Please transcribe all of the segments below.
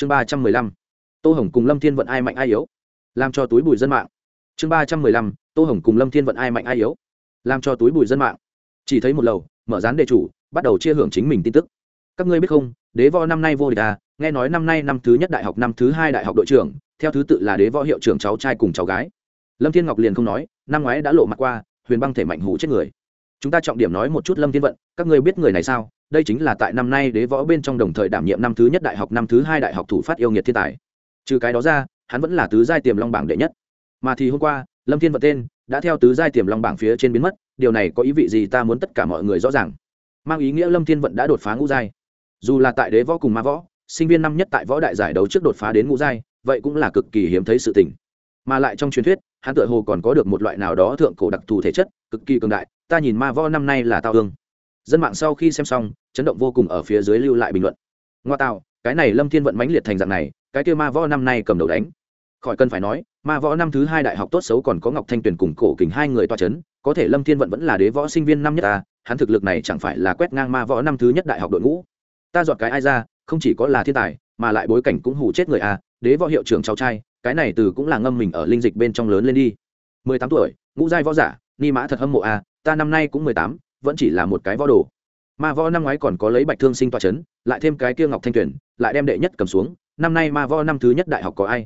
chương ba trăm mười lăm, tô hồng cùng lâm thiên vận ai mạnh ai yếu? Làm cho túi bùi dân mạng. Chương ba trăm mười lăm, tô hồng cùng lâm thiên vận ai mạnh ai yếu? Làm cho túi bùi dân mạng. Chỉ thấy một lầu, mở rán đề chủ, bắt đầu chia hưởng chính mình tin tức. Các ngươi biết không, đế võ năm nay vô địch à? Nghe nói năm nay năm thứ nhất đại học, năm thứ hai đại học đội trưởng, theo thứ tự là đế võ hiệu trưởng cháu trai cùng cháu gái. Lâm thiên ngọc liền không nói, năm ngoái đã lộ mặt qua, huyền băng thể mạnh hủ chết người chúng ta trọng điểm nói một chút lâm thiên vận, các ngươi biết người này sao? Đây chính là tại năm nay đế võ bên trong đồng thời đảm nhiệm năm thứ nhất đại học, năm thứ hai đại học thủ phát yêu nghiệt thiên tài. Trừ cái đó ra, hắn vẫn là tứ giai tiềm long bảng đệ nhất. Mà thì hôm qua, lâm thiên vận tên đã theo tứ giai tiềm long bảng phía trên biến mất, điều này có ý vị gì ta muốn tất cả mọi người rõ ràng. Mang ý nghĩa lâm thiên vận đã đột phá ngũ giai. Dù là tại đế võ cùng ma võ, sinh viên năm nhất tại võ đại giải đấu trước đột phá đến ngũ giai, vậy cũng là cực kỳ hiếm thấy sự tình mà lại trong truyền thuyết, hắn tựa hồ còn có được một loại nào đó thượng cổ đặc thù thể chất, cực kỳ cường đại, ta nhìn ma võ năm nay là tao hương dân mạng sau khi xem xong, chấn động vô cùng ở phía dưới lưu lại bình luận. Ngoa tạo, cái này lâm thiên vận mãnh liệt thành dạng này, cái kia ma võ năm nay cầm đầu đánh. Khỏi cần phải nói, ma võ năm thứ hai đại học tốt xấu còn có ngọc thanh tuyền cùng cổ kình hai người toa c h ấ n có thể lâm thiên vận vẫn là đế võ sinh viên năm nhất ta, hắn thực lực này chẳng phải là quét ngang ma võ năm thứ nhất đại học đội ngũ. Ta dọn cái ai ra, không chỉ có là thiên tài, mà lại bối cảnh cũng hủ chết người a, đế võ hiệu trưởng cháu trai cái này từ cũng là ngâm mình ở linh dịch bên trong lớn lên đi. Mười tám tuổi ngũ giai võ giả ni mã thật hâm mộ a ta năm nay cũng mười tám vẫn chỉ là một cái võ đồ. Ma võ năm ngoái còn có lấy bạch thương sinh toa c h ấ n lại thêm cái kia ngọc thanh tuyển, lại đem đệ nhất cầm xuống năm nay ma võ năm thứ nhất đại học có ai?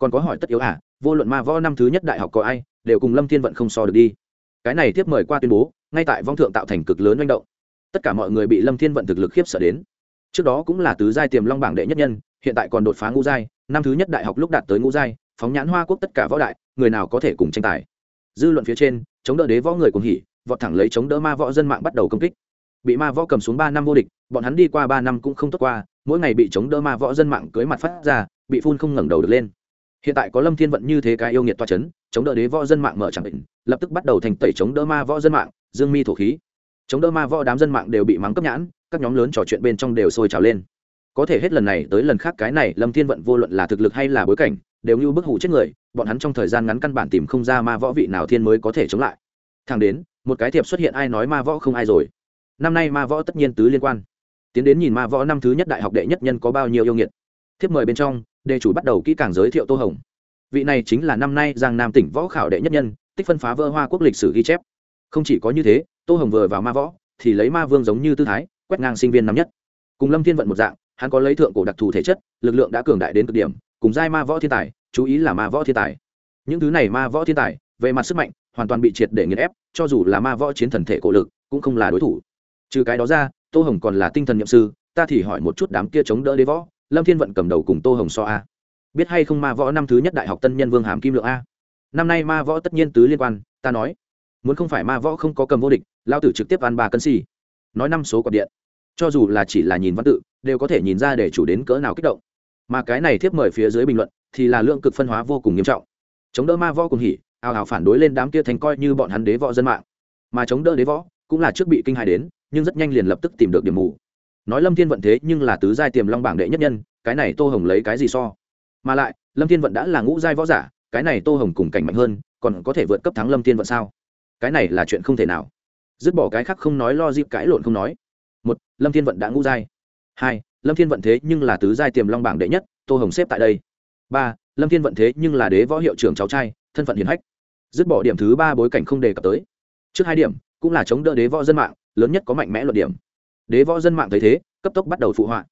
Còn có hỏi tất yếu à vô luận ma võ năm thứ nhất đại học có ai đều cùng lâm thiên vận không so được đi. Cái này tiếp mời qua tuyên bố ngay tại vong thượng tạo thành cực lớn manh động. Tất cả mọi người bị lâm thiên vận thực lực khiếp sợ đến. Trước đó cũng là tứ giai tiềm long bảng đệ nhất nhân hiện tại còn đột phá ngũ giai, năm thứ nhất đại học lúc đạt tới ngũ giai, phóng nhãn hoa quốc tất cả võ đại, người nào có thể cùng tranh tài. Dư luận phía trên, chống đỡ đế võ người cùng hỉ, vọt thẳng lấy chống đỡ ma võ dân mạng bắt đầu công kích. Bị ma võ cầm xuống ba năm vô địch, bọn hắn đi qua ba năm cũng không tốt qua, mỗi ngày bị chống đỡ ma võ dân mạng cưới mặt phát ra, bị phun không ngẩng đầu được lên. Hiện tại có lâm thiên vận như thế cái yêu nghiệt toa c h ấ n chống đỡ đế võ dân mạng mở chẳng định, lập tức bắt đầu thành tẩy chống đỡ ma võ dân mạng, dương mi thổ khí. Chống đỡ ma võ đám dân mạng đều bị mắng cấp nhãn, các nhóm lớn trò chuyện bên trong đều sôi trào lên có thể hết lần này tới lần khác cái này lâm thiên vận vô luận là thực lực hay là bối cảnh, đều như bức hủ chết người, bọn hắn trong thời gian ngắn căn bản tìm không ra ma võ vị nào thiên mới có thể chống lại. Thằng đến, một cái thiệp xuất hiện ai nói ma võ không ai rồi. Năm nay ma võ tất nhiên tứ liên quan. Tiến đến nhìn ma võ năm thứ nhất đại học đệ nhất nhân có bao nhiêu yêu nghiệt. Thiếp mời bên trong, đề chủ bắt đầu kỹ càng giới thiệu tô hồng. Vị này chính là năm nay giang nam tỉnh võ khảo đệ nhất nhân, tích phân phá vỡ hoa quốc lịch sử ghi chép. Không chỉ có như thế, tô hồng vừa vào ma võ, thì lấy ma vương giống như tư thái, quét ngang sinh viên năm nhất. Cùng lâm thiên vận một dạng hắn có lấy thượng cổ đặc thù thể chất, lực lượng đã cường đại đến cực điểm, cùng giai ma võ thiên tài, chú ý là ma võ thiên tài. Những thứ này ma võ thiên tài, về mặt sức mạnh, hoàn toàn bị triệt để nghiền ép, cho dù là ma võ chiến thần thể cổ lực, cũng không là đối thủ. Trừ cái đó ra, tô hồng còn là tinh thần nhậm sư, ta thì hỏi một chút đám kia chống đỡ đế võ, lâm thiên vận cầm đầu cùng tô hồng so a. Biết hay không ma võ năm thứ nhất đại học tân nhân vương hàm kim lượng a? Năm nay ma võ tất nhiên tứ liên quan, ta nói. Muốn không phải ma võ không có cầm vô địch, lao tử trực tiếp ăn ba cân xì. Nói năm số quạt điện cho dù là chỉ là nhìn văn tự, đều có thể nhìn ra để chủ đến cỡ nào kích động. Mà cái này thiếp mời phía dưới bình luận, thì là lượng cực phân hóa vô cùng nghiêm trọng. Chống đỡ ma võ cùng hỉ, ào ào phản đối lên đám kia thành coi như bọn hắn đế võ dân mạng. Mà chống đỡ đế võ, cũng là trước bị kinh hài đến, nhưng rất nhanh liền lập tức tìm được điểm mù. Nói lâm thiên vận thế nhưng là tứ giai tiềm long bảng đệ nhất nhân, cái này tô hồng lấy cái gì so? Mà lại, lâm thiên vận đã là ngũ giai võ giả, cái này tô hồng cùng cảnh mạnh hơn, còn có thể vượt cấp thắng lâm thiên vận sao? Cái này là chuyện không thể nào. Dứt bỏ cái khác không nói lo dịp cãi lộn không nói một, lâm thiên vận đã ngũ giai. Hai, lâm thiên vận thế nhưng là tứ giai tiềm long bảng đệ nhất, tô hồng xếp tại đây. Ba, lâm thiên vận thế nhưng là đế võ hiệu trưởng cháu trai, thân phận hiền hách. Dứt bỏ điểm thứ ba bối cảnh không đề cập tới. Trước hai điểm, cũng là chống đỡ đế võ dân mạng, lớn nhất có mạnh mẽ luận điểm. Đế võ dân mạng thấy thế, cấp tốc bắt đầu phụ họa.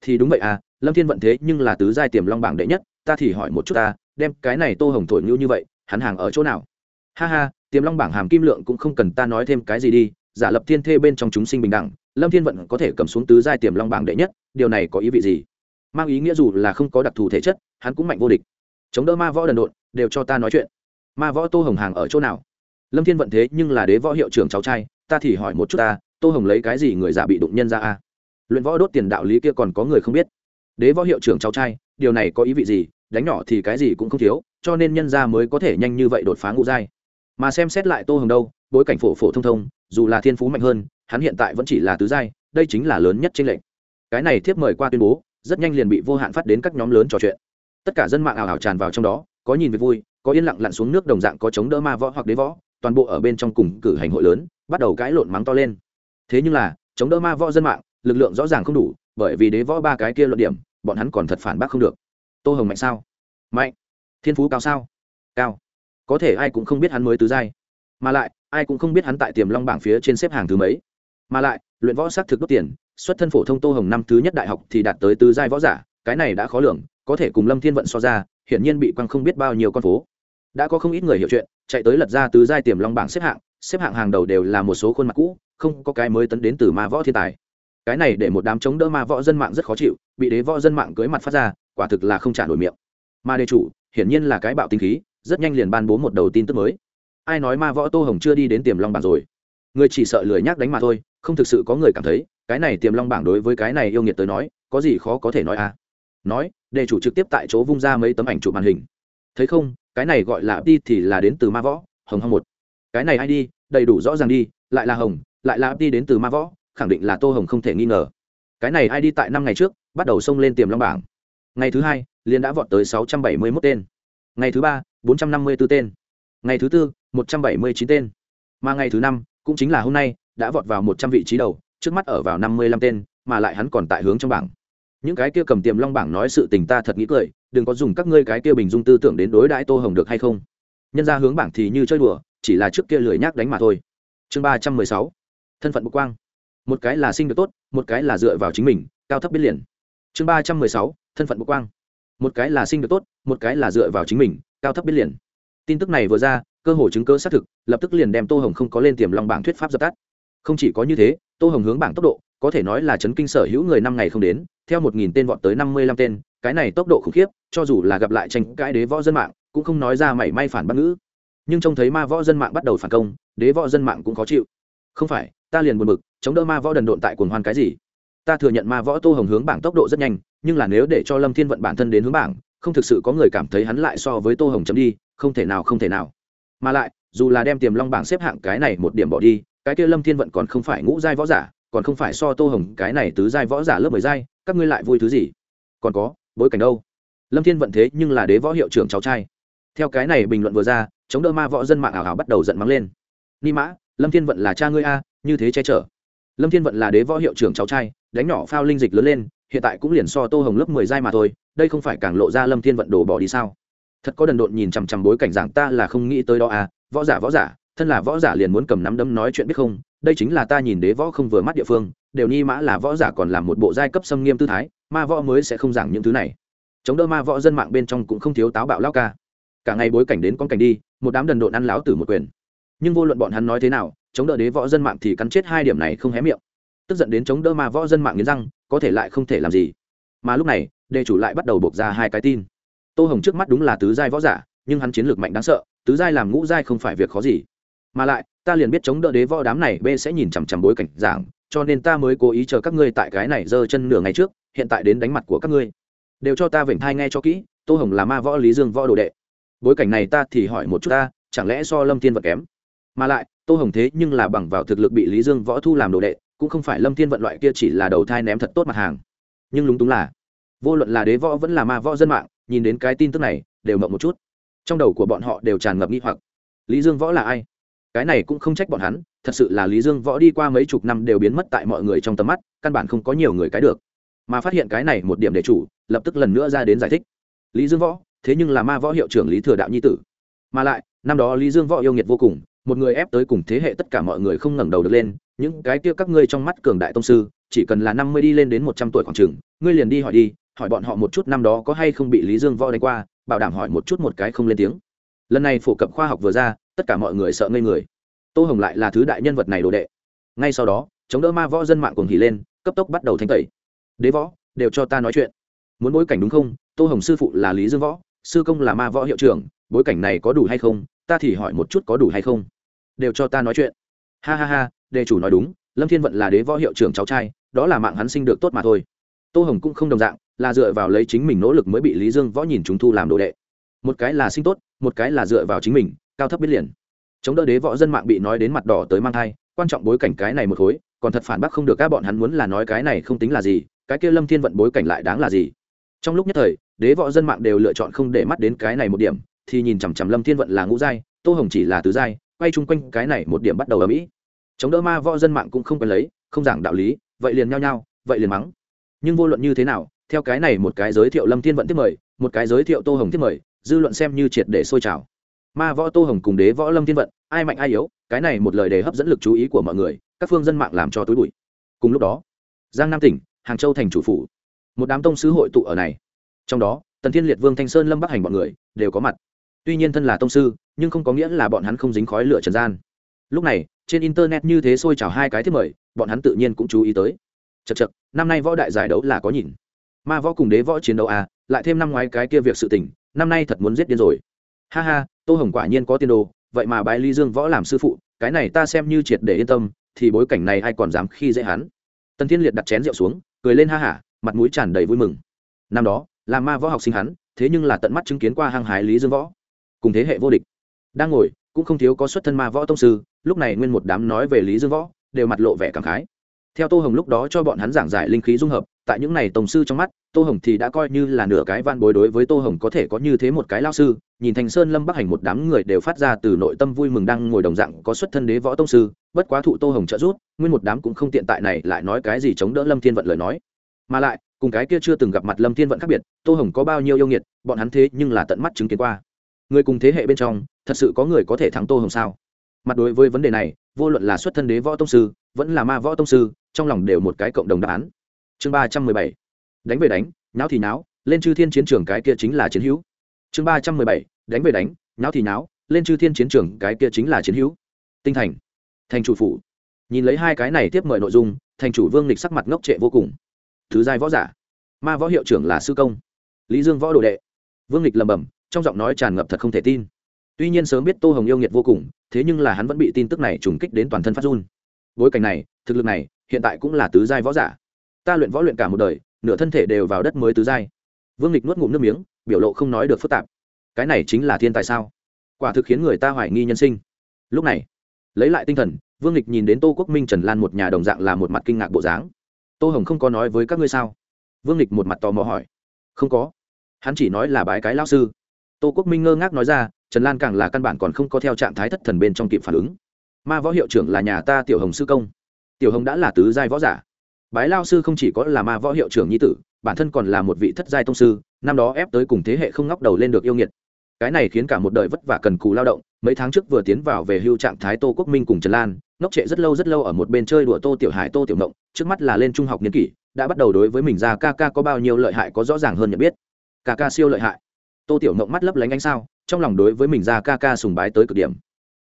Thì đúng vậy à lâm thiên vận thế nhưng là tứ giai tiềm long bảng đệ nhất, ta thì hỏi một chút ta, đem cái này tô hồng thổi như như vậy, hắn hàng ở chỗ nào? Ha ha, tiềm long bảng hàm kim lượng cũng không cần ta nói thêm cái gì đi, giả lập thiên thê bên trong chúng sinh bình đẳng lâm thiên vận có thể cầm xuống tứ giai tiềm long bảng đệ nhất, điều này có ý vị gì? Mang ý nghĩa dù là không có đặc thù thể chất, hắn cũng mạnh vô địch. Chống đỡ ma võ đần độn, đều cho ta nói chuyện. Ma võ tô hồng hàng ở chỗ nào? Lâm thiên vận thế nhưng là đế võ hiệu trưởng cháu trai, ta thì hỏi một chút ta, tô hồng lấy cái gì người giả bị đụng nhân ra a? Luyện võ đốt tiền đạo lý kia còn có người không biết. Đế võ hiệu trưởng cháu trai, điều này có ý vị gì? Đánh nhỏ thì cái gì cũng không thiếu, cho nên nhân ra mới có thể nhanh như vậy đột phá ngũ giai. Mà xem xét lại tô hồng đâu, bối cảnh phổ phổ thông thông, dù là thiên phú mạnh hơn hắn hiện tại vẫn chỉ là tứ giai, đây chính là lớn nhất trên lệnh cái này thiếp mời qua tuyên bố, rất nhanh liền bị vô hạn phát đến các nhóm lớn trò chuyện. Tất cả dân mạng ảo ảo tràn vào trong đó, có nhìn về vui, có yên lặng lặn xuống nước đồng dạng có chống đỡ ma võ hoặc đế võ, toàn bộ ở bên trong cùng cử hành hội lớn, bắt đầu cãi lộn mắng to lên. Thế nhưng là, chống đỡ ma võ dân mạng, lực lượng rõ ràng không đủ, bởi vì đế võ ba cái kia luận điểm, bọn hắn còn thật phản bác không được. Tô hồng mạnh sao? Mạnh. Thiên phú cao sao? Cao. Có thể ai cũng không biết hắn mới tứ giai. Mà lại, ai cũng không biết hắn tại tiềm long bảng phía trên xếp hàng thứ mấy mà lại, luyện võ xác thực đốt tiền, xuất thân phổ thông tô hồng năm thứ nhất đại học thì đạt tới tứ giai võ giả, cái này đã khó lường, có thể cùng lâm thiên vận so ra, hiển nhiên bị quăng không biết bao nhiêu con phố. Đã có không ít người hiểu chuyện, chạy tới lật ra tứ giai tiềm long bảng xếp hạng xếp hạng hàng đầu đều là một số khuôn mặt cũ, không có cái mới tấn đến từ ma võ thiên tài. Cái này để một đám chống đỡ ma võ dân mạng rất khó chịu, bị đế võ dân mạng cưới mặt phát ra, quả thực là không trả nổi miệng. Ma đề chủ, hiển nhiên là cái bạo tinh khí, rất nhanh liền ban bố một đầu tin tức mới. Ai nói ma võ tô hồng chưa đi đến tiềm long bảng rồi? Người chỉ sợ lười nhắc đánh mà thôi, không thực sự có người cảm thấy, cái này tiềm long bảng đối với cái này yêu nghiệt tới nói, có gì khó có thể nói à? Nói, đề chủ trực tiếp tại chỗ vung ra mấy tấm ảnh chụp màn hình. Thấy không, cái này gọi là đi thì là đến từ ma võ, hồng hong một. Cái này ai đi, đầy đủ rõ ràng đi, lại là hồng, lại là đi đến từ ma võ, khẳng định là tô hồng không thể nghi ngờ. Cái này ai đi tại năm ngày trước, bắt đầu xông lên tiềm long bảng. Ngày thứ hai, liền đã vọt tới sáu trăm bảy mươi mốt tên. Ngày thứ ba, bốn trăm năm mươi b tên. Ngày thứ tư, một trăm bảy mươi chín tên. Mà ngày thứ năm cũng chính là hôm nay, đã vọt vào một trăm vị trí đầu, trước mắt ở vào năm mươi lăm tên, mà lại hắn còn tại hướng trong bảng. Những cái kia cầm tiềm long bảng nói sự tình ta thật nghĩ cười, đừng có dùng các ngươi cái kia bình dung tư tưởng đến đối đãi tô hồng được hay không. Nhân ra hướng bảng thì như chơi đùa, chỉ là trước kia lười nhác đánh mà thôi. Chương ba trăm mười sáu. Thân phận bục quang. Một cái là sinh được tốt, một cái là dựa vào chính mình, cao thấp biết liền. Chương ba trăm mười sáu. Thân phận bục quang. Một cái là sinh được tốt, một cái là dựa vào chính mình, cao thấp biết liền. Tin tức này vừa ra cơ hội chứng cơ xác thực, lập tức liền đem tô hồng không có lên tiềm long bảng thuyết pháp dập tắt. Không chỉ có như thế, tô hồng hướng bảng tốc độ, có thể nói là chấn kinh sở hữu người năm ngày không đến, theo một nghìn tên vọt tới năm mươi lăm tên, cái này tốc độ khủng khiếp, cho dù là gặp lại tranh cãi đế võ dân mạng, cũng không nói ra mảy may phản bác ngữ. Nhưng trông thấy ma võ dân mạng bắt đầu phản công, đế võ dân mạng cũng khó chịu. Không phải, ta liền buồn bực, chống đỡ ma võ đần độn tại cuồng hoan cái gì? Ta thừa nhận ma võ tô hồng hướng bảng tốc độ rất nhanh, nhưng là nếu để cho lâm thiên vận bản thân đến hướng bảng, không thực sự có người cảm thấy hắn lại so với tô hồng chấm đi, không thể nào, không thể nào mà lại, dù là đem tiềm long bảng xếp hạng cái này một điểm bỏ đi, cái kia lâm thiên vận còn không phải ngũ giai võ giả, còn không phải so tô hồng cái này tứ giai võ giả lớp mười giai, các ngươi lại vui thứ gì? Còn có, bối cảnh đâu? Lâm thiên vận thế nhưng là đế võ hiệu trưởng cháu trai. Theo cái này bình luận vừa ra, chống đỡ ma võ dân mạng ảo ảo bắt đầu giận mắng lên. Ni mã, lâm thiên vận là cha ngươi a, như thế che chở. Lâm thiên vận là đế võ hiệu trưởng cháu trai, đánh nhỏ phao linh dịch lớn lên, hiện tại cũng liền so tô hồng lớp mười giai mà thôi, đây không phải càng lộ ra lâm thiên vận đổ bỏ đi sao? Thật có đần độn nhìn chằm chằm bối cảnh giảng ta là không nghĩ tới đó à võ giả võ giả, thân là võ giả liền muốn cầm nắm đấm nói chuyện biết không, đây chính là ta nhìn đế võ không vừa mắt địa phương, đều nhi mã là võ giả còn làm một bộ giai cấp xâm nghiêm tư thái, ma võ mới sẽ không giảng những thứ này. Chống đỡ ma võ dân mạng bên trong cũng không thiếu táo bạo lao ca. Cả ngày bối cảnh đến con cảnh đi, một đám đần độn ăn láo từ một quyền. Nhưng vô luận bọn hắn nói thế nào, chống đỡ đế võ dân mạng thì cắn chết hai điểm này không hé miệng. Tức giận đến chống đỡ ma võ dân mạng nghiến răng, có thể lại không thể làm gì. Mà lúc này đề chủ lại bắt đầu buộc ra hai cái tin tô hồng trước mắt đúng là tứ giai võ giả, nhưng hắn chiến lược mạnh đáng sợ, tứ giai làm ngũ giai không phải việc khó gì. Mà lại, ta liền biết chống đỡ đế võ đám này b sẽ nhìn chằm chằm bối cảnh giảng, cho nên ta mới cố ý chờ các ngươi tại cái này giơ chân nửa ngày trước, hiện tại đến đánh mặt của các ngươi. Đều cho ta vểnh thai nghe cho kỹ, tô hồng là ma võ lý dương võ đồ đệ. Bối cảnh này ta thì hỏi một chút ta, chẳng lẽ so lâm thiên vận kém? Mà lại, tô hồng thế nhưng là bằng vào thực lực bị lý dương võ thu làm đồ đệ, cũng không phải lâm thiên vận loại kia chỉ là đầu thai ném thật tốt mặt hàng. Nhưng lúng túng là, vô luận là đế võ vẫn là ma võ dân mạng nhìn đến cái tin tức này, đều mộng một chút. Trong đầu của bọn họ đều tràn ngập nghi hoặc. Lý dương võ là ai? Cái này cũng không trách bọn hắn, thật sự là lý dương võ đi qua mấy chục năm đều biến mất tại mọi người trong tầm mắt, căn bản không có nhiều người cái được. Mà phát hiện cái này một điểm để chủ, lập tức lần nữa ra đến giải thích. Lý dương võ, thế nhưng là ma võ hiệu trưởng lý thừa đạo nhi tử. Mà lại, năm đó lý dương võ yêu nghiệt vô cùng, một người ép tới cùng thế hệ tất cả mọi người không ngẩng đầu được lên, những cái kia các ngươi trong mắt cường đại tông sư, chỉ cần là năm mươi đi lên đến một trăm tuổi khoảng trường ngươi liền đi hỏi đi hỏi bọn họ một chút năm đó có hay không bị lý dương võ đánh qua, bảo đảm hỏi một chút một cái không lên tiếng. Lần này phổ cập khoa học vừa ra, tất cả mọi người sợ ngây người. Tô hồng lại là thứ đại nhân vật này đồ đệ. Ngay sau đó, chống đỡ ma võ dân mạng cùng hỉ lên, cấp tốc bắt đầu thanh tẩy. Đế võ, đều cho ta nói chuyện. Muốn bối cảnh đúng không? Tô hồng sư phụ là lý dương võ, sư công là ma võ hiệu trưởng, bối cảnh này có đủ hay không? Ta thì hỏi một chút có đủ hay không? Đều cho ta nói chuyện. Ha ha ha, đề chủ nói đúng, lâm thiên vận là đế võ hiệu trưởng cháu trai, đó là mạng hắn sinh được tốt mà thôi tô hồng cũng không đồng dạng là dựa vào lấy chính mình nỗ lực mới bị lý dương võ nhìn chúng thu làm đồ đệ. Một cái là sinh tốt một cái là dựa vào chính mình cao thấp biết liền. Chống đỡ đế võ dân mạng bị nói đến mặt đỏ tới mang thai quan trọng bối cảnh cái này một khối còn thật phản bác không được các bọn hắn muốn là nói cái này không tính là gì cái kia lâm thiên vận bối cảnh lại đáng là gì. Trong lúc nhất thời đế võ dân mạng đều lựa chọn không để mắt đến cái này một điểm thì nhìn chằm chằm lâm thiên vận là ngũ giai tô hồng chỉ là tứ giai quay chung quanh cái này một điểm bắt đầu ở mỹ. Chống đỡ ma võ dân mạng cũng không cần lấy không giảng đạo lý vậy liền nhao nhao, vậy liền mắng nhưng vô luận như thế nào, theo cái này một cái giới thiệu lâm thiên vận tiếp mời, một cái giới thiệu tô hồng tiếp mời, dư luận xem như triệt để sôi trào. Ma võ tô hồng cùng đế võ lâm thiên vận, ai mạnh ai yếu, cái này một lời đề hấp dẫn lực chú ý của mọi người, các phương dân mạng làm cho túi bụi. Cùng lúc đó, giang nam tỉnh, hàng châu thành chủ phủ, một đám tông sứ hội tụ ở này. Trong đó, tần thiên liệt, vương thanh sơn, lâm bắc hành bọn người đều có mặt. Tuy nhiên thân là tông sư, nhưng không có nghĩa là bọn hắn không dính khói lửa trần gian. Lúc này, trên internet như thế xôi chào hai cái thiết mời, bọn hắn tự nhiên cũng chú ý tới chật chật năm nay võ đại giải đấu là có nhìn. Ma võ cùng đế võ chiến đấu à lại thêm năm ngoái cái kia việc sự tình, năm nay thật muốn giết điên rồi. Ha ha, tô hồng quả nhiên có tiền đồ, vậy mà bái ly dương võ làm sư phụ, cái này ta xem như triệt để yên tâm, thì bối cảnh này ai còn dám khi dễ hắn? Tần thiên liệt đặt chén rượu xuống, cười lên ha hả, mặt mũi tràn đầy vui mừng. Năm đó, là ma võ học sinh hắn, thế nhưng là tận mắt chứng kiến qua hăng hái lý dương võ. Cùng thế hệ vô địch. Đang ngồi, cũng không thiếu có xuất thân ma võ tông sư, lúc này nguyên một đám nói về lý dương võ, đều mặt lộ vẻ cảm khái theo tô hồng lúc đó cho bọn hắn giảng giải linh khí dung hợp, tại những này tổng sư trong mắt, tô hồng thì đã coi như là nửa cái van bối đối với tô hồng có thể có như thế một cái lao sư. Nhìn thành sơn lâm bắc hành một đám người đều phát ra từ nội tâm vui mừng đang ngồi đồng dạng có xuất thân đế võ tông sư, bất quá thụ tô hồng trợ giúp, nguyên một đám cũng không tiện tại này lại nói cái gì chống đỡ lâm thiên vận lời nói. Mà lại, cùng cái kia chưa từng gặp mặt lâm thiên vận khác biệt, tô hồng có bao nhiêu yêu nghiệt, bọn hắn thế nhưng là tận mắt chứng kiến qua. Người cùng thế hệ bên trong, thật sự có người có thể thắng tô hồng sao? Mặt đối với vấn đề này, vô luận là xuất thân đế võ tông sư vẫn là ma võ tông sư, trong lòng đều một cái cộng đồng đáp án. Chương ba trăm mười bảy. Đánh về đánh nháo thì náo, lên chư thiên chiến trường cái kia chính là chiến hữu. Chương ba trăm mười bảy, đánh về đánh nháo thì náo, lên chư thiên chiến trường cái kia chính là chiến hữu. Tinh thành. Thành chủ phủ. Nhìn lấy hai cái này tiếp mời nội dung, thành chủ vương lịch sắc mặt ngốc trệ vô cùng. Thứ giai võ giả. Ma võ hiệu trưởng là sư công. Lý dương võ đồ đệ. Vương lịch lầm bầm trong giọng nói tràn ngập thật không thể tin. Tuy nhiên sớm biết tô hồng yêu nghiệt vô cùng, thế nhưng là hắn vẫn bị tin tức này trùng kích đến toàn thân phát run bối cảnh này, thực lực này, hiện tại cũng là tứ giai võ giả. Ta luyện võ luyện cả một đời, nửa thân thể đều vào đất mới tứ giai. Vương lịch nuốt ngụm nước miếng, biểu lộ không nói được phức tạp. Cái này chính là thiên tài sao? Quả thực khiến người ta hoài nghi nhân sinh. Lúc này, lấy lại tinh thần, vương lịch nhìn đến tô quốc minh trần lan một nhà đồng dạng là một mặt kinh ngạc bộ dáng. Tô hồng không có nói với các ngươi sao? Vương lịch một mặt tò mò hỏi. Không có. Hắn chỉ nói là bái cái lao sư. Tô quốc minh ngơ ngác nói ra, trần lan càng là căn bản còn không có theo trạng thái thất thần bên trong kịp phản ứng ma võ hiệu trưởng là nhà ta tiểu hồng sư công. Tiểu hồng đã là tứ giai võ giả. Bái lao sư không chỉ có là ma võ hiệu trưởng nhi tử, bản thân còn là một vị thất giai tông sư, năm đó ép tới cùng thế hệ không ngóc đầu lên được yêu nghiệt. Cái này khiến cả một đời vất vả cần cù lao động, mấy tháng trước vừa tiến vào về hưu trạng thái tô quốc minh cùng trần lan, ngốc trệ rất lâu rất lâu ở một bên chơi đùa tô tiểu hải, tô tiểu mộng trước mắt là lên trung học niên kỷ, đã bắt đầu đối với mình ra ca ca có bao nhiêu lợi hại có rõ ràng hơn nhận biết. Ca ca siêu lợi hại. Tô tiểu mộng mắt lấp lánh ánh sao, trong lòng đối với mình ra ca ca sùng bái tới cực điểm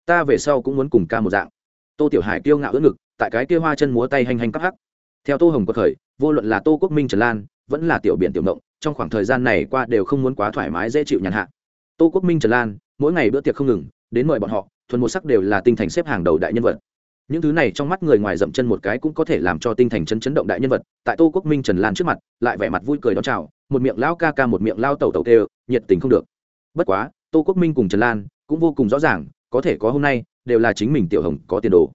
ta về sau cũng muốn cùng ca một dạng. Tô tiểu hải kiêu ngạo ưỡn ngực, tại cái kia hoa chân múa tay hành hành cắp hắc. Theo tô hồng quật khởi, vô luận là tô quốc minh trần lan, vẫn là tiểu biển tiểu mộng trong khoảng thời gian này qua đều không muốn quá thoải mái dễ chịu nhàn hạ. Tô quốc minh trần lan, mỗi ngày bữa tiệc không ngừng, đến mời bọn họ, thuần một sắc đều là tinh thành xếp hàng đầu đại nhân vật. Những thứ này trong mắt người ngoài dậm chân một cái cũng có thể làm cho tinh thành chân chấn động đại nhân vật, tại tô quốc minh trần lan trước mặt, lại vẻ mặt vui cười đón chào, một miệng lao ca ca một miệng lao tẩu tẩu kêu nhiệt tình không được. Bất quá, tô quốc minh cùng trần lan cũng vô cùng rõ ràng có thể có hôm nay, đều là chính mình tiểu hồng có tiền đồ.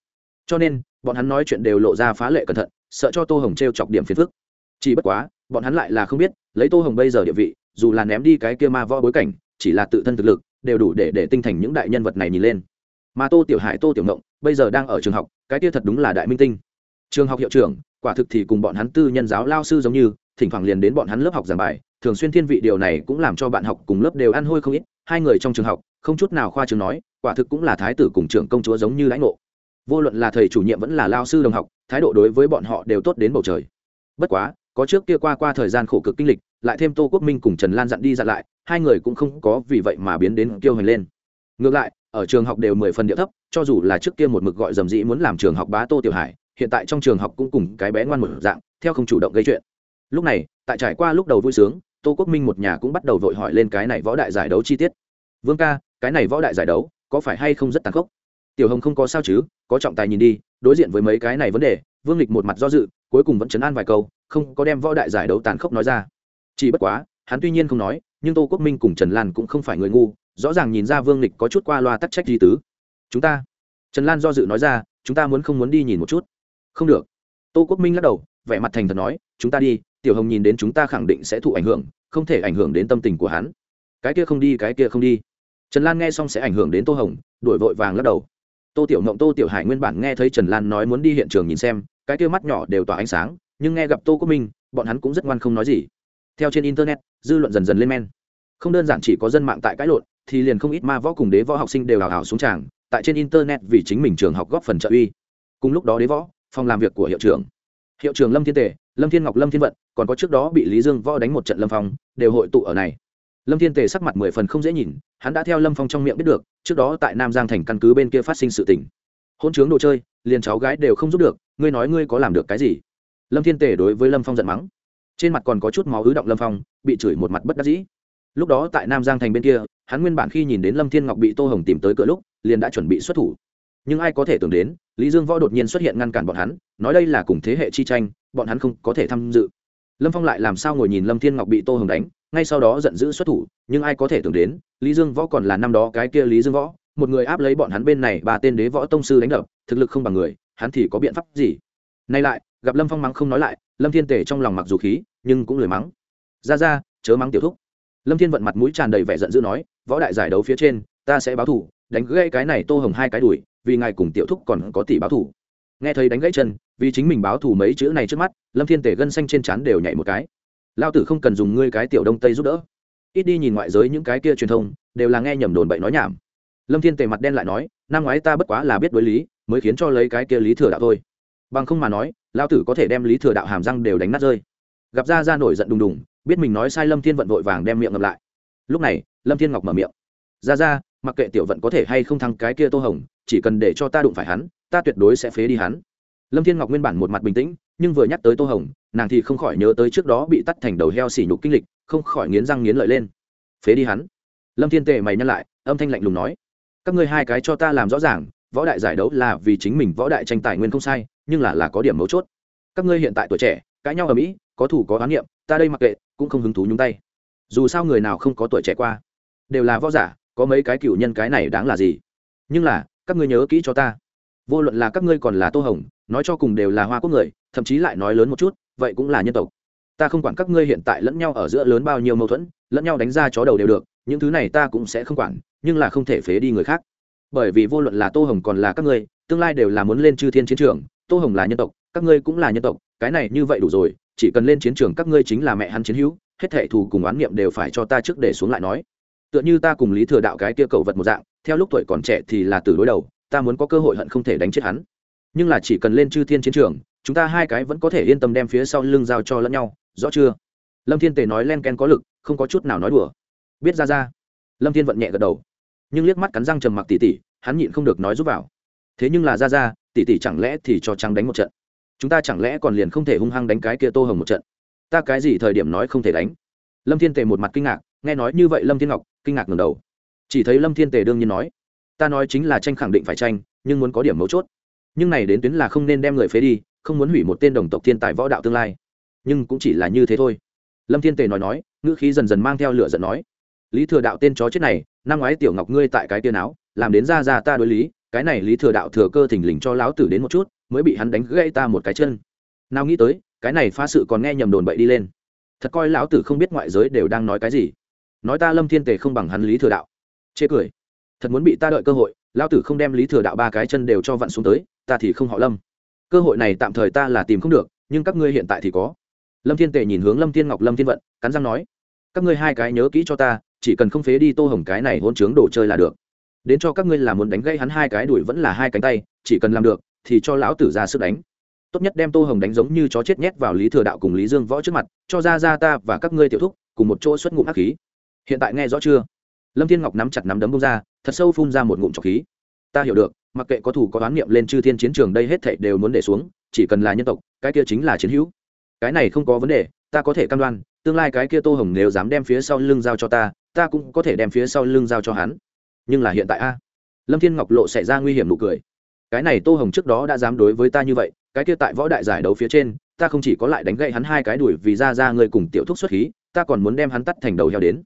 Cho nên, bọn hắn nói chuyện đều lộ ra phá lệ cẩn thận, sợ cho tô hồng t r e o chọc điểm phiền phức. Chỉ bất quá, bọn hắn lại là không biết, lấy tô hồng bây giờ địa vị, dù là ném đi cái kia ma võ bối cảnh, chỉ là tự thân thực lực, đều đủ để để tinh thành những đại nhân vật này nhìn lên. Mà tô tiểu hải, tô tiểu ngộng, bây giờ đang ở trường học, cái kia thật đúng là đại minh tinh. Trường học hiệu trưởng, quả thực thì cùng bọn hắn tư nhân giáo lao sư giống như, thỉnh thoảng liền đến bọn hắn lớp học giảng bài, thường xuyên thiên vị điều này cũng làm cho bạn học cùng lớp đều ăn hôi không ít. Hai người trong trường học, không chút nào khoa trường nói quả thực cũng là thái tử cùng trưởng công chúa giống như lãnh ngộ. Vô luận là thầy chủ nhiệm vẫn là lao sư đồng học, thái độ đối với bọn họ đều tốt đến bầu trời. Bất quá, có trước kia qua qua thời gian khổ cực kinh lịch, lại thêm tô quốc minh cùng trần lan dặn đi dặn lại, hai người cũng không có vì vậy mà biến đến kiêu hành lên. Ngược lại, ở trường học đều mười phần địa thấp, cho dù là trước kia một mực gọi dầm dĩ muốn làm trường học bá tô tiểu hải, hiện tại trong trường học cũng cùng cái bé ngoan một dạng, theo không chủ động gây chuyện. Lúc này, tại trải qua lúc đầu vui sướng, tô quốc minh một nhà cũng bắt đầu vội hỏi lên cái này võ đại giải đấu chi tiết. Vương ca, cái này võ đại giải đấu có phải hay không rất tàn khốc? Tiểu hồng không có sao chứ, có trọng tài nhìn đi, đối diện với mấy cái này vấn đề, vương lịch một mặt do dự, cuối cùng vẫn chấn an vài câu, không có đem võ đại giải đấu tàn khốc nói ra. Chỉ bất quá, hắn tuy nhiên không nói, nhưng tô quốc minh cùng trần lan cũng không phải người ngu, rõ ràng nhìn ra vương lịch có chút qua loa tắc trách di tứ. Chúng ta? Trần lan do dự nói ra, chúng ta muốn không muốn đi nhìn một chút? Không được. Tô quốc minh lắc đầu, vẻ mặt thành thật nói, chúng ta đi, tiểu hồng nhìn đến chúng ta khẳng định sẽ thụ ảnh hưởng, không thể ảnh hưởng đến tâm tình của hắn. Cái kia không đi, cái kia không đi trần lan nghe xong sẽ ảnh hưởng đến tô hồng, đuổi vội vàng lắc đầu. Tô tiểu mộng tô tiểu hải nguyên bản nghe thấy trần lan nói muốn đi hiện trường nhìn xem, cái kia mắt nhỏ đều tỏa ánh sáng, nhưng nghe gặp tô quốc minh, bọn hắn cũng rất ngoan không nói gì. Theo trên internet, dư luận dần dần lên men. Không đơn giản chỉ có dân mạng tại cãi lộn, thì liền không ít ma võ cùng đế võ học sinh đều hào hào xuống tràng, tại trên internet vì chính mình trường học góp phần trợ uy. Cùng lúc đó đế võ, phòng làm việc của hiệu trưởng. Hiệu trưởng lâm thiên tề, lâm thiên ngọc, lâm thiên vận, còn có trước đó bị lý dương võ đánh một trận lâm phong, đều hội tụ ở này lâm thiên tề sắc mặt mười phần không dễ nhìn, hắn đã theo lâm phong trong miệng biết được, trước đó tại nam giang thành căn cứ bên kia phát sinh sự tình. Hôn chướng đồ chơi, liền cháu gái đều không giúp được, ngươi nói ngươi có làm được cái gì? Lâm thiên tề đối với lâm phong giận mắng. Trên mặt còn có chút máu ứ động lâm phong, bị chửi một mặt bất đắc dĩ. Lúc đó tại nam giang thành bên kia, hắn nguyên bản khi nhìn đến lâm thiên ngọc bị tô hồng tìm tới cửa lúc, liền đã chuẩn bị xuất thủ. Nhưng ai có thể tưởng đến, lý dương võ đột nhiên xuất hiện ngăn cản bọn hắn, nói đây là cùng thế hệ chi tranh, bọn hắn không có thể tham dự. Lâm phong lại làm sao ngồi nhìn lâm thiên ngọc bị tô hồng đánh? Ngay sau đó giận dữ xuất thủ, nhưng ai có thể tưởng đến, lý dương võ còn là năm đó cái kia lý dương võ, một người áp lấy bọn hắn bên này ba tên đế võ tông sư đánh đập, thực lực không bằng người, hắn thì có biện pháp gì? Nay lại, gặp lâm phong mắng không nói lại, lâm thiên tể trong lòng mặc dù khí, nhưng cũng lười mắng. Ra ra, chớ mắng tiểu thúc. Lâm thiên vận mặt mũi tràn đầy vẻ giận dữ nói, võ đại giải đấu phía trên, ta sẽ báo thủ, đánh gãy cái này tô hồng hai cái đùi, vì ngài cùng tiểu thúc còn có tỷ báo thủ. Nghe thấy đánh gãy chân, vì chính mình báo thủ mấy chữ này trước mắt, lâm thiên tể gân xanh trên trán đều nhảy một cái lao tử không cần dùng ngươi cái tiểu đông tây giúp đỡ. Ít đi nhìn ngoại giới những cái kia truyền thông, đều là nghe nhầm đồn bậy nói nhảm. Lâm thiên tề mặt đen lại nói, năm ngoái ta bất quá là biết đối lý, mới khiến cho lấy cái kia lý thừa đạo thôi. Bằng không mà nói, lao tử có thể đem lý thừa đạo hàm răng đều đánh nát rơi. Gặp ra ra nổi giận đùng đùng, biết mình nói sai lâm thiên vận vội vàng đem miệng ngập lại. Lúc này, lâm thiên ngọc mở miệng. Ra ra, mặc kệ tiểu vận có thể hay không thăng cái kia tô hồng, chỉ cần để cho ta đụng phải hắn, ta tuyệt đối sẽ phế đi hắn lâm thiên ngọc nguyên bản một mặt bình tĩnh, nhưng vừa nhắc tới tô hồng, nàng thì không khỏi nhớ tới trước đó bị tắt thành đầu heo xỉ nhục kinh lịch, không khỏi nghiến răng nghiến lợi lên. Phế đi hắn. Lâm thiên tề mày nhăn lại, âm thanh lạnh lùng nói, các ngươi hai cái cho ta làm rõ ràng, võ đại giải đấu là vì chính mình võ đại tranh tài nguyên không sai, nhưng là là có điểm mấu chốt. Các ngươi hiện tại tuổi trẻ, cãi nhau ở mỹ, có thủ có oán niệm, ta đây mặc kệ, cũng không hứng thú nhúng tay. Dù sao người nào không có tuổi trẻ qua, đều là võ giả, có mấy cái cựu nhân cái này đáng là gì? Nhưng là, các ngươi nhớ kỹ cho ta. Vô luận là các ngươi còn là tô hồng nói cho cùng đều là hoa quốc người, thậm chí lại nói lớn một chút, vậy cũng là nhân tộc. Ta không quản các ngươi hiện tại lẫn nhau ở giữa lớn bao nhiêu mâu thuẫn, lẫn nhau đánh ra chó đầu đều được, những thứ này ta cũng sẽ không quản, nhưng là không thể phế đi người khác. Bởi vì vô luận là tô hồng còn là các ngươi, tương lai đều là muốn lên chư thiên chiến trường, tô hồng là nhân tộc, các ngươi cũng là nhân tộc, cái này như vậy đủ rồi, chỉ cần lên chiến trường các ngươi chính là mẹ hắn chiến hữu, hết thệ thù cùng oán niệm đều phải cho ta trước để xuống lại nói. Tựa như ta cùng lý thừa đạo cái kia cầu vật một dạng, theo lúc tuổi còn trẻ thì là từ đối đầu, ta muốn có cơ hội hận không thể đánh chết hắn nhưng là chỉ cần lên chư thiên chiến trường, chúng ta hai cái vẫn có thể yên tâm đem phía sau lưng giao cho lẫn nhau, rõ chưa? Lâm thiên tề nói len ken có lực, không có chút nào nói đùa. Biết ra ra. Lâm thiên vận nhẹ gật đầu. Nhưng liếc mắt cắn răng trầm mặc tỉ tỉ, hắn nhịn không được nói giúp vào. Thế nhưng là ra ra, tỉ tỉ chẳng lẽ thì cho trắng đánh một trận? Chúng ta chẳng lẽ còn liền không thể hung hăng đánh cái kia tô hồng một trận? Ta cái gì thời điểm nói không thể đánh? Lâm thiên tề một mặt kinh ngạc, nghe nói như vậy lâm thiên ngọc, kinh ngạc ngầm đầu. Chỉ thấy lâm thiên tề đương nhiên nói, ta nói chính là tranh khẳng định phải tranh, nhưng muốn có điểm mấu chốt nhưng này đến tuyến là không nên đem người phế đi, không muốn hủy một tên đồng tộc thiên tài võ đạo tương lai. Nhưng cũng chỉ là như thế thôi. Lâm thiên tề nói nói, ngữ khí dần dần mang theo lửa giận nói, lý thừa đạo tên chó chết này, năm ngoái tiểu ngọc ngươi tại cái tiên áo, làm đến ra ra ta đối lý, cái này lý thừa đạo thừa cơ thỉnh lình cho lão tử đến một chút, mới bị hắn đánh gãy ta một cái chân. Nào nghĩ tới, cái này phá sự còn nghe nhầm đồn bậy đi lên. Thật coi lão tử không biết ngoại giới đều đang nói cái gì. Nói ta lâm thiên tề không bằng hắn lý thừa đạo. Chê cười. Thật muốn bị ta đợi cơ hội lão tử không đem lý thừa đạo ba cái chân đều cho vặn xuống tới, ta thì không họ lâm. Cơ hội này tạm thời ta là tìm không được, nhưng các ngươi hiện tại thì có. Lâm thiên tề nhìn hướng lâm thiên ngọc, lâm thiên vận, cắn răng nói, các ngươi hai cái nhớ kỹ cho ta, chỉ cần không phế đi tô hồng cái này hôn chướng đồ chơi là được. Đến cho các ngươi là muốn đánh gây hắn hai cái đuổi vẫn là hai cánh tay, chỉ cần làm được, thì cho lão tử ra sức đánh. Tốt nhất đem tô hồng đánh giống như chó chết nhét vào lý thừa đạo cùng lý dương võ trước mặt, cho ra ra ta và các ngươi tiểu thúc, cùng một chỗ xuất ngụm hắc khí. Hiện tại nghe rõ chưa? Lâm thiên ngọc nắm chặt nắm đấm bông ra, thật sâu phun ra một ngụm trọc khí. Ta hiểu được, mặc kệ có thủ có đoán niệm lên chư thiên chiến trường đây hết thảy đều muốn để xuống, chỉ cần là nhân tộc, cái kia chính là chiến hữu. Cái này không có vấn đề, ta có thể cam đoan, tương lai cái kia tô hồng nếu dám đem phía sau lưng giao cho ta ta cũng có thể đem phía sau lưng giao cho hắn. Nhưng là hiện tại a, lâm thiên ngọc lộ xảy ra nguy hiểm nụ cười. Cái này tô hồng trước đó đã dám đối với ta như vậy, cái kia tại võ đại giải đấu phía trên, ta không chỉ có lại đánh gậy hắn hai cái đuổi vì ra ra người cùng tiểu thúc xuất khí, ta còn muốn đem hắn tắt thành đầu heo đến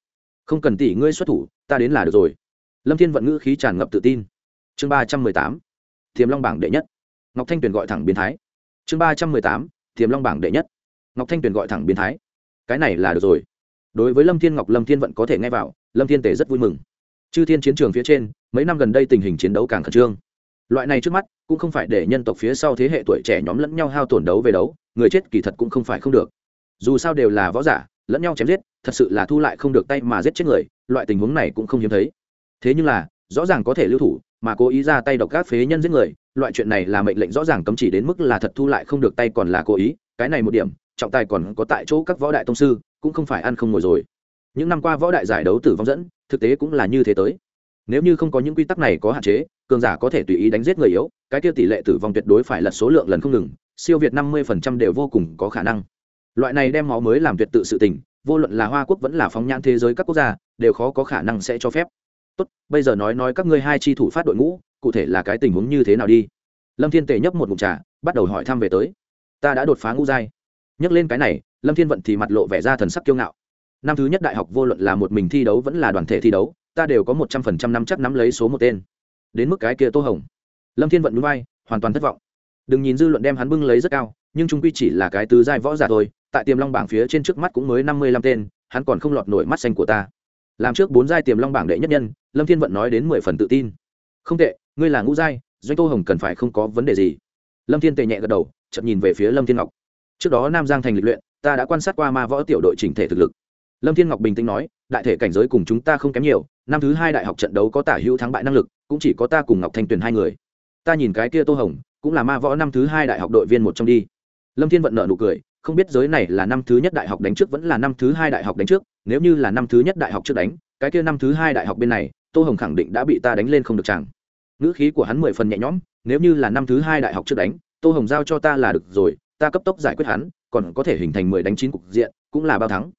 không cần tỷ ngươi xuất thủ, ta đến là được rồi. Lâm thiên vận ngữ khí tràn ngập tự tin. Chương ba trăm mười tám, thiềm long bảng đệ nhất. Ngọc thanh tuyền gọi thẳng biến thái. Chương ba trăm mười tám, thiềm long bảng đệ nhất. Ngọc thanh tuyền gọi thẳng biến thái. Cái này là được rồi. Đối với lâm thiên ngọc, lâm thiên vận có thể nghe vào, lâm thiên tể rất vui mừng. Chư thiên chiến trường phía trên, mấy năm gần đây tình hình chiến đấu càng khẩn trương. Loại này trước mắt, cũng không phải để nhân tộc phía sau thế hệ tuổi trẻ nhóm lẫn nhau hao tổn đấu về đấu, người chết kỳ thật cũng không phải không được. Dù sao đều là võ giả lẫn nhau chém giết, thật sự là thu lại không được tay mà giết chết người, loại tình huống này cũng không hiếm thấy. Thế nhưng là, rõ ràng có thể lưu thủ, mà cố ý ra tay độc các phế nhân giết người, loại chuyện này là mệnh lệnh rõ ràng cấm chỉ đến mức là thật thu lại không được tay còn là cố ý, cái này một điểm, trọng tài còn có tại chỗ các võ đại tông sư, cũng không phải ăn không ngồi rồi. Những năm qua võ đại giải đấu tử vong dẫn, thực tế cũng là như thế tới. Nếu như không có những quy tắc này có hạn chế, cường giả có thể tùy ý đánh giết người yếu, cái kia tỷ lệ tử vong tuyệt đối phải là số lượng lần không ngừng, siêu việt năm mươi đều vô cùng có khả năng loại này đem máu mới làm tuyệt tự sự tình, vô luận là hoa quốc vẫn là phóng nhãn thế giới các quốc gia, đều khó có khả năng sẽ cho phép. Tốt, bây giờ nói nói các ngươi hai chi thủ phát đội ngũ, cụ thể là cái tình huống như thế nào đi. Lâm thiên tề nhấp một mục trà, bắt đầu hỏi thăm về tới. Ta đã đột phá ngũ giai. Nhắc lên cái này, lâm thiên vận thì mặt lộ vẻ ra thần sắc kiêu ngạo. Năm thứ nhất đại học vô luận là một mình thi đấu vẫn là đoàn thể thi đấu, ta đều có một trăm phần trăm năm chắc nắm lấy số một tên. Đến mức cái kia tô hồng. Lâm thiên vận núi bay hoàn toàn thất vọng. Đừng nhìn dư luận đem hắn bưng lấy rất cao, nhưng trung quy chỉ là cái tứ giai võ giả thôi tại tiềm long bảng phía trên trước mắt cũng mới năm mươi lăm tên, hắn còn không lọt nổi mắt xanh của ta. Làm trước bốn giai tiềm long bảng đệ nhất nhân, lâm thiên vận nói đến mười phần tự tin. Không tệ, ngươi là ngũ giai, doanh tô hồng cần phải không có vấn đề gì. Lâm thiên tề nhẹ gật đầu chậm nhìn về phía lâm thiên ngọc. Trước đó nam giang thành lịch luyện, ta đã quan sát qua ma võ tiểu đội chỉnh thể thực lực. Lâm thiên ngọc bình tĩnh nói, đại thể cảnh giới cùng chúng ta không kém nhiều, năm thứ hai đại học trận đấu có tả hữu thắng bại năng lực, cũng chỉ có ta cùng ngọc thanh tuyền hai người. Ta nhìn cái kia tô hồng, cũng là ma võ năm thứ hai đại học đội viên một trong đi. Lâm thiên vận nợ nụ cười không biết giới này là năm thứ nhất đại học đánh trước vẫn là năm thứ hai đại học đánh trước, nếu như là năm thứ nhất đại học trước đánh, cái kia năm thứ hai đại học bên này, tô hồng khẳng định đã bị ta đánh lên không được chẳng ngữ khí của hắn mười phần nhẹ nhõm, nếu như là năm thứ hai đại học trước đánh, tô hồng giao cho ta là được rồi, ta cấp tốc giải quyết hắn, còn có thể hình thành mười đánh chín cục diện, cũng là bao thắng.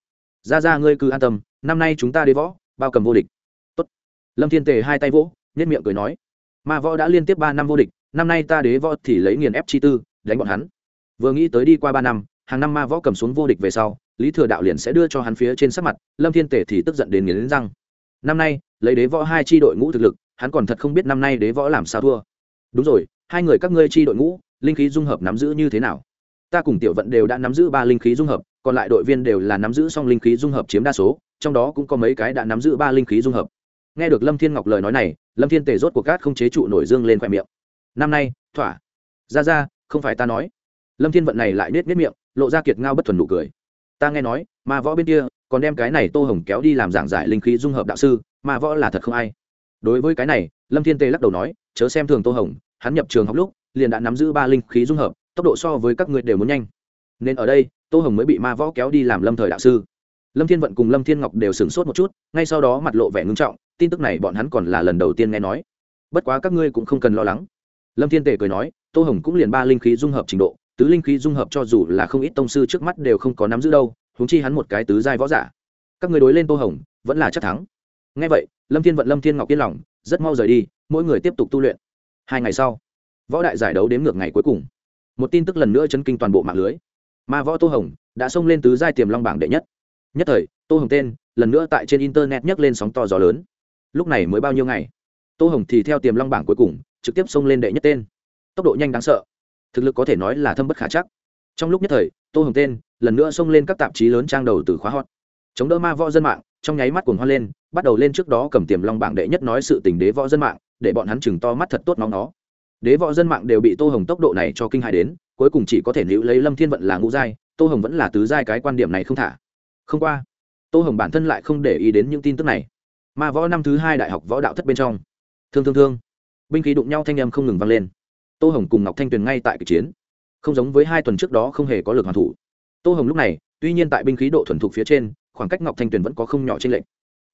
Ra ra, ngươi cứ an tâm, năm nay chúng ta đi võ, bao cầm vô địch. Tốt. lâm thiên tề hai tay vỗ nhất miệng cười nói. Mà võ đã liên tiếp ba năm vô địch, năm nay ta đế võ thì lấy nghiền ép chi tư, đánh bọn hắn. Vừa nghĩ tới đi qua ba năm hàng năm ma võ cầm xuống vô địch về sau, lý thừa đạo liền sẽ đưa cho hắn phía trên sắc mặt, lâm thiên tể thì tức giận đến nghiến răng. Năm nay, lấy đế võ hai chi đội ngũ thực lực, hắn còn thật không biết năm nay đế võ làm sao thua. Đúng rồi, hai người các ngươi chi đội ngũ, linh khí dung hợp nắm giữ như thế nào? Ta cùng tiểu vận đều đã nắm giữ ba linh khí dung hợp, còn lại đội viên đều là nắm giữ song linh khí dung hợp chiếm đa số, trong đó cũng có mấy cái đã nắm giữ ba linh khí dung hợp. Nghe được lâm thiên ngọc lời nói này, lâm thiên tề rốt cuộc cát không chế trụ nổi dương lên khoe miệng. Năm nay, thỏa. Ra ra, không phải ta nói. Lâm thiên vận này lại nết nết miệng lộ ra kiệt ngao bất thuần nụ cười. Ta nghe nói mà võ bên kia còn đem cái này tô hồng kéo đi làm giảng giải linh khí dung hợp đạo sư mà võ là thật không ai. Đối với cái này, lâm thiên tề lắc đầu nói, chớ xem thường tô hồng, hắn nhập trường học lúc liền đã nắm giữ ba linh khí dung hợp, tốc độ so với các người đều muốn nhanh. Nên ở đây, tô hồng mới bị ma võ kéo đi làm lâm thời đạo sư. Lâm thiên vận cùng lâm thiên ngọc đều sửng sốt một chút, ngay sau đó mặt lộ vẻ ngưng trọng, tin tức này bọn hắn còn là lần đầu tiên nghe nói. Bất quá các ngươi cũng không cần lo lắng. Lâm thiên tề cười nói, tô hồng cũng liền ba linh khí dung hợp trình độ tứ linh khí dung hợp cho dù là không ít tông sư trước mắt đều không có nắm giữ đâu húng chi hắn một cái tứ giai võ giả. Các người đối lên tô hồng, vẫn là chắc thắng. Ngay vậy, lâm thiên vận lâm thiên ngọc yên lòng, rất mau rời đi, mỗi người tiếp tục tu luyện. Hai ngày sau, võ đại giải đấu đến ngược ngày cuối cùng. Một tin tức lần nữa chấn kinh toàn bộ mạng lưới. Ma võ tô hồng đã xông lên tứ giai tiềm long bảng đệ nhất. Nhất thời, tô hồng tên lần nữa tại trên internet nhấc lên sóng to gió lớn. Lúc này mới bao nhiêu ngày, tô hồng thì theo tiềm long bảng cuối cùng, trực tiếp xông lên đệ nhất tên. Tốc độ nhanh đáng sợ thực lực có thể nói là thâm bất khả chắc. Trong lúc nhất thời, tô hồng tên lần nữa xông lên các tạp chí lớn trang đầu từ khóa hot. Chống đỡ ma võ dân mạng, trong nháy mắt cuồng hoa lên, bắt đầu lên trước đó cầm tiềm long bảng đệ nhất nói sự tình đế võ dân mạng, để bọn hắn chừng to mắt thật tốt nóng nó. Đế võ dân mạng đều bị tô hồng tốc độ này cho kinh hại đến, cuối cùng chỉ có thể nữ lấy lâm thiên vận là ngũ giai, tô hồng vẫn là tứ giai cái quan điểm này không thả. Không qua, tô hồng bản thân lại không để ý đến những tin tức này. Ma võ năm thứ hai đại học võ đạo thất bên trong. Thương thương thương. Binh khí đụng nhau thanh âm không ngừng vang lên tô hồng cùng ngọc thanh tuyền ngay tại kịch chiến. Không giống với hai tuần trước đó không hề có lực hoàn thủ. Tô hồng lúc này, tuy nhiên tại binh khí độ thuần thục phía trên, khoảng cách ngọc thanh tuyền vẫn có không nhỏ trên lệnh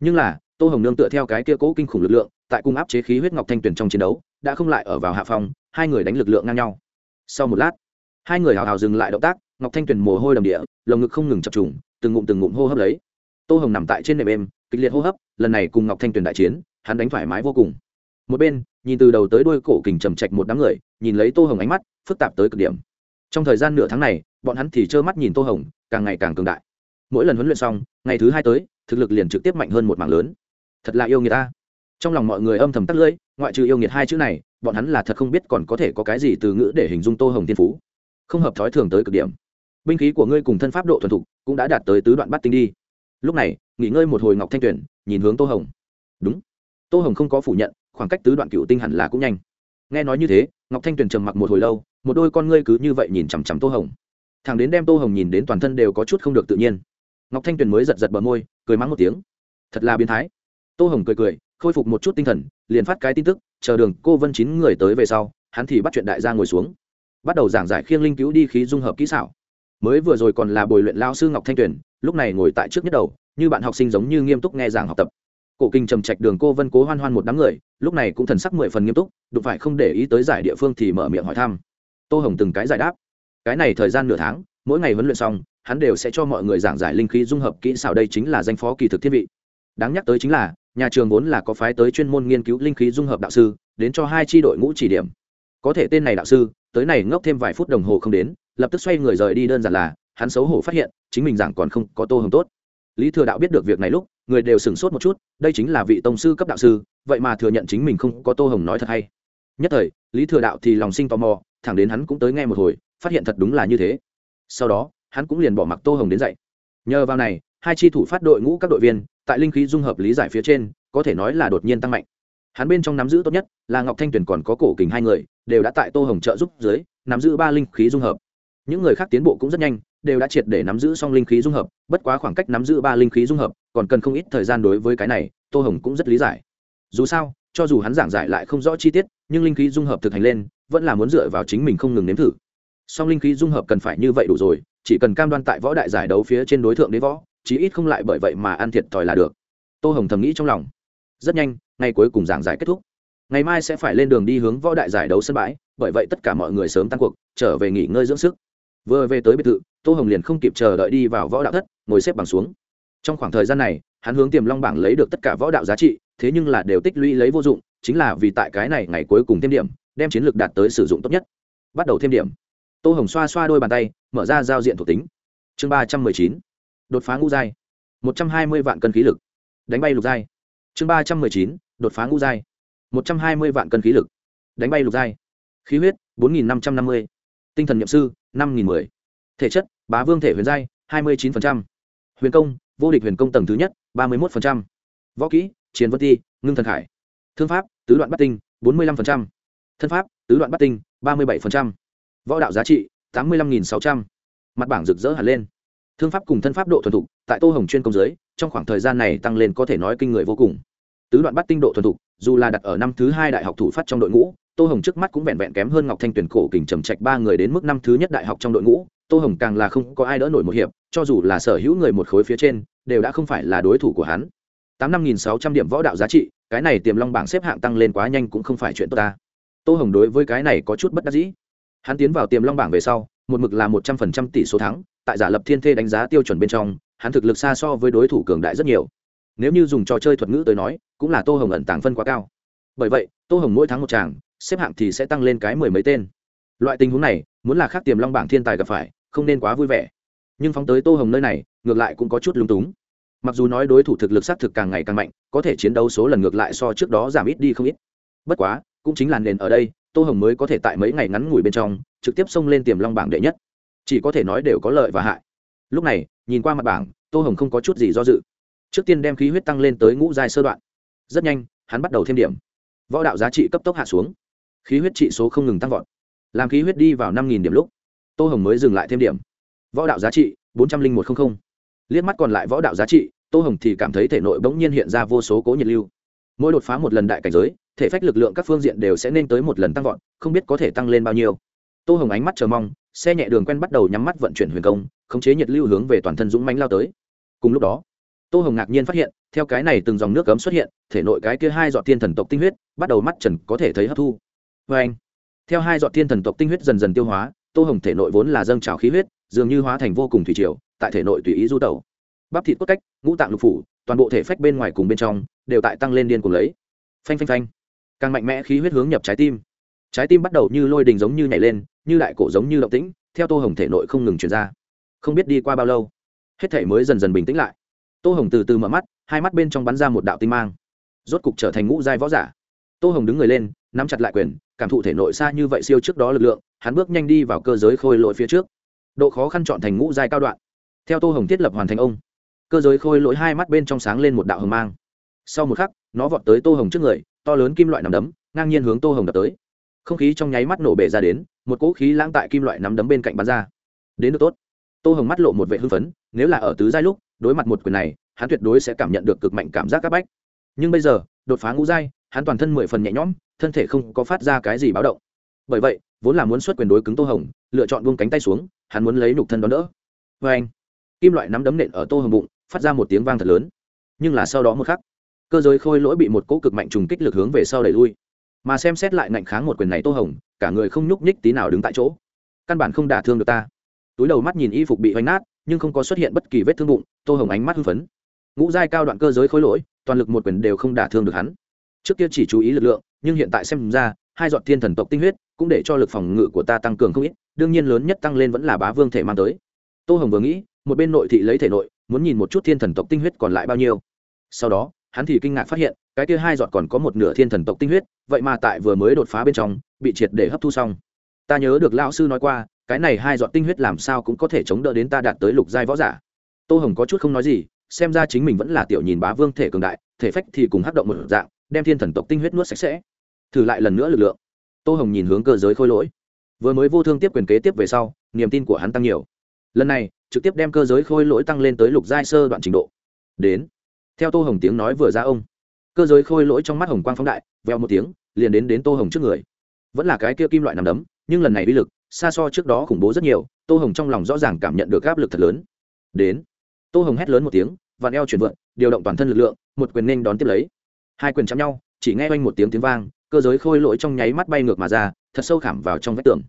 nhưng là, tô hồng nương tựa theo cái kia cố kinh khủng lực lượng, tại cung áp chế khí huyết ngọc thanh tuyền trong chiến đấu, đã không lại ở vào hạ phòng hai người đánh lực lượng ngang nhau. Sau một lát, hai người hào hào dừng lại động tác, ngọc thanh tuyền mồ hôi đầm địa, lồng ngực không ngừng chập trùng, từng ngụm từng ngụm hô hấp lấy. Tô hồng nằm tại trên nệm êm, kịch liệt hô hấp, lần này cùng ngọc thanh tuyền đại chiến, hắn đánh thoải mái vô cùng. Một bên nhìn từ đầu tới đuôi cổ kình trầm trạch một đám người, nhìn lấy tô hồng ánh mắt, phức tạp tới cực điểm. Trong thời gian nửa tháng này, bọn hắn thì trơ mắt nhìn tô hồng, càng ngày càng cường đại. Mỗi lần huấn luyện xong, ngày thứ hai tới, thực lực liền trực tiếp mạnh hơn một mảng lớn. Thật là yêu người ta. Trong lòng mọi người âm thầm tắt lưỡi, ngoại trừ yêu nghiệt hai chữ này, bọn hắn là thật không biết còn có thể có cái gì từ ngữ để hình dung tô hồng thiên phú. Không hợp thói thường tới cực điểm. Binh khí của ngươi cùng thân pháp độ thuần thục cũng đã đạt tới tứ đoạn bắt tinh đi. Lúc này, nghỉ ngơi một hồi ngọc thanh tuyển, nhìn hướng tô hồng. Đúng. Tô hồng không có phủ nhận khoảng cách tứ đoạn cựu tinh hẳn là cũng nhanh. Nghe nói như thế, ngọc thanh tuyền trầm mặc một hồi lâu, một đôi con ngươi cứ như vậy nhìn chằm chằm tô hồng. Thằng đến đem tô hồng nhìn đến toàn thân đều có chút không được tự nhiên. Ngọc thanh tuyền mới giật giật bờ môi, cười mắng một tiếng. Thật là biến thái. Tô hồng cười cười, khôi phục một chút tinh thần, liền phát cái tin tức, chờ đường cô vân chín người tới về sau, hắn thì bắt chuyện đại gia ngồi xuống. Bắt đầu giảng giải khiêng linh cứu đi khí dung hợp kỹ xảo. Mới vừa rồi còn là bồi luyện lao sư ngọc thanh tuyền, lúc này ngồi tại trước nhất đầu, như bạn học sinh giống như nghiêm túc nghe giảng học tập cổ kinh trầm trạch đường cô vân cố hoan hoan một đám người, lúc này cũng thần sắc mười phần nghiêm túc, đụng phải không để ý tới giải địa phương thì mở miệng hỏi thăm. Tô hồng từng cái giải đáp, cái này thời gian nửa tháng, mỗi ngày huấn luyện xong, hắn đều sẽ cho mọi người giảng giải linh khí dung hợp kỹ xảo đây chính là danh phó kỳ thực thiên vị. Đáng nhắc tới chính là, nhà trường vốn là có phái tới chuyên môn nghiên cứu linh khí dung hợp đạo sư, đến cho hai tri đội ngũ chỉ điểm. Có thể tên này đạo sư, tới này ngốc thêm vài phút đồng hồ không đến, lập tức xoay người rời đi, đơn giản là, hắn xấu hổ phát hiện, chính mình giảng còn không có tô hồng tốt. Lý thừa đạo biết được việc này lúc người đều sửng sốt một chút, đây chính là vị tông sư cấp đạo sư, vậy mà thừa nhận chính mình không có tô hồng nói thật hay. Nhất thời, lý thừa đạo thì lòng sinh tò mò, thẳng đến hắn cũng tới nghe một hồi, phát hiện thật đúng là như thế. Sau đó, hắn cũng liền bỏ mặc tô hồng đến dạy. Nhờ vào này, hai chi thủ phát đội ngũ các đội viên, tại linh khí dung hợp lý giải phía trên, có thể nói là đột nhiên tăng mạnh. Hắn bên trong nắm giữ tốt nhất là ngọc thanh tuyền còn có cổ kình hai người, đều đã tại tô hồng trợ giúp dưới, nắm giữ ba linh khí dung hợp. Những người khác tiến bộ cũng rất nhanh, đều đã triệt để nắm giữ xong linh khí dung hợp, bất quá khoảng cách nắm giữ ba linh khí dung hợp còn cần không ít thời gian đối với cái này, tô hồng cũng rất lý giải. Dù sao, cho dù hắn giảng giải lại không rõ chi tiết, nhưng linh khí dung hợp thực hành lên, vẫn là muốn dựa vào chính mình không ngừng nếm thử. Song linh khí dung hợp cần phải như vậy đủ rồi, chỉ cần cam đoan tại võ đại giải đấu phía trên đối tượng đế võ, chí ít không lại bởi vậy mà ăn thiệt thòi là được. Tô hồng thầm nghĩ trong lòng. Rất nhanh, ngày cuối cùng giảng giải kết thúc. Ngày mai sẽ phải lên đường đi hướng võ đại giải đấu sân bãi, bởi vậy tất cả mọi người sớm tăng cuộc, trở về nghỉ ngơi dưỡng sức. Vừa về tới biệt thự, tô hồng liền không kịp chờ đợi đi vào võ đạo thất, ngồi xếp bằng xuống trong khoảng thời gian này, hắn hướng tiềm long bảng lấy được tất cả võ đạo giá trị, thế nhưng là đều tích lũy lấy vô dụng, chính là vì tại cái này ngày cuối cùng thêm điểm, đem chiến lược đạt tới sử dụng tốt nhất. Bắt đầu thêm điểm. Tô hồng xoa xoa đôi bàn tay, mở ra giao diện thuộc tính. Chương ba trăm mười chín. Đột phá ngũ giai. Một trăm hai mươi vạn cân khí lực. Đánh bay lục giai. Chương ba trăm mười chín. Đột phá ngũ giai. Một trăm hai mươi vạn cân khí lực. Đánh bay lục giai. Khí huyết, bốn nghìn năm trăm năm mươi. Tinh thần nhậm sư, năm nghìn mười. Thể chất, bá vương thể huyền giai, hai mươi chín huyền công vô địch huyền công tầng thứ nhất, ba mươi một võ kỹ, chiến vân ti, ngưng thần khải. Thương pháp, tứ đoạn bắt tinh, bốn mươi năm thân pháp, tứ đoạn bắt tinh, ba mươi bảy võ đạo giá trị, tám mươi năm sáu trăm. Mặt bảng rực rỡ hẳn lên. Thương pháp cùng thân pháp độ thuần thục, tại tô hồng chuyên công giới, trong khoảng thời gian này tăng lên có thể nói kinh người vô cùng. Tứ đoạn bắt tinh độ thuần thục, dù là đặt ở năm thứ hai đại học thủ phát trong đội ngũ, tô hồng trước mắt cũng vẹn vẹn kém hơn ngọc thanh tuyển cổ kình trầm trạch ba người đến mức năm thứ nhất đại học trong đội ngũ tô hồng càng là không có ai đỡ nổi một hiệp, cho dù là sở hữu người một khối phía trên, đều đã không phải là đối thủ của hắn. Tám năm nghìn sáu trăm điểm võ đạo giá trị, cái này tiềm long bảng xếp hạng tăng lên quá nhanh cũng không phải chuyện tốt ta. Tô hồng đối với cái này có chút bất đắc dĩ. Hắn tiến vào tiềm long bảng về sau, một mực là một trăm phần trăm tỷ số thắng, tại giả lập thiên thê đánh giá tiêu chuẩn bên trong, hắn thực lực xa so với đối thủ cường đại rất nhiều. Nếu như dùng trò chơi thuật ngữ tới nói, cũng là tô hồng ẩn tàng phân quá cao. Bởi vậy, tô hồng mỗi tháng một tràng, xếp hạng thì sẽ tăng lên cái mười mấy tên. Loại tình huống này, muốn là khác tiềm long bảng thiên tài gặp phải không nên quá vui vẻ. Nhưng phóng tới tô hồng nơi này, ngược lại cũng có chút lung túng. Mặc dù nói đối thủ thực lực xác thực càng ngày càng mạnh, có thể chiến đấu số lần ngược lại so trước đó giảm ít đi không ít. Bất quá, cũng chính là nền ở đây, tô hồng mới có thể tại mấy ngày ngắn ngủi bên trong, trực tiếp xông lên tiềm long bảng đệ nhất. Chỉ có thể nói đều có lợi và hại. Lúc này, nhìn qua mặt bảng, tô hồng không có chút gì do dự. Trước tiên đem khí huyết tăng lên tới ngũ giai sơ đoạn. Rất nhanh, hắn bắt đầu thêm điểm. Võ đạo giá trị cấp tốc hạ xuống. Khí huyết trị số không ngừng tăng vọt. Làm khí huyết đi vào năm điểm lúc tô hồng mới dừng lại thêm điểm. Võ đạo giá trị, bốn trăm linh một trăm linh liếc mắt còn lại võ đạo giá trị, tô hồng thì cảm thấy thể nội bỗng nhiên hiện ra vô số cố nhiệt lưu. Mỗi đột phá một lần đại cảnh giới, thể phách lực lượng các phương diện đều sẽ nên tới một lần tăng vọt, không biết có thể tăng lên bao nhiêu. Tô hồng ánh mắt chờ mong, xe nhẹ đường quen bắt đầu nhắm mắt vận chuyển huyền công, khống chế nhiệt lưu hướng về toàn thân dũng mánh lao tới. Cùng lúc đó, tô hồng ngạc nhiên phát hiện, theo cái này từng dòng nước cấm xuất hiện, thể nội cái kia hai dọn thiên thần tộc tinh huyết bắt đầu mắt trần có thể thấy hấp thu. Vê anh, theo hai dọn thiên thần tộc tinh huyết dần dần tiêu hóa tô hồng thể nội vốn là dâng trào khí huyết, dường như hóa thành vô cùng thủy triều, tại thể nội tùy ý du tẩu. Bắp thịt cốt cách, ngũ tạng lục phủ, toàn bộ thể phách bên ngoài cùng bên trong, đều tại tăng lên điên cùng lấy. Phanh phanh phanh. Càng mạnh mẽ khí huyết hướng nhập trái tim. Trái tim bắt đầu như lôi đình giống như nhảy lên, như đại cổ giống như động tĩnh, theo tô hồng thể nội không ngừng chuyển ra. Không biết đi qua bao lâu, hết thể mới dần dần bình tĩnh lại. Tô hồng từ từ mở mắt, hai mắt bên trong bắn ra một đạo tinh mang. Rốt cục trở thành ngũ giai võ giả tô hồng đứng người lên, nắm chặt lại quyền, cảm thụ thể nội xa như vậy siêu trước đó lực lượng, hắn bước nhanh đi vào cơ giới khôi lỗi phía trước. Độ khó khăn chọn thành ngũ giai cao đoạn. Theo tô hồng thiết lập hoàn thành ông, cơ giới khôi lỗi hai mắt bên trong sáng lên một đạo hồng mang. Sau một khắc, nó vọt tới tô hồng trước người, to lớn kim loại nằm đấm, ngang nhiên hướng tô hồng đập tới. Không khí trong nháy mắt nổ bể ra đến, một cỗ khí lãng tại kim loại nắm đấm bên cạnh bắn ra. Đến được tốt. Tô hồng mắt lộ một vệ hưng phấn, nếu là ở tứ giai lúc, đối mặt một quyền này, hắn tuyệt đối sẽ cảm nhận được cực mạnh cảm giác áp bách. Nhưng bây giờ, đột phá ngũ giai hắn toàn thân mười phần nhẹ nhõm, thân thể không có phát ra cái gì báo động. Bởi vậy, vốn là muốn xuất quyền đối cứng tô hồng, lựa chọn buông cánh tay xuống, hắn muốn lấy nục thân đón đỡ. Vê anh, kim loại nắm đấm nện ở tô hồng bụng, phát ra một tiếng vang thật lớn. Nhưng là sau đó một khắc, cơ giới khôi lỗi bị một cỗ cực mạnh trùng kích lực hướng về sau đẩy lui. Mà xem xét lại ngạnh kháng một quyền này tô hồng, cả người không nhúc nhích tí nào đứng tại chỗ. Căn bản không đả thương được ta. Túi đầu mắt nhìn y phục bị hoành nát, nhưng không có xuất hiện bất kỳ vết thương bụng, tô hồng ánh mắt hưng phấn. Ngũ giai cao đoạn cơ giới khối lỗi, toàn lực một quyền đều không đả thương được hắn trước kia chỉ chú ý lực lượng, nhưng hiện tại xem ra, hai dọn thiên thần tộc tinh huyết cũng để cho lực phòng ngự của ta tăng cường không ít, đương nhiên lớn nhất tăng lên vẫn là bá vương thể mang tới. Tô hồng vừa nghĩ, một bên nội thị lấy thể nội, muốn nhìn một chút thiên thần tộc tinh huyết còn lại bao nhiêu. Sau đó, hắn thì kinh ngạc phát hiện, cái kia hai giọt còn có một nửa thiên thần tộc tinh huyết, vậy mà tại vừa mới đột phá bên trong, bị triệt để hấp thu xong. Ta nhớ được lão sư nói qua, cái này hai giọt tinh huyết làm sao cũng có thể chống đỡ đến ta đạt tới lục giai võ giả. Tô hồng có chút không nói gì, xem ra chính mình vẫn là tiểu nhìn bá vương thể cường đại, thể phách thì cùng hắc động một dạng đem thiên thần tộc tinh huyết nuốt sạch sẽ. Thử lại lần nữa lực lượng. Tô hồng nhìn hướng cơ giới khôi lỗi. Vừa mới vô thương tiếp quyền kế tiếp về sau, niềm tin của hắn tăng nhiều. Lần này, trực tiếp đem cơ giới khôi lỗi tăng lên tới lục giai sơ đoạn trình độ. Đến. Theo tô hồng tiếng nói vừa ra ông, cơ giới khôi lỗi trong mắt hồng quang phóng đại veo một tiếng, liền đến đến tô hồng trước người. Vẫn là cái kia kim loại nằm đấm, nhưng lần này uy lực, xa so trước đó khủng bố rất nhiều, tô hồng trong lòng rõ ràng cảm nhận được áp lực thật lớn. Đến. Tô hồng hét lớn một tiếng vặn eo chuyển vượn điều động toàn thân lực lượng, một quyền nên đón tiếp lấy hai quyền chạm nhau, chỉ nghe oanh một tiếng tiếng vang, cơ giới khôi lỗi trong nháy mắt bay ngược mà ra, thật sâu khảm vào trong vách tường.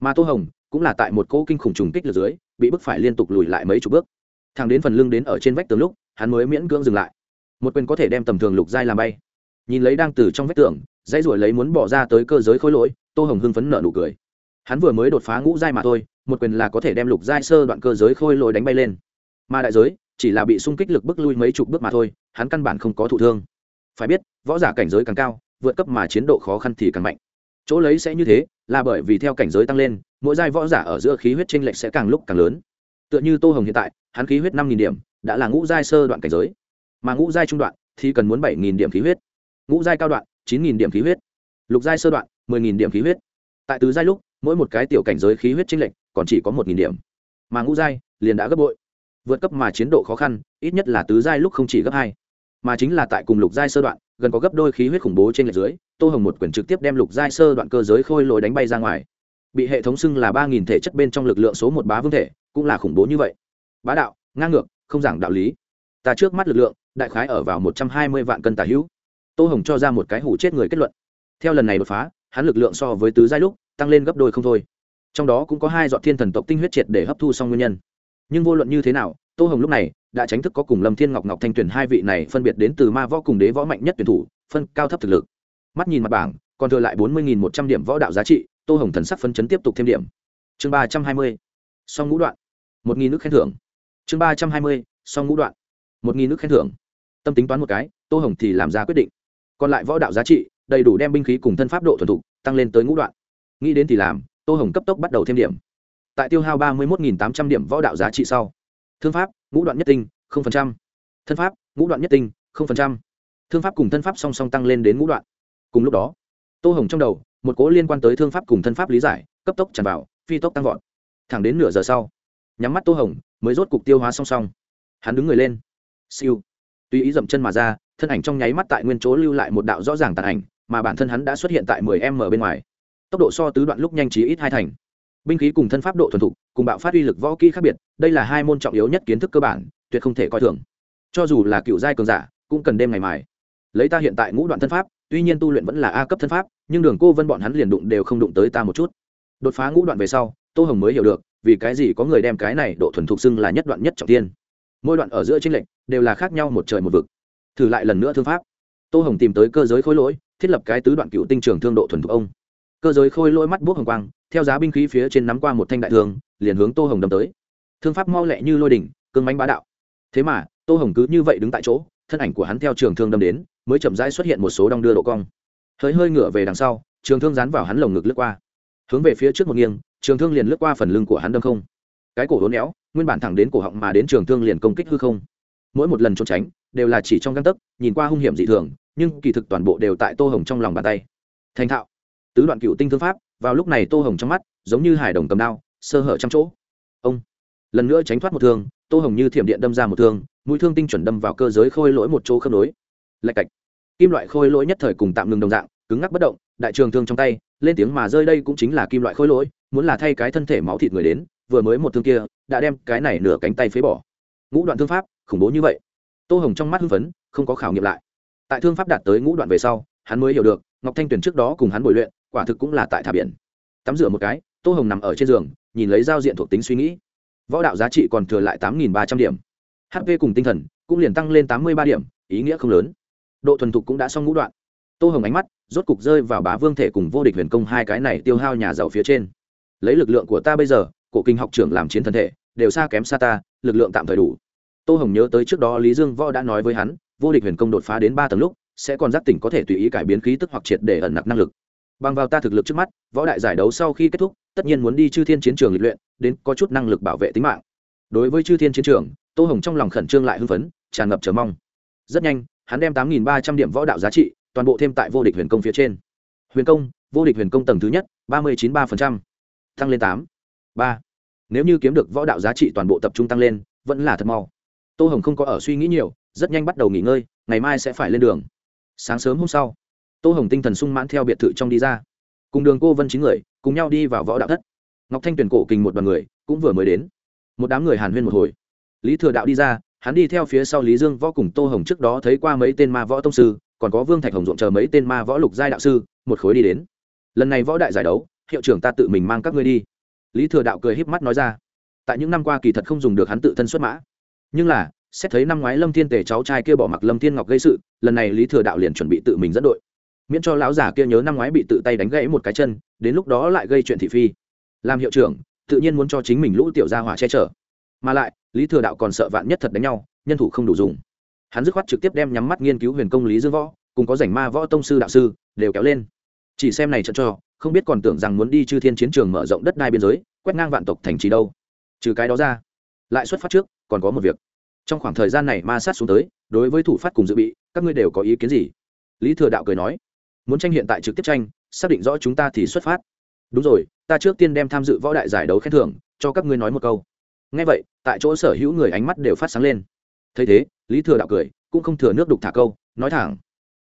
Mà tô hồng cũng là tại một cỗ kinh khủng trùng kích lực dưới, bị bức phải liên tục lùi lại mấy chục bước. Thằng đến phần lưng đến ở trên vách tường lúc, hắn mới miễn cưỡng dừng lại. Một quyền có thể đem tầm thường lục giai làm bay. Nhìn lấy đang từ trong vách tường, dãy ruổi lấy muốn bỏ ra tới cơ giới khôi lỗi, tô hồng hưng phấn nợ nụ cười. Hắn vừa mới đột phá ngũ giai mà thôi, một quyền là có thể đem lục giai sơ đoạn cơ giới khôi lỗi đánh bay lên. Mà đại giới, chỉ là bị xung kích lực bức lui mấy chục bước mà thôi, hắn căn bản không có thụ thương phải biết, võ giả cảnh giới càng cao, vượt cấp mà chiến độ khó khăn thì càng mạnh. Chỗ lấy sẽ như thế, là bởi vì theo cảnh giới tăng lên, mỗi giai võ giả ở giữa khí huyết tranh lệch sẽ càng lúc càng lớn. Tựa như tô hồng hiện tại, hắn khí huyết năm nghìn điểm, đã là ngũ giai sơ đoạn cảnh giới. Mà ngũ giai trung đoạn thì cần muốn bảy nghìn điểm khí huyết. Ngũ giai cao đoạn, chín nghìn điểm khí huyết. Lục giai sơ đoạn, mười nghìn điểm khí huyết. Tại tứ giai lúc, mỗi một cái tiểu cảnh giới khí huyết tranh lệch còn chỉ có một nghìn điểm. Mà ngũ giai liền đã gấp bội. Vượt cấp mà chiến độ khó khăn, ít nhất là tứ giai lúc không chỉ gấp hai mà chính là tại cùng lục giai sơ đoạn, gần có gấp đôi khí huyết khủng bố trên lệch dưới, tô hồng một quyển trực tiếp đem lục giai sơ đoạn cơ giới khôi lội đánh bay ra ngoài. Bị hệ thống xưng là ba nghìn thể chất bên trong lực lượng số một bá vương thể, cũng là khủng bố như vậy. Bá đạo, ngang ngược, không giảng đạo lý. Ta trước mắt lực lượng, đại khái ở vào một trăm hai mươi vạn cân tả hữu. Tô hồng cho ra một cái hủ chết người kết luận. Theo lần này đột phá, hắn lực lượng so với tứ giai lúc, tăng lên gấp đôi không thôi. Trong đó cũng có hai dọn thiên thần tộc tinh huyết triệt để hấp thu xong nguyên nhân nhưng vô luận như thế nào, tô hồng lúc này đã tránh thức có cùng lâm thiên ngọc ngọc thanh tuyển hai vị này phân biệt đến từ ma võ cùng đế võ mạnh nhất tuyển thủ, phân cao thấp thực lực. Mắt nhìn mặt bảng, còn thừa lại bốn mươi một trăm điểm võ đạo giá trị, tô hồng thần sắc phân chấn tiếp tục thêm điểm. Chương ba trăm hai mươi, song ngũ đoạn. Một nghìn nước khen thưởng. Chương ba trăm hai mươi, song ngũ đoạn. Một nghìn nước khen thưởng. Tâm tính toán một cái, tô hồng thì làm ra quyết định. Còn lại võ đạo giá trị, đầy đủ đem binh khí cùng thân pháp độ thuần thục, tăng lên tới ngũ đoạn. Nghĩ đến thì làm, tô hồng cấp tốc bắt đầu thêm điểm tại tiêu hao ba mươi một tám trăm điểm võ đạo giá trị sau. Thương pháp, ngũ đoạn nhất tinh thân pháp, ngũ đoạn nhất tinh thương pháp cùng thân pháp song song tăng lên đến ngũ đoạn. Cùng lúc đó, tô hồng trong đầu, một cố liên quan tới thương pháp cùng thân pháp lý giải, cấp tốc tràn vào, phi tốc tăng vọt. Thẳng đến nửa giờ sau, nhắm mắt tô hồng, mới rốt cục tiêu hóa song song. Hắn đứng người lên. Siêu. Tùy ý dậm chân mà ra, thân ảnh trong nháy mắt tại nguyên chỗ lưu lại một đạo rõ ràng tàn ảnh, mà bản thân hắn đã xuất hiện tại 10 m bên ngoài. Tốc độ so tứ đoạn lúc nhanh trí ít hai thành binh khí cùng thân pháp độ thuần thục, cùng bạo phát uy lực võ kỹ khác biệt, đây là hai môn trọng yếu nhất kiến thức cơ bản, tuyệt không thể coi thường. Cho dù là cựu giai cường giả, cũng cần đêm ngày mài. Lấy ta hiện tại ngũ đoạn thân pháp, tuy nhiên tu luyện vẫn là a cấp thân pháp, nhưng đường cô vân bọn hắn liền đụng đều không đụng tới ta một chút. Đột phá ngũ đoạn về sau, tô hồng mới hiểu được, vì cái gì có người đem cái này độ thuần thục xưng là nhất đoạn nhất trọng tiên. Mỗi đoạn ở giữa tranh lệch, đều là khác nhau một trời một vực. Thử lại lần nữa thương pháp. Tô hồng tìm tới cơ giới khối lỗi, thiết lập cái tứ đoạn cựu tinh trường thương độ thuần thục ông. Cơ giới khôi lỗi mắt bút hồng quang theo giá binh khí phía trên nắm qua một thanh đại thương, liền hướng tô hồng đâm tới. Thương pháp mau lẹ như lôi đỉnh, cương bánh bá đạo. Thế mà, tô hồng cứ như vậy đứng tại chỗ, thân ảnh của hắn theo trường thương đâm đến, mới chậm rãi xuất hiện một số đong đưa độ cong. Hơi hơi ngửa về đằng sau, trường thương dán vào hắn lồng ngực lướt qua. Hướng về phía trước một nghiêng, trường thương liền lướt qua phần lưng của hắn đâm không. Cái cổ hốn éo, nguyên bản thẳng đến cổ họng mà đến trường thương liền công kích hư không. Mỗi một lần trốn tránh, đều là chỉ trong găng tấc, nhìn qua hung hiểm dị thường, nhưng kỳ thực toàn bộ đều tại tô hồng trong lòng bàn tay. Thành thạo. Tứ đoạn cựu tinh thương pháp vào lúc này tô hồng trong mắt giống như hải đồng cầm đao, sơ hở trăm chỗ. Ông, lần nữa tránh thoát một thương, tô hồng như thiểm điện đâm ra một thương, mũi thương tinh chuẩn đâm vào cơ giới khôi lỗi một chỗ khớp nối. Lạch cạch. Kim loại khôi lỗi nhất thời cùng tạm ngừng đồng dạng, cứng ngắc bất động, đại trường thương trong tay, lên tiếng mà rơi đây cũng chính là kim loại khôi lỗi, muốn là thay cái thân thể máu thịt người đến, vừa mới một thương kia, đã đem cái này nửa cánh tay phế bỏ. Ngũ đoạn thương pháp, khủng bố như vậy. Tô hồng trong mắt hưng phấn, không có khảo nghiệm lại. Tại thương pháp đạt tới ngũ đoạn về sau, hắn mới hiểu được, ngọc thanh tuyền trước đó cùng hắn bồi luyện quả thực cũng là tại thả biển. Tắm rửa một cái, tô hồng nằm ở trên giường, nhìn lấy giao diện thuộc tính suy nghĩ. Võ đạo giá trị còn thừa lại tám ba trăm điểm. Hp cùng tinh thần cũng liền tăng lên tám mươi ba điểm, ý nghĩa không lớn. Độ thuần thục cũng đã xong ngũ đoạn. Tô hồng ánh mắt rốt cục rơi vào bá vương thể cùng vô địch huyền công hai cái này tiêu hao nhà giàu phía trên. Lấy lực lượng của ta bây giờ, cổ kinh học trưởng làm chiến thân thể, đều xa kém xa ta, lực lượng tạm thời đủ. Tô hồng nhớ tới trước đó lý dương võ đã nói với hắn, vô địch huyền công đột phá đến ba tầng lúc, sẽ còn giác tỉnh có thể tùy ý cải biến khí tức hoặc triệt để ẩn nặc năng lực bằng vào ta thực lực trước mắt, võ đại giải đấu sau khi kết thúc, tất nhiên muốn đi chư thiên chiến trường lịch luyện, đến có chút năng lực bảo vệ tính mạng. Đối với chư thiên chiến trường, tô hồng trong lòng khẩn trương lại hưng phấn, tràn ngập chờ mong. Rất nhanh, hắn đem tám ba trăm điểm võ đạo giá trị, toàn bộ thêm tại vô địch huyền công phía trên. Huyền công, vô địch huyền công tầng thứ nhất, ba mươi chín ba tăng lên tám. Ba. Nếu như kiếm được võ đạo giá trị toàn bộ tập trung tăng lên, vẫn là thật mau. Tô hồng không có ở suy nghĩ nhiều, rất nhanh bắt đầu nghỉ ngơi, ngày mai sẽ phải lên đường. Sáng sớm hôm sau tô hồng tinh thần sung mãn theo biệt thự trong đi ra. Cùng đường cô vân chín người, cùng nhau đi vào võ đạo thất. Ngọc thanh tuyển cổ kình một đoàn người, cũng vừa mới đến. Một đám người hàn huyên một hồi. Lý thừa đạo đi ra, hắn đi theo phía sau lý dương võ cùng tô hồng trước đó thấy qua mấy tên ma võ tông sư, còn có vương thạch hồng ruộng chờ mấy tên ma võ lục giai đạo sư, một khối đi đến. Lần này võ đại giải đấu, hiệu trưởng ta tự mình mang các ngươi đi. Lý thừa đạo cười híp mắt nói ra. Tại những năm qua kỳ thật không dùng được hắn tự thân xuất mã. Nhưng là, xét thấy năm ngoái lâm thiên tề cháu trai kia bỏ mặc lâm thiên ngọc gây sự, lần này lý thừa đạo liền chuẩn bị tự mình dẫn đội miễn cho lão già kia nhớ năm ngoái bị tự tay đánh gãy một cái chân, đến lúc đó lại gây chuyện thị phi. Làm hiệu trưởng, tự nhiên muốn cho chính mình lũ tiểu gia hỏa che chở. Mà lại, lý thừa đạo còn sợ vạn nhất thật đánh nhau, nhân thủ không đủ dùng. Hắn dứt khoát trực tiếp đem nhắm mắt nghiên cứu huyền công lý dương võ, cùng có rảnh ma võ tông sư đạo sư, đều kéo lên. Chỉ xem này trận cho không biết còn tưởng rằng muốn đi chư thiên chiến trường mở rộng đất đai biên giới, quét ngang vạn tộc thành trì đâu. Trừ cái đó ra, lại xuất phát trước, còn có một việc. Trong khoảng thời gian này ma sát xuống tới, đối với thủ phát cùng dự bị, các ngươi đều có ý kiến gì? Lý thừa đạo cười nói muốn tranh hiện tại trực tiếp tranh, xác định rõ chúng ta thì xuất phát. Đúng rồi, ta trước tiên đem tham dự võ đại giải đấu khen thưởng, cho các ngươi nói một câu. Ngay vậy, tại chỗ sở hữu người ánh mắt đều phát sáng lên. Thấy thế, lý thừa đạo cười, cũng không thừa nước đục thả câu, nói thẳng.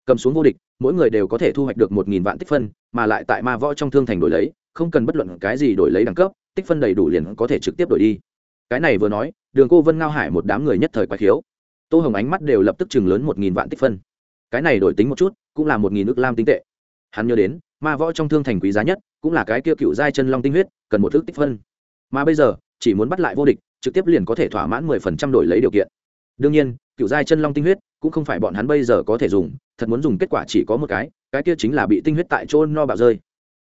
Cầm xuống vô địch, mỗi người đều có thể thu hoạch được một nghìn vạn tích phân, mà lại tại ma võ trong thương thành đổi lấy, không cần bất luận cái gì đổi lấy đẳng cấp, tích phân đầy đủ liền có thể trực tiếp đổi đi. Cái này vừa nói, đường cô vân ngao hải một đám người nhất thời quái khiếu. Tô hồng ánh mắt đều lập tức chừng lớn một nghìn vạn tích phân. Cái này đổi tính một chút cũng là một nghìn nước lam tinh tệ. Hắn nhớ đến, ma võ trong thương thành quý giá nhất, cũng là cái kia cựu giai chân long tinh huyết, cần một thước tích phân. Mà bây giờ, chỉ muốn bắt lại vô địch, trực tiếp liền có thể thỏa mãn mười phần trăm đổi lấy điều kiện. Đương nhiên, cựu giai chân long tinh huyết, cũng không phải bọn hắn bây giờ có thể dùng, thật muốn dùng kết quả chỉ có một cái cái kia chính là bị tinh huyết tại chỗ no bạo rơi.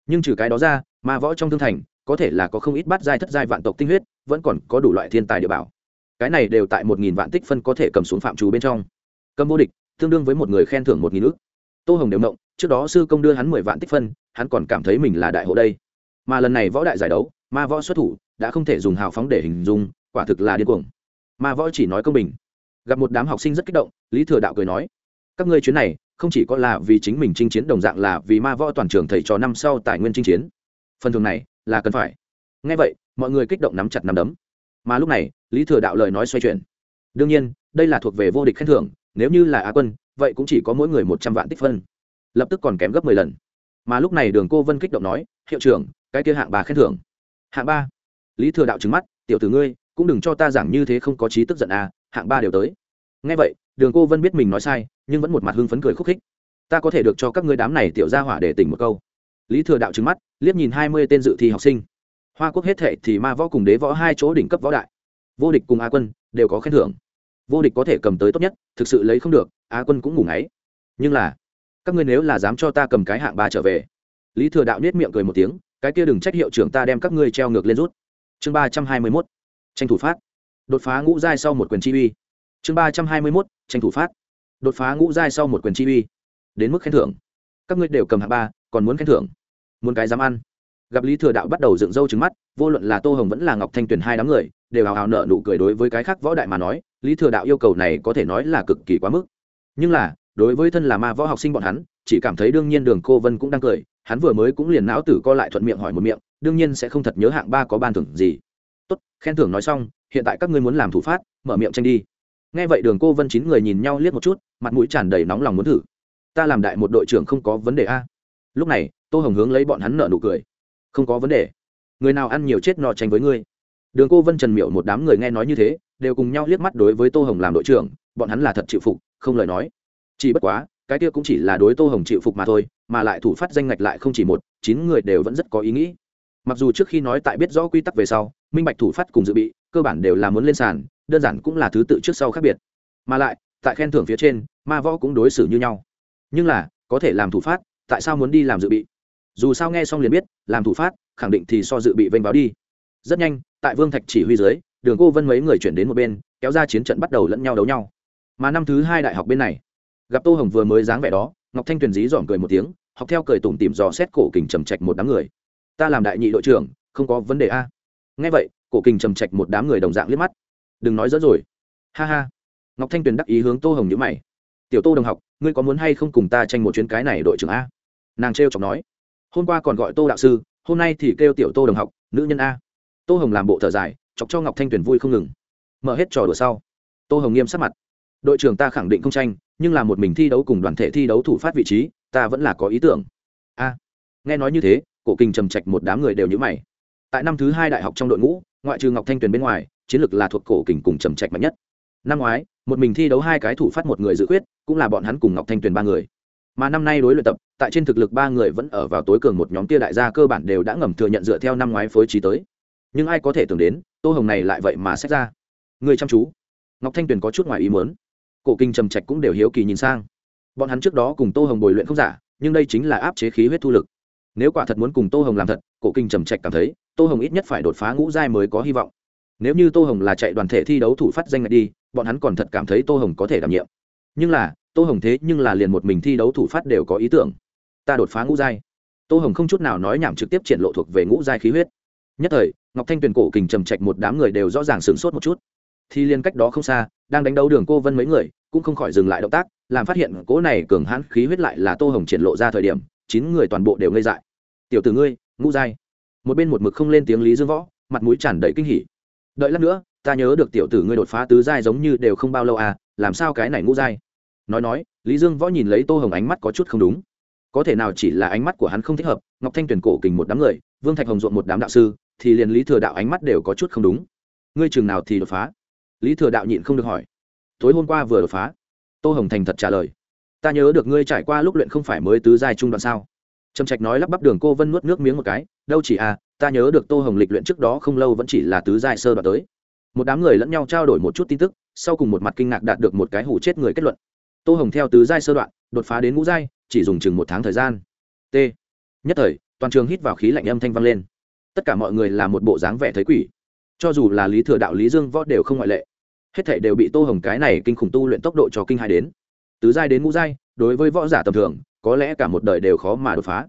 Nhưng trừ cái đó ra, ma võ trong thương thành, có thể là có không ít bắt giai thất giai vạn tộc tinh huyết, vẫn còn có đủ loại thiên tài địa bảo. Cái này đều tại một nghìn vạn tích phân có thể cầm xuống phạm trù bên trong. Cầm vô địch, tương đương với một người khen thưởng một nghìn ước tô hồng đều động, trước đó sư công đưa hắn mười vạn tích phân, hắn còn cảm thấy mình là đại hộ đây. Mà lần này võ đại giải đấu, ma võ xuất thủ, đã không thể dùng hào phóng để hình dung, quả thực là điên cuồng. Ma võ chỉ nói công bình. Gặp một đám học sinh rất kích động, lý thừa đạo cười nói, các ngươi chuyến này, không chỉ có là vì chính mình chinh chiến đồng dạng là vì ma võ toàn trường thầy trò năm sau tài nguyên chinh chiến, phần thường này là cần phải. Ngay vậy, mọi người kích động nắm chặt nắm đấm. Mà lúc này, lý thừa đạo lời nói xoay chuyển. Đương nhiên, đây là thuộc về vô địch khen thưởng, nếu như là á quân vậy cũng chỉ có mỗi người một trăm vạn tích phân. Lập tức còn kém gấp mười lần. Mà lúc này đường cô vân kích động nói, hiệu trưởng, cái kia hạng ba khen thưởng. Hạng ba? Lý thừa đạo trứng mắt, tiểu tử ngươi, cũng đừng cho ta giảng như thế không có trí tức giận à hạng ba đều tới. Ngay vậy, đường cô vân biết mình nói sai, nhưng vẫn một mặt hưng phấn cười khúc khích. Ta có thể được cho các ngươi đám này tiểu ra hỏa để tỉnh một câu. Lý thừa đạo trứng mắt, liếc nhìn hai mươi tên dự thi học sinh. Hoa quốc hết thệ thì ma võ cùng đế võ hai chỗ đỉnh cấp võ đại. Vô địch cùng a quân, đều có khen thưởng. Vô địch có thể cầm tới tốt nhất, thực sự lấy không được á quân cũng ngủ ngáy. Nhưng là, các ngươi nếu là dám cho ta cầm cái hạng ba trở về. Lý thừa đạo nết miệng cười một tiếng, cái kia đừng trách hiệu trưởng ta đem các ngươi treo ngược lên rút. Chương ba trăm hai mươi mốt, tranh thủ phát. Đột phá ngũ giai sau một quyền chi uy. Chương ba trăm hai mươi mốt, tranh thủ phát. Đột phá ngũ giai sau một quyền chi uy. Đến mức khen thưởng. Các ngươi đều cầm hạng ba, còn muốn khen thưởng? Muốn cái dám ăn. Gặp lý thừa đạo bắt đầu dựng râu trứng mắt, vô luận là tô hồng vẫn là ngọc thanh tuyền hai đám người, đều hào hào nợ nụ cười đối với cái khác võ đại mà nói, lý thừa đạo yêu cầu này có thể nói là cực kỳ quá mức nhưng là, đối với thân là ma võ học sinh bọn hắn, chỉ cảm thấy đương nhiên đường cô vân cũng đang cười, hắn vừa mới cũng liền não tử co lại thuận miệng hỏi một miệng, đương nhiên sẽ không thật nhớ hạng ba có ban thưởng gì. Tốt, khen thưởng nói xong, hiện tại các ngươi muốn làm thủ phát, mở miệng tranh đi. Nghe vậy đường cô vân chín người nhìn nhau liếc một chút, mặt mũi tràn đầy nóng lòng muốn thử. Ta làm đại một đội trưởng không có vấn đề a. Lúc này, tô hồng hướng lấy bọn hắn nợ nụ cười. Không có vấn đề. Người nào ăn nhiều chết no tranh với ngươi. Đường cô vân trần miệu một đám người nghe nói như thế, đều cùng nhau liếc mắt đối với tô hồng làm đội trưởng, bọn hắn là thật chịu phục không lời nói. Chỉ bất quá, cái kia cũng chỉ là đối tô hồng chịu phục mà thôi, mà lại thủ phát danh ngạch lại không chỉ một, chín người đều vẫn rất có ý nghĩ. Mặc dù trước khi nói tại biết rõ quy tắc về sau, minh bạch thủ phát cùng dự bị, cơ bản đều là muốn lên sàn, đơn giản cũng là thứ tự trước sau khác biệt. Mà lại, tại khen thưởng phía trên, ma võ cũng đối xử như nhau. Nhưng là, có thể làm thủ phát, tại sao muốn đi làm dự bị? Dù sao nghe xong liền biết, làm thủ phát, khẳng định thì so dự bị vênh báo đi. Rất nhanh, tại vương thạch chỉ huy dưới, đường cô vân mấy người chuyển đến một bên, kéo ra chiến trận bắt đầu lẫn nhau đấu nhau mà năm thứ hai đại học bên này. Gặp tô hồng vừa mới dáng vẻ đó, ngọc thanh tuyền dí dỏm cười một tiếng, học theo cười tủm tìm dò xét cổ kình trầm trạch một đám người. Ta làm đại nhị đội trưởng, không có vấn đề a. Nghe vậy, cổ kình trầm trạch một đám người đồng dạng liếc mắt. Đừng nói dỡ rồi. Ha ha. Ngọc thanh tuyền đắc ý hướng tô hồng nhữ mày. Tiểu tô đồng học, ngươi có muốn hay không cùng ta tranh một chuyến cái này đội trưởng a? Nàng t r chọc nói. Hôm qua còn gọi tô đạo sư, hôm nay thì kêu tiểu tô đồng học, nữ nhân a. Tô hồng làm bộ thở dài, chọc cho ngọc thanh tuyền vui không ngừng. Mở hết trò đùa sau. Tô hồng nghiêm sắc mặt đội trưởng ta khẳng định không tranh, nhưng là một mình thi đấu cùng đoàn thể thi đấu thủ phát vị trí, ta vẫn là có ý tưởng. A, nghe nói như thế, cổ kinh trầm trạch một đám người đều nhữ mày. Tại năm thứ hai đại học trong đội ngũ, ngoại trừ ngọc thanh tuyền bên ngoài, chiến lược là thuộc cổ kình cùng trầm trạch mạnh nhất. Năm ngoái, một mình thi đấu hai cái thủ phát một người dự quyết cũng là bọn hắn cùng ngọc thanh tuyền ba người. Mà năm nay đối luyện tập, tại trên thực lực ba người vẫn ở vào tối cường một nhóm tia đại gia cơ bản đều đã ngầm thừa nhận dựa theo năm ngoái phối trí tới. Nhưng ai có thể tưởng đến, tô hồng này lại vậy mà xét ra. Người chăm chú. Ngọc thanh tuyền có chút ngoài ý muốn cổ kinh trầm trạch cũng đều hiếu kỳ nhìn sang. Bọn hắn trước đó cùng tô hồng bồi luyện không giả, nhưng đây chính là áp chế khí huyết thu lực. Nếu quả thật muốn cùng tô hồng làm thật, cổ kinh trầm trạch cảm thấy, tô hồng ít nhất phải đột phá ngũ giai mới có hy vọng. Nếu như tô hồng là chạy đoàn thể thi đấu thủ phát danh ngạch đi, bọn hắn còn thật cảm thấy tô hồng có thể đảm nhiệm. Nhưng là, tô hồng thế nhưng là liền một mình thi đấu thủ phát đều có ý tưởng. Ta đột phá ngũ giai. Tô hồng không chút nào nói nhảm trực tiếp triển lộ thuộc về ngũ giai khí huyết. Nhất thời, ngọc thanh tuyền cổ kình trầm trạch một đám người đều rõ ràng sửng sốt một chút thì liên cách đó không xa, đang đánh đấu đường cô vân mấy người, cũng không khỏi dừng lại động tác, làm phát hiện cỗ này cường hãn khí huyết lại là tô hồng triển lộ ra thời điểm, chín người toàn bộ đều ngây dại. Tiểu tử ngươi ngũ giai một bên một mực không lên tiếng lý dương võ, mặt mũi tràn đầy kinh hỉ. Đợi lát nữa, ta nhớ được tiểu tử ngươi đột phá tứ giai giống như đều không bao lâu à làm sao cái này ngũ giai nói nói, lý dương võ nhìn lấy tô hồng ánh mắt có chút không đúng. Có thể nào chỉ là ánh mắt của hắn không thích hợp, ngọc thanh tuyển cổ kình một đám người, vương thạch hồng ruộng một đám đạo sư, thì liền lý thừa đạo ánh mắt đều có chút không đúng. Ngươi chừng nào thì đột phá? Lý thừa đạo nhịn không được hỏi. Tối hôm qua vừa đột phá. Tô hồng thành thật trả lời. Ta nhớ được ngươi trải qua lúc luyện không phải mới tứ giai trung đoạn sao? Trầm trạch nói lắp bắp đường cô vân nuốt nước miếng một cái. Đâu chỉ à ta nhớ được tô hồng lịch luyện trước đó không lâu vẫn chỉ là tứ giai sơ đoạn tới. Một đám người lẫn nhau trao đổi một chút tin tức, sau cùng một mặt kinh ngạc đạt được một cái hủ chết người kết luận. Tô hồng theo tứ giai sơ đoạn, đột phá đến ngũ giai, chỉ dùng chừng một tháng thời gian. T. Nhất thời, toàn trường hít vào khí lạnh âm thanh vang lên. Tất cả mọi người là một bộ dáng vẻ thấy quỷ cho dù là lý thừa đạo, lý dương võ đều không ngoại lệ. Hết thể đều bị tô hồng cái này kinh khủng tu luyện tốc độ cho kinh hai đến. Tứ giai đến ngũ giai, đối với võ giả tầm thường, có lẽ cả một đời đều khó mà đột phá.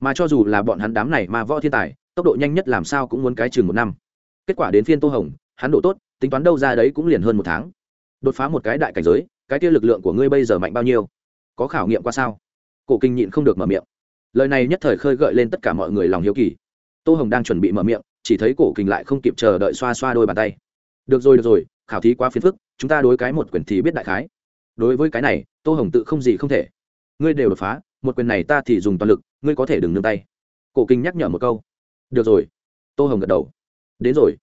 Mà cho dù là bọn hắn đám này mà võ thiên tài, tốc độ nhanh nhất làm sao cũng muốn cái chừng một năm. Kết quả đến phiên tô hồng, hắn độ tốt, tính toán đâu ra đấy cũng liền hơn một tháng. Đột phá một cái đại cảnh giới, cái kia lực lượng của ngươi bây giờ mạnh bao nhiêu? Có khảo nghiệm qua sao? Cổ kinh nhịn không được mở miệng. Lời này nhất thời khơi gợi lên tất cả mọi người lòng hiếu kỳ. Tô hồng đang chuẩn bị mở miệng chỉ thấy cổ kinh lại không kịp chờ đợi xoa xoa đôi bàn tay. Được rồi được rồi, khảo thí quá phiền phức, chúng ta đối cái một quyền thì biết đại khái. Đối với cái này, tô hồng tự không gì không thể. Ngươi đều đột phá, một quyền này ta thì dùng toàn lực, ngươi có thể đừng nương tay. Cổ kinh nhắc nhở một câu. Được rồi. Tô hồng gật đầu. Đến rồi.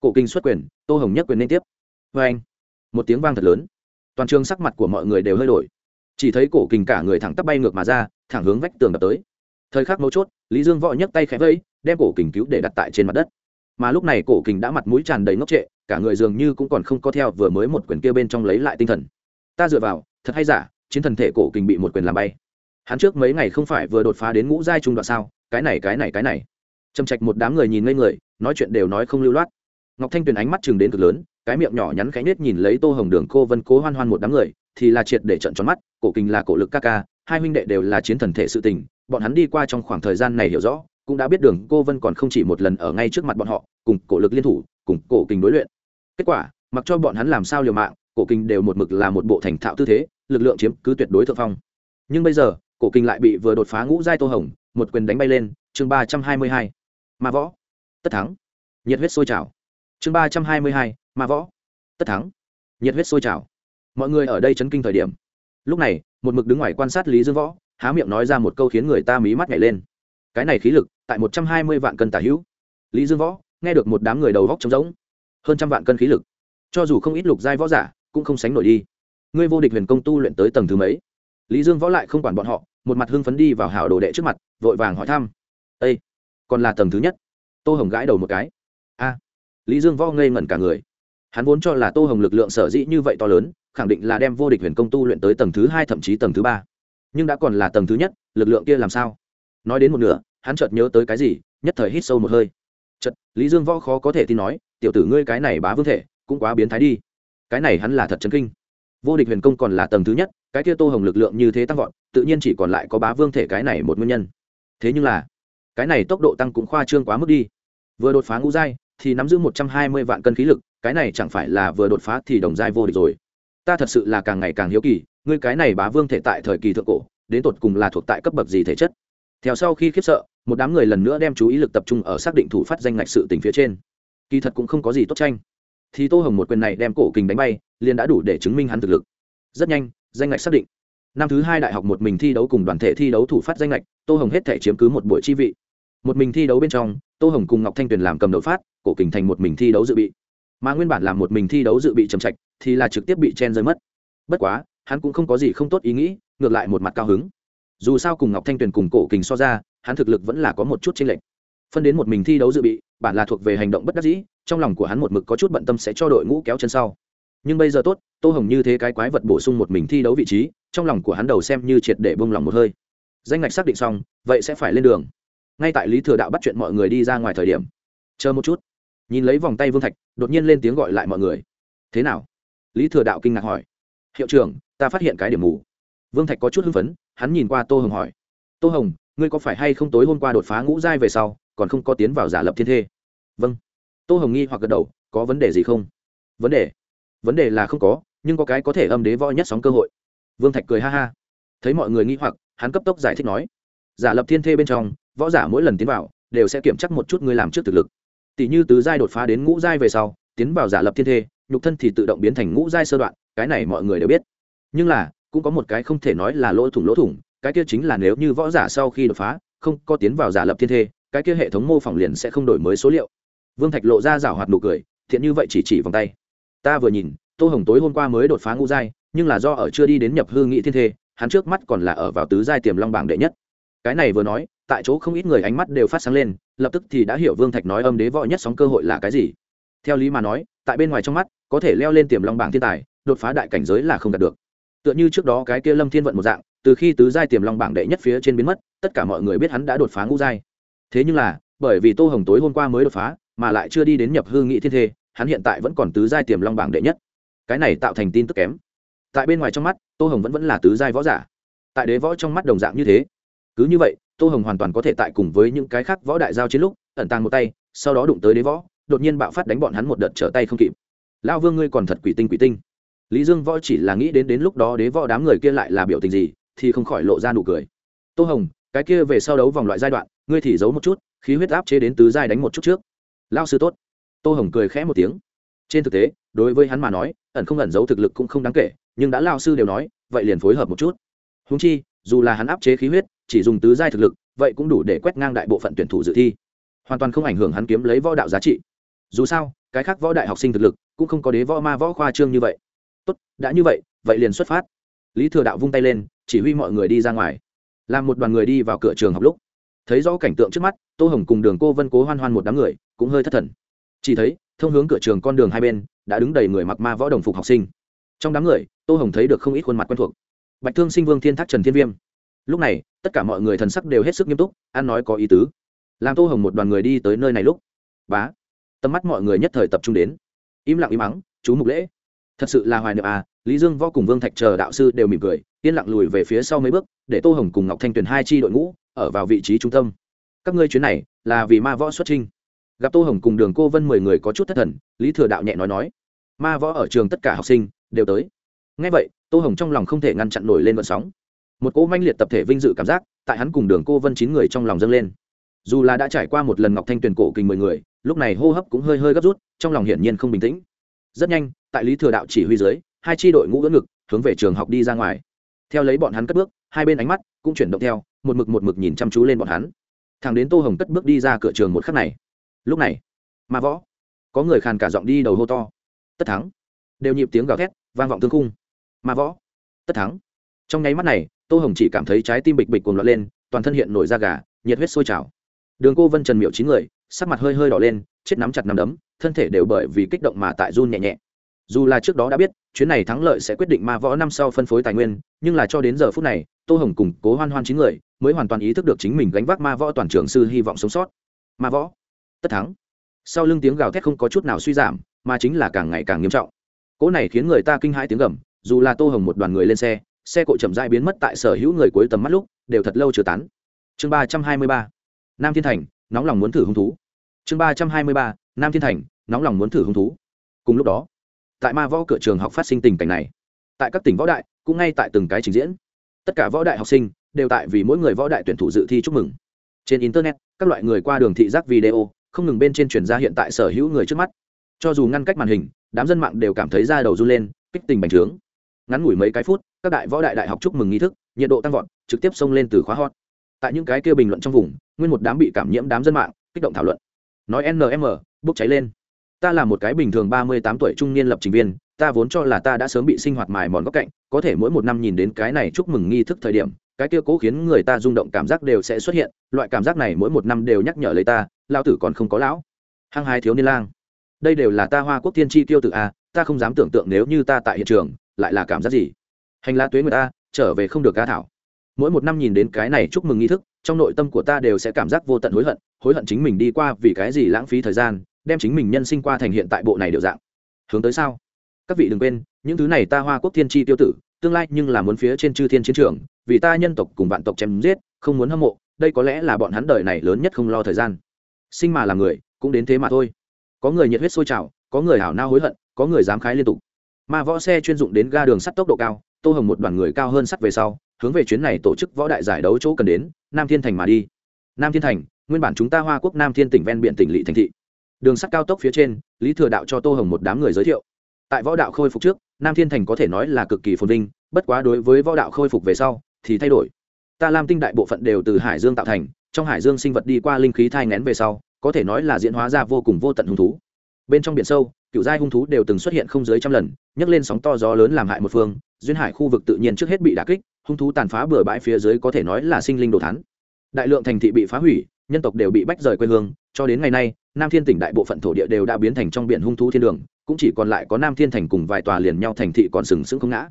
Cổ kinh xuất quyền, tô hồng nhất quyền liên tiếp. Vê anh, một tiếng vang thật lớn. Toàn trường sắc mặt của mọi người đều hơi đổi. Chỉ thấy cổ kinh cả người thẳng tắp bay ngược mà ra, thẳng hướng vách tường đập tới thời khắc mấu chốt, lý dương võ nhấc tay khẽ vẫy, đem cổ kình cứu để đặt tại trên mặt đất. Mà lúc này cổ kình đã mặt mũi tràn đầy ngốc trệ, cả người dường như cũng còn không có theo vừa mới một quyền kia bên trong lấy lại tinh thần. Ta dựa vào, thật hay giả, chiến thần thể cổ kình bị một quyền làm bay. Hắn trước mấy ngày không phải vừa đột phá đến ngũ giai trung đoạn sao? Cái này cái này cái này. Trầm trạch một đám người nhìn ngây người, nói chuyện đều nói không lưu loát. Ngọc thanh tuyền ánh mắt chừng đến cực lớn, cái miệng nhỏ nhắn khẽ nết nhìn lấy tô hồng đường, cô vân, cố hoan hoan một đám người, thì là triệt để trận tròn mắt, cổ kình là cổ lực ca ca, hai huynh đệ đều là chiến thần thể sự tình bọn hắn đi qua trong khoảng thời gian này hiểu rõ, cũng đã biết đường cô vân còn không chỉ một lần ở ngay trước mặt bọn họ, cùng cổ lực liên thủ, cùng cổ kình đối luyện. Kết quả, mặc cho bọn hắn làm sao liều mạng, cổ kình đều một mực là một bộ thành thạo tư thế, lực lượng chiếm cứ tuyệt đối thượng phong. Nhưng bây giờ, cổ kình lại bị vừa đột phá ngũ giai tô hồng, một quyền đánh bay lên, chương ba trăm hai mươi hai, ma võ. Tất thắng. Nhiệt huyết sôi trào. Chương ba trăm hai mươi hai, ma võ. Tất thắng. Nhiệt huyết sôi trào. Mọi người ở đây chấn kinh thời điểm. Lúc này, một mực đứng ngoài quan sát lý dương võ há miệng nói ra một câu khiến người ta mí mắt nhảy lên. Cái này khí lực, tại một trăm hai mươi vạn cân tả hữu. Lý dương võ, nghe được một đám người đầu góc trống rỗng. Hơn trăm vạn cân khí lực. Cho dù không ít lục giai võ giả, cũng không sánh nổi đi. Ngươi vô địch huyền công tu luyện tới tầng thứ mấy? Lý dương võ lại không quản bọn họ, một mặt hưng phấn đi vào hảo đồ đệ trước mặt, vội vàng hỏi thăm. Â còn là tầng thứ nhất? Tô hồng gãi đầu một cái. A. Lý dương võ ngây ngẩn cả người. Hắn vốn cho là tô hồng lực lượng sở dĩ như vậy to lớn, khẳng định là đem vô địch huyền công tu luyện tới tầng thứ hai, thậm chí tầng thứ ba nhưng đã còn là tầng thứ nhất, lực lượng kia làm sao? Nói đến một nửa, hắn chợt nhớ tới cái gì, nhất thời hít sâu một hơi. Chật lý dương võ khó có thể tin nói, tiểu tử ngươi cái này bá vương thể, cũng quá biến thái đi. Cái này hắn là thật chấn kinh. Vô địch huyền công còn là tầng thứ nhất, cái kia tô hồng lực lượng như thế tăng vọt, tự nhiên chỉ còn lại có bá vương thể cái này một nguyên nhân. Thế nhưng là, cái này tốc độ tăng cũng khoa trương quá mức đi. Vừa đột phá ngũ giai, thì nắm giữ một trăm hai mươi vạn cân khí lực, cái này chẳng phải là vừa đột phá thì đồng giai vô địch rồi ta thật sự là càng ngày càng hiếu kỳ, ngươi cái này bá vương thể tại thời kỳ thượng cổ, đến tột cùng là thuộc tại cấp bậc gì thể chất? Theo sau khi khiếp sợ, một đám người lần nữa đem chú ý lực tập trung ở xác định thủ phát danh ngạch sự tình phía trên. Kỳ thật cũng không có gì tốt tranh. Thì tô hồng một quyền này đem cổ kình đánh bay, liền đã đủ để chứng minh hắn thực lực. Rất nhanh, danh ngạch xác định. Năm thứ hai đại học một mình thi đấu cùng đoàn thể thi đấu thủ phát danh ngạch, tô hồng hết thể chiếm cứ một buổi chi vị. Một mình thi đấu bên trong, tô hồng cùng ngọc thanh tuyền làm cầm đầu phát, cổ kình thành một mình thi đấu dự bị. Mà nguyên bản làm một mình thi đấu dự bị trầm trạch thì là trực tiếp bị chen rơi mất. Bất quá, hắn cũng không có gì không tốt ý nghĩ, ngược lại một mặt cao hứng. Dù sao cùng ngọc thanh tuyền cùng cổ kình so ra, hắn thực lực vẫn là có một chút chênh lệch. Phân đến một mình thi đấu dự bị, bản là thuộc về hành động bất đắc dĩ, trong lòng của hắn một mực có chút bận tâm sẽ cho đội ngũ kéo chân sau. Nhưng bây giờ tốt, tô hồng như thế cái quái vật bổ sung một mình thi đấu vị trí, trong lòng của hắn đầu xem như triệt để bông lòng một hơi. Danh ngạch xác định xong, vậy sẽ phải lên đường. Ngay tại lý thừa đạo bắt chuyện mọi người đi ra ngoài thời điểm. Chờ một chút. Nhìn lấy vòng tay vương thạch, đột nhiên lên tiếng gọi lại mọi người. Thế nào? Lý thừa đạo kinh ngạc hỏi. Hiệu trưởng, ta phát hiện cái điểm mù. Vương thạch có chút hưng phấn, hắn nhìn qua tô hồng hỏi. Tô hồng, ngươi có phải hay không tối hôm qua đột phá ngũ giai về sau, còn không có tiến vào giả lập thiên thê? Vâng. Tô hồng nghi hoặc gật đầu, có vấn đề gì không? Vấn đề? Vấn đề là không có, nhưng có cái có thể âm đế võ nhất sóng cơ hội. Vương thạch cười ha ha. Thấy mọi người nghi hoặc, hắn cấp tốc giải thích nói. Giả lập thiên thê bên trong, võ giả mỗi lần tiến vào, đều sẽ kiểm chắc một chút ngươi làm trước thực lực. Tỷ như tứ giai đột phá đến ngũ giai về sau, tiến vào giả lập thiên thê nhục thân thì tự động biến thành ngũ giai sơ đoạn, cái này mọi người đều biết. Nhưng là, cũng có một cái không thể nói là lỗ thủng lỗ thủng, cái kia chính là nếu như võ giả sau khi đột phá, không có tiến vào giả lập thiên thê, cái kia hệ thống mô phỏng liền sẽ không đổi mới số liệu. Vương thạch lộ ra rảo hoạt nụ cười, thiện như vậy chỉ chỉ vòng tay. Ta vừa nhìn, tô hồng tối hôm qua mới đột phá ngũ giai, nhưng là do ở chưa đi đến nhập hư nghị thiên thê, hắn trước mắt còn là ở vào tứ giai tiềm long bảng đệ nhất. Cái này vừa nói, tại chỗ không ít người ánh mắt đều phát sáng lên, lập tức thì đã hiểu vương thạch nói âm đế võ nhất sóng cơ hội là cái gì theo lý mà nói, tại bên ngoài trong mắt, có thể leo lên tiềm long bảng thiên tài, đột phá đại cảnh giới là không đạt được. Tựa như trước đó cái kia lâm thiên vận một dạng, từ khi tứ giai tiềm long bảng đệ nhất phía trên biến mất, tất cả mọi người biết hắn đã đột phá ngũ giai. Thế nhưng là, bởi vì tô hồng tối hôm qua mới đột phá, mà lại chưa đi đến nhập hư nghị thiên thê, hắn hiện tại vẫn còn tứ giai tiềm long bảng đệ nhất. Cái này tạo thành tin tức kém. Tại bên ngoài trong mắt, tô hồng vẫn vẫn là tứ giai võ giả. Tại đế võ trong mắt đồng dạng như thế. Cứ như vậy, tô hồng hoàn toàn có thể tại cùng với những cái khác võ đại giao chiến lúc, ẩn tàng một tay, sau đó đụng tới đế võ đột nhiên bạo phát đánh bọn hắn một đợt trở tay không kịp. Lao vương ngươi còn thật quỷ tinh quỷ tinh. Lý dương võ chỉ là nghĩ đến đến lúc đó đế võ đám người kia lại là biểu tình gì, thì không khỏi lộ ra nụ cười. Tô hồng, cái kia về sau đấu vòng loại giai đoạn, ngươi thì giấu một chút, khí huyết áp chế đến tứ giai đánh một chút trước. Lao sư tốt. Tô hồng cười khẽ một tiếng. Trên thực tế, đối với hắn mà nói, ẩn không ẩn giấu thực lực cũng không đáng kể, nhưng đã lao sư đều nói, vậy liền phối hợp một chút. Húng chi, dù là hắn áp chế khí huyết, chỉ dùng tứ giai thực lực, vậy cũng đủ để quét ngang đại bộ phận tuyển thủ dự thi. Hoàn toàn không ảnh hưởng hắn kiếm lấy võ đạo giá trị dù sao, cái khác võ đại học sinh thực lực cũng không có đế võ ma võ khoa trương như vậy. Tốt, đã như vậy vậy liền xuất phát. Lý thừa đạo vung tay lên, chỉ huy mọi người đi ra ngoài. Làm một đoàn người đi vào cửa trường học lúc, thấy rõ cảnh tượng trước mắt, tô hồng cùng đường cô vân cố hoan hoan một đám người, cũng hơi thất thần. Chỉ thấy, thông hướng cửa trường con đường hai bên, đã đứng đầy người mặc ma võ đồng phục học sinh. Trong đám người, tô hồng thấy được không ít khuôn mặt quen thuộc. Bạch thương sinh vương thiên thác trần thiên viêm. Lúc này, tất cả mọi người thần sắc đều hết sức nghiêm túc, ăn nói có ý tứ. Làm tô hồng một đoàn người đi tới nơi này lúc, bá tầm mắt mọi người nhất thời tập trung đến. Im lặng im mắng, chú mục lễ, thật sự là hoài niệm à lý dương, võ cùng vương thạch chờ đạo sư đều mỉm cười, yên lặng lùi về phía sau mấy bước, để tô hồng cùng ngọc thanh tuyền hai chi đội ngũ ở vào vị trí trung tâm. Các ngươi chuyến này là vì ma võ xuất trinh gặp tô hồng cùng đường cô vân mười người có chút thất thần, lý thừa đạo nhẹ nói nói, ma võ ở trường tất cả học sinh đều tới. Ngay vậy, tô hồng trong lòng không thể ngăn chặn nổi lên vận sóng. Một cỗ manh liệt tập thể vinh dự cảm giác tại hắn cùng đường cô vân chín người trong lòng dâng lên. Dù là đã trải qua một lần ngọc thanh tuyền cổ kinh mười người lúc này hô hấp cũng hơi hơi gấp rút, trong lòng hiển nhiên không bình tĩnh. Rất nhanh, tại lý thừa đạo chỉ huy dưới, hai tri đội ngũ ưỡn ngực, hướng về trường học đi ra ngoài. Theo lấy bọn hắn cất bước, hai bên ánh mắt cũng chuyển động theo, một mực một mực nhìn chăm chú lên bọn hắn. Thằng đến tô hồng cất bước đi ra cửa trường một khắc này. Lúc này mà võ, có người khàn cả giọng đi đầu hô to. Tất thắng. Đều nhịp tiếng gào thét, vang vọng thương khung. mà võ, tất thắng. Trong nháy mắt này, tô hồng chỉ cảm thấy trái tim bịch bịch cuồng loạn lên, toàn thân hiện nổi da gà, nhiệt huyết sôi trào. Đường cô vân trần miệu chín người sắc mặt hơi hơi đỏ lên, chết nắm chặt nắm đấm, thân thể đều bởi vì kích động mà tại run nhẹ nhẹ. Dù là trước đó đã biết, chuyến này thắng lợi sẽ quyết định ma võ năm sau phân phối tài nguyên, nhưng là cho đến giờ phút này, tô hồng cùng cố hoan hoan chín người mới hoàn toàn ý thức được chính mình gánh vác ma võ toàn trường sư hy vọng sống sót. Ma võ, tất thắng. Sau lưng tiếng gào thét không có chút nào suy giảm, mà chính là càng ngày càng nghiêm trọng. Cỗ này khiến người ta kinh hãi tiếng gầm, dù là tô hồng một đoàn người lên xe xe cộ chậm dại biến mất tại sở hữu người cuối tầm mắt lúc, đều thật lâu chưa tán. Chương ba trăm hai mươi ba. Nam thiên thành, nóng lòng muốn thử hung thú chương ba trăm hai mươi ba, nam thiên thành, nóng lòng muốn thử hung thú. Cùng lúc đó, tại ma võ cửa trường học phát sinh tình cảnh này, tại các tỉnh võ đại, cũng ngay tại từng cái trình diễn. Tất cả võ đại học sinh đều tại vì mỗi người võ đại tuyển thủ dự thi chúc mừng. Trên internet, các loại người qua đường thị giác video, không ngừng bên trên truyền ra hiện tại sở hữu người trước mắt. Cho dù ngăn cách màn hình, đám dân mạng đều cảm thấy da đầu run lên, kích tình bành trướng. Ngắn ngủi mấy cái phút, các đại võ đại đại học chúc mừng nghi thức, nhiệt độ tăng vọt, trực tiếp xông lên từ khóa hot. Tại những cái kia bình luận trong vùng, nguyên một đám bị cảm nhiễm đám dân mạng, kích động thảo luận nói nm bốc cháy lên. Ta là một cái bình thường ba mươi tám tuổi trung niên lập trình viên, ta vốn cho là ta đã sớm bị sinh hoạt mài mòn góc cạnh, có thể mỗi một năm nhìn đến cái này chúc mừng nghi thức thời điểm, cái kia cố khiến người ta rung động cảm giác đều sẽ xuất hiện, loại cảm giác này mỗi một năm đều nhắc nhở lấy ta lao tử còn không có lão. Hăng hai thiếu niên lang. Đây đều là ta hoa quốc tiên tri tiêu tự a à, ta không dám tưởng tượng nếu như ta tại hiện trường, lại là cảm giác gì. Hành la tuế người ta trở về không được ca thảo. Mỗi một năm nhìn đến cái này chúc mừng nghi thức, trong nội tâm của ta đều sẽ cảm giác vô tận hối hận hối hận chính mình đi qua vì cái gì lãng phí thời gian, đem chính mình nhân sinh qua thành hiện tại bộ này đều dạng. Hướng tới sao? Các vị đừng quên, những thứ này ta hoa quốc thiên tri tiêu tử, tương lai nhưng là muốn phía trên chư thiên chiến trường, vì ta nhân tộc cùng vạn tộc chém giết, không muốn hâm mộ, đây có lẽ là bọn hắn đời này lớn nhất không lo thời gian. Sinh mà là người, cũng đến thế mà thôi. Có người nhiệt huyết sôi trào, có người hảo nao hối hận, có người dám khái liên tục. Mà võ xe chuyên dụng đến ga đường sắt tốc độ cao, tô hồng một đoàn người cao hơn sắt về sau, hướng về chuyến này tổ chức võ đại giải đấu chỗ cần đến, nam thiên thành mà đi. Nam thiên thành nguyên bản chúng ta hoa quốc nam thiên tỉnh ven biển tỉnh lỵ thành thị. Đường sắt cao tốc phía trên, lý thừa đạo cho tô hồng một đám người giới thiệu. Tại võ đạo khôi phục trước, nam thiên thành có thể nói là cực kỳ phồn vinh, bất quá đối với võ đạo khôi phục về sau, thì thay đổi. Ta lam tinh đại bộ phận đều từ hải dương tạo thành, trong hải dương sinh vật đi qua linh khí thai ngén về sau, có thể nói là diễn hóa ra vô cùng vô tận hung thú. Bên trong biển sâu, cựu giai hung thú đều từng xuất hiện không dưới trăm lần, nhấc lên sóng to gió lớn làm hại một phương, duyên hải khu vực tự nhiên trước hết bị đà kích, hung thú tàn phá bừa bãi phía dưới có thể nói là sinh linh đồ thắn đại lượng thành thị bị phá hủy nhân tộc đều bị bách rời quê hương, cho đến ngày nay, nam thiên tỉnh đại bộ phận thổ địa đều đã biến thành trong biển hung thú thiên đường, cũng chỉ còn lại có nam thiên thành cùng vài tòa liền nhau thành thị còn sừng sững không ngã.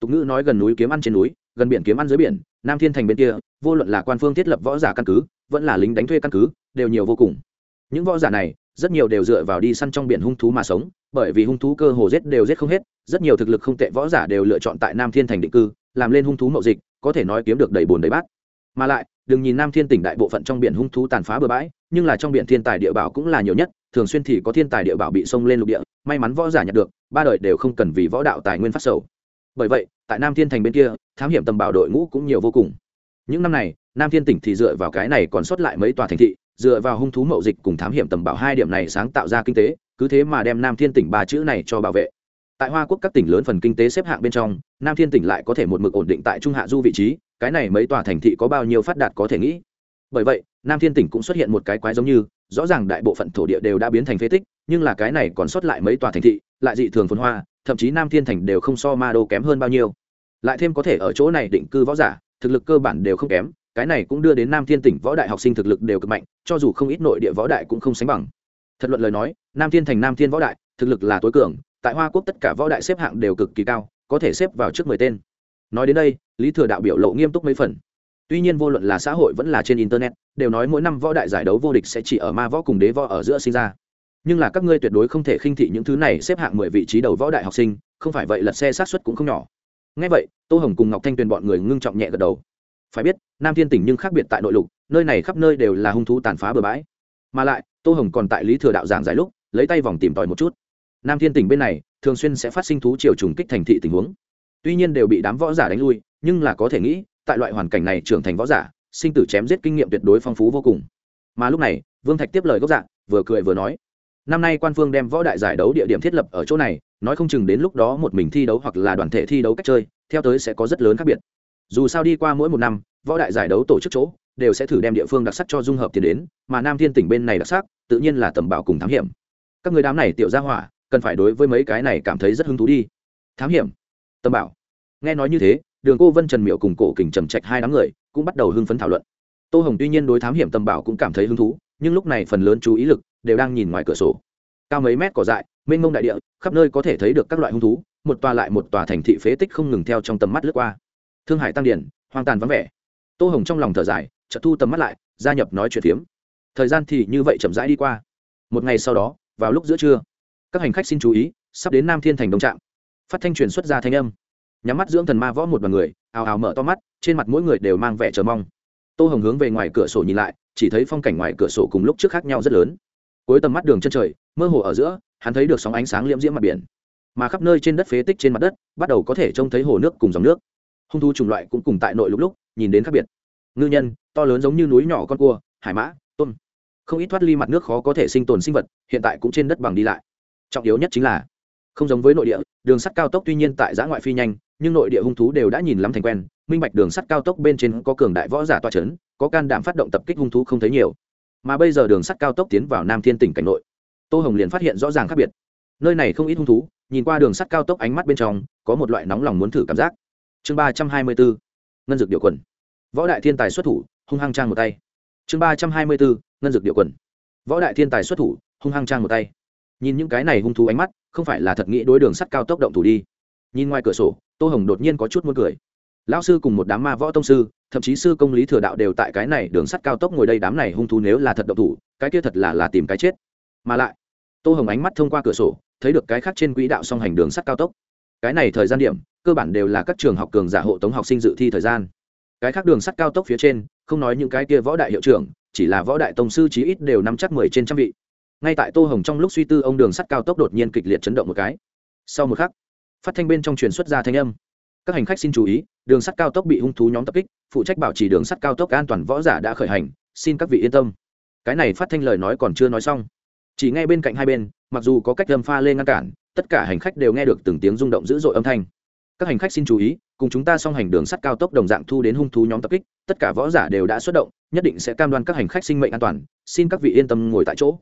Tục ngữ nói gần núi kiếm ăn trên núi, gần biển kiếm ăn dưới biển, nam thiên thành bên kia, vô luận là quan phương thiết lập võ giả căn cứ, vẫn là lính đánh thuê căn cứ, đều nhiều vô cùng. Những võ giả này, rất nhiều đều dựa vào đi săn trong biển hung thú mà sống, bởi vì hung thú cơ hồ giết đều giết không hết, rất nhiều thực lực không tệ võ giả đều lựa chọn tại nam thiên thành định cư, làm lên hung thú mậu dịch, có thể nói kiếm được đầy bồn đầy bát. Mà lại đừng nhìn nam thiên tỉnh đại bộ phận trong biển hung thú tàn phá bừa bãi, nhưng là trong biển thiên tài địa bảo cũng là nhiều nhất, thường xuyên thì có thiên tài địa bảo bị xông lên lục địa, may mắn võ giả nhận được, ba đời đều không cần vì võ đạo tài nguyên phát sầu. Bởi vậy, tại nam thiên thành bên kia, thám hiểm tầm bảo đội ngũ cũng nhiều vô cùng. Những năm này, nam thiên tỉnh thì dựa vào cái này còn sót lại mấy tòa thành thị, dựa vào hung thú mậu dịch cùng thám hiểm tầm bảo hai điểm này sáng tạo ra kinh tế, cứ thế mà đem nam thiên tỉnh ba chữ này cho bảo vệ. Tại hoa quốc các tỉnh lớn phần kinh tế xếp hạng bên trong, nam thiên tỉnh lại có thể một mực ổn định tại trung hạ du vị trí cái này mấy tòa thành thị có bao nhiêu phát đạt có thể nghĩ. Bởi vậy, nam thiên tỉnh cũng xuất hiện một cái quái giống như, rõ ràng đại bộ phận thổ địa đều đã biến thành phế tích, nhưng là cái này còn sót lại mấy tòa thành thị, lại dị thường phồn hoa, thậm chí nam thiên thành đều không so ma đô kém hơn bao nhiêu. Lại thêm có thể ở chỗ này định cư võ giả, thực lực cơ bản đều không kém, cái này cũng đưa đến nam thiên tỉnh võ đại học sinh thực lực đều cực mạnh, cho dù không ít nội địa võ đại cũng không sánh bằng. Thật luận lời nói, nam thiên thành, nam thiên võ đại, thực lực là tối cường, tại hoa quốc tất cả võ đại xếp hạng đều cực kỳ cao, có thể xếp vào trước mười tên nói đến đây, lý thừa đạo biểu lộ nghiêm túc mấy phần. Tuy nhiên vô luận là xã hội vẫn là trên internet, đều nói mỗi năm võ đại giải đấu vô địch sẽ chỉ ở ma võ cùng đế võ ở giữa sinh ra. Nhưng là các ngươi tuyệt đối không thể khinh thị những thứ này xếp hạng mười vị trí đầu võ đại học sinh, không phải vậy lật xe sát xuất cũng không nhỏ. Ngay vậy, tô hồng cùng ngọc thanh tuyền bọn người ngưng trọng nhẹ gật đầu. Phải biết, nam thiên tỉnh nhưng khác biệt tại nội lục, nơi này khắp nơi đều là hung thú tàn phá bừa bãi. Mà lại, tô hồng còn tại lý thừa đạo giảng giải lúc, lấy tay vòng tìm tòi một chút. Nam thiên tỉnh bên này, thường xuyên sẽ phát sinh thú triều trùng kích thành thị tình huống tuy nhiên đều bị đám võ giả đánh lui, nhưng là có thể nghĩ, tại loại hoàn cảnh này trưởng thành võ giả, sinh tử chém giết kinh nghiệm tuyệt đối phong phú vô cùng. Mà lúc này, vương thạch tiếp lời gốc dạng vừa cười vừa nói, năm nay quan phương đem võ đại giải đấu địa điểm thiết lập ở chỗ này, nói không chừng đến lúc đó một mình thi đấu hoặc là đoàn thể thi đấu cách chơi, theo tới sẽ có rất lớn khác biệt. Dù sao đi qua mỗi một năm, võ đại giải đấu tổ chức chỗ, đều sẽ thử đem địa phương đặc sắc cho dung hợp tiền đến, mà nam thiên tỉnh bên này đặc sắc, tự nhiên là tầm bảo cùng thám hiểm. Các người đám này tiểu ra hỏa, cần phải đối với mấy cái này cảm thấy rất hứng thú đi. Thám hiểm? Tầm bảo. Nghe nói như thế, đường cô vân trần miệu cùng cổ kình trầm trạch hai đám người cũng bắt đầu hưng phấn thảo luận. Tô hồng tuy nhiên đối thám hiểm tầm bảo cũng cảm thấy hứng thú, nhưng lúc này phần lớn chú ý lực đều đang nhìn ngoài cửa sổ. Cao mấy mét cỏ dại, mênh mông đại địa, khắp nơi có thể thấy được các loại hung thú, một tòa lại một tòa thành thị phế tích không ngừng theo trong tầm mắt lướt qua. Thương hải tăng điển hoang tàn vắng vẻ. Tô hồng trong lòng thở dài, chợt thu tầm mắt lại, gia nhập nói chuyện phiếm. Thời gian thì như vậy chậm rãi đi qua. Một ngày sau đó, vào lúc giữa trưa, các hành khách xin chú ý, sắp đến nam thiên thành đông trạm phát thanh truyền xuất ra thanh âm. Nhắm mắt dưỡng thần ma võ một đoàn người, ào ào mở to mắt, trên mặt mỗi người đều mang vẻ chờ mong. Tô hồng hướng về ngoài cửa sổ nhìn lại, chỉ thấy phong cảnh ngoài cửa sổ cùng lúc trước khác nhau rất lớn. Cuối tầm mắt đường chân trời, mơ hồ ở giữa, hắn thấy được sóng ánh sáng liễm diễm mặt biển. Mà khắp nơi trên đất phế tích trên mặt đất, bắt đầu có thể trông thấy hồ nước cùng dòng nước. Hung thu chủng loại cũng cùng tại nội lúc lúc, nhìn đến khác biệt. Ngư nhân, to lớn giống như núi nhỏ con cua, hải mã, tôm. Không ít thoát ly mặt nước khó có thể sinh tồn sinh vật, hiện tại cũng trên đất bằng đi lại. Trọng yếu nhất chính là, không giống với nội địa đường sắt cao tốc tuy nhiên tại giã ngoại phi nhanh, nhưng nội địa hung thú đều đã nhìn lắm thành quen. Minh bạch đường sắt cao tốc bên trên có cường đại võ giả toa c h ấ n có can đảm phát động tập kích hung thú không thấy nhiều. Mà bây giờ đường sắt cao tốc tiến vào nam thiên tỉnh cảnh nội. Tô hồng liền phát hiện rõ ràng khác biệt. Nơi này không ít hung thú, nhìn qua đường sắt cao tốc ánh mắt bên trong, có một loại nóng lòng muốn thử cảm giác. Chương ba trăm hai mươi bốn, ngân dược điệu quần. Võ đại thiên tài xuất thủ, hung hăng trang một tay. Chương ba trăm hai mươi bốn, ngân dược điệu quần. Võ đại thiên tài xuất thủ, hung hăng trang một tay nhìn những cái này hung thú ánh mắt, không phải là thật nghĩ đối đường sắt cao tốc động thủ đi. Nhìn ngoài cửa sổ, tô hồng đột nhiên có chút muốn cười. Lão sư cùng một đám ma võ tông sư, thậm chí sư công lý thừa đạo đều tại cái này đường sắt cao tốc ngồi đây đám này hung thú nếu là thật động thủ, cái kia thật là là tìm cái chết. Mà lại, tô hồng ánh mắt thông qua cửa sổ, thấy được cái khác trên quỹ đạo song hành đường sắt cao tốc. Cái này thời gian điểm, cơ bản đều là các trường học cường giả hộ tống học sinh dự thi thời gian. Cái khác đường sắt cao tốc phía trên, không nói những cái kia võ đại hiệu trưởng, chỉ là võ đại tông sư chí ít đều nắm chắc mười trên trăm vị ngay tại tô hồng trong lúc suy tư, ông đường sắt cao tốc đột nhiên kịch liệt chấn động một cái. Sau một khắc, phát thanh bên trong truyền xuất ra thanh âm. Các hành khách xin chú ý, đường sắt cao tốc bị hung thú nhóm tập kích, phụ trách bảo trì đường sắt cao tốc an toàn võ giả đã khởi hành, xin các vị yên tâm. Cái này phát thanh lời nói còn chưa nói xong. Chỉ ngay bên cạnh hai bên, mặc dù có cách lâm pha lên ngăn cản, tất cả hành khách đều nghe được từng tiếng rung động dữ dội âm thanh. Các hành khách xin chú ý, cùng chúng ta song hành đường sắt cao tốc đồng dạng thu đến hung thú nhóm tập kích, tất cả võ giả đều đã xuất động, nhất định sẽ cam đoan các hành khách sinh mệnh an toàn, xin các vị yên tâm ngồi tại chỗ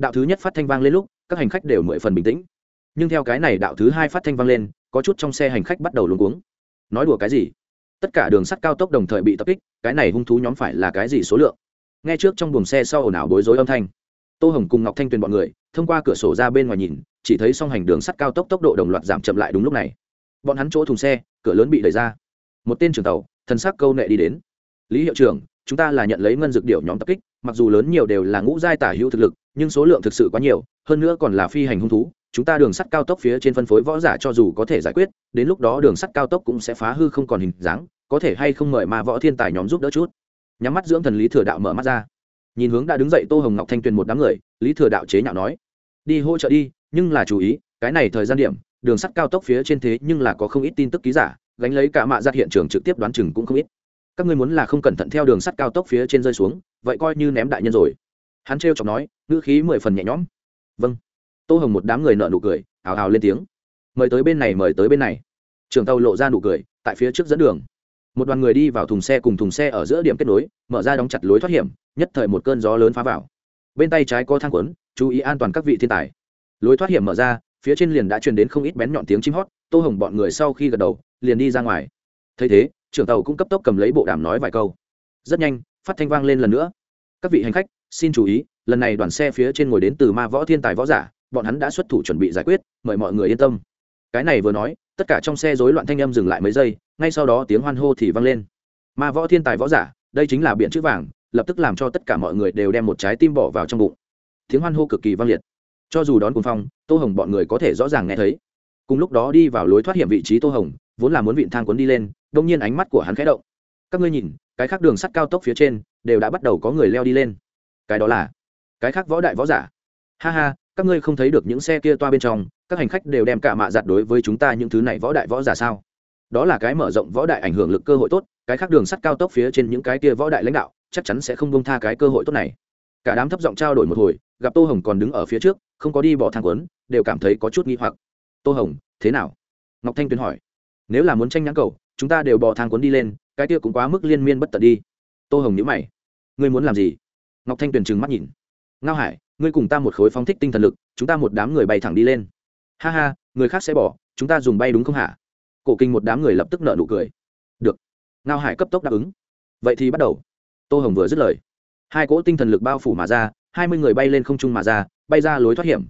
đạo thứ nhất phát thanh vang lên lúc, các hành khách đều mười phần bình tĩnh. Nhưng theo cái này đạo thứ hai phát thanh vang lên, có chút trong xe hành khách bắt đầu luống cuống. Nói đùa cái gì? Tất cả đường sắt cao tốc đồng thời bị tập kích, cái này hung thú nhóm phải là cái gì số lượng? Nghe trước trong buồng xe sau ồn ào bối rối âm thanh. Tô hồng cùng ngọc thanh tuyền bọn người, thông qua cửa sổ ra bên ngoài nhìn, chỉ thấy song hành đường sắt cao tốc tốc độ đồng loạt giảm chậm lại đúng lúc này. Bọn hắn chỗ thùng xe, cửa lớn bị đẩy ra. Một tên trưởng tàu, thần sắc câu nệ đi đến. Lý hiệu trưởng, chúng ta là nhận lấy ngân dược điệu nhóm tập kích, mặc dù lớn nhiều đều là ngũ giai tả hữu thực lực nhưng số lượng thực sự quá nhiều, hơn nữa còn là phi hành hung thú, chúng ta đường sắt cao tốc phía trên phân phối võ giả cho dù có thể giải quyết, đến lúc đó đường sắt cao tốc cũng sẽ phá hư không còn hình dáng, có thể hay không mời mà võ thiên tài nhóm giúp đỡ chút. Nhắm mắt dưỡng thần lý thừa đạo mở mắt ra. Nhìn hướng đã đứng dậy tô hồng ngọc thanh tuyền một đám người, lý thừa đạo chế nhạo nói, đi hỗ trợ đi, nhưng là chú ý, cái này thời gian điểm, đường sắt cao tốc phía trên thế nhưng là có không ít tin tức ký giả, gánh lấy cả mạ ra hiện trường trực tiếp đoán chừng cũng không ít. Các ngươi muốn là không cẩn thận theo đường sắt cao tốc phía trên rơi xuống, vậy coi như ném đại nhân rồi. Hắn trêu chọc nói ngữ khí mười phần nhẹ nhõm. Vâng. Tô hồng một đám người nợ nụ cười, hào hào lên tiếng. Mời tới bên này, mời tới bên này. Trường tàu lộ ra nụ cười, tại phía trước dẫn đường. Một đoàn người đi vào thùng xe cùng thùng xe ở giữa điểm kết nối, mở ra đóng chặt lối thoát hiểm, nhất thời một cơn gió lớn phá vào. Bên tay trái có thang quấn, chú ý an toàn các vị thiên tài. Lối thoát hiểm mở ra, phía trên liền đã truyền đến không ít bén nhọn tiếng chim hót, tô hồng bọn người sau khi gật đầu, liền đi ra ngoài. Thấy thế, trưởng tàu cũng cấp tốc cầm lấy bộ đàm nói vài câu. Rất nhanh, phát thanh vang lên lần nữa. Các vị hành khách, xin chú ý lần này đoàn xe phía trên ngồi đến từ ma võ thiên tài võ giả, bọn hắn đã xuất thủ chuẩn bị giải quyết, mời mọi người yên tâm. Cái này vừa nói, tất cả trong xe rối loạn thanh âm dừng lại mấy giây, ngay sau đó tiếng hoan hô thì vang lên. Ma võ thiên tài võ giả, đây chính là biện chữ vàng, lập tức làm cho tất cả mọi người đều đem một trái tim bỏ vào trong bụng. Tiếng hoan hô cực kỳ vang liệt. Cho dù đón cùng phong, tô hồng bọn người có thể rõ ràng nghe thấy. Cùng lúc đó đi vào lối thoát hiểm vị trí tô hồng, vốn là muốn vịn thang cuốn đi lên, đông nhiên ánh mắt của hắn khẽ động. Các ngươi nhìn, cái khác đường sắt cao tốc phía trên, đều đã bắt đầu có người leo đi lên. Cái đó là cái khác võ đại võ giả. Ha ha, các ngươi không thấy được những xe kia toa bên trong, các hành khách đều đem cả mạ giặt đối với chúng ta những thứ này võ đại võ giả sao? Đó là cái mở rộng võ đại ảnh hưởng lực cơ hội tốt, cái khác đường sắt cao tốc phía trên những cái kia võ đại lãnh đạo, chắc chắn sẽ không bông tha cái cơ hội tốt này. Cả đám thấp giọng trao đổi một hồi, gặp tô hồng còn đứng ở phía trước, không có đi bỏ thang quấn, đều cảm thấy có chút nghi hoặc. Tô hồng, thế nào? Ngọc thanh tuyền hỏi. Nếu là muốn tranh nhãn cầu, chúng ta đều bỏ thang quấn đi lên, cái kia cũng quá mức liên miên bất tận đi. Tô hồng nhữ mày. Ngươi muốn làm gì? Ngọc thanh tuyền trừng mắt nhìn ngao hải, ngươi cùng ta một khối phóng thích tinh thần lực, chúng ta một đám người bay thẳng đi lên. Ha ha, người khác sẽ bỏ, chúng ta dùng bay đúng không hả? Cổ kinh một đám người lập tức nợ nụ cười. Được. Ngao hải cấp tốc đáp ứng. Vậy thì bắt đầu. Tô hồng vừa dứt lời. Hai cỗ tinh thần lực bao phủ mà ra, hai mươi người bay lên không trung mà ra, bay ra lối thoát hiểm.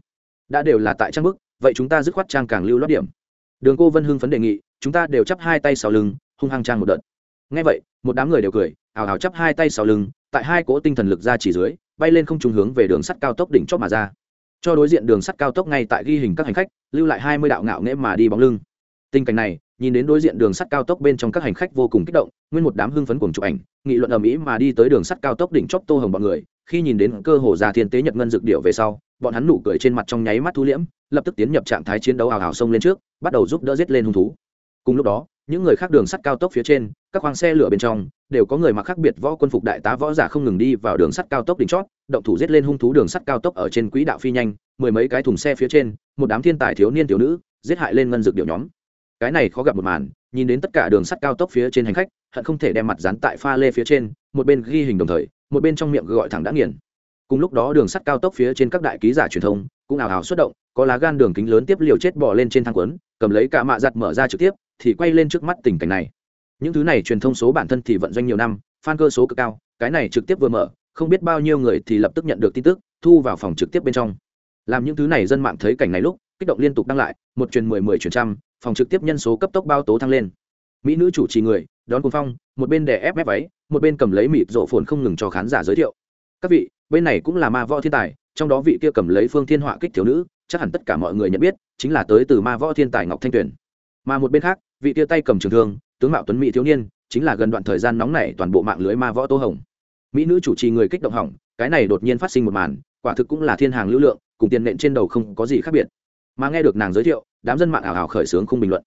Đã đều là tại trang bức, vậy chúng ta dứt khoát trang càng lưu lót điểm. Đường cô vân hưng phấn đề nghị, chúng ta đều chắp hai tay sau lưng, hung hăng trang một đợt. Ngay vậy, một đám người đều cười ảo ảo chắp hai tay sau lưng, tại hai cỗ tinh thần lực ra chỉ dưới bay lên không trung hướng về đường sắt cao tốc đỉnh chót mà ra. Cho đối diện đường sắt cao tốc ngay tại ghi hình các hành khách, lưu lại hai mươi đạo ngạo nghễ mà đi bóng lưng. Tình cảnh này, nhìn đến đối diện đường sắt cao tốc bên trong các hành khách vô cùng kích động, nguyên một đám hưng phấn cùng chụp ảnh, nghị luận ầm ĩ mà đi tới đường sắt cao tốc đỉnh chót tô hồng bọn người. Khi nhìn đến cơ hồ già thiên tế nhật ngân dược điệu về sau, bọn hắn nụ cười trên mặt trong nháy mắt thu liễm, lập tức tiến nhập trạng thái chiến đấu hào hào sông lên trước, bắt đầu giúp đỡ giết lên hung thú. Cùng lúc đó những người khác đường sắt cao tốc phía trên, các khoang xe lửa bên trong, đều có người mặc khác biệt võ quân phục đại tá võ giả không ngừng đi vào đường sắt cao tốc đỉnh chót, động thủ giết lên hung thú đường sắt cao tốc ở trên quỹ đạo phi nhanh, mười mấy cái thùng xe phía trên, một đám thiên tài thiếu niên thiếu nữ, giết hại lên ngân dược điệu nhóm. Cái này khó gặp một màn, nhìn đến tất cả đường sắt cao tốc phía trên hành khách, hận không thể đem mặt dán tại pha lê phía trên, một bên ghi hình đồng thời, một bên trong miệng gọi thẳng đã nghiền. Cùng lúc đó đường sắt cao tốc phía trên các đại ký giả truyền thông, cũng ào ào xuất động có lá gan đường kính lớn tiếp liều chết bỏ lên trên thang quấn, cầm lấy cả mạ giặt mở ra trực tiếp, thì quay lên trước mắt tình cảnh này. Những thứ này truyền thông số bản thân thì vận doanh nhiều năm, fan cơ số cực cao, cái này trực tiếp vừa mở, không biết bao nhiêu người thì lập tức nhận được tin tức, thu vào phòng trực tiếp bên trong. Làm những thứ này dân mạng thấy cảnh này lúc, kích động liên tục đăng lại, một truyền mười mười truyền trăm, phòng trực tiếp nhân số cấp tốc bao tố thăng lên. Mỹ nữ chủ trì người, đón cuồng phong, một bên đè ép mép váy, một bên cầm lấy mịt rộ phồn không ngừng cho khán giả giới thiệu. Các vị, bên này cũng là ma võ thiên tài, trong đó vị kia cầm lấy phương thiên họa kích thiếu nữ chắc hẳn tất cả mọi người nhận biết, chính là tới từ ma võ thiên tài ngọc thanh tuyền. Mà một bên khác, vị tia tay cầm trường thương, tướng mạo tuấn mỹ thiếu niên, chính là gần đoạn thời gian nóng nảy toàn bộ mạng lưới ma võ tô hồng. Mỹ nữ chủ trì người kích động hỏng, cái này đột nhiên phát sinh một màn, quả thực cũng là thiên hàng lưu lượng, cùng tiền nện trên đầu không có gì khác biệt. Mà nghe được nàng giới thiệu, đám dân mạng ảo ảo khởi xướng không bình luận.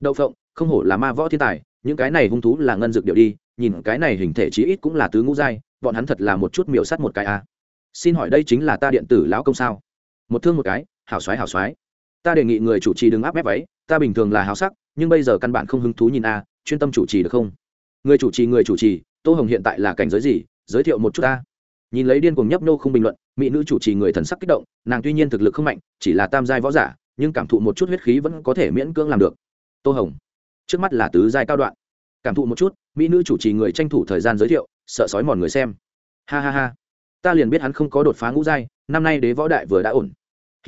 Đậu phộng, không hổ là ma võ thiên tài, những cái này hung thú là ngân dược điệu đi, nhìn cái này hình thể chí ít cũng là tứ ngũ giai, bọn hắn thật là một chút miểu sắt một cái a. À. xin hỏi đây chính là ta điện tử lão công sao? Một thương một cái hảo xoái hảo xoái. Ta đề nghị người chủ trì đừng áp mép váy, ta bình thường là háo sắc, nhưng bây giờ căn bản không hứng thú nhìn a, chuyên tâm chủ trì được không? Người chủ trì, người chủ trì, tô hồng hiện tại là cảnh giới gì? Giới thiệu một chút ta. Nhìn lấy điên cuồng nhấp nô không bình luận, mỹ nữ chủ trì người thần sắc kích động, nàng tuy nhiên thực lực không mạnh, chỉ là tam giai võ giả, nhưng cảm thụ một chút huyết khí vẫn có thể miễn cưỡng làm được. Tô hồng, trước mắt là tứ giai cao đoạn. Cảm thụ một chút, mỹ nữ chủ trì người tranh thủ thời gian giới thiệu, sợ sói mòn người xem. Ha ha ha. Ta liền biết hắn không có đột phá ngũ giai, năm nay đế võ đại vừa đã ổn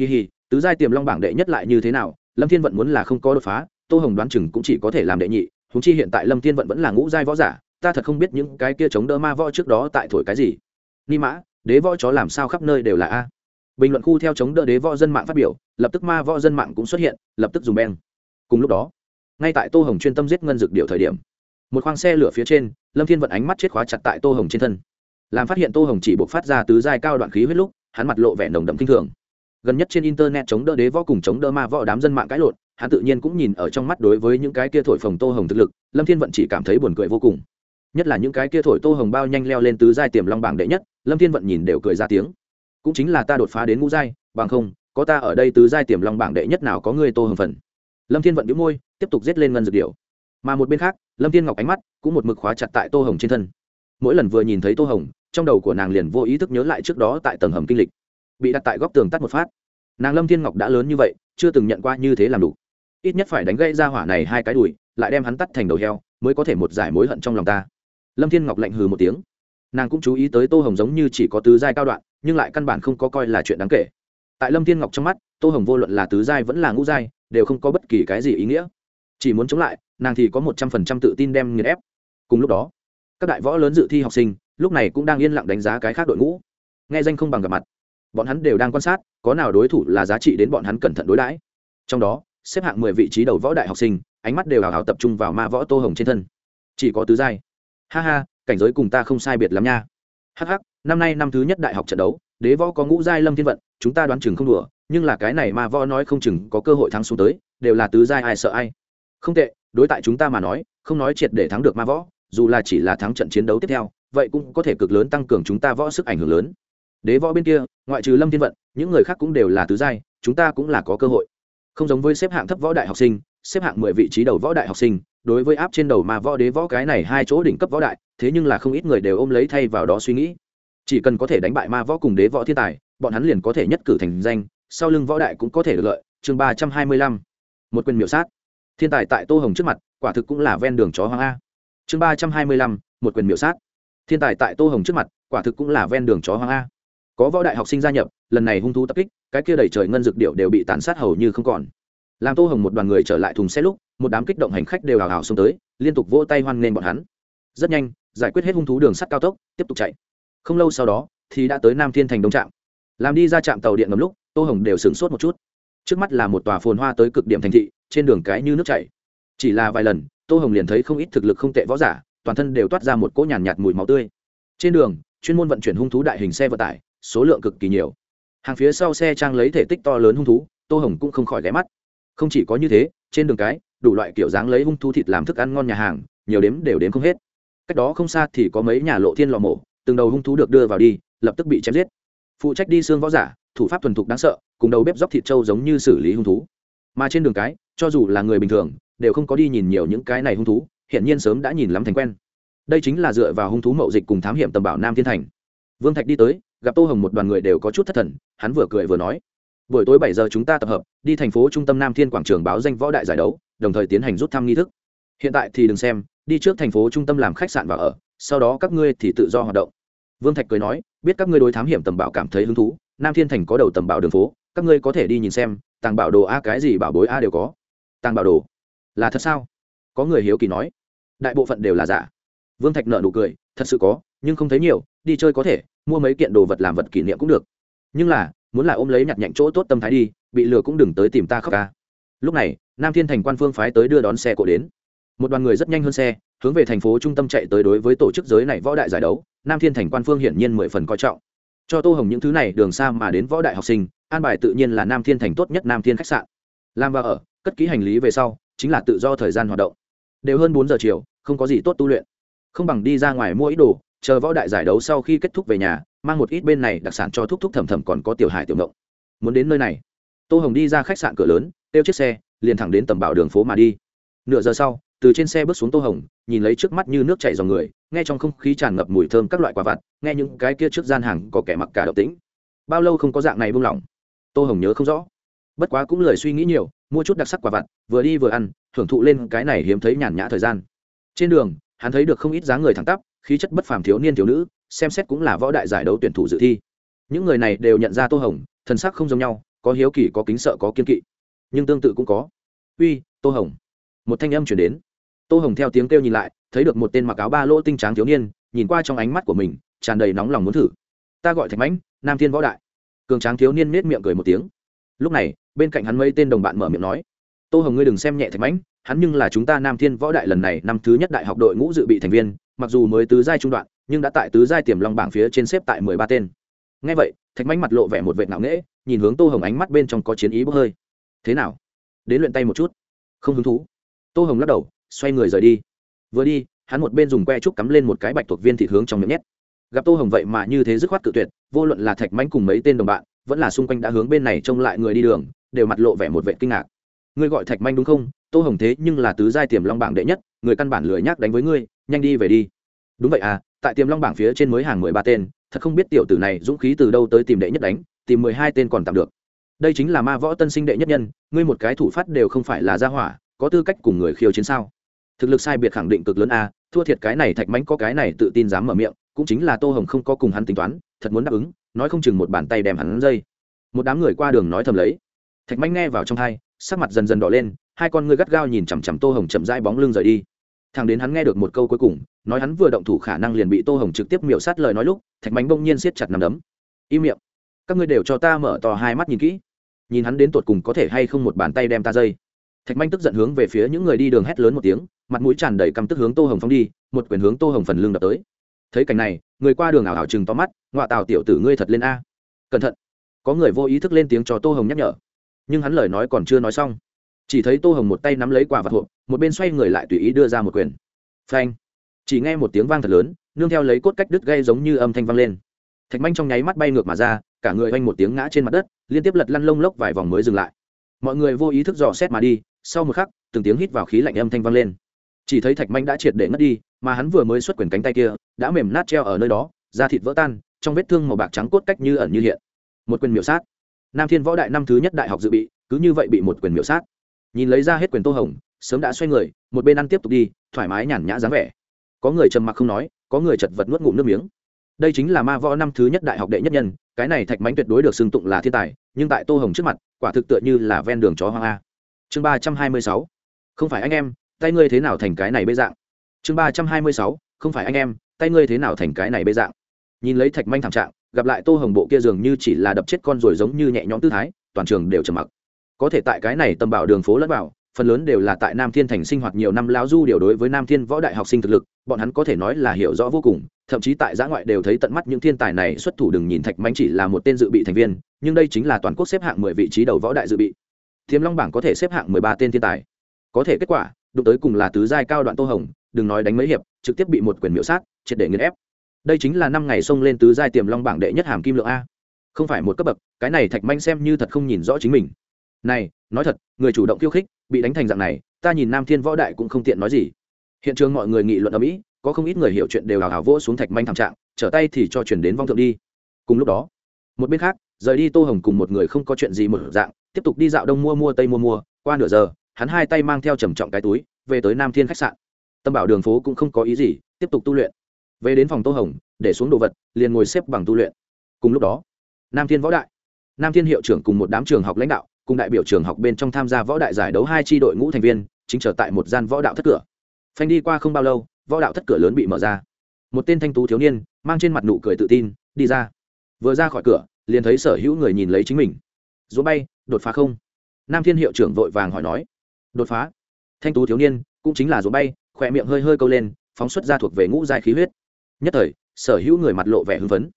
kỳ hì, tứ giai tiềm long bảng đệ nhất lại như thế nào? Lâm thiên vận muốn là không có đột phá, tô hồng đoán chừng cũng chỉ có thể làm đệ nhị. Húng chi hiện tại lâm thiên vận vẫn là ngũ giai võ giả, ta thật không biết những cái kia chống đỡ ma võ trước đó tại thổi cái gì. Ni mã, đế võ chó làm sao khắp nơi đều là a. Bình luận khu theo chống đỡ đế võ dân mạng phát biểu, lập tức ma võ dân mạng cũng xuất hiện, lập tức dùng beng. Cùng lúc đó, ngay tại tô hồng chuyên tâm giết ngân dược điệu thời điểm, một khoang xe lửa phía trên, lâm thiên vận ánh mắt chết khóa chặt tại tô hồng trên thân. Làm phát hiện tô hồng chỉ buộc phát ra tứ giai cao đoạn khí huyết lúc, hắn mặt lộ vẻ nồng đậm kinh thường gần nhất trên internet chống đỡ đế võ cùng chống đỡ ma võ đám dân mạng cãi lộn, hắn tự nhiên cũng nhìn ở trong mắt đối với những cái kia thổi phồng tô hồng thực lực, lâm thiên vận chỉ cảm thấy buồn cười vô cùng. Nhất là những cái kia thổi tô hồng bao nhanh leo lên tứ giai tiềm long bảng đệ nhất, lâm thiên vận nhìn đều cười ra tiếng. Cũng chính là ta đột phá đến ngũ giai, bằng không, có ta ở đây tứ giai tiềm long bảng đệ nhất nào có người tô hồng phần. Lâm thiên vận đĩu môi, tiếp tục giết lên ngân dược điệu mà một bên khác, lâm thiên ngọc ánh mắt cũng một mực khóa chặt tại tô hồng trên thân. Mỗi lần vừa nhìn thấy tô hồng, trong đầu của nàng liền vô ý thức nhớ lại trước đó tại tầng hầm kinh lịch bị đặt tại góc tường tắt một phát. Nàng lâm thiên ngọc đã lớn như vậy, chưa từng nhận qua như thế làm đủ. Ít nhất phải đánh gây ra hỏa này hai cái đùi, lại đem hắn tắt thành đầu heo, mới có thể một giải mối hận trong lòng ta. Lâm thiên ngọc lạnh hừ một tiếng. Nàng cũng chú ý tới tô hồng giống như chỉ có tứ giai cao đoạn, nhưng lại căn bản không có coi là chuyện đáng kể. Tại lâm thiên ngọc trong mắt, tô hồng vô luận là tứ giai vẫn là ngũ giai, đều không có bất kỳ cái gì ý nghĩa. Chỉ muốn chống lại, nàng thì có một trăm phần trăm tự tin đem nghiền ép. Cùng lúc đó, các đại võ lớn dự thi học sinh, lúc này cũng đang yên lặng đánh giá cái khác đội ngũ. Nghe danh không bằng gặp mặt bọn hắn đều đang quan sát, có nào đối thủ là giá trị đến bọn hắn cẩn thận đối đãi. Trong đó, xếp hạng mười vị trí đầu võ đại học sinh, ánh mắt đều hào hào tập trung vào ma võ tô hồng trên thân. Chỉ có tứ giai. Ha ha, cảnh giới cùng ta không sai biệt lắm nha. Hh năm nay năm thứ nhất đại học trận đấu, đế võ có ngũ giai lâm thiên vận, chúng ta đoán chừng không đùa, nhưng là cái này ma võ nói không chừng có cơ hội thắng xuống tới, đều là tứ giai ai sợ ai. Không tệ, đối tại chúng ta mà nói, không nói triệt để thắng được ma võ, dù là chỉ là thắng trận chiến đấu tiếp theo, vậy cũng có thể cực lớn tăng cường chúng ta võ sức ảnh hưởng lớn đế võ bên kia, ngoại trừ lâm thiên vận, những người khác cũng đều là tứ giai, chúng ta cũng là có cơ hội. Không giống với xếp hạng thấp võ đại học sinh, xếp hạng mười vị trí đầu võ đại học sinh, đối với áp trên đầu mà võ đế võ cái này hai chỗ đỉnh cấp võ đại, thế nhưng là không ít người đều ôm lấy thay vào đó suy nghĩ. Chỉ cần có thể đánh bại ma võ cùng đế võ thiên tài, bọn hắn liền có thể nhất cử thành danh, sau lưng võ đại cũng có thể được lợi. Chương ba trăm hai mươi lăm. Một quyền miểu sát. Thiên tài tại tô hồng trước mặt, quả thực cũng là ven đường chó hoang a. Chương ba trăm hai mươi lăm, một quyền miểu sát. Thiên tài tại tô hồng trước mặt, quả thực cũng là ven đường chó hoang a có võ đại học sinh gia nhập lần này hung thú tập kích cái kia đầy trời ngân dược điệu đều bị tàn sát hầu như không còn. Làm tô hồng một đoàn người trở lại thùng xe lúc một đám kích động hành khách đều hào hào xông tới liên tục vỗ tay hoan nghênh bọn hắn. Rất nhanh giải quyết hết hung thú đường sắt cao tốc tiếp tục chạy. Không lâu sau đó thì đã tới nam thiên thành đông trạm. Làm đi ra trạm tàu điện ngầm lúc tô hồng đều sửng sốt một chút. Trước mắt là một tòa phồn hoa tới cực điểm thành thị trên đường cái như nước chảy. Chỉ là vài lần tô hồng liền thấy không ít thực lực không tệ võ giả toàn thân đều toát ra một cỗ nhàn nhạt, nhạt mùi máu tươi. Trên đường chuyên môn vận chuyển hung thú đại hình xe vận tải số lượng cực kỳ nhiều. Hàng phía sau xe trang lấy thể tích to lớn hung thú, tô hồng cũng không khỏi ghé mắt. Không chỉ có như thế, trên đường cái, đủ loại kiểu dáng lấy hung thú thịt làm thức ăn ngon nhà hàng, nhiều đếm đều đếm không hết. Cách đó không xa thì có mấy nhà lộ thiên lò mổ, từng đầu hung thú được đưa vào đi, lập tức bị chém giết. Phụ trách đi xương võ giả, thủ pháp thuần thục đáng sợ, cùng đầu bếp dóc thịt trâu giống như xử lý hung thú. Mà trên đường cái, cho dù là người bình thường, đều không có đi nhìn nhiều những cái này hung thú hiện nhiên sớm đã nhìn lắm thành quen. Đây chính là dựa vào hung thú mậu dịch cùng thám hiểm tầm bảo nam thiên thành. Vương thạch đi tới gặp tô hồng một đoàn người đều có chút thất thần, hắn vừa cười vừa nói, buổi tối bảy giờ chúng ta tập hợp, đi thành phố trung tâm nam thiên quảng trường báo danh võ đại giải đấu, đồng thời tiến hành rút thăm nghi thức. Hiện tại thì đừng xem, đi trước thành phố trung tâm làm khách sạn và ở, sau đó các ngươi thì tự do hoạt động. Vương thạch cười nói, biết các ngươi đối thám hiểm tầm bảo cảm thấy hứng thú, nam thiên thành có đầu tầm bảo đường phố, các ngươi có thể đi nhìn xem, tàng bảo đồ a cái gì bảo bối a đều có. Tàng bảo đồ? Là thật sao? Có người hiếu kỳ nói. Đại bộ phận đều là giả. Vương thạch nợ nụ cười, thật sự có, nhưng không thấy nhiều, đi chơi có thể mua mấy kiện đồ vật làm vật kỷ niệm cũng được. Nhưng là, muốn là ôm lấy nhặt nhạnh chỗ tốt tâm thái đi, bị lừa cũng đừng tới tìm ta khóc ca. Lúc này, nam thiên thành quan phương phái tới đưa đón xe cộ đến. Một đoàn người rất nhanh hơn xe, hướng về thành phố trung tâm chạy tới đối với tổ chức giới này võ đại giải đấu. Nam thiên thành quan phương hiển nhiên mười phần coi trọng. Cho tô hồng những thứ này đường xa mà đến võ đại học sinh, an bài tự nhiên là nam thiên thành tốt nhất nam thiên khách sạn. Làm và ở, cất ký hành lý về sau, chính là tự do thời gian hoạt động. Đều hơn bốn giờ chiều, không có gì tốt tu luyện. Không bằng đi ra ngoài mua ít đồ chờ võ đại giải đấu sau khi kết thúc về nhà, mang một ít bên này đặc sản cho thúc thúc thầm thầm còn có tiểu hải tiểu ngộng. Muốn đến nơi này. Tô hồng đi ra khách sạn cửa lớn, kêu chiếc xe, liền thẳng đến tầm bảo đường phố mà đi. Nửa giờ sau, từ trên xe bước xuống tô hồng, nhìn lấy trước mắt như nước chảy dòng người, nghe trong không khí tràn ngập mùi thơm các loại quả vặt, nghe những cái kia trước gian hàng có kẻ mặc cả độc tĩnh. Bao lâu không có dạng này buông lỏng. Tô hồng nhớ không rõ. Bất quá cũng lời suy nghĩ nhiều, mua chút đặc sắc quả vặt, vừa đi vừa ăn thưởng thụ lên cái này hiếm thấy nhàn nhã thời gian. Trên đường, hắn thấy được không ít dáng người thẳng tắp khí chất bất phàm thiếu niên thiếu nữ, xem xét cũng là võ đại giải đấu tuyển thủ dự thi. Những người này đều nhận ra tô hồng thần sắc không giống nhau, có hiếu kỳ, có kính sợ, có kiên kỵ. Nhưng tương tự cũng có. Uy, tô hồng. Một thanh âm chuyển đến. Tô hồng theo tiếng kêu nhìn lại, thấy được một tên mặc áo ba lỗ tinh tráng thiếu niên, nhìn qua trong ánh mắt của mình, tràn đầy nóng lòng muốn thử. Ta gọi thạch mãnh, nam thiên võ đại. Cường tráng thiếu niên nết miệng cười một tiếng. Lúc này, bên cạnh hắn mấy tên đồng bạn mở miệng nói, tô hồng ngươi đừng xem nhẹ thạch mãnh, hắn nhưng là chúng ta nam thiên võ đại lần này năm thứ nhất đại học đội ngũ dự bị thành viên mặc dù mới tứ giai trung đoạn, nhưng đã tại tứ giai tiềm long bảng phía trên xếp tại mười ba tên. Ngay vậy, thạch mánh mặt lộ vẻ một vệ ngạo nghễ, nhìn hướng tô hồng ánh mắt bên trong có chiến ý bốc hơi. Thế nào? Đến luyện tay một chút. Không hứng thú. Tô hồng lắc đầu, xoay người rời đi. Vừa đi, hắn một bên dùng que trúc cắm lên một cái bạch thuộc viên thịt hướng trong miệng nhét. Gặp tô hồng vậy mà như thế dứt khoát cự tuyệt, vô luận là thạch mánh cùng mấy tên đồng bạn, vẫn là xung quanh đã hướng bên này trông lại người đi đường, đều mặt lộ vẻ một vệ kinh ngạc. Ngươi gọi thạch manh đúng không? Tô hồng thế nhưng là tứ giai tiềm long bảng đệ nhất, người căn bản lười nhác đánh với ngươi nhanh đi về đi. Đúng vậy à tại tiềm long bảng phía trên mới hàng mười ba tên, thật không biết tiểu tử này dũng khí từ đâu tới tìm đệ nhất đánh, tìm mười hai tên còn tạm được. Đây chính là ma võ tân sinh đệ nhất nhân, ngươi một cái thủ phát đều không phải là gia hỏa, có tư cách cùng người khiêu chiến sao? Thực lực sai biệt khẳng định cực lớn a, thua thiệt cái này thạch mánh có cái này tự tin dám mở miệng, cũng chính là tô hồng không có cùng hắn tính toán, thật muốn đáp ứng, nói không chừng một bàn tay đem hắn dây. Một đám người qua đường nói thầm lấy. Thạch mánh nghe vào trong thai sắc mặt dần dần đỏ lên, hai con ngươi gắt gao nhìn chằm chằm tô hồng chậm rãi bóng lưng rời đi thằng đến hắn nghe được một câu cuối cùng, nói hắn vừa động thủ khả năng liền bị tô hồng trực tiếp miểu sát lời nói lúc, thạch mánh bỗng nhiên siết chặt nằm đấm. Im miệng, các ngươi đều cho ta mở to hai mắt nhìn kỹ, nhìn hắn đến tột cùng có thể hay không một bàn tay đem ta dây. Thạch manh tức giận hướng về phía những người đi đường hét lớn một tiếng, mặt mũi tràn đầy căm tức hướng tô hồng phong đi, một quyền hướng tô hồng phần lưng đập tới. Thấy cảnh này, người qua đường ảo ảo chừng to mắt ngoạ tào tiểu tử ngươi thật lên a. Cẩn thận. Có người vô ý thức lên tiếng cho tô hồng nhắc nhở, nhưng hắn lời nói còn chưa nói xong chỉ thấy tô hồng một tay nắm lấy quả vật hộp, một bên xoay người lại tùy ý đưa ra một quyền. Phanh! Chỉ nghe một tiếng vang thật lớn, nương theo lấy cốt cách đứt gây giống như âm thanh vang lên. Thạch manh trong nháy mắt bay ngược mà ra, cả người oanh một tiếng ngã trên mặt đất, liên tiếp lật lăn lông lốc vài vòng mới dừng lại. Mọi người vô ý thức dò xét mà đi, sau một khắc, từng tiếng hít vào khí lạnh âm thanh vang lên. Chỉ thấy thạch manh đã triệt để ngất đi, mà hắn vừa mới xuất quyền cánh tay kia, đã mềm nát treo ở nơi đó, da thịt vỡ tan, trong vết thương màu bạc trắng cốt cách như ẩn như hiện. Một quyền miểu sát. Nam thiên võ đại năm thứ nhất đại học dự bị, cứ như vậy bị một quyền miểu sát nhìn lấy ra hết quyền tô hồng, sớm đã xoay người, một bên ăn tiếp tục đi, thoải mái nhàn nhã dáng vẻ. Có người trầm mặc không nói, có người chật vật nuốt ngụm nước miếng. Đây chính là ma võ năm thứ nhất đại học đệ nhất nhân, cái này thạch mánh tuyệt đối được xưng tụng là thiên tài, nhưng tại tô hồng trước mặt, quả thực tựa như là ven đường chó hoang a. Chương ba trăm hai mươi sáu, không phải anh em, tay ngươi thế nào thành cái này bê dạng? Chương ba trăm hai mươi sáu, không phải anh em, tay ngươi thế nào thành cái này bê dạng? Nhìn lấy thạch manh thảm trạng, gặp lại tô hồng bộ kia dường như chỉ là đập chết con rồi giống như nhẹ nhõm tư thái, toàn trường đều trầm mặc có thể tại cái này tầm bảo đường phố lẫn vào, phần lớn đều là tại nam thiên thành sinh hoạt nhiều năm lão du điều đối với nam thiên võ đại học sinh thực lực, bọn hắn có thể nói là hiểu rõ vô cùng, thậm chí tại giã ngoại đều thấy tận mắt những thiên tài này xuất thủ đừng nhìn thạch manh chỉ là một tên dự bị thành viên, nhưng đây chính là toàn quốc xếp hạng mười vị trí đầu võ đại dự bị. Thiếm long bảng có thể xếp hạng mười ba tên thiên tài. Có thể kết quả, đụng tới cùng là tứ giai cao đoạn tô hồng, đừng nói đánh mấy hiệp, trực tiếp bị một quyền miễu sát, triệt để nghiền ép. Đây chính là năm ngày xông lên tứ giai tiềm long bảng đệ nhất hàm kim lượng a. Không phải một cấp bậc, cái này thạch manh xem như thật không nhìn rõ chính mình này, nói thật, người chủ động khiêu khích, bị đánh thành dạng này, ta nhìn nam thiên võ đại cũng không tiện nói gì. Hiện trường mọi người nghị luận ở mỹ có không ít người hiểu chuyện đều hào hào vỗ xuống thạch manh thảm trạng, trở tay thì cho chuyển đến vong thượng đi. Cùng lúc đó, một bên khác, rời đi tô hồng cùng một người không có chuyện gì một dạng, tiếp tục đi dạo đông mua mua tây mua mua, qua nửa giờ, hắn hai tay mang theo trầm trọng cái túi, về tới nam thiên khách sạn. Tâm bảo đường phố cũng không có ý gì, tiếp tục tu luyện. Về đến phòng tô hồng, để xuống đồ vật, liền ngồi xếp bằng tu luyện. Cùng lúc đó, nam thiên võ đại, nam thiên hiệu trưởng cùng một đám trường học lãnh đạo cùng đại biểu trường học bên trong tham gia võ đại giải đấu hai tri đội ngũ thành viên, chính trở tại một gian võ đạo thất cửa. Phanh đi qua không bao lâu, võ đạo thất cửa lớn bị mở ra. Một tên thanh tú thiếu niên, mang trên mặt nụ cười tự tin, đi ra. Vừa ra khỏi cửa, liền thấy sở hữu người nhìn lấy chính mình. Dỗ bay, đột phá không? Nam thiên hiệu trưởng vội vàng hỏi nói. Đột phá. Thanh tú thiếu niên, cũng chính là dỗ bay, khỏe miệng hơi hơi câu lên, phóng xuất ra thuộc về ngũ giai khí huyết. Nhất thời, sở hữu người mặt lộ vẻ hưng phấn.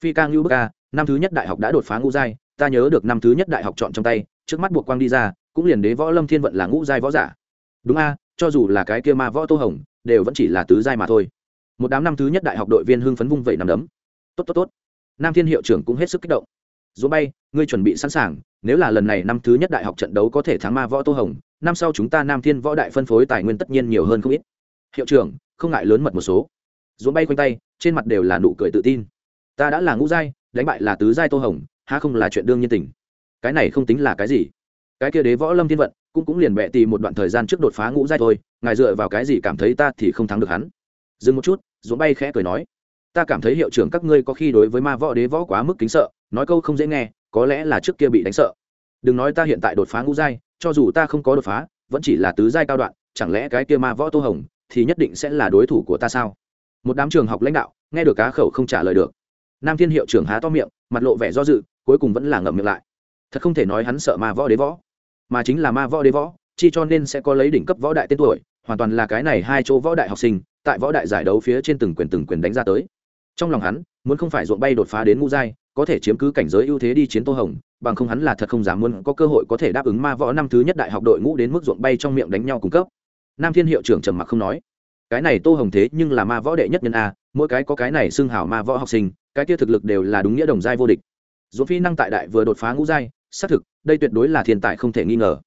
Phi ca ngưu bức ca năm thứ nhất đại học đã đột phá ngũ giai, ta nhớ được năm thứ nhất đại học chọn trong tay trước mắt buộc quang đi ra, cũng liền đế võ lâm thiên vận là ngũ giai võ giả. Đúng a, cho dù là cái kia ma võ tô hồng, đều vẫn chỉ là tứ giai mà thôi. Một đám năm thứ nhất đại học đội viên hưng phấn vung vẩy nằm đấm. Tốt tốt tốt. Nam thiên hiệu trưởng cũng hết sức kích động. Dỗ bay, ngươi chuẩn bị sẵn sàng, nếu là lần này năm thứ nhất đại học trận đấu có thể thắng ma võ tô hồng, năm sau chúng ta nam thiên võ đại phân phối tài nguyên tất nhiên nhiều hơn không ít. Hiệu trưởng, không ngại lớn mật một số. Dỗ bay quanh tay, trên mặt đều là nụ cười tự tin. Ta đã là ngũ giai, đánh bại là tứ giai tô hồng, há không là chuyện đương nhiên tình cái này không tính là cái gì. Cái kia đế võ lâm thiên vận cũng cũng liền bẹ tì một đoạn thời gian trước đột phá ngũ giai thôi, ngài dựa vào cái gì cảm thấy ta thì không thắng được hắn? Dừng một chút dỗ bay khẽ cười nói, ta cảm thấy hiệu trưởng các ngươi có khi đối với ma võ đế võ quá mức kính sợ, nói câu không dễ nghe, có lẽ là trước kia bị đánh sợ. Đừng nói ta hiện tại đột phá ngũ giai, cho dù ta không có đột phá, vẫn chỉ là tứ giai cao đoạn, chẳng lẽ cái kia ma võ tô hồng thì nhất định sẽ là đối thủ của ta sao? Một đám trường học lãnh đạo nghe được cá khẩu không trả lời được. Nam thiên hiệu trưởng há to miệng, mặt lộ vẻ do dự, cuối cùng vẫn là ngậm miệng lại thật không thể nói hắn sợ ma võ đế võ, mà chính là ma võ đế võ, chi cho nên sẽ có lấy đỉnh cấp võ đại tên tuổi, hoàn toàn là cái này hai chỗ võ đại học sinh, tại võ đại giải đấu phía trên từng quyền từng quyền đánh ra tới. Trong lòng hắn, muốn không phải ruộng bay đột phá đến ngũ giai, có thể chiếm cứ cảnh giới ưu thế đi chiến tô hồng, bằng không hắn là thật không dám muốn có cơ hội có thể đáp ứng ma võ năm thứ nhất đại học đội ngũ đến mức ruộng bay trong miệng đánh nhau cung cấp. Nam thiên hiệu trưởng trầm mặc không nói. Cái này tô hồng thế nhưng là ma võ đệ nhất nhân a, mỗi cái có cái này xưng hảo ma võ học sinh, cái kia thực lực đều là đúng nghĩa đồng giai vô địch. Dù phi năng tại đại vừa đột phá ngũ giai xác thực, đây tuyệt đối là thiên tài không thể nghi ngờ.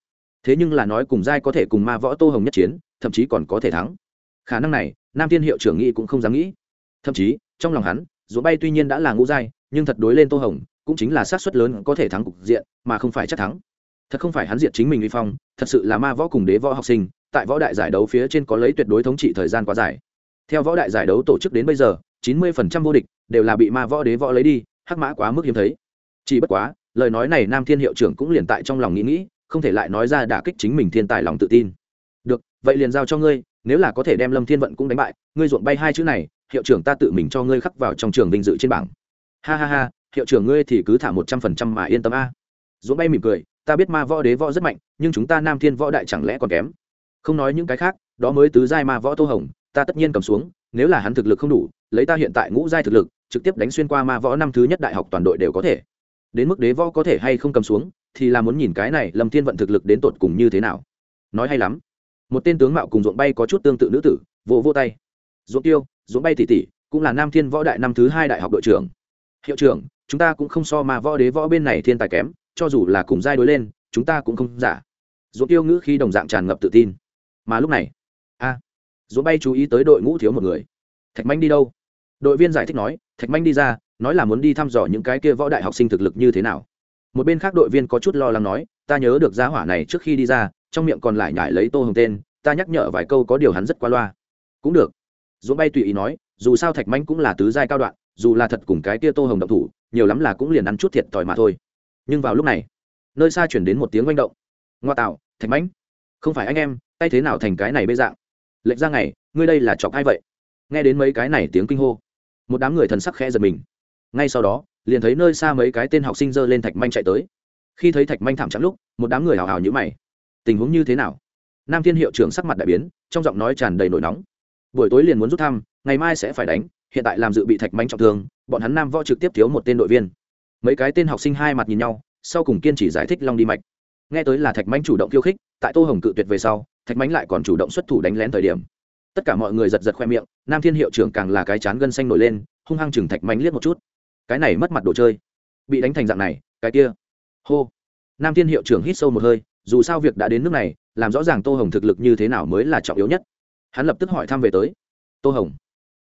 Thế nhưng là nói cùng giai có thể cùng ma võ tô hồng nhất chiến, thậm chí còn có thể thắng. Khả năng này, nam thiên hiệu trưởng nghĩ cũng không dám nghĩ. Thậm chí, trong lòng hắn, dù bay tuy nhiên đã là ngũ giai, nhưng thật đối lên tô hồng, cũng chính là sát suất lớn có thể thắng cục diện, mà không phải chắc thắng. Thật không phải hắn diện chính mình uy phong, thật sự là ma võ cùng đế võ học sinh, tại võ đại giải đấu phía trên có lấy tuyệt đối thống trị thời gian quá dài. Theo võ đại giải đấu tổ chức đến bây giờ, chín mươi phần trăm vô địch đều là bị ma võ đế võ lấy đi, hắc mã quá mức hiếm thấy. Chỉ bất quá lời nói này nam thiên hiệu trưởng cũng liền tại trong lòng nghĩ nghĩ, không thể lại nói ra đả kích chính mình thiên tài lòng tự tin. Được, vậy liền giao cho ngươi, nếu là có thể đem lâm thiên vận cũng đánh bại, ngươi ruộng bay hai chữ này, hiệu trưởng ta tự mình cho ngươi khắc vào trong trường vinh dự trên bảng. Ha ha ha, hiệu trưởng ngươi thì cứ thả một trăm phần trăm mà yên tâm a. Ruộng bay mỉm cười, ta biết ma võ đế võ rất mạnh, nhưng chúng ta nam thiên võ đại chẳng lẽ còn kém? Không nói những cái khác, đó mới tứ giai ma võ tô hồng, ta tất nhiên cầm xuống, nếu là hắn thực lực không đủ, lấy ta hiện tại ngũ giai thực lực, trực tiếp đánh xuyên qua ma võ năm thứ nhất đại học toàn đội đều có thể đến mức đế võ có thể hay không cầm xuống thì là muốn nhìn cái này lâm thiên vận thực lực đến tột cùng như thế nào. Nói hay lắm. Một tên tướng mạo cùng ruộng bay có chút tương tự nữ tử vỗ vô tay. Ruộng tiêu ruộng bay tỉ tỉ cũng là nam thiên võ đại năm thứ hai đại học đội trưởng. Hiệu trưởng chúng ta cũng không so mà võ đế võ bên này thiên tài kém cho dù là cùng giai đối lên chúng ta cũng không giả. Ruộng tiêu ngữ khi đồng dạng tràn ngập tự tin. Mà lúc này a à, bay chú ý tới đội ngũ thiếu một người. Thạch manh đi đâu? Đội viên giải thích nói thạch manh đi ra nói là muốn đi thăm dò những cái kia võ đại học sinh thực lực như thế nào. Một bên khác đội viên có chút lo lắng nói, ta nhớ được giá hỏa này trước khi đi ra, trong miệng còn lại nhải lấy tô hồng tên, ta nhắc nhở vài câu có điều hắn rất qua loa. Cũng được. Dũng bay tùy ý nói, dù sao thạch manh cũng là tứ giai cao đoạn, dù là thật cùng cái kia tô hồng động thủ, nhiều lắm là cũng liền ăn chút thiệt thòi mà thôi. Nhưng vào lúc này, nơi xa chuyển đến một tiếng manh động. Ngoa tạo, thạch mãnh không phải anh em, tay thế nào thành cái này bê dạng? Lệnh ra ngày, ngươi đây là chọc ai vậy? Nghe đến mấy cái này tiếng kinh hô, một đám người thần sắc khẽ giật mình ngay sau đó, liền thấy nơi xa mấy cái tên học sinh dơ lên thạch manh chạy tới. Khi thấy thạch manh thảm trắng lúc, một đám người hào hào nhữ mày. Tình huống như thế nào? Nam thiên hiệu trưởng sắc mặt đại biến, trong giọng nói tràn đầy nổi nóng. Buổi tối liền muốn rút thăm, ngày mai sẽ phải đánh, hiện tại làm dự bị thạch manh trọng thương, bọn hắn nam võ trực tiếp thiếu một tên đội viên. Mấy cái tên học sinh hai mặt nhìn nhau, sau cùng kiên trì giải thích long đi mạch. Nghe tới là thạch manh chủ động khiêu khích, tại tô hồng cự tuyệt về sau, thạch manh lại còn chủ động xuất thủ đánh lén thời điểm. Tất cả mọi người giật giật khoe miệng, nam thiên hiệu trưởng càng là cái chán gân xanh nổi lên, hung hăng chừng thạch manh liếc một chút cái này mất mặt đồ chơi. Bị đánh thành dạng này, cái kia. Hô. Nam thiên hiệu trưởng hít sâu một hơi, dù sao việc đã đến nước này, làm rõ ràng tô hồng thực lực như thế nào mới là trọng yếu nhất. Hắn lập tức hỏi thăm về tới. Tô hồng.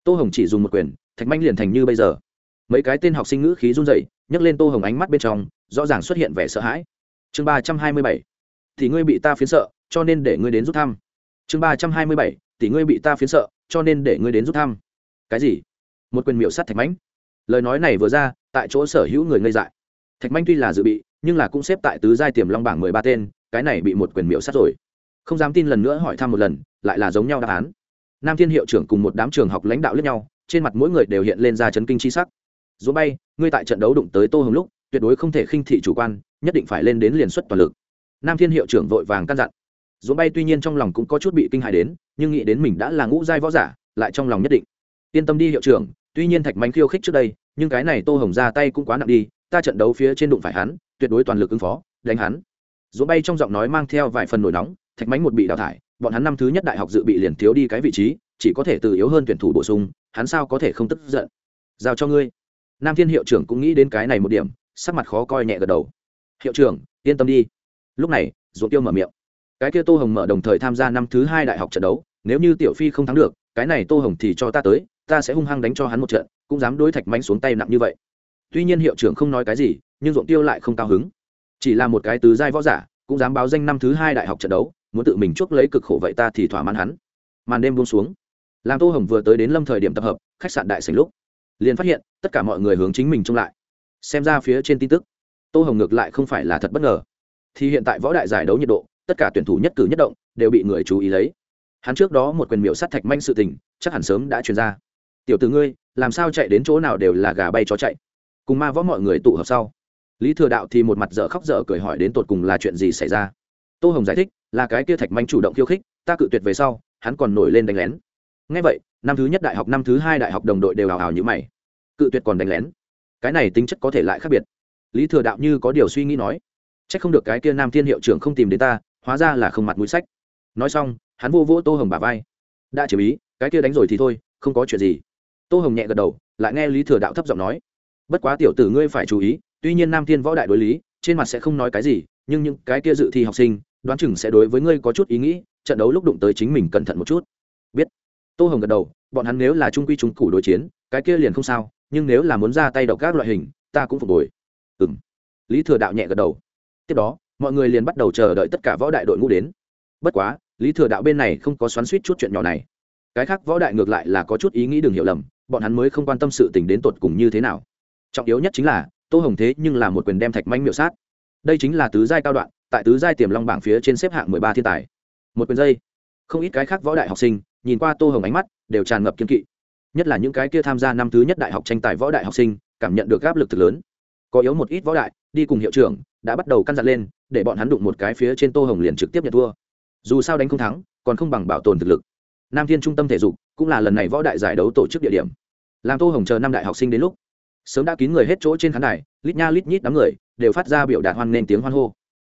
Tô hồng chỉ dùng một quyền, thạch manh liền thành như bây giờ. Mấy cái tên học sinh ngữ khí run dậy nhấc lên tô hồng ánh mắt bên trong, rõ ràng xuất hiện vẻ sợ hãi. Chương ba trăm hai mươi bảy. Thì ngươi bị ta phiến sợ, cho nên để ngươi đến rút thăm. Chương ba trăm hai mươi bảy. Tỷ ngươi bị ta phiến sợ, cho nên để ngươi đến rút thăm. Cái gì? Một quyền miệu sát thạch mãnh lời nói này vừa ra, tại chỗ sở hữu người ngây dại. Thạch manh tuy là dự bị, nhưng là cũng xếp tại tứ giai tiềm long bảng mười ba tên, cái này bị một quyền miễu sát rồi. Không dám tin lần nữa hỏi thăm một lần, lại là giống nhau đáp án. Nam thiên hiệu trưởng cùng một đám trường học lãnh đạo lẫn nhau, trên mặt mỗi người đều hiện lên ra chấn kinh chi sắc. Dù bay, ngươi tại trận đấu đụng tới tô hồng lúc, tuyệt đối không thể khinh thị chủ quan, nhất định phải lên đến liền xuất toàn lực. Nam thiên hiệu trưởng vội vàng căn dặn. Dù bay tuy nhiên trong lòng cũng có chút bị kinh hại đến, nhưng nghĩ đến mình đã là ngũ giai võ giả, lại trong lòng nhất định. Yên tâm đi, hiệu trưởng tuy nhiên thạch mánh khiêu khích trước đây, nhưng cái này tô hồng ra tay cũng quá nặng đi, ta trận đấu phía trên đụng phải hắn, tuyệt đối toàn lực ứng phó, đánh hắn. Dỗ bay trong giọng nói mang theo vài phần nổi nóng, thạch mánh một bị đào thải, bọn hắn năm thứ nhất đại học dự bị liền thiếu đi cái vị trí, chỉ có thể từ yếu hơn tuyển thủ bổ sung, hắn sao có thể không tức giận? Giao cho ngươi. Nam thiên hiệu trưởng cũng nghĩ đến cái này một điểm, sắc mặt khó coi nhẹ gật đầu. Hiệu trưởng, yên tâm đi. Lúc này dỗ tiêu mở miệng. Cái kia tô hồng mở đồng thời tham gia năm thứ hai đại học trận đấu, nếu như tiểu phi không thắng được, cái này tô hồng thì cho ta tới ta sẽ hung hăng đánh cho hắn một trận, cũng dám đối thạch mánh xuống tay nặng như vậy. Tuy nhiên hiệu trưởng không nói cái gì, nhưng ruộng tiêu lại không cao hứng. Chỉ là một cái tứ giai võ giả, cũng dám báo danh năm thứ hai đại học trận đấu, muốn tự mình chuốc lấy cực khổ vậy ta thì thỏa mãn hắn. Màn đêm buông xuống. Làm tô hồng vừa tới đến lâm thời điểm tập hợp, khách sạn đại sành lúc, liền phát hiện tất cả mọi người hướng chính mình trông lại. Xem ra phía trên tin tức, tô hồng ngược lại không phải là thật bất ngờ. Thì hiện tại võ đại giải đấu nhiệt độ, tất cả tuyển thủ nhất cử nhất động, đều bị người chú ý lấy. Hắn trước đó một quyền miệu sát thạch manh sự tình, chắc hẳn sớm đã truyền ra tiểu từ ngươi, làm sao chạy đến chỗ nào đều là gà bay chó chạy. Cùng ma võ mọi người tụ hợp sau, lý thừa đạo thì một mặt dở khóc dở cười hỏi đến tột cùng là chuyện gì xảy ra. Tô hồng giải thích, là cái kia thạch manh chủ động khiêu khích, ta cự tuyệt về sau, hắn còn nổi lên đánh lén. Ngay vậy, năm thứ nhất đại học, năm thứ hai đại học đồng đội đều hào hào như mày. Cự tuyệt còn đánh lén? Cái này tính chất có thể lại khác biệt. Lý thừa đạo như có điều suy nghĩ nói c h ắ c không được cái kia nam thiên hiệu trưởng không tìm đến ta, hóa ra là không mặt mũi sách. Nói xong, hắn vô vỗ tô hồng bà vai. Đã chỉ ý, cái kia đánh rồi thì thôi, không có chuyện gì tô hồng nhẹ gật đầu, lại nghe lý thừa đạo thấp giọng nói, bất quá tiểu tử ngươi phải chú ý, tuy nhiên nam thiên võ đại đối lý, trên mặt sẽ không nói cái gì, nhưng những cái kia dự thi học sinh, đoán chừng sẽ đối với ngươi có chút ý nghĩ, trận đấu lúc đụng tới chính mình cẩn thận một chút. Biết. Tô hồng gật đầu, bọn hắn nếu là trung quy trung cụ đối chiến, cái kia liền không sao, nhưng nếu là muốn ra tay độc các loại hình, ta cũng phục hồi. Ừ m lý thừa đạo nhẹ gật đầu. Tiếp đó, mọi người liền bắt đầu chờ đợi tất cả võ đại đội ngũ đến. Bất quá, lý thừa đạo bên này không có xoắn suýt chút chuyện nhỏ này. Cái khác võ đại ngược lại là có chút ý nghĩ đừng hiểu lầm bọn hắn mới không quan tâm sự tình đến tột cùng như thế nào. Trọng yếu nhất chính là tô hồng thế nhưng là một quyền đem thạch manh miệu sát. Đây chính là tứ giai cao đoạn tại tứ giai tiềm long bảng phía trên xếp hạng mười ba thiên tài. Một quyền giây, không ít cái khác võ đại học sinh nhìn qua tô hồng ánh mắt đều tràn ngập kiên kỵ. Nhất là những cái kia tham gia năm thứ nhất đại học tranh tài võ đại học sinh cảm nhận được áp lực thực lớn. Có yếu một ít võ đại đi cùng hiệu trưởng đã bắt đầu căn dặn lên để bọn hắn đụng một cái phía trên tô hồng liền trực tiếp nhận thua. Dù sao đánh không thắng còn không bằng bảo tồn thực lực. Nam thiên trung tâm thể dục cũng là lần này võ đại giải đấu tổ chức địa điểm làm tô hồng chờ năm đại học sinh đến lúc, sớm đã kín người hết chỗ trên khán đài, lít nha lít nhít đám người đều phát ra biểu đạt hoan nên tiếng hoan hô.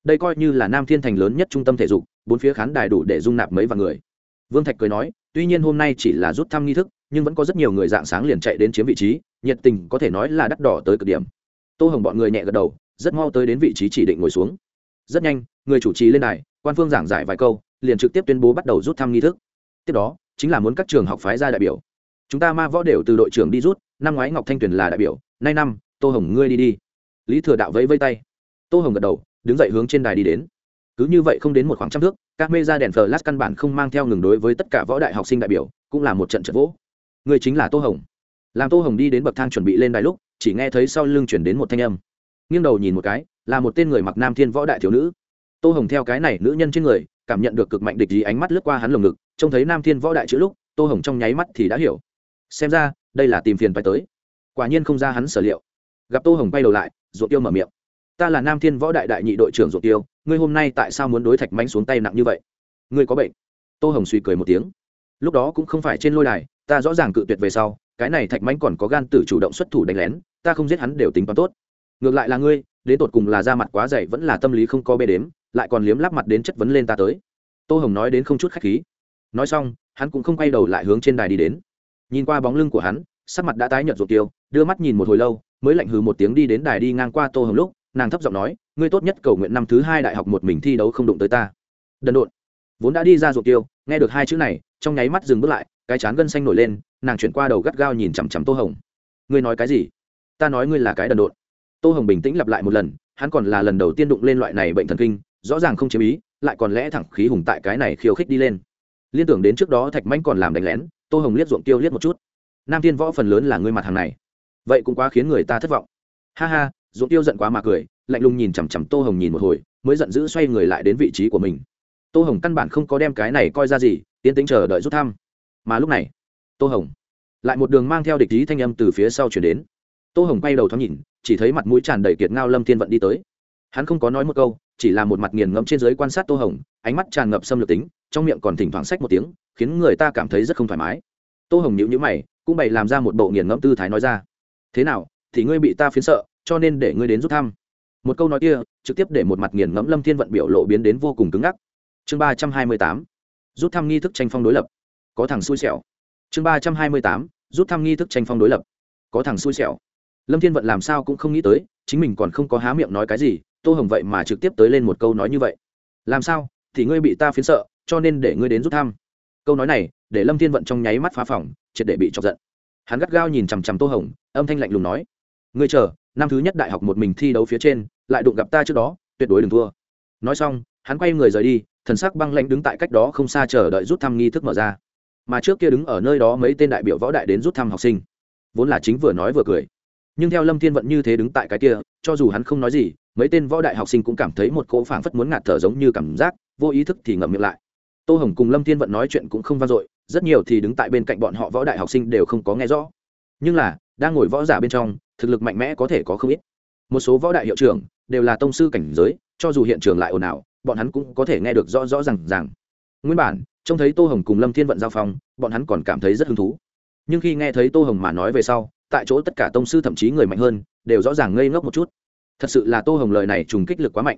Đây coi như là nam thiên thành lớn nhất trung tâm thể dục, bốn phía khán đài đủ để dung nạp mấy vạn người. Vương thạch cười nói, tuy nhiên hôm nay chỉ là rút thăm nghi thức, nhưng vẫn có rất nhiều người dạng sáng liền chạy đến chiếm vị trí, nhiệt tình có thể nói là đắt đỏ tới cực điểm. Tô hồng bọn người nhẹ gật đầu, rất mau tới đến vị trí chỉ định ngồi xuống. Rất nhanh, người chủ trì lên đài, quan phương giảng giải vài câu, liền trực tiếp tuyên bố bắt đầu rút thăm nghi thức. Tiếp đó, chính là muốn các trường học phái ra đại biểu chúng ta ma võ đều từ đội trưởng đi rút, năm ngoái ngọc thanh tuyền là đại biểu, nay năm, tô hồng ngươi đi đi. Lý thừa đạo vẫy vây tay. Tô hồng gật đầu, đứng dậy hướng trên đài đi đến. Cứ như vậy không đến một khoảng trăm thước, các mê ra đèn flash căn bản không mang theo ngừng đối với tất cả võ đại học sinh đại biểu, cũng là một trận trận vỗ. Người chính là tô hồng. Làm tô hồng đi đến bậc thang chuẩn bị lên đài lúc, chỉ nghe thấy sau lưng chuyển đến một thanh âm. Nghiêng đầu nhìn một cái, là một tên người mặc nam thiên võ đại thiếu nữ. Tô hồng theo cái này nữ nhân trên người, cảm nhận được cực mạnh địch ý ánh mắt lướt qua hắn lồng ngực, trông thấy nam thiên võ đại chữ lúc, tô hồng trong nháy mắt thì đã hiểu xem ra, đây là tìm phiền phải tới. Quả nhiên không ra hắn sở liệu. Gặp tô hồng bay đầu lại, ruột tiêu mở miệng. Ta là nam thiên võ đại đại nhị đội trưởng ruột tiêu, ngươi hôm nay tại sao muốn đối thạch manh xuống tay nặng như vậy? Ngươi có bệnh? Tô hồng suy cười một tiếng. Lúc đó cũng không phải trên lôi đài, ta rõ ràng cự tuyệt về sau, cái này thạch manh còn có gan tử chủ động xuất thủ đánh lén, ta không giết hắn đều tính toán tốt. Ngược lại là ngươi, đến tột cùng là da mặt quá dày vẫn là tâm lý không có bê đếm, lại còn liếm lắp mặt đến chất vấn lên ta tới. Tô hồng nói đến không chút khách khí. Nói xong, hắn cũng không quay đầu lại hướng trên đài đi đến nhìn qua bóng lưng của hắn, sắc mặt đã tái nhợt ruột tiêu đưa mắt nhìn một hồi lâu, mới lạnh hừ một tiếng đi đến đài đi ngang qua tô hồng lúc, nàng thấp giọng nói, ngươi tốt nhất cầu nguyện năm thứ hai đại học một mình thi đấu không đụng tới ta. Đần độn. Vốn đã đi ra ruột tiêu nghe được hai chữ này, trong nháy mắt dừng bước lại, cái chán gân xanh nổi lên, nàng chuyển qua đầu gắt gao nhìn chằm chằm tô hồng. Ngươi nói cái gì? Ta nói ngươi là cái đần độn. Tô hồng bình tĩnh lặp lại một lần, hắn còn là lần đầu tiên đụng lên loại này bệnh thần kinh, rõ ràng không chế ý, lại còn lẽ thẳng khí hùng tại cái này khiêu khích đi lên. Liên tưởng đến trước đó thạch manh còn làm đánh lén tô hồng liếc ruộng tiêu liếc một chút. Nam thiên võ phần lớn là ngươi mặt hàng này. Vậy cũng quá khiến người ta thất vọng. Ha ha, ruộng tiêu giận quá mà cười, lạnh lùng nhìn chằm chằm tô hồng nhìn một hồi, mới giận dữ xoay người lại đến vị trí của mình. Tô hồng căn bản không có đem cái này coi ra gì, tiến tính chờ đợi rút thăm. Mà lúc này, tô hồng lại một đường mang theo địch ý thanh âm từ phía sau chuyển đến. Tô hồng quay đầu thoáng nhìn, chỉ thấy mặt mũi tràn đầy kiệt ngao lâm thiên vận đi tới. Hắn không có nói một câu, chỉ là một mặt nghiền ngẫm trên giới quan sát tô hồng, ánh mắt tràn ngập xâm lược tính trong miệng còn thỉnh thoảng sách một tiếng, khiến người ta cảm thấy rất không thoải mái. Tô hồng nhịu nhữ mày, cũng bày làm ra một bộ nghiền ngẫm tư thái nói ra. Thế nào, thì ngươi bị ta phiến sợ, cho nên để ngươi đến rút thăm. Một câu nói kia, trực tiếp để một mặt nghiền ngẫm lâm thiên vận biểu lộ biến đến vô cùng cứng ngắc. Chương ba trăm hai mươi tám, rút thăm nghi thức tranh phong đối lập. Có thằng xui xẻo. Chương ba trăm hai mươi tám, rút thăm nghi thức tranh phong đối lập. Có thằng xui xẻo. Lâm thiên vận làm sao cũng không nghĩ tới, chính mình còn không có há miệng nói cái gì, tô hồng vậy mà trực tiếp tới lên một câu nói như vậy. Làm sao, thì ngươi bị ta phiến sợ cho nên để ngươi đến rút thăm. Câu nói này, để lâm thiên vận trong nháy mắt phá phòng, triệt để bị chọc giận. Hắn gắt gao nhìn chằm chằm tô hồng, âm thanh lạnh lùng nói, ngươi chờ, năm thứ nhất đại học một mình thi đấu phía trên, lại đụng gặp ta trước đó, tuyệt đối đừng thua. Nói xong, hắn quay người rời đi, thần sắc băng lãnh đứng tại cách đó không xa chờ đợi rút thăm nghi thức mở ra. Mà trước kia đứng ở nơi đó mấy tên đại biểu võ đại đến rút thăm học sinh, vốn là chính vừa nói vừa cười. Nhưng theo lâm thiên vận như thế đứng tại cái kia, cho dù hắn không nói gì, mấy tên võ đại học sinh cũng cảm thấy một cỗ phảng phất muốn ngạt thở giống như cảm giác, vô ý thức thì ngậm miệng lại tô hồng cùng lâm thiên vận nói chuyện cũng không vang dội, rất nhiều thì đứng tại bên cạnh bọn họ võ đại học sinh đều không có nghe rõ. Nhưng là, đang ngồi võ giả bên trong, thực lực mạnh mẽ có thể có không ít. Một số võ đại hiệu trưởng đều là tông sư cảnh giới, cho dù hiện trường lại ồn ào, bọn hắn cũng có thể nghe được rõ rõ r à n g rằng nguyên bản, trông thấy tô hồng cùng lâm thiên vận giao phong, bọn hắn còn cảm thấy rất hứng thú. Nhưng khi nghe thấy tô hồng mà nói về sau, tại chỗ tất cả tông sư thậm chí người mạnh hơn, đều rõ ràng ngây ngốc một chút. Thật sự là tô hồng lời này trùng kích lực quá mạnh.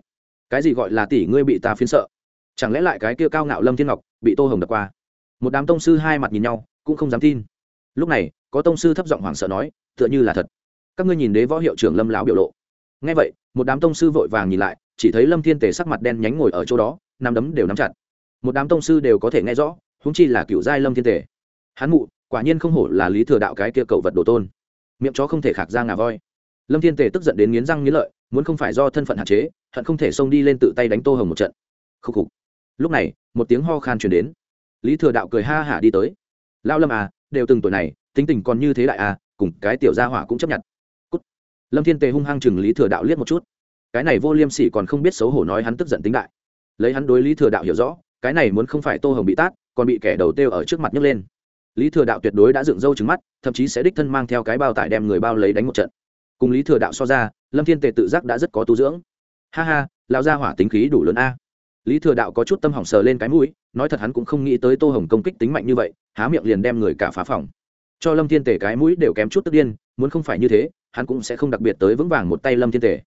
Cái gì gọi là tỷ ngươi bị ta phiến sợ? Chẳng lẽ lại cái kia cao ngạo lâm thiên ngọc bị tô hồng đập qua? Một đám tông sư hai mặt nhìn nhau, cũng không dám tin. Lúc này, có tông sư thấp giọng hoảng sợ nói, tựa như là thật. Các ngươi nhìn đế võ hiệu trưởng lâm lão biểu lộ. Ngay vậy, một đám tông sư vội vàng nhìn lại, chỉ thấy lâm thiên tề sắc mặt đen nhánh ngồi ở chỗ đó, nắm đấm đều nắm chặt. Một đám tông sư đều có thể nghe rõ húng chi là cựu giai lâm thiên tề. Hắn mụ, quả nhiên không hổ là lý thừa đạo cái kia cậu vật đồ tôn. Miệng chó không thể khạc ra ngà voi. Lâm thiên tề tức giận đến nghiến răng nghiến lợi, muốn không phải do thân phận hạn chế, hận không thể xông đi lên tự tay đánh tô hồng một trận. Khúc khục lúc này, một tiếng ho khan chuyển đến. Lý thừa đạo cười ha hả đi tới. Lao lâm à đều từng tuổi này, tính tình còn như thế đại à cùng cái tiểu gia hỏa cũng chấp nhận. Cút. lâm thiên tề hung hăng chừng lý thừa đạo liếc một chút. Cái này vô liêm sỉ còn không biết xấu hổ nói hắn tức giận tính đại. Lấy hắn đối lý thừa đạo hiểu rõ, cái này muốn không phải tô hồng bị tát, còn bị kẻ đầu têu ở trước mặt nhấc lên. Lý thừa đạo tuyệt đối đã dựng râu trứng mắt, thậm chí sẽ đích thân mang theo cái bao tải đem người bao lấy đánh một trận. Cùng lý thừa đạo so ra, lâm thiên tề tự giác đã rất có tu dưỡng. Ha ha lao gia hỏa tính khí đủ lớn a lý thừa đạo có chút tâm hỏng sờ lên cái mũi, nói thật hắn cũng không nghĩ tới tô hồng công kích tính mạnh như vậy, há miệng liền đem người cả phá phòng. Cho lâm thiên tề cái mũi đều kém chút tức điên, muốn không phải như thế, hắn cũng sẽ không đặc biệt tới vững vàng một tay lâm thiên tề.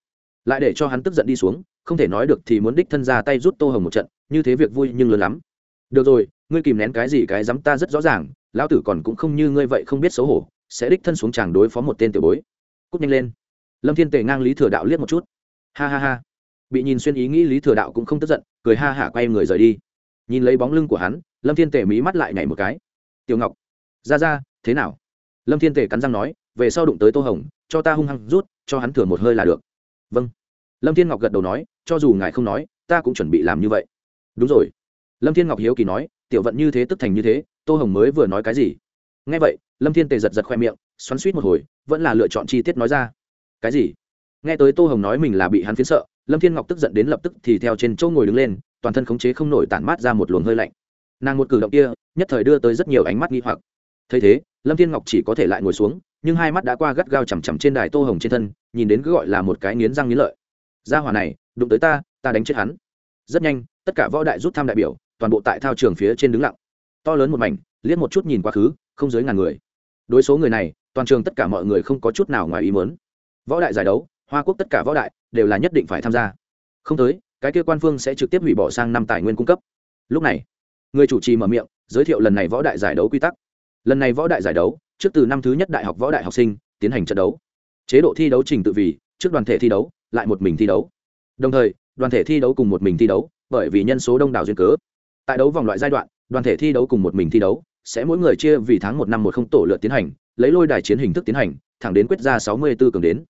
Lại để cho hắn tức giận đi xuống, không thể nói được thì muốn đích thân ra tay rút tô hồng một trận, như thế việc vui nhưng lớn lắm. Được rồi, ngươi kìm nén cái gì cái dám ta rất rõ ràng, lão tử còn cũng không như ngươi vậy không biết xấu hổ, sẽ đích thân xuống chàng đối phó một tên tiểu bối. Cúp nhanh lên. Lâm thiên tề ngang lý thừa đạo liếc một chút. Ha ha ha bị nhìn xuyên ý nghĩ lý thừa đạo cũng không tức giận, cười ha hả quay người rời đi. Nhìn lấy bóng lưng của hắn, lâm thiên tề mí mắt lại nhảy một cái. Tiểu ngọc, ra ra, thế nào? Lâm thiên tề cắn răng nói, về sau đụng tới tô hồng, cho ta hung hăng rút, cho hắn thừa một hơi là được. Vâng. Lâm thiên ngọc gật đầu nói, cho dù ngài không nói, ta cũng chuẩn bị làm như vậy. Đúng rồi. Lâm thiên ngọc hiếu kỳ nói, tiểu vận như thế tức thành như thế, tô hồng mới vừa nói cái gì? Nghe vậy, lâm thiên tề giật giật khoe miệng, xoắn suýt một hồi, vẫn là lựa chọn chi tiết nói ra. Cái gì? Nghe tới tô hồng nói mình là bị hắn phiến sợ lâm thiên ngọc tức giận đến lập tức thì theo trên chỗ ngồi đứng lên, toàn thân khống chế không nổi tản mát ra một luồng hơi lạnh. Nàng một cử động kia, nhất thời đưa tới rất nhiều ánh mắt nghi hoặc. Thấy thế, lâm thiên ngọc chỉ có thể lại ngồi xuống, nhưng hai mắt đã qua gắt gao chằm chằm trên đài tô hồng trên thân, nhìn đến cứ gọi là một cái nghiến răng nghiến lợi. Gia hỏa này, đụng tới ta ta đánh chết hắn. Rất nhanh, tất cả võ đại rút tham đại biểu, toàn bộ tại thao trường phía trên đứng lặng. To lớn một mảnh, liếc một chút nhìn quá khứ, không dưới ngàn người. Đối số người này, toàn trường tất cả mọi người không có chút nào ngoài ý muốn. Võ đại giải đấu hoa quốc tất cả võ đại đều là nhất định phải tham gia. Không tới, cái kia quan phương sẽ trực tiếp hủy bỏ sang năm tài nguyên cung cấp. Lúc này, người chủ trì mở miệng, giới thiệu lần này võ đại giải đấu quy tắc. Lần này võ đại giải đấu, trước từ năm thứ nhất đại học võ đại học sinh, tiến hành trận đấu. Chế độ thi đấu trình tự vì, trước đoàn thể thi đấu, lại một mình thi đấu. Đồng thời, đoàn thể thi đấu cùng một mình thi đấu, bởi vì nhân số đông đảo duyên cớ. Tại đấu vòng loại giai đoạn, đoàn thể thi đấu cùng một mình thi đấu, sẽ mỗi người chia vì tháng một năm một không tổ lượt tiến hành, lấy lôi đài chiến hình thức tiến hành, thẳng đến quyết ra sáu mươi 64 cường đến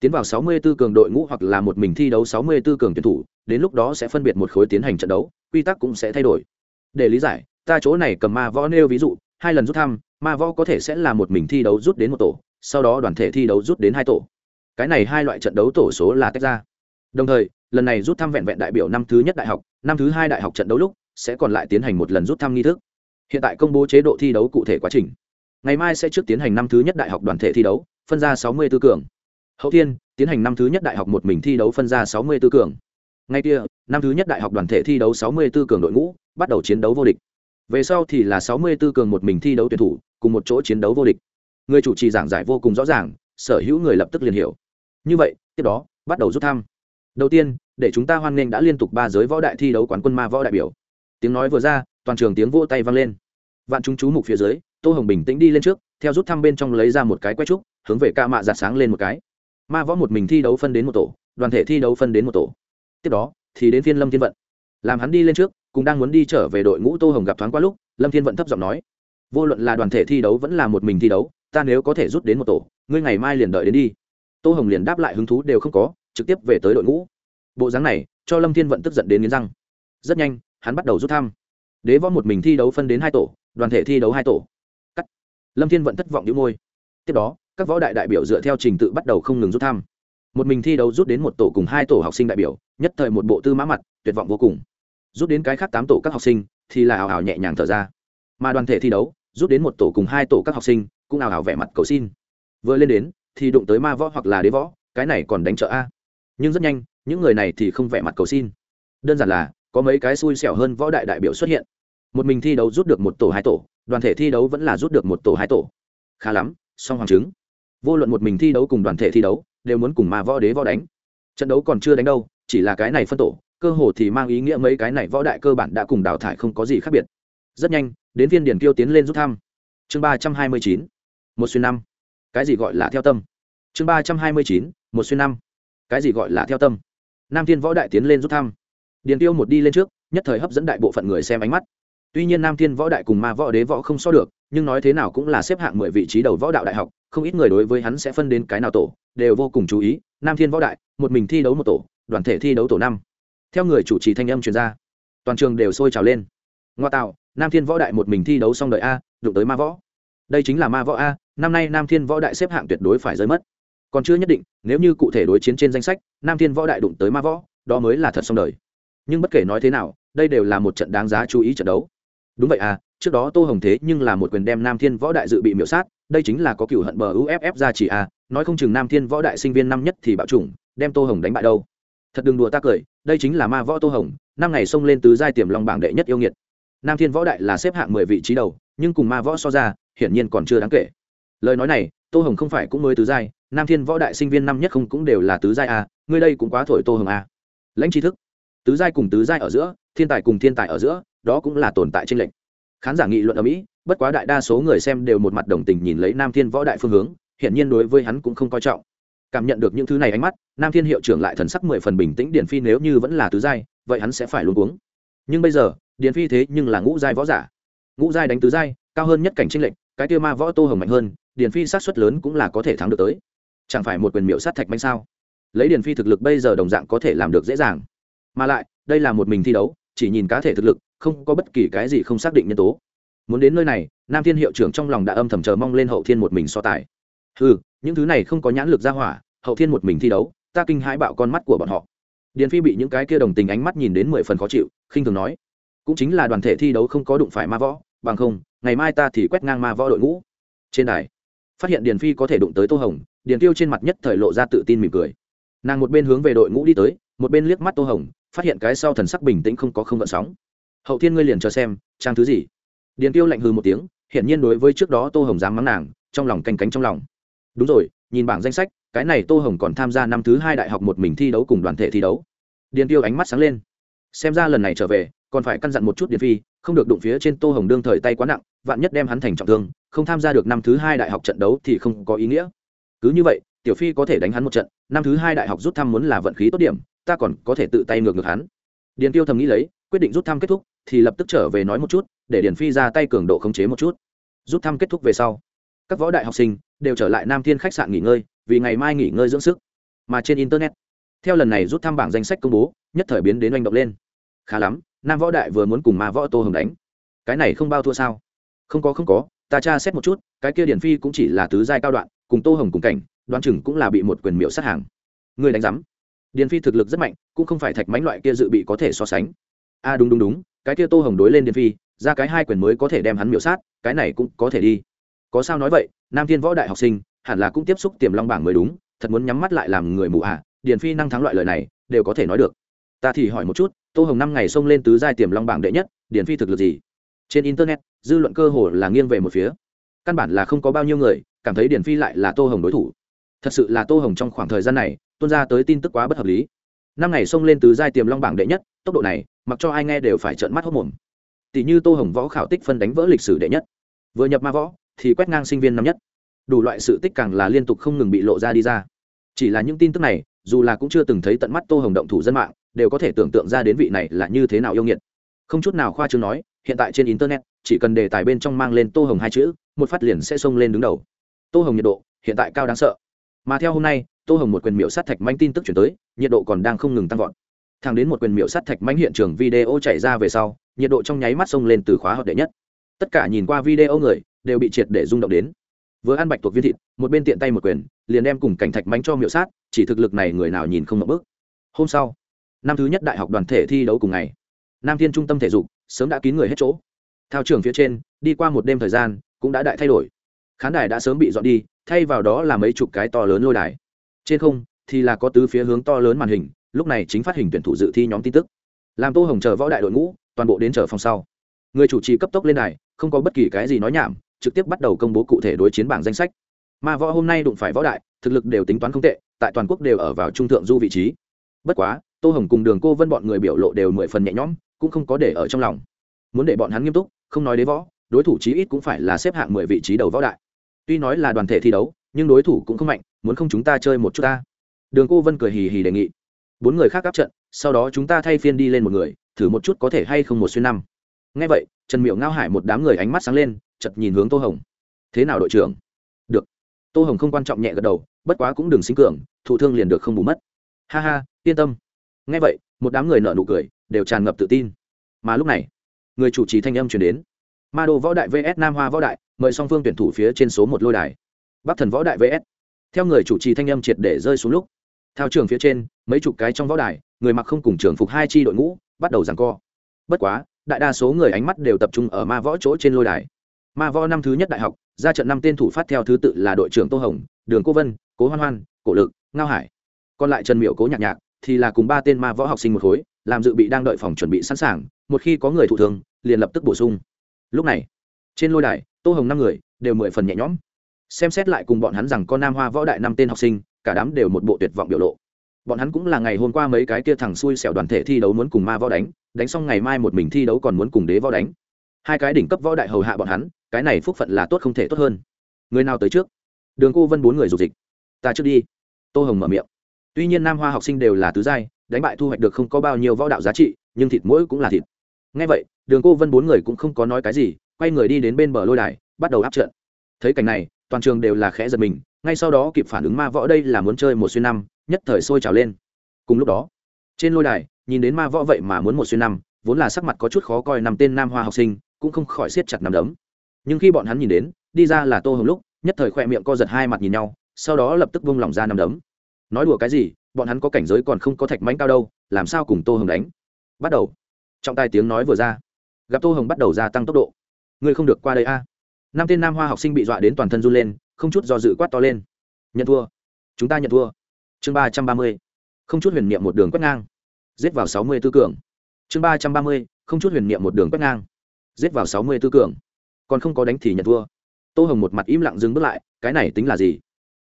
tiến vào 64 cường đội ngũ hoặc là một mình thi đấu 64 cường tuyển thủ, đến lúc đó sẽ phân biệt một khối tiến hành trận đấu, quy tắc cũng sẽ thay đổi. Để lý giải, ta chỗ này cầm ma võ nêu ví dụ, hai lần rút thăm, ma võ có thể sẽ là một mình thi đấu rút đến một tổ, sau đó đoàn thể thi đấu rút đến hai tổ. Cái này hai loại trận đấu tổ số là tách ra. Đồng thời, lần này rút thăm vẹn vẹn đại biểu năm thứ nhất đại học, năm thứ hai đại học trận đấu lúc, sẽ còn lại tiến hành một lần rút thăm nghi thức. Hiện tại công bố chế độ thi đấu cụ thể quá trình. Ngày mai sẽ trước tiến hành năm thứ nhất đại học đoàn thể thi đấu, phân ra sáu mươi tư cường hậu thiên tiến hành năm thứ nhất đại học một mình thi đấu phân ra sáu mươi tư cường. Ngay kia, năm thứ nhất đại học đoàn thể thi đấu sáu mươi tư cường đội ngũ, bắt đầu chiến đấu vô địch. Về sau thì là sáu mươi tư cường một mình thi đấu tuyển thủ, cùng một chỗ chiến đấu vô địch. Người chủ trì giảng giải vô cùng rõ ràng, sở hữu người lập tức liền hiểu. Như vậy, tiếp đó, bắt đầu rút thăm. Đầu tiên, để chúng ta hoan nghênh đã liên tục ba giới võ đại thi đấu quán quân ma võ đại biểu. Tiếng nói vừa ra, toàn trường tiếng vỗ tay vang lên. Vạn chúng chú mục phía dưới, tô hồng bình tĩnh đi lên trước, theo rút thăm bên trong lấy ra một cái quét trúc, hướng về ca mạ giặt sáng lên một cái ma võ một mình thi đấu phân đến một tổ, đoàn thể thi đấu phân đến một tổ. Tiếp đó, thì đến phiên lâm thiên vận. Làm hắn đi lên trước, cũng đang muốn đi trở về đội ngũ tô hồng gặp thoáng qua lúc, lâm thiên vận thấp giọng nói, vô luận là đoàn thể thi đấu vẫn là một mình thi đấu, ta nếu có thể rút đến một tổ, ngươi ngày mai liền đợi đến đi. Tô hồng liền đáp lại hứng thú đều không có, trực tiếp về tới đội ngũ. Bộ dáng này, cho lâm thiên vận tức giận đến nghiến răng. Rất nhanh, hắn bắt đầu rút thăm. Đế võ một mình thi đấu phân đến hai tổ, đoàn thể thi đấu hai tổ. Cắt. Lâm thiên vận thất vọng những môi. Tiếp đó các võ đại đại biểu dựa theo trình tự bắt đầu không ngừng rút thăm. Một mình thi đấu rút đến một tổ cùng hai tổ học sinh đại biểu, nhất thời một bộ tư mã mặt, tuyệt vọng vô cùng. Rút đến cái khác tám tổ các học sinh, thì là ảo ảo nhẹ nhàng thở ra. Mà đoàn thể thi đấu, rút đến một tổ cùng hai tổ các học sinh, cũng ảo ảo vẻ mặt cầu xin. Vừa lên đến, thì đụng tới ma võ hoặc là đế võ, cái này còn đánh trợ a. Nhưng rất nhanh, những người này thì không vẻ mặt cầu xin. Đơn giản là, có mấy cái xui xẻo hơn võ đại đại biểu xuất hiện. Một mình thi đấu rút được một tổ hai tổ, đoàn thể thi đấu vẫn là rút được một tổ hai tổ. Khá lắm, song hoàng chứng vô luận một mình thi đấu cùng đoàn thể thi đấu, đều muốn cùng ma võ đế võ đánh. Trận đấu còn chưa đánh đâu, chỉ là cái này phân tổ, cơ hồ thì mang ý nghĩa mấy cái này võ đại cơ bản đã cùng đào thải không có gì khác biệt. Rất nhanh, đến viên điển tiêu tiến lên rút thăm. Chương ba trăm hai mươi chín, một xuyên năm. Cái gì gọi là theo tâm? Chương ba trăm hai mươi chín, một xuyên năm. Cái gì gọi là theo tâm? Nam thiên võ đại tiến lên rút thăm. Điền tiêu một đi lên trước, nhất thời hấp dẫn đại bộ phận người xem ánh mắt. Tuy nhiên nam thiên võ đại cùng ma võ đế võ không so được nhưng nói thế nào cũng là xếp hạng mười vị trí đầu võ đạo đại học, không ít người đối với hắn sẽ phân đến cái nào tổ, đều vô cùng chú ý, nam thiên võ đại, một mình thi đấu một tổ, đoàn thể thi đấu tổ năm. Theo người chủ trì thanh âm truyền ra, toàn trường đều sôi trào lên. Ngoa tạo, nam thiên võ đại một mình thi đấu xong đời a, đụng tới ma võ. Đây chính là ma võ a, năm nay nam thiên võ đại xếp hạng tuyệt đối phải rơi mất. Còn chưa nhất định, nếu như cụ thể đối chiến trên danh sách, nam thiên võ đại đụng tới ma võ, đó mới là thật xong đời. Nhưng bất kể nói thế nào, đây đều là một trận đáng giá chú ý trận đấu. Đúng vậy à trước đó tô hồng thế nhưng là một quyền đem nam thiên võ đại dự bị miễu sát đây chính là có cựu hận bờ uff ra chỉ à nói không chừng nam thiên võ đại sinh viên năm nhất thì bạo chủng đem tô hồng đánh bại đâu. Thật đừng đùa ta cười đây chính là ma võ tô hồng năm ngày xông lên tứ giai tiềm long bảng đệ nhất yêu nghiệt. Nam thiên võ đại là xếp hạng mười vị trí đầu nhưng cùng ma võ so ra hiển nhiên còn chưa đáng kể. Lời nói này tô hồng không phải cũng mới tứ giai nam thiên võ đại sinh viên năm nhất không cũng đều là tứ giai à, ngươi đây cũng quá thổi tô hồng à. lãnh tri thức. Tứ giai cùng tứ giai ở giữa thiên tài cùng thiên tài ở giữa đó cũng là tồn tại trên lệnh khán giả nghị luận ở mỹ, bất quá đại đa số người xem đều một mặt đồng tình nhìn lấy nam thiên võ đại phương hướng hiện nhiên đối với hắn cũng không coi trọng. Cảm nhận được những thứ này ánh mắt, nam thiên hiệu trưởng lại thần sắc mười phần bình tĩnh điển phi nếu như vẫn là tứ giai, vậy hắn sẽ phải luôn uống nhưng bây giờ điển phi thế nhưng là ngũ giai võ giả. Ngũ giai đánh tứ giai, cao hơn nhất cảnh tranh lệnh cái tiêu ma võ tô hồng mạnh hơn điển phi sát xuất lớn cũng là có thể thắng được tới. Chẳng phải một quyền miệu sát thạch manh sao? Lấy điển phi thực lực bây giờ đồng dạng có thể làm được dễ dàng. Mà lại, đây là một mình thi đấu, chỉ nhìn cá thể thực lực không có bất kỳ cái gì không xác định nhân tố. Muốn đến nơi này, nam thiên hiệu trưởng trong lòng đã âm thầm chờ mong lên hậu thiên một mình so tài. Ừ những thứ này không có nhãn lực ra hỏa, hậu thiên một mình thi đấu, ta kinh hãi bạo con mắt của bọn họ. Điền phi bị những cái kia đồng tình ánh mắt nhìn đến mười phần khó chịu, khinh thường nói, cũng chính là đoàn thể thi đấu không có đụng phải ma võ, bằng không, ngày mai ta thì quét ngang ma võ đội ngũ. Trên đài, phát hiện điền phi có thể đụng tới tô hồng, điền tiêu trên mặt nhất thời lộ ra tự tin mỉm cười. Nàng một bên hướng về đội ngũ đi tới, một bên liếc mắt tô hồng, phát hiện cái sau thần sắc bình tĩnh không có không gợn sóng hậu thiên ngươi liền chờ xem, trang thứ gì? Điền tiêu lạnh hư một tiếng, hiển nhiên đối với trước đó tô hồng dám mắng nàng, trong lòng canh cánh trong lòng. Đúng rồi, nhìn bảng danh sách, cái này tô hồng còn tham gia năm thứ hai đại học một mình thi đấu cùng đoàn thể thi đấu. Điền tiêu ánh mắt sáng lên. Xem ra lần này trở về, còn phải căn dặn một chút điền phi, không được đụng phía trên tô hồng đương thời tay quá nặng, vạn nhất đem hắn thành trọng thương, không tham gia được năm thứ hai đại học trận đấu thì không có ý nghĩa. Cứ như vậy, tiểu phi có thể đánh hắn một trận, năm thứ hai đại học rút thăm muốn là vận khí tốt điểm, ta còn có thể tự tay ngược ngược hắn. Điền tiêu thầm nghĩ lấy quyết định rút thăm kết thúc, thì lập tức trở về nói một chút, để điền phi ra tay cường độ khống chế một chút. Rút thăm kết thúc về sau, các võ đại học sinh đều trở lại nam thiên khách sạn nghỉ ngơi, vì ngày mai nghỉ ngơi dưỡng sức. Mà trên internet, theo lần này rút thăm bảng danh sách công bố, nhất thời biến đến oanh động lên. Khá lắm, nam võ đại vừa muốn cùng ma võ tô hồng đánh. Cái này không bao thua sao? Không có không có, ta tra xét một chút, cái kia điển phi cũng chỉ là tứ giai cao đoạn, cùng tô hồng cùng cảnh, đoán chừng cũng là bị một quyền miệu sát hàng. Người đánh giám. Điển phi thực lực rất mạnh, cũng không phải thạch mánh loại kia dự bị có thể so sánh a à, đúng đúng đúng cái kia tô hồng đối lên Điền phi ra cái hai quyền mới có thể đem hắn miểu sát cái này cũng có thể đi. Có sao nói vậy nam thiên võ đại học sinh hẳn là cũng tiếp xúc tiềm long bảng mới đúng thật muốn nhắm mắt lại làm người mù ạ à, điền phi năng thắng loại lời này đều có thể nói được. Ta thì hỏi một chút tô hồng năm ngày xông lên tứ giai tiềm long bảng đệ nhất điền phi thực lực gì? Trên internet dư luận cơ hồ là nghiêng về một phía. Căn bản là không có bao nhiêu người cảm thấy điền phi lại là tô hồng đối thủ. Thật sự là tô hồng trong khoảng thời gian này tuôn ra tới tin tức quá bất hợp lý năm ngày xông lên từ giai tiềm long bảng đệ nhất, tốc độ này, mặc cho ai nghe đều phải trợn mắt hốc mồm. Tỷ như tô hồng võ khảo tích phân đánh vỡ lịch sử đệ nhất, vừa nhập ma võ, thì quét ngang sinh viên năm nhất. Đủ loại sự tích càng là liên tục không ngừng bị lộ ra đi ra. Chỉ là những tin tức này, dù là cũng chưa từng thấy tận mắt tô hồng động thủ dân mạng, đều có thể tưởng tượng ra đến vị này là như thế nào yêu nghiệt. Không chút nào khoa chương nói, hiện tại trên internet, chỉ cần đề tài bên trong mang lên tô hồng hai chữ, một phát liền sẽ xông lên đứng đầu. Tô hồng nhiệt độ, hiện tại cao đáng sợ. Mà theo hôm nay tô hồng một quyền miệu sát thạch manh tin tức chuyển tới, nhiệt độ còn đang không ngừng tăng vọt. Thang đến một quyền miệu sát thạch manh hiện trường video chạy ra về sau, nhiệt độ trong nháy mắt xông lên từ khóa hợp đệ nhất. Tất cả nhìn qua video người đều bị triệt để rung động đến. Vừa ăn bạch tuộc viên thịt, một bên tiện tay một quyền, liền đem cùng cảnh thạch mánh cho miệu sát, chỉ thực lực này người nào nhìn không ngậm bước. Hôm sau, năm thứ nhất đại học đoàn thể thi đấu cùng ngày, nam thiên trung tâm thể dục sớm đã kín người hết chỗ. Thao trường phía trên, đi qua một đêm thời gian, cũng đã đại thay đổi. Khán đài đã sớm bị dọn đi, thay vào đó là mấy chục cái to lớn lôi đài trên không, thì là có tứ phía hướng to lớn màn hình, lúc này chính phát hình tuyển thủ dự thi nhóm tin tức. Làm tô hồng chờ võ đại đội ngũ, toàn bộ đến chờ phòng sau. Người chủ trì cấp tốc lên đài, không có bất kỳ cái gì nói nhảm, trực tiếp bắt đầu công bố cụ thể đối chiến bảng danh sách. Mà võ hôm nay đụng phải võ đại, thực lực đều tính toán không tệ, tại toàn quốc đều ở vào trung thượng du vị trí. Bất quá, tô hồng cùng đường cô vân bọn người biểu lộ đều mười phần nhẹ nhõm, cũng không có để ở trong lòng. Muốn để bọn hắn nghiêm túc, không nói đến võ, đối thủ chí ít cũng phải là xếp hạng mười vị trí đầu võ đại. Tuy nói là đoàn thể thi đấu nhưng đối thủ cũng không mạnh, muốn không chúng ta chơi một chút ta. Đường cô vân cười hì hì đề nghị. Bốn người khác áp trận, sau đó chúng ta thay phiên đi lên một người, thử một chút có thể hay không một xuyên năm. Ngay vậy, trần miệu ngao hải một đám người ánh mắt sáng lên chật nhìn hướng tô hồng. Thế nào đội trưởng? Được. Tô hồng không quan trọng nhẹ gật đầu, bất quá cũng đừng sinh cường, thụ thương liền được không bù mất. Ha ha, yên tâm. Ngay vậy, một đám người nợ nụ cười, đều tràn ngập tự tin. Mà lúc này, người chủ trì thanh âm chuyển đến. Ma đô võ đại vs nam hoa võ đại, mời song phương tuyển thủ phía trên số một lôi đài bắc thần võ đại vs. Theo người chủ trì thanh âm triệt để rơi xuống lúc theo trường phía trên, mấy chục cái trong võ đài, người mặc không cùng trường phục hai chi đội ngũ, bắt đầu giằng co. Bất quá, đại đa số người ánh mắt đều tập trung ở ma võ chỗ trên lôi đài. Ma võ năm thứ nhất đại học, ra trận năm tên thủ phát theo thứ tự là đội trưởng tô hồng, đường cô vân, cố hoan hoan, cổ lực, ngao hải. Còn lại trần miệu cố nhạc nhạc thì là cùng ba tên ma võ học sinh một khối, làm dự bị đang đợi phòng chuẩn bị sẵn sàng, một khi có người thụ thường liền lập tức bổ sung. Lúc này, trên lôi đài, tô hồng năm người đều mười phần nhẹ nhõm xem xét lại cùng bọn hắn rằng con nam hoa võ đại năm tên học sinh, cả đám đều một bộ tuyệt vọng biểu lộ. Bọn hắn cũng là ngày hôm qua mấy cái kia thằng xui xẻo đoàn thể thi đấu muốn cùng ma võ đánh đánh xong ngày mai một mình thi đấu còn muốn cùng đế võ đánh. Hai cái đỉnh cấp võ đại hầu hạ bọn hắn, cái này phúc phận là tốt không thể tốt hơn. Người nào tới trước? Đường cô vân bốn người dục dịch. Ta trước đi. Tô hồng mở miệng. Tuy nhiên nam hoa học sinh đều là tứ giai, đánh bại thu hoạch được không có bao nhiêu võ đạo giá trị, nhưng thịt mỗi cũng là thịt. Ngay vậy, đường cô vân bốn người cũng không có nói cái gì, quay người đi đến bên bờ lôi đài, bắt đầu áp trận. Thấy cảnh này toàn trường đều là khẽ giật mình, ngay sau đó kịp phản ứng ma võ đây là muốn chơi một xuyên năm, nhất thời sôi trào lên. Cùng lúc đó, trên lôi đài, nhìn đến ma võ vậy mà muốn một xuyên năm, vốn là sắc mặt có chút khó coi nằm tên nam hoa học sinh, cũng không khỏi siết chặt nằm đấm. Nhưng khi bọn hắn nhìn đến, đi ra là tô hồng lúc, nhất thời khoe miệng co giật hai mặt nhìn nhau, sau đó lập tức vung lỏng ra nằm đấm. Nói đùa cái gì, bọn hắn có cảnh giới còn không có thạch mánh cao đâu, làm sao cùng tô hồng đánh? Bắt đầu. Trọng tài tiếng nói vừa ra. Gặp tô hồng bắt đầu gia tăng tốc độ. Ngươi không được qua đây a. à năm tên nam hoa học sinh bị dọa đến toàn thân run lên, không chút do dự quát to lên. Nhận thua. Chúng ta nhận thua. Chương ba trăm ba mươi. Không chút huyền niệm một đường quét ngang. Giết vào sáu mươi tư cường. Chương ba trăm ba mươi. Không chút huyền niệm một đường quét ngang. Giết vào sáu mươi tư cường. Còn không có đánh thì nhận thua. Tô hồng một mặt im lặng dừng bước lại, cái này tính là gì?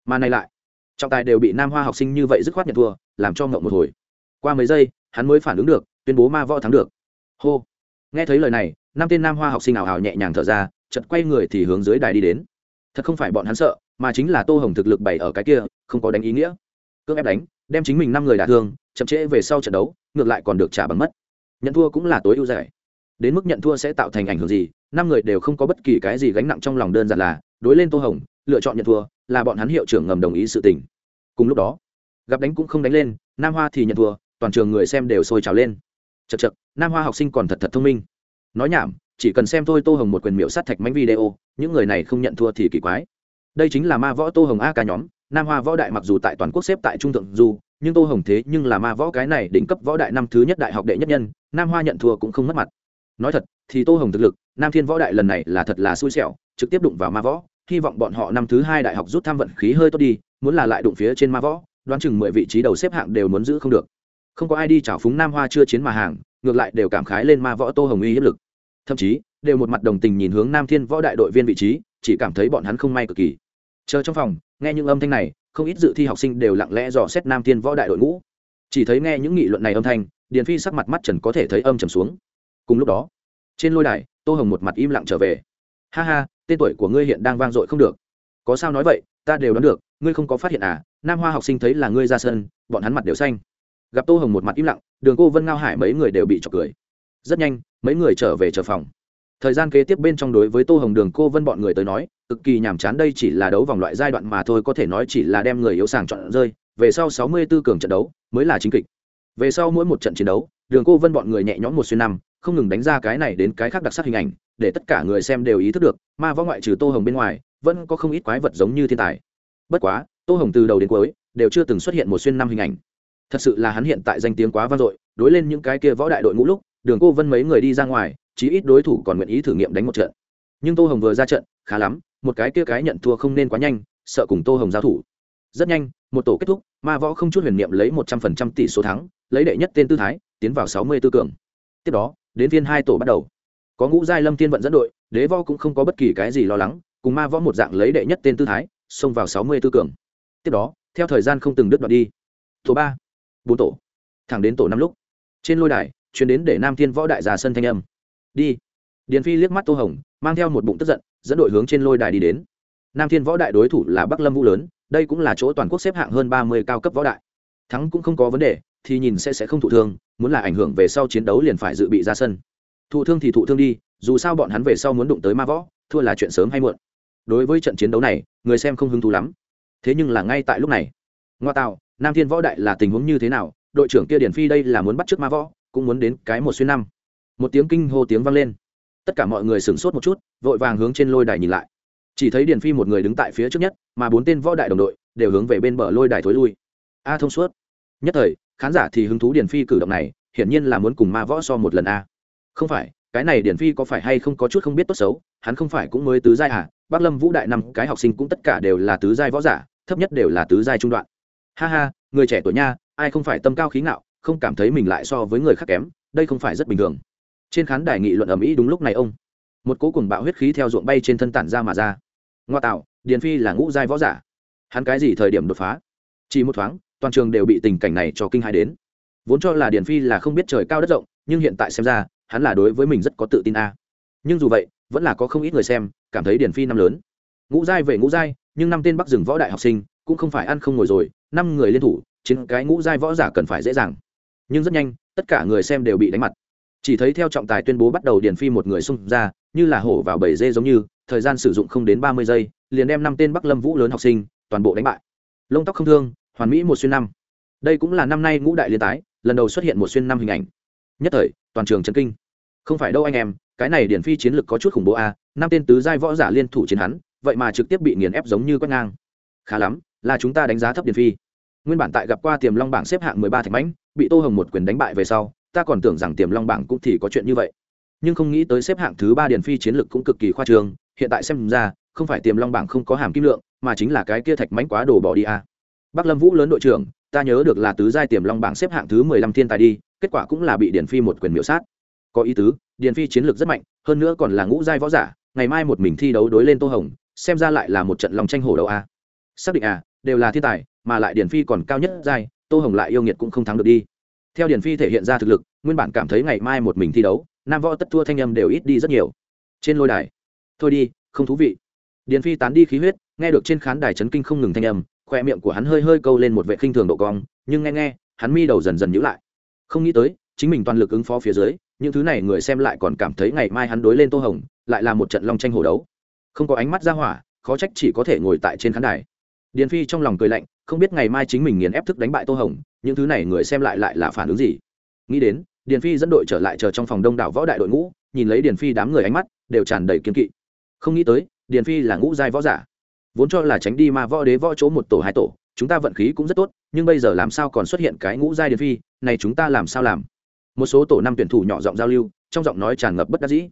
Mà này lại, trọng tài đều bị nam hoa học sinh như vậy dứt khoát nhận thua, làm cho ngộng một hồi. Qua mấy giây, hắn mới phản ứng được, tuyên bố ma võ thắng được. Hô. Nghe thấy lời này, năm tên nam hoa học sinh ảo ảo nhẹ nhàng thở ra chật quay người thì hướng dưới đài đi đến. Thật không phải bọn hắn sợ, mà chính là tô hồng thực lực bày ở cái kia, không có đánh ý nghĩa. Cưỡng ép đánh, đem chính mình năm người đả thương, chậm trễ về sau trận đấu, ngược lại còn được trả bằng mất. Nhận thua cũng là tối ưu giải. Đến mức nhận thua sẽ tạo thành ảnh hưởng gì, năm người đều không có bất kỳ cái gì gánh nặng trong lòng đơn giản là, đối lên tô hồng, lựa chọn nhận thua, là bọn hắn hiệu trưởng ngầm đồng ý sự tình. Cùng lúc đó, gặp đánh cũng không đánh lên, nam hoa thì nhận thua, toàn trường người xem đều sôi trào lên. Chật chật nam hoa học sinh còn thật thật thông minh. Nói nhảm chỉ cần xem thôi tô hồng một quyền miễu sát thạch mánh video, những người này không nhận thua thì kỳ quái. Đây chính là ma võ tô hồng a ca nhóm, nam hoa võ đại mặc dù tại toàn quốc xếp tại trung thượng du, nhưng tô hồng thế nhưng là ma võ cái này đỉnh cấp võ đại năm thứ nhất đại học đệ nhất nhân, nam hoa nhận thua cũng không mất mặt. Nói thật, thì tô hồng thực lực, nam thiên võ đại lần này là thật là xui xẻo, trực tiếp đụng vào ma võ, hy vọng bọn họ năm thứ hai đại học rút tham vận khí hơi tốt đi, muốn là lại đụng phía trên ma võ, đoán chừng mười vị trí đầu xếp hạng đều muốn giữ không được. Không có ai đi chảo phúng nam hoa chưa chiến mà hàng, ngược lại đều cảm khái lên ma võ tô hồng uy hiếp lực thậm chí, đều một mặt đồng tình nhìn hướng nam thiên võ đại đội viên vị trí, chỉ cảm thấy bọn hắn không may cực kỳ. Chờ trong phòng, nghe những âm thanh này, không ít dự thi học sinh đều lặng lẽ dò xét nam thiên võ đại đội ngũ. Chỉ thấy nghe những nghị luận này âm thanh, điền phi sắc mặt mắt trần có thể thấy âm trầm xuống. Cùng lúc đó, trên lôi đài, tô hồng một mặt im lặng trở về. Ha ha, tên tuổi của ngươi hiện đang vang dội không được. Có sao nói vậy, ta đều đoán được, ngươi không có phát hiện à nam hoa học sinh thấy là ngươi ra sân, bọn hắn mặt đều xanh. Gặp tô hồng một mặt im lặng, đường cô vân ngao hải mấy người đều bị trọc cười rất nhanh, mấy người trở về chờ phòng. Thời gian kế tiếp bên trong đối với tô hồng đường, cô vân bọn người tới nói, cực kỳ nhàm chán, đây chỉ là đấu vòng loại giai đoạn mà thôi, có thể nói chỉ là đem người yếu sàng chọn rơi. Về sau sáu mươi 64 cường trận đấu mới là chính kịch. Về sau mỗi một trận chiến đấu, đường cô vân bọn người nhẹ nhõm một xuyên năm, không ngừng đánh ra cái này đến cái khác đặc sắc hình ảnh, để tất cả người xem đều ý thức được, ma võ ngoại trừ tô hồng bên ngoài, vẫn có không ít quái vật giống như thiên tài. Bất quá, tô hồng từ đầu đến cuối đều chưa từng xuất hiện một xuyên năm hình ảnh. Thật sự là hắn hiện tại danh tiếng quá vang dội, đối lên những cái kia võ đại đội ngũ lúc đường cô vân mấy người đi ra ngoài, chí ít đối thủ còn nguyện ý thử nghiệm đánh một trận. Nhưng tô hồng vừa ra trận, khá lắm, một cái kia cái nhận thua không nên quá nhanh, sợ cùng tô hồng giao thủ. Rất nhanh, một tổ kết thúc, ma võ không chút huyền niệm lấy một trăm phần trăm tỷ số thắng, lấy đệ nhất tên tư thái, tiến vào sáu mươi tư cường. Tiếp đó, đến viên hai tổ bắt đầu. Có ngũ giai lâm tiên vận dẫn đội, đế võ cũng không có bất kỳ cái gì lo lắng, cùng ma võ một dạng lấy đệ nhất tên tư thái, xông vào sáu mươi tư cường. Tiếp đó, theo thời gian không từng đứt đoạn đi. Tổ ba, bốn tổ. Thẳng đến tổ năm lúc. Trên lôi đài Chuyển đến để nam thiên võ đại già sân thanh âm. Đi. Điền phi liếc mắt tô hồng, mang theo một bụng tức giận, dẫn đội hướng trên lôi đài đi đến. Nam thiên võ đại đối thủ là bắc lâm vũ lớn, đây cũng là chỗ toàn quốc xếp hạng hơn ba mươi cao cấp võ đại. Thắng cũng không có vấn đề, thì nhìn sẽ sẽ không thụ thương, muốn là ảnh hưởng về sau chiến đấu liền phải dự bị ra sân. Thụ thương thì thụ thương đi, dù sao bọn hắn về sau muốn đụng tới ma võ, thua là chuyện sớm hay muộn. Đối với trận chiến đấu này, người xem không hứng thú lắm. Thế nhưng là ngay tại lúc này, ngoa tạo, nam thiên võ đại là tình huống như thế nào? Đội trưởng kia điển phi đây là muốn bắt trước ma võ cũng muốn đến cái một xuyên năm. Một tiếng kinh hô tiếng vang lên. Tất cả mọi người sửng sốt một chút, vội vàng hướng trên lôi đài nhìn lại. Chỉ thấy Điền phi một người đứng tại phía trước nhất, mà bốn tên võ đại đồng đội đều hướng về bên bờ lôi đài thối lui. A thông suốt. Nhất thời, khán giả thì hứng thú Điền phi cử động này, hiển nhiên là muốn cùng ma võ so một lần a. Không phải, cái này điển phi có phải hay không có chút không biết tốt xấu, hắn không phải cũng mới tứ giai à? Bác lâm vũ đại năm, cái học sinh cũng tất cả đều là tứ giai võ giả, thấp nhất đều là tứ giai trung đoạn. Ha ha, người trẻ tuổi nha, ai không phải tâm cao khí ngạo không cảm thấy mình lại so với người khác kém, đây không phải rất bình thường. Trên khán đài nghị luận ở mỹ đúng lúc này ông. Một cố cùng bạo huyết khí theo ruộng bay trên thân tản ra mà ra. Ngoa tạo, điền phi là ngũ giai võ giả. Hắn cái gì thời điểm đột phá? Chỉ một thoáng, toàn trường đều bị tình cảnh này cho kinh hãi đến. Vốn cho là điền phi là không biết trời cao đất rộng, nhưng hiện tại xem ra, hắn là đối với mình rất có tự tin a. Nhưng dù vậy, vẫn là có không ít người xem cảm thấy Điền phi năm lớn. Ngũ giai về ngũ giai, nhưng năm tên bắc rừng võ đại học sinh cũng không phải ăn không ngồi rồi, năm người liên thủ, chiến cái ngũ giai võ giả cần phải dễ dàng nhưng rất nhanh tất cả người xem đều bị đánh mặt. Chỉ thấy theo trọng tài tuyên bố bắt đầu điền phi một người xung ra như là hổ vào bầy dê giống như thời gian sử dụng không đến ba mươi giây liền đem năm tên bắc lâm vũ lớn học sinh toàn bộ đánh bại. Lông tóc không thương hoàn mỹ một xuyên năm. Đây cũng là năm nay ngũ đại liên tái lần đầu xuất hiện một xuyên năm hình ảnh. Nhất thời toàn trường trần kinh. Không phải đâu anh em cái này điển phi chiến lược có chút khủng bố a à, năm tên tứ giai võ giả liên thủ chiến hắn vậy mà trực tiếp bị nghiền ép giống như quét ngang. Khá lắm là chúng ta đánh giá thấp điển phi nguyên bản tại gặp qua tiềm long bảng xếp hạng mười ba thạch mãnh, bị tô hồng một quyền đánh bại về sau, ta còn tưởng rằng tiềm long bảng cũng thì có chuyện như vậy. Nhưng không nghĩ tới xếp hạng thứ ba Điền phi chiến lược cũng cực kỳ khoa trương, hiện tại xem ra, không phải tiềm long bảng không có hàm kim lượng, mà chính là cái kia thạch mãnh quá đồ bỏ đi a à. bắc lâm vũ lớn đội trưởng, ta nhớ được là tứ giai tiềm long bảng xếp hạng thứ mười lăm thiên tài đi, kết quả cũng là bị Điền phi một quyền miễu sát. Có ý tứ, Điền phi chiến lược rất mạnh, hơn nữa còn là ngũ giai võ giả, ngày mai một mình thi đấu đối lên tô hồng, xem ra lại là một trận lòng tranh hổ đấu a xác định à đều là thiên tài mà lại điển phi còn cao nhất giai, tô hồng lại yêu nghiệt cũng không thắng được đi. Theo điển phi thể hiện ra thực lực, nguyên bản cảm thấy ngày mai một mình thi đấu, nam võ tất thua thanh âm đều ít đi rất nhiều. Trên lôi đài, thôi đi, không thú vị. Điển phi tán đi khí huyết, nghe được trên khán đài chấn kinh không ngừng thanh âm, khoe miệng của hắn hơi hơi câu lên một vệ khinh thường độ cong, nhưng nghe nghe, hắn mi đầu dần dần nhữ lại. Không nghĩ tới, chính mình toàn lực ứng phó phía dưới, những thứ này người xem lại còn cảm thấy ngày mai hắn đối lên tô hồng, lại là một trận long tranh hổ đấu. Không có ánh mắt ra hỏa, khó trách chỉ có thể ngồi tại trên khán đài. Điền phi trong lòng cười lạnh không biết ngày mai chính mình nghiền ép thức đánh bại tô hồng, những thứ này người xem lại lại là phản ứng gì? Nghĩ đến, điền phi dẫn đội trở lại chờ trong phòng đông đảo võ đại đội ngũ, nhìn lấy điền phi đám người ánh mắt, đều tràn đầy kiên kỵ. Không nghĩ tới, điền phi là ngũ giai võ giả. Vốn cho là tránh đi mà võ đế võ chỗ một tổ hai tổ, chúng ta vận khí cũng rất tốt, nhưng bây giờ làm sao còn xuất hiện cái ngũ giai điền phi, này chúng ta làm sao làm? Một số tổ năm tuyển thủ nhỏ giọng giao lưu, trong giọng nói tràn ngập bất đắc dĩ.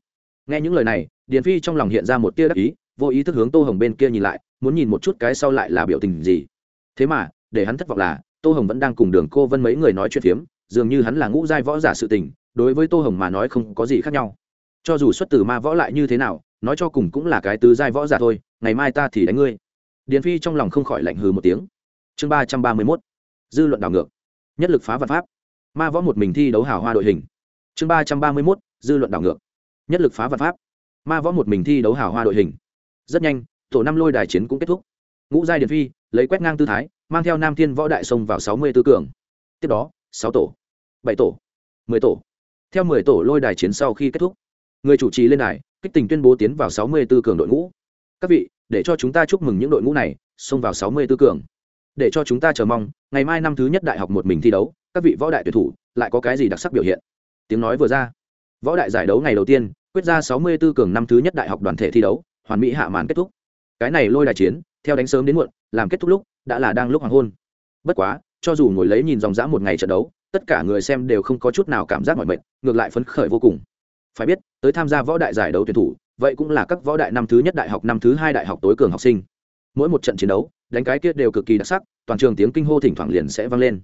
Nghe những lời này, điền phi trong lòng hiện ra một tia đắc ý, vô ý thức hướng tô hồng bên kia nhìn lại, muốn nhìn một chút cái sau lại là biểu tình gì thế mà, để hắn thất vọng là, tô hồng vẫn đang cùng đường cô vân mấy người nói chuyện phiếm, dường như hắn là ngũ giai võ giả sự tình, đối với tô hồng mà nói không có gì khác nhau. Cho dù xuất từ ma võ lại như thế nào, nói cho cùng cũng là cái tứ giai võ giả thôi, ngày mai ta thì đánh ngươi. Điền phi trong lòng không khỏi lạnh hừ một tiếng. Chương ba trăm ba mươi mốt. Dư luận đảo ngược. Nhất lực phá vật pháp. Ma võ một mình thi đấu hào hoa đội hình. Chương ba trăm ba mươi mốt, dư luận đảo ngược. Nhất lực phá vật pháp. Ma võ một mình thi đấu hào hoa đội hình. Rất nhanh, tổ năm lôi đài chiến cũng kết thúc ngũ giai điện phi, lấy quét ngang tư thái, mang theo nam thiên võ đại sông vào sáu mươi tư cường. Tiếp đó, sáu tổ, bảy tổ, mười tổ. Theo mười tổ lôi đài chiến sau khi kết thúc, người chủ trì lên đài, kích tình tuyên bố tiến vào sáu mươi tư cường đội ngũ. Các vị, để cho chúng ta chúc mừng những đội ngũ này, xông vào sáu mươi tư cường. Để cho chúng ta chờ mong, ngày mai năm thứ nhất đại học một mình thi đấu, các vị võ đại tuyển thủ, lại có cái gì đặc sắc biểu hiện? Tiếng nói vừa ra, võ đại giải đấu ngày đầu tiên, quyết ra sáu mươi tư cường năm thứ nhất đại học đoàn thể thi đấu, hoàn mỹ hạ màn kết thúc. Cái này lôi đại chiến theo đánh sớm đến muộn, làm kết thúc lúc, đã là đang lúc hoàng hôn. Bất quá, cho dù ngồi lấy nhìn dòng dã một ngày trận đấu, tất cả người xem đều không có chút nào cảm giác mỏi mệt, ngược lại phấn khởi vô cùng. Phải biết, tới tham gia võ đại giải đấu tuyển thủ, vậy cũng là các võ đại năm thứ nhất đại học, năm thứ hai đại học tối cường học sinh. Mỗi một trận chiến đấu, đánh cái kia đều cực kỳ đặc sắc, toàn trường tiếng kinh hô thỉnh thoảng liền sẽ vang lên.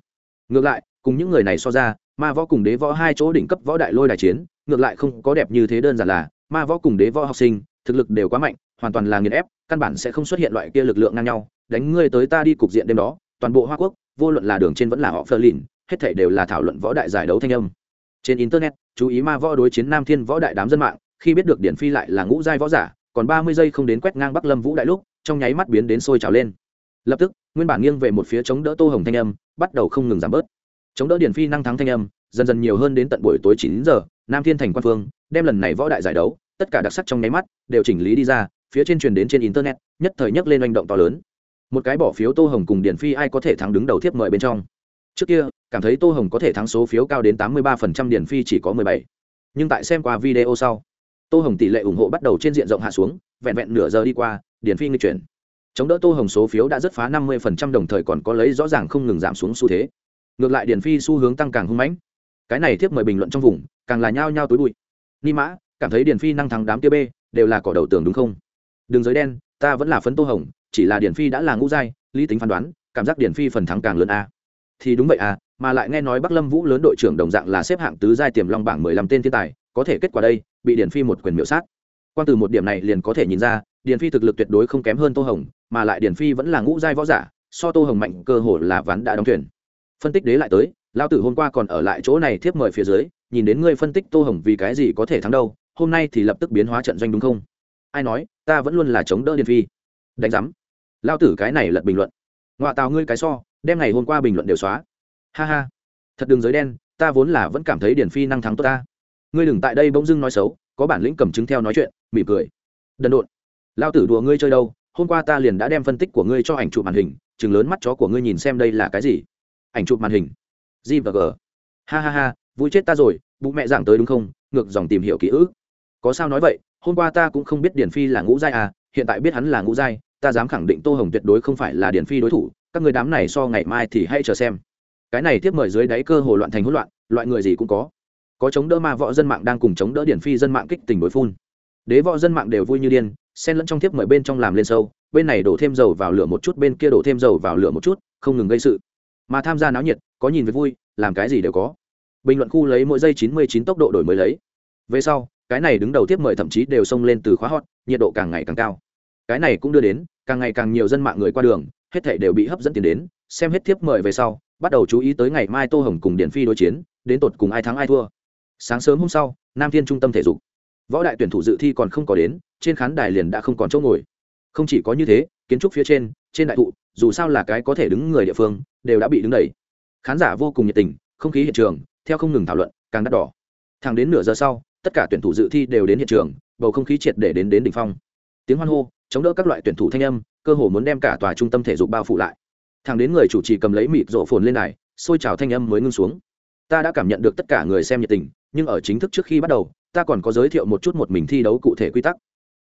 Ngược lại, cùng những người này so ra, ma võ cùng đế võ hai chỗ đỉnh cấp võ đại lôi đại chiến, ngược lại không có đẹp như thế đơn giản là, ma võ cùng đế võ học sinh, thực lực đều quá mạnh hoàn toàn là nghiền ép, căn bản sẽ không xuất hiện loại kia lực lượng ngang nhau. Đánh ngươi tới ta đi cục diện đêm đó, toàn bộ hoa quốc, vô luận là đường trên vẫn là họ phơ lìn hết thảy đều là thảo luận võ đại giải đấu thanh âm. Trên internet, chú ý ma võ đối chiến nam thiên võ đại đám dân mạng, khi biết được điển phi lại là ngũ giai võ giả, còn ba mươi giây không đến quét ngang bắc lâm vũ đại lúc, trong nháy mắt biến đến sôi trào lên. Lập tức, nguyên bản nghiêng về một phía chống đỡ tô hồng thanh âm, bắt đầu không ngừng giảm bớt. Chống đỡ điển phi năng thắng thanh âm, dần dần nhiều hơn đến tận buổi tối chín giờ, nam thiên thành quan phương, đem lần này võ đại giải đấu, tất cả đặc sắc trong nháy mắt, đều chỉnh lý đi ra phía trên truyền đến trên internet, nhất thời nhấc lên hành động to lớn. Một cái bỏ phiếu tô hồng cùng điển phi ai có thể thắng đứng đầu thiếp mời bên trong. Trước kia, cảm thấy tô hồng có thể thắng số phiếu cao đến tám mươi ba phần trăm điển phi chỉ có mười bảy. Nhưng tại xem qua video sau, tô hồng tỷ lệ ủng hộ bắt đầu trên diện rộng hạ xuống, vẹn vẹn nửa giờ đi qua điển phi nghịch chuyển. Chống đỡ tô hồng số phiếu đã rất phá năm mươi phần trăm, đồng thời còn có lấy rõ ràng không ngừng giảm xuống xu thế. Ngược lại điển phi xu hướng tăng càng hung mãnh. Cái này tiếp mời bình luận trong vùng, càng là nhao nhao túi bụi. Ni mã, cảm thấy điển phi năng thắng đám kia b đều là cỏ đầu tường đúng không? Đường giới đen, ta vẫn là phấn tô hồng, chỉ là điển phi đã là ngũ giai, lý tính phán đoán, cảm giác điển phi phần thắng càng lớn a. Thì đúng vậy à mà lại nghe nói bắc lâm vũ lớn đội trưởng đồng dạng là xếp hạng tứ giai tiềm long bảng mười lăm tên thiên tài, có thể kết quả đây, bị điển phi một quyền miểu sát. Quan từ một điểm này liền có thể nhìn ra, điển phi thực lực tuyệt đối không kém hơn tô hồng, mà lại điển phi vẫn là ngũ giai võ giả, so tô hồng mạnh cơ hồ là ván đã đóng thuyền. Phân tích đế lại tới lao tử hôm qua còn ở lại chỗ này thiếp mời phía dưới, nhìn đến ngươi phân tích tô hồng vì cái gì có thể thắng đâu, hôm nay thì lập tức biến hóa trận doanh đúng không? Ai nói ta vẫn luôn là chống đỡ điền phi. Đánh giám. Lao tử cái này lật bình luận. Ngoạ tào ngươi cái so, đem ngày hôm qua bình luận đều xóa. Ha ha. Thật đường giới đen, ta vốn là vẫn cảm thấy điền phi năng thắng tốt ta. Ngươi đừng tại đây bỗng dưng nói xấu, có bản lĩnh cầm chứng theo nói chuyện, mỉm cười. Đần độn. Lao tử đùa ngươi chơi đâu, hôm qua ta liền đã đem phân tích của ngươi cho ảnh chụp màn hình, chừng lớn mắt chó của ngươi nhìn xem đây là cái gì. Ảnh chụp màn hình. G và g. Ha ha ha, vui chết ta rồi, bố mẹ giảng tới đúng không? Ngược dòng tìm hiểu kỹ ức. Có sao nói vậy hôm qua ta cũng không biết điển phi là ngũ giai à hiện tại biết hắn là ngũ giai, ta dám khẳng định tô hồng tuyệt đối không phải là điển phi đối thủ, các người đám này so ngày mai thì hãy chờ xem. Cái này tiếp mời dưới đáy cơ hồ loạn thành hỗn loạn, loại người gì cũng có. Có chống đỡ ma võ dân mạng đang cùng chống đỡ điển phi dân mạng kích tình đối phun. Đế võ dân mạng đều vui như điên, xen lẫn trong tiếp mời bên trong làm lên sâu, bên này đổ thêm dầu vào lửa một chút, bên kia đổ thêm dầu vào lửa một chút, không ngừng gây sự. Mà tham gia náo nhiệt, có nhìn với vui, làm cái gì đều có. Bình luận khu lấy mỗi giây chín mươi chín tốc độ đổi mới lấy. Về sau cái này đứng đầu tiếp mời thậm chí đều xông lên từ khóa hot, nhiệt độ càng ngày càng cao. Cái này cũng đưa đến, càng ngày càng nhiều dân mạng người qua đường, hết thể đều bị hấp dẫn tiền đến, xem hết tiếp mời về sau, bắt đầu chú ý tới ngày mai tô hồng cùng điện phi đối chiến, đến tột cùng ai thắng ai thua. Sáng sớm hôm sau, nam thiên trung tâm thể dục. Võ đại tuyển thủ dự thi còn không có đến, trên khán đài liền đã không còn chỗ ngồi. Không chỉ có như thế, kiến trúc phía trên trên đại thụ, dù sao là cái có thể đứng người địa phương, đều đã bị đứng đầy. Khán giả vô cùng nhiệt tình, không khí hiện trường, theo không ngừng thảo luận, càng đắt đỏ. Thẳng đến nửa giờ sau tất cả tuyển thủ dự thi đều đến hiện trường, bầu không khí triệt để đến đến đỉnh phong. Tiếng hoan hô, chống đỡ các loại tuyển thủ thanh âm, cơ hồ muốn đem cả tòa trung tâm thể dục bao phủ lại. Thằng đến người chủ trì cầm lấy mịt rộ phồn lên này xôi trào thanh âm mới ngưng xuống. Ta đã cảm nhận được tất cả người xem nhiệt tình, nhưng ở chính thức trước khi bắt đầu, ta còn có giới thiệu một chút một mình thi đấu cụ thể quy tắc.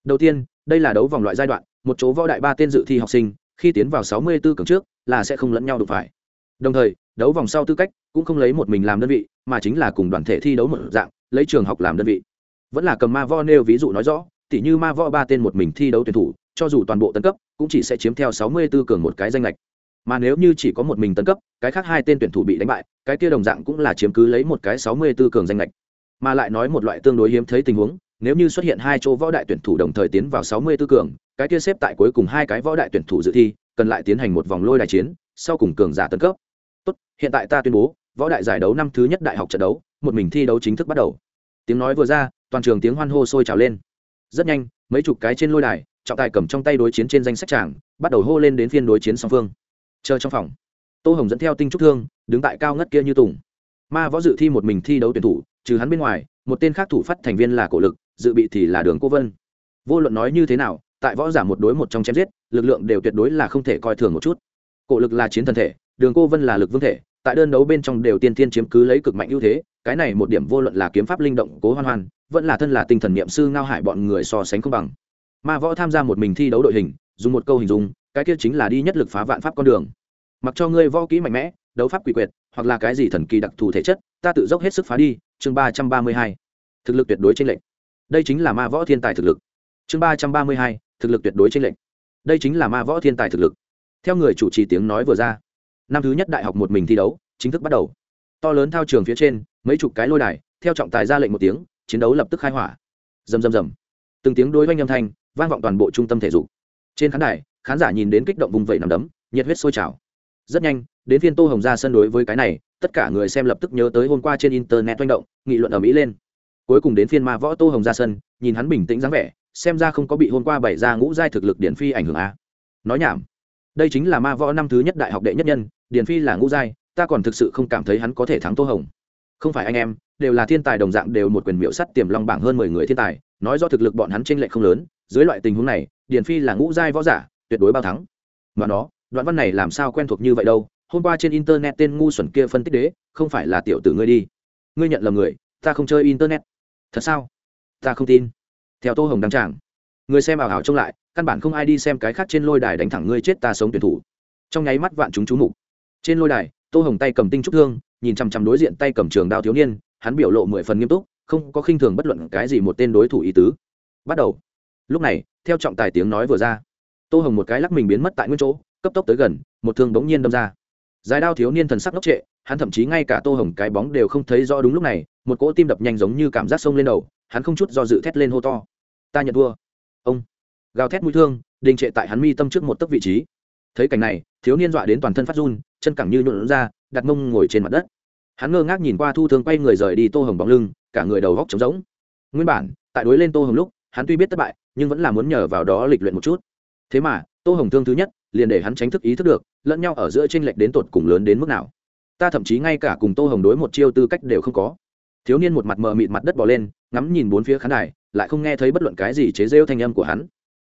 Đầu tiên, đây là đấu vòng loại giai đoạn, một chỗ võ đại ba tên dự thi học sinh, khi tiến vào sáu mươi 64 cường trước, là sẽ không lẫn nhau đụng phải. Đồng thời, đấu vòng sau tư cách cũng không lấy một mình làm đơn vị, mà chính là cùng đoàn thể thi đấu một dạng lấy trường học làm đơn vị. Vẫn là cầm ma vo nêu ví dụ nói rõ, tỉ như ma vo ba tên một mình thi đấu tuyển thủ, cho dù toàn bộ tấn cấp, cũng chỉ sẽ chiếm theo sáu mươi 64 cường một cái danh lệch. Mà nếu như chỉ có một mình tấn cấp, cái khác hai tên tuyển thủ bị đánh bại, cái kia đồng dạng cũng là chiếm cứ lấy một cái sáu mươi 64 cường danh lệch. Mà lại nói một loại tương đối hiếm thấy tình huống, nếu như xuất hiện hai chỗ võ đại tuyển thủ đồng thời tiến vào sáu mươi 64 cường, cái kia xếp tại cuối cùng hai cái võ đại tuyển thủ dự thi, cần lại tiến hành một vòng lôi đại chiến, sau cùng cường giả tấn cấp. Tốt, hiện tại ta tuyên bố, võ đại giải đấu năm thứ nhất đại học trận đấu một mình thi đấu chính thức bắt đầu. Tiếng nói vừa ra, toàn trường tiếng hoan hô sôi trào lên. Rất nhanh, mấy chục cái trên lôi đài, trọng tài cầm trong tay đối chiến trên danh sách tràng, bắt đầu hô lên đến phiên đối chiến song phương. Chờ trong phòng, tô hồng dẫn theo tinh trúc thương, đứng tại cao ngất kia như tùng. Ma võ dự thi một mình thi đấu tuyển thủ, trừ hắn bên ngoài, một tên khác thủ phát thành viên là cổ lực, dự bị thì là đường cô vân. Vô luận nói như thế nào, tại võ giả một đối một trong chém giết, lực lượng đều tuyệt đối là không thể coi thường một chút. Cổ lực là chiến thần thể, đường cô vân là lực vương thể tại đơn đấu bên trong đều tiên tiên chiếm cứ lấy cực mạnh ưu thế, cái này một điểm vô luận là kiếm pháp linh động, cố hoan hoan, vẫn là thân là tinh thần niệm sư ngao hải bọn người so sánh không bằng. Ma võ tham gia một mình thi đấu đội hình, dùng một câu hình dung, cái kia chính là đi nhất lực phá vạn pháp con đường. Mặc cho ngươi võ kỹ mạnh mẽ, đấu pháp quỷ quyệt, hoặc là cái gì thần kỳ đặc thù thể chất, ta tự dốc hết sức phá đi, chương ba trăm ba mươi hai, thực lực tuyệt đối trên lệnh đây chính là ma võ thiên tài thực lực. Chương ba trăm ba mươi hai, thực lực tuyệt đối trên lệnh đây chính là ma võ thiên tài thực lực. Theo người chủ trì tiếng nói vừa ra năm thứ nhất đại học một mình thi đấu, chính thức bắt đầu. To lớn thao trường phía trên, mấy chục cái lôi đài, theo trọng tài ra lệnh một tiếng, chiến đấu lập tức khai hỏa. Rầm rầm rầm. Từng tiếng đối oanh âm thanh, vang vọng toàn bộ trung tâm thể dục. Trên khán đài, khán giả nhìn đến kích động vùng vẫy nằm đấm, nhiệt huyết sôi trào. Rất nhanh, đến phiên tô hồng ra sân đối với cái này, tất cả người xem lập tức nhớ tới hôm qua trên internet oanh động, nghị luận ở mỹ lên. Cuối cùng đến phiên ma võ tô hồng ra sân, nhìn hắn bình tĩnh dáng vẻ, xem ra không có bị hôm qua bày ra ngũ giai thực lực điển phi ảnh hưởng a. Nói nhảm đây chính là ma võ năm thứ nhất đại học đệ nhất nhân, Điền phi là ngũ giai, ta còn thực sự không cảm thấy hắn có thể thắng tô hồng. Không phải anh em, đều là thiên tài đồng dạng đều một quyền miễu sắt tiềm long bảng hơn mười người thiên tài, nói do thực lực bọn hắn tranh lệch không lớn, dưới loại tình huống này, Điền phi là ngũ giai võ giả, tuyệt đối bao thắng. Mà nó, đoạn văn này làm sao quen thuộc như vậy đâu? Hôm qua trên internet tên ngu xuẩn kia phân tích đế, không phải là tiểu tử ngươi đi. Ngươi nhận lầm người, ta không chơi internet. Thật sao? Ta không tin. Theo tô hồng đăng tràng người xem ảo ảo trông lại, căn bản không ai đi xem cái khác trên lôi đài đánh thẳng ngươi chết ta sống tuyển thủ. Trong nháy mắt vạn chúng chú mục. Trên lôi đài, tô hồng tay cầm tinh trúc thương, nhìn chằm chằm đối diện tay cầm trường đao thiếu niên, hắn biểu lộ mười phần nghiêm túc, không có khinh thường bất luận cái gì một tên đối thủ ý tứ. Bắt đầu. Lúc này, theo trọng tài tiếng nói vừa ra, tô hồng một cái lắc mình biến mất tại nguyên chỗ, cấp tốc tới gần, một thương bỗng nhiên đâm ra. Dài đao thiếu niên thần sắc ngốc trệ, hắn thậm chí ngay cả tô hồng cái bóng đều không thấy rõ đúng lúc này, một cỗ tim đập nhanh giống như cảm giác sông lên đầu, hắn không chút do dự thét lên hô to. Ta nhận thua ông. Gào thét mũi thương, đình trệ tại hắn mi tâm trước một tấc vị trí. Thấy cảnh này, thiếu niên dọa đến toàn thân phát run, chân cẳng như nhuộn ra, đặt mông ngồi trên mặt đất. Hắn ngơ ngác nhìn qua thu thương quay người rời đi tô hồng bóng lưng, cả người đầu góc trống rỗng. Nguyên bản, tại đối lên tô hồng lúc, hắn tuy biết thất bại, nhưng vẫn là muốn nhờ vào đó lịch luyện một chút. Thế mà, tô hồng thương thứ nhất, liền để hắn tránh thức ý thức được, lẫn nhau ở giữa tranh lệch đến tột cùng lớn đến mức nào. Ta thậm chí ngay cả cùng tô hồng đối một chiêu tư cách đều không có. Thiếu niên một mặt mờ mịt mặt đất bỏ lên, ngắm nhìn bốn phía khán đài lại không nghe thấy bất luận cái gì chế rêu thanh âm của hắn.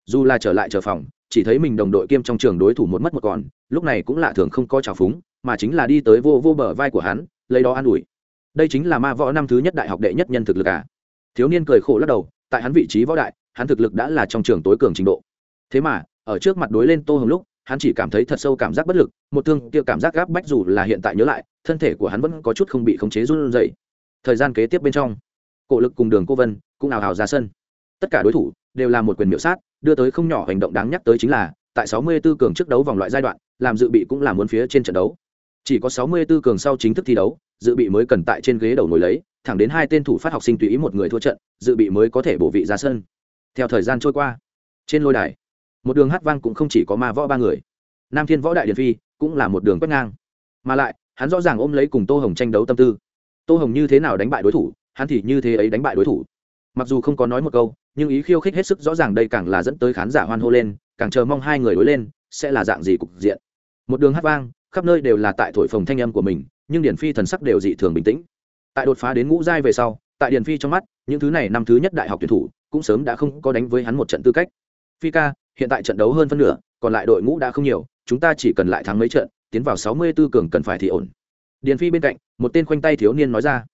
Dù là trở lại chờ phòng, chỉ thấy mình đồng đội kiêm trong trường đối thủ một mất một còn, lúc này cũng lạ thường không có trào phúng, mà chính là đi tới vô vô bờ vai của hắn, lấy đó an ủi. Đây chính là ma võ năm thứ nhất đại học đệ nhất nhân thực lực à? Thiếu niên cười khổ lắc đầu, tại hắn vị trí võ đại, hắn thực lực đã là trong trường tối cường trình độ. Thế mà, ở trước mặt đối lên tô hồng lúc, hắn chỉ cảm thấy thật sâu cảm giác bất lực, một thương kia cảm giác gáp bách dù là hiện tại nhớ lại, thân thể của hắn vẫn có chút không bị khống chế run rẩy. Thời gian kế tiếp bên trong cổ lực cùng đường cô vân cũng ào ào ra sân. Tất cả đối thủ đều là một quyền miễu sát, đưa tới không nhỏ hành động đáng nhắc tới chính là, tại 64 cường trước đấu vòng loại giai đoạn, làm dự bị cũng là muốn phía trên trận đấu. Chỉ có 64 cường sau chính thức thi đấu, dự bị mới cần tại trên ghế đầu ngồi lấy, thẳng đến hai tên thủ phát học sinh tùy ý một người thua trận, dự bị mới có thể bổ vị ra sân. Theo thời gian trôi qua, trên lôi đài, một đường hát vang cũng không chỉ có ma võ ba người. Nam thiên võ đại điện phi cũng là một đường quét ngang. Mà lại, hắn rõ ràng ôm lấy cùng tô hồng tranh đấu tâm tư. Tô hồng như thế nào đánh bại đối thủ hắn thì như thế ấy đánh bại đối thủ. Mặc dù không có nói một câu, nhưng ý khiêu khích hết sức rõ ràng đây càng là dẫn tới khán giả hoan hô lên, càng chờ mong hai người đối lên, sẽ là dạng gì cục diện. Một đường hát vang, khắp nơi đều là tại thổi phồng thanh âm của mình, nhưng điển phi thần sắc đều dị thường bình tĩnh. Tại đột phá đến ngũ giai về sau, tại điển phi trong mắt, những thứ này năm thứ nhất đại học tuyển thủ, cũng sớm đã không có đánh với hắn một trận tư cách. Phi ca, hiện tại trận đấu hơn phân nửa, còn lại đội ngũ đã không nhiều, chúng ta chỉ cần lại thắng mấy trận, tiến vào sáu mươi 64 cường cần phải thì ổn. Điền phi bên cạnh, một tên khoanh tay thiếu niên nói ra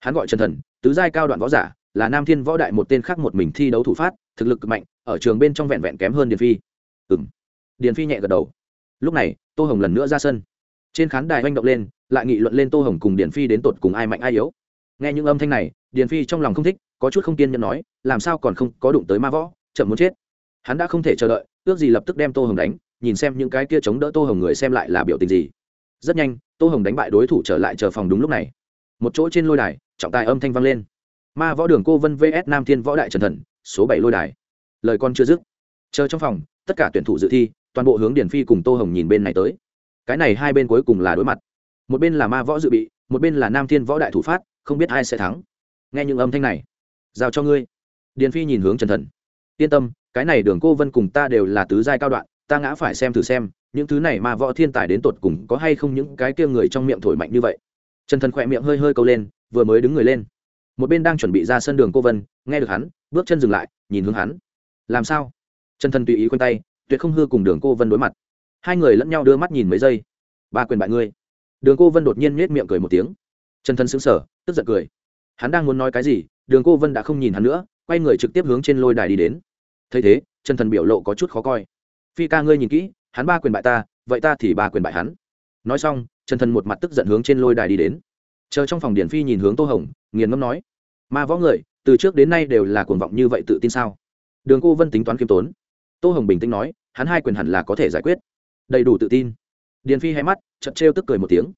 hắn gọi trần thần, tứ giai cao đoạn võ giả, là nam thiên võ đại một tên khác một mình thi đấu thủ phát, thực lực cực mạnh, ở trường bên trong vẹn vẹn kém hơn điền phi. Ừ m điền phi nhẹ gật đầu. Lúc này, tô hồng lần nữa ra sân. Trên khán đài oanh động lên, lại nghị luận lên tô hồng cùng điền phi đến tột cùng ai mạnh ai yếu. Nghe những âm thanh này, điền phi trong lòng không thích, có chút không kiên nhẫn nói, làm sao còn không có đụng tới ma võ, chậm muốn chết. Hắn đã không thể chờ đợi, ước gì lập tức đem tô hồng đánh, nhìn xem những cái kia chống đỡ tô hồng người xem lại là biểu tình gì. Rất nhanh, tô hồng đánh bại đối thủ trở lại chờ phòng đúng lúc này một chỗ trên lôi đài, trọng tài âm thanh vang lên. Ma võ đường cô vân vs nam thiên võ đại trần thần, số bảy lôi đài. Lời con chưa dứt, chờ trong phòng, tất cả tuyển thủ dự thi, toàn bộ hướng điển phi cùng tô hồng nhìn bên này tới. Cái này hai bên cuối cùng là đối mặt. Một bên là ma võ dự bị, một bên là nam thiên võ đại thủ phát, không biết ai sẽ thắng. Nghe những âm thanh này, giao cho ngươi. Điền phi nhìn hướng trần thần. Yên tâm, cái này đường cô vân cùng ta đều là tứ giai cao đoạn, ta ngã phải xem thử xem, những thứ này mà võ thiên tài đến tột cùng có hay không những cái kia người trong miệng thổi mạnh như vậy trần thần khỏe miệng hơi hơi câu lên, vừa mới đứng người lên. Một bên đang chuẩn bị ra sân đường cô vân, nghe được hắn, bước chân dừng lại, nhìn hướng hắn. Làm sao? Trần thần tùy ý quanh tay, tuyệt không hư cùng đường cô vân đối mặt. Hai người lẫn nhau đưa mắt nhìn mấy giây. Ba quyền bại ngươi. Đường cô vân đột nhiên nhếch miệng cười một tiếng. Trần thần sững sờ, tức giận cười. Hắn đang muốn nói cái gì, đường cô vân đã không nhìn hắn nữa, quay người trực tiếp hướng trên lôi đài đi đến. Thấy thế, trần thần biểu lộ có chút khó coi. Phi ca ngươi nhìn kỹ, hắn ba quyền bại ta, vậy ta thì ba quyền bại hắn. Nói xong trần thần một mặt tức giận hướng trên lôi đài đi đến. Chờ trong phòng điển phi nhìn hướng tô hồng, nghiền ngâm nói, ma võ người, từ trước đến nay đều là cuồng vọng như vậy tự tin sao? Đường cô vân tính toán khiêm tốn. Tô hồng bình tĩnh nói, hắn hai quyền hẳn là có thể giải quyết. Đầy đủ tự tin. Điền phi hay mắt chật trêu tức cười một tiếng.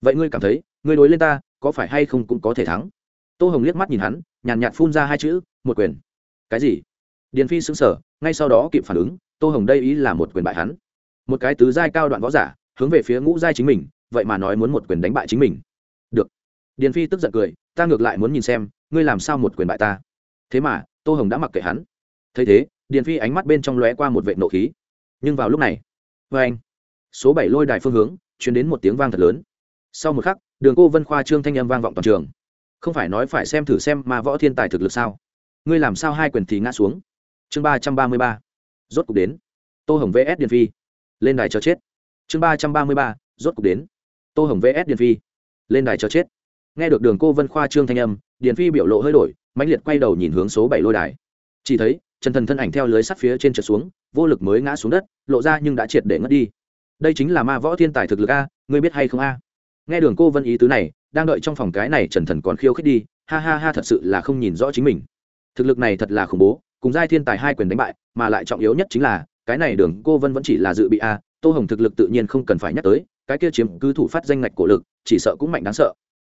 Vậy ngươi cảm thấy, ngươi đối lên ta, có phải hay không cũng có thể thắng? Tô hồng liếc mắt nhìn hắn, nhàn nhạt phun ra hai chữ, một quyền. Cái gì? Điền phi xứng sở ngay sau đó kịp phản ứng, tô hồng đây ý là một quyền bại hắn. Một cái tứ giai cao đoạn võ giả, hướng về phía ngũ giai chính mình vậy mà nói muốn một quyền đánh bại chính mình. Được. Điền phi tức giận cười, ta ngược lại muốn nhìn xem, ngươi làm sao một quyền bại ta. Thế mà, tô hồng đã mặc kệ hắn. Thấy thế, điền phi ánh mắt bên trong lóe qua một vệ nộ khí. Nhưng vào lúc này vê anh, số bảy lôi đài phương hướng chuyển đến một tiếng vang thật lớn. Sau một khắc, đường cô vân khoa trương thanh âm vang vọng toàn trường. Không phải nói phải xem thử xem mà võ thiên tài thực lực sao? Ngươi làm sao hai quyền thì ngã xuống? Chương ba trăm ba mươi ba. Rốt cục đến. Tô hồng vs điền phi. Lên đài cho chết. Chương ba trăm ba mươi ba, rốt cục đến tô hồng vs điền phi. Lên đài cho chết. Nghe được đường cô vân khoa trương thanh âm, điền phi biểu lộ hơi đổi, mãnh liệt quay đầu nhìn hướng số bảy lôi đài. Chỉ thấy, trần thần thân ảnh theo lưới sắt phía trên trượt xuống, vô lực mới ngã xuống đất, lộ ra nhưng đã triệt để ngất đi. Đây chính là ma võ thiên tài thực lực a, ngươi biết hay không a? Nghe đường cô vân ý tứ này, đang đợi trong phòng cái này trần thần còn khiêu khích đi, ha ha ha thật sự là không nhìn rõ chính mình. Thực lực này thật là khủng bố, cùng giai thiên tài hai quyền đánh bại, mà lại trọng yếu nhất chính là, cái này đường cô vân vẫn chỉ là dự bị a, tô hồng thực lực tự nhiên không cần phải nhắc tới cái kia chiếm cứ thủ phát danh ngạch cổ lực, chỉ sợ cũng mạnh đáng sợ.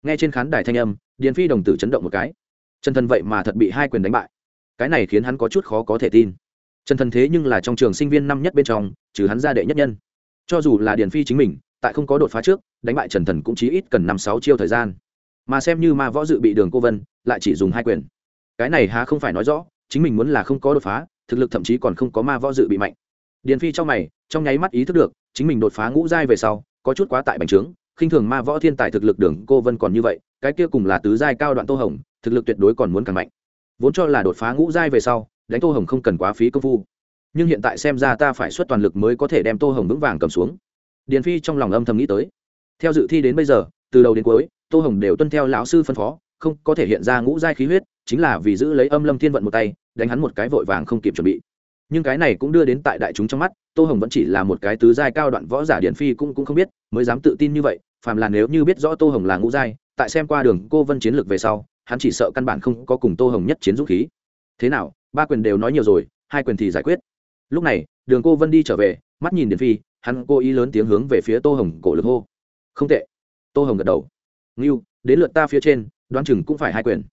Nghe trên khán đài thanh âm, điền phi đồng tử chấn động một cái. Chân thân vậy mà thật bị hai quyền đánh bại. Cái này khiến hắn có chút khó có thể tin. Chân thân thế nhưng là trong trường sinh viên năm nhất bên trong, trừ hắn ra đệ nhất nhân. Cho dù là điền phi chính mình, tại không có đột phá trước, đánh bại trần thần cũng chỉ ít cần năm sáu chiêu thời gian. Mà xem như ma võ dự bị đường cô vân, lại chỉ dùng hai quyền. Cái này há không phải nói rõ, chính mình muốn là không có đột phá, thực lực thậm chí còn không có ma võ dự bị mạnh. Điền phi trong mày, trong nháy mắt ý thức được, chính mình đột phá ngũ giai về sau có chút quá tại bành trướng, khinh thường ma võ thiên tài thực lực đường cô vân còn như vậy, cái kia cùng là tứ giai cao đoạn tô hồng, thực lực tuyệt đối còn muốn càng mạnh. Vốn cho là đột phá ngũ giai về sau, đánh tô hồng không cần quá phí công phu. Nhưng hiện tại xem ra ta phải xuất toàn lực mới có thể đem tô hồng vững vàng cầm xuống. Điền phi trong lòng âm thầm nghĩ tới. Theo dự thi đến bây giờ, từ đầu đến cuối, tô hồng đều tuân theo lão sư phân phó, không có thể hiện ra ngũ giai khí huyết, chính là vì giữ lấy âm lâm thiên vận một tay, đánh hắn một cái vội vàng không kịp chuẩn bị nhưng cái này cũng đưa đến tại đại chúng trong mắt, tô hồng vẫn chỉ là một cái tứ giai cao đoạn võ giả điển phi cũng cũng không biết, mới dám tự tin như vậy, phàm là nếu như biết rõ tô hồng là ngũ giai, tại xem qua đường cô vân chiến lược về sau, hắn chỉ sợ căn bản không có cùng tô hồng nhất chiến dũng khí. Thế nào, ba quyền đều nói nhiều rồi, hai quyền thì giải quyết. Lúc này, đường cô vân đi trở về, mắt nhìn điển phi, hắn cố ý lớn tiếng hướng về phía tô hồng cổ lực hô. Không tệ. Tô hồng gật đầu. Ngưu, đến lượt ta phía trên, đoán chừng cũng phải hai quyền.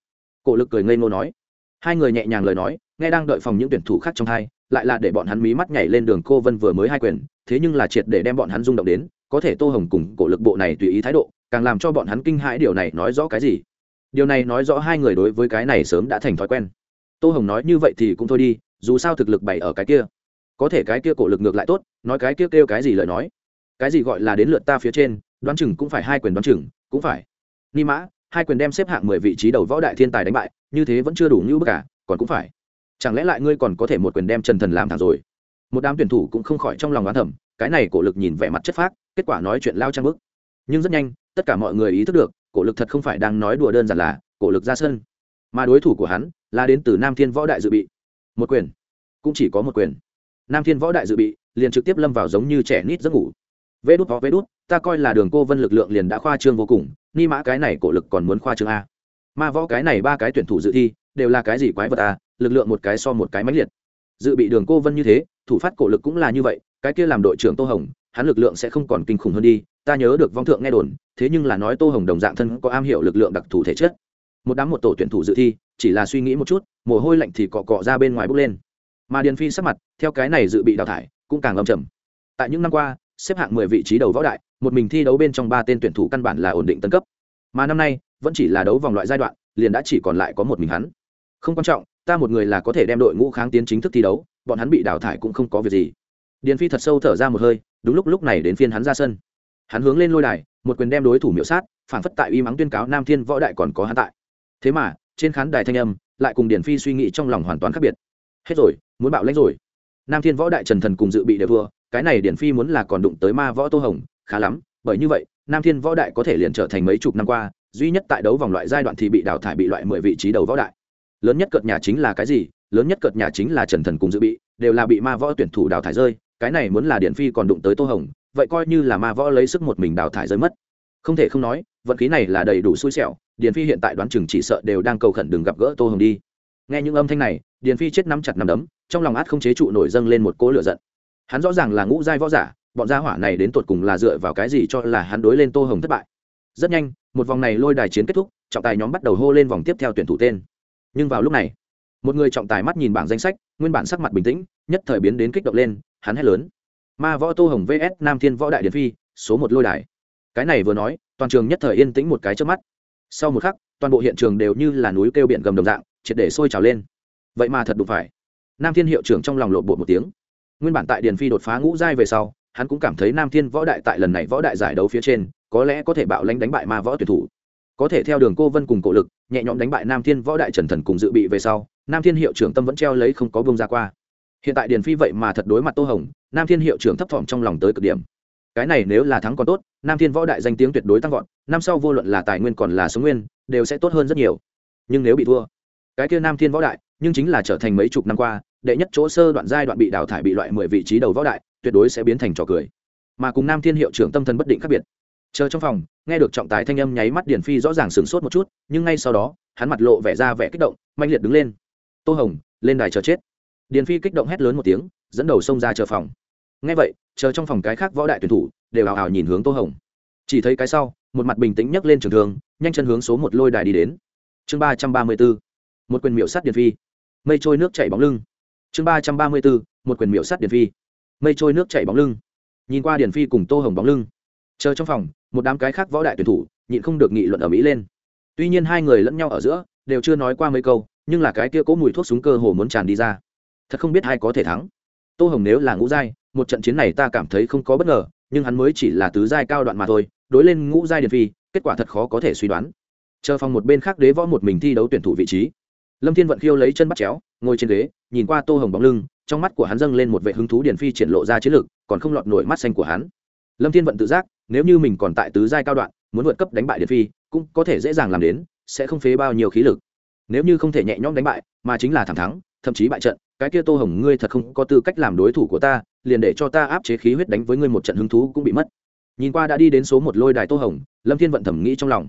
Cổ lực cười ngây ngô nói. Hai người nhẹ nhàng lời nói, nghe đang đợi phòng những tuyển thủ khác trong hai lại là để bọn hắn mí mắt nhảy lên đường cô vân vừa mới hai quyền, thế nhưng là triệt để đem bọn hắn rung động đến, có thể tô hồng cùng cổ lực bộ này tùy ý thái độ, càng làm cho bọn hắn kinh hãi điều này nói rõ cái gì. Điều này nói rõ hai người đối với cái này sớm đã thành thói quen. Tô hồng nói như vậy thì cũng thôi đi, dù sao thực lực bày ở cái kia. Có thể cái kia cổ lực ngược lại tốt, nói cái kia kêu cái gì lời nói. Cái gì gọi là đến lượt ta phía trên, đoán chừng cũng phải hai quyền đoán chừng, cũng phải. Ni mã, hai quyền đem xếp hạng mười vị trí đầu võ đại thiên tài đánh bại, như thế vẫn chưa đủ như bất cả, còn cũng phải chẳng lẽ lại ngươi còn có thể một quyền đem trần thần làm thẳng rồi? Một đám tuyển thủ cũng không khỏi trong lòng oán thẩm cái này cổ lực nhìn vẻ mặt chất phác, kết quả nói chuyện lao trang bức. Nhưng rất nhanh, tất cả mọi người ý thức được, cổ lực thật không phải đang nói đùa đơn giản là cổ lực ra sân. Mà đối thủ của hắn là đến từ nam thiên võ đại dự bị. Một quyền. Cũng chỉ có một quyền. Nam thiên võ đại dự bị liền trực tiếp lâm vào giống như trẻ nít giấc ngủ. Vê đút võ vê đút, ta coi là đường cô vân lực lượng liền đã khoa trương vô cùng, ni mã cái này cổ lực còn muốn khoa trương a. Ma võ cái này ba cái tuyển thủ dự thi đều là cái gì quái vật à? lực lượng một cái so một cái mãnh liệt. Dự bị đường cô vân như thế, thủ phát cổ lực cũng là như vậy, cái kia làm đội trưởng tô hồng, hắn lực lượng sẽ không còn kinh khủng hơn đi, ta nhớ được vong thượng nghe đồn, thế nhưng là nói tô hồng đồng dạng thân có am hiểu lực lượng đặc thù thể chất. Một đám một tổ tuyển thủ dự thi, chỉ là suy nghĩ một chút, mồ hôi lạnh thì cọ cọ ra bên ngoài bốc lên. Mà điền phi sắc mặt, theo cái này dự bị đào thải, cũng càng âm trầm. Tại những năm qua, xếp hạng mười vị trí đầu võ đại, một mình thi đấu bên trong ba tên tuyển thủ căn bản là ổn định tấn cấp. Mà năm nay, vẫn chỉ là đấu vòng loại giai đoạn, liền đã chỉ còn lại có một mình hắn không quan trọng, ta một người là có thể đem đội ngũ kháng tiến chính thức thi đấu, bọn hắn bị đào thải cũng không có việc gì. Điền phi thật sâu thở ra một hơi, đúng lúc lúc này đến phiên hắn ra sân. Hắn hướng lên lôi đài, một quyền đem đối thủ miễu sát, phản phất tại uy mắng tuyên cáo nam thiên võ đại còn có hắn tại. Thế mà, trên khán đài thanh âm lại cùng điền phi suy nghĩ trong lòng hoàn toàn khác biệt. Hết rồi, muốn bạo lãnh rồi. Nam thiên võ đại trần thần cùng dự bị đều thua, cái này điển phi muốn là còn đụng tới ma võ tô hồng, khá lắm, bởi như vậy, nam thiên võ đại có thể liền trở thành mấy chục năm qua, duy nhất tại đấu vòng loại giai đoạn thì bị đào thải bị loại mười vị trí đầu võ đại lớn nhất cợt nhà chính là cái gì? Lớn nhất cợt nhà chính là trần thần cùng dự bị, đều là bị ma võ tuyển thủ đào thải rơi, cái này muốn là điển phi còn đụng tới tô hồng, vậy coi như là ma võ lấy sức một mình đào thải rơi mất. Không thể không nói, vận khí này là đầy đủ xui xẻo, điển phi hiện tại đoán chừng chỉ sợ đều đang cầu khẩn đừng gặp gỡ tô hồng đi. Nghe những âm thanh này, điển phi chết nắm chặt nắm đấm, trong lòng át không chế trụ nổi dâng lên một cỗ lửa giận. Hắn rõ ràng là ngũ giai võ giả, bọn gia hỏa này đến tột cùng là dựa vào cái gì cho là hắn đối lên tô hồng thất bại. Rất nhanh, một vòng này lôi đài chiến kết thúc, trọng tài nhóm bắt đầu hô lên vòng tiếp theo tuyển thủ tên nhưng vào lúc này, một người trọng tài mắt nhìn bảng danh sách, nguyên bản sắc mặt bình tĩnh, nhất thời biến đến kích động lên, hắn hét lớn. Ma võ tô hồng vs nam thiên võ đại điện phi, số một lôi đài. Cái này vừa nói, toàn trường nhất thời yên tĩnh một cái trước mắt. Sau một khắc, toàn bộ hiện trường đều như là núi kêu biển gầm đồng dạng, triệt để sôi trào lên. Vậy mà thật đụng phải. Nam thiên hiệu trưởng trong lòng lộn bộ một tiếng. Nguyên bản tại điền phi đột phá ngũ giai về sau, hắn cũng cảm thấy nam thiên võ đại tại lần này võ đại giải đấu phía trên, có lẽ có thể bạo lãnh đánh bại ma võ tuyển thủ có thể theo đường cô vân cùng cổ lực, nhẹ nhõm đánh bại nam thiên võ đại trần thần cùng dự bị về sau, nam thiên hiệu trưởng tâm vẫn treo lấy không có bông ra qua. Hiện tại điền phi vậy mà thật đối mặt tô hồng, nam thiên hiệu trưởng thấp thỏm trong lòng tới cực điểm. Cái này nếu là thắng còn tốt, nam thiên võ đại danh tiếng tuyệt đối tăng vọt, năm sau vô luận là tài nguyên còn là số nguyên, đều sẽ tốt hơn rất nhiều. Nhưng nếu bị thua, cái kia nam thiên võ đại, nhưng chính là trở thành mấy chục năm qua, đệ nhất chỗ sơ đoạn giai đoạn bị đào thải bị loại mười vị trí đầu võ đại, tuyệt đối sẽ biến thành trò cười. Mà cùng nam thiên hiệu trưởng tâm thần bất định khác biệt chờ trong phòng, nghe được trọng tài thanh âm nháy mắt điển phi rõ ràng sửng sốt một chút, nhưng ngay sau đó, hắn mặt lộ vẻ ra vẻ kích động mạnh liệt đứng lên. Tô hồng, lên đài chờ chết. Điển phi kích động hét lớn một tiếng, dẫn đầu xông ra chờ phòng. Ngay vậy, chờ trong phòng cái khác võ đại tuyển thủ đều hào hào nhìn hướng tô hồng. Chỉ thấy cái sau, một mặt bình tĩnh nhấc lên trường thường nhanh chân hướng số một lôi đài đi đến. Chương ba trăm ba mươi bốn một quyền miệu sắt điển phi. Mây trôi nước chảy bóng lưng. Chương ba trăm ba mươi bốn một quyền miệu sắt điển phi. Mây trôi nước chảy bóng lưng. Nhìn qua điển phi cùng tô hồng bóng lưng. Chờ trong phòng một đám cái khác võ đại tuyển thủ, nhịn không được nghị luận ở mỹ lên. Tuy nhiên hai người lẫn nhau ở giữa đều chưa nói qua mấy câu, nhưng là cái kia cố mùi thuốc súng cơ hồ muốn tràn đi ra. Thật không biết ai có thể thắng. Tô hồng nếu là ngũ giai, một trận chiến này ta cảm thấy không có bất ngờ, nhưng hắn mới chỉ là tứ giai cao đoạn mà thôi, đối lên ngũ giai điền phi, kết quả thật khó có thể suy đoán. Chờ phòng một bên khác đế võ một mình thi đấu tuyển thủ vị trí. Lâm thiên vận khiêu lấy chân bắt chéo, ngồi trên ghế, nhìn qua tô hồng bóng lưng, trong mắt của hắn dâng lên một vệ hứng thú điền phi triển lộ ra chiến lược còn không lọt nổi mắt xanh của hắn. Lâm thiên vận tự giác nếu như mình còn tại tứ giai cao đoạn, muốn vượt cấp đánh bại điện phi, cũng có thể dễ dàng làm đến, sẽ không phế bao nhiêu khí lực. Nếu như không thể nhẹ nhõm đánh bại, mà chính là thẳng thắng, thậm chí bại trận, cái kia tô hồng ngươi thật không có tư cách làm đối thủ của ta, liền để cho ta áp chế khí huyết đánh với ngươi một trận hứng thú cũng bị mất. Nhìn qua đã đi đến số một lôi đài tô hồng, lâm thiên vận thẩm nghĩ trong lòng.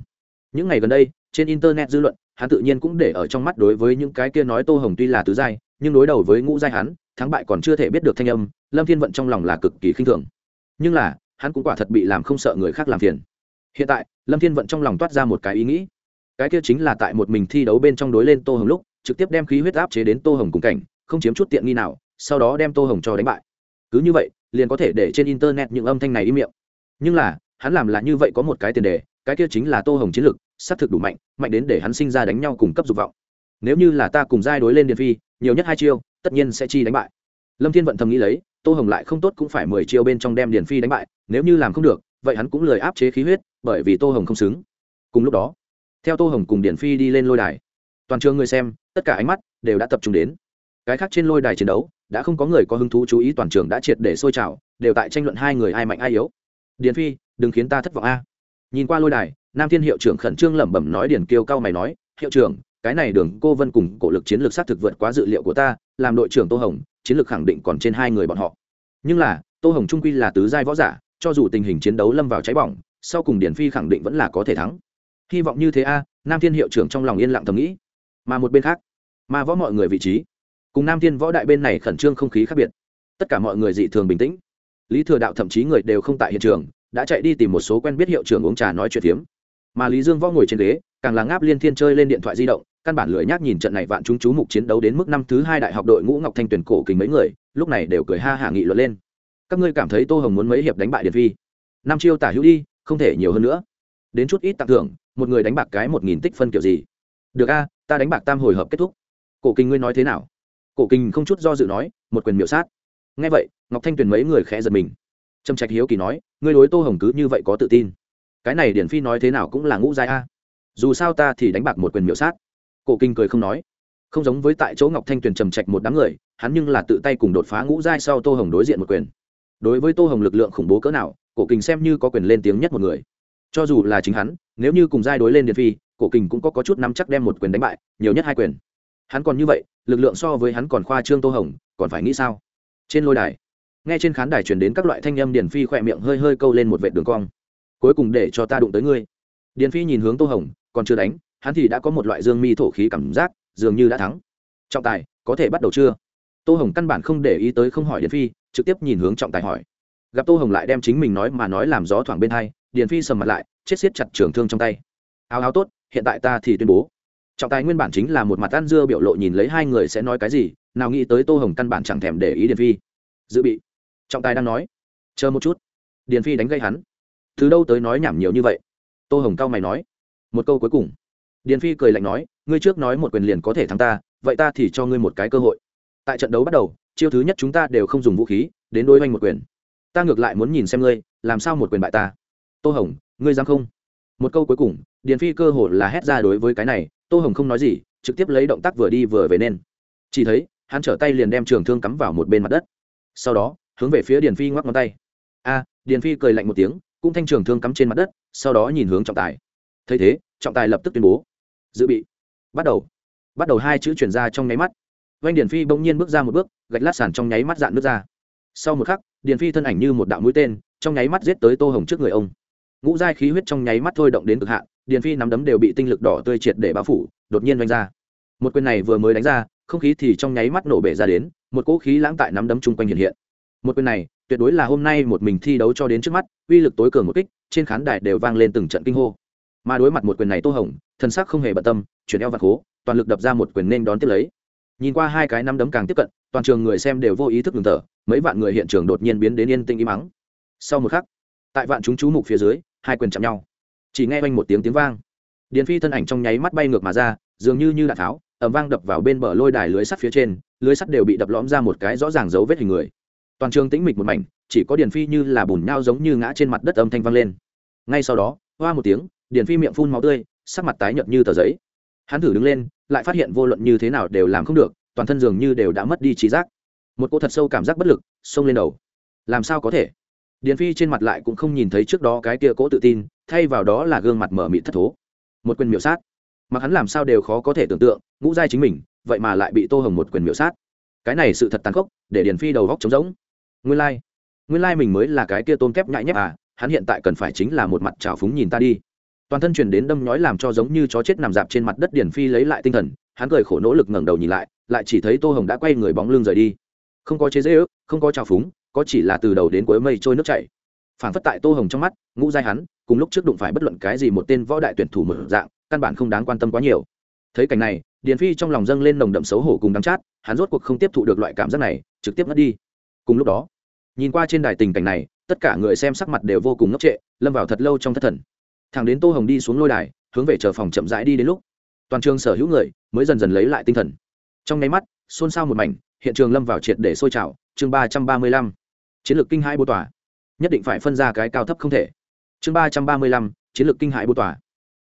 Những ngày gần đây, trên internet dư luận, hắn tự nhiên cũng để ở trong mắt đối với những cái kia nói tô hồng tuy là tứ giai, nhưng đối đầu với ngũ giai hắn, thắng bại còn chưa thể biết được thanh âm, lâm thiên vận trong lòng là cực kỳ khinh thường. Nhưng là hắn cũng quả thật bị làm không sợ người khác làm phiền. Hiện tại, lâm thiên vận trong lòng toát ra một cái ý nghĩ. Cái kia chính là tại một mình thi đấu bên trong đối lên tô hồng lúc, trực tiếp đem khí huyết áp chế đến tô hồng cùng cảnh, không chiếm chút tiện nghi nào, sau đó đem tô hồng cho đánh bại. Cứ như vậy, liền có thể để trên internet những âm thanh này im miệng. Nhưng là, hắn làm là như vậy có một cái tiền đề, cái kia chính là tô hồng chiến lực xác thực đủ mạnh mạnh đến để hắn sinh ra đánh nhau cùng cấp dục vọng. Nếu như là ta cùng giai đối lên điền phi, nhiều nhất hai chiêu, tất nhiên sẽ chi đánh bại lâm thiên vận thầm nghĩ lấy, tô hồng lại không tốt cũng phải mười chiêu bên trong đem điền phi đánh bại, nếu như làm không được, vậy hắn cũng lời áp chế khí huyết, bởi vì tô hồng không xứng. Cùng lúc đó, theo tô hồng cùng điền phi đi lên lôi đài, toàn trường người xem, tất cả ánh mắt đều đã tập trung đến. Cái khác trên lôi đài chiến đấu, đã không có người có hứng thú chú ý, toàn trường đã triệt để sôi trào, đều tại tranh luận hai người ai mạnh ai yếu. Điền phi, đừng khiến ta thất vọng a. Nhìn qua lôi đài, nam thiên hiệu trưởng khẩn trương lẩm bẩm nói điền kiêu cao mày nói, hiệu trưởng, cái này đường cô vân cùng cổ lực chiến lược xác thực vượt quá dự liệu của ta làm đội trưởng tô hồng, chiến lược khẳng định còn trên hai người bọn họ. Nhưng là, tô hồng trung quy là tứ giai võ giả, cho dù tình hình chiến đấu lâm vào cháy bỏng, sau cùng điển phi khẳng định vẫn là có thể thắng. Hy vọng như thế a, nam thiên hiệu trưởng trong lòng yên lặng thầm nghĩ. Mà một bên khác ma võ mọi người vị trí, cùng nam thiên võ đại bên này khẩn trương không khí khác biệt. Tất cả mọi người dị thường bình tĩnh. Lý thừa đạo thậm chí người đều không tại hiện trường, đã chạy đi tìm một số quen biết hiệu trưởng uống trà nói chuyện phiếm. Mà lý dương võ ngồi trên ghế càng là ngáp liên thiên chơi lên điện thoại di động, căn bản lười nhác nhìn trận này vạn chúng chú mục chiến đấu đến mức năm thứ hai đại học đội ngũ ngọc thanh tuyển cổ kính mấy người, lúc này đều cười ha hạ nghị luận lên. Các ngươi cảm thấy tô hồng muốn mấy hiệp đánh bại điện vi năm chiêu tả hữu đi, không thể nhiều hơn nữa. Đến chút ít tặng thưởng, một người đánh bạc cái một nghìn tích phân kiểu gì? Được a, ta đánh bạc tam hồi hợp kết thúc. Cổ kinh ngươi nói thế nào? Cổ kinh không chút do dự nói, một quyền miểu sát. Ngay vậy, ngọc thanh tuyền mấy người khẽ giật mình. Trầm trạch hiếu kỳ nói, ngươi đối tô hồng cứ như vậy có tự tin. Cái này điển phi nói thế nào cũng là ngũ giai a dù sao ta thì đánh bạc một quyền miểu sát. Cổ kinh cười không nói. Không giống với tại chỗ ngọc thanh tuyền trầm trạch một đám người hắn nhưng là tự tay cùng đột phá ngũ giai sau tô hồng đối diện một quyền. Đối với tô hồng lực lượng khủng bố cỡ nào cổ kinh xem như có quyền lên tiếng nhất một người. Cho dù là chính hắn nếu như cùng giai đối lên điện phi cổ kình cũng có, có chút nắm chắc đem một quyền đánh bại nhiều nhất hai quyền. Hắn còn như vậy lực lượng so với hắn còn khoa trương tô hồng còn phải nghĩ sao? Trên lôi đài nghe trên khán đài chuyển đến các loại thanh âm điền phi khỏe miệng hơi hơi câu lên một vệ đường cong. Cuối cùng để cho ta đụng tới ngươi. Điền phi nhìn hướng tô hồng còn chưa đánh, hắn thì đã có một loại dương mi thổ khí cảm giác, dường như đã thắng. Trọng tài, có thể bắt đầu chưa? Tô hồng căn bản không để ý tới không hỏi điền phi, trực tiếp nhìn hướng trọng tài hỏi. Gặp tô hồng lại đem chính mình nói mà nói làm gió thoảng bên hai, điền phi sầm mặt lại, chết xiết chặt trường thương trong tay. Áo áo tốt, hiện tại ta thì tuyên bố. Trọng tài nguyên bản chính là một mặt ăn dưa biểu lộ nhìn lấy hai người sẽ nói cái gì, nào nghĩ tới tô hồng căn bản chẳng thèm để ý điền phi. Dự bị. Trọng tài đang nói. Chờ một chút. Điền phi đánh gây hắn. Từ đâu tới nói nhảm nhiều như vậy? Tô hồng cao mày nói một câu cuối cùng. Điền phi cười lạnh nói, ngươi trước nói một quyền liền có thể thắng ta, vậy ta thì cho ngươi một cái cơ hội. Tại trận đấu bắt đầu, chiêu thứ nhất chúng ta đều không dùng vũ khí, đến đối oanh một quyền. Ta ngược lại muốn nhìn xem ngươi, làm sao một quyền bại ta? Tô hồng, ngươi dám không? Một câu cuối cùng, điền phi cơ hồ là hét ra đối với cái này, tô hồng không nói gì, trực tiếp lấy động tác vừa đi vừa về nên. Chỉ thấy, hắn trở tay liền đem trường thương cắm vào một bên mặt đất. Sau đó, hướng về phía điền phi ngoắc ngón tay. A, điền phi cười lạnh một tiếng, cũng thanh trường thương cắm trên mặt đất, sau đó nhìn hướng trọng tài thấy thế, trọng tài lập tức tuyên bố. Dự bị. Bắt đầu. Bắt đầu hai chữ chuyển ra trong nháy mắt. Oanh điển phi bỗng nhiên bước ra một bước, gạch lát sàn trong nháy mắt dạn nước ra. Sau một khắc, điển phi thân ảnh như một đạo mũi tên, trong nháy mắt giết tới tô hồng trước người ông. Ngũ giai khí huyết trong nháy mắt thôi động đến cực hạn, điển phi nắm đấm đều bị tinh lực đỏ tươi triệt để bao phủ, đột nhiên oanh ra. Một quyền này vừa mới đánh ra, không khí thì trong nháy mắt nổ bể ra đến, một cỗ khí lãng tại nắm đấm chung quanh hiện hiện. Một quyền này, tuyệt đối là hôm nay một mình thi đấu cho đến trước mắt, uy lực tối cường một kích, trên khán đài đều vang lên từng trận kinh hô mà đối mặt một quyền này tô hồng, thân sắc không hề bận tâm, chuyển eo vặt khố toàn lực đập ra một quyền nên đón tiếp lấy. Nhìn qua hai cái nắm đấm càng tiếp cận, toàn trường người xem đều vô ý thức ngừng thở, mấy vạn người hiện trường đột nhiên biến đến yên tĩnh im mắng sau một khắc, tại vạn chúng chú mục phía dưới, hai quyền chạm nhau. Chỉ nghe oanh một tiếng tiếng vang. Điền phi thân ảnh trong nháy mắt bay ngược mà ra, dường như như đạn tháo ẩm vang đập vào bên bờ lôi đài lưới sắt phía trên, lưới sắt đều bị đập lõm ra một cái rõ ràng dấu vết hình người. Toàn trường tĩnh mịch một mảnh, chỉ có điền phi như là bùn nhau giống như ngã trên mặt đất âm thanh vang lên. Ngay sau đó, hoa một tiếng điền phi miệng phun máu tươi, sắc mặt tái nhợt như tờ giấy. Hắn thử đứng lên, lại phát hiện vô luận như thế nào đều làm không được, toàn thân dường như đều đã mất đi trí giác. Một cô thật sâu cảm giác bất lực xông lên đầu. Làm sao có thể? Điền phi trên mặt lại cũng không nhìn thấy trước đó cái kia cỗ tự tin, thay vào đó là gương mặt mở mịt thất thố. Một quyền miểu sát. Mà hắn làm sao đều khó có thể tưởng tượng, ngũ giai chính mình, vậy mà lại bị tô hồng một quyền miểu sát. Cái này sự thật tàn khốc, để điền phi đầu góc trống rỗng. Nguyên lai、like. nguyên lai、like、mình mới là cái kia tôn kép nhại nhép à hắn hiện tại cần phải chính là một mặt trào phúng nhìn ta đi toàn thân chuyển đến đâm nhói làm cho giống như chó chết nằm dạp trên mặt đất điền phi lấy lại tinh thần, hắn cười khổ nỗ lực ngẩng đầu nhìn lại lại chỉ thấy tô hồng đã quay người bóng lưng rời đi. Không có chế dễ ước không có trào phúng, có chỉ là từ đầu đến cuối mây trôi nước chảy. Phản phất tại tô hồng trong mắt, ngũ giai hắn, cùng lúc trước đụng phải bất luận cái gì một tên võ đại tuyển thủ mở dạng, căn bản không đáng quan tâm quá nhiều. Thấy cảnh này, điền phi trong lòng dâng lên nồng đậm xấu hổ cùng đắng chát, hắn rốt cuộc không tiếp thụ được loại cảm giác này, trực tiếp mất đi. Cùng lúc đó, nhìn qua trên đài tình cảnh này, tất cả người xem sắc mặt đều vô cùng ngốc trệ, lâm vào thật lâu trong thất thần thằng đến tô hồng đi xuống lôi đài, hướng về chờ phòng chậm rãi đi đến lúc, toàn trường sở hữu người mới dần dần lấy lại tinh thần. Trong nháy mắt, xôn xao một mảnh, hiện trường lâm vào triệt để sôi trào, chương ba trăm ba mươi lăm, chiến lược kinh hãi bô tỏa nhất định phải phân ra cái cao thấp không thể. Chương ba trăm ba mươi lăm, chiến lược kinh hãi bô tỏa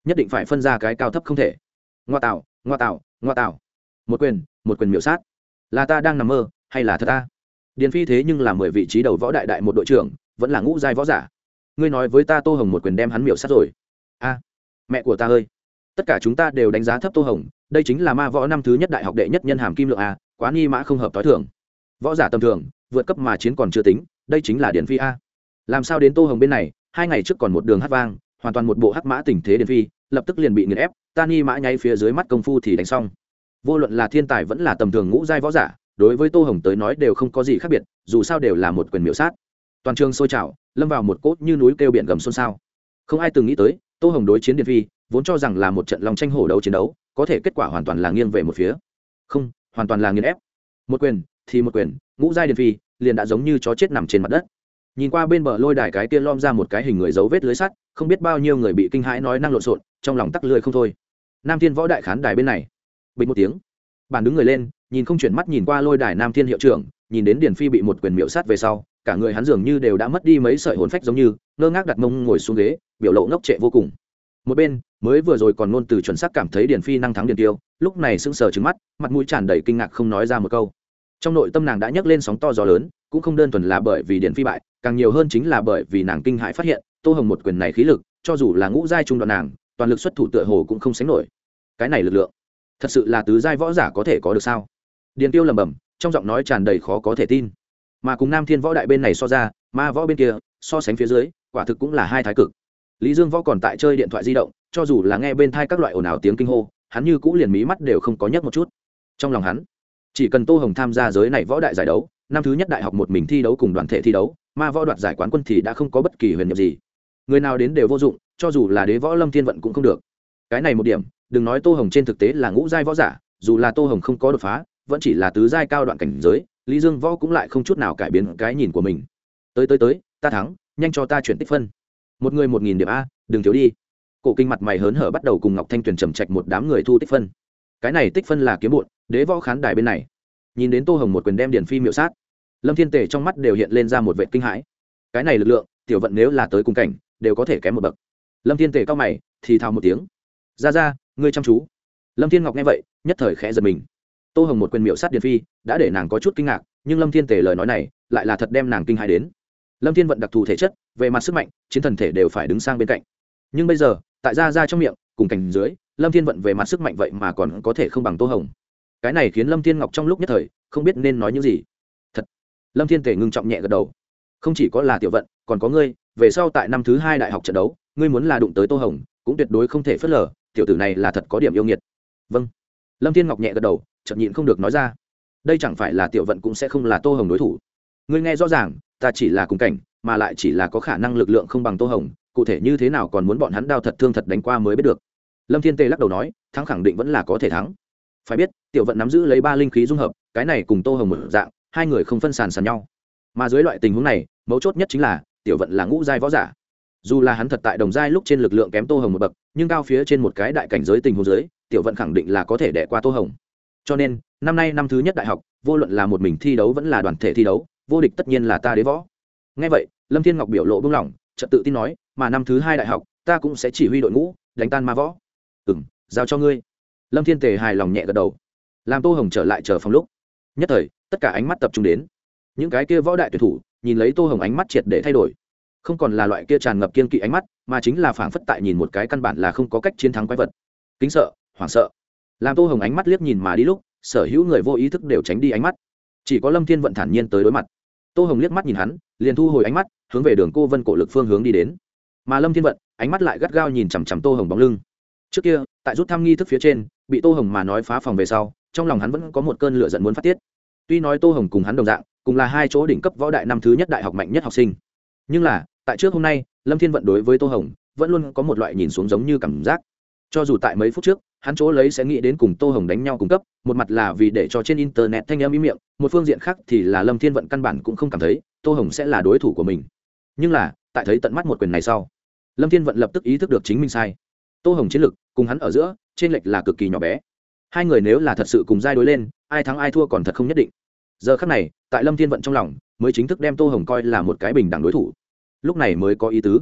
nhất định phải phân ra cái cao thấp không thể. Ngoa tạo ngoa tạo ngoa tạo. Một quyền một quyền miểu sát. Là ta đang nằm mơ, hay là thật ta? Điền phi thế nhưng là mười vị trí đầu võ đại đại một đội trưởng, vẫn là ngũ giai võ giả. Ngươi nói với ta tô hồng một quyền đem hắn miểu sát rồi a, mẹ của ta ơi. Tất cả chúng ta đều đánh giá thấp tô hồng, đây chính là ma võ năm thứ nhất đại học đệ nhất nhân hàm kim lượng a, quá nghi mã không hợp t h i thường võ giả tầm thường, vượt cấp mà chiến còn chưa tính, đây chính là điển phi a. Làm sao đến tô hồng bên này, hai ngày trước còn một đường hát vang, hoàn toàn một bộ hắc mã tình thế điển phi, lập tức liền bị nghiền ép, ta nghi mã nháy phía dưới mắt công phu thì đánh xong. Vô luận là thiên tài vẫn là tầm thường ngũ giai võ giả, đối với tô hồng tới nói đều không có gì khác biệt, dù sao đều là một quyền miểu sát. Toàn trường sôi trào, lâm vào một cốt như núi kêu biển gầm xôn xao. Không ai từng nghĩ tới tô hồng đối chiến điện phi, vốn cho rằng là một trận lòng tranh hổ đấu chiến đấu, có thể kết quả hoàn toàn là nghiêng về một phía. Không, hoàn toàn là nghiền ép. Một quyền thì một quyền, ngũ giai điện phi liền đã giống như chó chết nằm trên mặt đất. Nhìn qua bên bờ lôi đài cái kia lom ra một cái hình người dấu vết lưới sắt, không biết bao nhiêu người bị kinh hãi nói năng lộn xộn, trong lòng tắc lười không thôi. Nam thiên võ đại khán đài bên này. Bình một tiếng. Bàn đứng người lên, nhìn không chuyển mắt nhìn qua lôi đài nam thiên hiệu trưởng, nhìn đến điền phi bị một quyền miễu sát về sau cả người hắn dường như đều đã mất đi mấy sợi hồn phách giống như, ngơ ngác đặt mông ngồi xuống ghế, biểu lộ ngốc trệ vô cùng. Một bên, mới vừa rồi còn ngôn từ chuẩn xác cảm thấy điền phi năng thắng điền tiêu, lúc này sững sờ trứng mắt, mặt mũi tràn đầy kinh ngạc không nói ra một câu. Trong nội tâm nàng đã nhấc lên sóng to gió lớn, cũng không đơn thuần là bởi vì điền phi bại, càng nhiều hơn chính là bởi vì nàng kinh hãi phát hiện, tô hồng một quyền này khí lực, cho dù là ngũ giai trung đoạn nàng, toàn lực xuất thủ tựa hồ cũng không sánh nổi. Cái này lực lượng, thật sự là tứ giai võ giả có thể có được sao? Điền tiêu lẩm bẩm, trong giọng nói tràn đầy khó có thể tin mà cùng nam thiên võ đại bên này so ra, ma võ bên kia, so sánh phía dưới, quả thực cũng là hai thái cực. Lý dương võ còn tại chơi điện thoại di động, cho dù là nghe bên thai các loại ồn ào tiếng kinh hô, hắn như cũ liền mí mắt đều không có nhất một chút. Trong lòng hắn, chỉ cần tô hồng tham gia giới này võ đại giải đấu, năm thứ nhất đại học một mình thi đấu cùng đoàn thể thi đấu, ma võ đoạt giải quán quân thì đã không có bất kỳ huyền nhiệm gì. Người nào đến đều vô dụng, cho dù là đế võ lâm thiên vận cũng không được. Cái này một điểm, đừng nói tô hồng trên thực tế là ngũ giai võ giả, dù là tô hồng không có đột phá, vẫn chỉ là tứ giai cao đoạn cảnh giới lý dương võ cũng lại không chút nào cải biến cái nhìn của mình. Tới tới tới, ta thắng, nhanh cho ta chuyển tích phân. Một người một nghìn điểm a, đừng thiếu đi. Cổ kinh mặt mày hớn hở bắt đầu cùng ngọc thanh tuyền trầm trạch một đám người thu tích phân. Cái này tích phân là kiếm bụn đế võ khán đài bên này. Nhìn đến tô hồng một quyền đem điển phi miệu sát, lâm thiên tể trong mắt đều hiện lên ra một vệ kinh hãi. Cái này lực lượng, tiểu vận nếu là tới cùng cảnh, đều có thể kém một bậc. Lâm thiên tể cao mày, thì thào một tiếng. Ra ra, ngươi chăm chú. Lâm thiên ngọc nghe vậy, nhất thời khẽ giật mình tô hồng một quyền miệu sát điền phi, đã để nàng có chút kinh ngạc, nhưng lâm thiên tề lời nói này lại là thật đem nàng kinh hãi đến. Lâm thiên vận đặc thù thể chất, về mặt sức mạnh, chiến thần thể đều phải đứng sang bên cạnh. Nhưng bây giờ, tại ra ra trong miệng, cùng cảnh dưới, lâm thiên vận về mặt sức mạnh vậy mà còn có thể không bằng tô hồng. Cái này khiến lâm thiên ngọc trong lúc nhất thời, không biết nên nói những gì. Thật. Lâm thiên tề ngưng trọng nhẹ gật đầu. Không chỉ có là tiểu vận, còn có ngươi, về sau tại năm thứ hai đại học trận đấu, ngươi muốn là đụng tới tô hồng, cũng tuyệt đối không thể phớt lờ, tiểu tử này là thật có điểm yêu nghiệt. Vâng lâm thiên ngọc nhẹ gật đầu chậm nhịn không được nói ra. Đây chẳng phải là tiểu vận cũng sẽ không là tô hồng đối thủ. Ngươi nghe rõ ràng, ta chỉ là cùng cảnh, mà lại chỉ là có khả năng lực lượng không bằng tô hồng, cụ thể như thế nào còn muốn bọn hắn đao thật thương thật đánh qua mới biết được. Lâm thiên tê lắc đầu nói, thắng khẳng định vẫn là có thể thắng. Phải biết, tiểu vận nắm giữ lấy ba linh khí dung hợp, cái này cùng tô hồng một dạng, hai người không phân sàn sàn nhau. Mà dưới loại tình huống này, mấu chốt nhất chính là, tiểu vận là ngũ giai võ giả. Dù là hắn thật tại đồng giai lúc trên lực lượng kém tô hồng một bậc, nhưng cao phía trên một cái đại cảnh giới tình huống giới tiểu vận khẳng định là có thể đẻ qua tô hồng. Cho nên, năm nay năm thứ nhất đại học, vô luận là một mình thi đấu vẫn là đoàn thể thi đấu, vô địch tất nhiên là ta đế võ. Ngay vậy, lâm thiên ngọc biểu lộ bưng lỏng trật tự tin nói, mà năm thứ hai đại học, ta cũng sẽ chỉ huy đội ngũ, đánh tan ma võ. Ừ m giao cho ngươi. Lâm thiên tề hài lòng nhẹ gật đầu. Làm tô hồng trở lại chờ phòng lúc. Nhất thời, tất cả ánh mắt tập trung đến. Những cái kia võ đại tuyển thủ, nhìn lấy tô hồng ánh mắt triệt để thay đổi. Không còn là loại kia tràn ngập kiên kỵ ánh mắt, mà chính là phảng phất tại nhìn một cái căn bản là không có cách chiến thắng quái vật. Kính sợ hoảng sợ. Làm tô hồng ánh mắt liếc nhìn mà đi lúc, sở hữu người vô ý thức đều tránh đi ánh mắt. Chỉ có lâm thiên vận thản nhiên tới đối mặt. Tô hồng liếc mắt nhìn hắn, liền thu hồi ánh mắt, hướng về đường cô vân cổ lực phương hướng đi đến. Mà lâm thiên vận, ánh mắt lại gắt gao nhìn chằm chằm tô hồng bóng lưng. Trước kia, tại rút thăm nghi thức phía trên, bị tô hồng mà nói phá phòng về sau, trong lòng hắn vẫn có một cơn lửa giận muốn phát tiết. Tuy nói tô hồng cùng hắn đồng dạng, cùng là hai chỗ đỉnh cấp võ đại năm thứ nhất đại học mạnh nhất học sinh. Nhưng là, tại trước hôm nay, lâm thiên vận đối với tô hồng, vẫn luôn có một loại nhìn xuống giống như cảm giác cho dù tại mấy phút trước, hắn chỗ lấy sẽ nghĩ đến cùng tô hồng đánh nhau cung cấp, một mặt là vì để cho trên internet thanh em ý miệng, một phương diện khác thì là lâm thiên vận căn bản cũng không cảm thấy tô hồng sẽ là đối thủ của mình. Nhưng là, tại thấy tận mắt một quyền này sau, lâm thiên vận lập tức ý thức được chính mình sai. Tô hồng chiến lực cùng hắn ở giữa, trên lệch là cực kỳ nhỏ bé. Hai người nếu là thật sự cùng giai đối lên, ai thắng ai thua còn thật không nhất định. Giờ khắc này, tại lâm thiên vận trong lòng, mới chính thức đem tô hồng coi là một cái bình đẳng đối thủ. Lúc này mới có ý tứ.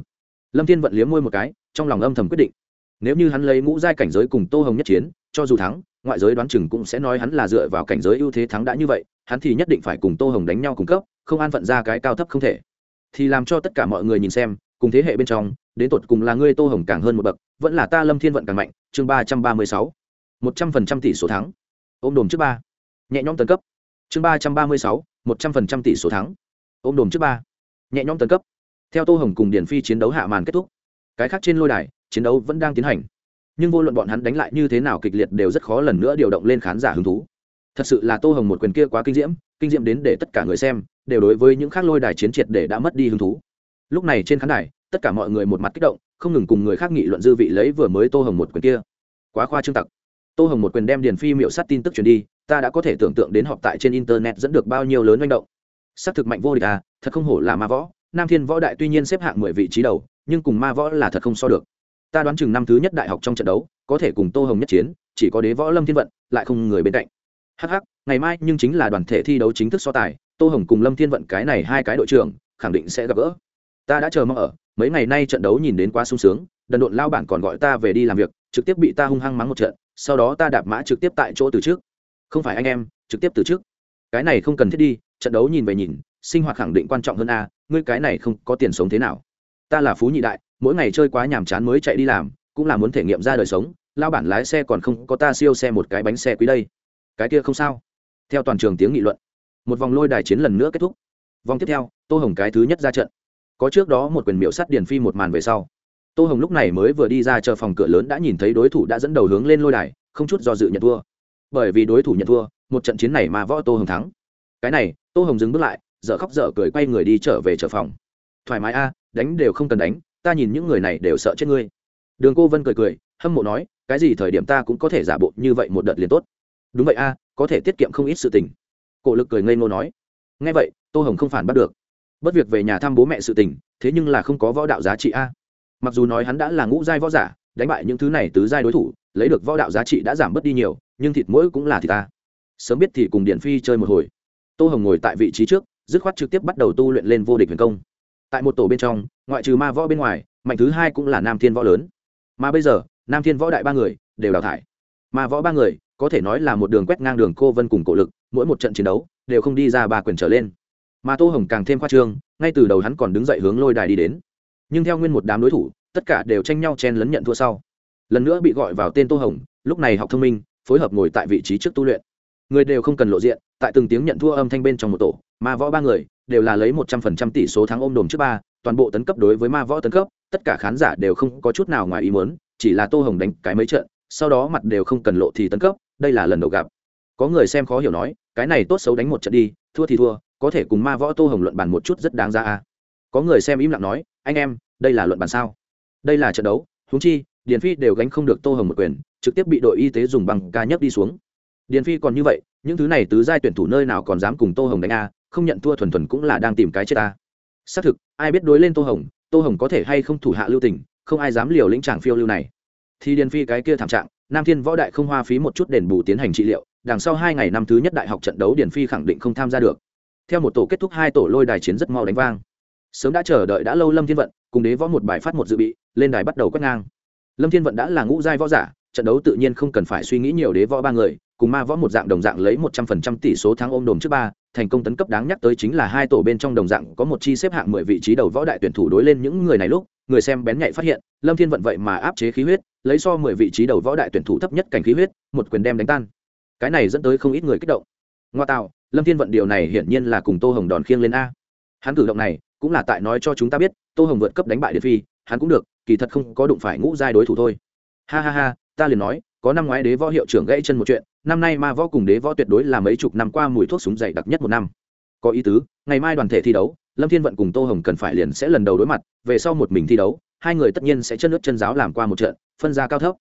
Lâm thiên vận liếm môi một cái, trong lòng âm thầm quyết định nếu như hắn lấy ngũ giai cảnh giới cùng tô hồng nhất chiến, cho dù thắng, ngoại giới đoán chừng cũng sẽ nói hắn là dựa vào cảnh giới ưu thế thắng đã như vậy, hắn thì nhất định phải cùng tô hồng đánh nhau cung cấp, không an phận ra cái cao thấp không thể. Thì làm cho tất cả mọi người nhìn xem, cùng thế hệ bên trong, đến tột cùng là ngươi tô hồng càng hơn một bậc, vẫn là ta lâm thiên vận càng mạnh, chương ba trăm ba mươi sáu. Một trăm phần trăm tỷ số thắng. Ôm đồm trước ba. Nhẹ nhõm tấn cấp. Chương ba trăm ba mươi sáu, một trăm phần trăm tỷ số thắng. Ôm đồm trước ba. Nhẹ nhõm tấn cấp. Theo tô hồng cùng điển phi chiến đấu hạ màn kết thúc. Cái khác trên lôi đài chiến đấu vẫn đang tiến hành. Nhưng vô luận bọn hắn đánh lại như thế nào kịch liệt đều rất khó lần nữa điều động lên khán giả hứng thú. Thật sự là tô hồng một quyền kia quá kinh diễm kinh diễm đến để tất cả người xem đều đối với những khác lôi đài chiến triệt để đã mất đi hứng thú. Lúc này trên khán đài, tất cả mọi người một mặt kích động, không ngừng cùng người khác nghị luận dư vị lấy vừa mới tô hồng một quyền kia. Quá khoa trương tặc. Tô hồng một quyền đem điền phi miệu sát tin tức truyền đi, ta đã có thể tưởng tượng đến họp tại trên internet dẫn được bao nhiêu lớn manh động. Xác thực mạnh vô địch à thật không hổ là ma võ. Nam thiên võ đại tuy nhiên xếp hạng mười vị trí đầu, nhưng cùng ma võ là thật không so được ta đoán chừng năm thứ nhất đại học trong trận đấu, có thể cùng tô hồng nhất chiến, chỉ có đế võ lâm thiên vận, lại không người bên cạnh. Hh ngày mai nhưng chính là đoàn thể thi đấu chính thức so tài, tô hồng cùng lâm thiên vận cái này hai cái đội trưởng, khẳng định sẽ gặp gỡ. Ta đã chờ mong ở, mấy ngày nay trận đấu nhìn đến quá sung sướng, đần độn lao bản còn gọi ta về đi làm việc, trực tiếp bị ta hung hăng mắng một trận, sau đó ta đạp mã trực tiếp tại chỗ từ trước. Không phải anh em, trực tiếp từ trước. Cái này không cần thiết đi, trận đấu nhìn về nhìn, sinh hoạt khẳng định quan trọng hơn a, ngươi cái này không có tiền sống thế nào. Ta là phú nhị đại mỗi ngày chơi quá nhàm chán mới chạy đi làm, cũng là muốn thể nghiệm ra đời sống lao bản lái xe còn không có ta siêu xe một cái bánh xe quý đây. Cái kia không sao. Theo toàn trường tiếng nghị luận, một vòng lôi đài chiến lần nữa kết thúc. Vòng tiếp theo, tô hồng cái thứ nhất ra trận. Có trước đó một quyền miệu sắt điền phi một màn về sau. Tô hồng lúc này mới vừa đi ra chờ phòng cửa lớn đã nhìn thấy đối thủ đã dẫn đầu hướng lên lôi đài, không chút do dự nhận thua. Bởi vì đối thủ nhận thua, một trận chiến này mà võ tô hồng thắng. Cái này, tô hồng dừng bước lại, dở khóc dở cười quay người đi trở về trở phòng. Thoải mái a, đánh đều không cần đánh ta nhìn những người này đều sợ chết ngươi. Đường cô vân cười cười, hâm mộ nói, cái gì thời điểm ta cũng có thể giả bộ như vậy một đợt liền tốt. Đúng vậy a, có thể tiết kiệm không ít sự tình. Cổ lực cười ngây ngô nói ngay vậy, tô hồng không phản bắt được. Bất việc về nhà thăm bố mẹ sự tình, thế nhưng là không có võ đạo giá trị a. Mặc dù nói hắn đã là ngũ giai võ giả, đánh bại những thứ này tứ giai đối thủ, lấy được võ đạo giá trị đã giảm bớt đi nhiều, nhưng thịt mỗi cũng là thịt ta. Sớm biết thì cùng điện phi chơi một hồi. Tô hồng ngồi tại vị trí trước, dứt khoát trực tiếp bắt đầu tu luyện lên vô địch huyền công tại một tổ bên trong, ngoại trừ ma võ bên ngoài, mạnh thứ hai cũng là nam thiên võ lớn. Mà bây giờ, nam thiên võ đại ba người đều đào thải. Ma võ ba người, có thể nói là một đường quét ngang đường cô vân cùng cổ lực, mỗi một trận chiến đấu, đều không đi ra ba quyền trở lên. Mà tô hồng càng thêm khoa trương, ngay từ đầu hắn còn đứng dậy hướng lôi đài đi đến. Nhưng theo nguyên một đám đối thủ, tất cả đều tranh nhau chen lấn nhận thua sau. Lần nữa bị gọi vào tên tô hồng, lúc này học thông minh, phối hợp ngồi tại vị trí trước tu luyện. Người đều không cần lộ diện, tại từng tiếng nhận thua âm thanh bên trong một tổ, ma võ ba người đều là lấy một trăm phần trăm tỷ số thắng ôm đồm trước ba, toàn bộ tấn cấp đối với ma võ tấn cấp, tất cả khán giả đều không có chút nào ngoài ý muốn, chỉ là tô hồng đánh cái mấy trận, sau đó mặt đều không cần lộ thì tấn cấp, đây là lần đầu gặp. Có người xem khó hiểu nói, cái này tốt xấu đánh một trận đi, thua thì thua, có thể cùng ma võ tô hồng luận bàn một chút rất đáng ra a à. có người xem im lặng nói, anh em, đây là luận bàn sao? Đây là trận đấu húng chi, điền phi đều gánh không được tô hồng một quyền, trực tiếp bị đội y tế dùng bằng ca nhấc đi xuống. Điền phi còn như vậy, những thứ này tứ giai tuyển thủ nơi nào còn dám cùng tô hồng đánh a không nhận thua thuần thuần cũng là đang tìm cái chết ta. Xác thực, ai biết đối lên tô hồng tô hồng có thể hay không thủ hạ lưu tình, không ai dám liều lĩnh tràng phiêu lưu này. Thì điền phi cái kia thảm trạng, nam thiên võ đại không hoa phí một chút đền bù tiến hành trị liệu, đằng sau hai ngày năm thứ nhất đại học trận đấu Điền phi khẳng định không tham gia được. Theo một tổ kết thúc hai tổ lôi đài chiến rất mau đánh vang. Sớm đã chờ đợi đã lâu lâm thiên vận, cùng đế võ một bài phát một dự bị, lên đài bắt đầu quét ngang. Lâm thiên vận đã là ngũ giai võ giả, trận đấu tự nhiên không cần phải suy nghĩ nhiều đế võ ba người cùng ma võ một dạng đồng dạng lấy một trăm phần trăm tỷ số thắng ôm đồm trước ba, thành công tấn cấp đáng nhắc tới chính là hai tổ bên trong đồng dạng có một chi xếp hạng mười vị trí đầu võ đại tuyển thủ đối lên những người này lúc, người xem bén nhạy phát hiện, lâm thiên vận vậy mà áp chế khí huyết, lấy so mười vị trí đầu võ đại tuyển thủ thấp nhất cảnh khí huyết, một quyền đem đánh tan. Cái này dẫn tới không ít người kích động. Ngoa tạo, lâm thiên vận điều này hiển nhiên là cùng tô hồng đòn khiêng lên a. Hắn cử động này cũng là tại nói cho chúng ta biết, tô hồng vượt cấp đánh bại điện phi, hắn cũng được, kỳ thật không có đụng phải ngũ giai đối thủ thôi. Ha ha ha, ta liền nói, có năm ngoái đế võ hiệu trưởng gãy chân một chuyện năm nay ma võ cùng đế võ tuyệt đối là mấy chục năm qua mùi thuốc súng dày đặc nhất một năm. Có ý tứ, ngày mai đoàn thể thi đấu, lâm thiên vận cùng tô hồng cần phải liền sẽ lần đầu đối mặt, về sau một mình thi đấu, hai người tất nhiên sẽ chân nước chân giáo làm qua một trận, phân ra cao thấp.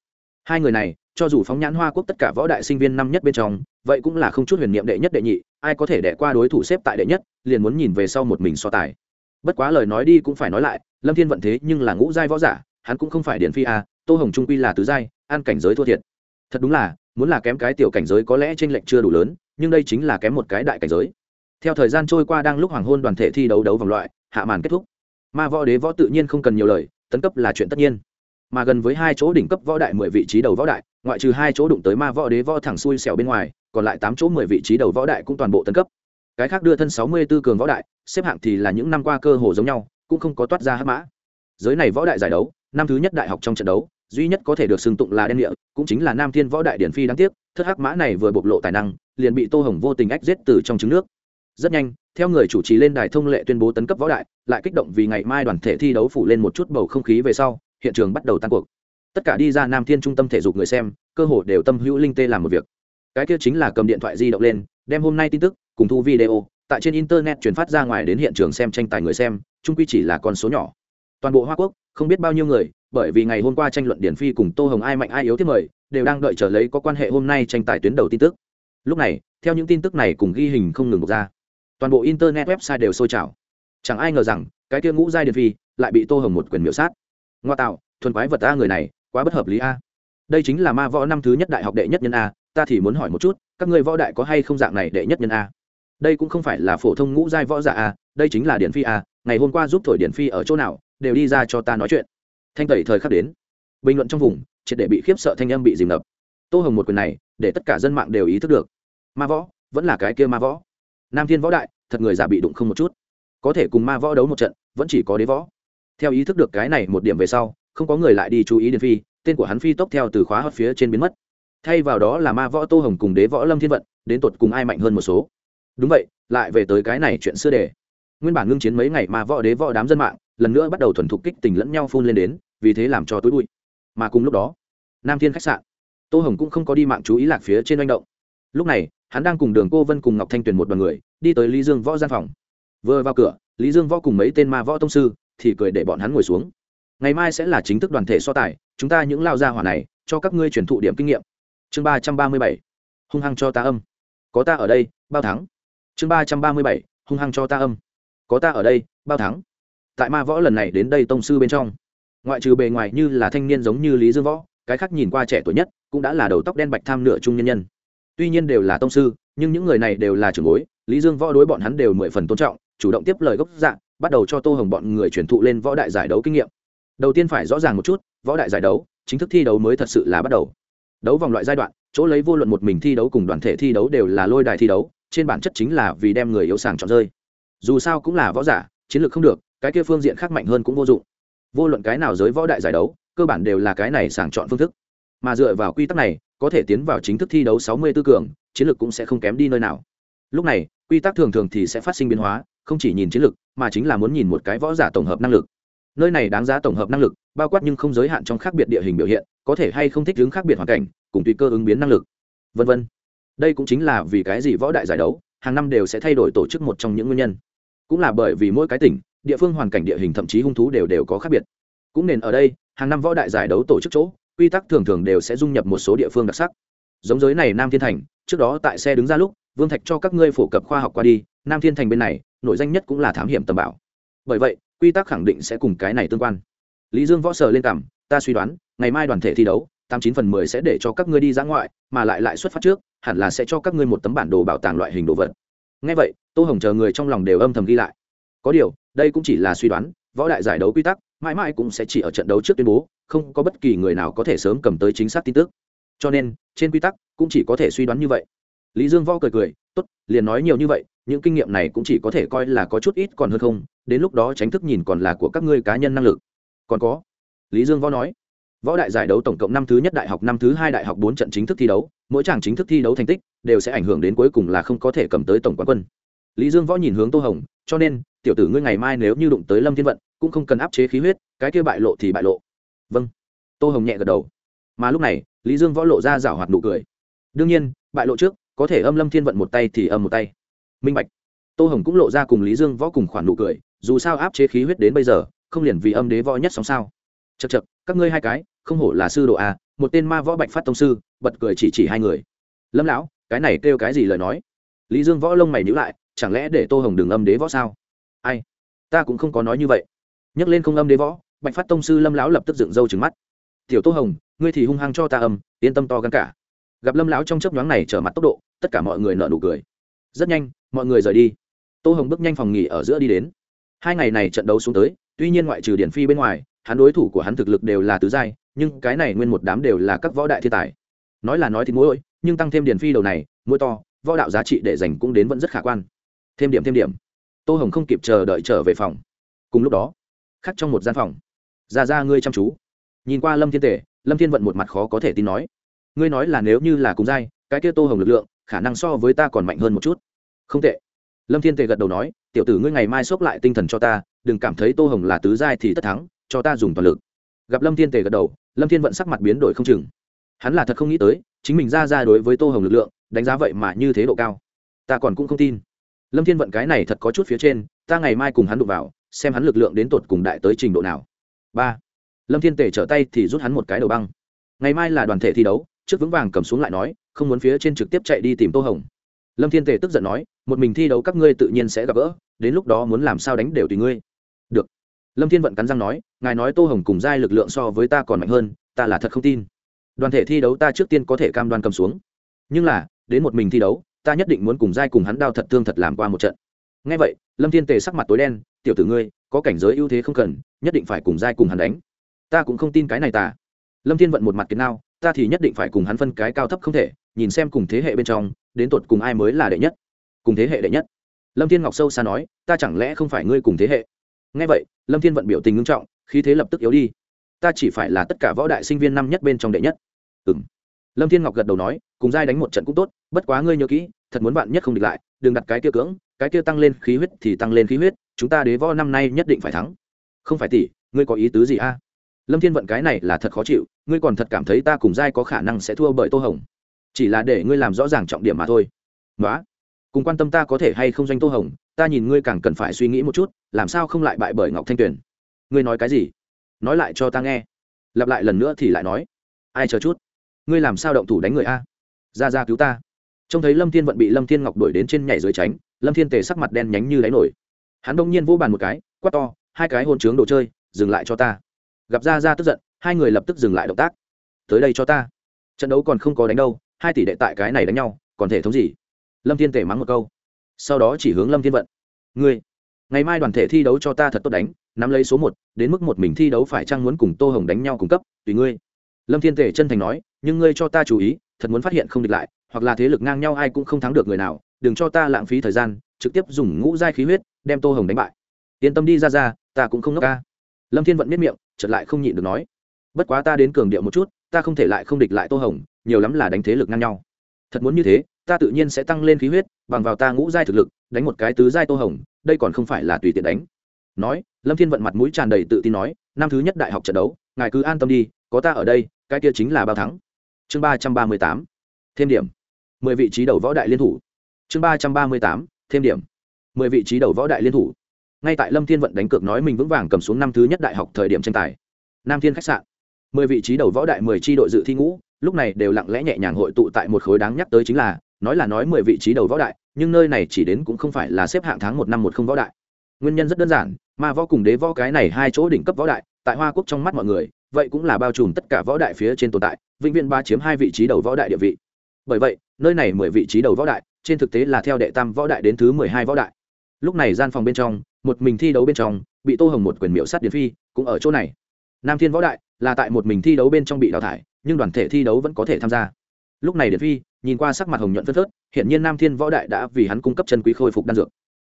Hai người này, cho dù phóng nhãn hoa quốc tất cả võ đại sinh viên năm nhất bên trong, vậy cũng là không chút huyền niệm đệ nhất đệ nhị, ai có thể đẻ qua đối thủ xếp tại đệ nhất, liền muốn nhìn về sau một mình so tài. Bất quá lời nói đi cũng phải nói lại, lâm thiên vận thế nhưng là ngũ giai võ giả, hắn cũng không phải điện phi a, tô hồng trung quy là tứ giai, an cảnh giới thua thiệt. Thật đúng là muốn là kém cái tiểu cảnh giới có lẽ t r ê n lệch chưa đủ lớn, nhưng đây chính là kém một cái đại cảnh giới. Theo thời gian trôi qua đang lúc hoàng hôn đoàn thể thi đấu đấu vòng loại, hạ màn kết thúc. Ma võ đế võ tự nhiên không cần nhiều lời, tấn cấp là chuyện tất nhiên. Mà gần với hai chỗ đỉnh cấp võ đại mười vị trí đầu võ đại, ngoại trừ hai chỗ đụng tới ma võ đế võ thẳng xuôi xẻo bên ngoài, còn lại tám chỗ mười vị trí đầu võ đại cũng toàn bộ tấn cấp. Cái khác đưa thân sáu mươi b ố cường võ đại, xếp hạng thì là những năm qua cơ hồ giống nhau, cũng không có toát ra hát mã. Giới này võ đại giải đấu, năm thứ nhất đại học trong trận đấu duy nhất có thể được xưng tụng là đen địa, cũng chính là nam thiên võ đại điển phi đáng tiếc, thất hắc mã này vừa bộc lộ tài năng, liền bị tô hồng vô tình ách giết từ trong trứng nước. Rất nhanh, theo người chủ trì lên đài thông lệ tuyên bố tấn cấp võ đại, lại kích động vì ngày mai đoàn thể thi đấu phủ lên một chút bầu không khí về sau, hiện trường bắt đầu tăng cuộc. Tất cả đi ra nam thiên trung tâm thể dục người xem, cơ hồ đều tâm hữu linh tê làm một việc. Cái kia chính là cầm điện thoại di động lên, đem hôm nay tin tức cùng thu video tại trên internet truyền phát ra ngoài đến hiện trường xem tranh tài người xem trung quy chỉ là con số nhỏ. Toàn bộ hoa quốc, không biết bao nhiêu người bởi vì ngày hôm qua tranh luận điển phi cùng tô hồng ai mạnh ai yếu thiết mời, đều đang đợi chờ lấy có quan hệ hôm nay tranh tài tuyến đầu tin tức. Lúc này, theo những tin tức này cùng ghi hình không ngừng bộc ra, toàn bộ internet website đều sôi trào. Chẳng ai ngờ rằng, cái kia ngũ giai điển phi lại bị tô hồng một quyền miểu sát. Ngoa tạo, thuần quái vật a người này, quá bất hợp lý a. Đây chính là ma võ năm thứ nhất đại học đệ nhất nhân a, ta thì muốn hỏi một chút, các người võ đại có hay không dạng này đệ nhất nhân a? Đây cũng không phải là phổ thông ngũ giai võ giả a, đây chính là điển phi a, ngày hôm qua giúp thổi điển phi ở chỗ nào, đều đi ra cho ta nói chuyện thanh tẩy thời khắc đến. Bình luận trong vùng, triệt để bị khiếp sợ thanh âm bị dìm ngập. Tô hồng một quyền này, để tất cả dân mạng đều ý thức được. Ma võ, vẫn là cái kia ma võ. Nam thiên võ đại, thật người giả bị đụng không một chút. Có thể cùng ma võ đấu một trận, vẫn chỉ có đế võ. Theo ý thức được cái này một điểm về sau, không có người lại đi chú ý điền phi, tên của hắn phi tốc theo từ khóa hót phía trên biến mất. Thay vào đó là ma võ tô hồng cùng đế võ lâm thiên vận, đến tột cùng ai mạnh hơn một số. Đúng vậy, lại về tới cái này chuyện xưa đề nguyên bản ngưng chiến mấy ngày ma võ đế võ đám dân mạng, lần nữa bắt đầu thuần thục kích tình lẫn nhau phun lên đến vì thế làm cho tối bụi. Mà cùng lúc đó, nam thiên khách sạn, tô hồng cũng không có đi mạng chú ý lạc phía trên manh động. Lúc này, hắn đang cùng đường cô vân cùng ngọc thanh tuyền một đoàn người, đi tới lý dương võ gian phòng. Vừa vào cửa, lý dương võ cùng mấy tên ma võ tông sư thì cười để bọn hắn ngồi xuống. Ngày mai sẽ là chính thức đoàn thể so tài, chúng ta những lao gia hỏa này, cho các ngươi truyền thụ điểm kinh nghiệm. Chương ba trăm ba mươi bảy, hung hăng cho ta âm. Có ta ở đây, bao thắng. Chương ba trăm ba mươi bảy, hung hăng cho ta âm. Có ta ở đây, bao thắng. Tại ma võ lần này đến đây tông sư bên trong ngoại trừ bề ngoài như là thanh niên giống như lý dương võ, cái khác nhìn qua trẻ tuổi nhất cũng đã là đầu tóc đen bạch tham nửa trung nhân nhân. Tuy nhiên đều là tông sư, nhưng những người này đều là trưởng bối, lý dương võ đối bọn hắn đều mười phần tôn trọng, chủ động tiếp lời gốc dạng bắt đầu cho tô hồng bọn người truyền thụ lên võ đại giải đấu kinh nghiệm. Đầu tiên phải rõ ràng một chút, võ đại giải đấu, chính thức thi đấu mới thật sự là bắt đầu. Đấu vòng loại giai đoạn, chỗ lấy vô luận một mình thi đấu cùng đoàn thể thi đấu đều là lôi đài thi đấu, trên bản chất chính là vì đem người yếu sàng chọn rơi. Dù sao cũng là võ giả, chiến lược không được, cái kia phương diện khác mạnh hơn cũng vô dụng vô luận cái nào giới võ đại giải đấu, cơ bản đều là cái này sàng chọn phương thức. Mà dựa vào quy tắc này, có thể tiến vào chính thức thi đấu sáu mươi tư cường, chiến lược cũng sẽ không kém đi nơi nào. Lúc này, quy tắc thường thường thì sẽ phát sinh biến hóa, không chỉ nhìn chiến lược, mà chính là muốn nhìn một cái võ giả tổng hợp năng lực. Nơi này đáng giá tổng hợp năng lực, bao quát nhưng không giới hạn trong khác biệt địa hình biểu hiện, có thể hay không thích ứng khác biệt hoàn cảnh, cùng tùy cơ ứng biến năng lực, vân vân. Đây cũng chính là vì cái gì võ đại giải đấu, hàng năm đều sẽ thay đổi tổ chức một trong những nguyên nhân. Cũng là bởi vì mỗi cái tỉnh địa phương hoàn cảnh địa hình thậm chí hung thú đều đều có khác biệt. Cũng nên ở đây, hàng năm võ đại giải đấu tổ chức chỗ, quy tắc thường thường đều sẽ dung nhập một số địa phương đặc sắc. Giống giới này nam thiên thành, trước đó tại xe đứng ra lúc, vương thạch cho các ngươi phổ cập khoa học qua đi, nam thiên thành bên này nội danh nhất cũng là thám hiểm tầm bảo. Bởi vậy, quy tắc khẳng định sẽ cùng cái này tương quan. Lý dương võ sờ lên cảm ta suy đoán, ngày mai đoàn thể thi đấu, tám chín phần mười sẽ để cho các ngươi đi ra ngoại, mà lại lại xuất phát trước, hẳn là sẽ cho các ngươi một tấm bản đồ bảo tàng loại hình đồ vật. Ngay vậy, tô hồng chờ người trong lòng đều âm thầm ghi lại. Có điều đây cũng chỉ là suy đoán, võ đại giải đấu quy tắc, mãi mãi cũng sẽ chỉ ở trận đấu trước tuyên bố, không có bất kỳ người nào có thể sớm cầm tới chính xác tin tức. Cho nên, trên quy tắc cũng chỉ có thể suy đoán như vậy. Lý dương võ cười cười, tốt, liền nói nhiều như vậy, những kinh nghiệm này cũng chỉ có thể coi là có chút ít còn hơn không, đến lúc đó tránh thức nhìn còn là của các ngươi cá nhân năng lực. Còn có, lý dương võ nói, võ đại giải đấu tổng cộng năm thứ nhất đại học, năm thứ hai đại học bốn trận chính thức thi đấu, mỗi chàng chính thức thi đấu thành tích đều sẽ ảnh hưởng đến cuối cùng là không có thể cầm tới tổng quán quân. Lý dương võ nhìn hướng tô hồng, cho nên tiểu tử ngươi ngày mai nếu như đụng tới lâm thiên vận, cũng không cần áp chế khí huyết, cái kia bại lộ thì bại lộ. Vâng. Tô hồng nhẹ gật đầu. Mà lúc này, lý dương võ lộ ra rảo hoạt nụ cười. Đương nhiên, bại lộ trước, có thể âm lâm thiên vận một tay thì âm một tay. Minh bạch. Tô hồng cũng lộ ra cùng lý dương võ cùng khoản nụ cười, dù sao áp chế khí huyết đến bây giờ, không liền vì âm đế võ nhất sóng sao? Chật chật các ngươi hai cái, không hổ là sư độ a à, một tên ma võ bạch phát tông sư, bật cười chỉ chỉ hai người. Lâm lão, cái này kêu cái gì lời nói? Lý dương võ lông mày nhữ lại, chẳng lẽ để tô hồng đừng âm đế võ sao? Ai? Ta cũng không có nói như vậy. Nhắc lên không âm đế võ, bạch phát tông sư lâm lão lập tức dựng râu trứng mắt. Tiểu tô hồng, ngươi thì hung hăng cho ta âm, yên tâm to gắn cả. Gặp lâm lão trong chớp nhoáng này trở mặt tốc độ, tất cả mọi người nợ nụ cười. Rất nhanh, mọi người rời đi. Tô hồng bước nhanh phòng nghỉ ở giữa đi đến. Hai ngày này trận đấu xuống tới, tuy nhiên ngoại trừ điển phi bên ngoài, hắn đối thủ của hắn thực lực đều là tứ giai, nhưng cái này nguyên một đám đều là các võ đại thiên tài. Nói là nói thì mỗi nhưng tăng thêm điển phi đầu này mỗi to, võ đạo giá trị để dành cũng đến vẫn rất khả quan. Thêm điểm thêm điểm tô hồng không kịp chờ đợi trở về phòng. Cùng lúc đó, khắc trong một gian phòng, ra ra ngươi chăm chú. Nhìn qua lâm thiên tể lâm thiên vận một mặt khó có thể tin nói, ngươi nói là nếu như là cùng giai, cái kia tô hồng lực lượng, khả năng so với ta còn mạnh hơn một chút. Không tệ. Lâm thiên tề gật đầu nói, tiểu tử ngươi ngày mai xốc lại tinh thần cho ta, đừng cảm thấy tô hồng là tứ giai thì tất thắng, cho ta dùng toàn lực. Gặp lâm thiên tề gật đầu, lâm thiên vận sắc mặt biến đổi không chừng. Hắn là thật không nghĩ tới, chính mình ra ra đối với tô hồng lực lượng, đánh giá vậy mà như thế độ cao. Ta còn cũng không tin lâm thiên vận cái này thật có chút phía trên, ta ngày mai cùng hắn đụng vào, xem hắn lực lượng đến tột cùng đại tới trình độ nào. Ba. Lâm thiên tề trở tay thì rút hắn một cái đầu băng. Ngày mai là đoàn thể thi đấu, trước vững vàng cầm xuống lại nói, không muốn phía trên trực tiếp chạy đi tìm tô hồng. Lâm thiên tề tức giận nói, một mình thi đấu các ngươi tự nhiên sẽ gặp gỡ, đến lúc đó muốn làm sao đánh đều tùy ngươi. Được. Lâm thiên vận cắn răng nói, ngài nói tô hồng cùng giai lực lượng so với ta còn mạnh hơn, ta là thật không tin. Đoàn thể thi đấu ta trước tiên có thể cam đoan cầm xuống. Nhưng là, đến một mình thi đấu ta nhất định muốn cùng giai cùng hắn đao thật thương thật làm qua một trận. Ngay vậy, lâm thiên tề sắc mặt tối đen, tiểu tử ngươi, có cảnh giới ưu thế không cần, nhất định phải cùng giai cùng hắn đánh. Ta cũng không tin cái này ta. Lâm thiên vận một mặt kiến nào ta thì nhất định phải cùng hắn phân cái cao thấp không thể, nhìn xem cùng thế hệ bên trong, đến tột cùng ai mới là đệ nhất. Cùng thế hệ đệ nhất? Lâm thiên ngọc sâu xa nói, ta chẳng lẽ không phải ngươi cùng thế hệ? Ngay vậy, lâm thiên vận biểu tình ngưng trọng, khí thế lập tức yếu đi. Ta chỉ phải là tất cả võ đại sinh viên năm nhất bên trong đệ nhất. Ừ m lâm thiên ngọc gật đầu nói cùng giai đánh một trận cũng tốt, bất quá ngươi nhớ kỹ, thật muốn bạn nhất không địch lại, đừng đặt cái kia cưỡng, cái kia tăng lên khí huyết thì tăng lên khí huyết, chúng ta đế võ năm nay nhất định phải thắng. Không phải tỷ, ngươi có ý tứ gì a? À? Lâm thiên vận cái này là thật khó chịu, ngươi còn thật cảm thấy ta cùng giai có khả năng sẽ thua bởi tô hồng. Chỉ là để ngươi làm rõ ràng trọng điểm mà thôi. Nói cùng quan tâm ta có thể hay không doanh tô hồng, ta nhìn ngươi càng cần phải suy nghĩ một chút, làm sao không lại bại bởi ngọc thanh tuyền? Ngươi nói cái gì? Nói lại cho ta nghe. Lặp lại lần nữa thì lại nói. Ai chờ chút? Ngươi làm sao động thủ đánh người a? Ra ra cứu ta. Trông thấy lâm thiên vận bị lâm thiên ngọc đuổi đến trên nhảy dưới tránh, lâm thiên tề sắc mặt đen nhánh như đáy nổi. Hắn đông nhiên vỗ bàn một cái, quát to, hai cái hôn trướng đồ chơi, dừng lại cho ta. Gặp ra ra tức giận, hai người lập tức dừng lại động tác. Tới đây cho ta. Trận đấu còn không có đánh đâu, hai tỷ đệ tại cái này đánh nhau, còn thể thống gì? Lâm thiên Tề mắng một câu. Sau đó chỉ hướng lâm thiên vận. Ngươi, ngày mai đoàn thể thi đấu cho ta thật tốt đánh, nắm lấy số một, đến mức một mình thi đấu phải chăng muốn cùng tô hồng đánh nhau cung cấp, tùy ngươi. Lâm thiên Tề chân thành nói nhưng ngươi cho ta chú ý, thật muốn phát hiện không địch lại, hoặc là thế lực ngang nhau ai cũng không thắng được người nào, đừng cho ta lãng phí thời gian, trực tiếp dùng ngũ giai khí huyết, đem tô hồng đánh bại. Yên tâm đi ra ra ta cũng không nốc ca. Lâm thiên vận miết miệng, chợt lại không nhịn được nói. Bất quá ta đến cường điệu một chút, ta không thể lại không địch lại tô hồng, nhiều lắm là đánh thế lực ngang nhau. Thật muốn như thế, ta tự nhiên sẽ tăng lên khí huyết, bằng vào ta ngũ giai thực lực, đánh một cái tứ giai tô hồng, đây còn không phải là tùy tiện đánh. Nói, lâm thiên vận mặt mũi tràn đầy tự tin nói, năm thứ nhất đại học trận đấu, ngài cứ an tâm đi, có ta ở đây, cái kia chính là bao thắng chương ba trăm ba mươi tám, thêm điểm. Mười vị trí đầu võ đại liên thủ. Chương ba trăm ba mươi tám, thêm điểm. Mười vị trí đầu võ đại liên thủ. Ngay tại lâm thiên vận đánh cược nói mình vững vàng cầm xuống năm thứ nhất đại học thời điểm tranh tài. Nam thiên khách sạn. Mười vị trí đầu võ đại mười tri đội dự thi ngũ, lúc này đều lặng lẽ nhẹ nhàng hội tụ tại một khối đáng nhắc tới chính là, nói là nói mười vị trí đầu võ đại, nhưng nơi này chỉ đến cũng không phải là xếp hạng tháng một năm một không võ đại. Nguyên nhân rất đơn giản mà võ cùng đế võ cái này hai chỗ đỉnh cấp võ đại, tại hoa quốc trong mắt mọi người vậy cũng là bao trùm tất cả võ đại phía trên tồn tại, vĩnh viễn ba chiếm hai vị trí đầu võ đại địa vị. Bởi vậy, nơi này mười vị trí đầu võ đại, trên thực tế là theo đệ tam võ đại đến thứ mười hai võ đại. Lúc này gian phòng bên trong, một mình thi đấu bên trong, bị tô hồng một quyền miễu sát điện phi, cũng ở chỗ này. Nam thiên võ đại, là tại một mình thi đấu bên trong bị đào thải, nhưng đoàn thể thi đấu vẫn có thể tham gia. Lúc này điện phi, nhìn qua sắc mặt hồng nhuận phớt phớt hiện nhiên nam thiên võ đại đã vì hắn cung cấp chân quý khôi phục đan dược.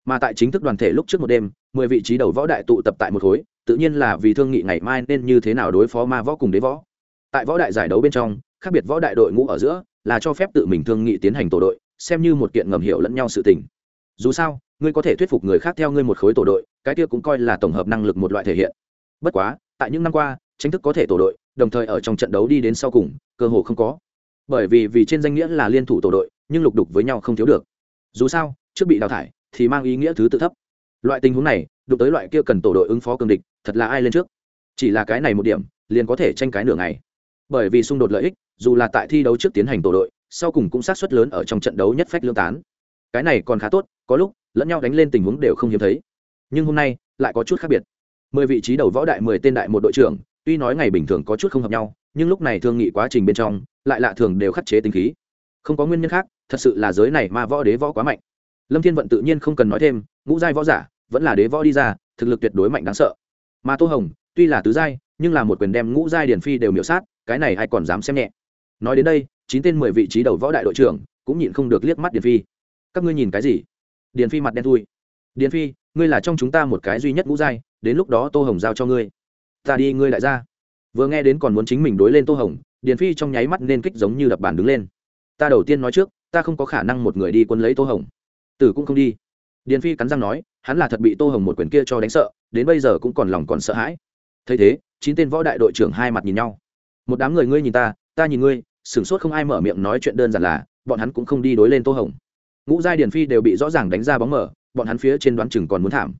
Mà tại chính thức đoàn thể lúc trước một đêm, mười vị trí đầu võ đại tụ tập tại một khối tự nhiên là vì thương nghị ngày mai nên như thế nào đối phó ma võ cùng đế võ. Tại võ đại giải đấu bên trong, khác biệt võ đại đội ngũ ở giữa là cho phép tự mình thương nghị tiến hành tổ đội, xem như một kiện ngầm hiểu lẫn nhau sự tình. Dù sao, ngươi có thể thuyết phục người khác theo ngươi một khối tổ đội, cái kia cũng coi là tổng hợp năng lực một loại thể hiện. Bất quá, tại những năm qua tranh thức có thể tổ đội, đồng thời ở trong trận đấu đi đến sau cùng, cơ hồ không có. Bởi vì vì trên danh nghĩa là liên thủ tổ đội, nhưng lục đục với nhau không thiếu được. Dù sao, trước bị đào thải thì mang ý nghĩa thứ tự thấp. Loại tình huống này đụng tới loại kia cần tổ đội ứng phó cường địch, thật là ai lên trước? Chỉ là cái này một điểm, liền có thể tranh cái nửa ngày. Bởi vì xung đột lợi ích, dù là tại thi đấu trước tiến hành tổ đội, sau cùng cũng sát suất lớn ở trong trận đấu nhất phách lương tán. Cái này còn khá tốt, có lúc, lẫn nhau đánh lên tình huống đều không hiếm thấy. Nhưng hôm nay, lại có chút khác biệt. Mười vị trí đầu võ đại, mười tên đại một đội trưởng, tuy nói ngày bình thường có chút không hợp nhau, nhưng lúc này thương nghị quá trình bên trong, lại lạ thường đều khắc chế tính khí. Không có nguyên nhân khác, thật sự là giới này mà võ đế võ quá mạnh. Lâm thiên vận tự nhiên không cần nói thêm, ngũ giai võ giả vẫn là đế võ đi ra, thực lực tuyệt đối mạnh đáng sợ. Mà tô hồng, tuy là tứ giai, nhưng là một quyền đem ngũ giai điển phi đều miểu sát, cái này ai còn dám xem nhẹ. Nói đến đây, chín tên mười vị trí đầu võ đại đội trưởng cũng nhịn không được liếc mắt điển phi. Các ngươi nhìn cái gì? Điển phi mặt đen thui. Điển phi, ngươi là trong chúng ta một cái duy nhất ngũ giai, đến lúc đó tô hồng giao cho ngươi. Ta đi, ngươi lại ra. Vừa nghe đến còn muốn chính mình đối lên tô hồng điển phi trong nháy mắt nên kích giống như đập bàn đứng lên. Ta đầu tiên nói trước, ta không có khả năng một người đi quân lấy tô hồng. Tử cũng không đi điền phi cắn răng nói, hắn là thật bị tô hồng một quyền kia cho đánh sợ, đến bây giờ cũng còn lòng còn sợ hãi. Thấy thế, chín tên võ đại đội trưởng hai mặt nhìn nhau. Một đám người ngươi nhìn ta ta nhìn ngươi, sửng sốt không ai mở miệng nói chuyện đơn giản là, bọn hắn cũng không đi đối lên tô hồng. Ngũ giai điền phi đều bị rõ ràng đánh ra bóng mở, bọn hắn phía trên đoán chừng còn muốn thảm.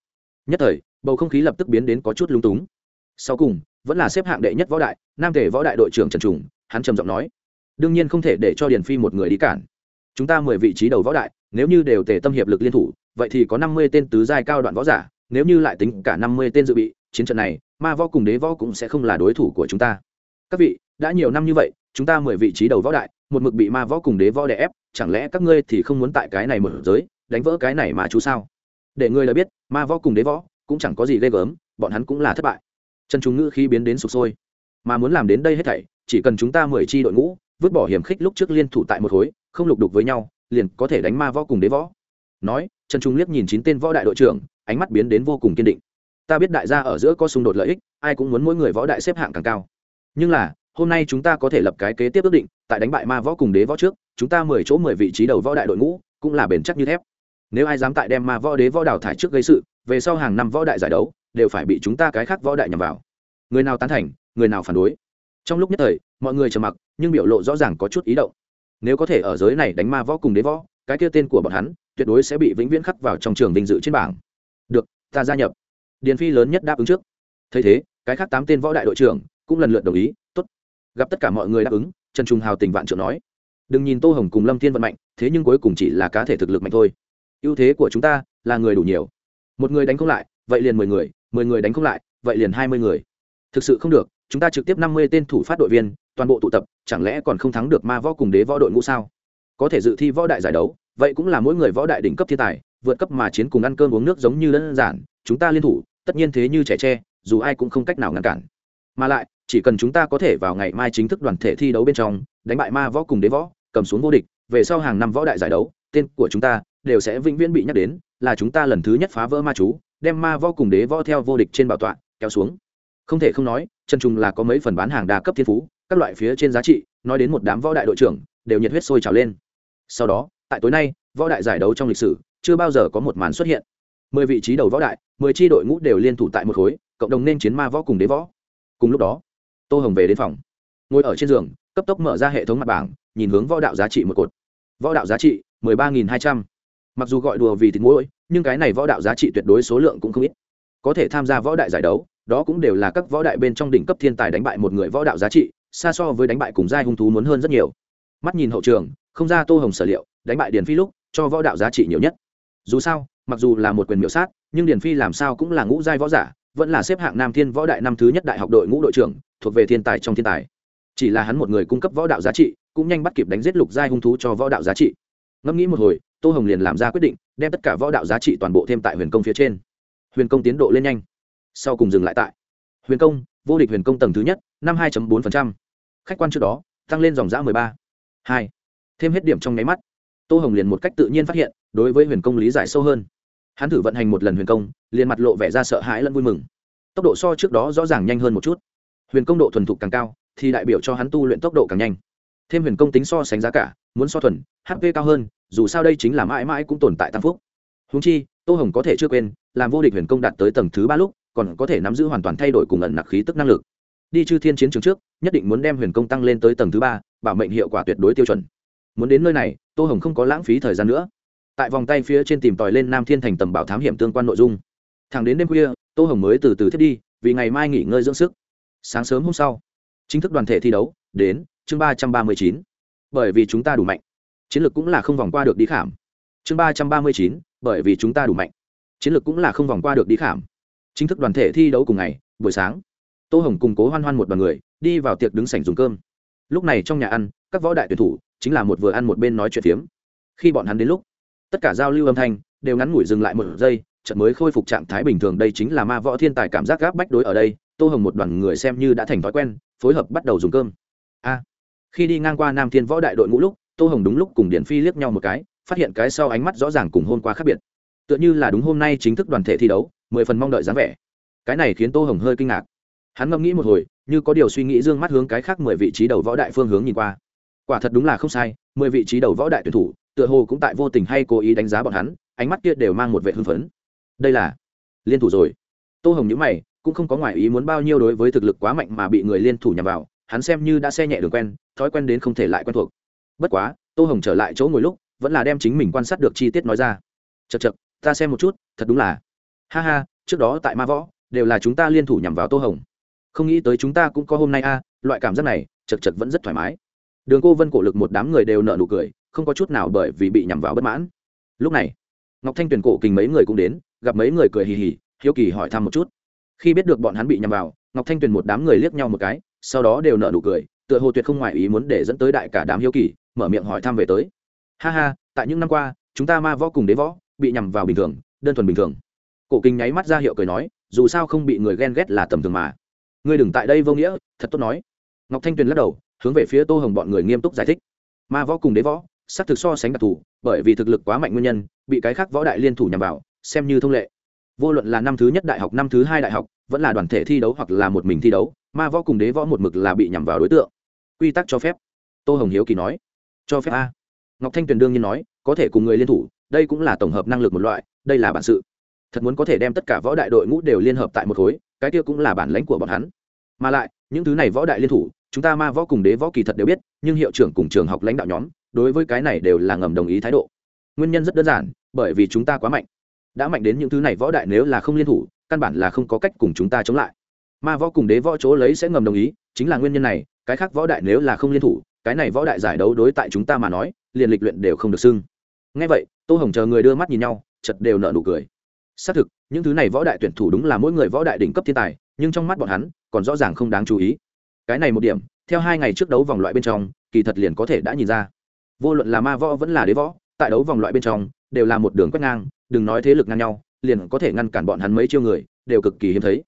Nhất thời, bầu không khí lập tức biến đến có chút lung túng. Sau cùng, vẫn là xếp hạng đệ nhất võ đại, nam thể võ đại đội trưởng trần trùng, hắn trầm giọng nói, đương nhiên không thể để cho điền phi một người đi cản. Chúng ta mười vị trí đầu võ đại, nếu như đều tề tâm hiệp lực liên thủ vậy thì có năm mươi tên tứ giai cao đoạn võ giả, nếu như lại tính cả năm mươi tên dự bị, chiến trận này, ma võ cùng đế võ cũng sẽ không là đối thủ của chúng ta. Các vị, đã nhiều năm như vậy, chúng ta mười vị trí đầu võ đại, một mực bị ma võ cùng đế võ đè ép, chẳng lẽ các ngươi thì không muốn tại cái này mở giới, đánh vỡ cái này mà chú sao? Để ngươi là biết, ma võ cùng đế võ cũng chẳng có gì ghê gớm, bọn hắn cũng là thất bại. Chân chúng ngữ khi biến đến sụp sôi. Mà muốn làm đến đây hết thảy, chỉ cần chúng ta mười chi đội ngũ, vứt bỏ hiểm khích lúc trước liên thủ tại một khối, không lục đục với nhau, liền có thể đánh ma võ cùng đế võ. Nói trần trung liếc nhìn chín tên võ đại đội trưởng, ánh mắt biến đến vô cùng kiên định. Ta biết đại gia ở giữa có xung đột lợi ích, ai cũng muốn mỗi người võ đại xếp hạng càng cao. Nhưng là, hôm nay chúng ta có thể lập cái kế tiếp ước định, tại đánh bại ma võ cùng đế võ trước, chúng ta mười chỗ mười vị trí đầu võ đại đội ngũ, cũng là bền chắc như thép. Nếu ai dám tại đem ma võ đế võ đào thải trước gây sự, về sau hàng năm võ đại giải đấu, đều phải bị chúng ta cái khác võ đại nhằm vào. Người nào tán thành, người nào phản đối. Trong lúc nhất thời, mọi người trầm mặc, nhưng biểu lộ rõ ràng có chút ý động. Nếu có thể ở giới này đánh ma võ cùng đế võ cái kia tên của bọn hắn tuyệt đối sẽ bị vĩnh viễn khắc vào trong trường vinh dự trên bảng. Được, ta gia nhập. Điền phi lớn nhất đáp ứng trước. Thấy thế, cái khác tám tên võ đại đội trưởng cũng lần lượt đồng ý, tốt. Gặp tất cả mọi người đáp ứng, trần trung hào tình vạn trưởng nói, đừng nhìn tô hồng cùng lâm thiên vận mạnh, thế nhưng cuối cùng chỉ là cá thể thực lực mạnh thôi. Ưu thế của chúng ta là người đủ nhiều. Một người đánh không lại, vậy liền mười người mười người đánh không lại, vậy liền hai mươi người. Thực sự không được, chúng ta trực tiếp năm mươi tên thủ phát đội viên, toàn bộ tụ tập, chẳng lẽ còn không thắng được ma võ cùng đế võ đội ngũ sao? Có thể dự thi võ đại giải đấu, vậy cũng là mỗi người võ đại đỉnh cấp thiên tài, vượt cấp mà chiến cùng ăn cơm uống nước giống như đơn giản, chúng ta liên thủ, tất nhiên thế như trẻ tre, dù ai cũng không cách nào ngăn cản. Mà lại, chỉ cần chúng ta có thể vào ngày mai chính thức đoàn thể thi đấu bên trong, đánh bại ma võ cùng đế võ, cầm xuống vô địch, về sau hàng năm võ đại giải đấu, tên của chúng ta đều sẽ vĩnh viễn bị nhắc đến, là chúng ta lần thứ nhất phá vỡ ma chú, đem ma võ cùng đế võ theo vô địch trên bảo tọa, kéo xuống. Không thể không nói chân trùng là có mấy phần bán hàng đa cấp thiên phú, các loại phía trên giá trị, nói đến một đám võ đại đội trưởng, đều nhiệt huyết sôi trào lên sau đó, tại tối nay, võ đại giải đấu trong lịch sử chưa bao giờ có một màn xuất hiện. Mười vị trí đầu võ đại, mười tri đội ngũ đều liên thủ tại một khối, cộng đồng nên chiến ma võ cùng đế võ. Cùng lúc đó, tô hồng về đến phòng. Ngồi ở trên giường, cấp tốc mở ra hệ thống mặt bảng, nhìn hướng võ đạo giá trị một cột. Võ đạo giá trị, mười ba nghìn hai trăm. Mặc dù gọi đùa vì thịt mũi nhưng cái này võ đạo giá trị tuyệt đối số lượng cũng không ít. Có thể tham gia võ đại giải đấu, đó cũng đều là các võ đại bên trong đỉnh cấp thiên tài đánh bại một người võ đạo giá trị, xa so với đánh bại cùng giai hung thú muốn hơn rất nhiều. Mắt nhìn hậu trường không ra tô hồng sở liệu, đánh bại điền phi lúc, cho võ đạo giá trị nhiều nhất. Dù sao, mặc dù là một quyền miểu sát, nhưng điền phi làm sao cũng là ngũ giai võ giả, vẫn là xếp hạng nam thiên võ đại năm thứ nhất đại học đội ngũ đội trưởng, thuộc về thiên tài trong thiên tài. Chỉ là hắn một người cung cấp võ đạo giá trị, cũng nhanh bắt kịp đánh giết lục giai hung thú cho võ đạo giá trị. Ngẫm nghĩ một hồi, tô hồng liền làm ra quyết định, đem tất cả võ đạo giá trị toàn bộ thêm tại huyền công phía trên. Huyền công tiến độ lên nhanh. Sau cùng dừng lại tại huyền công, vô địch huyền công tầng thứ nhất, năm hai bốn khách quan trước đó, tăng lên dòng giã mười ba. Hai thêm hết điểm trong nháy mắt, tô hồng liền một cách tự nhiên phát hiện, đối với huyền công lý giải sâu hơn. Hắn thử vận hành một lần huyền công, liền mặt lộ vẻ ra sợ hãi lẫn vui mừng. Tốc độ so trước đó rõ ràng nhanh hơn một chút. Huyền công độ thuần thục càng cao, thì đại biểu cho hắn tu luyện tốc độ càng nhanh. Thêm huyền công tính so sánh giá cả, muốn so thuần hp cao hơn, dù sao đây chính là mãi mãi cũng tồn tại tam phúc. Húng chi, tô hồng có thể chưa quên, làm vô địch huyền công đạt tới tầng thứ ba lúc, còn có thể nắm giữ hoàn toàn thay đổi cùng ẩn nặc khí tức năng lực. Đi chư thiên chiến trường trước, nhất định muốn đem huyền công tăng lên tới tầng thứ ba, bảo mệnh hiệu quả tuyệt đối tiêu chuẩn muốn đến nơi này, tô hồng không có lãng phí thời gian nữa. Tại vòng tay phía trên tìm tòi lên nam thiên thành tầm bảo thám hiểm tương quan nội dung. Thẳng đến đêm khuya, tô hồng mới từ từ thiết đi, vì ngày mai nghỉ ngơi dưỡng sức. Sáng sớm hôm sau, chính thức đoàn thể thi đấu, đến chương ba trăm ba mươi chín. Bởi vì chúng ta đủ mạnh, chiến lược cũng là không vòng qua được đi khảm. Chương ba trăm ba mươi chín, bởi vì chúng ta đủ mạnh, chiến lược cũng là không vòng qua được đi khảm. Chính thức đoàn thể thi đấu cùng ngày, buổi sáng, tô hồng cùng cố hoan hoan một đoàn người, đi vào tiệc đứng sảnh dùng cơm. Lúc này trong nhà ăn, các võ đại tuyển thủ chính là một vừa ăn một bên nói chuyện phiếm. Khi bọn hắn đến lúc, tất cả giao lưu âm thanh đều ngắn ngủi dừng lại một giây trận mới khôi phục trạng thái bình thường. Đây chính là ma võ thiên tài cảm giác gáp bách đối ở đây, tô hồng một đoàn người xem như đã thành thói quen, phối hợp bắt đầu dùng cơm. A, khi đi ngang qua nam thiên võ đại đội ngũ lúc, tô hồng đúng lúc cùng điển phi liếc nhau một cái, phát hiện cái sau ánh mắt rõ ràng cùng hôm qua khác biệt. Tựa như là đúng hôm nay chính thức đoàn thể thi đấu, mười phần mong đợi dáng vẻ. Cái này khiến tô hồng hơi kinh ngạc. Hắn ngẫm nghĩ một hồi, như có điều suy nghĩ d ư ơ n g mắt hướng cái khác mười vị trí đầu võ đại phương hướng nhìn qua quả thật đúng là không sai, mười vị trí đầu võ đại tuyển thủ, tựa hồ cũng tại vô tình hay cố ý đánh giá bọn hắn, ánh mắt kia đều mang một vệ hưng phấn. Đây là liên thủ rồi. Tô hồng nhữ mày, cũng không có ngoại ý muốn bao nhiêu đối với thực lực quá mạnh mà bị người liên thủ nhằm vào, hắn xem như đã xe nhẹ đường quen, thói quen đến không thể lại quen thuộc. Bất quá, tô hồng trở lại chỗ ngồi lúc, vẫn là đem chính mình quan sát được chi tiết nói ra. Chật chật ta xem một chút, thật đúng là ha ha, trước đó tại ma võ, đều là chúng ta liên thủ nhằm vào tô hồng. Không nghĩ tới chúng ta cũng có hôm nay a, loại cảm giác này chật chật vẫn rất thoải mái đường cô vân cổ lực một đám người đều nợ nụ cười, không có chút nào bởi vì bị nhằm vào bất mãn. Lúc này, ngọc thanh tuyền cổ kình mấy người cũng đến, gặp mấy người cười hì hì, hiếu kỳ hỏi thăm một chút. Khi biết được bọn hắn bị nhằm vào, ngọc thanh tuyền một đám người liếc nhau một cái, sau đó đều nợ nụ cười, tựa hồ tuyệt không ngoài ý muốn để dẫn tới đại cả đám hiếu kỳ, mở miệng hỏi thăm về tới. Ha ha, tại những năm qua, chúng ta ma võ cùng đế võ, bị nhằm vào bình thường, đơn thuần bình thường. Cổ kinh nháy mắt ra hiệu cười nói, dù sao không bị người ghen ghét là tầm thường mà. Ngươi đừng tại đây vô nghĩa, thật tốt nói. Ngọc thanh tuyền lắc đầu hướng về phía tô hồng bọn người nghiêm túc giải thích. Ma võ cùng đế võ sắc thực so sánh đặc thù, bởi vì thực lực quá mạnh nguyên nhân, bị cái khác võ đại liên thủ nhằm vào, xem như thông lệ. Vô luận là năm thứ nhất đại học, năm thứ hai đại học, vẫn là đoàn thể thi đấu hoặc là một mình thi đấu, ma võ cùng đế võ một mực là bị nhằm vào đối tượng. Quy tắc cho phép. Tô hồng hiếu kỳ nói. Cho phép a. Ngọc thanh tuyền đương nhiên nói, có thể cùng người liên thủ, đây cũng là tổng hợp năng lực một loại, đây là bản sự. Thật muốn có thể đem tất cả võ đại đội ngũ đều liên hợp tại một khối, cái kia cũng là bản lãnh của bọn hắn. Mà lại, những thứ này võ đại liên thủ chúng ta ma võ cùng đế võ kỳ thật đều biết, nhưng hiệu trưởng cùng trường học lãnh đạo nhóm, đối với cái này đều là ngầm đồng ý thái độ. Nguyên nhân rất đơn giản, bởi vì chúng ta quá mạnh. Đã mạnh đến những thứ này võ đại nếu là không liên thủ, căn bản là không có cách cùng chúng ta chống lại. Ma võ cùng đế võ chỗ lấy sẽ ngầm đồng ý, chính là nguyên nhân này, cái khác võ đại nếu là không liên thủ, cái này võ đại giải đấu đối tại chúng ta mà nói, liền lịch luyện đều không được xưng. Ngay vậy, tô hồng chờ người đưa mắt nhìn nhau chật đều nợ nụ cười. Xác thực, những thứ này võ đại tuyển thủ đúng là mỗi người võ đại đỉnh cấp thiên tài, nhưng trong mắt bọn hắn, còn rõ ràng không đáng chú ý cái này một điểm, theo hai ngày trước đấu vòng loại bên trong, kỳ thật liền có thể đã nhìn ra. Vô luận là ma võ vẫn là đế võ, tại đấu vòng loại bên trong, đều là một đường quét ngang, đừng nói thế lực ngang nhau, liền có thể ngăn cản bọn hắn mấy chiêu người, đều cực kỳ hiếm thấy.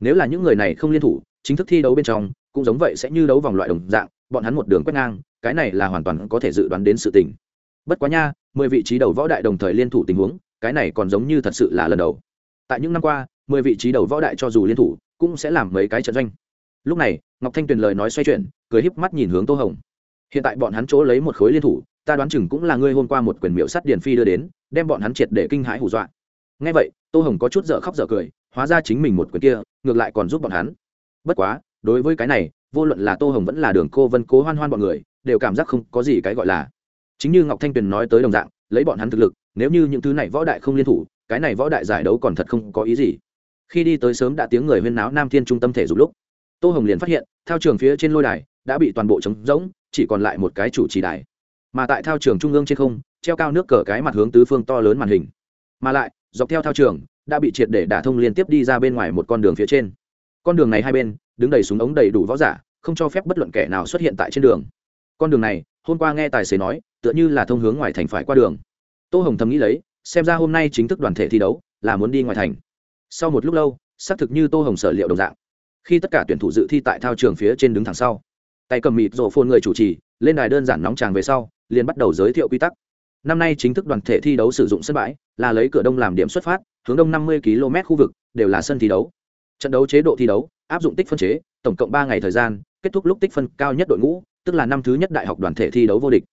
Nếu là những người này không liên thủ, chính thức thi đấu bên trong, cũng giống vậy sẽ như đấu vòng loại đồng dạng, bọn hắn một đường quét ngang, cái này là hoàn toàn có thể dự đoán đến sự tình. Bất quá nha, mười vị trí đầu võ đại đồng thời liên thủ tình huống, cái này còn giống như thật sự là lần đầu. Tại những năm qua, mười vị trí đầu võ đại cho dù liên thủ, cũng sẽ làm mấy cái trận doanh lúc này, ngọc thanh tuyền lời nói xoay chuyển, cười híp mắt nhìn hướng tô hồng. Hiện tại bọn hắn chỗ lấy một khối liên thủ, ta đoán chừng cũng là ngươi hôm qua một quyền miệu sắt điền phi đưa đến, đem bọn hắn triệt để kinh hãi hù dọa. Ngay vậy, tô hồng có chút dở khóc dở cười, hóa ra chính mình một quyền kia, ngược lại còn giúp bọn hắn. Bất quá, đối với cái này, vô luận là tô hồng vẫn là đường cô vân cố hoan hoan bọn người, đều cảm giác không có gì cái gọi là. Chính như ngọc thanh tuyền nói tới đồng dạng, lấy bọn hắn thực lực, nếu như những thứ này võ đại không liên thủ, cái này võ đại giải đấu còn thật không có ý gì. Khi đi tới sớm đã tiếng người huyên náo nam thiên trung tâm thể dục lúc tô hồng liền phát hiện, thao trường phía trên lôi đài đã bị toàn bộ trống rỗng, chỉ còn lại một cái chủ trì đài. Mà tại thao trường trung ương trên không, treo cao nước cờ cái mặt hướng tứ phương to lớn màn hình. Mà lại, dọc theo thao trường, đã bị triệt để đả thông liên tiếp đi ra bên ngoài một con đường phía trên. Con đường này hai bên, đứng đầy súng ống đầy đủ võ giả, không cho phép bất luận kẻ nào xuất hiện tại trên đường. Con đường này, hôm qua nghe tài xế nói, tựa như là thông hướng ngoài thành phải qua đường. Tô hồng thầm nghĩ lấy, xem ra hôm nay chính thức đoàn thể thi đấu, là muốn đi ngoài thành. Sau một lúc lâu, xác thực như tô hồng sở liệu đồng dạng khi tất cả tuyển thủ dự thi tại thao trường phía trên đứng thẳng sau, tay cầm mịt rổ phôn người chủ trì, lên đài đơn giản nóng tràng về sau, liền bắt đầu giới thiệu quy tắc. Năm nay chính thức đoàn thể thi đấu sử dụng sân bãi là lấy cửa đông làm điểm xuất phát, hướng đông năm mươi km khu vực, đều là sân thi đấu. Trận đấu chế độ thi đấu, áp dụng tích phân chế, tổng cộng ba ngày thời gian, kết thúc lúc tích phân cao nhất đội ngũ, tức là năm thứ nhất đại học đoàn thể thi đấu vô địch.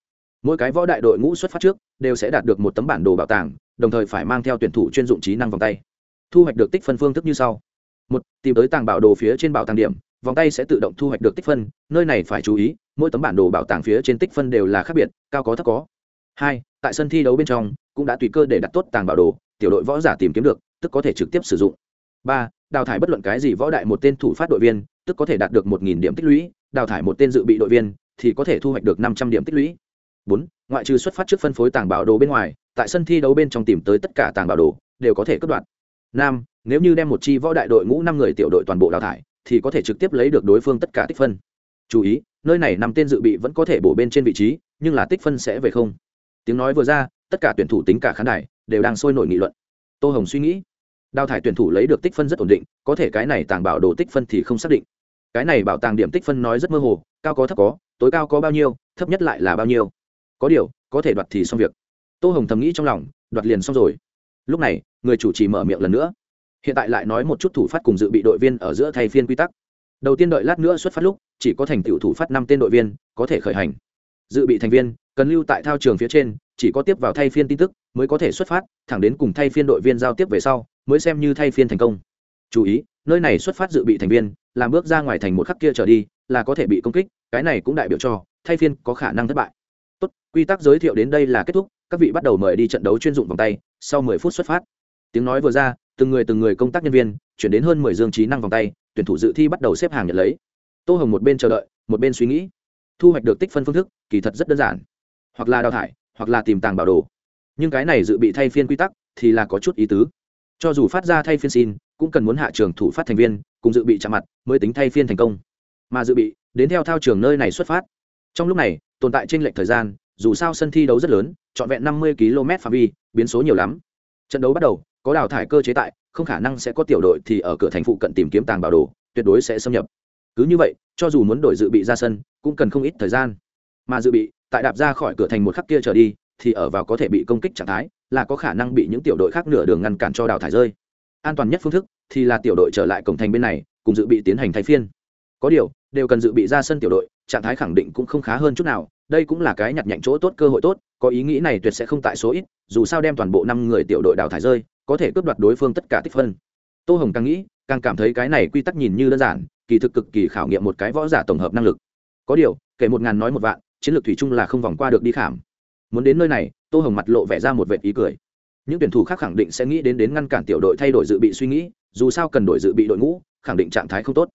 Mỗi cái võ đại đội ngũ xuất phát trước, đều sẽ đạt được một tấm bản đồ bảo tàng, đồng thời phải mang theo tuyển thủ chuyên dụng trí năng vòng tay. Thu hoạch được tích phân phương thức như sau một, tìm tới tàng bảo đồ phía trên bảo tàng điểm, vòng tay sẽ tự động thu hoạch được tích phân, nơi này phải chú ý, mỗi tấm bản đồ bảo tàng phía trên tích phân đều là khác biệt, cao có thấp có. Hai, tại sân thi đấu bên trong, cũng đã tùy cơ để đặt tốt tàng bảo đồ, tiểu đội võ giả tìm kiếm được, tức có thể trực tiếp sử dụng. Ba, đào thải bất luận cái gì võ đại một tên thủ phát đội viên, tức có thể đạt được một điểm tích lũy, đào thải một tên dự bị đội viên, thì có thể thu hoạch được năm trăm điểm tích lũy. Bốn, ngoại trừ xuất phát trước phân phối tàng bảo đồ bên ngoài, tại sân thi đấu bên trong tìm tới tất cả tàng bảo đồ, đều có thể cất đoạt năm nếu như đem một chi võ đại đội ngũ năm người tiểu đội toàn bộ đào thải, thì có thể trực tiếp lấy được đối phương tất cả tích phân. Chú ý, nơi này năm tên dự bị vẫn có thể bổ bên trên vị trí, nhưng là tích phân sẽ về không. Tiếng nói vừa ra, tất cả tuyển thủ tính cả khán đài, đều đang sôi nổi nghị luận. Tô hồng suy nghĩ, đào thải tuyển thủ lấy được tích phân rất ổn định, có thể cái này tàng bảo đồ tích phân thì không xác định. Cái này bảo tàng điểm tích phân nói rất mơ hồ, cao có thấp có, tối cao có bao nhiêu, thấp nhất lại là bao nhiêu. Có điều, có thể đoạt thì xong việc. Tô hồng thầm nghĩ trong lòng, đoạt liền xong rồi lúc này, người chủ trì mở miệng lần nữa. Hiện tại lại nói một chút thủ phát cùng dự bị đội viên ở giữa thay phiên quy tắc. Đầu tiên đợi lát nữa xuất phát lúc, chỉ có thành tựu thủ phát năm tên đội viên, có thể khởi hành. Dự bị thành viên, cần lưu tại thao trường phía trên, chỉ có tiếp vào thay phiên tin tức mới có thể xuất phát, thẳng đến cùng thay phiên đội viên giao tiếp về sau, mới xem như thay phiên thành công. Chú ý, nơi này xuất phát dự bị thành viên, làm bước ra ngoài thành một khắc kia trở đi, là có thể bị công kích, cái này cũng đại biểu cho, thay phiên có khả năng thất bại tốt, quy tắc giới thiệu đến đây là kết thúc, các vị bắt đầu mời đi trận đấu chuyên dụng vòng tay, sau mười phút xuất phát. Tiếng nói vừa ra, từng người từng người công tác nhân viên, chuyển đến hơn mười dương trí năng vòng tay, tuyển thủ dự thi bắt đầu xếp hàng nhận lấy. Tô hồng một bên chờ đợi, một bên suy nghĩ. Thu hoạch được tích phân phương thức, kỳ thật rất đơn giản. Hoặc là đào thải, hoặc là tìm tàng bảo đồ. Nhưng cái này dự bị thay phiên quy tắc, thì là có chút ý tứ. Cho dù phát ra thay phiên xin, cũng cần muốn hạ trường thủ phát thành viên, cùng dự bị chạm mặt, mới tính thay phiên thành công. Mà dự bị, đến theo thao trường nơi này xuất phát. Trong lúc này tồn tại trên lệch thời gian, dù sao sân thi đấu rất lớn, trọn vẹn năm mươi km phạm vi, biến số nhiều lắm. Trận đấu bắt đầu, có đào thải cơ chế tại, không khả năng sẽ có tiểu đội thì ở cửa thành phụ cận tìm kiếm tàng bảo đồ, tuyệt đối sẽ xâm nhập. Cứ như vậy, cho dù muốn đổi dự bị ra sân, cũng cần không ít thời gian. Mà dự bị, tại đạp ra khỏi cửa thành một khắc kia trở đi, thì ở vào có thể bị công kích trạng thái, là có khả năng bị những tiểu đội khác nửa đường ngăn cản cho đào thải rơi. An toàn nhất phương thức, thì là tiểu đội trở lại cổng thành bên này, cùng dự bị tiến hành thay phiên. Có điều, đều cần dự bị ra sân tiểu đội trạng thái khẳng định cũng không khá hơn chút nào, đây cũng là cái nhặt nhạnh chỗ tốt cơ hội tốt, có ý nghĩ này tuyệt sẽ không tại số ít, dù sao đem toàn bộ năm người tiểu đội đào thải rơi, có thể cướp đoạt đối phương tất cả tích phân. Tô hồng càng nghĩ, càng cảm thấy cái này quy tắc nhìn như đơn giản, kỳ thực cực kỳ khảo nghiệm một cái võ giả tổng hợp năng lực. Có điều, kể một ngàn nói một vạn, chiến lược thủy chung là không vòng qua được đi khảm. Muốn đến nơi này, tô hồng mặt lộ vẻ ra một vệ ý cười. Những tuyển thủ khác khẳng định sẽ nghĩ đến đến ngăn cản tiểu đội thay đổi dự bị suy nghĩ, dù sao cần đổi dự bị đội ngũ, khẳng định trạng thái không tốt.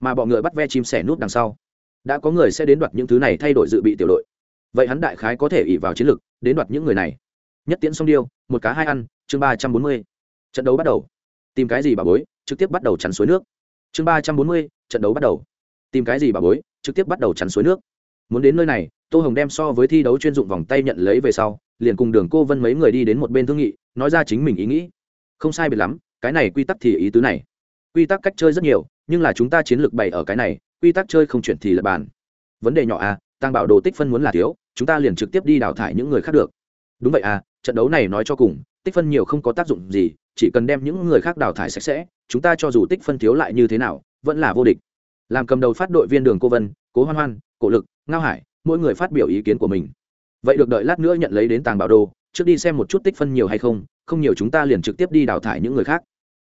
Mà bọ ngựa bắt ve chim sẻ nút đằng sau đã có người sẽ đến đoạt những thứ này thay đổi dự bị tiểu đội. Vậy hắn đại khái có thể ỉ vào chiến lược, đến đoạt những người này. Nhất tiễn song điêu, một cá hai ăn, chương ba trăm bốn mươi. Trận đấu bắt đầu. Tìm cái gì bà bối, trực tiếp bắt đầu chắn suối nước. Chương ba trăm bốn mươi, trận đấu bắt đầu. Tìm cái gì bà bối, trực tiếp bắt đầu chắn suối nước. Muốn đến nơi này, tô hồng đem so với thi đấu chuyên dụng vòng tay nhận lấy về sau, liền cùng đường cô vân mấy người đi đến một bên thương nghị, nói ra chính mình ý nghĩ. Không sai biệt lắm, cái này quy tắc thì ý tứ này. Quy tắc cách chơi rất nhiều, nhưng là chúng ta chiến lược bày ở cái này quy tắc chơi không chuyển thì là bàn. Vấn đề nhỏ à tăng bảo đồ tích phân muốn là thiếu, chúng ta liền trực tiếp đi đào thải những người khác được. Đúng vậy à trận đấu này nói cho cùng, tích phân nhiều không có tác dụng gì, chỉ cần đem những người khác đào thải sạch sẽ, chúng ta cho dù tích phân thiếu lại như thế nào, vẫn là vô địch. Làm cầm đầu phát đội viên đường cô vân, cố hoan hoan, cổ lực, ngao hải, mỗi người phát biểu ý kiến của mình. Vậy được đợi lát nữa nhận lấy đến tàng bảo đồ, trước đi xem một chút tích phân nhiều hay không không nhiều chúng ta liền trực tiếp đi đào thải những người khác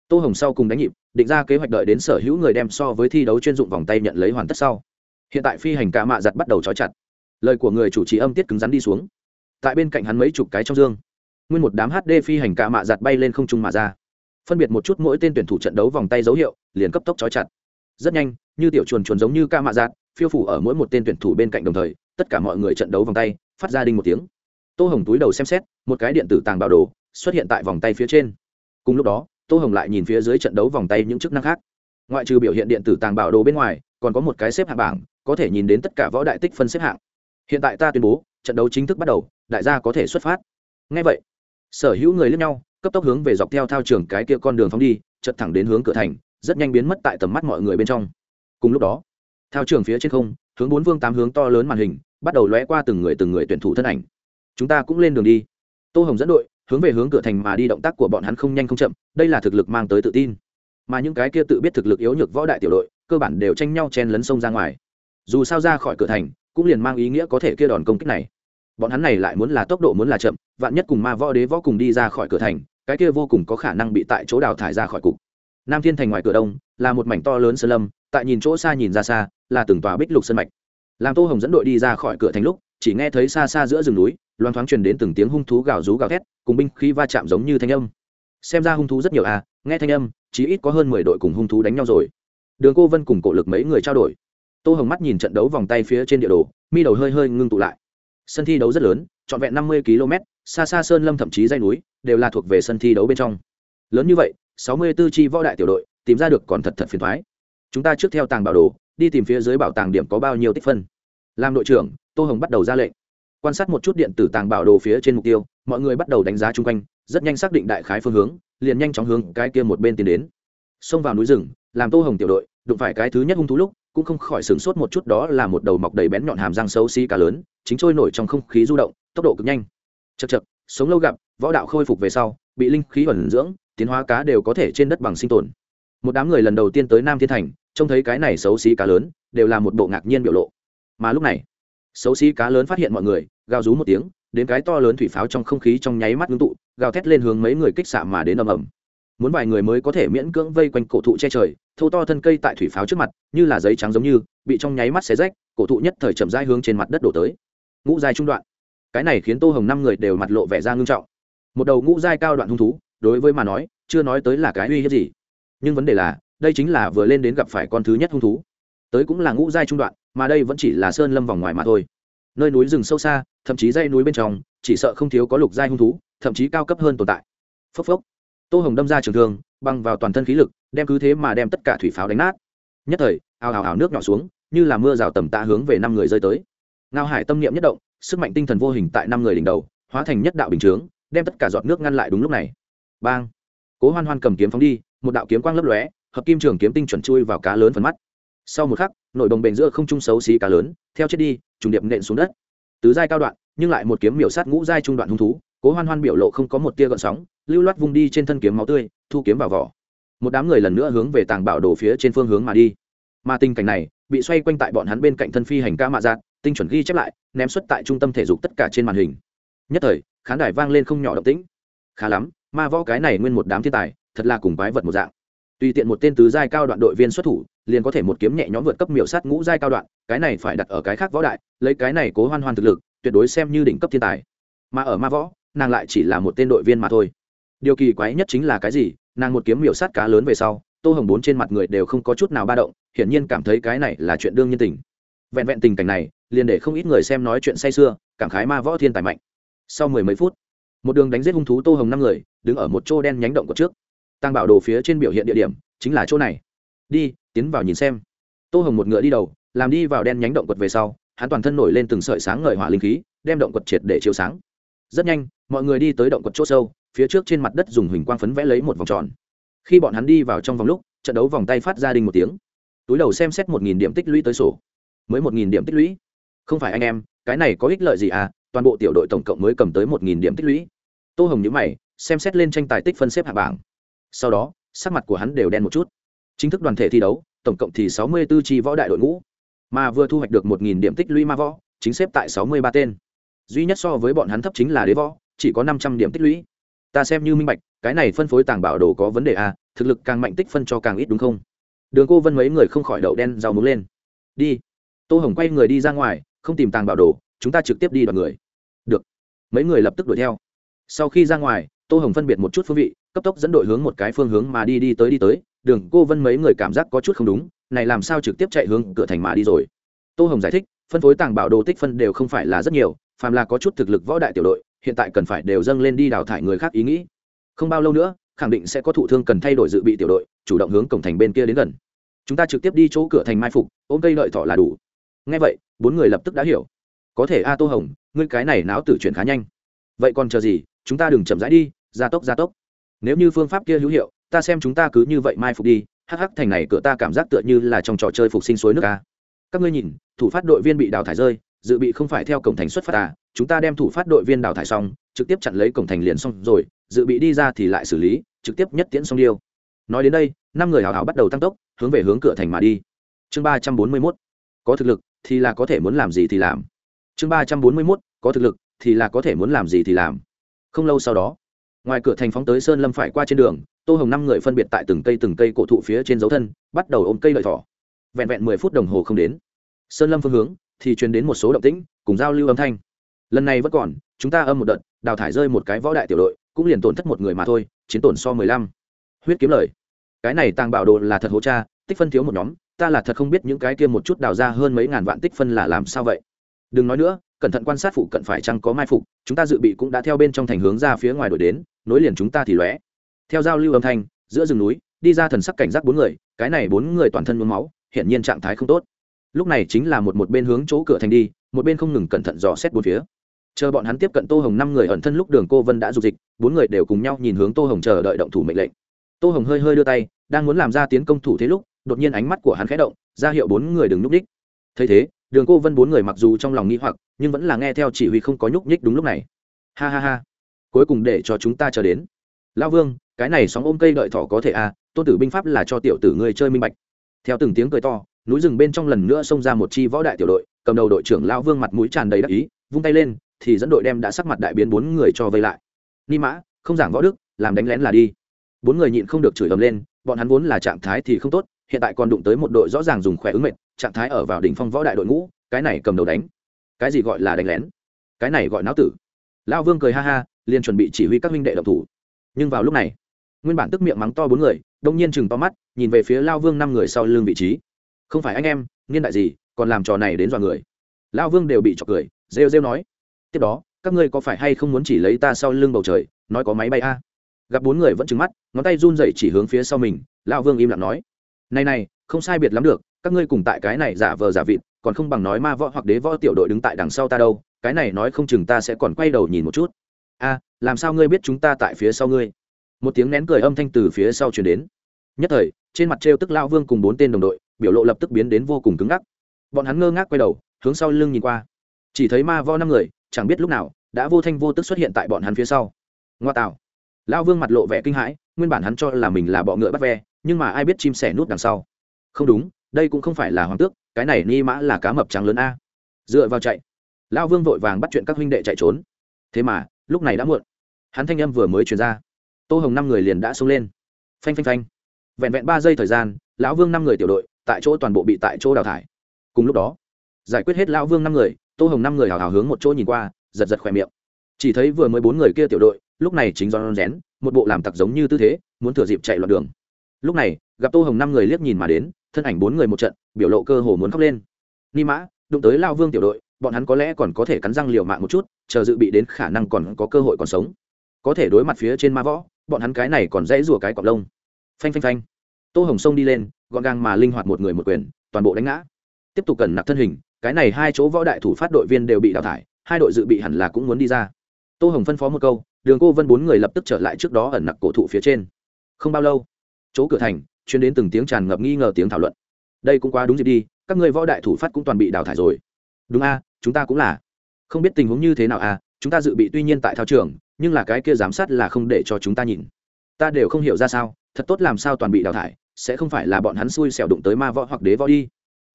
tô hồng sau cùng đánh nhịp, định ra kế hoạch đợi đến sở hữu người đem so với thi đấu chuyên dụng vòng tay nhận lấy hoàn tất sau. Hiện tại phi hành ca mạ giặt bắt đầu trói chặt. Lời của người chủ trì âm tiết cứng rắn đi xuống. Tại bên cạnh hắn mấy chục cái trong dương, nguyên một đám hd phi hành ca mạ giặt bay lên không trung mà ra. Phân biệt một chút mỗi tên tuyển thủ trận đấu vòng tay dấu hiệu, liền cấp tốc trói chặt. Rất nhanh, như tiểu chuồn chuồn giống như ca mạ giặt, phiêu phủ ở mỗi một tên tuyển thủ bên cạnh đồng thời, tất cả mọi người trận đấu vòng tay, phát ra đinh một tiếng. Tô hồng túi đầu xem xét, một cái điện tử tàng bảo đồ xuất hiện tại vòng tay phía trên. Cùng lúc đó tô hồng lại nhìn phía dưới trận đấu vòng tay những chức năng khác. Ngoại trừ biểu hiện điện tử tàng bảo đồ bên ngoài, còn có một cái xếp hạng bảng, có thể nhìn đến tất cả võ đại tích phân xếp hạng. Hiện tại ta tuyên bố, trận đấu chính thức bắt đầu, đại gia có thể xuất phát. Ngay vậy, sở hữu người lẫn nhau, cấp tốc hướng về dọc theo thao trường cái kia con đường phóng đi chật thẳng đến hướng cửa thành, rất nhanh biến mất tại tầm mắt mọi người bên trong. Cùng lúc đó, thao trường phía trên không, hướng bốn vương tám hướng to lớn màn hình, bắt đầu lóe qua từng người từng người tuyển thủ thân ảnh. Chúng ta cũng lên đường đi. Tô hồng dẫn đội hướng về hướng cửa thành mà đi động tác của bọn hắn không nhanh không chậm, đây là thực lực mang tới tự tin. Mà những cái kia tự biết thực lực yếu nhược võ đại tiểu đội, cơ bản đều tranh nhau chen lấn sông ra ngoài. Dù sao ra khỏi cửa thành, cũng liền mang ý nghĩa có thể kia đòn công kích này. Bọn hắn này lại muốn là tốc độ muốn là chậm, vạn nhất cùng ma võ đế võ cùng đi ra khỏi cửa thành, cái kia vô cùng có khả năng bị tại chỗ đào thải ra khỏi cục. Nam thiên thành ngoài cửa đông, là một mảnh to lớn sơn lâm, tại nhìn chỗ xa nhìn ra xa, là từng tòa bích lục sân mạch. Làm tô hồng dẫn đội đi ra khỏi cửa thành lúc chỉ nghe thấy xa xa giữa rừng núi loan thoáng truyền đến từng tiếng hung thú gào rú gào thét, cùng binh khi va chạm giống như thanh âm. Xem ra hung thú rất nhiều à nghe thanh âm chỉ ít có hơn mười đội cùng hung thú đánh nhau rồi. Đường cô vân cùng cổ lực mấy người trao đổi. Tô hồng mắt nhìn trận đấu vòng tay phía trên địa đồ, mi đầu hơi hơi ngưng tụ lại. Sân thi đấu rất lớn, trọn vẹn năm mươi km, xa xa sơn lâm thậm chí dây núi, đều là thuộc về sân thi đấu bên trong. Lớn như vậy, sáu mươi b ố chi võ đại tiểu đội, tìm ra được còn thật thật phiền thoái. Chúng ta trước theo tàng bảo đồ, đi tìm phía dưới bảo tàng điểm có bao nhiêu tích phân làm đội trưởng, tô hồng bắt đầu ra lệnh. Quan sát một chút điện tử tàng bảo đồ phía trên mục tiêu, mọi người bắt đầu đánh giá chung quanh, rất nhanh xác định đại khái phương hướng, liền nhanh chóng hướng cái kia một bên tiến đến. Xông vào núi rừng, làm tô hồng tiểu đội, đụng phải cái thứ nhất hung thú lúc, cũng không khỏi sửng sốt một chút đó là một đầu mọc đầy bén nhọn hàm răng xấu xí cá lớn, chính trôi nổi trong không khí du động, tốc độ cực nhanh. Chật chật sống lâu gặp, võ đạo khôi phục về sau, bị linh khí ẩn dưỡng, tiến hóa cá đều có thể trên đất bằng sinh tồn. Một đám người lần đầu tiên tới nam thiên thành, trông thấy cái này xấu xí cá lớn, đều là một bộ ngạc nhiên biểu lộ mà lúc này, xấu xí cá lớn phát hiện mọi người, gào rú một tiếng, đến cái to lớn thủy pháo trong không khí trong nháy mắt ngưng tụ, gào thét lên hướng mấy người kích xạ mà đến ầm ầm. Muốn vài người mới có thể miễn cưỡng vây quanh cổ thụ che trời thâu to thân cây tại thủy pháo trước mặt, như là giấy trắng giống như, bị trong nháy mắt xé rách, cổ thụ nhất thời chậm rãi hướng trên mặt đất đổ tới. Ngũ giai trung đoạn. Cái này khiến tô hồng năm người đều mặt lộ vẻ ra ngưng trọng. Một đầu ngũ giai cao đoạn hung thú, đối với mà nói, chưa nói tới là cái uy hiếp gì. Nhưng vấn đề là, đây chính là vừa lên đến gặp phải con thứ nhất hung thú tới cũng là ngũ giai trung đoạn, mà đây vẫn chỉ là sơn lâm vòng ngoài mà thôi. Nơi núi rừng sâu xa, thậm chí dây núi bên trong, chỉ sợ không thiếu có lục giai hung thú, thậm chí cao cấp hơn tồn tại. Phốc phốc. Tô hồng đâm ra trường thương, băng vào toàn thân khí lực, đem cứ thế mà đem tất cả thủy pháo đánh nát. Nhất thời, ào ào ào nước nhỏ xuống, như là mưa rào tầm tạ hướng về năm người rơi tới. Ngao hải tâm niệm nhất động, sức mạnh tinh thần vô hình tại năm người đỉnh đầu, hóa thành nhất đạo bình chướng, đem tất cả giọt nước ngăn lại đúng lúc này. Bang. Cố hoan hoan cầm kiếm phóng đi, một đạo kiếm quang lấp lóe, hợp kim trường kiếm tinh chuẩn chui vào cá lớn phần mắt sau một khắc, nội đồng bền giữa không trung xấu xí cá lớn, theo chết đi, trùng điệp nện xuống đất. Tứ giai cao đoạn, nhưng lại một kiếm miểu sát ngũ giai trung đoạn hung thú, cố hoan hoan biểu lộ không có một tia gợn sóng, lưu loát vung đi trên thân kiếm máu tươi, thu kiếm vào vỏ. Một đám người lần nữa hướng về tàng bảo đồ phía trên phương hướng mà đi. Mà tình cảnh này, bị xoay quanh tại bọn hắn bên cạnh thân phi hành ca mạ dạng tinh chuẩn ghi chép lại, ném xuất tại trung tâm thể dục tất cả trên màn hình. Nhất thời, khán đài vang lên không nhỏ động tĩnh. Khá lắm, ma võ cái này nguyên một đám thiên tài, thật là cùng quái vật một dạng. Tùy tiện một tên tứ giai cao đoạn đội viên xuất thủ liền có thể một kiếm nhẹ nhõm vượt cấp miểu sát ngũ giai cao đoạn cái này phải đặt ở cái khác võ đại lấy cái này cố hoan hoan thực lực tuyệt đối xem như đỉnh cấp thiên tài. Mà ở ma võ nàng lại chỉ là một tên đội viên mà thôi. Điều kỳ quái nhất chính là cái gì? Nàng một kiếm miểu sát cá lớn về sau tô hồng bốn trên mặt người đều không có chút nào ba động hiển nhiên cảm thấy cái này là chuyện đương nhiên tình. Vẹn vẹn tình cảnh này liền để không ít người xem nói chuyện say xưa, cảm khái ma võ thiên tài mạnh. Sau mười mấy phút một đường đánh giết hung thú tô hồng năm người đứng ở một chỗ đen nhánh động của trước. Tăng bảo đồ phía trên biểu hiện địa điểm chính là chỗ này đi, tiến vào nhìn xem. Tô hồng một ngựa đi đầu, làm đi vào đen nhánh động quật về sau, hắn toàn thân nổi lên từng sợi sáng ngời hỏa linh khí, đem động quật triệt để chiếu sáng. Rất nhanh, mọi người đi tới động quật c h ỗ sâu, phía trước trên mặt đất dùng huỳnh quang phấn vẽ lấy một vòng tròn. Khi bọn hắn đi vào trong vòng lúc, trận đấu vòng tay phát ra đình một tiếng. Túi đầu xem xét một nghìn điểm tích lũy tới sổ. Mới một nghìn điểm tích lũy. Không phải anh em, cái này có ích lợi gì à? Toàn bộ tiểu đội tổng cộng mới cầm tới một nghìn điểm tích lũy. Tô hồng nhữ mày, xem xét lên tranh tài tích phân xếp hạ bảng. Sau đó, sắc mặt của hắn đều đen một chút chính thức đoàn thể thi đấu, tổng cộng thì sáu mươi 64 chi võ đại đội ngũ, mà vừa thu hoạch được một nghìn điểm tích lũy ma võ, chính xếp tại sáu mươi ba tên. Duy nhất so với bọn hắn thấp chính là đế võ, chỉ có năm trăm điểm tích lũy. Ta xem như minh bạch, cái này phân phối tàng bảo đồ có vấn đề à thực lực càng mạnh tích phân cho càng ít đúng không? Đường cô vân mấy người không khỏi đậu đen rau muống lên. Đi. Tô hồng quay người đi ra ngoài, không tìm tàng bảo đồ, chúng ta trực tiếp đi đoàn người. Được. Mấy người lập tức đuổi theo. Sau khi ra ngoài, tô hồng phân biệt một chút phương vị, cấp tốc dẫn đội hướng một cái phương hướng mà đi đi tới đi tới đường cô vân mấy người cảm giác có chút không đúng, này làm sao trực tiếp chạy hướng cửa thành mà đi rồi? Tô hồng giải thích, phân phối tàng bảo đồ tích phân đều không phải là rất nhiều, phàm là có chút thực lực võ đại tiểu đội, hiện tại cần phải đều dâng lên đi đào thải người khác ý nghĩ. Không bao lâu nữa, khẳng định sẽ có thụ thương cần thay đổi dự bị tiểu đội, chủ động hướng cổng thành bên kia đến gần. Chúng ta trực tiếp đi chỗ cửa thành mai phục, ôm cây lợi thọ là đủ. Nghe vậy, bốn người lập tức đã hiểu. Có thể a, tô hồng, ngươi cái này náo tử chuyển khá nhanh. Vậy còn chờ gì, chúng ta đừng chậm rãi đi, gia tốc gia tốc. Nếu như phương pháp kia hữu hiệu ta xem chúng ta cứ như vậy mai phục đi, hắc hắc thành này cửa ta cảm giác tựa như là trong trò chơi phục sinh suối nước a. Các ngươi nhìn, thủ phát đội viên bị đào thải rơi, dự bị không phải theo cổng thành xuất phát à chúng ta đem thủ phát đội viên đào thải xong, trực tiếp chặn lấy cổng thành liền xong rồi, dự bị đi ra thì lại xử lý, trực tiếp nhất tiễn xong điêu. Nói đến đây, năm người hào hào bắt đầu tăng tốc, hướng về hướng cửa thành mà đi. Chương ba trăm bốn mươi mốt, có thực lực thì là có thể muốn làm gì thì làm. Chương ba trăm bốn mươi mốt, có thực lực thì là có thể muốn làm gì thì làm. Không lâu sau đó, ngoài cửa thành phóng tới sơn lâm phải qua trên đường tô hồng năm người phân biệt tại từng cây từng cây cổ thụ phía trên dấu thân, bắt đầu ôm cây lợi thỏ. Vẹn vẹn mười phút đồng hồ không đến. Sơn lâm phương hướng thì truyền đến một số động tĩnh, cùng giao lưu âm thanh. Lần này vẫn còn, chúng ta âm một đợt, đào thải rơi một cái võ đại tiểu đội, cũng liền tổn thất một người mà thôi, chiến tổn so mười lăm. Huyết kiếm lời. Cái này tàng bảo đồ là thật hố cha, tích phân thiếu một nhóm, ta là thật không biết những cái kia một chút đào ra hơn mấy ngàn vạn tích phân là làm sao vậy. Đừng nói nữa, cẩn thận quan sát phụ cận phải chăng có mai phục, chúng ta dự bị cũng đã theo bên trong thành hướng ra phía ngoài đổi đến, nối liền chúng ta thì lóe theo giao lưu âm thanh, giữa rừng núi, đi ra thần sắc cảnh giác bốn người, cái này bốn người toàn thân nhuốm máu, hiển nhiên trạng thái không tốt. Lúc này chính là một một bên hướng chỗ cửa thành đi, một bên không ngừng cẩn thận dò xét bốn phía. Chờ bọn hắn tiếp cận tô hồng năm người ẩn thân lúc đường cô vân đã dục dịch, bốn người đều cùng nhau nhìn hướng tô hồng chờ đợi động thủ mệnh lệnh. Tô hồng hơi hơi đưa tay, đang muốn làm ra tiến công thủ thế lúc, đột nhiên ánh mắt của hắn khẽ động, ra hiệu bốn người đừng nhúc ních thấy thế, đường cô vân bốn người mặc dù trong lòng nghĩ hoặc, nhưng vẫn là nghe theo chỉ huy không có nhúc nhích đúng lúc này. Ha ha ha. Cuối cùng để cho chúng ta chờ đến. Lao vương cái này sóng ôm cây đợi thỏ có thể à tôn tử binh pháp là cho tiểu tử ngươi chơi minh bạch. Theo từng tiếng cười to, núi rừng bên trong lần nữa xông ra một chi võ đại tiểu đội, cầm đầu đội trưởng lao vương mặt mũi tràn đầy đắc ý, vung tay lên, thì dẫn đội đem đã sắc mặt đại biến bốn người cho vây lại. Ni mã, không giảng võ đức, làm đánh lén là đi. Bốn người nhịn không được chửi ầm lên, bọn hắn vốn là trạng thái thì không tốt, hiện tại còn đụng tới một đội rõ ràng dùng khỏe ứng mệt trạng thái ở vào đỉnh phong võ đại đội ngũ, cái này cầm đầu đánh. Cái gì gọi là đánh lén? Cái này gọi não tử. Lao vương cười ha ha, liền chuẩn bị chỉ huy các minh đệ động thủ. Nhưng vào lúc này nguyên bản tức miệng mắng to bốn người, đông nhiên chừng to mắt, nhìn về phía lao vương năm người sau lưng vị trí. Không phải anh em, niên đại gì, còn làm trò này đến dọa người. Lao vương đều bị trọc cười, rêu rêu nói, tiếp đó, các ngươi có phải hay không muốn chỉ lấy ta sau lưng bầu trời, nói có máy bay a? Gặp bốn người vẫn trừng mắt, ngón tay run dậy chỉ hướng phía sau mình, lao vương im lặng nói, này này, không sai biệt lắm được, các ngươi cùng tại cái này giả vờ giả vịt, còn không bằng nói ma võ hoặc đế võ tiểu đội đứng tại đằng sau ta đâu, cái này nói không chừng ta sẽ còn quay đầu nhìn một chút. A, làm sao ngươi biết chúng ta tại phía sau ngươi? Một tiếng nén cười âm thanh từ phía sau chuyển đến. Nhất thời, trên mặt t tức lao vương cùng bốn tên đồng đội, biểu lộ lập tức biến đến vô cùng cứng ngắc. Bọn hắn ngơ ngác quay đầu, hướng sau lưng nhìn qua. Chỉ thấy ma vo năm người, chẳng biết lúc nào, đã vô thanh vô tức xuất hiện tại bọn hắn phía sau. Ngoa tạo. Lao vương mặt lộ vẻ kinh hãi, nguyên bản hắn cho là mình là bọ ngựa bắt ve, nhưng mà ai biết chim sẻ nút đằng sau. Không đúng, đây cũng không phải là hoàng tước, cái này ni mã là cá mập trắng lớn a. Dựa vào chạy. Lao vương vội vàng bắt chuyện các huynh đệ chạy trốn. Thế mà, lúc này đã muộn. Hắn thanh âm vừa mới chuyển ra tô hồng năm người liền đã xông lên. Phanh phanh phanh. Vẹn vẹn ba giây thời gian, lão vương năm người tiểu đội tại chỗ toàn bộ bị tại chỗ đào thải. Cùng lúc đó, giải quyết hết lão vương năm người, tô hồng năm người hào hào hướng một chỗ nhìn qua, giật giật khỏe miệng. Chỉ thấy vừa mới bốn người kia tiểu đội, lúc này chính do non rén, một bộ làm tặc giống như tư thế, muốn thừa dịp chạy loạn đường. Lúc này, gặp tô hồng năm người liếc nhìn mà đến, thân ảnh bốn người một trận, biểu lộ cơ hồ muốn khóc lên. Ni mã, đụng tới lao vương tiểu đội, bọn hắn có lẽ còn có thể cắn răng liều mạng một chút, chờ dự bị đến khả năng còn có cơ hội còn sống. Có thể đối mặt phía trên ma võ bọn hắn cái này còn dãy rủa cái cọp lông. Phanh phanh phanh. Tô hồng sông đi lên, gọn gàng mà linh hoạt một người một quyền, toàn bộ đánh ngã. Tiếp tục cần nạp thân hình, cái này hai chỗ võ đại thủ phát đội viên đều bị đào thải, hai đội dự bị hẳn là cũng muốn đi ra. Tô hồng phân phó một câu, đường cô vân bốn người lập tức trở lại trước đó ẩn nặc cổ thụ phía trên. Không bao lâu, chỗ cửa thành, truyền đến từng tiếng tràn ngập nghi ngờ tiếng thảo luận. Đây cũng quá đúng dịp đi, các người võ đại thủ phát cũng toàn bị đào thải rồi. Đúng a, chúng ta cũng là. Không biết tình huống như thế nào à chúng ta dự bị tuy nhiên tại thao trường, nhưng là cái kia giám sát là không để cho chúng ta nhìn. Ta đều không hiểu ra sao, thật tốt làm sao toàn bị đào thải, sẽ không phải là bọn hắn xui xẻo đụng tới ma võ hoặc đế võ đi.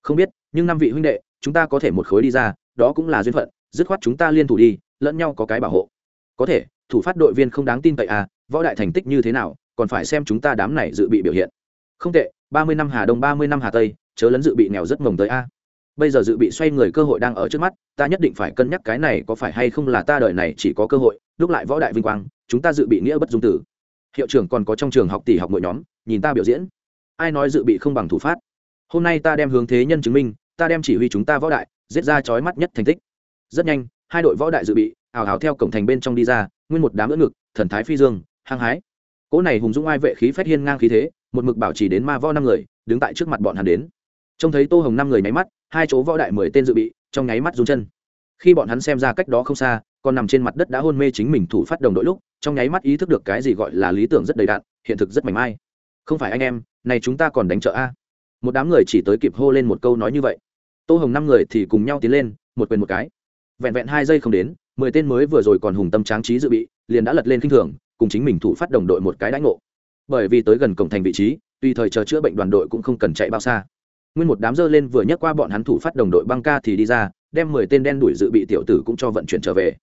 Không biết, nhưng năm vị huynh đệ, chúng ta có thể một khối đi ra, đó cũng là duyên phận, dứt khoát chúng ta liên thủ đi, lẫn nhau có cái bảo hộ. Có thể, thủ phát đội viên không đáng tin cậy à võ đại thành tích như thế nào, còn phải xem chúng ta đám này dự bị biểu hiện. Không tệ, ba mươi năm hà đông, ba mươi năm hà tây, chớ lấn dự bị nghèo rất mồng tới a bây giờ dự bị xoay người cơ hội đang ở trước mắt, ta nhất định phải cân nhắc cái này có phải hay không là ta đợi này chỉ có cơ hội, lúc lại võ đại vinh quang, chúng ta dự bị nghĩa bất dung tử. Hiệu trưởng còn có trong trường học tỷ học mỗi nhóm, nhìn ta biểu diễn. Ai nói dự bị không bằng thủ phát? Hôm nay ta đem hướng thế nhân chứng minh, ta đem chỉ huy chúng ta võ đại, giết ra chói mắt nhất thành tích. Rất nhanh, hai đội võ đại dự bị ảo ảo theo cổng thành bên trong đi ra, nguyên một đám ưỡn ngực, thần thái phi dương, hăng hái. Cỗ này hùng dũng ai vệ khí phách hiên ngang khí thế, một mực bảo trì đến ma võ năm người, đứng tại trước mặt bọn hắn đến trông thấy tô hồng năm người nháy mắt, hai chỗ võ đại mười tên dự bị, trong nháy mắt run chân. Khi bọn hắn xem ra cách đó không xa, còn nằm trên mặt đất đã hôn mê chính mình thủ phát đồng đội lúc, trong nháy mắt ý thức được cái gì gọi là lý tưởng rất đầy đạn hiện thực rất mảnh mai. Không phải anh em, này chúng ta còn đánh trợ a. Một đám người chỉ tới kịp hô lên một câu nói như vậy. Tô hồng năm người thì cùng nhau tiến lên, một quyền một cái. Vẹn vẹn hai giây không đến, mười tên mới vừa rồi còn hùng tâm tráng trí dự bị, liền đã lật lên k i n h thường, cùng chính mình thủ phát đồng đội một cái đãi ngộ. Bởi vì tới gần cổng thành vị trí, tùy thời chờ chữa bệnh đoàn đội cũng không cần chạy bao xa nguyên một đám dơ lên vừa nhắc qua bọn hắn thủ phát đồng đội băng ca thì đi ra, đem mười tên đen đuổi dự bị tiểu tử cũng cho vận chuyển trở về.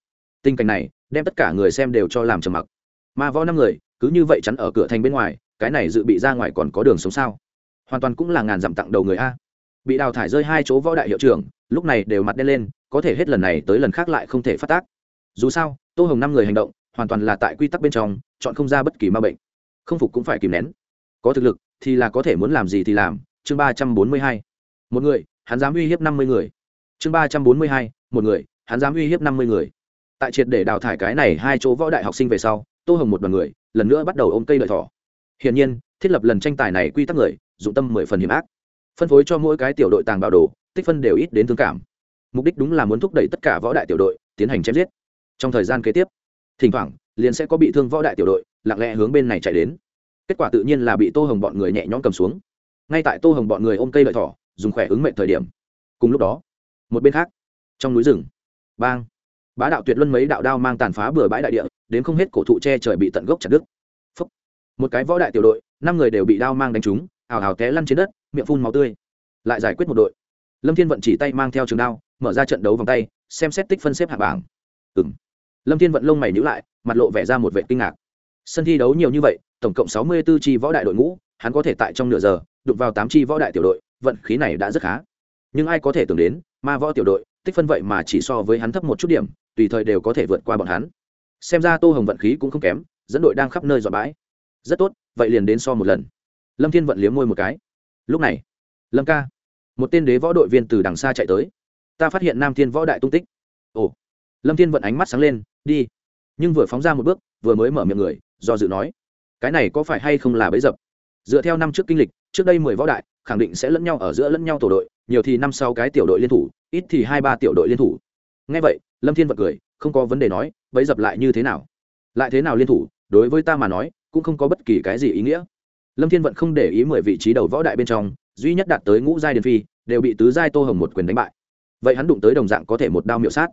Tình cảnh này, đem tất cả người xem đều cho làm trầm mặc. Mà võ năm người, cứ như vậy chắn ở cửa thành bên ngoài, cái này dự bị ra ngoài còn có đường sống sao? Hoàn toàn cũng là ngàn dặm tặng đầu người a. Bị đào thải rơi hai chỗ võ đại hiệu trưởng, lúc này đều mặt đen lên, có thể hết lần này tới lần khác lại không thể phát tác. Dù sao, tô hồng năm người hành động, hoàn toàn là tại quy tắc bên trong, chọn không ra bất kỳ ma bệnh. Không phục cũng phải kìm nén. Có thực lực thì là có thể muốn làm gì thì làm chương ba trăm bốn mươi hai, một người, hắn dám uy hiếp năm mươi người. Chương ba trăm bốn mươi hai, một người, hắn dám uy hiếp năm mươi người. Tại triệt để đào thải cái này hai chỗ võ đại học sinh về sau, tô hồng một đoàn người, lần nữa bắt đầu ôm cây lợi thỏ. Hiển nhiên, thiết lập lần tranh tài này quy tắc người, dụng tâm mười phần hiểm ác. Phân phối cho mỗi cái tiểu đội tàng bảo đồ, tích phân đều ít đến thương cảm. Mục đích đúng là muốn thúc đẩy tất cả võ đại tiểu đội tiến hành chém giết. Trong thời gian kế tiếp, thỉnh thoảng, liền sẽ có bị thương võ đại tiểu đội, lặng lẽ hướng bên này chạy đến. Kết quả tự nhiên là bị tô hồng bọn người nhẹ nhõm cầm xuống ngay tại tô hồng bọn người ôm cây lợi thỏ, dùng khỏe ứng mệnh thời điểm. Cùng lúc đó, một bên khác, trong núi rừng, bang, bá đạo tuyệt luân mấy đạo đao mang tàn phá bừa bãi đại địa, đến không hết cổ thụ tre trời bị tận gốc chặt đứt. Phúc. một cái võ đại tiểu đội, năm người đều bị đao mang đánh trúng, ào ào té lăn trên đất, miệng phun máu tươi. Lại giải quyết một đội. Lâm thiên vận chỉ tay mang theo trường đao, mở ra trận đấu vòng tay, xem xét tích phân xếp hạ bảng. Ừ m lâm thiên vận lông mày nhữ lại, mặt lộ vẻ ra một vệ kinh ngạc. Sân thi đấu nhiều như vậy, tổng cộng sáu mươi 64 chi võ đại đội ngũ, hắn có thể tại trong nửa giờ đụng vào tám chi võ đại tiểu đội, vận khí này đã rất khá. Nhưng ai có thể tưởng đến, ma võ tiểu đội, tích phân vậy mà chỉ so với hắn thấp một chút điểm, tùy thời đều có thể vượt qua bọn hắn. Xem ra tô hồng vận khí cũng không kém, dẫn đội đang khắp nơi dọn bãi. Rất tốt, vậy liền đến so một lần. Lâm thiên vận liếm môi một cái. Lúc này, lâm ca, một tên đế võ đội viên từ đằng xa chạy tới. Ta phát hiện nam thiên võ đại tung tích. Ồ. Lâm thiên vận ánh mắt sáng lên, đi. Nhưng vừa phóng ra một bước, vừa mới mở miệng người, do dự nói, cái này có phải hay không là bấy dập? Dựa theo năm trước kinh lịch trước đây mười võ đại, khẳng định sẽ lẫn nhau ở giữa lẫn nhau tổ đội, nhiều thì năm sau cái tiểu đội liên thủ, ít thì hai ba tiểu đội liên thủ. Ngay vậy, lâm thiên vận cười, không có vấn đề nói, bấy dập lại như thế nào? Lại thế nào liên thủ, đối với ta mà nói, cũng không có bất kỳ cái gì ý nghĩa. Lâm thiên vận không để ý mười vị trí đầu võ đại bên trong, duy nhất đạt tới ngũ giai điền phi, đều bị tứ giai tô hồng một quyền đánh bại. Vậy hắn đụng tới đồng dạng có thể một đao miệu sát.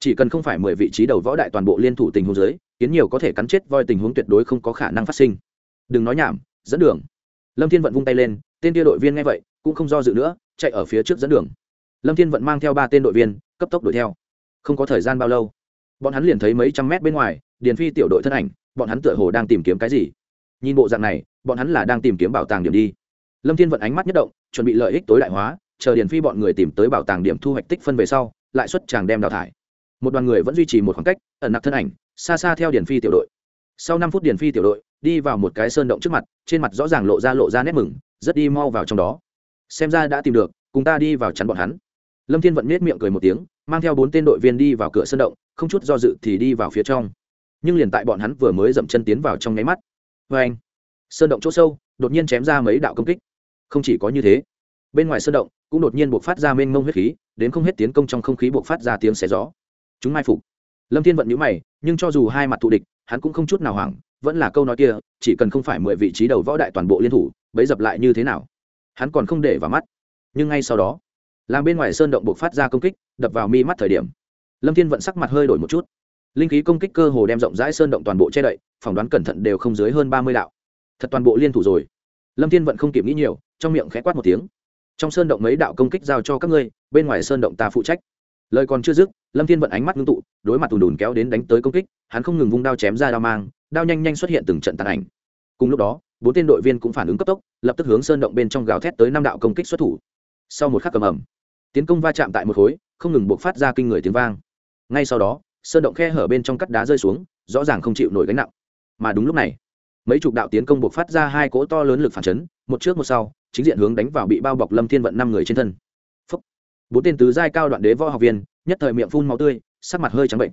Chỉ cần không phải mười vị trí đầu võ đại toàn bộ liên thủ tình huống dưới, kiến nhiều có thể cắn chết voi tình huống tuyệt đối không có khả năng phát sinh. Đừng nói nhảm, dẫn đường lâm thiên vận vung tay lên, tên tia đội viên nghe vậy, cũng không do dự nữa, chạy ở phía trước dẫn đường. Lâm thiên vận mang theo ba tên đội viên, cấp tốc đuổi theo. Không có thời gian bao lâu, bọn hắn liền thấy mấy trăm mét bên ngoài, điền phi tiểu đội thân ảnh, bọn hắn tựa hồ đang tìm kiếm cái gì. Nhìn bộ dạng này, bọn hắn là đang tìm kiếm bảo tàng điểm đi. Lâm thiên vận ánh mắt nhất động, chuẩn bị lợi ích tối đại hóa, chờ điền phi bọn người tìm tới bảo tàng điểm thu hoạch tích phân về sau, lại xuất chàng đem đào thải. Một đoàn người vẫn duy trì một khoảng cách, ẩn nặc thân ảnh, xa xa theo điền phi tiểu đội sau năm phút điền phi tiểu đội đi vào một cái sơn động trước mặt, trên mặt rõ ràng lộ ra lộ ra nét mừng, rất đi mau vào trong đó. Xem ra đã tìm được, cùng ta đi vào chắn bọn hắn. Lâm thiên vận nết miệng cười một tiếng, mang theo bốn tên đội viên đi vào cửa sơn động, không chút do dự thì đi vào phía trong. Nhưng liền tại bọn hắn vừa mới dậm chân tiến vào trong nháy mắt vê anh sơn động chỗ sâu, đột nhiên chém ra mấy đạo công kích. Không chỉ có như thế, bên ngoài sơn động cũng đột nhiên buộc phát ra mênh mông huyết khí, đến không hết tiến công trong không khí buộc phát ra tiếng xé gió. Chúng mai phục. Lâm thiên vận nhíu mày, nhưng cho dù hai mặt thù địch hắn cũng không chút nào hoảng, vẫn là câu nói kia, chỉ cần không phải mười vị trí đầu võ đại toàn bộ liên thủ, bấy dập lại như thế nào? Hắn còn không để vào mắt. Nhưng ngay sau đó, làm bên ngoài sơn động buộc phát ra công kích, đập vào mi mắt thời điểm, lâm thiên vận sắc mặt hơi đổi một chút. Linh khí công kích cơ hồ đem rộng rãi sơn động toàn bộ che đậy, phỏng đoán cẩn thận đều không dưới hơn ba mươi đạo. Thật toàn bộ liên thủ rồi. Lâm thiên vận không kịp nghĩ nhiều, trong miệng khẽ quát một tiếng. Trong sơn động mấy đạo công kích giao cho các ngươi, bên ngoài sơn động ta phụ trách lời còn chưa dứt, lâm thiên vận ánh mắt ngưng tụ, đối mặt tùn đùn kéo đến đánh tới công kích, hắn không ngừng vung đao chém ra đao mang, đao nhanh nhanh xuất hiện từng trận tàn ảnh. Cùng lúc đó, bốn tên đội viên cũng phản ứng cấp tốc, lập tức hướng sơn động bên trong gào thét tới năm đạo công kích xuất thủ. Sau một khắc cầm ẩm tiến công va chạm tại một khối, không ngừng buộc phát ra kinh người tiếng vang. Ngay sau đó, sơn động khe hở bên trong cắt đá rơi xuống, rõ ràng không chịu nổi gánh nặng. Mà đúng lúc này, mấy chục đạo tiến công buộc phát ra hai cỗ to lớn lực phản chấn, một trước một sau, chính diện hướng đánh vào bị bao bọc lâm thiên vận năm người trên thân bốn tên tứ giai cao đoạn đế võ học viên, nhất thời miệng phun máu tươi, sắc mặt hơi trắng bệnh.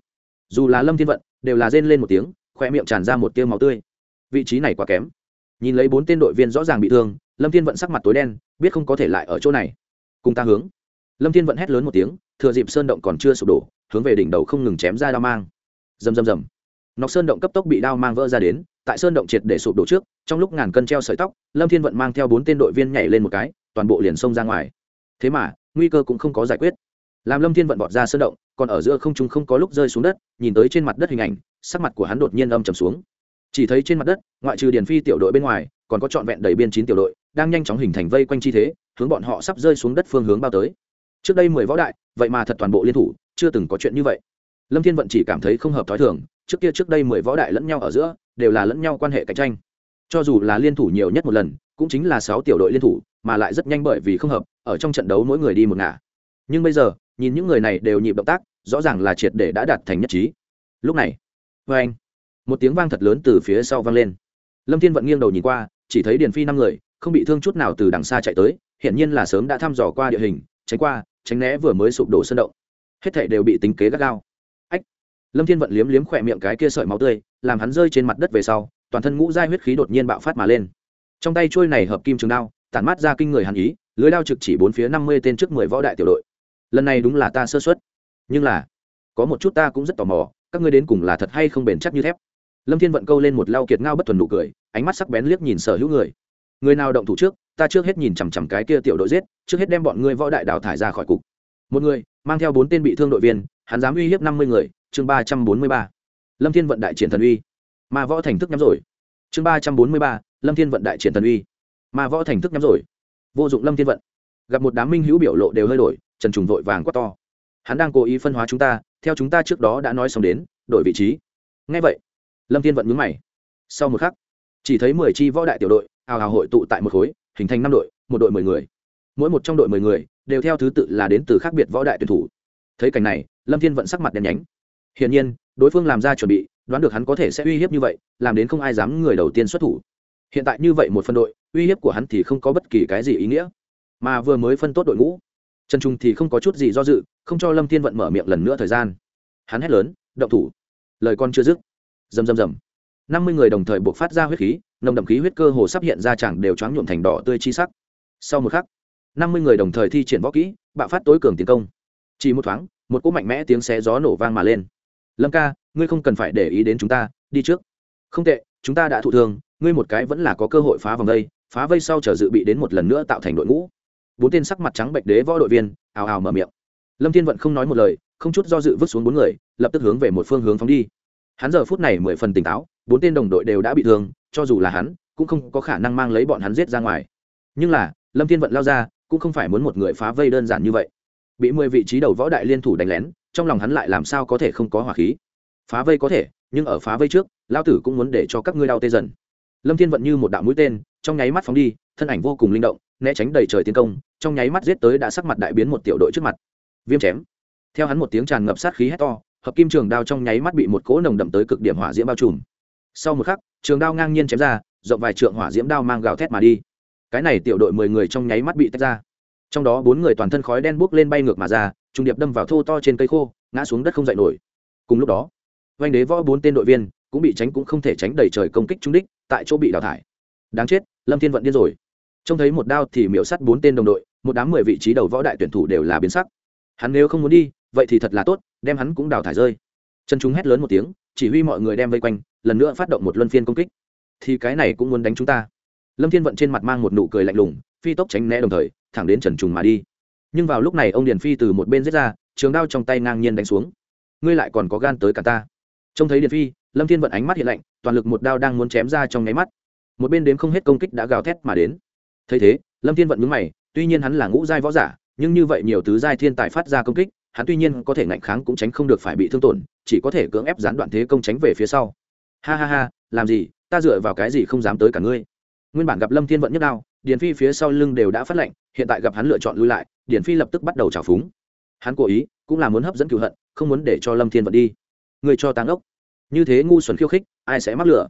Dù là lâm thiên vận, đều là rên lên một tiếng khoe miệng tràn ra một tiêu máu tươi. Vị trí này quá kém. Nhìn lấy bốn tên đội viên rõ ràng bị thương, lâm thiên vận sắc mặt tối đen, biết không có thể lại ở chỗ này. Cùng ta hướng. Lâm thiên vận hét lớn một tiếng, thừa dịp sơn động còn chưa sụp đổ, hướng về đỉnh đầu không ngừng chém ra đao mang. Rầm rầm rầm. Nọc sơn động cấp tốc bị đao mang vỡ ra đến, tại sơn động triệt để sụp đổ trước, trong lúc ngàn cân treo sợi tóc, lâm thiên vận mang theo bốn tên đội viên nhảy lên một cái, toàn bộ liền xông ra ngoài. Thế mà nguy cơ cũng không có giải quyết. Làm lâm thiên vận bọt ra sơn động, còn ở giữa không trung không có lúc rơi xuống đất, nhìn tới trên mặt đất hình ảnh, sắc mặt của hắn đột nhiên âm trầm xuống. Chỉ thấy trên mặt đất, ngoại trừ điền phi tiểu đội bên ngoài, còn có trọn vẹn đầy biên chín tiểu đội, đang nhanh chóng hình thành vây quanh chi thế, hướng bọn họ sắp rơi xuống đất phương hướng bao tới. Trước đây mười võ đại, vậy mà thật toàn bộ liên thủ, chưa từng có chuyện như vậy. Lâm thiên vận chỉ cảm thấy không hợp t h ó i thường, trước kia trước đây mười võ đại lẫn nhau ở giữa, đều là lẫn nhau quan hệ cạnh tranh. Cho dù là liên thủ nhiều nhất một lần cũng chính là sáu tiểu đội liên thủ, mà lại rất nhanh bởi vì không hợp, ở trong trận đấu mỗi người đi một ngả. Nhưng bây giờ, nhìn những người này đều nhịp động tác, rõ ràng là triệt để đã đạt thành nhất trí. Lúc này vê anh, một tiếng vang thật lớn từ phía sau vang lên. Lâm thiên vận nghiêng đầu nhìn qua, chỉ thấy điền phi năm người, không bị thương chút nào từ đằng xa chạy tới, hiển nhiên là sớm đã thăm dò qua địa hình, tránh qua, tránh né vừa mới sụp đổ sân động. Hết thảy đều bị tính kế gắt gao. Ách, lâm thiên vận liếm liếm khỏe miệng cái kia sợi máu tươi, làm hắn rơi trên mặt đất về sau, toàn thân ngũ giai huyết khí đột nhiên bạo phát mà lên trong tay trôi này hợp kim trường đao, tản mát ra kinh người hàn ý, lưới đao trực chỉ bốn phía năm mươi tên trước mười võ đại tiểu đội. Lần này đúng là ta sơ xuất nhưng là, có một chút ta cũng rất tò mò, các ngươi đến cùng là thật hay không bền chắc như thép? Lâm thiên vận câu lên một lao kiệt ngao bất thuần nụ cười, ánh mắt sắc bén liếc nhìn sở hữu người. Người nào động thủ trước, ta trước hết nhìn chằm chằm cái kia tiểu đội giết, trước hết đem bọn ngươi võ đại đào thải ra khỏi cục. Một người, mang theo bốn tên bị thương đội viên, hắn dám uy hiếp năm mươi người, chương ba trăm bốn mươi ba. Lâm thiên vận đại triển thần uy. Mà võ thành thức nhắm rồi. Chương ba trăm bốn mươi ba lâm thiên vận đại triển thần uy mà võ thành thức nhắm rồi vô dụng lâm thiên vận gặp một đám minh hữu biểu lộ đều hơi đổi trần trùng vội vàng quát to hắn đang cố ý phân hóa chúng ta theo chúng ta trước đó đã nói xong đến đổi vị trí ngay vậy lâm thiên vận nhướng mày sau một khắc chỉ thấy mười chi võ đại tiểu đội ào ào hội tụ tại một khối hình thành năm đội một đội mười người mỗi một trong đội mười người đều theo thứ tự là đến từ khác biệt võ đại tuyển thủ thấy cảnh này lâm thiên vận sắc mặt đen nhánh hiển nhiên đối phương làm ra chuẩn bị đoán được hắn có thể sẽ uy hiếp như vậy làm đến không ai dám người đầu tiên xuất thủ hiện tại như vậy một phân đội, uy hiếp của hắn thì không có bất kỳ cái gì ý nghĩa. Mà vừa mới phân tốt đội ngũ, trần trung thì không có chút gì do dự, không cho lâm thiên vận mở miệng lần nữa thời gian. Hắn hét lớn, động thủ. Lời con chưa dứt, rầm rầm rầm. Năm mươi người đồng thời buộc phát ra huyết khí, nồng đậm khí huyết cơ hồ sắp hiện ra chẳng đều choáng nhuộm thành đỏ tươi chi sắc. Sau một khắc, năm mươi người đồng thời thi triển võ kỹ, bạo phát tối cường tiến công. Chỉ một thoáng, một cỗ mạnh mẽ tiếng xé gió nổ vang mà lên. Lâm ca, ngươi không cần phải để ý đến chúng ta, đi trước. Không tệ, chúng ta đã thụ thương ngươi một cái vẫn là có cơ hội phá vòng đây, phá vây sau chờ dự bị đến một lần nữa tạo thành đội ngũ. Bốn tên sắc mặt trắng bệnh đế võ đội viên ào ào mở miệng. Lâm thiên vận không nói một lời không chút do dự vứt xuống bốn người lập tức hướng về một phương hướng phóng đi. Hắn giờ phút này mười phần tỉnh táo bốn tên đồng đội đều đã bị thương cho dù là hắn cũng không có khả năng mang lấy bọn hắn giết ra ngoài. Nhưng là lâm thiên vận lao ra cũng không phải muốn một người phá vây đơn giản như vậy. Bị mười vị trí đầu võ đại liên thủ đánh lén trong lòng hắn lại làm sao có thể không có hỏa khí? Phá vây có thể nhưng ở phá vây trước lao tử cũng muốn để cho các ngươi đau tê dần lâm thiên vận như một đạo mũi tên, trong nháy mắt phóng đi, thân ảnh vô cùng linh động, né tránh đầy trời tiến công, trong nháy mắt giết tới đã sắc mặt đại biến một tiểu đội trước mặt. Viêm chém. Theo hắn một tiếng tràn ngập sát khí hét to, hợp kim trường đao trong nháy mắt bị một cỗ nồng đậm tới cực điểm hỏa diễm bao trùm. Sau một khắc, trường đao ngang nhiên chém ra, rộng vài trượng hỏa diễm đao mang gào thét mà đi. Cái này tiểu đội mười người trong nháy mắt bị tách ra. Trong đó bốn người toàn thân khói đen bốc lên bay ngược mà ra, trung điệp đâm vào thô to trên cây khô, ngã xuống đất không dậy nổi. Cùng lúc đó vanh đế võ bốn tên đội viên cũng bị tránh cũng không thể tránh đầy trời công kích trung đích tại chỗ bị đào thải. Đáng chết, lâm thiên vận điên rồi. Trông thấy một đao thì miễu sắt bốn tên đồng đội, một đám mười vị trí đầu võ đại tuyển thủ đều là biến sắc. Hắn nếu không muốn đi, vậy thì thật là tốt, đem hắn cũng đào thải rơi. Chân chúng hét lớn một tiếng, chỉ huy mọi người đem vây quanh, lần nữa phát động một luân phiên công kích. Thì cái này cũng muốn đánh chúng ta. Lâm thiên vận trên mặt mang một nụ cười lạnh lùng, phi tốc tránh né đồng thời, thẳng đến trần trùng mà đi. Nhưng vào lúc này ông điền phi từ một bên giết ra, trường đao trong tay ngang nhiên đánh xuống. Ngươi lại còn có gan tới cả ta. Trông thấy điền phi, lâm thiên vận ánh mắt hiện lạnh toàn lực một đao đang muốn chém ra trong nháy mắt. Một bên đếm không hết công kích đã gào thét mà đến. Thấy thế, lâm thiên vận mướn mày, tuy nhiên hắn là ngũ giai võ giả, nhưng như vậy nhiều tứ giai thiên tài phát ra công kích, hắn tuy nhiên có thể ngạnh kháng cũng tránh không được phải bị thương tổn, chỉ có thể cưỡng ép gián đoạn thế công tránh về phía sau. Ha ha ha, làm gì, ta dựa vào cái gì không dám tới cả ngươi? Nguyên bản gặp lâm thiên vận nhất đao, điền phi phía sau lưng đều đã phát lệnh, hiện tại gặp hắn lựa chọn lui lại, điền phi lập tức bắt đầu trào phúng. Hắn cố ý, cũng là muốn hấp dẫn cựu hận, không muốn để cho lâm thiên vận đi. Người cho táng ốc như thế ngu xuẩn khiêu khích, ai sẽ mắc lửa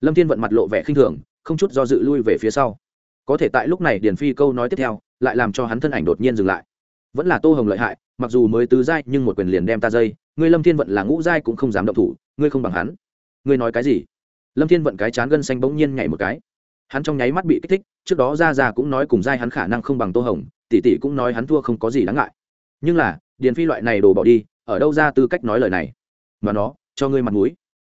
lâm thiên vận mặt lộ vẻ khinh thường, không chút do dự lui về phía sau. Có thể tại lúc này điền phi câu nói tiếp theo, lại làm cho hắn thân ảnh đột nhiên dừng lại. Vẫn là tô hồng lợi hại, mặc dù mới tứ giai nhưng một quyền liền đem ta dây, ngươi lâm thiên vận là ngũ giai cũng không dám động thủ, ngươi không bằng hắn. Ngươi nói cái gì? Lâm thiên vận cái chán gân xanh bỗng nhiên nhảy một cái. Hắn trong nháy mắt bị kích thích, trước đó ra ra cũng nói cùng giai hắn khả năng không bằng tô hồng, tỷ tỷ cũng nói hắn thua không có gì đáng ngại. Nhưng là, điền phi loại này đồ bỏ đi, ở đâu ra tư cách nói lời này? Mà nó, cho ngươi mặt mũi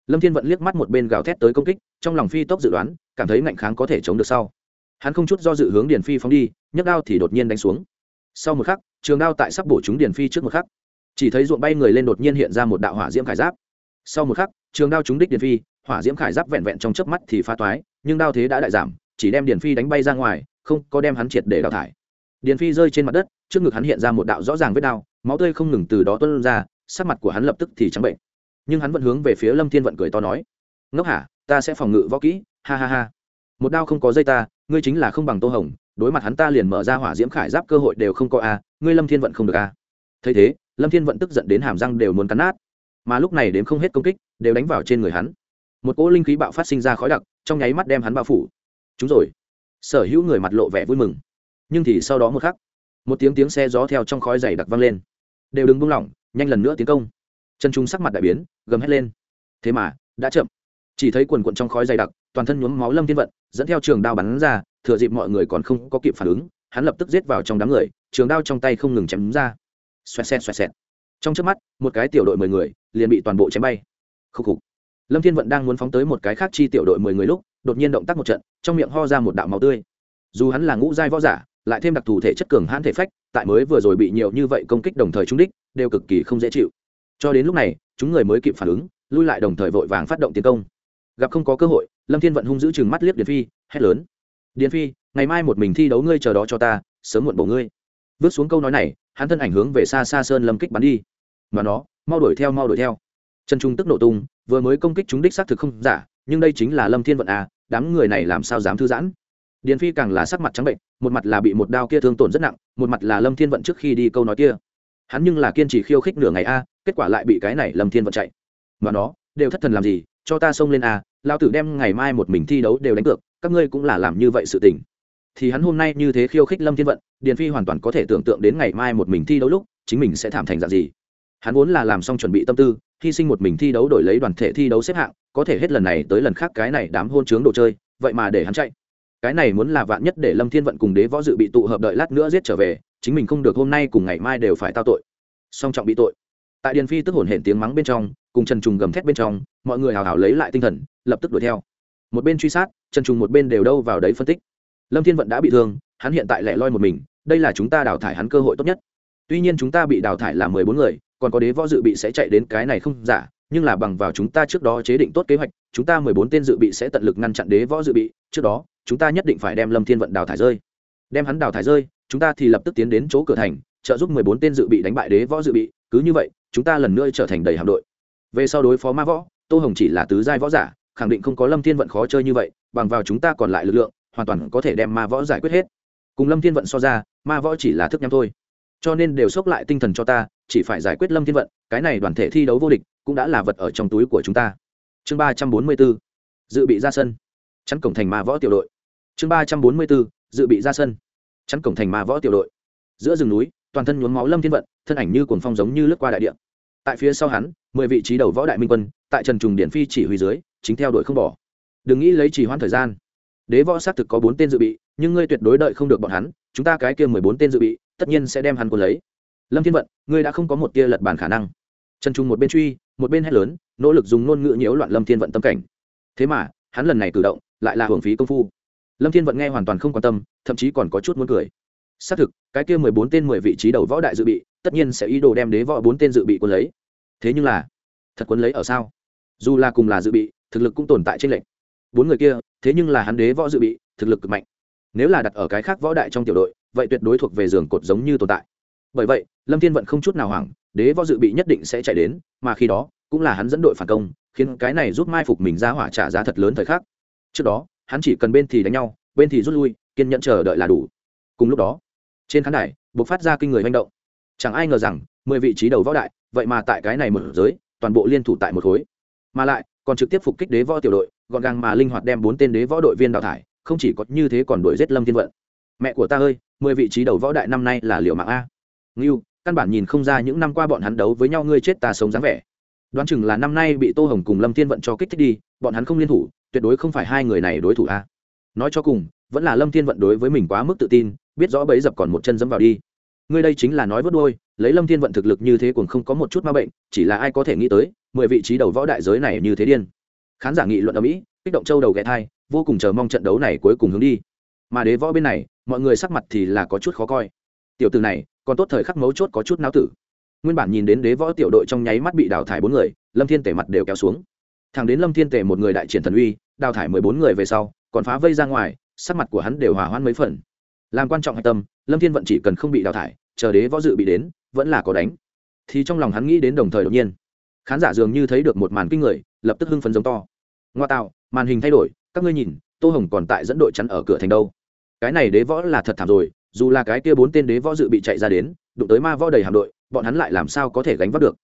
lâm thiên vận liếc mắt một bên gào thét tới công kích, trong lòng phi tốc dự đoán, cảm thấy ngạnh kháng có thể chống được sau. Hắn không chút do dự hướng điền phi phóng đi, nhấc đao thì đột nhiên đánh xuống. Sau một khắc, trường đao tại sắp bổ trúng điền phi trước một khắc. Chỉ thấy ruộng bay người lên đột nhiên hiện ra một đạo hỏa diễm khải giáp. Sau một khắc, trường đao trúng đích điền phi, hỏa diễm khải giáp vẹn vẹn trong chớp mắt thì pha toái, nhưng đao thế đã đại giảm, chỉ đem điền phi đánh bay ra ngoài, không có đem hắn triệt để đào thải. Điền phi rơi trên mặt đất, trước ngực hắn hiện ra một đạo rõ ràng vết đao, máu tươi không ngừng từ đó tuôn ra, sắc mặt của hắn lập tức thì trắng bệnh nhưng hắn vẫn hướng về phía lâm thiên vận cười to nói ngốc hả ta sẽ phòng ngự võ kỹ ha ha ha một đao không có dây ta ngươi chính là không bằng tô hồng đối mặt hắn ta liền mở ra hỏa diễm khải giáp cơ hội đều không có a ngươi lâm thiên vận không được a thấy thế lâm thiên vận tức giận đến hàm răng đều muốn cắn nát mà lúc này đến không hết công kích đều đánh vào trên người hắn một cỗ linh khí bạo phát sinh ra khói đặc trong nháy mắt đem hắn bao phủ chúng rồi sở hữu người mặt lộ vẻ vui mừng nhưng thì sau đó một khắc một tiếng tiếng xe gió theo trong khói dày đặc văng lên đều đừng buông lỏng nhanh lần nữa tiến công chân trung sắc mặt đại biến gầm hét lên. Thế mà, đã chậm. Chỉ thấy quần quận trong khói dày đặc, toàn thân nhuốm máu lâm thiên vận, dẫn theo trường đao bắn ra, thừa dịp mọi người còn không có kịp phản ứng, hắn lập tức giết vào trong đám người, trường đao trong tay không ngừng chém ra. Xoẹt xẹt xoẹt xẹt. Trong trước mắt, một cái tiểu đội mười người liền bị toàn bộ chém bay. Khúc khục. Lâm thiên vận đang muốn phóng tới một cái khác chi tiểu đội mười người lúc, đột nhiên động tác một trận, trong miệng ho ra một đạo máu tươi. Dù hắn là ngũ giai võ giả, lại thêm đặc thù thể chất cường hãn thể phách, tại mới vừa rồi bị nhiều như vậy công kích đồng thời trúng đích, đều cực kỳ không dễ chịu. Cho đến lúc này chúng người mới kịp phản ứng, lui lại đồng thời vội vàng phát động tiến công. Gặp không có cơ hội, lâm thiên vận hung giữ chừng mắt liếc điền phi, hét lớn. Điền phi, ngày mai một mình thi đấu ngươi chờ đó cho ta, sớm muộn bổ ngươi. Vứt xuống câu nói này, hắn thân ảnh hướng về xa xa sơn lâm kích bắn đi. Mà nó, mau đuổi theo, mau đuổi theo. Chân trung tức nổ tung, vừa mới công kích chúng đích xác thực không giả, nhưng đây chính là lâm thiên vận à đám người này làm sao dám thư giãn? Điền phi càng là sắc mặt trắng bệnh, một mặt là bị một đao kia thương tổn rất nặng, một mặt là lâm thiên vận trước khi đi câu nói kia hắn nhưng là kiên trì khiêu khích nửa ngày a, kết quả lại bị cái này lâm thiên vận chạy. Mà nó, đều thất thần làm gì, cho ta xông lên a lao tử đem ngày mai một mình thi đấu đều đánh cược, các ngươi cũng là làm như vậy sự tình. Thì hắn hôm nay như thế khiêu khích lâm thiên vận, điền phi hoàn toàn có thể tưởng tượng đến ngày mai một mình thi đấu lúc, chính mình sẽ thảm thành dạng gì. Hắn vốn là làm xong chuẩn bị tâm tư, hy sinh một mình thi đấu đổi lấy đoàn thể thi đấu xếp hạng, có thể hết lần này tới lần khác cái này đám hôn chướng đồ chơi, vậy mà để hắn chạy. Cái này muốn là vạn nhất để lâm thiên vận cùng đế võ dự bị tụ hợp đợi lát nữa giết trở về chính mình không được hôm nay cùng ngày mai đều phải tao tội. Song trọng bị tội. Tại điền phi tức hổn hển tiếng mắng bên trong, cùng trần trùng gầm thét bên trong, mọi người hào hào lấy lại tinh thần, lập tức đuổi theo. Một bên truy sát, trần trùng một bên đều đâu vào đấy phân tích. Lâm thiên vận đã bị thương, hắn hiện tại lẻ loi một mình, đây là chúng ta đào thải hắn cơ hội tốt nhất. Tuy nhiên chúng ta bị đào thải là mười bốn người, còn có đế võ dự bị sẽ chạy đến cái này không giả, nhưng là bằng vào chúng ta trước đó chế định tốt kế hoạch, chúng ta mười bốn tên dự bị sẽ tận lực ngăn chặn đế võ dự bị, trước đó, chúng ta nhất định phải đem lâm thiên vận đào thải rơi. Đem hắn đào thải rơi chúng ta thì lập tức tiến đến chỗ cửa thành, trợ giúp mười bốn tên dự bị đánh bại đế võ dự bị, cứ như vậy, chúng ta lần nữa trở thành đầy hạm đội. Về sau đối phó ma võ, tô hồng chỉ là tứ giai võ giả, khẳng định không có lâm thiên vận khó chơi như vậy, bằng vào chúng ta còn lại lực lượng, hoàn toàn có thể đem ma võ giải quyết hết. Cùng lâm thiên vận so ra, ma võ chỉ là thức nhắm thôi. Cho nên đều xốc lại tinh thần cho ta, chỉ phải giải quyết lâm thiên vận, cái này đoàn thể thi đấu vô địch, cũng đã là vật ở trong túi của chúng ta. Chương ba trăm bốn mươi bốn, dự bị ra sân. Chắn cổng thành ma võ tiểu đội. Chương ba trăm bốn mươi bốn, dự bị ra sân chắn cổng thành ma võ tiểu đội. Giữa rừng núi, toàn thân nhuốm máu lâm thiên vận, thân ảnh như cuồng phong giống như lướt qua đại địa. Tại phía sau hắn, mười vị trí đầu võ đại minh quân, tại trần trùng điển phi chỉ huy dưới, chính theo đuổi không bỏ. Đừng nghĩ lấy chỉ hoãn thời gian. Đế võ xác thực có bốn tên dự bị, nhưng ngươi tuyệt đối đợi không được bọn hắn, chúng ta cái kia mười bốn tên dự bị, tất nhiên sẽ đem hắn quân lấy. Lâm thiên vận, ngươi đã không có một tia lật bàn khả năng. Trần trung một bên truy, một bên hét lớn, nỗ lực dùng ngôn ngữ nhiễu loạn lâm thiên vận tâm cảnh. Thế mà, hắn lần này cử động, lại là hưởng phí công phu lâm thiên vận nghe hoàn toàn không quan tâm, thậm chí còn có chút muốn cười. Xác thực, cái kia mười bốn tên mười vị trí đầu võ đại dự bị, tất nhiên sẽ ý đồ đem đế võ bốn tên dự bị quân lấy. Thế nhưng là, thật quân lấy ở sao? Dù là cùng là dự bị, thực lực cũng tồn tại trên lệnh bốn người kia, thế nhưng là hắn đế võ dự bị, thực lực cực mạnh. Nếu là đặt ở cái khác võ đại trong tiểu đội, vậy tuyệt đối thuộc về giường cột giống như tồn tại. Bởi vậy, lâm thiên vận không chút nào hoảng, đế võ dự bị nhất định sẽ chạy đến, mà khi đó, cũng là hắn dẫn đội phản công, khiến cái này giúp mai phục mình ra hỏa trả giá thật lớn thời khắc. Trước đó hắn chỉ cần bên thì đánh nhau, bên thì rút lui, kiên nhẫn chờ đợi là đủ. Cùng lúc đó, trên khán đài buộc phát ra kinh người manh động. Chẳng ai ngờ rằng, mười vị trí đầu võ đại, vậy mà tại cái này một giới, toàn bộ liên thủ tại một khối. Mà lại, còn trực tiếp phục kích đế võ tiểu đội, gọn gàng mà linh hoạt đem bốn tên đế võ đội viên đào thải, không chỉ có như thế còn đuổi giết lâm thiên vận. Mẹ của ta ơi, mười vị trí đầu võ đại năm nay là liệu mạng a. Ngưu, căn bản nhìn không ra những năm qua bọn hắn đấu với nhau ngươi chết ta sống dáng vẻ. Đoán chừng là năm nay bị tô hồng cùng lâm thiên vận cho kích thích đi bọn hắn không liên thủ, tuyệt đối không phải hai người này đối thủ a. Nói cho cùng, vẫn là lâm thiên vận đối với mình quá mức tự tin, biết rõ bấy dập còn một chân dẫm vào đi. Ngươi đây chính là nói vớt đôi lấy lâm thiên vận thực lực như thế cũng không có một chút ma bệnh, chỉ là ai có thể nghĩ tới, mười vị trí đầu võ đại giới này như thế điên. Khán giả nghị luận ở mỹ kích động châu đầu ghé thai, vô cùng chờ mong trận đấu này cuối cùng hướng đi. Mà đế võ bên này, mọi người sắc mặt thì là có chút khó coi. Tiểu từ này, còn tốt thời khắc mấu chốt có chút náo tử. Nguyên bản nhìn đến đế võ tiểu đội trong nháy mắt bị đào thải bốn người, lâm thiên tể mặt đều kéo xuống thằng đến lâm thiên tể một người đại triển thần uy, đào thải mười bốn người về sau, còn phá vây ra ngoài, sắc mặt của hắn đều hòa hoãn mấy phần. Làm quan trọng hạch tâm, lâm thiên vận chỉ cần không bị đào thải, chờ đế võ dự bị đến, vẫn là có đánh. Thì trong lòng hắn nghĩ đến đồng thời đột nhiên, khán giả dường như thấy được một màn kinh người, lập tức hưng phấn giống to. Ngoa tạo, màn hình thay đổi, các ngươi nhìn, tô hồng còn tại dẫn đội chắn ở cửa thành đâu? Cái này đế võ là thật thảm rồi, dù là cái kia bốn tên đế võ dự bị chạy ra đến, đụng tới ma võ đầy hạm đội, bọn hắn lại làm sao có thể gánh vác được?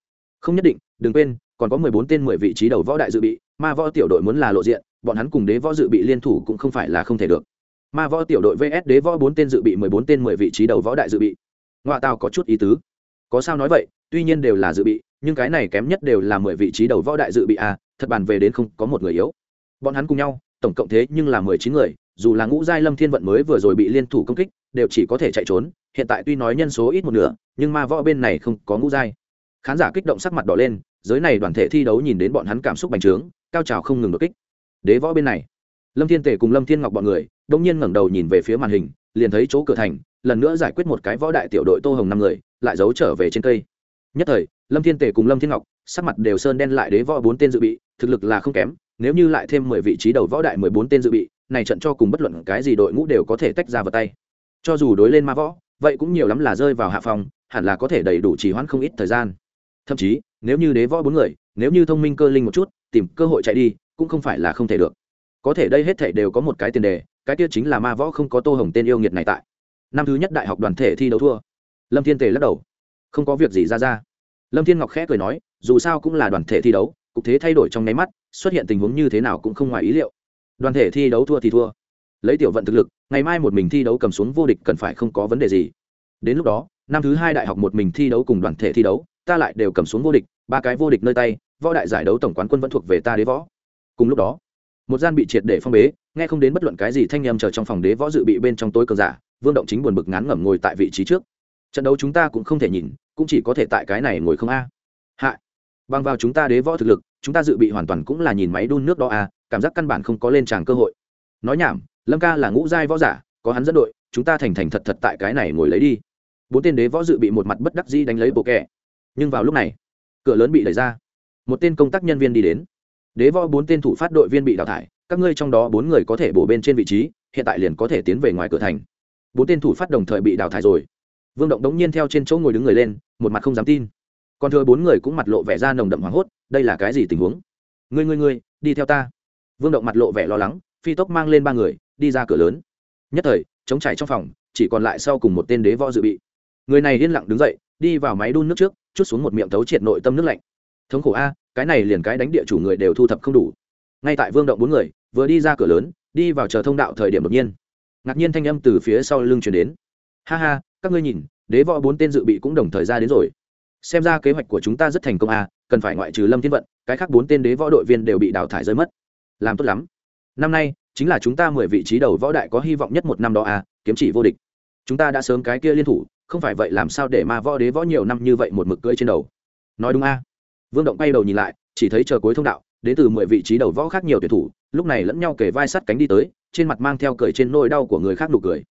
Không nhất định, đừng quên, còn có mười bốn tên mười vị trí đầu võ đại dự bị, ma võ tiểu đội muốn là lộ diện, bọn hắn cùng đế võ dự bị liên thủ cũng không phải là không thể được. Ma võ tiểu đội vs đế võ bốn tên dự bị mười bốn tên mười vị trí đầu võ đại dự bị. Ngoại tao có chút ý tứ. Có sao nói vậy, tuy nhiên đều là dự bị, nhưng cái này kém nhất đều là mười vị trí đầu võ đại dự bị à thật bàn về đến không có một người yếu. Bọn hắn cùng nhau, tổng cộng thế nhưng là mười chín người, dù là ngũ giai lâm thiên vận mới vừa rồi bị liên thủ công kích, đều chỉ có thể chạy trốn, hiện tại tuy nói nhân số ít một nửa, nhưng ma võ bên này không có ngũ giai khán giả kích động sắc mặt đỏ lên, giới này đoàn thể thi đấu nhìn đến bọn hắn cảm xúc bành trướng, cao trào không ngừng đột kích. Đế võ bên này, lâm thiên tể cùng lâm thiên ngọc bọn người đông nhiên ngẩng đầu nhìn về phía màn hình, liền thấy chỗ cửa thành, lần nữa giải quyết một cái võ đại tiểu đội tô hồng năm người, lại giấu trở về trên cây. Nhất thời, lâm thiên tể cùng lâm thiên ngọc, sắc mặt đều sơn đen lại đế võ bốn tên dự bị, thực lực là không kém, nếu như lại thêm mười vị trí đầu võ đại mười bốn tên dự bị, này trận cho cùng bất luận cái gì đội ngũ đều có thể tách ra vào tay. Cho dù đối lên ma võ, vậy cũng nhiều lắm là rơi vào hạ phòng, hẳn là có thể đầy đủ trì hoãn không ít thời gian thậm chí, nếu như đế võ bốn người, nếu như thông minh cơ linh một chút, tìm cơ hội chạy đi, cũng không phải là không thể được. Có thể đây hết thể đều có một cái tiền đề, cái kia chính là ma võ không có tô hồng tên yêu nghiệt này tại. Năm thứ nhất đại học đoàn thể thi đấu thua. Lâm thiên tề lắc đầu. Không có việc gì ra ra. Lâm thiên ngọc khẽ cười nói, dù sao cũng là đoàn thể thi đấu, cục thế thay đổi trong nháy mắt, xuất hiện tình huống như thế nào cũng không ngoài ý liệu. Đoàn thể thi đấu thua thì thua. Lấy tiểu vận thực lực, ngày mai một mình thi đấu cầm xuống vô địch cần phải không có vấn đề gì. Đến lúc đó, năm thứ hai đại học một mình thi đấu cùng đoàn thể thi đấu ta lại đều cầm xuống vô địch, ba cái vô địch nơi tay, võ đại giải đấu tổng quán quân vẫn thuộc về ta đế võ. Cùng lúc đó, một gian bị triệt để phong bế, nghe không đến bất luận cái gì thanh nhầm chờ trong phòng đế võ dự bị bên trong tối cờ giả, vương động chính buồn bực ngán ngẩm ngồi tại vị trí trước. Trận đấu chúng ta cũng không thể nhìn, cũng chỉ có thể tại cái này ngồi không a. Hạ, bằng vào chúng ta đế võ thực lực, chúng ta dự bị hoàn toàn cũng là nhìn máy đun nước đó a, cảm giác căn bản không có lên tràng cơ hội. Nói nhảm, lâm ca là ngũ giai võ giả, có hắn dẫn đội, chúng ta thành thành thật thật tại cái này ngồi lấy đi. Bốn tên đế võ dự bị một mặt bất đắc dĩ đánh lấy bộ kẹ nhưng vào lúc này, cửa lớn bị đẩy ra. Một tên công tác nhân viên đi đến. Đế võ bốn tên thủ phát đội viên bị đào thải, các ngươi trong đó bốn người có thể bổ bên trên vị trí, hiện tại liền có thể tiến về ngoài cửa thành. Bốn tên thủ phát đồng thời bị đào thải rồi. Vương động đống nhiên theo trên chỗ ngồi đứng người lên, một mặt không dám tin. Còn thừa bốn người cũng mặt lộ vẻ ra nồng đậm hoảng hốt, đây là cái gì tình huống? Ngươi ngươi ngươi, đi theo ta. Vương động mặt lộ vẻ lo lắng, phi tốc mang lên ba người, đi ra cửa lớn. Nhất thời chống chạy trong phòng, chỉ còn lại sau cùng một tên đế võ dự bị. Người này yên lặng đứng dậy, đi vào máy đun nước trước chút xuống một miệng thấu triệt nội tâm nước lạnh. Thống khổ a, cái này liền cái đánh địa chủ người đều thu thập không đủ. Ngay tại vương động bốn người, vừa đi ra cửa lớn, đi vào chờ thông đạo thời điểm đột nhiên. Ngạc nhiên thanh âm từ phía sau lưng chuyển đến. Ha ha, các ngươi nhìn, đế võ bốn tên dự bị cũng đồng thời ra đến rồi. Xem ra kế hoạch của chúng ta rất thành công a, cần phải ngoại trừ lâm thiên vận, cái khác bốn tên đế võ đội viên đều bị đào thải rơi mất. Làm tốt lắm. Năm nay, chính là chúng ta mười vị trí đầu võ đại có hy vọng nhất một năm đó a, kiếm chỉ vô địch. Chúng ta đã sớm cái kia liên thủ không phải vậy làm sao để ma võ đế võ nhiều năm như vậy một mực cưỡi trên đầu? Nói đúng a. Vương động bay đầu nhìn lại chỉ thấy chờ cuối thông đạo đến từ mười vị trí đầu võ khác nhiều tuyển thủ lúc này lẫn nhau kề vai sắt cánh đi tới trên mặt mang theo cười trên nỗi đau của người khác nụ cười.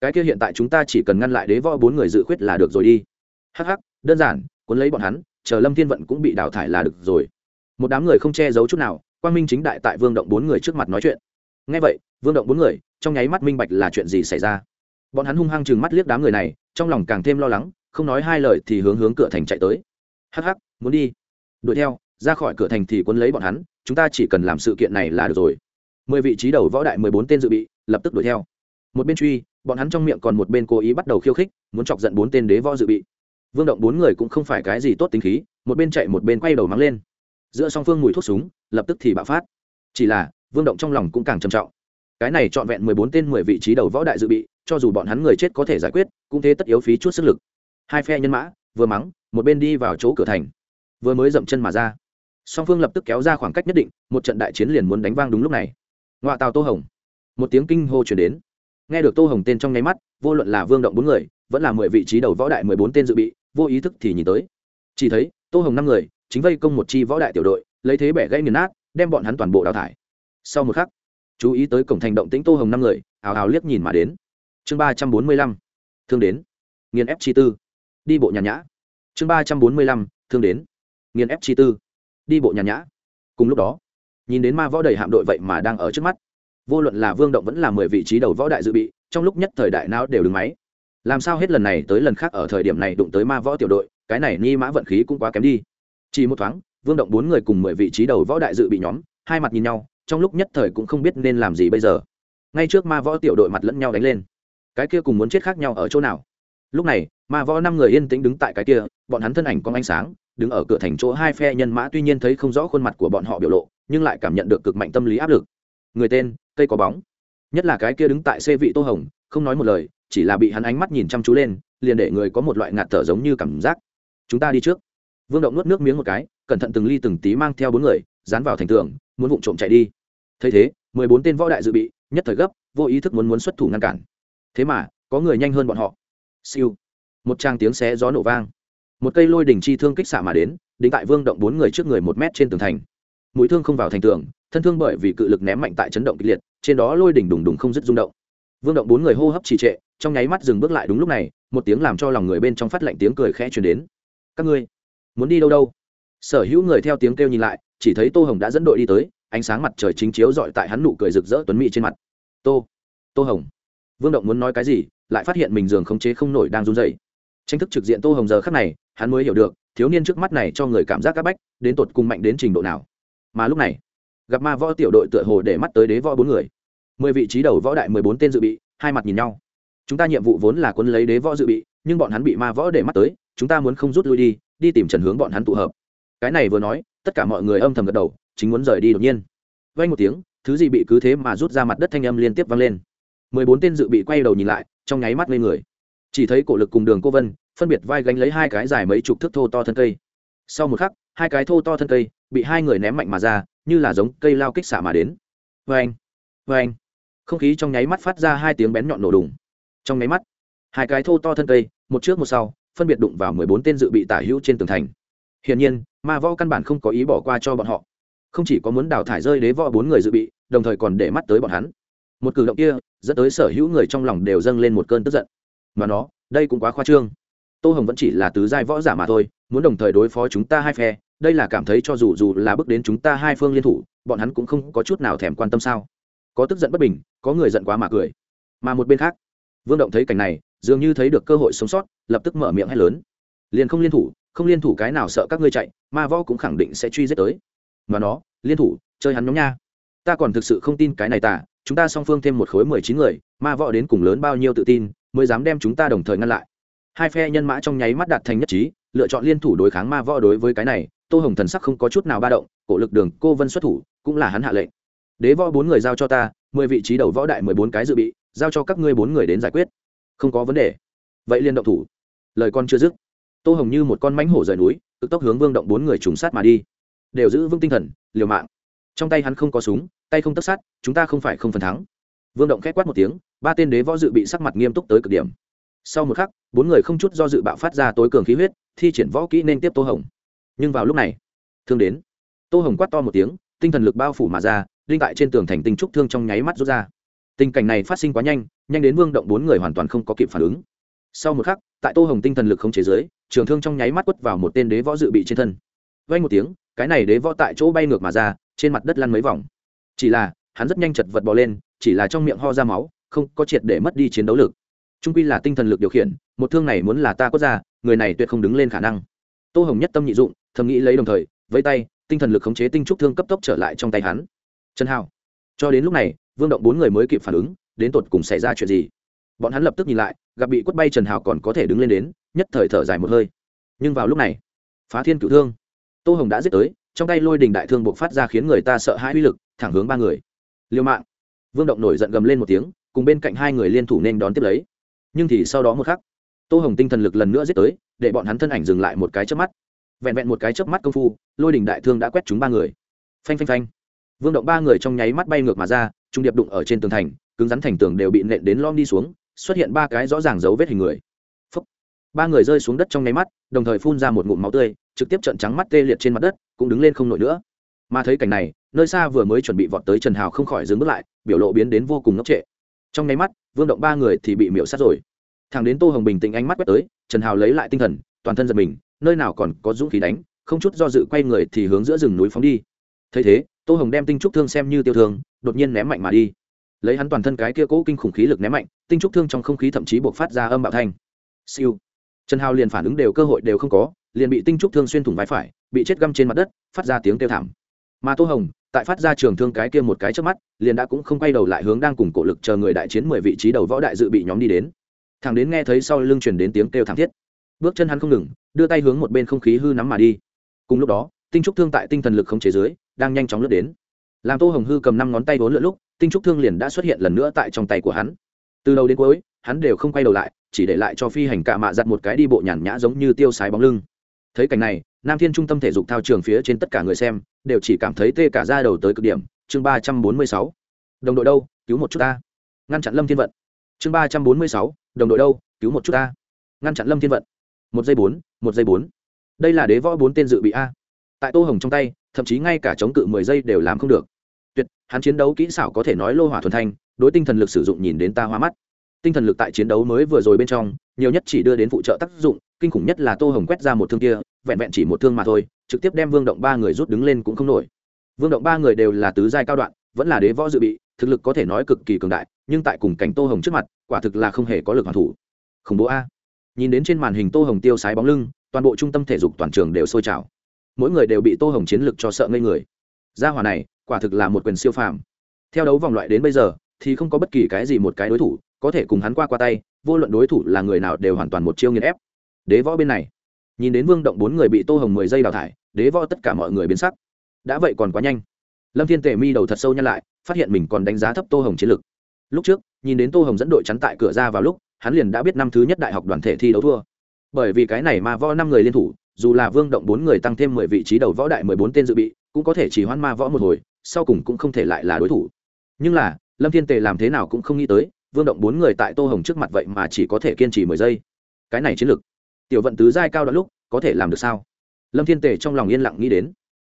Cái kia hiện tại chúng ta chỉ cần ngăn lại đế võ bốn người dự khuyết là được rồi đi. Hắc hắc, đơn giản cuốn lấy bọn hắn chờ lâm thiên vận cũng bị đào thải là được rồi. Một đám người không che giấu chút nào quang minh chính đại tại vương động bốn người trước mặt nói chuyện. Ngay vậy vương động bốn người trong nháy mắt minh bạch là chuyện gì xảy ra bọn hắn hung hăng chừng mắt liếc đám người này, trong lòng càng thêm lo lắng, không nói hai lời thì hướng hướng cửa thành chạy tới. Hắc hắc, muốn đi. Đuổi theo, ra khỏi cửa thành thì cuốn lấy bọn hắn, chúng ta chỉ cần làm sự kiện này là được rồi. Mười vị trí đầu võ đại mười bốn tên dự bị, lập tức đuổi theo. Một bên truy, bọn hắn trong miệng còn một bên cố ý bắt đầu khiêu khích, muốn chọc giận bốn tên đế võ dự bị. Vương động bốn người cũng không phải cái gì tốt tính khí, một bên chạy một bên quay đầu mắng lên. Giữa song phương mùi thuốc súng, lập tức thì bạo phát. Chỉ là, vương động trong lòng cũng càng trầm trọng. Cái này trọn vẹn mười bốn tên mười vị trí đầu võ đại dự bị cho dù bọn hắn người chết có thể giải quyết, cũng thế tất yếu phí chút sức lực. Hai phe nhân mã, vừa mắng, một bên đi vào chỗ cửa thành. Vừa mới dậm chân mà ra. Song phương lập tức kéo ra khoảng cách nhất định, một trận đại chiến liền muốn đánh vang đúng lúc này. Ngoại tàu tô hồng. Một tiếng kinh hô chuyển đến. Nghe được tô hồng tên trong nháy mắt, vô luận là vương động bốn người, vẫn là mười vị trí đầu võ đại mười bốn tên dự bị, vô ý thức thì nhìn tới. Chỉ thấy, tô hồng năm người, chính vây công một chi võ đại tiểu đội, lấy thế bẻ gãy nghiền nát, đem bọn hắn toàn bộ đào thải. Sau một khắc, chú ý tới cổng thành động tĩnh tô hồng năm người ào ào liếc nhìn mà đến chương ba trăm bốn mươi lăm, thương đến. Nghiền ép chi tư. Đi bộ nhàn nhã. Chương ba trăm bốn mươi lăm, thương đến. Nghiền ép chi tư. Đi bộ nhàn nhã. Cùng lúc đó, nhìn đến ma võ đầy hạm đội vậy mà đang ở trước mắt. Vô luận là vương động vẫn là mười vị trí đầu võ đại dự bị, trong lúc nhất thời đại não đều đứng máy. Làm sao hết lần này tới lần khác ở thời điểm này đụng tới ma võ tiểu đội, cái này ni mã vận khí cũng quá kém đi. Chỉ một thoáng, vương động bốn người cùng mười vị trí đầu võ đại dự bị nhóm, hai mặt nhìn nhau, trong lúc nhất thời cũng không biết nên làm gì bây giờ. Ngay trước ma võ tiểu đội mặt lẫn nhau đánh lên cái kia cùng muốn chết khác nhau ở chỗ nào? Lúc này, ma võ năm người yên tĩnh đứng tại cái kia, bọn hắn thân ảnh có ánh sáng, đứng ở cửa thành chỗ hai phe nhân mã tuy nhiên thấy không rõ khuôn mặt của bọn họ biểu lộ, nhưng lại cảm nhận được cực mạnh tâm lý áp lực. Người tên, cây có bóng. Nhất là cái kia đứng tại xe vị tô hồng, không nói một lời, chỉ là bị hắn ánh mắt nhìn chăm chú lên, liền để người có một loại ngạt thở giống như cảm giác. Chúng ta đi trước. Vương động nuốt nước miếng một cái, cẩn thận từng ly từng tí mang theo bốn người, dán vào thành tường, muốn vụng trộm chạy đi. Thấy thế, mười bốn tên võ đại dự bị, nhất thời gấp, vô ý thức muốn muốn xuất thủ ngăn cản thế mà, có người nhanh hơn bọn họ. Siêu. Một trang tiếng xé gió nổ vang. Một cây lôi đỉnh chi thương kích xạ mà đến, đính tại vương động bốn người trước người một mét trên tường thành. Mũi thương không vào thành tường, thân thương bởi vì cự lực ném mạnh tại chấn động kịch liệt, trên đó lôi đỉnh đùng đùng không dứt rung động. Vương động bốn người hô hấp trì trệ, trong nháy mắt dừng bước lại đúng lúc này, một tiếng làm cho lòng người bên trong phát lạnh tiếng cười khẽ truyền đến. Các ngươi, muốn đi đâu đâu? Sở hữu người theo tiếng kêu nhìn lại, chỉ thấy tô hồng đã dẫn đội đi tới, ánh sáng mặt trời chính chiếu dọi tại hắn nụ cười rực rỡ tuấn mỹ trên mặt. Tô tô hồng vương động muốn nói cái gì, lại phát hiện mình giường khống chế không nổi đang run dày tranh thức trực diện tô hồng giờ khắc này, hắn mới hiểu được, thiếu niên trước mắt này cho người cảm giác áp bách, đến tột cùng mạnh đến trình độ nào. Mà lúc này, gặp ma võ tiểu đội tựa hồ để mắt tới đế võ bốn người. Mười vị trí đầu võ đại mười bốn tên dự bị, hai mặt nhìn nhau. Chúng ta nhiệm vụ vốn là quân lấy đế võ dự bị, nhưng bọn hắn bị ma võ để mắt tới, chúng ta muốn không rút lui đi đi tìm trần hướng bọn hắn tụ hợp. Cái này vừa nói, tất cả mọi người âm thầm gật đầu, chính muốn rời đi đột nhiên. Vay một tiếng, thứ gì bị cứ thế mà rút ra mặt đất thanh âm liên tiếp vang lên mười bốn tên dự bị quay đầu nhìn lại, trong nháy mắt lên người. Chỉ thấy cổ lực cùng đường cô vân, phân biệt vai gánh lấy hai cái dài mấy chục thước thô to thân cây. Sau một khắc, hai cái thô to thân cây bị hai người ném mạnh mà ra, như là giống cây lao kích xạ mà đến. Vê anh vê anh không khí trong nháy mắt phát ra hai tiếng bén nhọn nổ đùng. Trong nháy mắt, hai cái thô to thân cây, một trước một sau, phân biệt đụng vào mười bốn tên dự bị tả hữu trên tường thành. Hiển nhiên, ma võ căn bản không có ý bỏ qua cho bọn họ. Không chỉ có muốn đào thải rơi đế võ bốn người dự bị, đồng thời còn để mắt tới bọn hắn một cử động kia dẫn tới sở hữu người trong lòng đều dâng lên một cơn tức giận. Mà nó, đây cũng quá khoa trương. Tô hồng vẫn chỉ là tứ giai võ giả mà thôi, muốn đồng thời đối phó chúng ta hai phe, đây là cảm thấy cho dù dù là bước đến chúng ta hai phương liên thủ, bọn hắn cũng không có chút nào thèm quan tâm sao? Có tức giận bất bình, có người giận quá mà cười. Mà một bên khác, vương động thấy cảnh này, dường như thấy được cơ hội sống sót, lập tức mở miệng hay lớn. Liền không liên thủ, không liên thủ cái nào sợ các ngươi chạy, ma võ cũng khẳng định sẽ truy giết tới. Mà nó, liên thủ, chơi hắn nhóm nha. Ta còn thực sự không tin cái này tả chúng ta song phương thêm một khối mười chín người, ma võ đến cùng lớn bao nhiêu tự tin, mới dám đem chúng ta đồng thời ngăn lại. Hai phe nhân mã trong nháy mắt đạt thành nhất trí, lựa chọn liên thủ đối kháng ma võ đối với cái này, tô hồng thần sắc không có chút nào ba động, cổ lực đường cô vân xuất thủ, cũng là hắn hạ lệnh. Đế võ bốn người giao cho ta, mười vị trí đầu võ đại mười bốn cái dự bị, giao cho các ngươi bốn người đến giải quyết. Không có vấn đề. Vậy liên động thủ. Lời con chưa dứt, tô hồng như một con mánh hổ rời núi cực tốc hướng vương động bốn người trùng sát mà đi. Đều giữ vững tinh thần, liều mạng trong tay hắn không có súng, tay không tất sát, chúng ta không phải không phần thắng. Vương động k h é quát một tiếng, ba tên đế võ dự bị sắc mặt nghiêm túc tới cực điểm. Sau một khắc, bốn người không chút do dự bạo phát ra tối cường khí huyết, thi triển võ kỹ nên tiếp tô hồng. Nhưng vào lúc này, thương đến. Tô hồng quát to một tiếng, tinh thần lực bao phủ mà ra linh tại trên tường thành tinh trúc thương trong nháy mắt rút ra. Tình cảnh này phát sinh quá nhanh nhanh đến vương động bốn người hoàn toàn không có kịp phản ứng. Sau một khắc, tại tô hồng tinh thần lực không chế giới trường thương trong nháy mắt quất vào một tên đế võ dự bị trên thân. Vay một tiếng, cái này đế võ tại chỗ bay ngược mà ra trên mặt đất lăn mấy vòng. Chỉ là, hắn rất nhanh chật vật bò lên, chỉ là trong miệng ho ra máu, không có triệt để mất đi chiến đấu lực. Trung quy là tinh thần lực điều khiển, một thương này muốn là ta có ra, người này tuyệt không đứng lên khả năng. Tô hồng nhất tâm nhị dụng, thầm nghĩ lấy đồng thời với tay, tinh thần lực khống chế tinh trúc thương cấp tốc trở lại trong tay hắn. Trần hào cho đến lúc này, vương động bốn người mới kịp phản ứng, đến tột cùng xảy ra chuyện gì? Bọn hắn lập tức nhìn lại, gặp bị quất bay trần hào còn có thể đứng lên đến, nhất thời thở dài một hơi. Nhưng vào lúc này, phá thiên cựu thương, tô hồng đã giết tới trong tay lôi đình đại thương buộc phát ra khiến người ta sợ hãi uy lực, thẳng hướng ba người. Liêu mạng. Vương động nổi giận gầm lên một tiếng, cùng bên cạnh hai người liên thủ nên đón tiếp lấy. Nhưng thì sau đó một khắc, tô hồng tinh thần lực lần nữa giết tới, để bọn hắn thân ảnh dừng lại một cái chớp mắt. Vẹn vẹn một cái chớp mắt công phu, lôi đình đại thương đã quét chúng ba người. Phanh phanh phanh. Vương động ba người trong nháy mắt bay ngược mà ra, trung điệp đụng ở trên tường thành, cứng rắn thành tường đều bị nện đến lom đi xuống, xuất hiện ba cái rõ ràng dấu vết hình người. Phúc. ba người rơi xuống đất trong nháy mắt, đồng thời phun ra một ngụm máu tươi, trực tiếp trận trắng mắt tê liệt trên mặt đất cũng đứng lên không nổi nữa. Mà thấy cảnh này, nơi xa vừa mới chuẩn bị vọt tới trần hào không khỏi dừng bước lại, biểu lộ biến đến vô cùng ngốc trệ. Trong nháy mắt, vương động ba người thì bị miễu sát rồi. Thằng đến tô hồng bình tĩnh ánh mắt quét tới, trần hào lấy lại tinh thần, toàn thân giật mình, nơi nào còn có dũng khí đánh, không chút do dự quay người thì hướng giữa rừng núi phóng đi. Thấy thế, tô hồng đem tinh trúc thương xem như tiêu thương, đột nhiên ném mạnh mà đi. Lấy hắn toàn thân cái kia cỗ kinh khủng khí lực ném mạnh, tinh trúc thương trong không khí thậm chí buộc phát ra âm bạo thanh. Siêu. Trần hào liền phản ứng đều cơ hội đều không có, liền bị tinh trúc thương xuyên thủng vai phải bị chết găm trên mặt đất, phát ra tiếng kêu thảm. Mà tô hồng, tại phát ra trường thương cái kia một cái trước mắt, liền đã cũng không quay đầu lại hướng đang cùng cổ lực chờ người đại chiến mười vị trí đầu võ đại dự bị nhóm đi đến. Thằng đến nghe thấy sau lưng truyền đến tiếng kêu thảm thiết. Bước chân hắn không ngừng, đưa tay hướng một bên không khí hư nắm mà đi. Cùng lúc đó, tinh trúc thương tại tinh thần lực không chế giới đang nhanh chóng lướt đến. Làm tô hồng hư cầm năm ngón tay vốn lượn lúc, tinh trúc thương liền đã xuất hiện lần nữa tại trong tay của hắn. Từ đầu đến cuối, hắn đều không quay đầu lại, chỉ để lại cho phi hành cả mạ giặt một cái đi bộ nhàn nhã giống như tiêu sái bóng lưng. Thấy cảnh này nam thiên trung tâm thể dục thao trường phía trên tất cả người xem đều chỉ cảm thấy tê cả ra đầu tới cực điểm. Chương ba trăm bốn mươi sáu, đồng đội đâu, cứu một chút ta. Ngăn chặn lâm thiên vận. Chương ba trăm bốn mươi sáu, đồng đội đâu, cứu một chút ta. Ngăn chặn lâm thiên vận. Một giây bốn, một giây bốn. Đây là đế võ bốn tên dự bị a. Tại tô hồng trong tay, thậm chí ngay cả chống cự mười giây đều làm không được. Tuyệt, hắn chiến đấu kỹ xảo có thể nói lô hỏa thuần thanh, đối tinh thần lực sử dụng nhìn đến ta hoa mắt tinh thần lực tại chiến đấu mới vừa rồi bên trong, nhiều nhất chỉ đưa đến phụ trợ tác dụng, kinh khủng nhất là tô hồng quét ra một thương kia, vẹn vẹn chỉ một thương mà thôi, trực tiếp đem vương động ba người rút đứng lên cũng không nổi. Vương động ba người đều là tứ giai cao đoạn, vẫn là đế võ dự bị, thực lực có thể nói cực kỳ cường đại, nhưng tại cùng cảnh tô hồng trước mặt, quả thực là không hề có lực hoàn thủ. Khủng bố a. Nhìn đến trên màn hình tô hồng tiêu sái bóng lưng, toàn bộ trung tâm thể dục toàn trường đều sôi trào. Mỗi người đều bị tô hồng chiến lực cho sợ ngây người. Gia hỏa này, quả thực là một quyền siêu phàm. Theo đấu vòng loại đến bây giờ thì không có bất kỳ cái gì một cái đối thủ, có thể cùng hắn qua qua tay, vô luận đối thủ là người nào đều hoàn toàn một chiêu nghiền ép. Đế võ bên này, nhìn đến vương động bốn người bị tô hồng mười giây đào thải, đế võ tất cả mọi người biến sắc. Đã vậy còn quá nhanh. Lâm thiên tề mi đầu thật sâu nhăn lại, phát hiện mình còn đánh giá thấp tô hồng chiến lực. Lúc trước, nhìn đến tô hồng dẫn đội chắn tại cửa ra vào lúc, hắn liền đã biết năm thứ nhất đại học đoàn thể thi đấu thua. Bởi vì cái này mà võ năm người liên thủ, dù là vương động bốn người tăng thêm mười vị trí đầu võ đại mười bốn tên dự bị, cũng có thể chỉ hoãn ma võ một hồi, sau cùng cũng không thể lại là đối thủ. Nhưng là lâm thiên tề làm thế nào cũng không nghĩ tới vương động bốn người tại tô hồng trước mặt vậy mà chỉ có thể kiên trì mười giây. Cái này chiến lược tiểu vận tứ giai cao đoạn lúc có thể làm được sao? Lâm thiên tề trong lòng yên lặng nghĩ đến.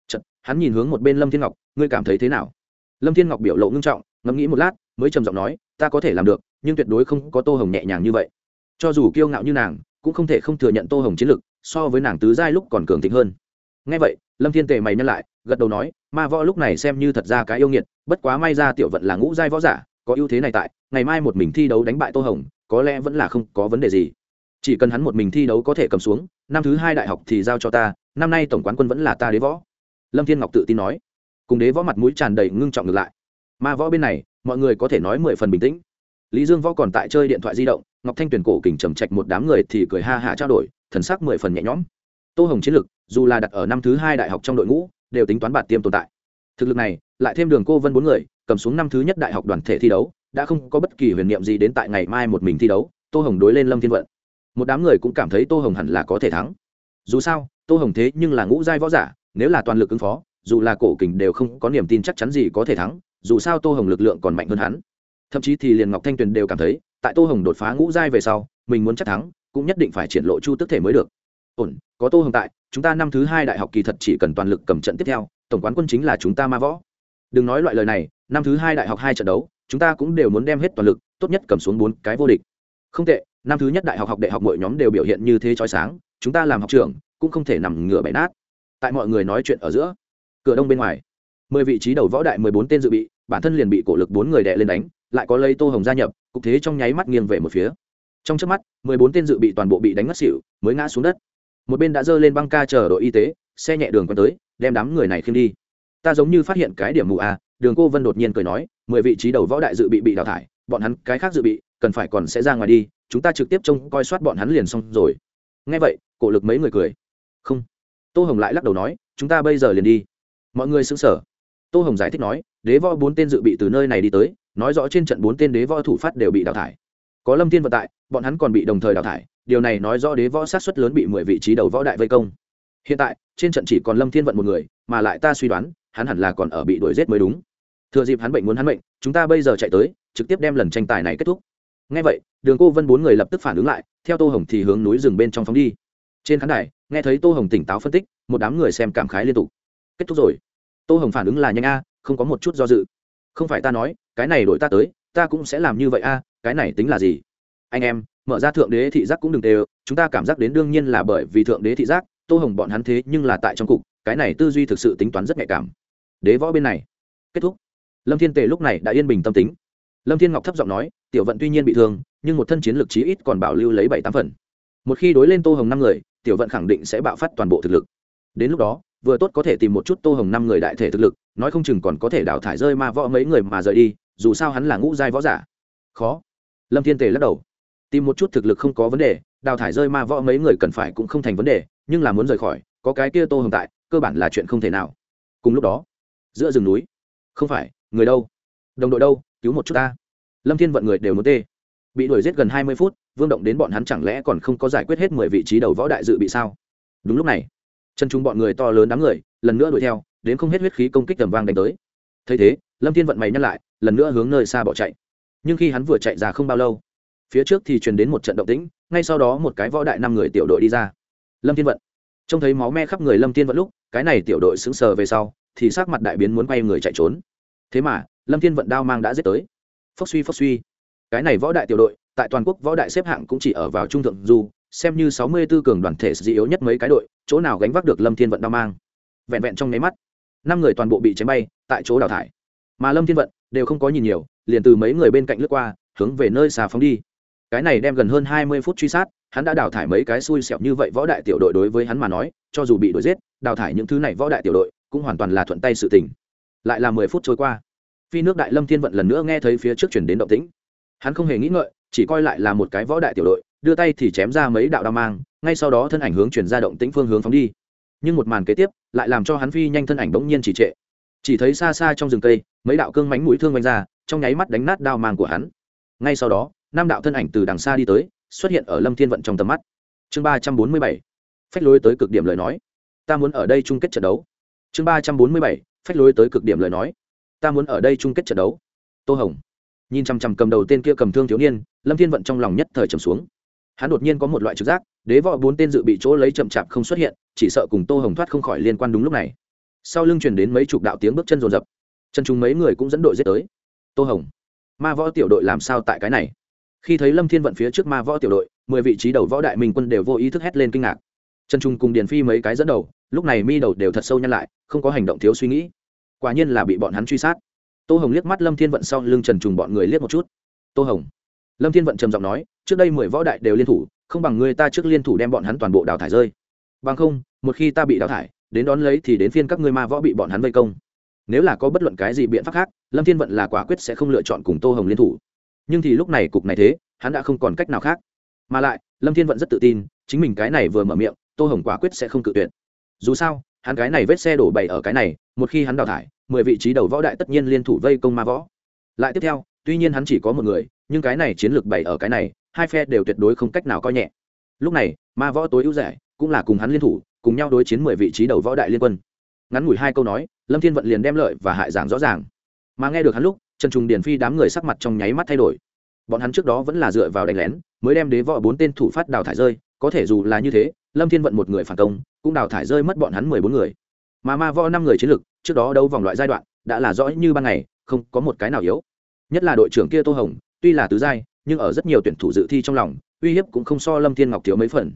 Chật, hắn nhìn hướng một bên lâm thiên ngọc ngươi cảm thấy thế nào? Lâm thiên ngọc biểu lộ ngưng trọng ngẫm nghĩ một lát mới trầm giọng nói ta có thể làm được nhưng tuyệt đối không có tô hồng nhẹ nhàng như vậy. Cho dù kiêu ngạo như nàng cũng không thể không thừa nhận tô hồng chiến lược, so với nàng tứ giai lúc còn cường thịnh hơn. Ngay vậy lâm thiên tề mày nhắc lại gật đầu nói, ma võ lúc này xem như thật ra cái yêu nghiệt, bất quá may ra tiểu vận là ngũ giai võ giả, có ưu thế này tại, ngày mai một mình thi đấu đánh bại tô hồng, có lẽ vẫn là không có vấn đề gì. Chỉ cần hắn một mình thi đấu có thể cầm xuống, năm thứ hai đại học thì giao cho ta, năm nay tổng quán quân vẫn là ta đế võ. Lâm thiên ngọc tự tin nói. Cùng đế võ mặt mũi tràn đầy ngưng trọng ngược lại. Ma võ bên này, mọi người có thể nói mười phần bình tĩnh. Lý dương võ còn tại chơi điện thoại di động, ngọc thanh tuyển cổ kình trầm trạch một đám người thì cười ha hạ trao đổi, thần sắc mười phần nhẹ nhõm. Tô hồng chiến lực, dù là đặt ở năm thứ hai đại học trong đội ngũ đều tính toán bạt tiêm tồn tại. Thực lực này, lại thêm đường cô vân bốn người, cầm xuống năm thứ nhất đại học đoàn thể thi đấu, đã không có bất kỳ huyền niệm gì đến tại ngày mai một mình thi đấu, tô hồng đối lên lâm thiên vận. Một đám người cũng cảm thấy tô hồng hẳn là có thể thắng. Dù sao, tô hồng thế nhưng là ngũ giai võ giả, nếu là toàn lực ứng phó, dù là cổ kình đều không có niềm tin chắc chắn gì có thể thắng, dù sao tô hồng lực lượng còn mạnh hơn hắn. Thậm chí thì liền ngọc thanh tuyền đều cảm thấy, tại tô hồng đột phá ngũ giai về sau, mình muốn chắc thắng, cũng nhất định phải triển lộ chu tức thể mới được ổn, có tô hồng tại, chúng ta năm thứ hai đại học kỳ thật chỉ cần toàn lực cầm trận tiếp theo, tổng quán quân chính là chúng ta ma võ. Đừng nói loại lời này, năm thứ hai đại học hai trận đấu, chúng ta cũng đều muốn đem hết toàn lực, tốt nhất cầm xuống bốn cái vô địch. Không tệ, năm thứ nhất đại học học đại học mỗi nhóm đều biểu hiện như thế trói sáng, chúng ta làm học trường cũng không thể nằm ngửa bẻ nát. Tại mọi người nói chuyện ở giữa, cửa đông bên ngoài, mười vị trí đầu võ đại mười bốn tên dự bị, bản thân liền bị cổ lực bốn người đệ lên đánh, lại có lây tô hồng gia nhập, cục thế trong nháy mắt nghiêng về một phía. Trong trước mắt, mười bốn tên dự bị toàn bộ bị đánh ngất xỉu, mới ngã xuống đất một bên đã dơ lên băng ca chờ đội y tế xe nhẹ đường còn tới đem đám người này khiêng đi. Ta giống như phát hiện cái điểm mù à, đường cô vân đột nhiên cười nói mười vị trí đầu võ đại dự bị bị đào thải bọn hắn cái khác dự bị cần phải còn sẽ ra ngoài đi chúng ta trực tiếp trông coi soát bọn hắn liền xong rồi. Nghe vậy cổ lực mấy người cười. Không. Tô hồng lại lắc đầu nói chúng ta bây giờ liền đi. Mọi người xứng sở tô hồng giải thích nói đế võ bốn tên dự bị từ nơi này đi tới nói rõ trên trận bốn tên đế võ thủ phát đều bị đào thải. Có lâm thiên vận tại bọn hắn còn bị đồng thời đào thải điều này nói rõ đế võ sát xuất lớn bị mười vị trí đầu võ đại vây công. Hiện tại, trên trận chỉ còn lâm thiên vận một người, mà lại ta suy đoán, hắn hẳn là còn ở bị đuổi giết mới đúng. Thừa dịp hắn bệnh muốn hắn bệnh chúng ta bây giờ chạy tới, trực tiếp đem lần tranh tài này kết thúc. Ngay vậy, đường cô vân bốn người lập tức phản ứng lại, theo tô hồng thì hướng núi rừng bên trong phóng đi. Trên khán đài, nghe thấy tô hồng tỉnh táo phân tích, một đám người xem cảm khái liên tục. Kết thúc rồi. Tô hồng phản ứng là nhanh a, không có một chút do dự. Không phải ta nói, cái này đổi ta tới, ta cũng sẽ làm như vậy a, cái này tính là gì? Anh em mở ra thượng đế thị giác cũng đừng đều chúng ta cảm giác đến đương nhiên là bởi vì thượng đế thị giác, tô hồng bọn hắn thế nhưng là tại trong cục, cái này tư duy thực sự tính toán rất nhạy cảm. Đế võ bên này, kết thúc. Lâm thiên tề lúc này đã yên bình tâm tính. Lâm thiên ngọc thấp giọng nói, tiểu vận tuy nhiên bị thương, nhưng một thân chiến lược chí ít còn bảo lưu lấy bảy tám phần. Một khi đối lên tô hồng năm người, tiểu vận khẳng định sẽ bạo phát toàn bộ thực lực. Đến lúc đó, vừa tốt có thể tìm một chút tô hồng năm người đại thể thực lực, nói không chừng còn có thể đào thải rơi ma võ mấy người mà rời đi, dù sao hắn là ngũ giai võ giả. Khó. Lâm thiên tề lắc đầu tìm một chút thực lực không có vấn đề, đào thải rơi ma võ mấy người cần phải cũng không thành vấn đề, nhưng là muốn rời khỏi, có cái kia tô hồng tại, cơ bản là chuyện không thể nào. Cùng lúc đó, giữa rừng núi, không phải, người đâu? Đồng đội đâu? Cứu một chút ta. Lâm thiên vận người đều muốn tê. Bị đuổi giết gần hai mươi phút, vương động đến bọn hắn chẳng lẽ còn không có giải quyết hết mười vị trí đầu võ đại dự bị sao? Đúng lúc này, chân chúng bọn người to lớn đám người, lần nữa đuổi theo, đến không hết huyết khí công kích tầm vang đánh tới. Thấy thế, lâm thiên vận mày nhắc lại, lần nữa hướng nơi xa bỏ chạy. Nhưng khi hắn vừa chạy ra không bao lâu phía trước thì truyền đến một trận động tĩnh, ngay sau đó một cái võ đại năm người tiểu đội đi ra. Lâm thiên vận. Trông thấy máu me khắp người lâm thiên vận lúc, cái này tiểu đội sững sờ về sau, thì sắc mặt đại biến muốn quay người chạy trốn. Thế mà, lâm thiên vận đao mang đã giết tới. Phốc suy phốc suy. Cái này võ đại tiểu đội, tại toàn quốc võ đại xếp hạng cũng chỉ ở vào trung thượng du, xem như sáu mươi 64 cường đoàn thể dị yếu nhất mấy cái đội, chỗ nào gánh vác được lâm thiên vận đao mang. Vẹn vẹn trong nháy mắt, năm người toàn bộ bị chém bay, tại chỗ đào thải. Mà lâm thiên vận đều không có nhìn nhiều, liền từ mấy người bên cạnh lướt qua, hướng về nơi xà phóng đi cái này đem gần hơn hai mươi phút truy sát, hắn đã đào thải mấy cái xui xẻo như vậy võ đại tiểu đội đối với hắn mà nói, cho dù bị đuổi giết, đào thải những thứ này võ đại tiểu đội, cũng hoàn toàn là thuận tay sự tình. Lại là mười phút trôi qua, phi nước đại lâm thiên vận lần nữa nghe thấy phía trước chuyển đến động tĩnh. Hắn không hề nghĩ ngợi, chỉ coi lại là một cái võ đại tiểu đội, đưa tay thì chém ra mấy đạo đao mang, ngay sau đó thân ảnh hướng chuyển ra động tĩnh phương hướng phóng đi. Nhưng một màn kế tiếp, lại làm cho hắn phi nhanh thân ảnh bỗng nhiên chỉ trệ. Chỉ thấy xa xa trong rừng cây, mấy đạo cương mánh mũi thương vanh ra, trong nháy mắt đánh nát đao mang của hắn. Ngay sau đó năm đạo thân ảnh từ đằng xa đi tới, xuất hiện ở lâm thiên vận trong tầm mắt. Chương ba trăm bốn mươi bảy, phách lối tới cực điểm lời nói. Ta muốn ở đây chung kết trận đấu. Chương ba trăm bốn mươi bảy, phách lối tới cực điểm lời nói. Ta muốn ở đây chung kết trận đấu. Tô hồng nhìn chằm chằm cầm đầu tên kia cầm thương thiếu niên, lâm thiên vận trong lòng nhất thời trầm xuống. Hắn đột nhiên có một loại trực giác, đế võ bốn tên dự bị chỗ lấy chậm chạp không xuất hiện, chỉ sợ cùng tô hồng thoát không khỏi liên quan đúng lúc này. Sau lưng truyền đến mấy chục đạo tiếng bước chân rồn rập. Chân chúng mấy người cũng dẫn đội giết tới. Tô hồng, ma võ tiểu đội làm sao tại cái này? Khi thấy lâm thiên vận phía trước ma võ tiểu đội, mười vị trí đầu võ đại minh quân đều vô ý thức hét lên kinh ngạc. Trần trung cùng điền phi mấy cái dẫn đầu, lúc này mi đầu đều thật sâu nhăn lại, không có hành động thiếu suy nghĩ. Quả nhiên là bị bọn hắn truy sát. Tô hồng liếc mắt lâm thiên vận sau lưng trần trùng bọn người liếc một chút. Tô hồng. Lâm thiên vận trầm giọng nói, trước đây mười võ đại đều liên thủ, không bằng người ta trước liên thủ đem bọn hắn toàn bộ đào thải rơi. Bằng không, một khi ta bị đào thải, đến đón lấy thì đến phiên các ngươi ma võ bị bọn hắn vây công. Nếu là có bất luận cái gì biện pháp khác, lâm thiên vận là quả quyết sẽ không lựa chọn cùng tô hồng liên thủ nhưng thì lúc này cục này thế, hắn đã không còn cách nào khác. Mà lại, lâm thiên vận rất tự tin, chính mình cái này vừa mở miệng, tô hồng quả quyết sẽ không cự tuyệt. Dù sao, hắn cái này vết xe đổ bày ở cái này, một khi hắn đào thải, mười vị trí đầu võ đại tất nhiên liên thủ vây công ma võ. Lại tiếp theo, tuy nhiên hắn chỉ có một người, nhưng cái này chiến lược bày ở cái này, hai phe đều tuyệt đối không cách nào coi nhẹ. Lúc này, ma võ tối ưu rẻ, cũng là cùng hắn liên thủ, cùng nhau đối chiến mười vị trí đầu võ đại liên quân. Ngắn ngủi hai câu nói, lâm thiên vận liền đem lợi và hại giảng rõ ràng. Mà nghe được hắn lúc trần trùng điền phi đám người sắc mặt trong nháy mắt thay đổi. Bọn hắn trước đó vẫn là dựa vào đánh lén, mới đem đế võ bốn tên thủ phát đào thải rơi, có thể dù là như thế, lâm thiên vận một người phản công, cũng đào thải rơi mất bọn hắn mười bốn người. Mà ma võ năm người chiến lực, trước đó đấu vòng loại giai đoạn, đã là rõ như ban ngày, không có một cái nào yếu. Nhất là đội trưởng kia tô hồng, tuy là tứ giai, nhưng ở rất nhiều tuyển thủ dự thi trong lòng, uy hiếp cũng không so lâm thiên ngọc thiếu mấy phần.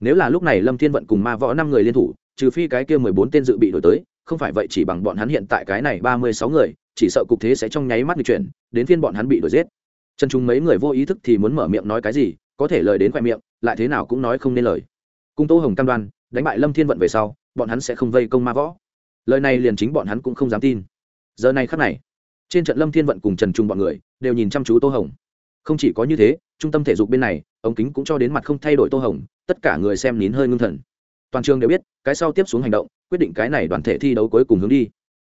Nếu là lúc này lâm thiên vận cùng ma võ năm người liên thủ, trừ phi cái kia mười bốn tên dự bị đổi tới, không phải vậy chỉ bằng bọn hắn hiện tại cái này ba mươi sáu người chỉ sợ cục thế sẽ trong nháy mắt di chuyển, đến phiên bọn hắn bị đuổi giết. Chân chúng mấy người vô ý thức thì muốn mở miệng nói cái gì, có thể lời đến khoe miệng, lại thế nào cũng nói không nên lời. Cung tô hồng cam đoan, đánh bại lâm thiên vận về sau, bọn hắn sẽ không vây công ma võ. Lời này liền chính bọn hắn cũng không dám tin. Giờ này khắc này, trên trận lâm thiên vận cùng trần trung bọn người đều nhìn chăm chú tô hồng. Không chỉ có như thế, trung tâm thể dục bên này, ống kính cũng cho đến mặt không thay đổi tô hồng, tất cả người xem nín hơi ngưng thần. Toàn trường đều biết, cái sau tiếp xuống hành động, quyết định cái này đoàn thể thi đấu cuối cùng hướng đi.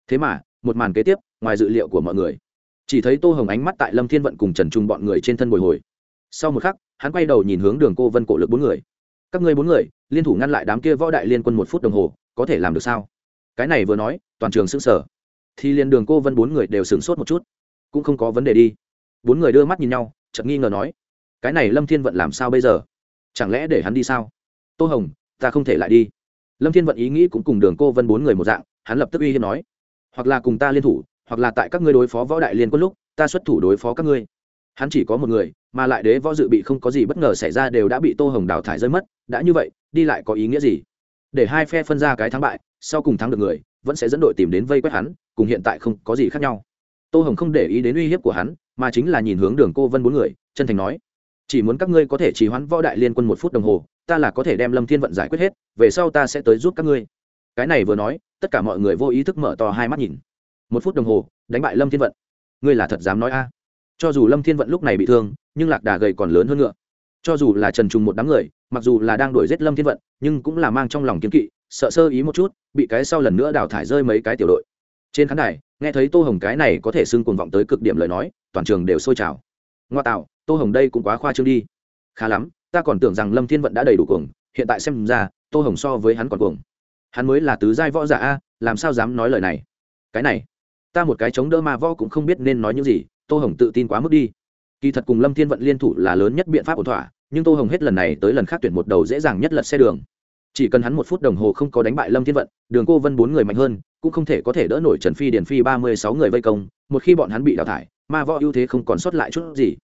Thế mà một màn kế tiếp, ngoài dự liệu của mọi người. Chỉ thấy tô hồng ánh mắt tại lâm thiên vận cùng trần trung bọn người trên thân bồi hồi. Sau một khắc, hắn quay đầu nhìn hướng đường cô vân cổ lực bốn người. Các ngươi bốn người, liên thủ ngăn lại đám kia võ đại liên quân một phút đồng hồ, có thể làm được sao? Cái này vừa nói, toàn trường sững sờ. Thì liền đường cô vân bốn người đều sửng sốt một chút. Cũng không có vấn đề đi. Bốn người đưa mắt nhìn nhau, chợt nghi ngờ nói, cái này lâm thiên vận làm sao bây giờ? Chẳng lẽ để hắn đi sao? Tô hồng, ta không thể lại đi. Lâm thiên vận ý nghĩ cũng cùng đường cô vân bốn người một dạng, hắn lập tức uy hiếp nói hoặc là cùng ta liên thủ, hoặc là tại các ngươi đối phó võ đại liên quân lúc, ta xuất thủ đối phó các ngươi. Hắn chỉ có một người, mà lại đế võ dự bị không có gì bất ngờ xảy ra đều đã bị tô hồng đào thải rơi mất, đã như vậy, đi lại có ý nghĩa gì? Để hai phe phân ra cái thắng bại, sau cùng thắng được người, vẫn sẽ dẫn đội tìm đến vây quét hắn, cùng hiện tại không có gì khác nhau. Tô hồng không để ý đến uy hiếp của hắn, mà chính là nhìn hướng đường cô vân bốn người, chân thành nói, chỉ muốn các ngươi có thể trì hoãn võ đại liên quân một phút đồng hồ, ta là có thể đem lâm thiên vận giải quyết hết, về sau ta sẽ tới giúp các ngươi. Cái này vừa nói tất cả mọi người vô ý thức mở to hai mắt nhìn. Một phút đồng hồ, đánh bại lâm thiên vận. Ngươi là thật dám nói a? Cho dù lâm thiên vận lúc này bị thương, nhưng lạc đà gầy còn lớn hơn ngựa. Cho dù là trần trùng một đám người, mặc dù là đang đuổi giết lâm thiên vận, nhưng cũng là mang trong lòng kiếm kỵ, sợ sơ ý một chút, bị cái sau lần nữa đào thải rơi mấy cái tiểu đội. Trên khán đài, nghe thấy tô hồng cái này có thể xưng cuồng vọng tới cực điểm lời nói, toàn trường đều sôi trào. Ngoa tạo, tô hồng đây cũng quá khoa trương đi. Khá lắm, ta còn tưởng rằng lâm thiên vận đã đầy đủ cuồng, hiện tại xem ra, tô hồng so với hắn còn cuồng hắn mới là tứ giai võ giả a, làm sao dám nói lời này? Cái này, ta một cái chống đỡ ma võ cũng không biết nên nói những gì, tô hồng tự tin quá mức đi. Kỳ thật cùng lâm thiên vận liên thủ là lớn nhất biện pháp ổn thỏa, nhưng tô hồng hết lần này tới lần khác tuyển một đầu dễ dàng nhất lật xe đường. Chỉ cần hắn một phút đồng hồ không có đánh bại lâm thiên vận, đường cô vân bốn người mạnh hơn, cũng không thể có thể đỡ nổi trần phi điền phi ba mươi sáu người vây công, một khi bọn hắn bị đào thải, ma võ ưu thế không còn sót lại chút gì.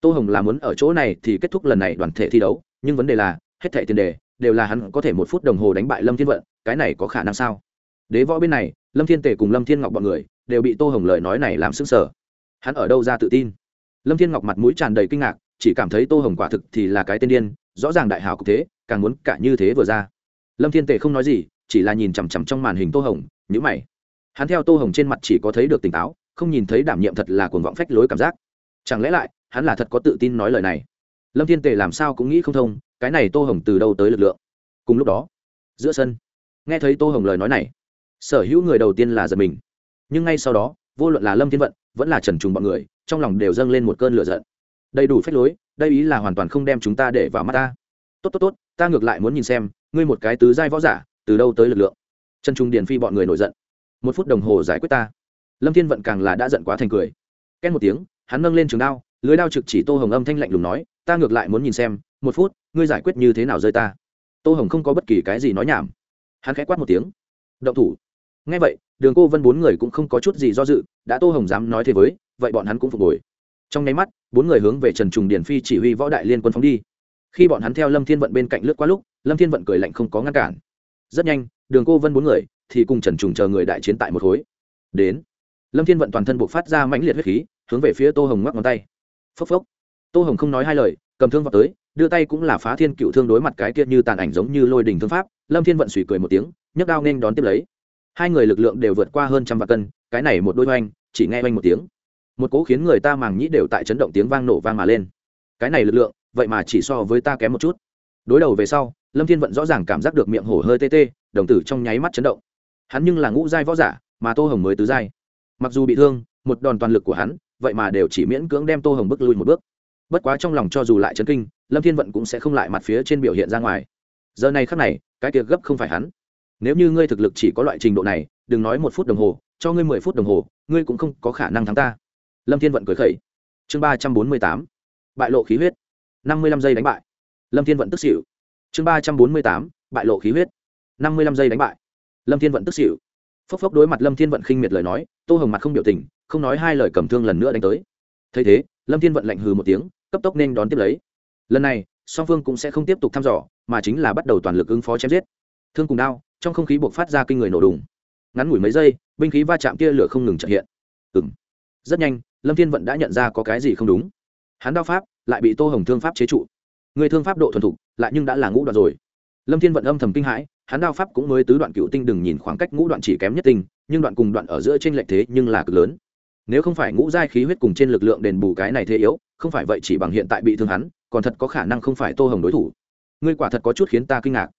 Tô hồng là muốn ở chỗ này thì kết thúc lần này đoàn thể thi đấu, nhưng vấn đề là, hết thẻ tiền đề đều là hắn có thể một phút đồng hồ đánh bại lâm thiên vận cái này có khả năng sao? Đế võ bên này, lâm thiên tể cùng lâm thiên ngọc bọn người đều bị tô hồng lời nói này làm sững sờ. Hắn ở đâu ra tự tin? Lâm thiên ngọc mặt mũi tràn đầy kinh ngạc, chỉ cảm thấy tô hồng quả thực thì là cái tên điên, rõ ràng đại hào cục thế, càng muốn cả như thế vừa ra. Lâm thiên tề không nói gì, chỉ là nhìn chằm chằm trong màn hình tô hồng nhữ mày. Hắn theo tô hồng trên mặt chỉ có thấy được tỉnh táo, không nhìn thấy đảm nhiệm thật là cuồng vọng phách lối cảm giác. Chẳng lẽ lại, hắn là thật có tự tin nói lời này? Lâm thiên tề làm sao cũng nghĩ không thông, cái này tô hồng từ đâu tới lực lượng? Cùng lúc đó, giữa sân nghe thấy tô hồng lời nói này, sở hữu người đầu tiên là giật mình. Nhưng ngay sau đó, vô luận là lâm thiên vận, vẫn là trần trùng bọn người, trong lòng đều dâng lên một cơn lửa giận. Đầy đủ phép lối, đây ý là hoàn toàn không đem chúng ta để vào mắt ta. Tốt tốt tốt, ta ngược lại muốn nhìn xem, ngươi một cái tứ giai võ giả, từ đâu tới lực lượng? Trần trung điền phi bọn người nổi giận. Một phút đồng hồ giải quyết ta. Lâm thiên vận càng là đã giận quá thành cười. Ken một tiếng, hắn nâng lên trường đao, lưới đao trực chỉ tô hồng âm thanh lạnh lùng nói, ta ngược lại muốn nhìn xem, một phút, ngươi giải quyết như thế nào rơi ta? Tô hồng không có bất kỳ cái gì nói nhảm hắn khẽ quát một tiếng. Động thủ. Ngay vậy, đường cô vân bốn người cũng không có chút gì do dự, đã tô hồng dám nói thế với, vậy bọn hắn cũng phục hồi. Trong nháy mắt, bốn người hướng về trần trùng điển phi chỉ huy võ đại liên quân phóng đi. Khi bọn hắn theo lâm thiên vận bên cạnh lướt qua lúc, lâm thiên vận cười lạnh không có ngăn cản. Rất nhanh, đường cô vân bốn người thì cùng trần trùng chờ người đại chiến tại một khối. Đến, lâm thiên vận toàn thân buộc phát ra mãnh liệt huyết khí, hướng về phía tô hồng ngoắc ngón tay. Phốc phốc. Tô hồng không nói hai lời, cầm thương vào tới, đưa tay cũng là phá thiên cựu thương đối mặt cái kia như tàn ảnh giống như lôi đình thương pháp lâm thiên vận suy cười một tiếng, nhấc đao nên đón tiếp lấy. Hai người lực lượng đều vượt qua hơn trăm vạn cân, cái này một đôi oanh chỉ nghe oanh một tiếng. Một cố khiến người ta màng nhĩ đều tại chấn động tiếng vang nổ vang mà lên. Cái này lực lượng, vậy mà chỉ so với ta kém một chút. Đối đầu về sau, lâm thiên vận rõ ràng cảm giác được miệng hổ hơi tê tê, đồng tử trong nháy mắt chấn động. Hắn nhưng là ngũ giai võ giả, mà tô hồng mới tứ giai. Mặc dù bị thương, một đòn toàn lực của hắn, vậy mà đều chỉ miễn cưỡng đem tô hồng bước lui một bước. Bất quá trong lòng cho dù lại chấn kinh, lâm thiên vận cũng sẽ không lại mặt phía trên biểu hiện ra ngoài. Giờ này khắc này cái kia gấp không phải hắn. Nếu như ngươi thực lực chỉ có loại trình độ này, đừng nói một phút đồng hồ, cho ngươi mười phút đồng hồ, ngươi cũng không có khả năng thắng ta. Lâm thiên vận cười khẩy. Chương ba trăm bốn mươi tám. Bại lộ khí huyết. Năm mươi lăm giây đánh bại. Lâm thiên vận tức xỉu. Chương ba trăm bốn mươi tám. Bại lộ khí huyết. Năm mươi lăm giây đánh bại. Lâm thiên vận tức xỉu. Phốc phốc đối mặt lâm thiên vận khinh miệt lời nói, tô hồng mặt không biểu tình, không nói hai lời cầm thương lần nữa đánh tới. Thấy thế, lâm thiên vận lạnh hừ một tiếng, cấp tốc nên đón tiếp lấy. Lần này song phương cũng sẽ không tiếp tục thăm dò, mà chính là bắt đầu toàn lực ứng phó chém giết. Thương cùng đao, trong không khí buộc phát ra kinh người nổ đùng. Ngắn ngủi mấy giây, binh khí va chạm tia lửa không ngừng trợ hiện. Ừ m rất nhanh, lâm thiên vận đã nhận ra có cái gì không đúng. Hắn đao pháp lại bị tô hồng thương pháp chế trụ. Người thương pháp độ thuần thục, lại nhưng đã là ngũ đoạn rồi. Lâm thiên vận âm thầm kinh hãi, hắn đao pháp cũng mới tứ đoạn cựu tinh đừng nhìn khoảng cách ngũ đoạn chỉ kém nhất tinh, nhưng đoạn cùng đoạn ở giữa trên lệch thế nhưng là cực lớn. Nếu không phải ngũ giai khí huyết cùng trên lực lượng đền bù cái này thế yếu, không phải vậy chỉ bằng hiện tại bị thương hắn còn thật có khả năng không phải tô hồng đối thủ. Ngươi quả thật có chút khiến ta kinh ngạc.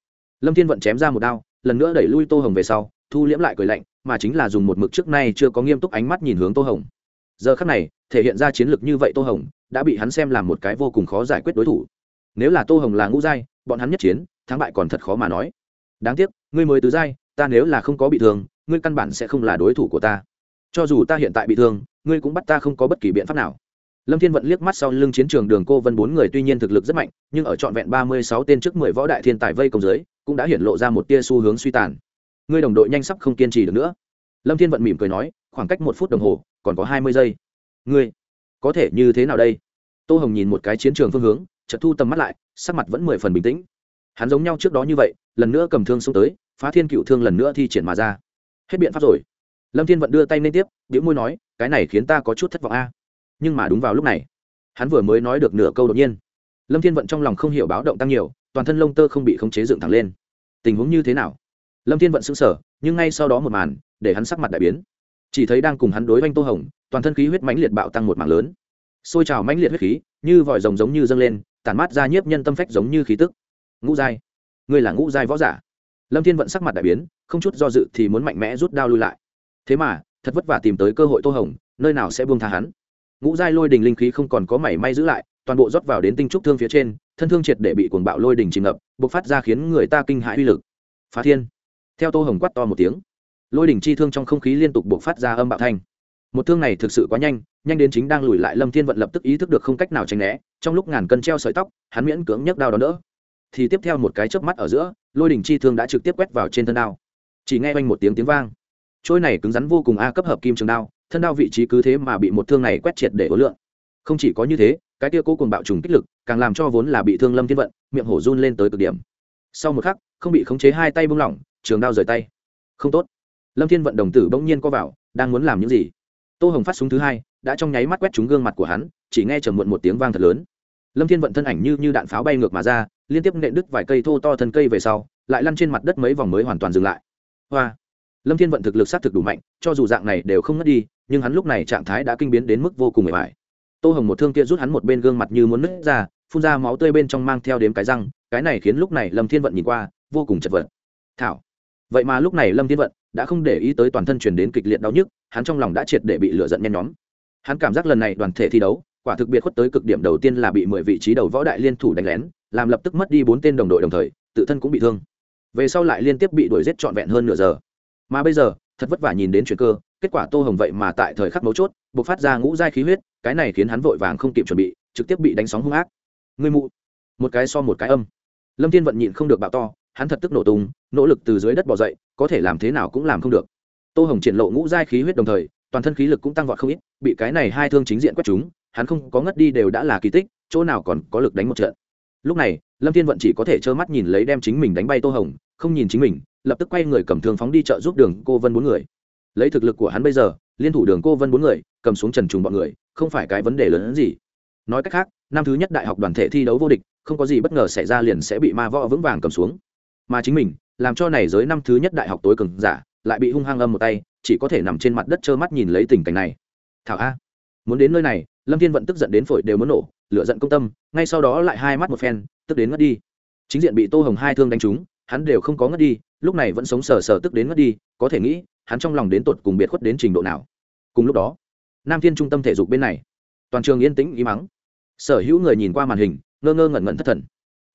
Lâm thiên vận chém ra một đao, lần nữa đẩy lui tô hồng về sau, thu liễm lại cười lạnh, mà chính là dùng một mực trước nay chưa có nghiêm túc ánh mắt nhìn hướng tô hồng. Giờ khắc này, thể hiện ra chiến lược như vậy tô hồng, đã bị hắn xem làm một cái vô cùng khó giải quyết đối thủ. Nếu là tô hồng là ngũ giai, bọn hắn nhất chiến, thắng bại còn thật khó mà nói. Đáng tiếc, ngươi mới tứ giai, ta nếu là không có bị thương, ngươi căn bản sẽ không là đối thủ của ta. Cho dù ta hiện tại bị thương, ngươi cũng bắt ta không có bất kỳ biện pháp nào lâm thiên vận liếc mắt sau lưng chiến trường đường cô vân bốn người tuy nhiên thực lực rất mạnh, nhưng ở trọn vẹn ba mươi sáu tên trước mười võ đại thiên tài vây công giới cũng đã hiện lộ ra một tia xu hướng suy tàn. Ngươi đồng đội nhanh sắp không kiên trì được nữa. Lâm thiên vận mỉm cười nói, khoảng cách một phút đồng hồ, còn có hai mươi giây. Ngươi, có thể như thế nào đây? Tô hồng nhìn một cái chiến trường phương hướng, chợt thu tầm mắt lại, sắc mặt vẫn mười phần bình tĩnh. Hắn giống nhau trước đó như vậy, lần nữa cầm thương xông tới, phá thiên cựu thương lần nữa thi triển mà ra. Hết biện pháp rồi. Lâm thiên vận đưa tay lên tiếp biểu môi nói, cái này khiến ta có chút thất vọng a nhưng mà đúng vào lúc này, hắn vừa mới nói được nửa câu đột nhiên, lâm thiên vận trong lòng không hiểu báo động tăng nhiều, toàn thân lông tơ không bị khống chế dựng thẳng lên. Tình huống như thế nào? Lâm thiên vận xứng sở nhưng ngay sau đó một màn, để hắn sắc mặt đại biến. Chỉ thấy đang cùng hắn đối oanh tô hồng, toàn thân khí huyết mãnh liệt bạo tăng một mảng lớn. Xôi trào mãnh liệt huyết khí, như vòi rồng giống như dâng lên, tản mát ra nhiếp nhân tâm phách giống như khí tức. Ngũ giai. Ngươi là ngũ giai võ giả. Lâm thiên vận sắc mặt đại biến, không chút do dự thì muốn mạnh mẽ rút đao lui lại. Thế mà, thật vất vả tìm tới cơ hội tô hồng, nơi nào sẽ buông tha hắn? Ngũ giai lôi đình linh khí không còn có mảy may giữ lại, toàn bộ rót vào đến tinh trúc thương phía trên, thân thương triệt để bị cuồng bạo lôi đình chìm ngập, bộc phát ra khiến người ta kinh hãi uy lực. Phá thiên. Theo tô hồng quát to một tiếng, lôi đỉnh chi thương trong không khí liên tục bộc phát ra âm bạo thanh. Một thương này thực sự quá nhanh nhanh đến chính đang lùi lại lâm thiên vận lập tức ý thức được không cách nào tránh né, trong lúc ngàn cân treo sợi tóc, hắn miễn cưỡng nhấc đao đó đỡ. Thì tiếp theo một cái chớp mắt ở giữa, lôi đỉnh chi thương đã trực tiếp quét vào trên thân đao. Chỉ nghe quanh một tiếng tiếng vang. Trôi này cứng rắn vô cùng a cấp hợp kim trường đao thân đao vị trí cứ thế mà bị một thương này quét triệt để ố lượng. Không chỉ có như thế, cái kia cố cùng bạo trùng kích lực càng làm cho vốn là bị thương lâm thiên vận, miệng hổ run lên tới cực điểm. Sau một khắc, không bị khống chế hai tay bung lỏng, trường đao rời tay. Không tốt. Lâm thiên vận đồng tử bỗng nhiên co vào, đang muốn làm những gì? Tô hồng phát súng thứ hai, đã trong nháy mắt quét trúng gương mặt của hắn, chỉ nghe trầm muộn một tiếng vang thật lớn. Lâm thiên vận thân ảnh như như đạn pháo bay ngược mà ra, liên tiếp nện đứt vài cây thô to thân cây về sau, lại lăn trên mặt đất mấy vòng mới hoàn toàn dừng lại. Hoa. Lâm thiên vận thực lực s á t thực đủ mạnh, cho dù dạng này đều không ngất đi nhưng hắn lúc này trạng thái đã kinh biến đến mức vô cùng mệt mỏi. Tô hồng một thương kia rút hắn một bên gương mặt như muốn nứt ra, phun ra máu tươi bên trong mang theo đếm cái răng, cái này khiến lúc này lâm thiên vận nhìn qua, vô cùng chật vật. Thảo. Vậy mà lúc này lâm thiên vận đã không để ý tới toàn thân chuyển đến kịch liệt đau nhức, hắn trong lòng đã triệt để bị lửa giận nhen nhóm. Hắn cảm giác lần này đoàn thể thi đấu, quả thực biệt khuất tới cực điểm đầu tiên là bị mười vị trí đầu võ đại liên thủ đánh lén, làm lập tức mất đi bốn tên đồng đội đồng thời, tự thân cũng bị thương. Về sau lại liên tiếp bị đuổi giết trọn vẹn hơn nửa giờ. Mà bây giờ, thật vất vả nhìn đến chuyện cơ kết quả tô hồng vậy mà tại thời khắc mấu chốt buộc phát ra ngũ giai khí huyết, cái này khiến hắn vội vàng không kịp chuẩn bị, trực tiếp bị đánh sóng hung ác. Ngươi mụ. Một cái so một cái âm. Lâm thiên vận nhịn không được bạo to, hắn thật tức nổ tung, nỗ lực từ dưới đất bỏ dậy, có thể làm thế nào cũng làm không được. Tô hồng triển lộ ngũ giai khí huyết đồng thời, toàn thân khí lực cũng tăng vọt không ít, bị cái này hai thương chính diện quét chúng hắn không có ngất đi đều đã là kỳ tích, chỗ nào còn có lực đánh một trận. Lúc này, lâm thiên vận chỉ có thể trơ mắt nhìn lấy đem chính mình đánh bay tô hồng, không nhìn chính mình, lập tức quay người cầm thương phóng đi chợ giúp đường cô vân bốn người lấy thực lực của hắn bây giờ, liên thủ đường cô vân bốn người, cầm xuống trần trùng bọn người, không phải cái vấn đề lớn hơn gì. Nói cách khác, năm thứ nhất đại học đoàn thể thi đấu vô địch, không có gì bất ngờ xảy ra liền sẽ bị ma võ vững vàng cầm xuống. Mà chính mình, làm cho này giới năm thứ nhất đại học tối cường giả, lại bị hung hăng âm một tay, chỉ có thể nằm trên mặt đất trơ mắt nhìn lấy tình cảnh này. Thảo a, muốn đến nơi này, lâm thiên vận tức giận đến phổi đều muốn nổ, lửa giận công tâm, ngay sau đó lại hai mắt một phen, tức đến ngất đi. Chính diện bị tô hồng hai thương đánh trúng, hắn đều không có ngất đi, lúc này vẫn sống sờ sờ tức đến ngất đi, có thể nghĩ hắn trong lòng đến tột cùng biệt khuất đến trình độ nào. Cùng lúc đó nam thiên trung tâm thể dục bên này toàn trường yên tĩnh ý mắng sở hữu người nhìn qua màn hình ngơ ngơ ngẩn ngẩn thất thần.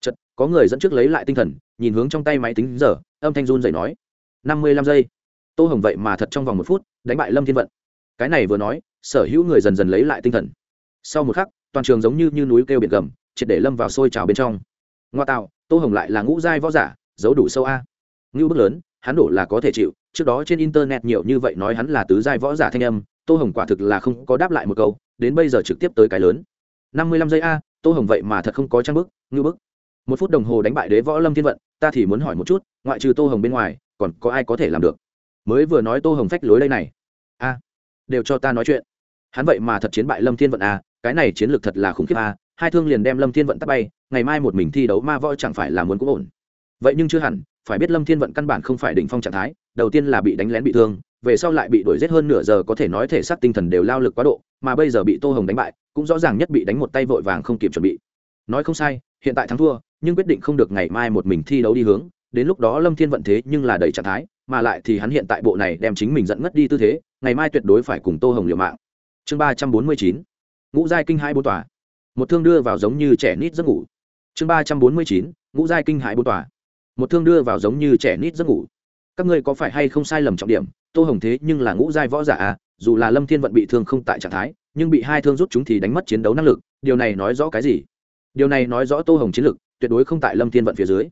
Chật có người dẫn trước lấy lại tinh thần nhìn hướng trong tay máy tính giờ âm thanh run dậy nói năm mươi lăm giây. Tô hồng vậy mà thật trong vòng một phút đánh bại lâm thiên vận. Cái này vừa nói sở hữu người dần dần lấy lại tinh thần. Sau một khắc toàn trường giống như, như núi kêu biển gầm triệt để lâm vào sôi trào bên trong. Ngoa tạo tô hồng lại là ngũ giai võ giả giấu đủ sâu a. Ngưu bức lớn hắn đổ là có thể chịu, trước đó trên internet nhiều như vậy nói hắn là tứ giai võ giả thanh âm, tô hồng quả thực là không có đáp lại một câu, đến bây giờ trực tiếp tới cái lớn. Năm mươi lăm giây a, tô hồng vậy mà thật không có trang bức, ngư bức. Một phút đồng hồ đánh bại đế võ lâm thiên vận, ta thì muốn hỏi một chút, ngoại trừ tô hồng bên ngoài, còn có ai có thể làm được? Mới vừa nói tô hồng phách lối đây này. A, đều cho ta nói chuyện. Hắn vậy mà thật chiến bại lâm thiên vận a, cái này chiến lược thật là khủng khiếp a, hai thương liền đem lâm thiên vận tắt bay, ngày mai một mình thi đấu ma võ chẳng phải là muốn cũng ổn. Vậy nhưng chưa hẳn phải biết lâm thiên vận căn bản không phải đỉnh phong trạng thái, đầu tiên là bị đánh lén bị thương, về sau lại bị đuổi giết hơn nửa giờ có thể nói thể xác tinh thần đều lao lực quá độ, mà bây giờ bị tô hồng đánh bại, cũng rõ ràng nhất bị đánh một tay vội vàng không kịp chuẩn bị. Nói không sai, hiện tại thắng thua, nhưng quyết định không được ngày mai một mình thi đấu đi hướng, đến lúc đó lâm thiên vận thế nhưng là đầy trạng thái, mà lại thì hắn hiện tại bộ này đem chính mình dẫn ngất đi tư thế, ngày mai tuyệt đối phải cùng tô hồng liều mạng. Chương ba trăm bốn mươi chín, ngũ giai kinh hai bốn tòa. Một thương đưa vào giống như trẻ nít giấc ngủ. Chương ba trăm bốn mươi chín, ngũ giai kinh hãi bốn tòa một thương đưa vào giống như trẻ nít giấc ngủ. Các ngươi có phải hay không sai lầm trọng điểm? Tô hồng thế nhưng là ngũ giai võ giả à dù là lâm thiên vận bị thương không tại trạng thái, nhưng bị hai thương rút chúng thì đánh mất chiến đấu năng lực, điều này nói rõ cái gì? Điều này nói rõ tô hồng chiến lực, tuyệt đối không tại lâm thiên vận phía dưới.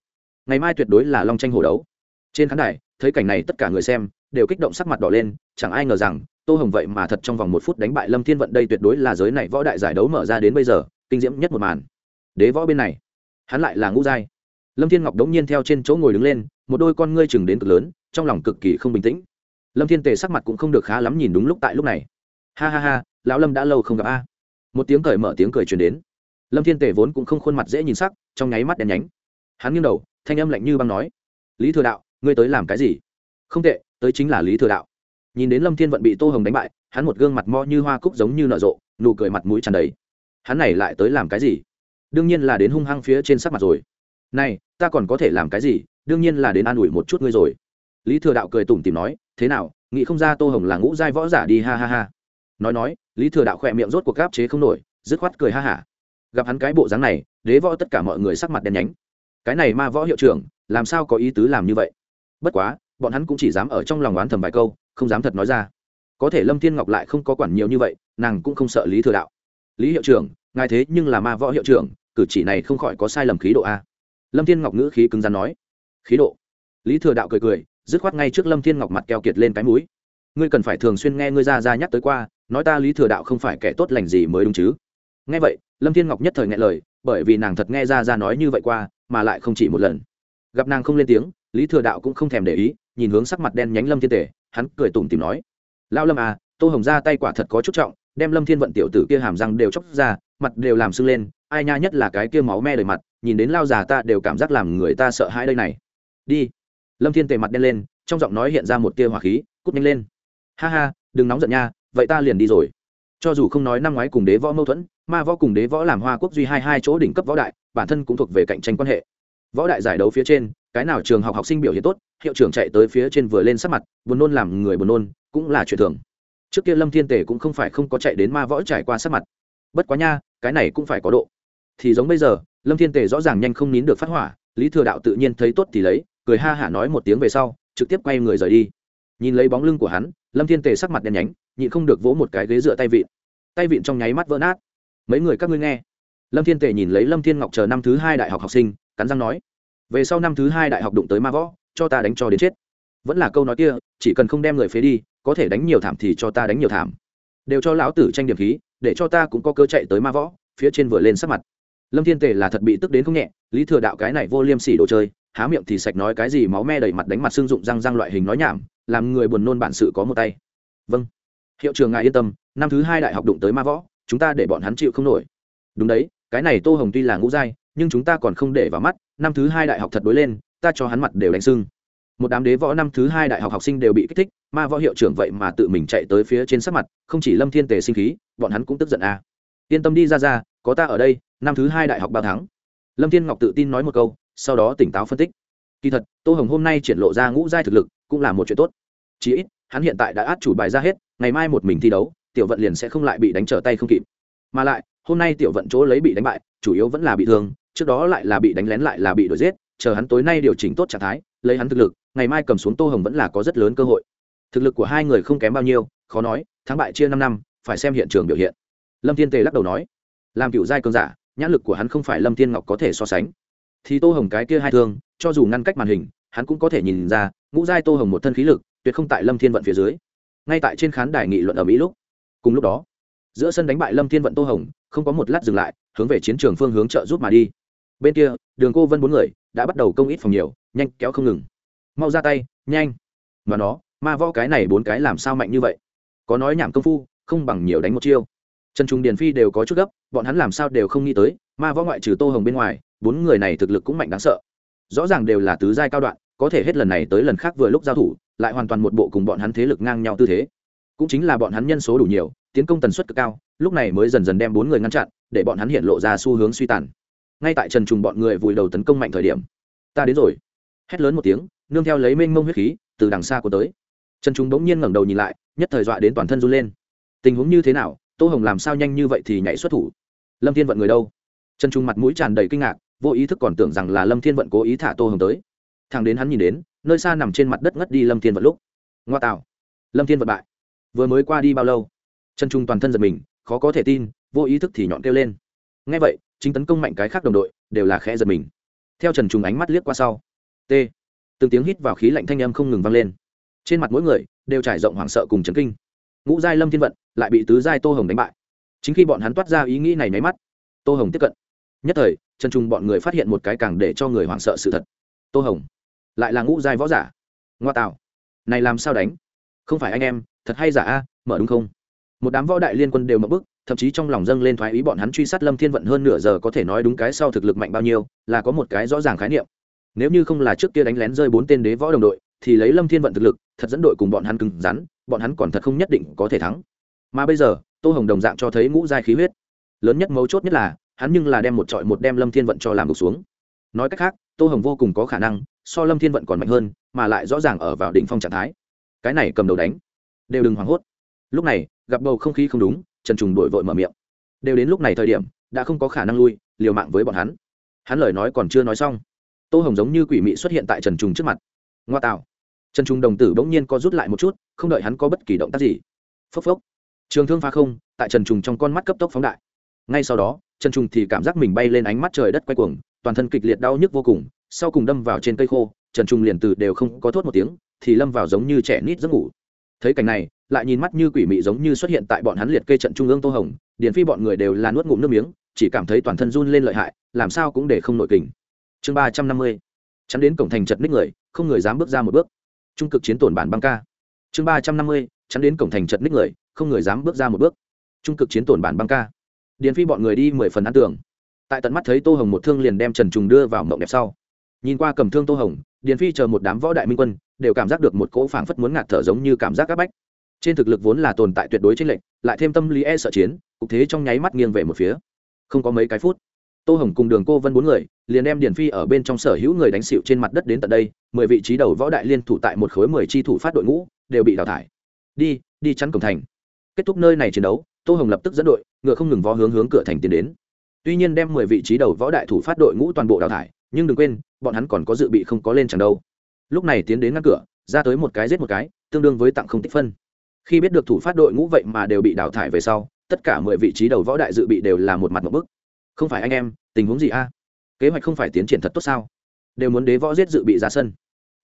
Ngày mai tuyệt đối là long tranh hổ đấu. Trên khán đài, thấy cảnh này tất cả người xem đều kích động sắc mặt đỏ lên, chẳng ai ngờ rằng, tô hồng vậy mà thật trong vòng một phút đánh bại lâm thiên vận đây tuyệt đối là giới này võ đại giải đấu mở ra đến bây giờ, kinh diễm nhất một màn. Đế võ bên này, hắn lại là ngũ giai lâm thiên ngọc đống nhiên theo trên chỗ ngồi đứng lên, một đôi con ngươi chừng đến cực lớn, trong lòng cực kỳ không bình tĩnh. Lâm thiên tề sắc mặt cũng không được khá lắm nhìn đúng lúc tại lúc này. Ha ha ha, lão lâm đã lâu không gặp a. Một tiếng cởi mở tiếng cười truyền đến. Lâm thiên tề vốn cũng không khuôn mặt dễ nhìn sắc, trong nháy mắt đen nhánh. Hắn nghiêng đầu, thanh âm lạnh như băng nói, lý thừa đạo, ngươi tới làm cái gì? Không tệ, tới chính là lý thừa đạo. Nhìn đến lâm thiên vận bị tô hồng đánh bại, hắn một gương mặt mo như hoa cúc giống như nở rộ, nụ cười mặt mũi tràn đầy. Hắn này lại tới làm cái gì? Đương nhiên là đến hung hăng phía trên sắc mặt rồi này, ta còn có thể làm cái gì? Đương nhiên là đến an ủi một chút ngươi rồi. Lý thừa đạo cười tủm tìm nói, thế nào, nghĩ không ra tô hồng là ngũ giai võ giả đi, ha ha ha. Nói nói, lý thừa đạo khỏe miệng rốt cuộc gáp chế không nổi, dứt khoát cười ha hả. Gặp hắn cái bộ dáng này, đế võ tất cả mọi người sắc mặt đen nhánh. Cái này ma võ hiệu trưởng, làm sao có ý tứ làm như vậy? Bất quá, bọn hắn cũng chỉ dám ở trong lòng oán thầm vài câu, không dám thật nói ra. Có thể lâm thiên ngọc lại không có quản nhiều như vậy, nàng cũng không sợ lý thừa đạo. Lý hiệu trưởng, ngài thế nhưng là ma võ hiệu trưởng, cử chỉ này không khỏi có sai lầm khí độ a lâm thiên ngọc ngữ khí cứng rắn nói. Khí độ. Lý thừa đạo cười cười, dứt khoát ngay trước lâm thiên ngọc mặt keo kiệt lên cái mũi. Ngươi cần phải thường xuyên nghe ngươi ra ra nhắc tới qua, nói ta lý thừa đạo không phải kẻ tốt lành gì mới đúng chứ. Nghe vậy, lâm thiên ngọc nhất thời nghe lời, bởi vì nàng thật nghe ra ra nói như vậy qua, mà lại không chỉ một lần. Gặp nàng không lên tiếng, lý thừa đạo cũng không thèm để ý, nhìn hướng sắc mặt đen nhánh lâm thiên tể, hắn cười tủm tìm nói. Lao lâm à tô hồng ra tay quả thật có chút trọng, đem lâm thiên vận tiểu tử kia hàm răng đều chóc ra, mặt đều làm sưng lên ai nha nhất là cái kia máu me đầy mặt, nhìn đến lao già ta đều cảm giác làm người ta sợ hãi đây này. Đi. Lâm thiên tề mặt đen lên, trong giọng nói hiện ra một tia hỏa khí, cút nhanh lên. Ha ha, đừng nóng giận nha, vậy ta liền đi rồi. Cho dù không nói năm ngoái cùng đế võ mâu thuẫn, ma võ cùng đế võ làm hoa quốc duy hai hai chỗ đỉnh cấp võ đại, bản thân cũng thuộc về cạnh tranh quan hệ. Võ đại giải đấu phía trên, cái nào trường học học sinh biểu hiện tốt, hiệu trưởng chạy tới phía trên vừa lên sắc mặt, buồn nôn làm người buồn nôn, cũng là chuyện thường. Trước kia lâm thiên tề cũng không phải không có chạy đến ma võ trải qua sắc mặt. Bất quá nha, cái này cũng phải có độ thì giống bây giờ, lâm thiên tề rõ ràng nhanh không nín được phát hỏa, lý thừa đạo tự nhiên thấy tốt thì lấy, cười ha hả nói một tiếng về sau, trực tiếp quay người rời đi. Nhìn lấy bóng lưng của hắn, lâm thiên tề sắc mặt đen nhánh, nhịn không được vỗ một cái ghế dựa tay vịn. Tay vịn trong nháy mắt vỡ nát. Mấy người các ngươi nghe. Lâm thiên tề nhìn lấy lâm thiên ngọc chờ năm thứ hai đại học học sinh, cắn răng nói, về sau năm thứ hai đại học đụng tới ma võ, cho ta đánh cho đến chết. Vẫn là câu nói kia, chỉ cần không đem người phế đi, có thể đánh nhiều thảm thì cho ta đánh nhiều thảm. Đều cho lão tử tranh điểm khí, để cho ta cũng có cơ chạy tới ma võ, phía trên vừa lên sắc mặt lâm thiên tề là thật bị tức đến không nhẹ, lý thừa đạo cái này vô liêm sỉ đồ chơi, há miệng thì sạch nói cái gì máu me đầy mặt đánh mặt xương dụng răng răng loại hình nói nhảm, làm người buồn nôn bản sự có một tay. Vâng. Hiệu trường ngài yên tâm, năm thứ hai đại học đụng tới ma võ, chúng ta để bọn hắn chịu không nổi. Đúng đấy, cái này tô hồng tuy là ngũ giai, nhưng chúng ta còn không để vào mắt, năm thứ hai đại học thật đối lên, ta cho hắn mặt đều đánh sưng. Một đám đế võ năm thứ hai đại học học sinh đều bị kích thích, ma võ hiệu trưởng vậy mà tự mình chạy tới phía trên sắc mặt, không chỉ lâm thiên tề sinh khí, bọn hắn cũng tức giận à. yên tâm đi ra ra, có ta ở đây năm thứ hai đại học ba tháng. Lâm thiên ngọc tự tin nói một câu, sau đó tỉnh táo phân tích. Kỳ thật, tô hồng hôm nay triển lộ ra ngũ giai thực lực cũng là một chuyện tốt. Chí ít, hắn hiện tại đã át chủ bài ra hết, ngày mai một mình thi đấu, tiểu vận liền sẽ không lại bị đánh trở tay không kịp. Mà lại, hôm nay tiểu vận chỗ lấy bị đánh bại, chủ yếu vẫn là bị thương, trước đó lại là bị đánh lén lại là bị đuổi giết, chờ hắn tối nay điều chỉnh tốt trạng thái, lấy hắn thực lực, ngày mai cầm xuống tô hồng vẫn là có rất lớn cơ hội. Thực lực của hai người không kém bao nhiêu, khó nói, thắng bại chia năm năm, phải xem hiện trường biểu hiện. Lâm thiên tề lắc đầu nói, làm cựu giai cơn giả nhãn lực của hắn không phải lâm thiên ngọc có thể so sánh. Thì tô hồng cái kia hai thương, cho dù ngăn cách màn hình, hắn cũng có thể nhìn ra, ngũ giai tô hồng một thân khí lực, tuyệt không tại lâm thiên vận phía dưới. Ngay tại trên khán đài nghị luận ở mỹ lúc. Cùng lúc đó, giữa sân đánh bại lâm thiên vận tô hồng, không có một lát dừng lại, hướng về chiến trường phương hướng trợ giúp mà đi. Bên kia, đường cô vân bốn người đã bắt đầu công ít phòng nhiều, nhanh, kéo không ngừng. Mau ra tay, nhanh. Mà nó, ma võ cái này bốn cái làm sao mạnh như vậy? Có nói nhảm công phu, không bằng nhiều đánh một chiêu trần trung điền phi đều có chút gấp, bọn hắn làm sao đều không nghĩ tới, ma võ ngoại trừ tô hồng bên ngoài, bốn người này thực lực cũng mạnh đáng sợ. Rõ ràng đều là tứ giai cao đoạn, có thể hết lần này tới lần khác vừa lúc giao thủ, lại hoàn toàn một bộ cùng bọn hắn thế lực ngang nhau tư thế. Cũng chính là bọn hắn nhân số đủ nhiều, tiến công tần suất cực cao, lúc này mới dần dần đem bốn người ngăn chặn, để bọn hắn hiện lộ ra xu hướng suy tàn. Ngay tại trần trùng bọn người vùi đầu tấn công mạnh thời điểm, ta đến rồi. Hét lớn một tiếng, nương theo lấy mênh mông huyết khí, từ đằng xa của tới. Trần trùng bỗng nhiên ngẩng đầu nhìn lại, nhất thời dọa đến toàn thân run lên. Tình huống như thế nào tô hồng làm sao nhanh như vậy thì nhảy xuất thủ? Lâm thiên vận người đâu? Trần trung mặt mũi tràn đầy kinh ngạc, vô ý thức còn tưởng rằng là lâm thiên vận cố ý thả tô hồng tới. Thằng đến hắn nhìn đến, nơi xa nằm trên mặt đất ngất đi lâm thiên vận lúc. Ngoa tạo. Lâm thiên vận bại. Vừa mới qua đi bao lâu? Trần trung toàn thân giật mình, khó có thể tin, vô ý thức thì nhọn kêu lên. Ngay vậy, chính tấn công mạnh cái khác đồng đội, đều là khẽ giật mình. Theo trần trung ánh mắt liếc qua sau. T. Từng tiếng hít vào khí lạnh thanh âm không ngừng vang lên. Trên mặt mỗi người, đều trải rộng hoảng sợ cùng chấn kinh ngũ giai lâm thiên vận lại bị tứ giai tô hồng đánh bại. Chính khi bọn hắn toát ra ý nghĩ này nháy mắt, tô hồng tiếp cận. Nhất thời, trần trung bọn người phát hiện một cái càng để cho người hoảng sợ sự thật. Tô hồng, lại là ngũ giai võ giả. Ngoa tạo, này làm sao đánh? Không phải anh em, thật hay giả a, mở đúng không? Một đám võ đại liên quân đều mập bức thậm chí trong lòng dâng lên thoái ý bọn hắn truy sát lâm thiên vận hơn nửa giờ có thể nói đúng cái sau thực lực mạnh bao nhiêu, là có một cái rõ ràng khái niệm. Nếu như không là trước kia đánh lén rơi bốn tên đế võ đồng đội, thì lấy lâm thiên vận thực lực, thật dẫn đội cùng bọn hắn cứng rắn bọn hắn còn thật không nhất định có thể thắng. Mà bây giờ, tô hồng đồng dạng cho thấy ngũ giai khí huyết. Lớn nhất mấu chốt nhất là, hắn nhưng là đem một trọi một đem lâm thiên vận cho làm đục xuống. Nói cách khác, tô hồng vô cùng có khả năng, so lâm thiên vận còn mạnh hơn, mà lại rõ ràng ở vào đỉnh phong trạng thái. Cái này cầm đầu đánh, đều đừng hoảng hốt. Lúc này, gặp bầu không khí không đúng, trần trùng đổi vội mở miệng. Đều đến lúc này thời điểm, đã không có khả năng lui, liều mạng với bọn hắn. Hắn lời nói còn chưa nói xong, tô hồng giống như quỷ mị xuất hiện tại trần trùng trước mặt. Ngoa tạo trần Trung đồng tử bỗng nhiên co rút lại một chút, không đợi hắn có bất kỳ động tác gì. Phốc phốc. Trường thương phá không, tại trần trùng trong con mắt cấp tốc phóng đại. Ngay sau đó, trần trùng thì cảm giác mình bay lên ánh mắt trời đất quay cuồng, toàn thân kịch liệt đau nhức vô cùng, sau cùng đâm vào trên cây khô, trần trùng liền từ đều không có thốt một tiếng, thì lâm vào giống như trẻ nít giấc ngủ. Thấy cảnh này, lại nhìn mắt như quỷ mị giống như xuất hiện tại bọn hắn liệt kê trận trung ương tô hồng, điền phi bọn người đều là nuốt ngụm nước miếng, chỉ cảm thấy toàn thân run lên lợi hại, làm sao cũng để không nội kình. Chương ba trăm năm mươi. Chắn đến cổng thành chật ních người, không người dám bước ra một bước trung cực chiến tổn bản băng ca. Chương ba trăm năm mươi, chắn đến cổng thành chật ních người, không người dám bước ra một bước. Trung cực chiến tổn bản băng ca. Điền phi bọn người đi mười phần ăn tưởng tại tận mắt thấy tô hồng một thương liền đem trần trùng đưa vào mộng đẹp sau. Nhìn qua cầm thương tô hồng, điền phi chờ một đám võ đại minh quân, đều cảm giác được một cỗ phảng phất muốn ngạt thở giống như cảm giác áp bách. Trên thực lực vốn là tồn tại tuyệt đối trên lệnh lại thêm tâm lý e sợ chiến, cục thế trong nháy mắt nghiêng về một phía. Không có mấy cái phút tô hồng cùng đường cô vân bốn người, liền đem điền phi ở bên trong sở hữu người đánh xịu trên mặt đất đến tận đây, mười vị trí đầu võ đại liên thủ tại một khối mười chi thủ phát đội ngũ, đều bị đào thải. Đi đi chắn cổng thành. Kết thúc nơi này chiến đấu, tô hồng lập tức dẫn đội, ngựa không ngừng vó hướng hướng cửa thành tiến đến. Tuy nhiên đem mười vị trí đầu võ đại thủ phát đội ngũ toàn bộ đào thải, nhưng đừng quên, bọn hắn còn có dự bị không có lên chẳng đâu. Lúc này tiến đến ngăn cửa, ra tới một cái giết một cái, tương đương với tặng không tích phân. Khi biết được thủ phát đội ngũ vậy mà đều bị đào thải về sau, tất cả mười vị trí đầu võ đại dự bị đều là một mặt một bức không phải anh em, tình huống gì a? Kế hoạch không phải tiến triển thật tốt sao? Đều muốn đế võ giết dự bị ra sân.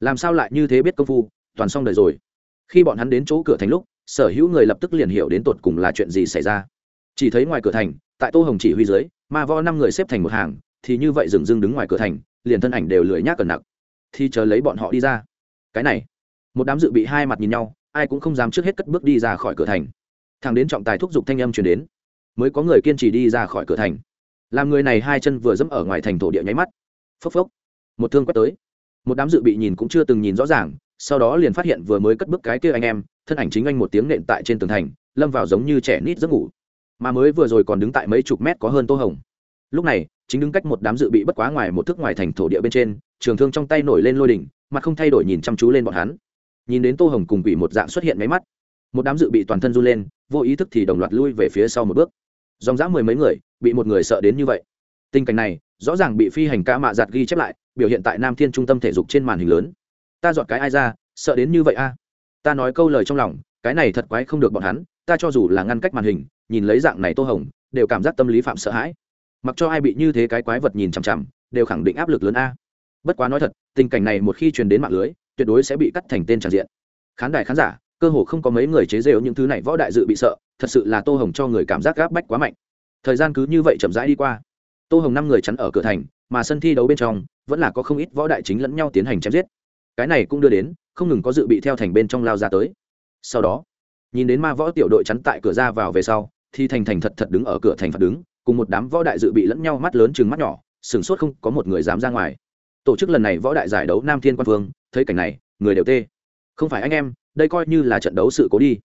Làm sao lại như thế biết công phu, toàn xong đời rồi. Khi bọn hắn đến chỗ cửa thành lúc, sở hữu người lập tức liền hiểu đến tột cùng là chuyện gì xảy ra. Chỉ thấy ngoài cửa thành, tại tô hồng chỉ huy dưới mà vo năm người xếp thành một hàng, thì như vậy dừng dưng đứng ngoài cửa thành, liền thân ảnh đều lười nhác cẩn nặng. Thì chờ lấy bọn họ đi ra. Cái này, một đám dự bị hai mặt nhìn nhau, ai cũng không dám trước hết cất bước đi ra khỏi cửa thành. Thằng đến trọng tài thúc giục thanh âm chuyển đến, mới có người kiên trì đi ra khỏi cửa thành làm người này hai chân vừa dẫm ở ngoài thành thổ địa nháy mắt. Phốc phốc. Một thương quét tới. Một đám dự bị nhìn cũng chưa từng nhìn rõ ràng, sau đó liền phát hiện vừa mới cất bước cái kia anh em, thân ảnh chính anh một tiếng nện tại trên tường thành, lâm vào giống như trẻ nít giấc ngủ. Mà mới vừa rồi còn đứng tại mấy chục mét có hơn tô hồng. Lúc này, chính đứng cách một đám dự bị bất quá ngoài một thước ngoài thành thổ địa bên trên, trường thương trong tay nổi lên lôi đỉnh, mặt không thay đổi nhìn chăm chú lên bọn hắn. Nhìn đến tô hồng cùng quỷ một dạng xuất hiện máy mắt, một đám dự bị toàn thân run lên, vô ý thức thì đồng loạt lui về phía sau một bước dòng dã mười mấy người, bị một người sợ đến như vậy. Tình cảnh này, rõ ràng bị phi hành ca mạ giặt ghi chép lại, biểu hiện tại nam thiên trung tâm thể dục trên màn hình lớn. Ta dọn cái ai ra, sợ đến như vậy a? Ta nói câu lời trong lòng, cái này thật quái không được bọn hắn, ta cho dù là ngăn cách màn hình, nhìn lấy dạng này tô hồng, đều cảm giác tâm lý phạm sợ hãi. Mặc cho ai bị như thế cái quái vật nhìn chằm chằm, đều khẳng định áp lực lớn a. Bất quá nói thật, tình cảnh này một khi truyền đến mạng lưới, tuyệt đối sẽ bị cắt thành tên tràn diện. Khán đài khán giả cơ hồ không có mấy người chế rêu những thứ này, võ đại dự bị sợ, thật sự là tô hồng cho người cảm giác gáp bách quá mạnh. Thời gian cứ như vậy chậm rãi đi qua. Tô hồng năm người chắn ở cửa thành, mà sân thi đấu bên trong, vẫn là có không ít võ đại chính lẫn nhau tiến hành chém giết. Cái này cũng đưa đến, không ngừng có dự bị theo thành bên trong lao ra tới. Sau đó, nhìn đến ma võ tiểu đội chắn tại cửa ra vào về sau, thì thành thành thật thật đứng ở cửa thành phạt đứng, cùng một đám võ đại dự bị lẫn nhau mắt lớn chừng mắt nhỏ sửng sốt không có một người dám ra ngoài. Tổ chức lần này võ đại giải đấu nam thiên quan phương thấy cảnh này, người đều tê. Không phải anh em đây coi như là trận đấu sự cố đi.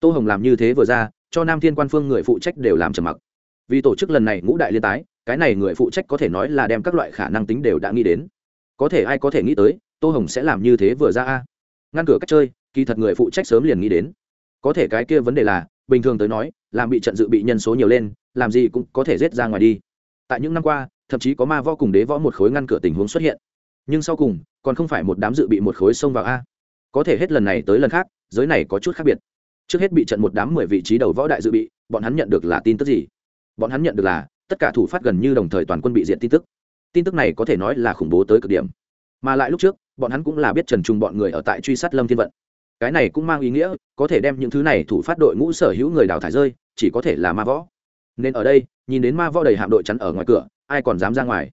Tô hồng làm như thế vừa ra, cho nam thiên quan phương người phụ trách đều làm trầm mặc. Vì tổ chức lần này ngũ đại liên tái, cái này người phụ trách có thể nói là đem các loại khả năng tính đều đã nghĩ đến. Có thể ai có thể nghĩ tới, tô hồng sẽ làm như thế vừa ra a. Ngăn cửa cách chơi, kỳ thật người phụ trách sớm liền nghĩ đến. Có thể cái kia vấn đề là, bình thường tới nói, làm bị trận dự bị nhân số nhiều lên, làm gì cũng có thể rết ra ngoài đi. Tại những năm qua, thậm chí có ma võ cùng đế võ một khối ngăn cửa tình huống xuất hiện. Nhưng sau cùng, còn không phải một đám dự bị một khối xông vào a có thể hết lần này tới lần khác, giới này có chút khác biệt. Trước hết bị trận một đám mười vị trí đầu võ đại dự bị, bọn hắn nhận được là tin tức gì? Bọn hắn nhận được là, tất cả thủ phát gần như đồng thời toàn quân bị diện tin tức. Tin tức này có thể nói là khủng bố tới cực điểm. Mà lại lúc trước, bọn hắn cũng là biết trần trung bọn người ở tại truy sát lâm thiên vận. Cái này cũng mang ý nghĩa, có thể đem những thứ này thủ phát đội ngũ sở hữu người đào thải rơi, chỉ có thể là ma võ. Nên ở đây, nhìn đến ma võ đầy hạm đội chắn ở ngoài cửa, ai còn dám ra ngoài?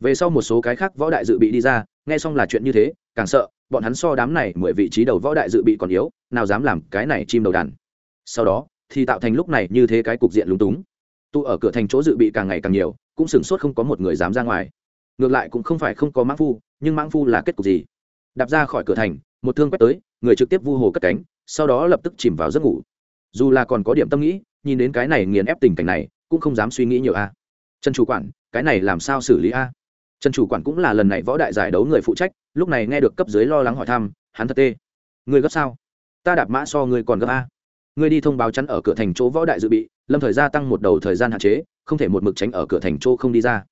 Về sau một số cái khác võ đại dự bị đi ra, nghe xong là chuyện như thế càng sợ, bọn hắn so đám này mười vị trí đầu võ đại dự bị còn yếu, nào dám làm cái này chim đầu đàn. Sau đó, thì tạo thành lúc này như thế cái cục diện lúng túng. Tụ ở cửa thành chỗ dự bị càng ngày càng nhiều, cũng sửng sốt không có một người dám ra ngoài. Ngược lại cũng không phải không có mãng phu, nhưng mãng phu là kết cục gì? Đạp ra khỏi cửa thành, một thương quét tới, người trực tiếp vu hồ cất cánh, sau đó lập tức chìm vào giấc ngủ. Dù là còn có điểm tâm nghĩ, nhìn đến cái này nghiền ép tình cảnh này, cũng không dám suy nghĩ nhiều a. Trần chủ quản, cái này làm sao xử lý a? Trần chủ quản cũng là lần này võ đại giải đấu người phụ trách, lúc này nghe được cấp dưới lo lắng hỏi thăm, hắn thật tê. Người gấp sao? Ta đạp mã so người còn gấp a. Người đi thông báo chắn ở cửa thành chỗ võ đại dự bị, lâm thời gia tăng một đầu thời gian hạn chế, không thể một mực tránh ở cửa thành chỗ không đi ra.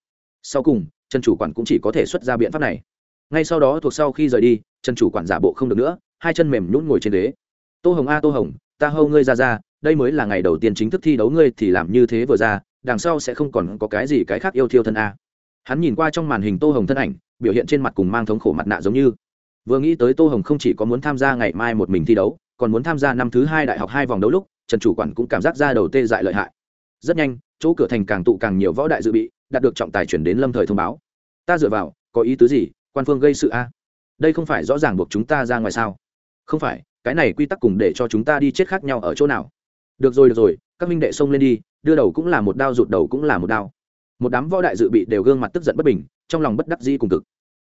Sau cùng, trần chủ quản cũng chỉ có thể xuất ra biện pháp này. Ngay sau đó thuộc sau khi rời đi, trần chủ quản giả bộ không được nữa, hai chân mềm nhún ngồi trên ghế. Tô hồng a, tô hồng, ta hâu ngươi ra ra, đây mới là ngày đầu tiên chính thức thi đấu ngươi thì làm như thế vừa ra, đằng sau sẽ không còn có cái gì cái khác yêu thiêu thân a hắn nhìn qua trong màn hình tô hồng thân ảnh, biểu hiện trên mặt cùng mang thống khổ mặt nạ giống như. Vừa nghĩ tới tô hồng không chỉ có muốn tham gia ngày mai một mình thi đấu, còn muốn tham gia năm thứ hai đại học hai vòng đấu lúc, trần chủ quản cũng cảm giác ra đầu tê dại lợi hại. Rất nhanh, chỗ cửa thành càng tụ càng nhiều võ đại dự bị, đạt được trọng tài chuyển đến lâm thời thông báo. Ta dựa vào, có ý tứ gì, quan phương gây sự a? Đây không phải rõ ràng buộc chúng ta ra ngoài sao? Không phải, cái này quy tắc cùng để cho chúng ta đi chết khác nhau ở chỗ nào? Được rồi được rồi, các minh đệ xông lên đi, đưa đầu cũng là một đao, rụt đầu cũng là một đao một đám võ đại dự bị đều gương mặt tức giận bất bình, trong lòng bất đắc di cùng cực.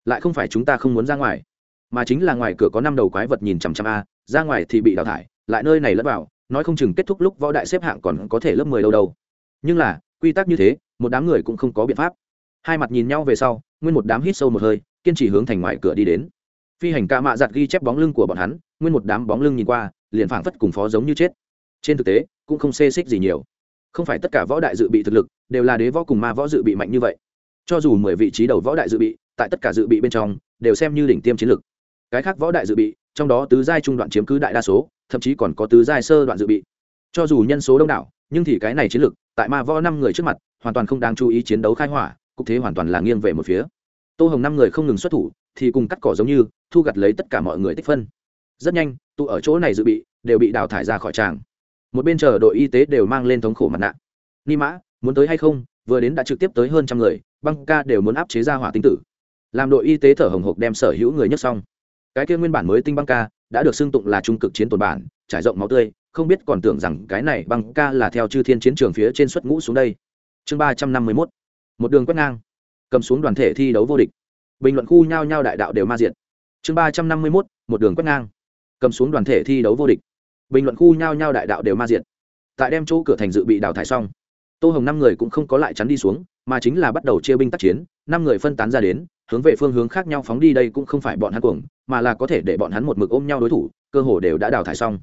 Lại không phải chúng ta không muốn ra ngoài, mà chính là ngoài cửa có năm đầu quái vật nhìn chằm chằm a, ra ngoài thì bị đào thải, lại nơi này lẫn vào, nói không chừng kết thúc lúc võ đại xếp hạng còn có thể lớp mười đâu đâu. Nhưng là, quy tắc như thế, một đám người cũng không có biện pháp. Hai mặt nhìn nhau về sau, nguyên một đám hít sâu một hơi, kiên trì hướng thành ngoài cửa đi đến. Phi hành ca mạ giặt ghi chép bóng lưng của bọn hắn, nguyên một đám bóng lưng nhìn qua, liền phảng phất cùng phó giống như chết. Trên thực tế, cũng không xê xích gì nhiều. Không phải tất cả võ đại dự bị thực lực đều là đế võ cùng ma võ dự bị mạnh như vậy. Cho dù mười vị trí đầu võ đại dự bị, tại tất cả dự bị bên trong, đều xem như đỉnh tiêm chiến lực. Cái khác võ đại dự bị, trong đó tứ giai trung đoạn chiếm cứ đại đa số, thậm chí còn có tứ giai sơ đoạn dự bị. Cho dù nhân số đông đảo, nhưng thì cái này chiến lực, tại ma võ năm người trước mặt, hoàn toàn không đáng chú ý chiến đấu khai hỏa, cục thế hoàn toàn là nghiêng về một phía. Tô hồng năm người không ngừng xuất thủ, thì cùng cắt cỏ giống như, thu gặt lấy tất cả mọi người tích phân. Rất nhanh, tụ ở chỗ này dự bị, đều bị đào thải ra khỏi tràng. Một bên chờ đội y tế đều mang lên thống khổ mặt nạ. Ni mã muốn tới hay không, vừa đến đã trực tiếp tới hơn trăm người, băng ca đều muốn áp chế ra hỏa tinh tử. Làm đội y tế thở hồng hộc đem sở hữu người nhất xong. Cái kia nguyên bản mới tinh băng ca đã được xưng tụng là trung cực chiến tồn bản, trải rộng máu tươi, không biết còn tưởng rằng cái này băng ca là theo chư thiên chiến trường phía trên xuất ngũ xuống đây. Chương ba trăm năm mươi mốt. Một đường quét ngang. Cầm xuống đoàn thể thi đấu vô địch. Bình luận khu nhao nhao đại đạo đều ma diện chương ba trăm năm mươi mốt, một đường quét ngang. Cầm xuống đoàn thể thi đấu vô địch. Bình luận khu nhao nhao đại đạo đều ma diện tại đem chỗ cửa thành dự bị đào thải xong tô hồng năm người cũng không có lại chắn đi xuống, mà chính là bắt đầu chia binh tác chiến, năm người phân tán ra đến, hướng về phương hướng khác nhau phóng đi đây cũng không phải bọn hắn cuồng, mà là có thể để bọn hắn một mực ôm nhau đối thủ, cơ hồ đều đã đào thải xong.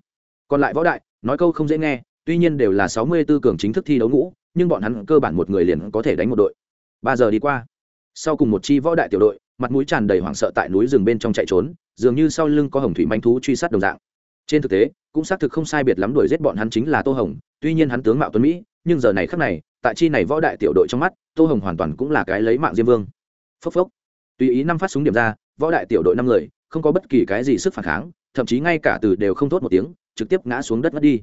Còn lại võ đại, nói câu không dễ nghe, tuy nhiên đều là sáu mươi tư cường chính thức thi đấu ngũ, nhưng bọn hắn cơ bản một người liền có thể đánh một đội. Ba giờ đi qua, sau cùng một chi võ đại tiểu đội, mặt mũi tràn đầy hoảng sợ tại núi rừng bên trong chạy trốn, dường như sau lưng có hồng thủy manh thú truy sát đồng dạng. Trên thực tế, cũng xác thực không sai biệt lắm đuổi giết bọn hắn chính là tô hồng, tuy nhiên hắn tướng mạo tuấn mỹ nhưng giờ này khắc này, tại chi này võ đại tiểu đội trong mắt, tô hồng hoàn toàn cũng là cái lấy mạng diêm vương. Phốc phốc. Tùy ý năm phát súng điểm ra, võ đại tiểu đội năm người, không có bất kỳ cái gì sức phản kháng, thậm chí ngay cả từ đều không thốt một tiếng, trực tiếp ngã xuống đất mất đi.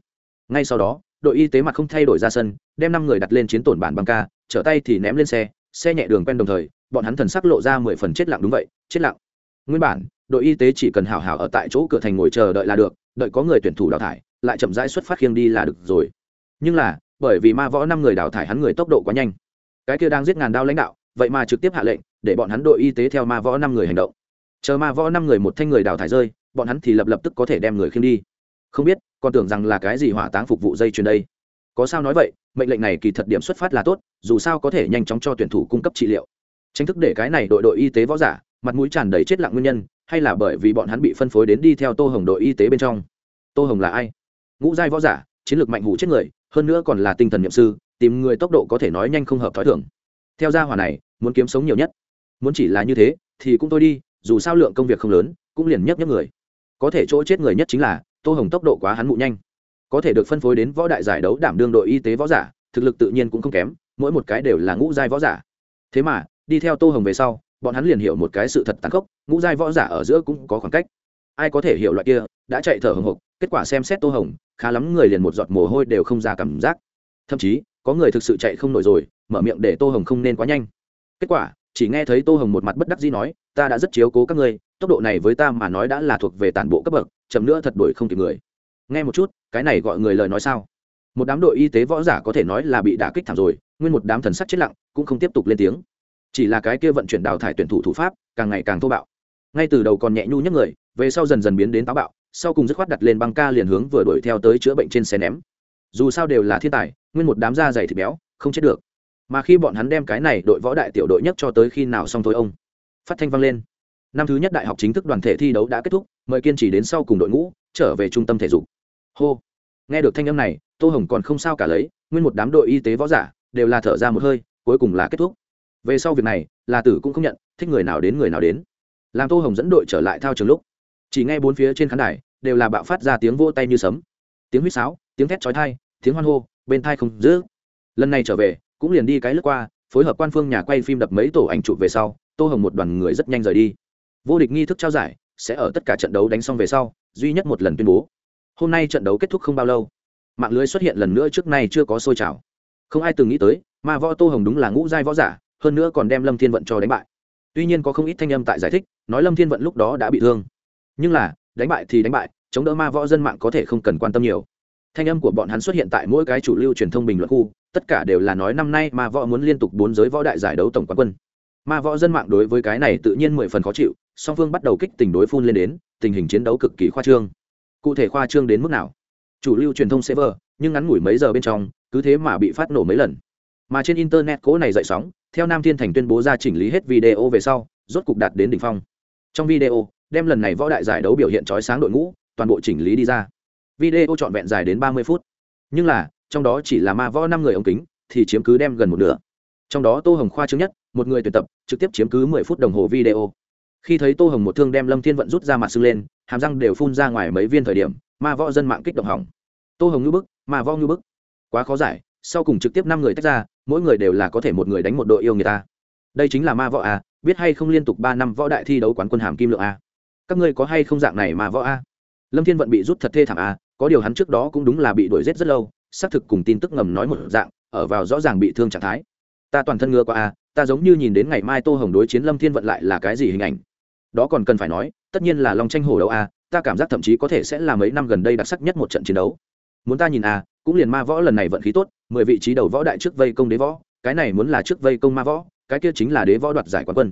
Ngay sau đó, đội y tế mặt không thay đổi ra sân, đem năm người đặt lên chiến tổn bản băng ca, trở tay thì ném lên xe xe nhẹ đường quen đồng thời, bọn hắn thần sắc lộ ra mười phần chết lặng đúng vậy, chết lặng. Nguyên bản, đội y tế chỉ cần hào hào ở tại chỗ cửa thành ngồi chờ đợi là được, đợi có người tuyển thủ đào thải, lại chậm rãi xuất phát khiêng đi là được rồi. Nhưng là bởi vì ma võ năm người đào thải hắn người tốc độ quá nhanh. Cái kia đang giết ngàn đao lãnh đạo, vậy mà trực tiếp hạ lệnh, để bọn hắn đội y tế theo ma võ năm người hành động. Chờ ma võ năm người một thanh người đào thải rơi, bọn hắn thì lập lập tức có thể đem người khiêng đi. Không biết, còn tưởng rằng là cái gì hỏa táng phục vụ dây chuyền đây. Có sao nói vậy, mệnh lệnh này kỳ thật điểm xuất phát là tốt, dù sao có thể nhanh chóng cho tuyển thủ cung cấp trị liệu. Tranh thức để cái này đội đội y tế võ giả, mặt mũi tràn đầy chết lặng nguyên nhân, hay là bởi vì bọn hắn bị phân phối đến đi theo tô hồng đội y tế bên trong? Tô hồng là ai? Ngũ giai võ giả chiến lược mạnh hủ chết người, hơn nữa còn là tinh thần nhậm sư, tìm người tốc độ có thể nói nhanh không hợp t h ó i thưởng theo gia hỏa này, muốn kiếm sống nhiều nhất. Muốn chỉ là như thế, thì cũng tôi đi, dù sao lượng công việc không lớn, cũng liền nhấp nhấp người. Có thể chỗ chết người nhất chính là, tô hồng tốc độ quá hắn mụ nhanh. Có thể được phân phối đến võ đại giải đấu đảm đương đội y tế võ giả, thực lực tự nhiên cũng không kém, mỗi một cái đều là ngũ giai võ giả. Thế mà, đi theo tô hồng về sau, bọn hắn liền hiểu một cái sự thật tàn khốc, ngũ giai võ giả ở giữa cũng có khoảng cách. Ai có thể hiểu loại kia đã chạy thở hồng hộc, kết quả xem xét tô hồng, khá lắm người liền một giọt mồ hôi đều không ra cảm giác. Thậm chí, có người thực sự chạy không nổi rồi, mở miệng để tô hồng không nên quá nhanh. Kết quả, chỉ nghe thấy tô hồng một mặt bất đắc dĩ nói, ta đã rất chiếu cố các ngươi, tốc độ này với ta mà nói đã là thuộc về tản bộ cấp bậc, chậm nữa thật đổi không kịp người. Nghe một chút, cái này gọi người lời nói sao? Một đám đội y tế võ giả có thể nói là bị đả kích thảm rồi, nguyên một đám thần sắc chết lặng, cũng không tiếp tục lên tiếng. Chỉ là cái kia vận chuyển đào thải tuyển thủ thủ pháp, càng ngày càng thô bạo. Ngay từ đầu còn nhẹ nhu nhất người, về sau dần dần biến đến táo bạo sau cùng dứt khoát đặt lên băng ca liền hướng vừa đuổi theo tới chữa bệnh trên xe ném. Dù sao đều là thiên tài, nguyên một đám da dày thịt béo, không chết được. Mà khi bọn hắn đem cái này đội võ đại tiểu đội nhất cho tới khi nào xong thôi ông. Phát thanh vang lên. Năm thứ nhất đại học chính thức đoàn thể thi đấu đã kết thúc, mời kiên trì đến sau cùng đội ngũ, trở về trung tâm thể dục. Hô. Nghe được thanh âm này, tô hồng còn không sao cả lấy, nguyên một đám đội y tế võ giả đều là thở ra một hơi, cuối cùng là kết thúc. Về sau việc này, là tử cũng không nhận, thích người nào đến người nào đến. Làm tô hồng dẫn đội trở lại thao trường lúc, chỉ nghe bốn phía trên khán đài đều là bạo phát ra tiếng vỗ tay như sấm. Tiếng huýt sáo, tiếng thét trói thai tiếng hoan hô, bên thai không giữ. Lần này trở về, cũng liền đi cái lướt qua, phối hợp quan phương nhà quay phim đập mấy tổ ảnh chụp về sau, tô hồng một đoàn người rất nhanh rời đi. Vô địch nghi thức trao giải, sẽ ở tất cả trận đấu đánh xong về sau, duy nhất một lần tuyên bố. Hôm nay trận đấu kết thúc không bao lâu. Mạng lưới xuất hiện lần nữa trước nay chưa có sôi trào. Không ai từng nghĩ tới mà võ tô hồng đúng là ngũ giai võ giả, hơn nữa còn đem lâm thiên vận cho đánh bại. Tuy nhiên có không ít thanh âm tại giải thích, nói lâm thiên vận lúc đó đã bị thương. Nhưng là, đánh bại thì đánh bại chống đỡ ma võ dân mạng có thể không cần quan tâm nhiều. Thanh âm của bọn hắn xuất hiện tại mỗi cái chủ lưu truyền thông bình luận khu, tất cả đều là nói năm nay ma võ muốn liên tục bốn giới võ đại giải đấu tổng quán quân. Ma võ dân mạng đối với cái này tự nhiên mười phần khó chịu, song phương bắt đầu kích tình đối phun lên đến, tình hình chiến đấu cực kỳ khoa trương. Cụ thể khoa trương đến mức nào? Chủ lưu truyền thông server nhưng ngắn ngủi mấy giờ bên trong, cứ thế mà bị phát nổ mấy lần. Mà trên internet cố này dậy sóng, theo nam thiên thành tuyên bố ra chỉnh lý hết video về sau, rốt cục đạt đến đỉnh phong. Trong video, đem lần này võ đại giải đấu biểu hiện trói sáng đội ngũ toàn bộ chỉnh lý đi ra. Video trọn vẹn dài đến ba mươi phút. Nhưng là, trong đó chỉ là ma võ năm người ống kính, thì chiếm cứ đem gần một nửa. Trong đó tô hồng khoa chứng nhất, một người tuyển tập, trực tiếp chiếm cứ mười phút đồng hồ video. Khi thấy tô hồng một thương đem lâm thiên vận rút ra mặt sưng lên, hàm răng đều phun ra ngoài mấy viên thời điểm, ma võ dân mạng kích động hỏng. Tô hồng ngư bức, ma võ ngư bức. Quá khó giải, sau cùng trực tiếp năm người tách ra, mỗi người đều là có thể một người đánh một đội yêu người ta. Đây chính là ma võ a, biết hay không liên tục ba năm võ đại thi đấu quán quân hàm kim lượng a. Các ngươi có hay không dạng này mà võ a? Lâm thiên vận bị rút thật thê thảm à? có điều hắn trước đó cũng đúng là bị đuổi giết rất lâu xác thực cùng tin tức ngầm nói một dạng ở vào rõ ràng bị thương trạng thái ta toàn thân ngựa qua à? ta giống như nhìn đến ngày mai tô hồng đối chiến lâm thiên vận lại là cái gì hình ảnh đó còn cần phải nói tất nhiên là lòng tranh hổ đấu à? ta cảm giác thậm chí có thể sẽ là mấy năm gần đây đặc sắc nhất một trận chiến đấu muốn ta nhìn à, cũng liền ma võ lần này vận khí tốt mười vị trí đầu võ đại trước vây công đế võ cái này muốn là trước vây công ma võ cái kia chính là đế võ đoạt giải quán quân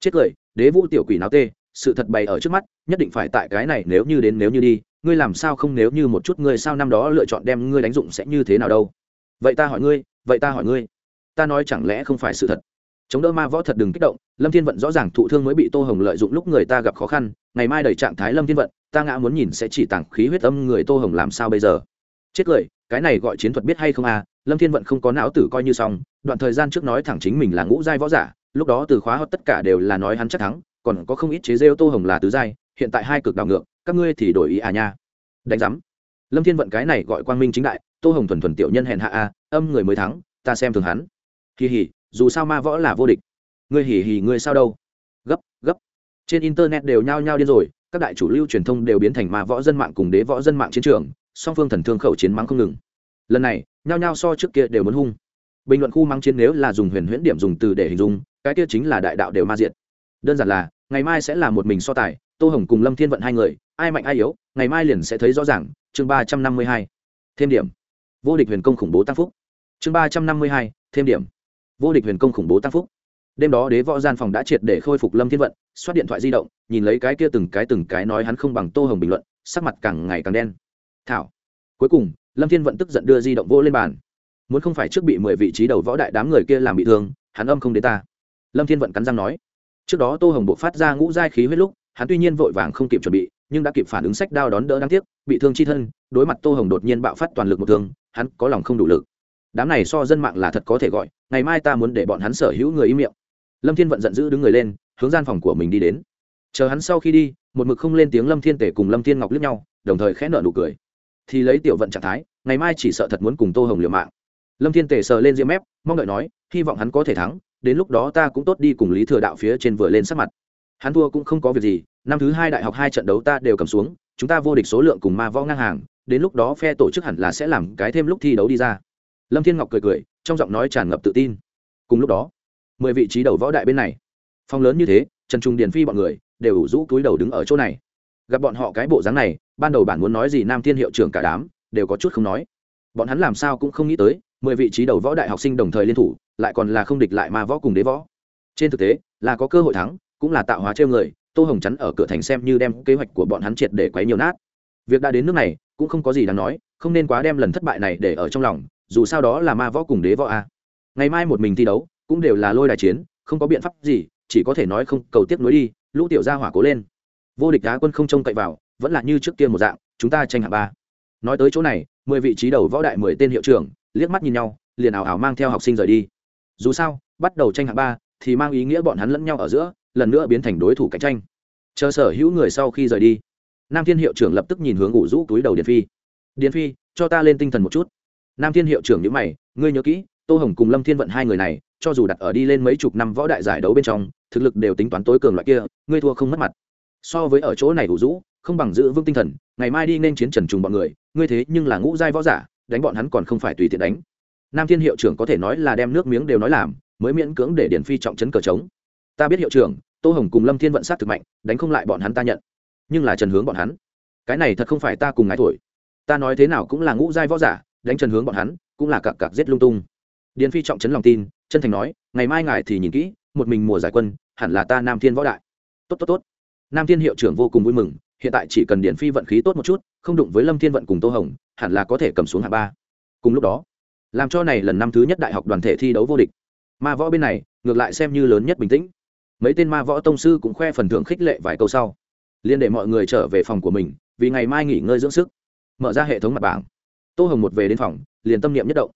chết cười đế vũ tiểu quỷ náo tê sự thật bày ở trước mắt, nhất định phải tại cái này nếu như đến nếu như đi, ngươi làm sao không nếu như một chút ngươi sao năm đó lựa chọn đem ngươi đánh dụng sẽ như thế nào đâu? Vậy ta hỏi ngươi, vậy ta hỏi ngươi. Ta nói chẳng lẽ không phải sự thật? Chống đỡ ma võ thật đừng kích động, lâm thiên vận rõ ràng thụ thương mới bị tô hồng lợi dụng lúc người ta gặp khó khăn, ngày mai đầy trạng thái lâm thiên vận, ta ngã muốn nhìn sẽ chỉ tặng khí huyết âm người tô hồng làm sao bây giờ? Chết cười, cái này gọi chiến thuật biết hay không à? Lâm thiên vận không có não tử coi như xong, đoạn thời gian trước nói thẳng chính mình là ngũ giai võ giả, lúc đó từ khóa tất cả đều là nói hắn chắc thắng còn có không ít chế rêu tô hồng là tứ giai, hiện tại hai cực đảo ngược, các ngươi thì đổi ý à nha. Đánh giám. Lâm thiên vận cái này gọi quang minh chính đại, tô hồng thuần thuần tiểu nhân hèn hạ a, âm người mới thắng, ta xem thường hắn. Kỳ hỉ dù sao ma võ là vô địch. Ngươi hỉ hỉ ngươi sao đâu? Gấp gấp. Trên internet đều nhao nhao điên rồi, các đại chủ lưu truyền thông đều biến thành ma võ dân mạng cùng đế võ dân mạng chiến trường, song phương thần thương khẩu chiến mắng không ngừng. Lần này, nhao nhao so trước kia đều muốn hung. Bình luận khu mắng chiến nếu là dùng huyền huyễn điểm dùng từ để hình dung, cái kia chính là đại đạo đều ma diện đơn giản là, ngày mai sẽ là một mình so tài, tô hồng cùng lâm thiên vận hai người, ai mạnh ai yếu, ngày mai liền sẽ thấy rõ ràng, chương ba trăm năm mươi hai. Thêm điểm. Vô địch huyền công khủng bố tăng phúc. Chương ba trăm năm mươi hai, thêm điểm. Vô địch huyền công khủng bố tăng phúc. Đêm đó đế võ gian phòng đã triệt để khôi phục lâm thiên vận, xoát điện thoại di động, nhìn lấy cái kia từng cái từng cái nói hắn không bằng tô hồng bình luận, sắc mặt càng ngày càng đen. Thảo. Cuối cùng, lâm thiên vận tức giận đưa di động vô lên bàn. Muốn không phải trước bị mười vị trí đầu võ đại đám người kia làm bị thương, hắn âm không đến ta. Lâm thiên vận cắn răng nói trước đó tô hồng bộ phát ra ngũ giai khí huyết lúc, hắn tuy nhiên vội vàng không kịp chuẩn bị, nhưng đã kịp phản ứng sách đao đón đỡ đáng tiếc, bị thương chi thân, đối mặt tô hồng đột nhiên bạo phát toàn lực một thương, hắn có lòng không đủ lực. Đám này so dân mạng là thật có thể gọi, ngày mai ta muốn để bọn hắn sở hữu người im miệng. Lâm thiên vận giận dữ đứng người lên, hướng gian phòng của mình đi đến. Chờ hắn sau khi đi, một mực không lên tiếng lâm thiên tể cùng lâm thiên ngọc lướt nhau, đồng thời khẽ nợ nụ cười. Thì lấy tiểu vận trạng thái, ngày mai chỉ sợ thật muốn cùng tô hồng liều mạng. Lâm thiên tể sờ lên diễm mép, mong đợi nói hy vọng hắn có thể thắng, đến lúc đó ta cũng tốt đi cùng lý thừa đạo phía trên vừa lên sắc mặt. Hắn thua cũng không có việc gì, năm thứ hai đại học hai trận đấu ta đều cầm xuống, chúng ta vô địch số lượng cùng ma võ ngang hàng, đến lúc đó phe tổ chức hẳn là sẽ làm cái thêm lúc thi đấu đi ra. Lâm thiên ngọc cười cười, trong giọng nói tràn ngập tự tin. Cùng lúc đó, mười vị trí đầu võ đại bên này, phong lớn như thế, trần trung điền phi bọn người đều ủ rũ túi đầu đứng ở chỗ này. Gặp bọn họ cái bộ dáng này, ban đầu bản muốn nói gì nam thiên hiệu trưởng cả đám đều có chút không nói. Bọn hắn làm sao cũng không nghĩ tới, mười vị trí đầu võ đại học sinh đồng thời liên thủ lại còn là không địch lại ma võ cùng đế võ. Trên thực tế, là có cơ hội thắng, cũng là tạo hóa treo người, tô hồng chắn ở cửa thành xem như đem kế hoạch của bọn hắn triệt để quấy nhiều nát. Việc đã đến nước này, cũng không có gì đáng nói, không nên quá đem lần thất bại này để ở trong lòng, dù sao đó là ma võ cùng đế võ a. Ngày mai một mình thi đấu, cũng đều là lôi đài chiến, không có biện pháp gì, chỉ có thể nói không, cầu tiếp nối đi, lũ tiểu gia hỏa cố lên. Vô địch đá quân không trông cậy vào, vẫn là như trước kia một dạng, chúng ta tranh hạng ba. Nói tới chỗ này, mười vị trí đầu võ đại mười tên hiệu trưởng, liếc mắt nhìn nhau, liền ảo ảo mang theo học sinh rời đi dù sao, bắt đầu tranh hạng ba thì mang ý nghĩa bọn hắn lẫn nhau ở giữa, lần nữa biến thành đối thủ cạnh tranh. Chờ sở hữu người sau khi rời đi, nam thiên hiệu trưởng lập tức nhìn hướng ủ rũ túi đầu điện phi. Điện phi, cho ta lên tinh thần một chút. Nam thiên hiệu trưởng nhữ mày, ngươi nhớ kỹ, tô hồng cùng lâm thiên vận hai người này, cho dù đặt ở đi lên mấy chục năm võ đại giải đấu bên trong, thực lực đều tính toán tối cường loại kia, ngươi thua không mất mặt. So với ở chỗ này ủ rũ, không bằng giữ vững tinh thần, ngày mai đi nên chiến trần trùng bọn người, ngươi thế nhưng là ngũ giai võ giả, đánh bọn hắn còn không phải tùy tiện đánh nam thiên hiệu trưởng có thể nói là đem nước miếng đều nói làm, mới miễn cưỡng để điển phi trọng chấn cờ trống. Ta biết hiệu trưởng, tô hồng cùng lâm thiên vận sát thực mạnh, đánh không lại bọn hắn ta nhận. Nhưng là trần hướng bọn hắn. Cái này thật không phải ta cùng ngái thổi. Ta nói thế nào cũng là ngũ giai võ giả, đánh trần hướng bọn hắn, cũng là cặp cặp giết lung tung. Điền phi trọng chấn lòng tin, chân thành nói, ngày mai ngài thì nhìn kỹ, một mình mùa giải quân, hẳn là ta nam thiên võ đại. Tốt tốt tốt. Nam thiên hiệu trưởng vô cùng vui mừng, hiện tại chỉ cần điền phi vận khí tốt một chút, không đụng với lâm thiên vận cùng tô hồng, hẳn là có thể cầm xuống hạng ba. Cùng lúc đó làm cho này lần năm thứ nhất đại học đoàn thể thi đấu vô địch. Ma võ bên này, ngược lại xem như lớn nhất bình tĩnh. Mấy tên ma võ tông sư cũng khoe phần thưởng khích lệ vài câu sau. Liên để mọi người trở về phòng của mình, vì ngày mai nghỉ ngơi dưỡng sức. Mở ra hệ thống mặt bảng. Tô hồng một về đến phòng, liền tâm niệm nhất động.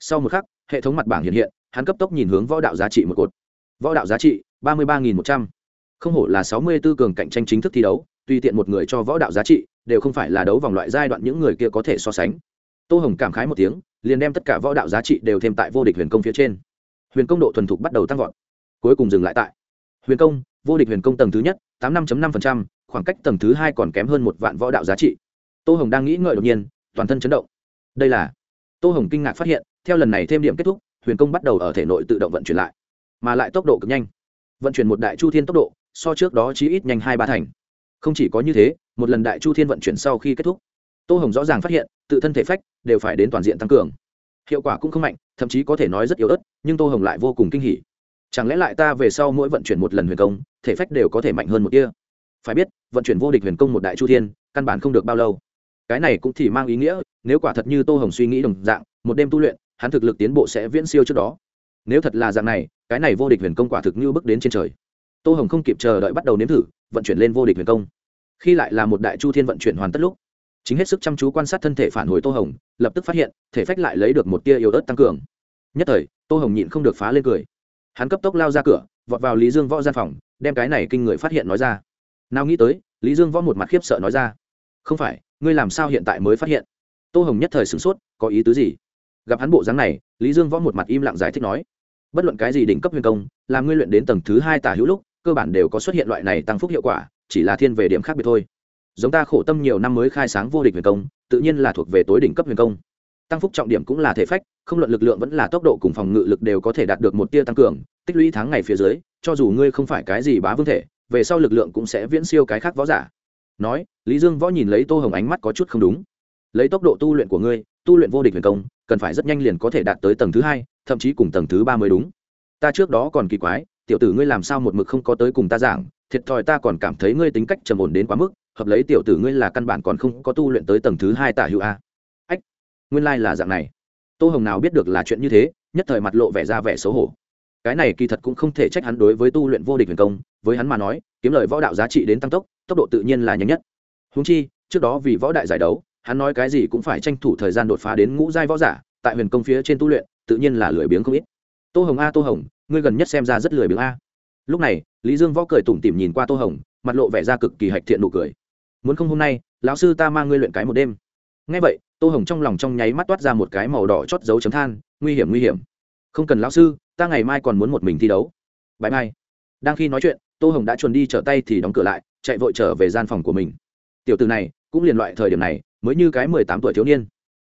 Sau một khắc, hệ thống mặt bảng hiện hiện, hắn cấp tốc nhìn hướng võ đạo giá trị một cột. Võ đạo giá trị, ba mươi ba một trăm. Không hổ là sáu mươi b ố cường cạnh tranh chính thức thi đấu, tùy tiện một người cho võ đạo giá trị, đều không phải là đấu vòng loại giai đoạn những người kia có thể so sánh tô hồng cảm khái một tiếng, liền đem tất cả võ đạo giá trị đều thêm tại vô địch huyền công phía trên. Huyền công độ thuần thục bắt đầu tăng vọt, cuối cùng dừng lại tại huyền công, vô địch huyền công tầng thứ nhất, tám năm năm khoảng cách tầng thứ hai còn kém hơn một vạn võ đạo giá trị. Tô hồng đang nghĩ ngợi đột nhiên, toàn thân chấn động. Đây là tô hồng kinh ngạc phát hiện, theo lần này thêm điểm kết thúc, huyền công bắt đầu ở thể nội tự động vận chuyển lại, mà lại tốc độ cực nhanh. Vận chuyển một đại chu thiên tốc độ, so trước đó chỉ ít nhanh hai ba thành. Không chỉ có như thế, một lần đại chu thiên vận chuyển sau khi kết thúc tô hồng rõ ràng phát hiện, tự thân thể phách đều phải đến toàn diện tăng cường. Hiệu quả cũng không mạnh, thậm chí có thể nói rất yếu ớt, nhưng tô hồng lại vô cùng kinh hỉ. Chẳng lẽ lại ta về sau mỗi vận chuyển một lần huyền công, thể phách đều có thể mạnh hơn một kia? Phải biết, vận chuyển vô địch huyền công một đại chu thiên, căn bản không được bao lâu. Cái này cũng thì mang ý nghĩa, nếu quả thật như tô hồng suy nghĩ đồng dạng, một đêm tu luyện, hắn thực lực tiến bộ sẽ viễn siêu trước đó. Nếu thật là dạng này, cái này vô địch huyền công quả thực như bước đến trên trời. Tô hồng không kịp chờ đợi bắt đầu nếm thử, vận chuyển lên vô địch huyền công. Khi lại là một đại chu thiên vận chuyển hoàn tất lúc chính hết sức chăm chú quan sát thân thể phản hồi tô hồng, lập tức phát hiện, thể phách lại lấy được một tia yếu ớt tăng cường. Nhất thời, tô hồng nhịn không được phá lên cười. Hắn cấp tốc lao ra cửa, vọt vào lý dương võ gian phòng, đem cái này kinh người phát hiện nói ra. Nào nghĩ tới, lý dương võ một mặt khiếp sợ nói ra. Không phải, ngươi làm sao hiện tại mới phát hiện? Tô hồng nhất thời sửng sốt, có ý tứ gì? Gặp hắn bộ dáng này, lý dương võ một mặt im lặng giải thích nói. Bất luận cái gì đỉnh cấp huyền công, làm ngươi luyện đến tầng thứ hai tả hữu lúc, cơ bản đều có xuất hiện loại này tăng phúc hiệu quả, chỉ là thiên về điểm khác biệt thôi giống ta khổ tâm nhiều năm mới khai sáng vô địch huyền công, tự nhiên là thuộc về tối đỉnh cấp huyền công. Tăng phúc trọng điểm cũng là thể phách, không luận lực lượng vẫn là tốc độ cùng phòng ngự lực đều có thể đạt được một tia tăng cường, tích lũy tháng ngày phía dưới, cho dù ngươi không phải cái gì bá vương thể, về sau lực lượng cũng sẽ viễn siêu cái khác võ giả. Nói, lý dương võ nhìn lấy tô hồng ánh mắt có chút không đúng. Lấy tốc độ tu luyện của ngươi, tu luyện vô địch huyền công, cần phải rất nhanh liền có thể đạt tới tầng thứ hai, thậm chí cùng tầng thứ ba mới đúng. Ta trước đó còn kỳ quái, tiểu tử ngươi làm sao một mực không có tới cùng ta giảng, thiệt thòi ta còn cảm thấy ngươi tính cách trầm ổn đến quá mức hợp lấy tiểu tử ngươi là căn bản còn không có tu luyện tới tầng thứ hai tả hữu a. Ách, nguyên lai、like、là dạng này. Tô hồng nào biết được là chuyện như thế, nhất thời mặt lộ vẻ ra vẻ xấu hổ. Cái này kỳ thật cũng không thể trách hắn đối với tu luyện vô địch huyền công, với hắn mà nói, kiếm lời võ đạo giá trị đến tăng tốc tốc độ tự nhiên là nhanh nhất. Húng chi, trước đó vì võ đại giải đấu, hắn nói cái gì cũng phải tranh thủ thời gian đột phá đến ngũ giai võ giả, tại huyền công phía trên tu luyện, tự nhiên là lười biếng không ít. Tô hồng a, tô hồng, ngươi gần nhất xem ra rất lười biếng a. Lúc này, lý dương võ cười tủm tỉm nhìn qua tô hồng, mặt lộ vẻ ra cực kỳ hạch thiện nụ cười muốn không hôm nay, lão sư ta mang ngươi luyện cái một đêm. Ngay vậy, tô hồng trong lòng trong nháy mắt toát ra một cái màu đỏ chót dấu chấm than, nguy hiểm nguy hiểm. Không cần lão sư, ta ngày mai còn muốn một mình thi đấu. Bãi mai đang khi nói chuyện, tô hồng đã chuồn đi trở tay thì đóng cửa lại, chạy vội trở về gian phòng của mình. Tiểu từ này, cũng liền loại thời điểm này, mới như cái mười tám tuổi thiếu niên.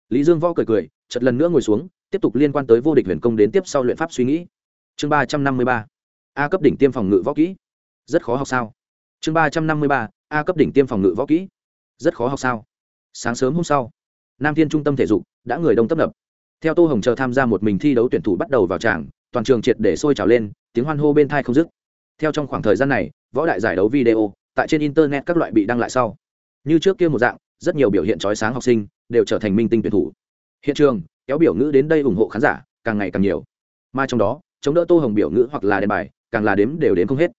Lý dương võ cười cười chật lần nữa ngồi xuống, tiếp tục liên quan tới vô địch huyền công đến tiếp sau luyện pháp suy nghĩ. Chương ba trăm năm mươi ba. A cấp đỉnh tiêm phòng ngự võ kỹ. Rất khó học sao? Chương ba trăm năm mươi ba a cấp đỉnh tiêm phòng ngự võ kỹ. Rất khó học sao? Sáng sớm hôm sau, nam thiên trung tâm thể dục đã người đông tấp nập. Theo tô hồng chờ tham gia một mình thi đấu tuyển thủ bắt đầu vào tràng, toàn trường triệt để sôi trào lên, tiếng hoan hô bên thai không dứt. Theo trong khoảng thời gian này, võ đại giải đấu video tại trên internet các loại bị đăng lại sau. Như trước kia một dạng, rất nhiều biểu hiện trói sáng học sinh đều trở thành minh tinh tuyển thủ. Hiện trường, kéo biểu ngữ đến đây ủng hộ khán giả, càng ngày càng nhiều. Mà trong đó, chống đỡ tô hồng biểu ngữ hoặc là đèn bài, càng là đếm đều đến không hết.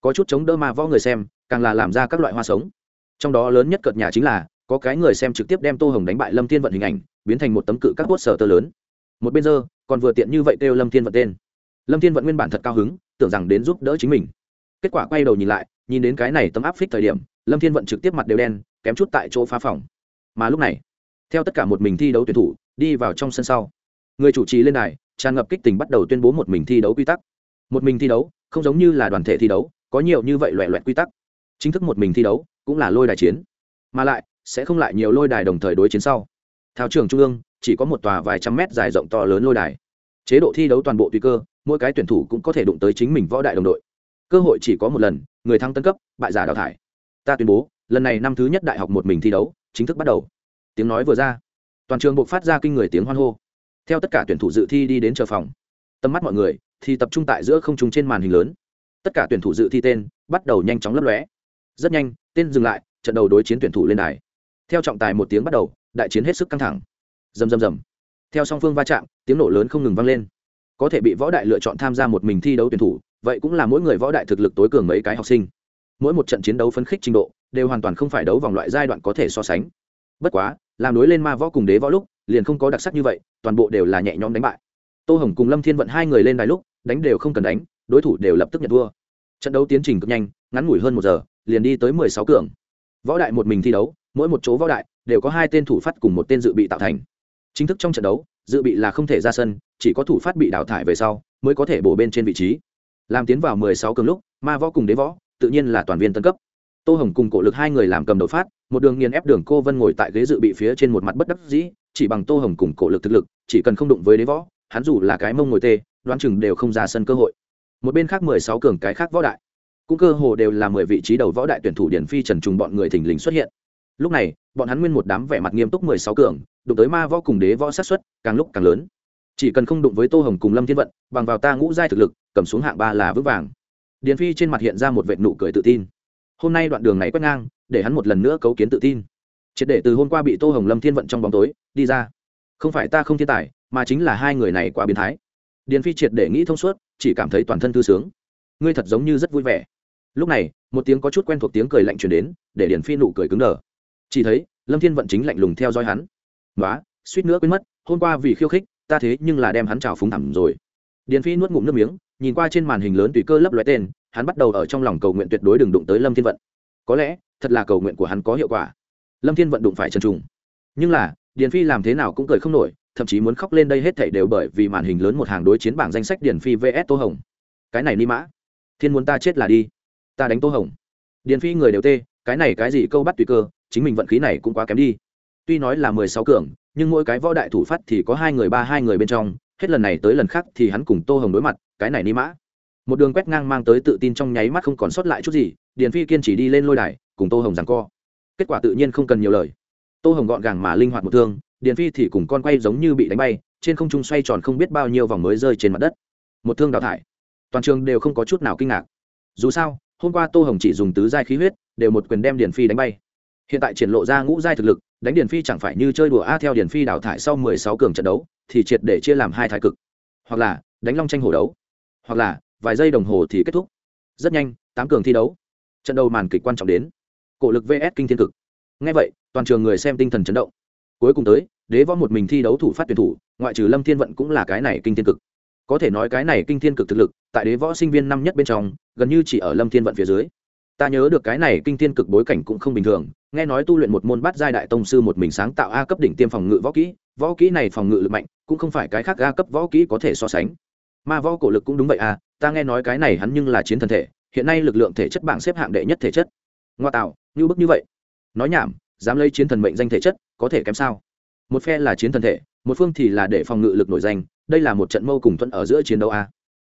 Có chút chống đỡ ma võ người xem càng là làm ra các loại hoa sống. Trong đó lớn nhất cợt nhà chính là, có cái người xem trực tiếp đem tô hồng đánh bại lâm thiên vận hình ảnh, biến thành một tấm cự các quốc sở tơ lớn. Một bên giờ còn vừa tiện như vậy kêu lâm thiên vận tên. Lâm thiên vận nguyên bản thật cao hứng, tưởng rằng đến giúp đỡ chính mình. Kết quả quay đầu nhìn lại, nhìn đến cái này tấm áp phích thời điểm, lâm thiên vận trực tiếp mặt đều đen, kém chút tại chỗ phá phòng. Mà lúc này, theo tất cả một mình thi đấu tuyển thủ, đi vào trong sân sau. Người chủ trì lên đài, tràn ngập kích tình bắt đầu tuyên bố một mình thi đấu quy tắc. Một mình thi đấu, không giống như là đoàn thể thi đấu, có nhiều như vậy loẹ loẹt quy tắc chính thức một mình thi đấu, cũng là lôi đài chiến. Mà lại, sẽ không lại nhiều lôi đài đồng thời đối chiến sau. Thao trường trung ương, chỉ có một tòa vài trăm mét dài rộng to lớn lôi đài. Chế độ thi đấu toàn bộ tùy cơ, mỗi cái tuyển thủ cũng có thể đụng tới chính mình võ đại đồng đội. Cơ hội chỉ có một lần, người thắng tân cấp, bại giả đào thải. Ta tuyên bố, lần này năm thứ nhất đại học một mình thi đấu, chính thức bắt đầu. Tiếng nói vừa ra, toàn trường buộc phát ra kinh người tiếng hoan hô. Theo tất cả tuyển thủ dự thi đi đến chờ phòng. Tầm mắt mọi người thì tập trung tại giữa không trung trên màn hình lớn. Tất cả tuyển thủ dự thi tên, bắt đầu nhanh chóng lấp lóe rất nhanh, tên dừng lại, trận đầu đối chiến tuyển thủ lên đài. Theo trọng tài một tiếng bắt đầu, đại chiến hết sức căng thẳng. Rầm rầm rầm. Theo song phương va chạm, tiếng nổ lớn không ngừng vang lên. Có thể bị võ đại lựa chọn tham gia một mình thi đấu tuyển thủ, vậy cũng là mỗi người võ đại thực lực tối cường mấy cái học sinh. Mỗi một trận chiến đấu phấn khích trình độ, đều hoàn toàn không phải đấu vòng loại giai đoạn có thể so sánh. Bất quá, làm đối lên ma võ cùng đế võ lúc, liền không có đặc sắc như vậy, toàn bộ đều là nhẹ nhõm đánh bại. Tô hồng cùng lâm thiên vận hai người lên đài lúc, đánh đều không cần đánh, đối thủ đều lập tức nhận thua. Trận đấu tiến trình cực nhanh, ngắn ngủi hơn một giờ liền đi tới mười sáu cường. Võ đại một mình thi đấu, mỗi một chỗ võ đại đều có hai tên thủ phát cùng một tên dự bị tạo thành. Chính thức trong trận đấu, dự bị là không thể ra sân, chỉ có thủ phát bị đào thải về sau mới có thể bổ bên trên vị trí. Làm tiến vào mười sáu cường lúc, ma võ cùng đế võ tự nhiên là toàn viên tân cấp. Tô hồng cùng cổ lực hai người làm cầm đầu phát, một đường nghiền ép đường cô vân ngồi tại ghế dự bị phía trên một mặt bất đắc dĩ, chỉ bằng tô hồng cùng cổ lực thực lực, chỉ cần không đụng với đế võ, hắn dù là cái mông ngồi tê, đoán chừng đều không ra sân cơ hội. Một bên khác mười sáu cường cái khác võ đại cũng cơ hồ đều là mười vị trí đầu võ đại tuyển thủ điển phi, trần trùng bọn người thình lình xuất hiện. Lúc này, bọn hắn nguyên một đám vẻ mặt nghiêm túc mười sáu cường, đụng tới ma võ cùng đế võ sát xuất, càng lúc càng lớn. Chỉ cần không đụng với tô hồng cùng lâm thiên vận, bằng vào ta ngũ giai thực lực, cầm xuống hạng ba là vững vàng. Điền phi trên mặt hiện ra một vệ nụ cười tự tin. Hôm nay đoạn đường này quét ngang, để hắn một lần nữa cấu kiến tự tin. Triệt để từ hôm qua bị tô hồng, lâm thiên vận trong bóng tối, đi ra. Không phải ta không thiên tài, mà chính là hai người này quá biến thái. Điền phi triệt để nghĩ thông suốt, chỉ cảm thấy toàn thân thư sướng. Ngươi thật giống như rất vui vẻ lúc này, một tiếng có chút quen thuộc tiếng cười lạnh truyền đến, để điền phi nụ cười cứng đờ. Chỉ thấy, lâm thiên vận chính lạnh lùng theo dõi hắn. Nói suýt nữa quên mất, hôm qua vì khiêu khích, ta thế nhưng là đem hắn trào phúng thẳm rồi. Điền phi nuốt ngụm nước miếng, nhìn qua trên màn hình lớn tùy cơ lấp lóe tên, hắn bắt đầu ở trong lòng cầu nguyện tuyệt đối đừng đụng tới lâm thiên vận. Có lẽ, thật là cầu nguyện của hắn có hiệu quả. Lâm thiên vận đụng phải trần trùng. Nhưng là, điền phi làm thế nào cũng cười không nổi, thậm chí muốn khóc lên đây hết thảy đều bởi vì màn hình lớn một hàng đối chiến bảng danh sách điền phi vs tô hồng. Cái này ni mã, thiên muốn ta chết là đi ta đánh tô hồng. Điền phi người đều tê, cái này cái gì câu bắt tùy cơ, chính mình vận khí này cũng quá kém đi. Tuy nói là mười sáu cường, nhưng mỗi cái võ đại thủ phát thì có hai người ba, hai người bên trong, hết lần này tới lần khác thì hắn cùng tô hồng đối mặt, cái này ni mã. Một đường quét ngang mang tới tự tin trong nháy mắt không còn sót lại chút gì, điền phi kiên chỉ đi lên lôi đài, cùng tô hồng rằng co. Kết quả tự nhiên không cần nhiều lời. Tô hồng gọn gàng mà linh hoạt một thương, điền phi thì cùng con quay giống như bị đánh bay, trên không trung xoay tròn không biết bao nhiêu vòng mới rơi trên mặt đất. Một thương đào thải. Toàn trường đều không có chút nào kinh ngạc. Dù sao hôm qua tô hồng chỉ dùng tứ giai khí huyết, đều một quyền đem điền phi đánh bay. Hiện tại triển lộ ra ngũ giai thực lực, đánh điền phi chẳng phải như chơi đùa a, theo điền phi đào thải sau mười sáu cường trận đấu, thì triệt để chia làm hai thái cực. Hoặc là, đánh long tranh hổ đấu. Hoặc là, vài giây đồng hồ thì kết thúc. Rất nhanh, tám cường thi đấu. Trận đầu màn kịch quan trọng đến. Cổ lực vs kinh thiên cực. Ngay vậy, toàn trường người xem tinh thần chấn động. Cuối cùng tới, đế võ một mình thi đấu thủ phát tuyển thủ, ngoại trừ lâm thiên vận cũng là cái này kinh thiên cực có thể nói cái này kinh thiên cực thực lực, tại đế võ sinh viên năm nhất bên trong, gần như chỉ ở lâm thiên vận phía dưới. Ta nhớ được cái này kinh thiên cực bối cảnh cũng không bình thường, nghe nói tu luyện một môn bát giai đại tông sư một mình sáng tạo a cấp đỉnh tiêm phòng ngự võ kỹ võ kỹ này phòng ngự lực mạnh, cũng không phải cái khác a cấp võ kỹ có thể so sánh. Mà võ cổ lực cũng đúng vậy à ta nghe nói cái này hắn nhưng là chiến thần thể, hiện nay lực lượng thể chất bảng xếp hạng đệ nhất thể chất. Ngoa tạo, như bức như vậy. Nói nhảm, dám lấy chiến thần mệnh danh thể chất, có thể kém sao? Một phe là chiến thần thể một phương thì là để phòng ngự lực nổi danh, đây là một trận mâu cùng thuận ở giữa chiến đấu a.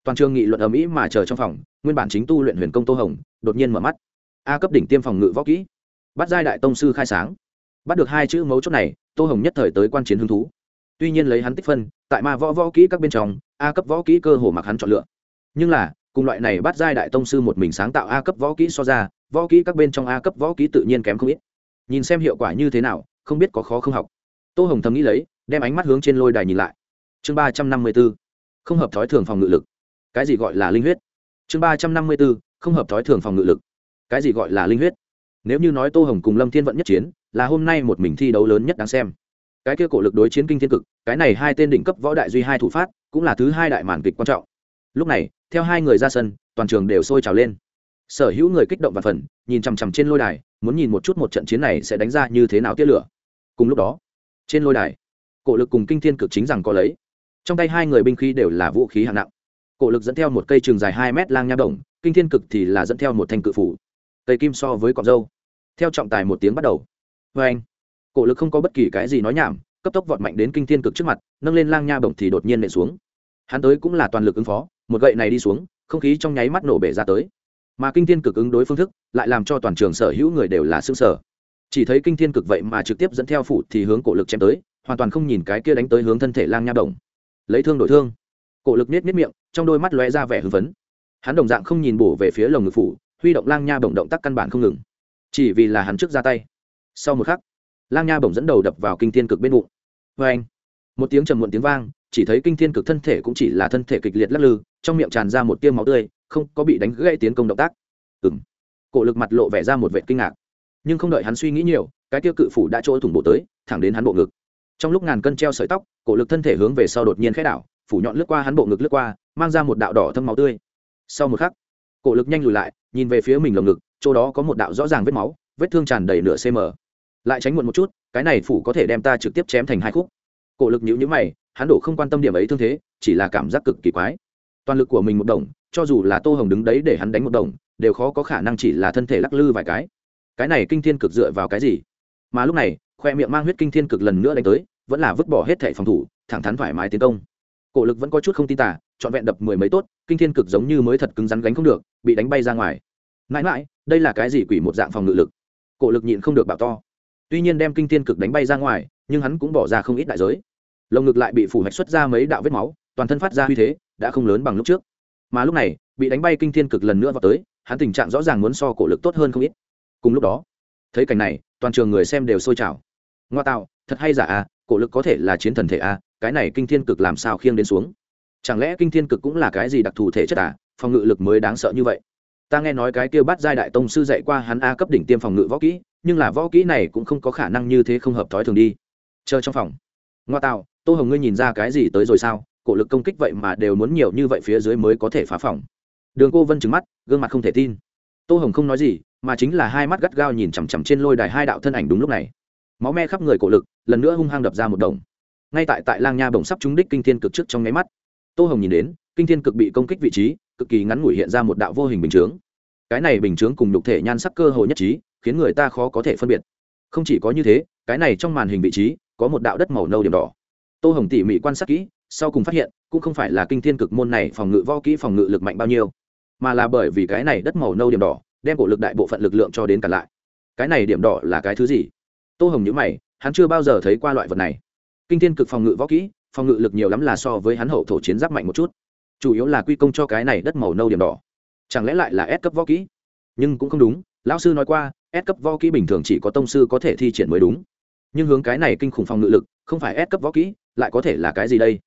Toàn trường nghị luận ở mỹ mà chờ trong phòng, nguyên bản chính tu luyện huyền công tô hồng, đột nhiên mở mắt. A cấp đỉnh tiêm phòng ngự võ kỹ. Bắt giai đại tông sư khai sáng. Bắt được hai chữ mấu chốt này, tô hồng nhất thời tới quan chiến hứng thú. Tuy nhiên lấy hắn tích phân, tại ma võ võ kỹ các bên trong, a cấp võ kỹ cơ hồ mặc hắn chọn lựa. Nhưng là, cùng loại này bắt giai đại tông sư một mình sáng tạo a cấp võ kỹ so ra, võ kỹ các bên trong a cấp võ kỹ tự nhiên kém không ít. Nhìn xem hiệu quả như thế nào, không biết có khó không học. Tô hồng thầm nghĩ lấy đem ánh mắt hướng trên lôi đài nhìn lại. Chương ba trăm năm mươi b ố không hợp thói thường phòng ngự lực. Cái gì gọi là linh huyết? Chương ba trăm năm mươi b ố không hợp thói thường phòng ngự lực. Cái gì gọi là linh huyết? Nếu như nói tô hồng cùng lâm thiên vận nhất chiến, là hôm nay một mình thi đấu lớn nhất đáng xem. Cái kia cổ lực đối chiến kinh thiên cực, cái này hai tên đỉnh cấp võ đại duy hai thủ phát, cũng là thứ hai đại màn kịch quan trọng. Lúc này, theo hai người ra sân, toàn trường đều sôi trào lên. Sở hữu người kích động và phần, nhìn chằm chằm trên lôi đài, muốn nhìn một chút một trận chiến này sẽ đánh ra như thế nào tiết lửa. Cùng lúc đó, trên lôi đài cổ lực cùng kinh thiên cực chính rằng có lấy. Trong tay hai người binh khí đều là vũ khí hạng nặng. Cổ lực dẫn theo một cây trường dài hai mét lang nha đồng, kinh thiên cực thì là dẫn theo một thanh cự phủ. Cây kim so với cọc dâu theo trọng tài một tiếng bắt đầu. Vê anh, cổ lực không có bất kỳ cái gì nói nhảm, cấp tốc vọt mạnh đến kinh thiên cực trước mặt, nâng lên lang nha bổng thì đột nhiên nệ xuống. Hắn tới cũng là toàn lực ứng phó, một gậy này đi xuống, không khí trong nháy mắt nổ bể ra tới. Mà kinh thiên cực ứng đối phương thức, lại làm cho toàn trường sở hữu người đều là xương sở chỉ thấy kinh thiên cực vậy mà trực tiếp dẫn theo phủ thì hướng cổ lực chém tới hoàn toàn không nhìn cái kia đánh tới hướng thân thể lang nha Động, lấy thương đổi thương. Cổ lực nết nết miệng trong đôi mắt lóe ra vẻ hưng phấn. Hắn đồng dạng không nhìn bổ về phía lồng ngực phủ huy động lang nha bổng động tác căn bản không ngừng. Chỉ vì là hắn trước ra tay. Sau một khắc lang nha bổng dẫn đầu đập vào kinh thiên cực bên bụng. Vê anh một tiếng trầm muộn tiếng vang chỉ thấy kinh thiên cực thân thể cũng chỉ là thân thể kịch liệt lắc lư trong miệng tràn ra một tiêu máu tươi không có bị đánh gãy tiến công động tác. Ừm, cổ lực mặt lộ vẻ ra một vệ kinh ngạc. Nhưng không đợi hắn suy nghĩ nhiều cái tiêu cự phủ đã chỗ thủng bộ tới thẳng đến hắn bộ ngực trong lúc ngàn cân treo sợi tóc, cổ lực thân thể hướng về sau đột nhiên khẽ đảo, phủ nhọn lướt qua hắn bộ ngực lướt qua, mang ra một đạo đỏ thâm máu tươi. Sau một khắc, cổ lực nhanh lùi lại, nhìn về phía mình lồng ngực, chỗ đó có một đạo rõ ràng vết máu, vết thương tràn đầy nửa cm lại tránh muộn một chút, cái này phủ có thể đem ta trực tiếp chém thành hai khúc. Cổ lực nhữ nhữ mày, hắn đổ không quan tâm điểm ấy thương thế, chỉ là cảm giác cực kỳ quái. Toàn lực của mình một đồng, cho dù là tô hồng đứng đấy để hắn đánh một đồng, đều khó có khả năng chỉ là thân thể lắc lư vài cái. Cái này kinh thiên cực dựa vào cái gì? Mà lúc này khoe miệng mang huyết kinh thiên cực lần nữa đánh tới, vẫn là vứt bỏ hết thẻ phòng thủ, thẳng thắn thoải mái tiến công. Cổ lực vẫn có chút không tin tả trọn vẹn đập mười mấy tốt, kinh thiên cực giống như mới thật cứng rắn gánh không được, bị đánh bay ra ngoài. Mãi mãi, đây là cái gì quỷ một dạng phòng ngự lực? Cổ lực nhịn không được bảo to. Tuy nhiên đem kinh thiên cực đánh bay ra ngoài, nhưng hắn cũng bỏ ra không ít đại giới. Lồng ngực lại bị phủ hạch xuất ra mấy đạo vết máu, toàn thân phát ra uy thế, đã không lớn bằng lúc trước. Mà lúc này, bị đánh bay kinh thiên cực lần nữa vào tới, hắn tình trạng rõ ràng muốn so cổ lực tốt hơn không ít. Cùng lúc đó, thấy cảnh này, toàn trường người xem đều sôi trào ngoa tạo, thật hay giả à cổ lực có thể là chiến thần thể à cái này kinh thiên cực làm sao khiêng đến xuống? Chẳng lẽ kinh thiên cực cũng là cái gì đặc thù thể chất à phòng ngự lực mới đáng sợ như vậy? Ta nghe nói cái kia bắt giai đại tông sư dạy qua hắn a cấp đỉnh tiêm phòng ngự võ kỹ, nhưng là võ kỹ này cũng không có khả năng như thế không hợp thói thường đi. Chờ trong phòng. Ngoa tạo, tô hồng ngươi nhìn ra cái gì tới rồi sao? Cổ lực công kích vậy mà đều muốn nhiều như vậy phía dưới mới có thể phá phòng. Đường cô vân trứng mắt, gương mặt không thể tin. Tô hồng không nói gì, mà chính là hai mắt gắt gao nhìn chằm chằm trên lôi đài hai đạo thân ảnh đúng lúc này máu me khắp người cổ lực, lần nữa hung hăng đập ra một đồng. Ngay tại tại lang nha bổng sắp trúng đích kinh thiên cực trước trong nháy mắt, tô hồng nhìn đến, kinh thiên cực bị công kích vị trí, cực kỳ ngắn ngủi hiện ra một đạo vô hình bình chướng. Cái này bình chướng cùng nhục thể nhan sắc cơ hồ nhất trí, khiến người ta khó có thể phân biệt. Không chỉ có như thế, cái này trong màn hình vị trí, có một đạo đất màu nâu điểm đỏ. Tô hồng tỉ mỉ quan sát kỹ, sau cùng phát hiện, cũng không phải là kinh thiên cực môn này phòng ngự vo kỹ phòng ngự lực mạnh bao nhiêu, mà là bởi vì cái này đất màu nâu điểm đỏ, đem bộ lực đại bộ phận lực lượng cho đến cả lại. Cái này điểm đỏ là cái thứ gì? Tô hồng nhữ mày, hắn chưa bao giờ thấy qua loại vật này. Kinh thiên cực phòng ngự võ kỹ, phòng ngự lực nhiều lắm là so với hắn hậu thổ chiến giáp mạnh một chút. Chủ yếu là quy công cho cái này đất màu nâu điểm đỏ. Chẳng lẽ lại là S cấp võ kỹ? Nhưng cũng không đúng, lão sư nói qua, S cấp võ kỹ bình thường chỉ có tông sư có thể thi triển mới đúng. Nhưng hướng cái này kinh khủng phòng ngự lực, không phải S cấp võ kỹ, lại có thể là cái gì đây?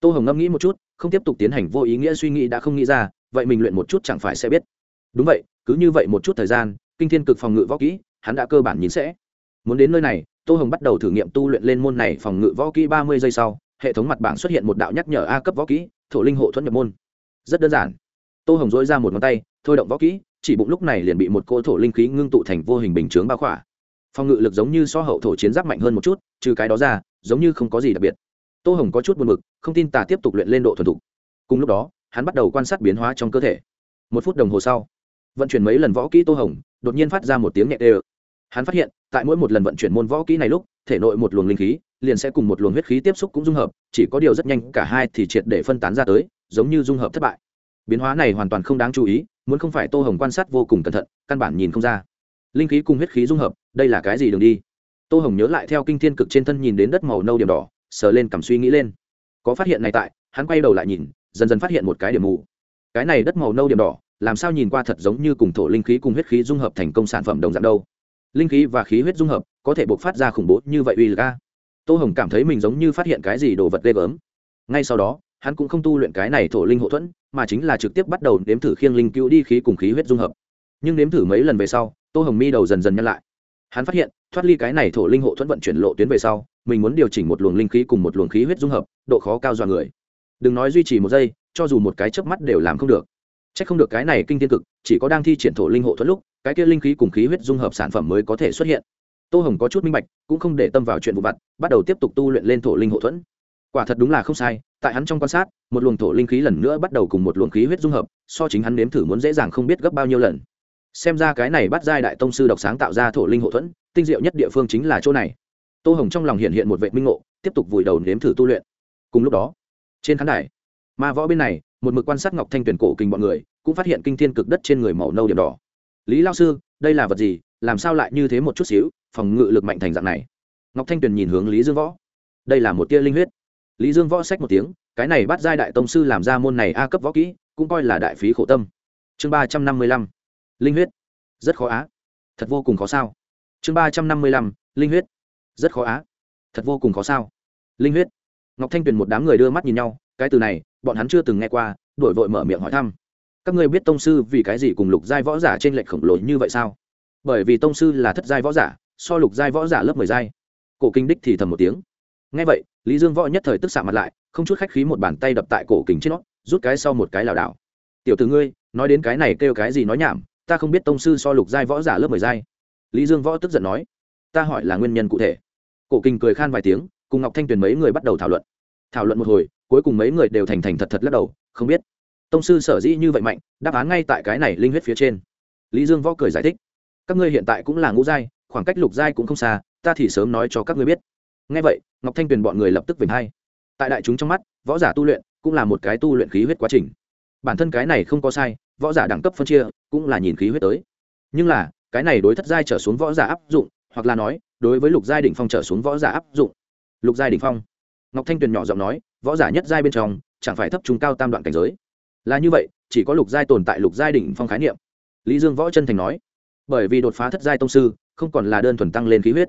Tô hồng ngẫm nghĩ một chút, không tiếp tục tiến hành vô ý nghĩa suy nghĩ đã không nghĩ ra, vậy mình luyện một chút chẳng phải sẽ biết. Đúng vậy, cứ như vậy một chút thời gian, kinh thiên cực phòng ngự võ kỹ, hắn đã cơ bản nhìn sẽ muốn đến nơi này, tô hồng bắt đầu thử nghiệm tu luyện lên môn này phòng ngự võ kỹ ba mươi giây sau, hệ thống mặt bảng xuất hiện một đạo nhắc nhở a cấp võ kỹ, thổ linh hộ thuẫn nhập môn. Rất đơn giản. Tô hồng dối ra một ngón tay, thôi động võ kỹ, chỉ bụng lúc này liền bị một cỗ thổ linh khí ngưng tụ thành vô hình bình chướng bao khỏa. Phòng ngự lực giống như so hậu thổ chiến giáp mạnh hơn một chút, trừ cái đó ra, giống như không có gì đặc biệt. Tô hồng có chút buồn b không tin tà tiếp tục luyện lên độ thuần thục. Cùng lúc đó, hắn bắt đầu quan sát biến hóa trong cơ thể. Một phút đồng hồ sau, vận chuyển mấy lần võ kỹ tô hồng, đột nhiên phát ra một tiếng nhẹ đều hắn phát hiện, tại mỗi một lần vận chuyển môn võ kỹ này lúc, thể nội một luồng linh khí, liền sẽ cùng một luồng huyết khí tiếp xúc cũng dung hợp, chỉ có điều rất nhanh, cả hai thì triệt để phân tán ra tới, giống như dung hợp thất bại. Biến hóa này hoàn toàn không đáng chú ý, muốn không phải tô hồng quan sát vô cùng cẩn thận, căn bản nhìn không ra. Linh khí cùng huyết khí dung hợp, đây là cái gì đường đi? Tô hồng nhớ lại theo kinh thiên cực trên thân nhìn đến đất màu nâu điểm đỏ, sờ lên cảm suy nghĩ lên. Có phát hiện này tại, hắn quay đầu lại nhìn, dần dần phát hiện một cái điểm mù. Cái này đất màu nâu điểm đỏ, làm sao nhìn qua thật giống như cùng thổ linh khí cùng huyết khí dung hợp thành công sản phẩm đồng dạng đâu? Linh khí và khí huyết dung hợp, có thể bộc phát ra khủng bố như vậy uy lực a. Tô hồng cảm thấy mình giống như phát hiện cái gì đồ vật ghê gớm. Ngay sau đó, hắn cũng không tu luyện cái này thổ linh hộ thuẫn, mà chính là trực tiếp bắt đầu nếm thử khiêng linh cứu đi khí cùng khí huyết dung hợp. Nhưng nếm thử mấy lần về sau, tô hồng mi đầu dần dần nhăn lại. Hắn phát hiện, thoát ly cái này thổ linh hộ thuẫn vận chuyển lộ tuyến về sau, mình muốn điều chỉnh một luồng linh khí cùng một luồng khí huyết dung hợp, độ khó cao dọa người. Đừng nói duy trì một giây, cho dù một cái chớp mắt đều làm không được chắc không được cái này kinh thiên cực, chỉ có đang thi triển thổ linh hộ thuẫn lúc, cái kia linh khí cùng khí huyết dung hợp sản phẩm mới có thể xuất hiện. Tô hồng có chút minh bạch, cũng không để tâm vào chuyện vụ vặt, bắt đầu tiếp tục tu luyện lên thổ linh hộ thuẫn. Quả thật đúng là không sai, tại hắn trong quan sát, một luồng thổ linh khí lần nữa bắt đầu cùng một luồng khí huyết dung hợp, so chính hắn nếm thử muốn dễ dàng không biết gấp bao nhiêu lần. Xem ra cái này bắt giai đại tông sư độc sáng tạo ra thổ linh hộ thuẫn, tinh diệu nhất địa phương chính là chỗ này. Tô hồng trong lòng hiện hiện một vệ minh ngộ, tiếp tục vùi đầu nếm thử tu luyện. Cùng lúc đó, trên khán đài, ma võ bên này một mực quan sát ngọc thanh tuyển cổ kinh bọn người, cũng phát hiện kinh thiên cực đất trên người màu nâu điểm đỏ. Lý lao sư, đây là vật gì? Làm sao lại như thế một chút xíu, phòng ngự lực mạnh thành dạng này? Ngọc thanh tuyền nhìn hướng lý dương võ. Đây là một tia linh huyết. Lý dương võ sách một tiếng, cái này bắt giai đại tông sư làm ra môn này a cấp võ kỹ, cũng coi là đại phí khổ tâm. Chương ba trăm năm mươi lăm, linh huyết. Rất khó á. Thật vô cùng khó sao. Chương ba trăm năm mươi lăm, linh huyết. Rất khó á. Thật vô cùng khó sao. Linh huyết. Ngọc thanh tuyền một đám người đưa mắt nhìn nhau cái từ này, bọn hắn chưa từng nghe qua, đổi vội mở miệng hỏi thăm. Các ngươi biết tông sư vì cái gì cùng lục giai võ giả trên lệnh khổng lồ như vậy sao? Bởi vì tông sư là thất giai võ giả, so lục giai võ giả lớp mười giai. Cổ kinh đích thì thầm một tiếng. Nghe vậy, lý dương võ nhất thời tức xạ mặt lại, không chút khách khí một bàn tay đập tại cổ kính trên nó, rút cái sau một cái lảo đảo. Tiểu t ử ngươi, nói đến cái này kêu cái gì nói nhảm, ta không biết tông sư so lục giai võ giả lớp mười giai. Lý dương võ tức giận nói. Ta hỏi là nguyên nhân cụ thể. Cổ kinh cười khan vài tiếng, cùng ngọc thanh tuyền mấy người bắt đầu thảo luận. Thảo luận một hồi cuối cùng mấy người đều thành thành thật thật lắc đầu, không biết. Tông sư sở dĩ như vậy mạnh, đáp án ngay tại cái này linh huyết phía trên. Lý dương võ cười giải thích. Các ngươi hiện tại cũng là ngũ giai, khoảng cách lục giai cũng không xa, ta thì sớm nói cho các ngươi biết. Ngay vậy, ngọc thanh tuyền bọn người lập tức vểnh hay tại đại chúng trong mắt, võ giả tu luyện cũng là một cái tu luyện khí huyết quá trình. Bản thân cái này không có sai, võ giả đẳng cấp phân chia cũng là nhìn khí huyết tới. Nhưng là, cái này đối thất giai trở xuống võ giả áp dụng, hoặc là nói, đối với lục giai đỉnh phong trở xuống võ giả áp dụng. Lục giai đỉnh phong. Ngọc thanh tuyền nhỏ giọng nói võ giả nhất giai bên trong, chẳng phải thấp trung cao tam đoạn cảnh giới. Là như vậy, chỉ có lục giai tồn tại lục giai đỉnh phong khái niệm. Lý dương võ chân thành nói, bởi vì đột phá thất giai tông sư, không còn là đơn thuần tăng lên khí huyết.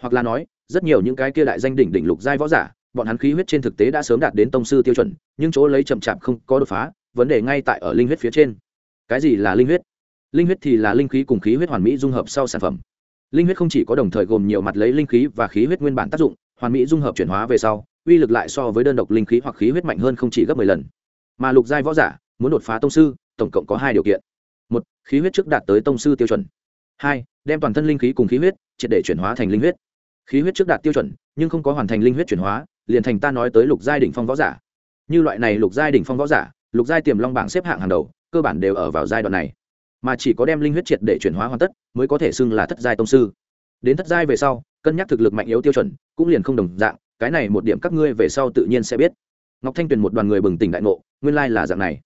Hoặc là nói, rất nhiều những cái kia đại danh đỉnh đỉnh lục giai võ giả, bọn hắn khí huyết trên thực tế đã sớm đạt đến tông sư tiêu chuẩn, nhưng chỗ lấy chậm chạp không có đột phá, vấn đề ngay tại ở linh huyết phía trên. Cái gì là linh huyết? Linh huyết thì là linh khí cùng khí huyết hoàn mỹ dung hợp sau sản phẩm. Linh huyết không chỉ có đồng thời gồm nhiều mặt lấy linh khí và khí huyết nguyên bản tác dụng, hoàn mỹ dung hợp chuyển hóa về sau uy lực lại so với đơn độc linh khí hoặc khí huyết mạnh hơn không chỉ gấp mười lần. Mà lục giai võ giả, muốn đột phá tông sư, tổng cộng có hai điều kiện. Một, khí huyết trước đạt tới tông sư tiêu chuẩn. Hai, đem toàn thân linh khí cùng khí huyết, triệt để chuyển hóa thành linh huyết. Khí huyết trước đạt tiêu chuẩn, nhưng không có hoàn thành linh huyết chuyển hóa, liền thành ta nói tới lục giai đỉnh phong võ giả. Như loại này lục giai đỉnh phong võ giả, lục giai tiềm long bảng xếp hạng hàng đầu, cơ bản đều ở vào giai đoạn này. Mà chỉ có đem linh huyết triệt để chuyển hóa hoàn tất, mới có thể xưng là thất giai tông sư. Đến thất giai về sau, cân nhắc thực lực mạnh yếu tiêu chuẩn, cũng liền không đồng dạng cái này một điểm các ngươi về sau tự nhiên sẽ biết. Ngọc thanh tuyền một đoàn người bừng tỉnh đại ngộ, nguyên lai là dạng này.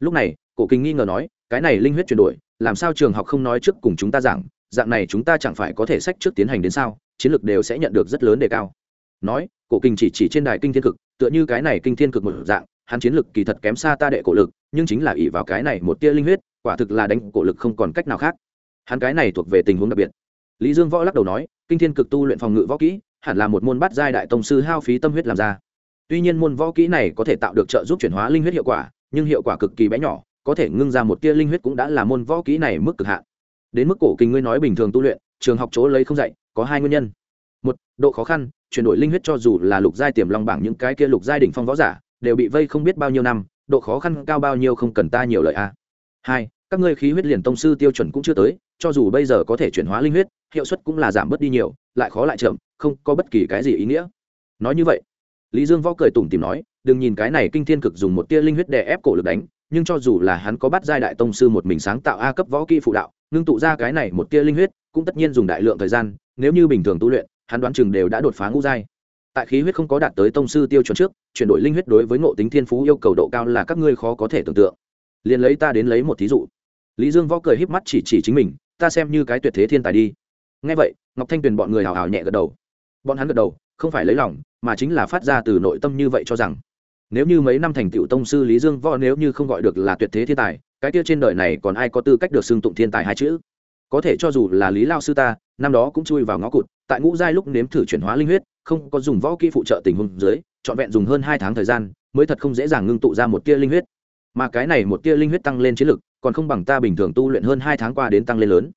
Lúc này, cổ kinh nghi ngờ nói, cái này linh huyết chuyển đổi, làm sao trường học không nói trước cùng chúng ta giảng, dạng này chúng ta chẳng phải có thể sách trước tiến hành đến sao, chiến lược đều sẽ nhận được rất lớn đề cao. Nói, cổ kinh chỉ chỉ trên đài kinh thiên cực, tựa như cái này kinh thiên cực một dạng, hắn chiến lược kỳ thật kém xa ta đệ cổ lực, nhưng chính là ỷ vào cái này một tia linh huyết, quả thực là đánh cổ lực không còn cách nào khác. Hắn cái này thuộc về tình huống đặc biệt. Lý dương võ lắc đầu nói, kinh thiên cực tu luyện phòng ngự võ kỹ hẳn là một môn bắt giai đại tông sư hao phí tâm huyết làm ra. Tuy nhiên môn võ kỹ này có thể tạo được trợ giúp chuyển hóa linh huyết hiệu quả, nhưng hiệu quả cực kỳ bé nhỏ, có thể ngưng ra một tia linh huyết cũng đã là môn võ kỹ này mức cực hạn. Đến mức cổ kinh ngươi nói bình thường tu luyện, trường học chỗ lấy không dạy, có hai nguyên nhân. Một, độ khó khăn, chuyển đổi linh huyết cho dù là lục giai tiềm long bảng những cái kia lục giai đỉnh phong võ giả, đều bị vây không biết bao nhiêu năm, độ khó khăn cao bao nhiêu không cần ta nhiều lời a. Hai, các ngươi khí huyết liền tông sư tiêu chuẩn cũng chưa tới, cho dù bây giờ có thể chuyển hóa linh huyết, hiệu suất cũng là giảm bớt đi nhiều, lại khó lại chậm không có bất kỳ cái gì ý nghĩa. Nói như vậy, lý dương võ cười tủm tìm nói, đừng nhìn cái này kinh thiên cực dùng một tia linh huyết đè ép cổ lực đánh, nhưng cho dù là hắn có bắt giai đại tông sư một mình sáng tạo a cấp võ kỹ phụ đạo, ngưng tụ ra cái này một tia linh huyết, cũng tất nhiên dùng đại lượng thời gian, nếu như bình thường tu luyện, hắn đoán chừng đều đã đột phá ngũ giai. Tại khí huyết không có đạt tới tông sư tiêu chuẩn trước, chuyển đổi linh huyết đối với ngộ tính thiên phú yêu cầu độ cao là các ngươi khó có thể tưởng tượng. Liền lấy ta đến lấy một thí dụ. Lý dương võ cười híp mắt chỉ chỉ chính mình, ta xem như cái tuyệt thế thiên tài đi. Ngay vậy, ngọc thanh tuyền bọn người hào hào nhẹ gật đầu bọn hắn gật đầu, không phải lấy lòng, mà chính là phát ra từ nội tâm như vậy cho rằng, nếu như mấy năm thành tựu tông sư lý dương võ nếu như không gọi được là tuyệt thế thiên tài, cái kia trên đời này còn ai có tư cách được xưng tụng thiên tài hai chữ? Có thể cho dù là lý lao sư ta, năm đó cũng chui vào ngõ cụt, tại ngũ giai lúc nếm thử chuyển hóa linh huyết, không có dùng võ kỹ phụ trợ tình huống dưới, trọn vẹn dùng hơn hai tháng thời gian, mới thật không dễ dàng ngưng tụ ra một tia linh huyết. Mà cái này một tia linh huyết tăng lên chiến lực, còn không bằng ta bình thường tu luyện hơn hai tháng qua đến tăng lên lớn.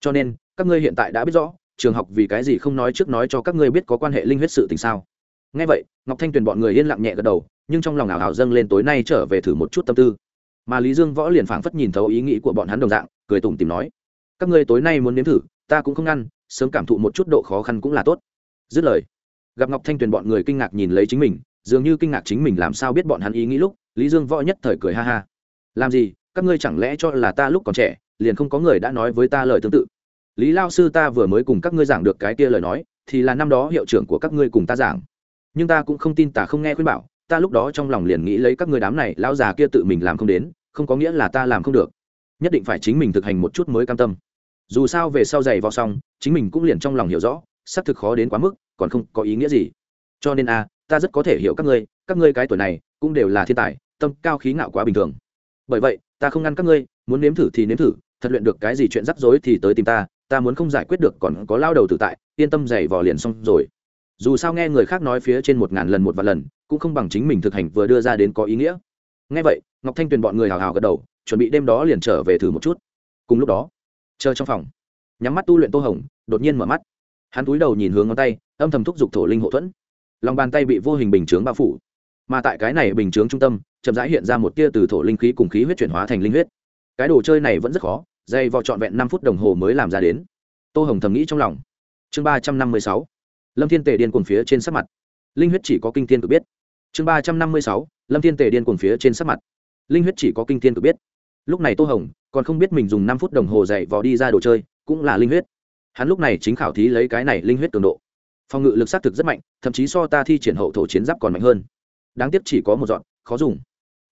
Cho nên, các ngươi hiện tại đã biết rõ trường học vì cái gì không nói trước nói cho các ngươi biết có quan hệ linh huyết sự tình sao? Ngay vậy, ngọc thanh tuyền bọn người yên lặng nhẹ gật đầu, nhưng trong lòng ảo ảo dâng lên tối nay trở về thử một chút tâm tư. Mà lý dương võ liền phảng phất nhìn thấu ý nghĩ của bọn hắn đồng dạng, cười tủm tìm nói, các ngươi tối nay muốn nếm thử, ta cũng không ngăn, sớm cảm thụ một chút độ khó khăn cũng là tốt. Dứt lời, gặp ngọc thanh tuyền bọn người kinh ngạc nhìn lấy chính mình, dường như kinh ngạc chính mình làm sao biết bọn hắn ý nghĩ lúc, lý dương võ nhất thời cười ha ha. Làm gì, các ngươi chẳng lẽ cho là ta lúc còn trẻ, liền không có người đã nói với ta lời tương tự? Lý lao sư ta vừa mới cùng các ngươi giảng được cái kia lời nói, thì là năm đó hiệu trưởng của các ngươi cùng ta giảng. Nhưng ta cũng không tin ta không nghe khuyên bảo, ta lúc đó trong lòng liền nghĩ lấy các ngươi đám này, lão già kia tự mình làm không đến, không có nghĩa là ta làm không được. Nhất định phải chính mình thực hành một chút mới cam tâm. Dù sao về sau giày vào xong, chính mình cũng liền trong lòng hiểu rõ, xác thực khó đến quá mức, còn không có ý nghĩa gì. Cho nên a, ta rất có thể hiểu các ngươi các ngươi cái tuổi này, cũng đều là thiên tài, tâm cao khí ngạo quá bình thường. Bởi vậy, ta không ngăn các ngươi, muốn nếm thử thì nếm thử, thật luyện được cái gì chuyện rắc rối thì tới tìm ta ta muốn không giải quyết được còn có lao đầu tự tại, yên tâm dày vò liền xong rồi. Dù sao nghe người khác nói phía trên một ngàn lần một vài lần, cũng không bằng chính mình thực hành vừa đưa ra đến có ý nghĩa. Nghe vậy, ngọc thanh tuyền bọn người hào hào gật đầu, chuẩn bị đêm đó liền trở về thử một chút. Cùng lúc đó, chờ trong phòng, nhắm mắt tu luyện tô hồng, đột nhiên mở mắt. Hắn túi đầu nhìn hướng ngón tay, âm thầm thúc giục thổ linh hộ thuẫn. Lòng bàn tay bị vô hình bình chướng bao phủ. Mà tại cái này bình chướng trung tâm, chậm rãi hiện ra một tia từ thổ linh khí cùng khí huyết chuyển hóa thành linh huyết. Cái đồ chơi này vẫn rất khó dày vò trọn vẹn năm phút đồng hồ mới làm ra đến. Tô hồng thầm nghĩ trong lòng. Chương ba trăm năm mươi sáu. Lâm thiên tề điên cuồng phía trên sắc mặt. Linh huyết chỉ có kinh thiên tự biết. Chương ba trăm năm mươi sáu. Lâm thiên tề điên cuồng phía trên sắc mặt. Linh huyết chỉ có kinh thiên tự biết. Lúc này tô hồng còn không biết mình dùng năm phút đồng hồ dậy vò đi ra đồ chơi, cũng là linh huyết. Hắn lúc này chính khảo thí lấy cái này linh huyết cường độ. Phòng ngự lực xác thực rất mạnh, thậm chí so ta thi triển hậu thổ chiến giáp còn mạnh hơn. Đáng tiếc chỉ có một dọn khó dùng.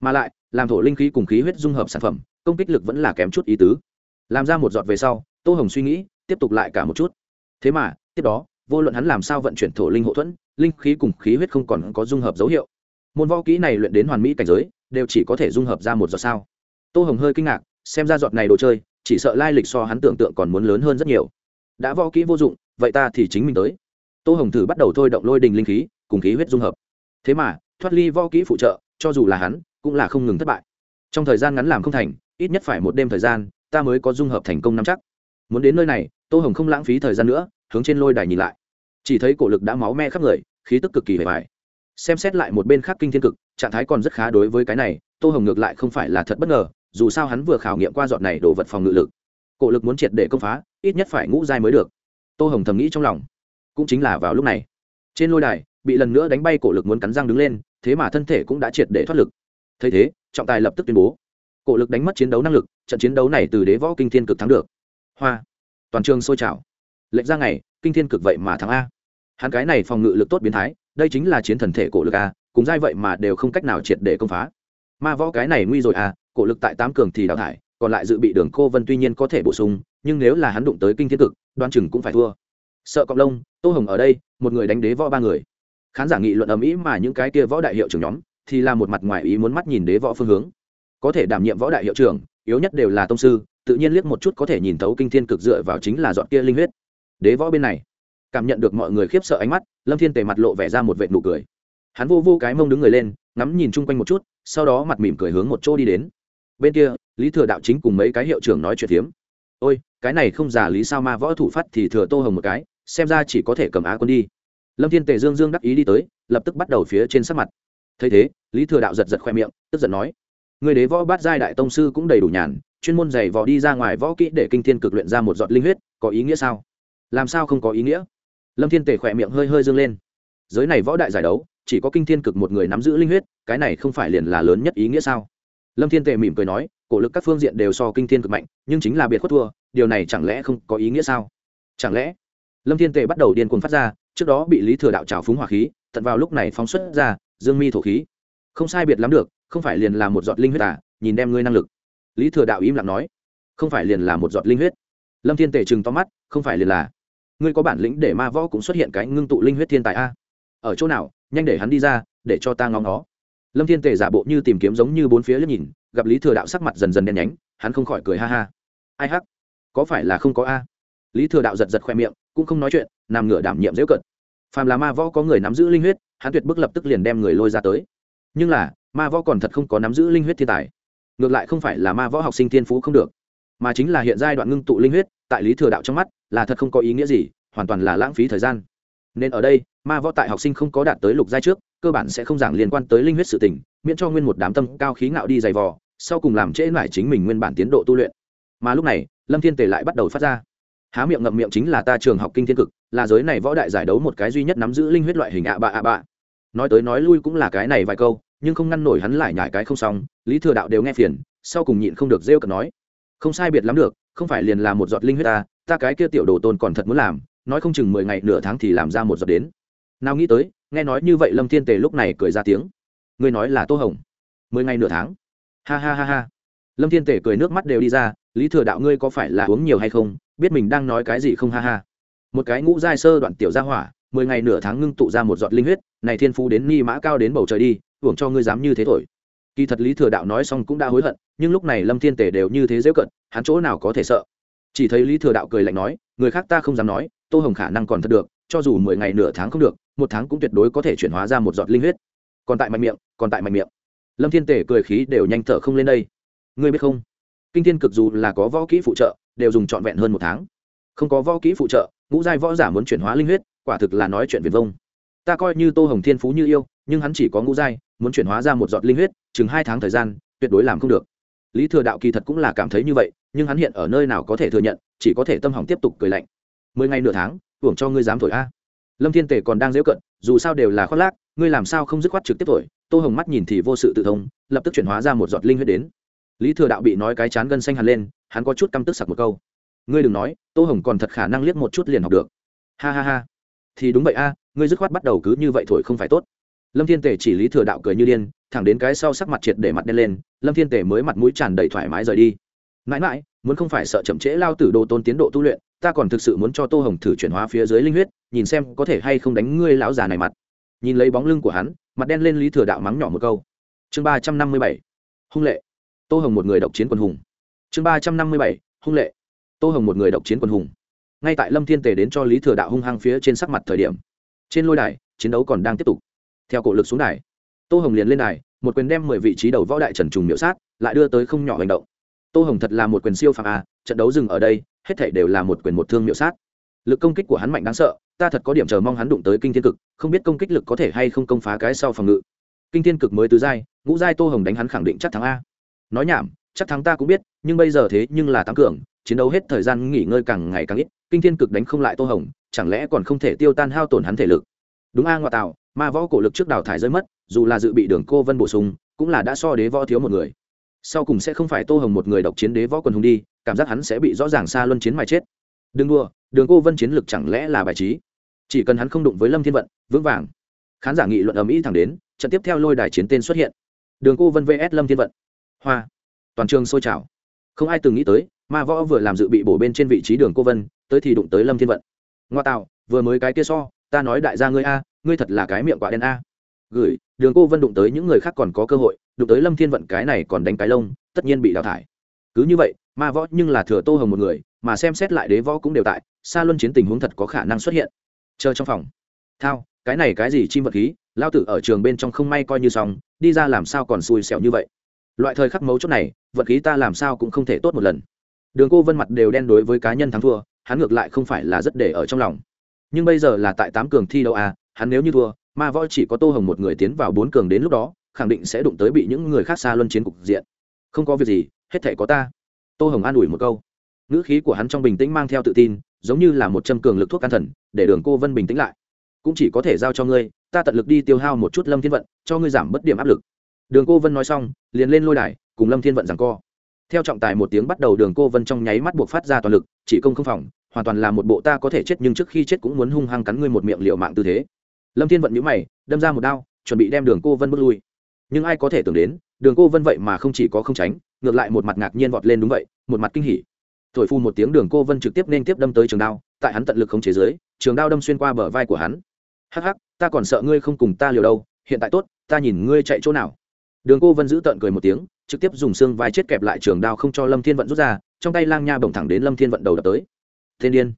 Mà lại, làm thổ linh khí cùng khí huyết dung hợp sản phẩm, công kích lực vẫn là kém chút ý tứ làm ra một giọt về sau, tô hồng suy nghĩ, tiếp tục lại cả một chút. Thế mà, tiếp đó, vô luận hắn làm sao vận chuyển thổ linh hậu thuẫn, linh khí cùng khí huyết không còn có dung hợp dấu hiệu. Môn võ kỹ này luyện đến hoàn mỹ cảnh giới, đều chỉ có thể dung hợp ra một giọt sao? Tô hồng hơi kinh ngạc, xem ra giọt này đồ chơi, chỉ sợ lai lịch so hắn tưởng tượng còn muốn lớn hơn rất nhiều. Đã võ kỹ vô dụng, vậy ta thì chính mình tới. Tô hồng thử bắt đầu thôi động lôi đình linh khí, cùng khí huyết dung hợp. Thế mà, thoát ly võ kỹ phụ trợ, cho dù là hắn, cũng là không ngừng thất bại. Trong thời gian ngắn làm không thành, ít nhất phải một đêm thời gian ta mới có dung hợp thành công năm chắc. Muốn đến nơi này, tô hồng không lãng phí thời gian nữa, hướng trên lôi đài nhìn lại. Chỉ thấy cổ lực đã máu me khắp người, khí tức cực kỳ hề mại xem xét lại một bên khác kinh thiên cực, trạng thái còn rất khá đối với cái này, tô hồng ngược lại không phải là thật bất ngờ, dù sao hắn vừa khảo nghiệm qua dọn này đồ vật phòng ngự lực. Cổ lực muốn triệt để công phá, ít nhất phải ngũ giai mới được. Tô hồng thầm nghĩ trong lòng. Cũng chính là vào lúc này, trên lôi đài, bị lần nữa đánh bay cổ lực muốn cắn răng đứng lên, thế mà thân thể cũng đã triệt để thoát lực. Thấy thế, trọng tài lập tức tuyên bố. Cổ lực đánh mất chiến đấu năng lực trận chiến đấu này từ đế võ kinh thiên cực thắng được. Hoa. Toàn trường sôi trào. Lệnh ra ngày, kinh thiên cực vậy mà thắng a. Hắn cái này phòng ngự lực tốt biến thái, đây chính là chiến thần thể cổ lực a, cùng giai vậy mà đều không cách nào triệt để công phá. Ma võ cái này nguy rồi a, cổ lực tại tám cường thì đào thải, còn lại dự bị đường cô vân tuy nhiên có thể bổ sung, nhưng nếu là hắn đụng tới kinh thiên cực, đoan chừng cũng phải thua. Sợ cộng lông, tô hồng ở đây, một người đánh đế võ ba người. Khán giả nghị luận ầm ĩ mà những cái kia võ đại hiệu trưởng nhóm, thì là một mặt ngoài ý muốn mắt nhìn đế võ phương hướng. Có thể đảm nhiệm võ đại hiệu trưởng yếu nhất đều là tông sư, tự nhiên liếc một chút có thể nhìn thấu kinh thiên cực dựa vào chính là dọn kia linh huyết. Đế võ bên này, cảm nhận được mọi người khiếp sợ ánh mắt, lâm thiên tề mặt lộ vẻ ra một vệt nụ cười. Hắn vô vô cái mông đứng người lên, ngắm nhìn chung quanh một chút, sau đó mặt mỉm cười hướng một chỗ đi đến. Bên kia, lý thừa đạo chính cùng mấy cái hiệu trưởng nói chuyện phiếm. Ôi, cái này không giả lý sao ma võ thủ phát thì thừa tô hồng một cái, xem ra chỉ có thể cầm á quân đi. Lâm thiên tề dương dương đắc ý đi tới, lập tức bắt đầu phía trên sắc mặt. Thấy thế, lý thừa đạo giật giật khoe miệng, tức giận nói người đế võ bát giai đại tông sư cũng đầy đủ nhàn, chuyên môn giày vò đi ra ngoài võ kỹ để kinh thiên cực luyện ra một giọt linh huyết, có ý nghĩa sao? Làm sao không có ý nghĩa? Lâm thiên tề khỏe miệng hơi hơi dâng lên. Giới này võ đại giải đấu, chỉ có kinh thiên cực một người nắm giữ linh huyết, cái này không phải liền là lớn nhất ý nghĩa sao? Lâm thiên tề mỉm cười nói, cổ lực các phương diện đều so kinh thiên cực mạnh, nhưng chính là biệt khuất thua, điều này chẳng lẽ không có ý nghĩa sao? Chẳng lẽ? Lâm thiên tề bắt đầu điên cuồng phát ra, trước đó bị lý thừa đạo trào phúng hỏa khí, tận vào lúc này phóng xuất ra, dương mi thổ khí. Không sai biệt lắm được không phải liền là một giọt linh huyết à nhìn đem ngươi năng lực. Lý thừa đạo im lặng nói, không phải liền là một giọt linh huyết. Lâm thiên tề chừng to mắt, không phải liền là. Ngươi có bản lĩnh để ma võ cũng xuất hiện cái ngưng tụ linh huyết thiên tài a? Ở chỗ nào, nhanh để hắn đi ra, để cho ta ngóng nó lâm thiên tề giả bộ như tìm kiếm giống như bốn phía liếc nhìn, gặp lý thừa đạo sắc mặt dần dần đen nhánh, hắn không khỏi cười ha ha. Ai hắc? Có phải là không có a? Lý thừa đạo giật giật khoe miệng, cũng không nói chuyện, nằm ngửa đảm nhiệm dễ cận. Phàm là ma võ có người nắm giữ linh huyết, hắn tuyệt bức lập tức liền đem người lôi ra tới. Nhưng là ma võ còn thật không có nắm giữ linh huyết thiên tài. Ngược lại không phải là ma võ học sinh thiên phú không được, mà chính là hiện giai đoạn ngưng tụ linh huyết, tại lý thừa đạo trong mắt, là thật không có ý nghĩa gì, hoàn toàn là lãng phí thời gian. Nên ở đây, ma võ tại học sinh không có đạt tới lục giai trước, cơ bản sẽ không giảng liên quan tới linh huyết sự tình, miễn cho nguyên một đám tâm cao khí ngạo đi dày vò, sau cùng làm trễ lại chính mình nguyên bản tiến độ tu luyện. Mà lúc này, lâm thiên tề lại bắt đầu phát ra. Há miệng ngậm miệng chính là ta trường học kinh thiên cực, là giới này võ đại giải đấu một cái duy nhất nắm giữ linh huyết loại hình ạ bạ ạ bạ. Nói tới nói lui cũng là cái này vài câu nhưng không ngăn nổi hắn lại nhải cái không xong, lý thừa đạo đều nghe phiền, sau cùng nhịn không được rêu cợt nói, không sai biệt lắm được, không phải liền là một giọt linh huyết ta ta cái kia tiểu đồ tôn còn thật muốn làm, nói không chừng mười ngày nửa tháng thì làm ra một giọt đến. Nào nghĩ tới, nghe nói như vậy lâm thiên tề lúc này cười ra tiếng, ngươi nói là tô hồng, mười ngày nửa tháng? Ha ha ha ha. Lâm thiên tề cười nước mắt đều đi ra, lý thừa đạo ngươi có phải là uống nhiều hay không? Biết mình đang nói cái gì không? Ha ha. Một cái ngũ giai sơ đoạn tiểu gia hỏa, mười ngày nửa tháng ngưng tụ ra một giọt linh huyết, này thiên phú đến ni mã cao đến bầu trời đi hưởng cho ngươi dám như thế thổi. Kỳ thật lý thừa đạo nói xong cũng đã hối hận, nhưng lúc này lâm thiên tề đều như thế dễ cận hắn chỗ nào có thể sợ? Chỉ thấy lý thừa đạo cười lạnh nói, người khác ta không dám nói, tô hồng khả năng còn thật được, cho dù mười ngày nửa tháng không được, một tháng cũng tuyệt đối có thể chuyển hóa ra một giọt linh huyết. Còn tại mạnh miệng, còn tại mạnh miệng. Lâm thiên tể cười khí đều nhanh thở không lên đây. Ngươi biết không? Kinh thiên cực dù là có võ kỹ phụ trợ, đều dùng trọn vẹn hơn một tháng. Không có võ kỹ phụ trợ, ngũ giai võ giả muốn chuyển hóa linh huyết, quả thực là nói chuyện viền vông. Ta coi như tô hồng thiên phú như yêu, nhưng hắn chỉ có ngũ giai muốn chuyển hóa ra một giọt linh huyết, chừng hai tháng thời gian, tuyệt đối làm không được. Lý thừa đạo kỳ thật cũng là cảm thấy như vậy, nhưng hắn hiện ở nơi nào có thể thừa nhận, chỉ có thể tâm hỏng tiếp tục cười lạnh. Mười ngày nửa tháng, hưởng cho ngươi dám thổi a. Lâm thiên tể còn đang dễu cận, dù sao đều là khoác lác, ngươi làm sao không dứt khoát trực tiếp thổi? Tô hồng mắt nhìn thì vô sự tự thông, lập tức chuyển hóa ra một giọt linh huyết đến. Lý thừa đạo bị nói cái chán gân xanh hẳn lên, hắn có chút căm tức sặc một câu. Ngươi đừng nói, tô hồng còn thật khả năng liếc một chút liền học được. Ha ha ha. Thì đúng vậy a, ngươi dứt khoát bắt đầu cứ như vậy thổi không phải tốt lâm thiên tể chỉ lý thừa đạo cười như điên, thẳng đến cái sau sắc mặt triệt để mặt đen lên, lâm thiên tể mới mặt mũi tràn đầy thoải mái rời đi. Mãi mãi, muốn không phải sợ chậm trễ lao tử đồ tôn tiến độ tu luyện, ta còn thực sự muốn cho tô hồng thử chuyển hóa phía dưới linh huyết, nhìn xem có thể hay không đánh ngươi lão già này mặt. Nhìn lấy bóng lưng của hắn, mặt đen lên lý thừa đạo mắng nhỏ một câu. Chương ba trăm năm mươi bảy, hung lệ. Tô hồng một người độc chiến quân hùng. Chương ba trăm năm mươi bảy, hung lệ. Tô hồng một người độc chiến quân hùng. Ngay tại lâm thiên tề đến cho lý thừa đạo hung hăng phía trên sắc mặt thời điểm, trên lôi đài, chiến đấu còn đang tiếp tục theo cổ lực xuống đài. Tô hồng liền lên đài, một quyền đem mười vị trí đầu võ đại trần trùng miễu sát, lại đưa tới không nhỏ hành động. Tô hồng thật là một quyền siêu phàm a trận đấu dừng ở đây, hết thảy đều là một quyền một thương miễu sát. Lực công kích của hắn mạnh đáng sợ, ta thật có điểm chờ mong hắn đụng tới kinh thiên cực, không biết công kích lực có thể hay không công phá cái sau phòng ngự. Kinh thiên cực mới tứ giai, ngũ giai tô hồng đánh hắn khẳng định chắc thắng a. Nói nhảm, chắc thắng ta cũng biết, nhưng bây giờ thế nhưng là tám cường, chiến đấu hết thời gian nghỉ ngơi càng ngày càng ít, kinh thiên cực đánh không lại tô hồng, chẳng lẽ còn không thể tiêu tan hao tổn hắn thể lực? Đúng a ngoại tạo ma võ cổ lực trước đào thải rơi mất, dù là dự bị đường cô vân bổ sung, cũng là đã so đế võ thiếu một người. Sau cùng sẽ không phải tô hồng một người độc chiến đế võ quần hùng đi, cảm giác hắn sẽ bị rõ ràng xa luân chiến mà chết. Đừng đua đường cô vân chiến lực chẳng lẽ là bài trí? Chỉ cần hắn không đụng với lâm thiên vận, vững vàng. Khán giả nghị luận ầm ĩ thẳng đến, trận tiếp theo lôi đài chiến tên xuất hiện. Đường cô vân vs lâm thiên vận. Hoa. Toàn trường sôi trào. Không ai từng nghĩ tới, ma võ vừa làm dự bị bổ bên trên vị trí đường cô vân, tới thì đụng tới lâm thiên vận. Ngoa tạo, vừa mới cái kia so ta nói đại gia ngươi a, ngươi thật là cái miệng quả đen a. Gửi, đường cô vân đụng tới những người khác còn có cơ hội, đụng tới lâm thiên vận cái này còn đánh cái lông, tất nhiên bị đào thải. Cứ như vậy, ma võ nhưng là thừa tô hồng một người, mà xem xét lại đế võ cũng đều tại xa luân chiến tình huống thật có khả năng xuất hiện. Chờ trong phòng. Thao, cái này cái gì chim vật khí, lao tử ở trường bên trong không may coi như xong, đi ra làm sao còn xui xẻo như vậy. Loại thời khắc mấu chốt này, vật khí ta làm sao cũng không thể tốt một lần. Đường cô vân mặt đều đen đối với cá nhân thắng thua, hắn ngược lại không phải là rất để ở trong lòng nhưng bây giờ là tại tám cường thi đấu à hắn nếu như thua, ma võ chỉ có tô hồng một người tiến vào bốn cường đến lúc đó, khẳng định sẽ đụng tới bị những người khác xa luân chiến cục diện. Không có việc gì, hết thể có ta. Tô hồng an ủi một câu. Ngữ khí của hắn trong bình tĩnh mang theo tự tin, giống như là một châm cường lực thuốc can thần, để đường cô vân bình tĩnh lại. Cũng chỉ có thể giao cho ngươi, ta tận lực đi tiêu hao một chút lâm thiên vận, cho ngươi giảm bớt điểm áp lực. Đường cô vân nói xong, liền lên lôi đài, cùng lâm thiên vận rằng co. Theo trọng tài một tiếng bắt đầu, đường cô vân trong nháy mắt buộc phát ra toàn lực, chỉ công không phòng hoàn toàn là một bộ ta có thể chết nhưng trước khi chết cũng muốn hung hăng cắn ngươi một miệng liệu mạng tư thế. Lâm thiên vận nhíu mày, đâm ra một đao, chuẩn bị đem đường cô vân bước lui. Nhưng ai có thể tưởng đến, đường cô vân vậy mà không chỉ có không tránh, ngược lại một mặt ngạc nhiên vọt lên đúng vậy, một mặt kinh hỉ. Thổi phu một tiếng đường cô vân trực tiếp nên tiếp đâm tới trường đao, tại hắn tận lực không chế giới trường đao đâm xuyên qua bờ vai của hắn. Hắc hắc, ta còn sợ ngươi không cùng ta liều đâu, hiện tại tốt, ta nhìn ngươi chạy chỗ nào. Đường cô vân giữ tợn cười một tiếng, trực tiếp dùng xương vai chết kẹp lại trường đao không cho lâm thiên vận rút ra, trong tay lang nha bổng thẳng đến lâm thiên vận đầu đập tới thiên điên.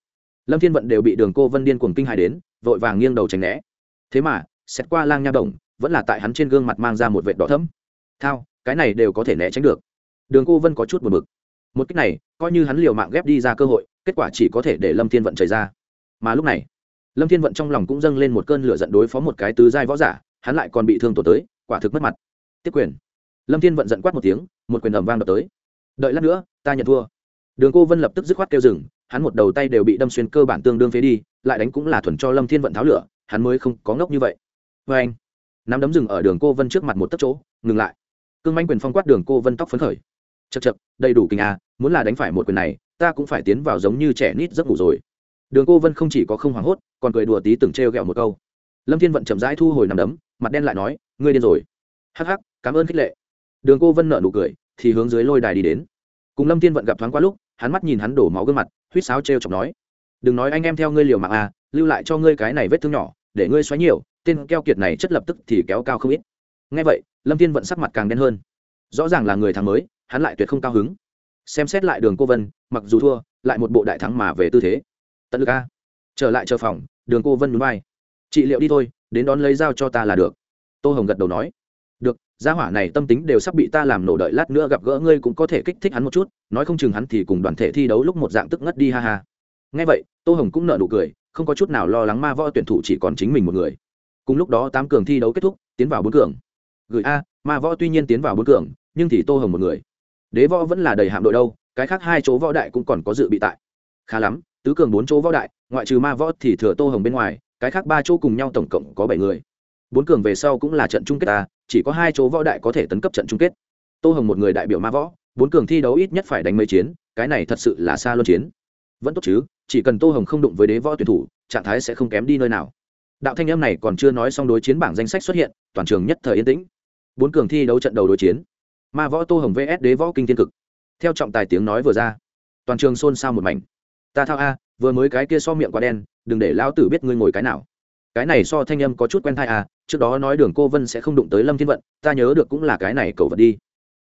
Lâm thiên vận đều bị đường cô vân điên cuồng kinh hài đến, vội vàng nghiêng đầu tránh né. Thế mà, xét qua lang nha bổng vẫn là tại hắn trên gương mặt mang ra một vệt đỏ thấm thao, cái này đều có thể né tránh được. Đường cô vân có chút buồn bực. Một cách này, coi như hắn liều mạng ghép đi ra cơ hội, kết quả chỉ có thể để lâm thiên vận chảy ra. Mà lúc này, lâm thiên vận trong lòng cũng dâng lên một cơn lửa giận đối phó một cái tứ giai võ giả, hắn lại còn bị thương tổ tới, quả thực mất mặt. Tiếp quyền. Lâm thiên vận giận quát một tiếng, một quyền ầm vang đập tới. Đợi lát nữa, ta nhận thua đường cô vân lập tức dứt khoát kêu rừng hắn một đầu tay đều bị đâm xuyên cơ bản tương đương phế đi, lại đánh cũng là thuần cho lâm thiên vận tháo lửa, hắn mới không có ngốc như vậy. Vê anh, nắm đấm rừng ở đường cô vân trước mặt một tấc chỗ, ngừng lại. Cương manh quyền phong quát đường cô vân tóc phấn khởi. Chật chật đầy đủ kinh à muốn là đánh phải một quyền này, ta cũng phải tiến vào giống như trẻ nít giấc ngủ rồi. Đường cô vân không chỉ có không hoảng hốt, còn cười đùa tí từng t r ghẹo một câu. Lâm thiên vận chậm rãi thu hồi nằm đấm, mặt đen lại nói, ngươi điên rồi. Hắc hắc, cảm ơn khích lệ. Đường cô vân nợ nụ cười, thì hướng dưới lôi đài đi đến cùng lâm thiên vận gặp thoáng qua lúc, hắn mắt nhìn hắn đổ máu gương mặt, huýt sáo t r e o chọc nói, đừng nói anh em theo ngươi liều mạng à lưu lại cho ngươi cái này vết thương nhỏ, để ngươi xoáy nhiều, tên keo kiệt này chất lập tức thì kéo cao không ít. Ngay vậy, lâm thiên vận sắc mặt càng đen hơn. Rõ ràng là người thắng mới, hắn lại tuyệt không cao hứng. Xem xét lại đường cô vân, mặc dù thua, lại một bộ đại thắng mà về tư thế. Tận lực a, trở lại chờ phòng, đường cô vân núi bay trị liệu đi thôi, đến đón lấy dao cho ta là được. Tô hồng gật đầu nói gia hỏa này tâm tính đều sắp bị ta làm nổ đợi lát nữa gặp gỡ ngươi cũng có thể kích thích hắn một chút, nói không chừng hắn thì cùng đoàn thể thi đấu lúc một dạng tức ngất đi ha ha. Ngay vậy, tô hồng cũng nợ nụ cười, không có chút nào lo lắng ma võ tuyển thủ chỉ còn chính mình một người. Cùng lúc đó tám cường thi đấu kết thúc, tiến vào bốn cường. Gửi a, ma võ tuy nhiên tiến vào bốn cường, nhưng thì tô hồng một người. Đế võ vẫn là đầy hạm đội đâu, cái khác hai chỗ võ đại cũng còn có dự bị tại. Khá lắm, tứ cường bốn chỗ võ đại, ngoại trừ ma võ thì thừa tô hồng bên ngoài, cái khác ba chỗ cùng nhau tổng cộng có bảy người bốn cường về sau cũng là trận chung kết ta, chỉ có hai chỗ võ đại có thể tấn cấp trận chung kết. Tô hồng một người đại biểu ma võ, bốn cường thi đấu ít nhất phải đánh mấy chiến, cái này thật sự là xa luân chiến. Vẫn tốt chứ, chỉ cần tô hồng không đụng với đế võ tuyển thủ, trạng thái sẽ không kém đi nơi nào. Đạo thanh em này còn chưa nói xong đối chiến bảng danh sách xuất hiện, toàn trường nhất thời yên tĩnh. Bốn cường thi đấu trận đầu đối chiến. Ma võ tô hồng vs đế võ kinh thiên cực. Theo trọng tài tiếng nói vừa ra, toàn trường xôn xao một mảnh. Ta thao a, vừa mới cái kia so miệng quá đen, đừng để lão tử biết ngươi ngồi cái nào cái này so thanh âm có chút quen thai à trước đó nói đường cô vân sẽ không đụng tới lâm thiên vận, ta nhớ được cũng là cái này cầu vật đi.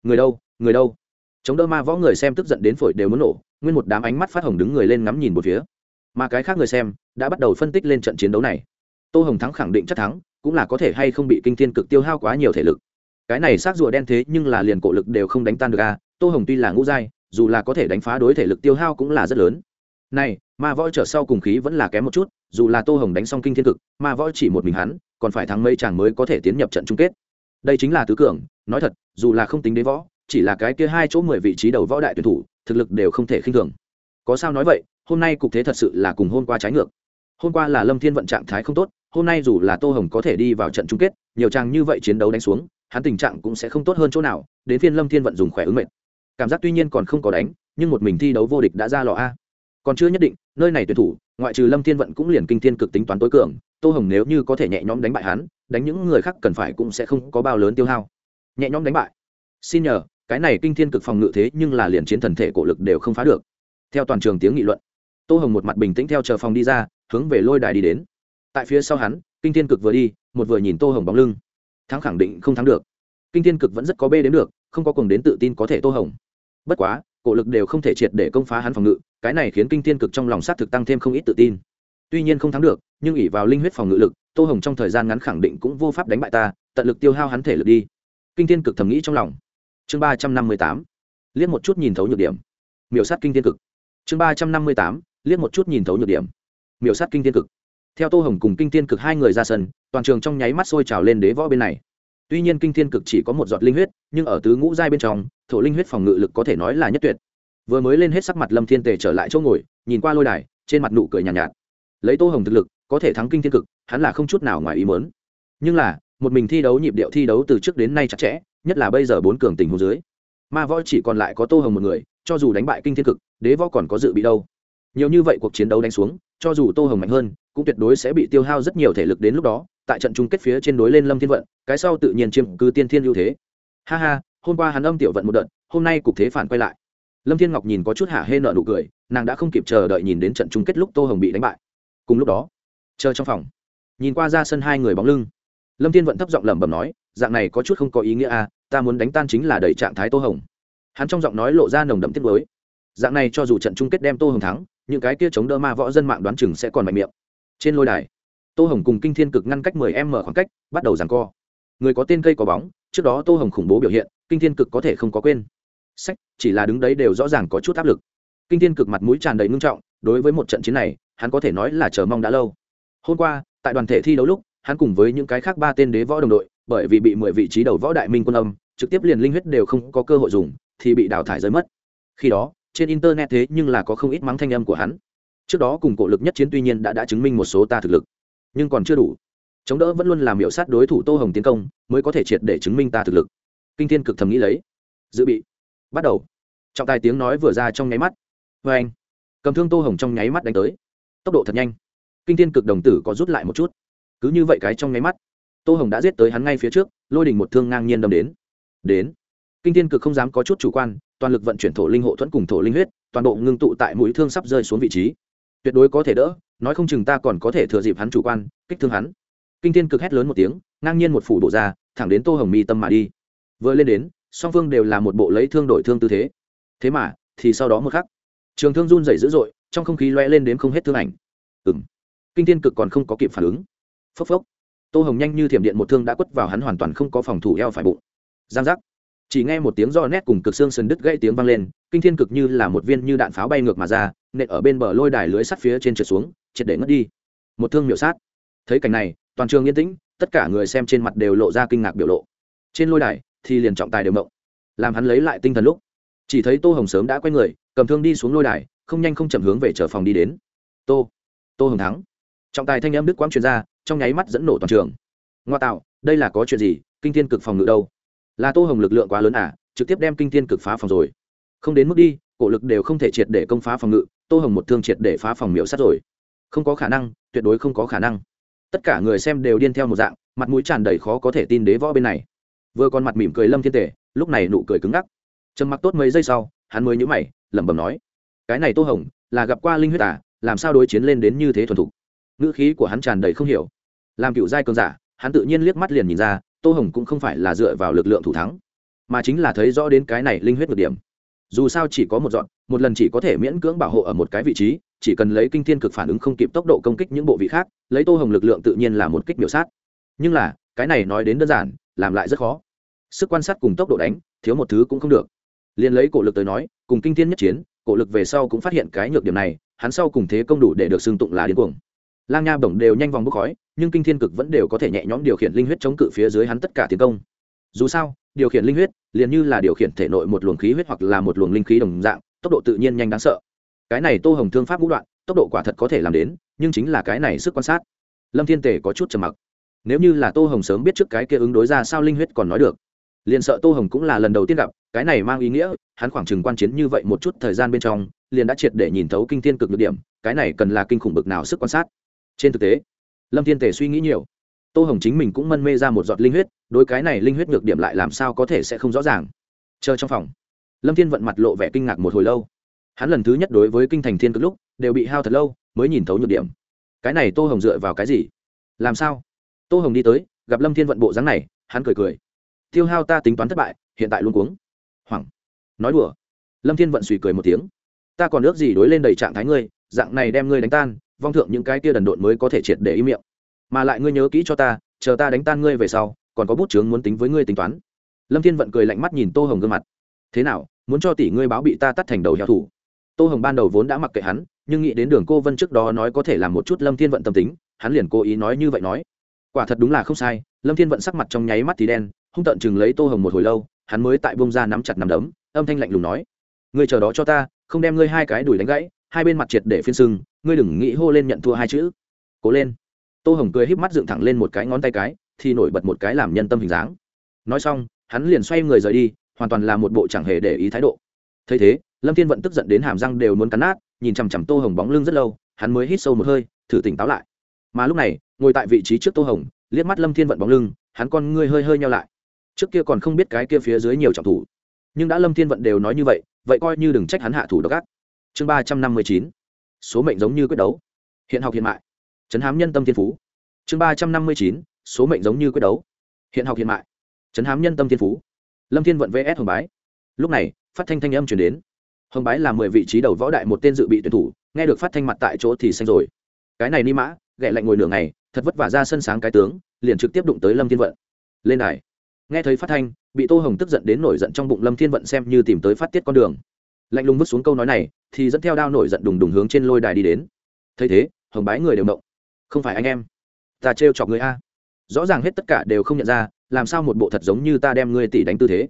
Người đâu người đâu? Chống đỡ ma võ người xem tức giận đến phổi đều muốn nổ, nguyên một đám ánh mắt phát hồng đứng người lên ngắm nhìn một phía. Mà cái khác người xem đã bắt đầu phân tích lên trận chiến đấu này. Tô hồng thắng khẳng định chắc thắng, cũng là có thể hay không bị kinh thiên cực tiêu hao quá nhiều thể lực. Cái này xác rùa đen thế nhưng là liền cổ lực đều không đánh tan được a à. tô hồng tuy là ngũ giai, dù là có thể đánh phá đối thể lực tiêu hao cũng là rất lớn. Này, ma võ trở sau cùng khí vẫn là kém một chút dù là tô hồng đánh xong kinh thiên cực, mà võ chỉ một mình hắn, còn phải thắng mấy chàng mới có thể tiến nhập trận chung kết. Đây chính là tứ cường, nói thật, dù là không tính đến võ, chỉ là cái kia hai chỗ mười vị trí đầu võ đại tuyển thủ, thực lực đều không thể khinh thường. Có sao nói vậy, hôm nay cục thế thật sự là cùng hôm qua trái ngược. Hôm qua là lâm thiên vận trạng thái không tốt, hôm nay dù là tô hồng có thể đi vào trận chung kết, nhiều trang như vậy chiến đấu đánh xuống, hắn tình trạng cũng sẽ không tốt hơn chỗ nào, đến phiên lâm thiên vận dùng khỏe ứng mệt cảm giác tuy nhiên còn không có đánh, nhưng một mình thi đấu vô địch đã ra lò a. Còn chưa nhất định, nơi này tuyển thủ ngoại trừ lâm thiên vận cũng liền kinh thiên cực tính toán tối cường, tô hồng nếu như có thể nhẹ nhõm đánh bại hắn, đánh những người khác cần phải cũng sẽ không có bao lớn tiêu hao. Nhẹ nhõm đánh bại. Xin nhờ, cái này kinh thiên cực phòng ngự thế nhưng là liền chiến thần thể cổ lực đều không phá được. Theo toàn trường tiếng nghị luận, tô hồng một mặt bình tĩnh theo chờ phòng đi ra, hướng về lôi đài đi đến. Tại phía sau hắn, kinh thiên cực vừa đi, một vừa nhìn tô hồng bóng lưng. Thắng khẳng định không thắng được. Kinh thiên cực vẫn rất có bê đến được, không có cùng đến tự tin có thể tô hồng. Bất quá, cổ lực đều không thể triệt để công phá hắn phòng ngự cái này khiến kinh thiên cực trong lòng sát thực tăng thêm không ít tự tin. Tuy nhiên không thắng được, nhưng ỉ vào linh huyết phòng ngự lực, tô hồng trong thời gian ngắn khẳng định cũng vô pháp đánh bại ta, tận lực tiêu hao hắn thể lực đi. Kinh thiên cực thầm nghĩ trong lòng. Chương ba trăm năm mươi tám, liếc một chút nhìn thấu nhược điểm. Miểu sát kinh thiên cực. Chương ba trăm năm mươi tám, liếc một chút nhìn thấu nhược điểm. Miểu sát kinh thiên cực. Theo tô hồng cùng kinh thiên cực hai người ra sân, toàn trường trong nháy mắt sôi trào lên đế võ bên này. Tuy nhiên kinh thiên cực chỉ có một giọt linh huyết, nhưng ở tứ ngũ giai bên trong, thổ linh huyết phòng ngự lực có thể nói là nhất tuyệt vừa mới lên hết sắc mặt lâm thiên tề trở lại chỗ ngồi nhìn qua lôi đài trên mặt nụ cười nhàn nhạt, nhạt. Lấy tô hồng thực lực có thể thắng kinh thiên cực hắn là không chút nào ngoài ý mớn nhưng là một mình thi đấu nhịp điệu thi đấu từ trước đến nay chặt chẽ nhất là bây giờ bốn cường tình hồ dưới. Ma võ chỉ còn lại có tô hồng một người cho dù đánh bại kinh thiên cực đế võ còn có dự bị đâu. Nhiều như vậy cuộc chiến đấu đánh xuống cho dù tô hồng mạnh hơn cũng tuyệt đối sẽ bị tiêu hao rất nhiều thể lực đến lúc đó tại trận chung kết phía trên đối lên lâm thiên vận cái sau tự nhiên chiếm cứ tiên thiên ưu thế. Ha ha hôm qua hắn âm tiểu vận một đợt hôm nay cục thế phản quay lại lâm thiên ngọc nhìn có chút hả hê nợ nụ cười, nàng đã không kịp chờ đợi nhìn đến trận chung kết lúc tô hồng bị đánh bại. Cùng lúc đó, chờ trong phòng, nhìn qua ra sân hai người bóng lưng, lâm thiên vẫn thấp giọng lẩm bẩm nói, dạng này có chút không có ý nghĩa à ta muốn đánh tan chính là đẩy trạng thái tô hồng. Hắn trong giọng nói lộ ra nồng đậm tiết mới dạng này cho dù trận chung kết đem tô hồng thắng, những cái kia chống đỡ ma võ dân mạng đoán chừng sẽ còn mạnh miệng. Trên lôi đài, tô hồng cùng kinh thiên cực ngăn cách mười m khoảng cách, bắt đầu giằng co. Người có tên cây có bóng, trước đó tô hồng khủng bố biểu hiện, kinh thiên cực có thể không có quên sách, chỉ là đứng đấy đều rõ ràng có chút áp lực. Kinh thiên cực mặt mũi tràn đầy ngưng trọng, đối với một trận chiến này, hắn có thể nói là chờ mong đã lâu. Hôm qua, tại đoàn thể thi đấu lúc, hắn cùng với những cái khác ba tên đế võ đồng đội, bởi vì bị mười vị trí đầu võ đại minh quân âm, trực tiếp liền linh huyết đều không có cơ hội dùng, thì bị đào thải rơi mất. Khi đó, trên internet thế nhưng là có không ít mắng thanh âm của hắn. Trước đó cùng cổ lực nhất chiến tuy nhiên đã đã chứng minh một số ta thực lực, nhưng còn chưa đủ. Chống đỡ vẫn luôn làm hiệu sát đối thủ tô hồng tiến công, mới có thể triệt để chứng minh ta thực lực. Kinh thiên cực thầm nghĩ lấy. Dự bị bắt đầu. Trọng tài tiếng nói vừa ra trong nháy mắt. Vê anh, cầm thương tô hồng trong nháy mắt đánh tới. Tốc độ thật nhanh. Kinh thiên cực đồng tử có rút lại một chút. Cứ như vậy cái trong nháy mắt, tô hồng đã giết tới hắn ngay phía trước, lôi đình một thương ngang nhiên đâm đến. Đến. Kinh thiên cực không dám có chút chủ quan, toàn lực vận chuyển thổ linh hộ thuẫn cùng thổ linh huyết, toàn bộ ngưng tụ tại mũi thương sắp rơi xuống vị trí. Tuyệt đối có thể đỡ, nói không chừng ta còn có thể thừa dịp hắn chủ quan, kích thương hắn. Kinh thiên cực hét lớn một tiếng, ngang nhiên một phủ đổ ra, thẳng đến tô hồng mi tâm mà đi. Vừa lên đến song phương đều là một bộ lấy thương đổi thương tư thế. Thế mà, thì sau đó một khắc, trường thương run rẩy dữ dội, trong không khí loe lên đến không hết thương ảnh. Ừng kinh thiên cực còn không có kịp phản ứng. Phốc phốc. Tô hồng nhanh như thiểm điện một thương đã quất vào hắn hoàn toàn không có phòng thủ eo phải bụng. Giang giác. Chỉ nghe một tiếng do nét cùng cực xương sần đứt gãy tiếng vang lên, kinh thiên cực như là một viên như đạn pháo bay ngược mà ra, nện ở bên bờ lôi đài lưới sắt phía trên trượt xuống, triệt để ngất đi. Một thương miểu sát. Thấy cảnh này, toàn trường yên tĩnh, tất cả người xem trên mặt đều lộ ra kinh ngạc biểu lộ. Trên lôi đài thì liền trọng tài đều mộng. Làm hắn lấy lại tinh thần lúc, chỉ thấy tô hồng sớm đã quay người, cầm thương đi xuống lôi đài, không nhanh không chậm hướng về chở phòng đi đến. Tô tô hồng thắng. Trọng tài thanh em đức quang truyền ra, trong nháy mắt dẫn nổ toàn trường. Ngoa tạo, đây là có chuyện gì? Kinh thiên cực phòng ngự đâu? Là tô hồng lực lượng quá lớn à? Trực tiếp đem kinh thiên cực phá phòng rồi. Không đến mức đi, cổ lực đều không thể triệt để công phá phòng ngự, tô hồng một thương triệt để phá phòng miễu sát rồi. Không có khả năng, tuyệt đối không có khả năng. Tất cả người xem đều điên theo một dạng, mặt mũi tràn đầy khó có thể tin đế võ bên này vừa còn mặt mỉm cười lâm thiên tể lúc này nụ cười cứng ngắc. Trầm mặc tốt mấy giây sau, hắn mới nhữ mày, lẩm bẩm nói, cái này tô hồng, là gặp qua linh huyết à làm sao đối chiến lên đến như thế thuần thục? Ngữ khí của hắn tràn đầy không hiểu. Làm cựu giai cường giả, hắn tự nhiên liếc mắt liền nhìn ra, tô hồng cũng không phải là dựa vào lực lượng thủ thắng, mà chính là thấy rõ đến cái này linh huyết ngược điểm. Dù sao chỉ có một dọn, một lần chỉ có thể miễn cưỡng bảo hộ ở một cái vị trí, chỉ cần lấy kinh thiên cực phản ứng không kịp tốc độ công kích những bộ vị khác, lấy tô hồng lực lượng tự nhiên là một kích biểu sát. Nhưng là, cái này nói đến đơn giản làm lại rất khó. Sức quan sát cùng tốc độ đánh, thiếu một thứ cũng không được. Liền lấy cổ lực tới nói, cùng kinh thiên nhất chiến, cổ lực về sau cũng phát hiện cái nhược điểm này, hắn sau cùng thế công đủ để được xưng tụng là điên cuồng. Lang nha bổng đều nhanh vòng bốc khói, nhưng kinh thiên cực vẫn đều có thể nhẹ nhõm điều khiển linh huyết chống cự phía dưới hắn tất cả tiến công. Dù sao, điều khiển linh huyết, liền như là điều khiển thể nội một luồng khí huyết hoặc là một luồng linh khí đồng dạng, tốc độ tự nhiên nhanh đáng sợ. Cái này tô hồng thương pháp vũ đoạn, tốc độ quả thật có thể làm đến, nhưng chính là cái này sức quan sát. Lâm thiên tề có chút trầm mặc nếu như là tô hồng sớm biết trước cái kia ứng đối ra sao linh huyết còn nói được, liền sợ tô hồng cũng là lần đầu tiên gặp, cái này mang ý nghĩa, hắn khoảng chừng quan chiến như vậy một chút thời gian bên trong, liền đã triệt để nhìn thấu kinh thiên cực được điểm, cái này cần là kinh khủng bực nào sức quan sát. Trên thực tế, lâm thiên tề suy nghĩ nhiều. Tô hồng chính mình cũng mân mê ra một giọt linh huyết, đối cái này linh huyết nhược điểm lại làm sao có thể sẽ không rõ ràng. Chờ trong phòng, lâm thiên vận mặt lộ vẻ kinh ngạc một hồi lâu. Hắn lần thứ nhất đối với kinh thành thiên cực lúc, đều bị hao thật lâu, mới nhìn thấu nhược điểm. Cái này tô hồng dựa vào cái gì? Làm sao? Tô hồng đi tới, gặp lâm thiên vận bộ dáng này, hắn cười cười. Tiêu hao ta tính toán thất bại, hiện tại luôn cuống. Hoảng. Nói đùa. Lâm thiên vận suy cười một tiếng. Ta còn ước gì đối lên đầy trạng thái ngươi, dạng này đem ngươi đánh tan, vong thượng những cái kia đần độn mới có thể triệt để im miệng. Mà lại ngươi nhớ kỹ cho ta, chờ ta đánh tan ngươi về sau, còn có bút chướng muốn tính với ngươi tính toán. Lâm thiên vận cười lạnh mắt nhìn tô hồng gương mặt. Thế nào, muốn cho tỷ ngươi báo bị ta tắt thành đầu heo thủ? Tô hồng ban đầu vốn đã mặc kệ hắn, nhưng nghĩ đến đường cô vân trước đó nói có thể làm một chút lâm thiên vận tâm tính, hắn liền cố ý nói như vậy nói quả thật đúng là không sai, lâm thiên vận sắc mặt trong nháy mắt thì đen, hung tợn chừng lấy tô hồng một hồi lâu, hắn mới tại bông ra nắm chặt nắm đấm, âm thanh lạnh lùng nói, ngươi chờ đó cho ta, không đem ngươi hai cái đùi đánh gãy, hai bên mặt triệt để phiên sưng ngươi đừng nghĩ hô lên nhận thua hai chữ. Cố lên. Tô hồng cười híp mắt dựng thẳng lên một cái ngón tay cái, thì nổi bật một cái làm nhân tâm hình dáng. Nói xong, hắn liền xoay người rời đi, hoàn toàn là một bộ chẳng hề để ý thái độ. Thấy thế, lâm thiên vận tức giận đến hàm răng đều muốn cắn nát, nhìn chằm chằm tô hồng bóng lưng rất lâu, hắn mới hít sâu một hơi, thử tỉnh táo lại mà lúc này, ngồi tại vị trí trước tô hồng, liếc mắt lâm thiên vận bóng lưng, hắn con ngươi hơi hơi nhau lại. Trước kia còn không biết cái kia phía dưới nhiều trọng thủ. Nhưng đã lâm thiên vận đều nói như vậy vậy coi như đừng trách hắn hạ thủ độc ác. Chương ba trăm năm mươi chín. Số mệnh giống như quyết đấu. Hiện học hiện mại. Chấn hám nhân tâm thiên phú. Chương ba trăm năm mươi chín. Số mệnh giống như quyết đấu. Hiện học hiện mại. Chấn hám nhân tâm thiên phú. Lâm thiên vận vs hồng bái. Lúc này, phát thanh thanh âm chuyển đến. Hồng bái là mười vị trí đầu võ đại một tên dự bị tuyển thủ, nghe được phát thanh mặt tại chỗ thì xanh rồi. Cái này ni mã ghẻ lạnh ngồi nửa ngày, thật vất vả ra sân sáng cái tướng, liền trực tiếp đụng tới lâm thiên vận. Lên đài. Nghe thấy phát thanh, bị tô hồng tức giận đến nổi giận trong bụng lâm thiên vận xem như tìm tới phát tiết con đường. Lạnh lùng vứt xuống câu nói này, thì dẫn theo đao nổi giận đùng đùng hướng trên lôi đài đi đến. Thấy thế, hồng bái người đều động không phải anh em. Ta trêu chọc người a. Rõ ràng hết tất cả đều không nhận ra, làm sao một bộ thật giống như ta đem ngươi tỷ đánh tư thế.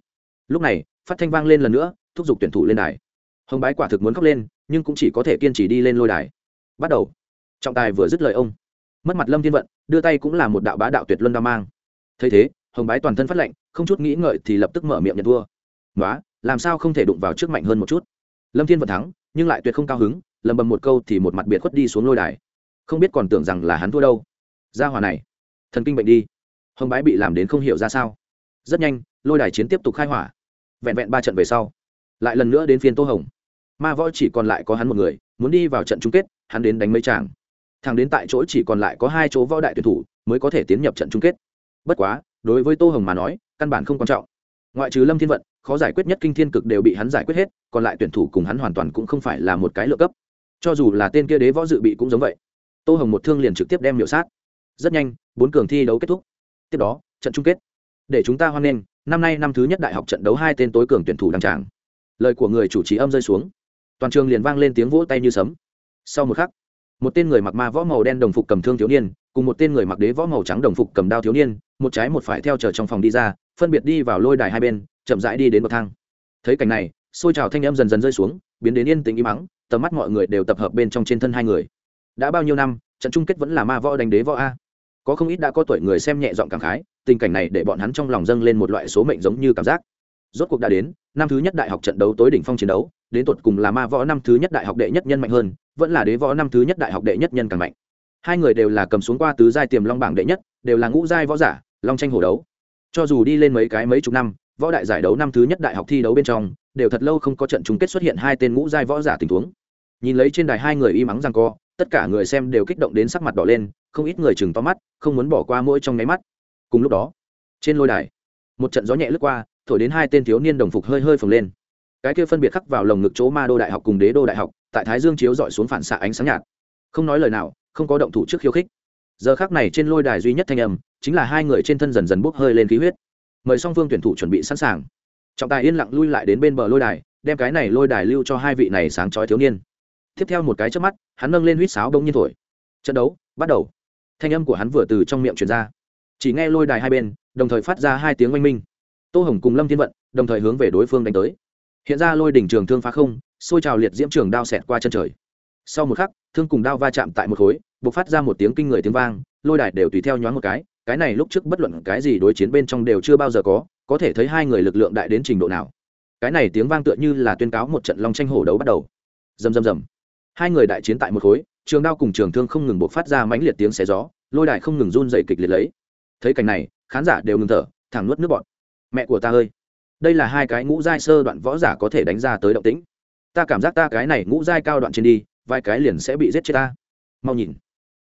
Lúc này, phát thanh vang lên lần nữa, thúc giục tuyển thủ lên đài. Hồng bái quả thực muốn khóc lên, nhưng cũng chỉ có thể kiên trì đi lên lôi đài. Bắt đầu. Trọng tài vừa dứt lời ông mất mặt lâm thiên vận đưa tay cũng là một đạo bá đạo tuyệt luân đao mang thấy thế hồng bái toàn thân phát lệnh, không chút nghĩ ngợi thì lập tức mở miệng nhận thua nói, làm sao không thể đụng vào trước mạnh hơn một chút? lâm thiên vận thắng, nhưng lại tuyệt không cao hứng, lầm bầm một câu thì một mặt biệt khuất đi xuống lôi đài. không biết còn tưởng rằng là hắn thua đâu. ra hòa này, thần kinh bệnh đi. hồng bái bị làm đến không hiểu ra sao. rất nhanh, lôi đài chiến tiếp tục khai hỏa. vẹn vẹn ba trận về sau, lại lần nữa đến phiên tô hồng. ma võ chỉ còn lại có hắn một người, muốn đi vào trận chung kết, hắn đến đánh mấy chàng thằng đến tại chỗ chỉ còn lại có hai chỗ võ đại tuyển thủ mới có thể tiến nhập trận chung kết. Bất quá, đối với tô hồng mà nói, căn bản không quan trọng. Ngoại trừ lâm thiên vận, khó giải quyết nhất kinh thiên cực đều bị hắn giải quyết hết, còn lại tuyển thủ cùng hắn hoàn toàn cũng không phải là một cái lựa cấp. Cho dù là tên kia đế võ dự bị cũng giống vậy. Tô hồng một thương liền trực tiếp đem liệu sát. Rất nhanh, bốn cường thi đấu kết thúc. Tiếp đó, trận chung kết. Để chúng ta hoan nghênh, năm nay năm thứ nhất đại học trận đấu hai tên tối cường tuyển thủ đăng tràng. Lời của người chủ trì âm rơi xuống. Toàn trường liền vang lên tiếng vỗ tay như sấm. Sau một khắc một tên người mặc ma võ màu đen đồng phục cầm thương thiếu niên, cùng một tên người mặc đế võ màu trắng đồng phục cầm đao thiếu niên, một trái một phải theo chờ trong phòng đi ra, phân biệt đi vào lôi đài hai bên, chậm rãi đi đến bậc thang. Thấy cảnh này, xôi trào thanh em dần dần rơi xuống, biến đến yên tĩnh im mắng tầm mắt mọi người đều tập hợp bên trong trên thân hai người. Đã bao nhiêu năm, trận chung kết vẫn là ma võ đánh đế võ a. Có không ít đã có tuổi người xem nhẹ giọng cảm khái, tình cảnh này để bọn hắn trong lòng dâng lên một loại số mệnh giống như cảm giác rốt cuộc đã đến, năm thứ nhất đại học trận đấu tối đỉnh phong chiến đấu, đến tột cùng là ma võ năm thứ nhất đại học đệ nhất nhân mạnh hơn, vẫn là đế võ năm thứ nhất đại học đệ nhất nhân càng mạnh. Hai người đều là cầm xuống qua tứ giai tiềm long bảng đệ nhất, đều là ngũ giai võ giả, long tranh hổ đấu. Cho dù đi lên mấy cái mấy chục năm, võ đại giải đấu năm thứ nhất đại học thi đấu bên trong, đều thật lâu không có trận chung kết xuất hiện hai tên ngũ giai võ giả tình huống. Nhìn lấy trên đài hai người y mắng rằng co, tất cả người xem đều kích động đến sắc mặt đỏ lên, không ít người chừng to mắt, không muốn bỏ qua mỗi trong nháy mắt. Cùng lúc đó, trên lôi đài, một trận gió nhẹ lướt qua thổi đến hai tên thiếu niên đồng phục hơi hơi phồng lên. Cái kia phân biệt khắc vào lồng ngực chỗ ma đô đại học cùng đế đô đại học, tại thái dương chiếu dọi xuống phản xạ ánh sáng nhạt. Không nói lời nào, không có động thủ trước khiêu khích. Giờ khác này trên lôi đài duy nhất thanh âm, chính là hai người trên thân dần dần bốc hơi lên khí huyết. Mời song phương tuyển thủ chuẩn bị sẵn sàng. Trọng tài yên lặng lui lại đến bên bờ lôi đài, đem cái này lôi đài lưu cho hai vị này sáng chói thiếu niên. Tiếp theo một cái trước mắt, hắn nâng lên huýt sáo đông nhiên thổi. Trận đấu bắt đầu. Thanh âm của hắn vừa từ trong miệng truyền ra. Chỉ nghe lôi đài hai bên, đồng thời phát ra hai tiếng oanh minh tô hồng cùng lâm thiên vận đồng thời hướng về đối phương đánh tới. Hiện ra lôi đỉnh trường thương phá không xôi trào liệt diễm trường đao xẹt qua chân trời. Sau một khắc, thương cùng đao va chạm tại một khối b ộ c phát ra một tiếng kinh người tiếng vang, lôi đài đều tùy theo nhoáng một cái cái này lúc trước bất luận cái gì đối chiến bên trong đều chưa bao giờ có có thể thấy hai người lực lượng đại đến trình độ nào. Cái này tiếng vang tựa như là tuyên cáo một trận long tranh hổ đấu bắt đầu. Rầm rầm rầm. Hai người đại chiến tại một khối, trường đao cùng trường thương không ngừng buộc phát ra mãnh liệt tiếng xé gió, lôi đài không ngừng run dày kịch liệt lấy. Thấy cảnh này, khán giả đều ngừng thở, thẳng nuốt nước bọt mẹ của ta ơi. Đây là hai cái ngũ giai sơ đoạn võ giả có thể đánh ra tới động tĩnh. Ta cảm giác ta cái này ngũ giai cao đoạn trên đi, vài cái liền sẽ bị giết chết ta. Mau nhìn.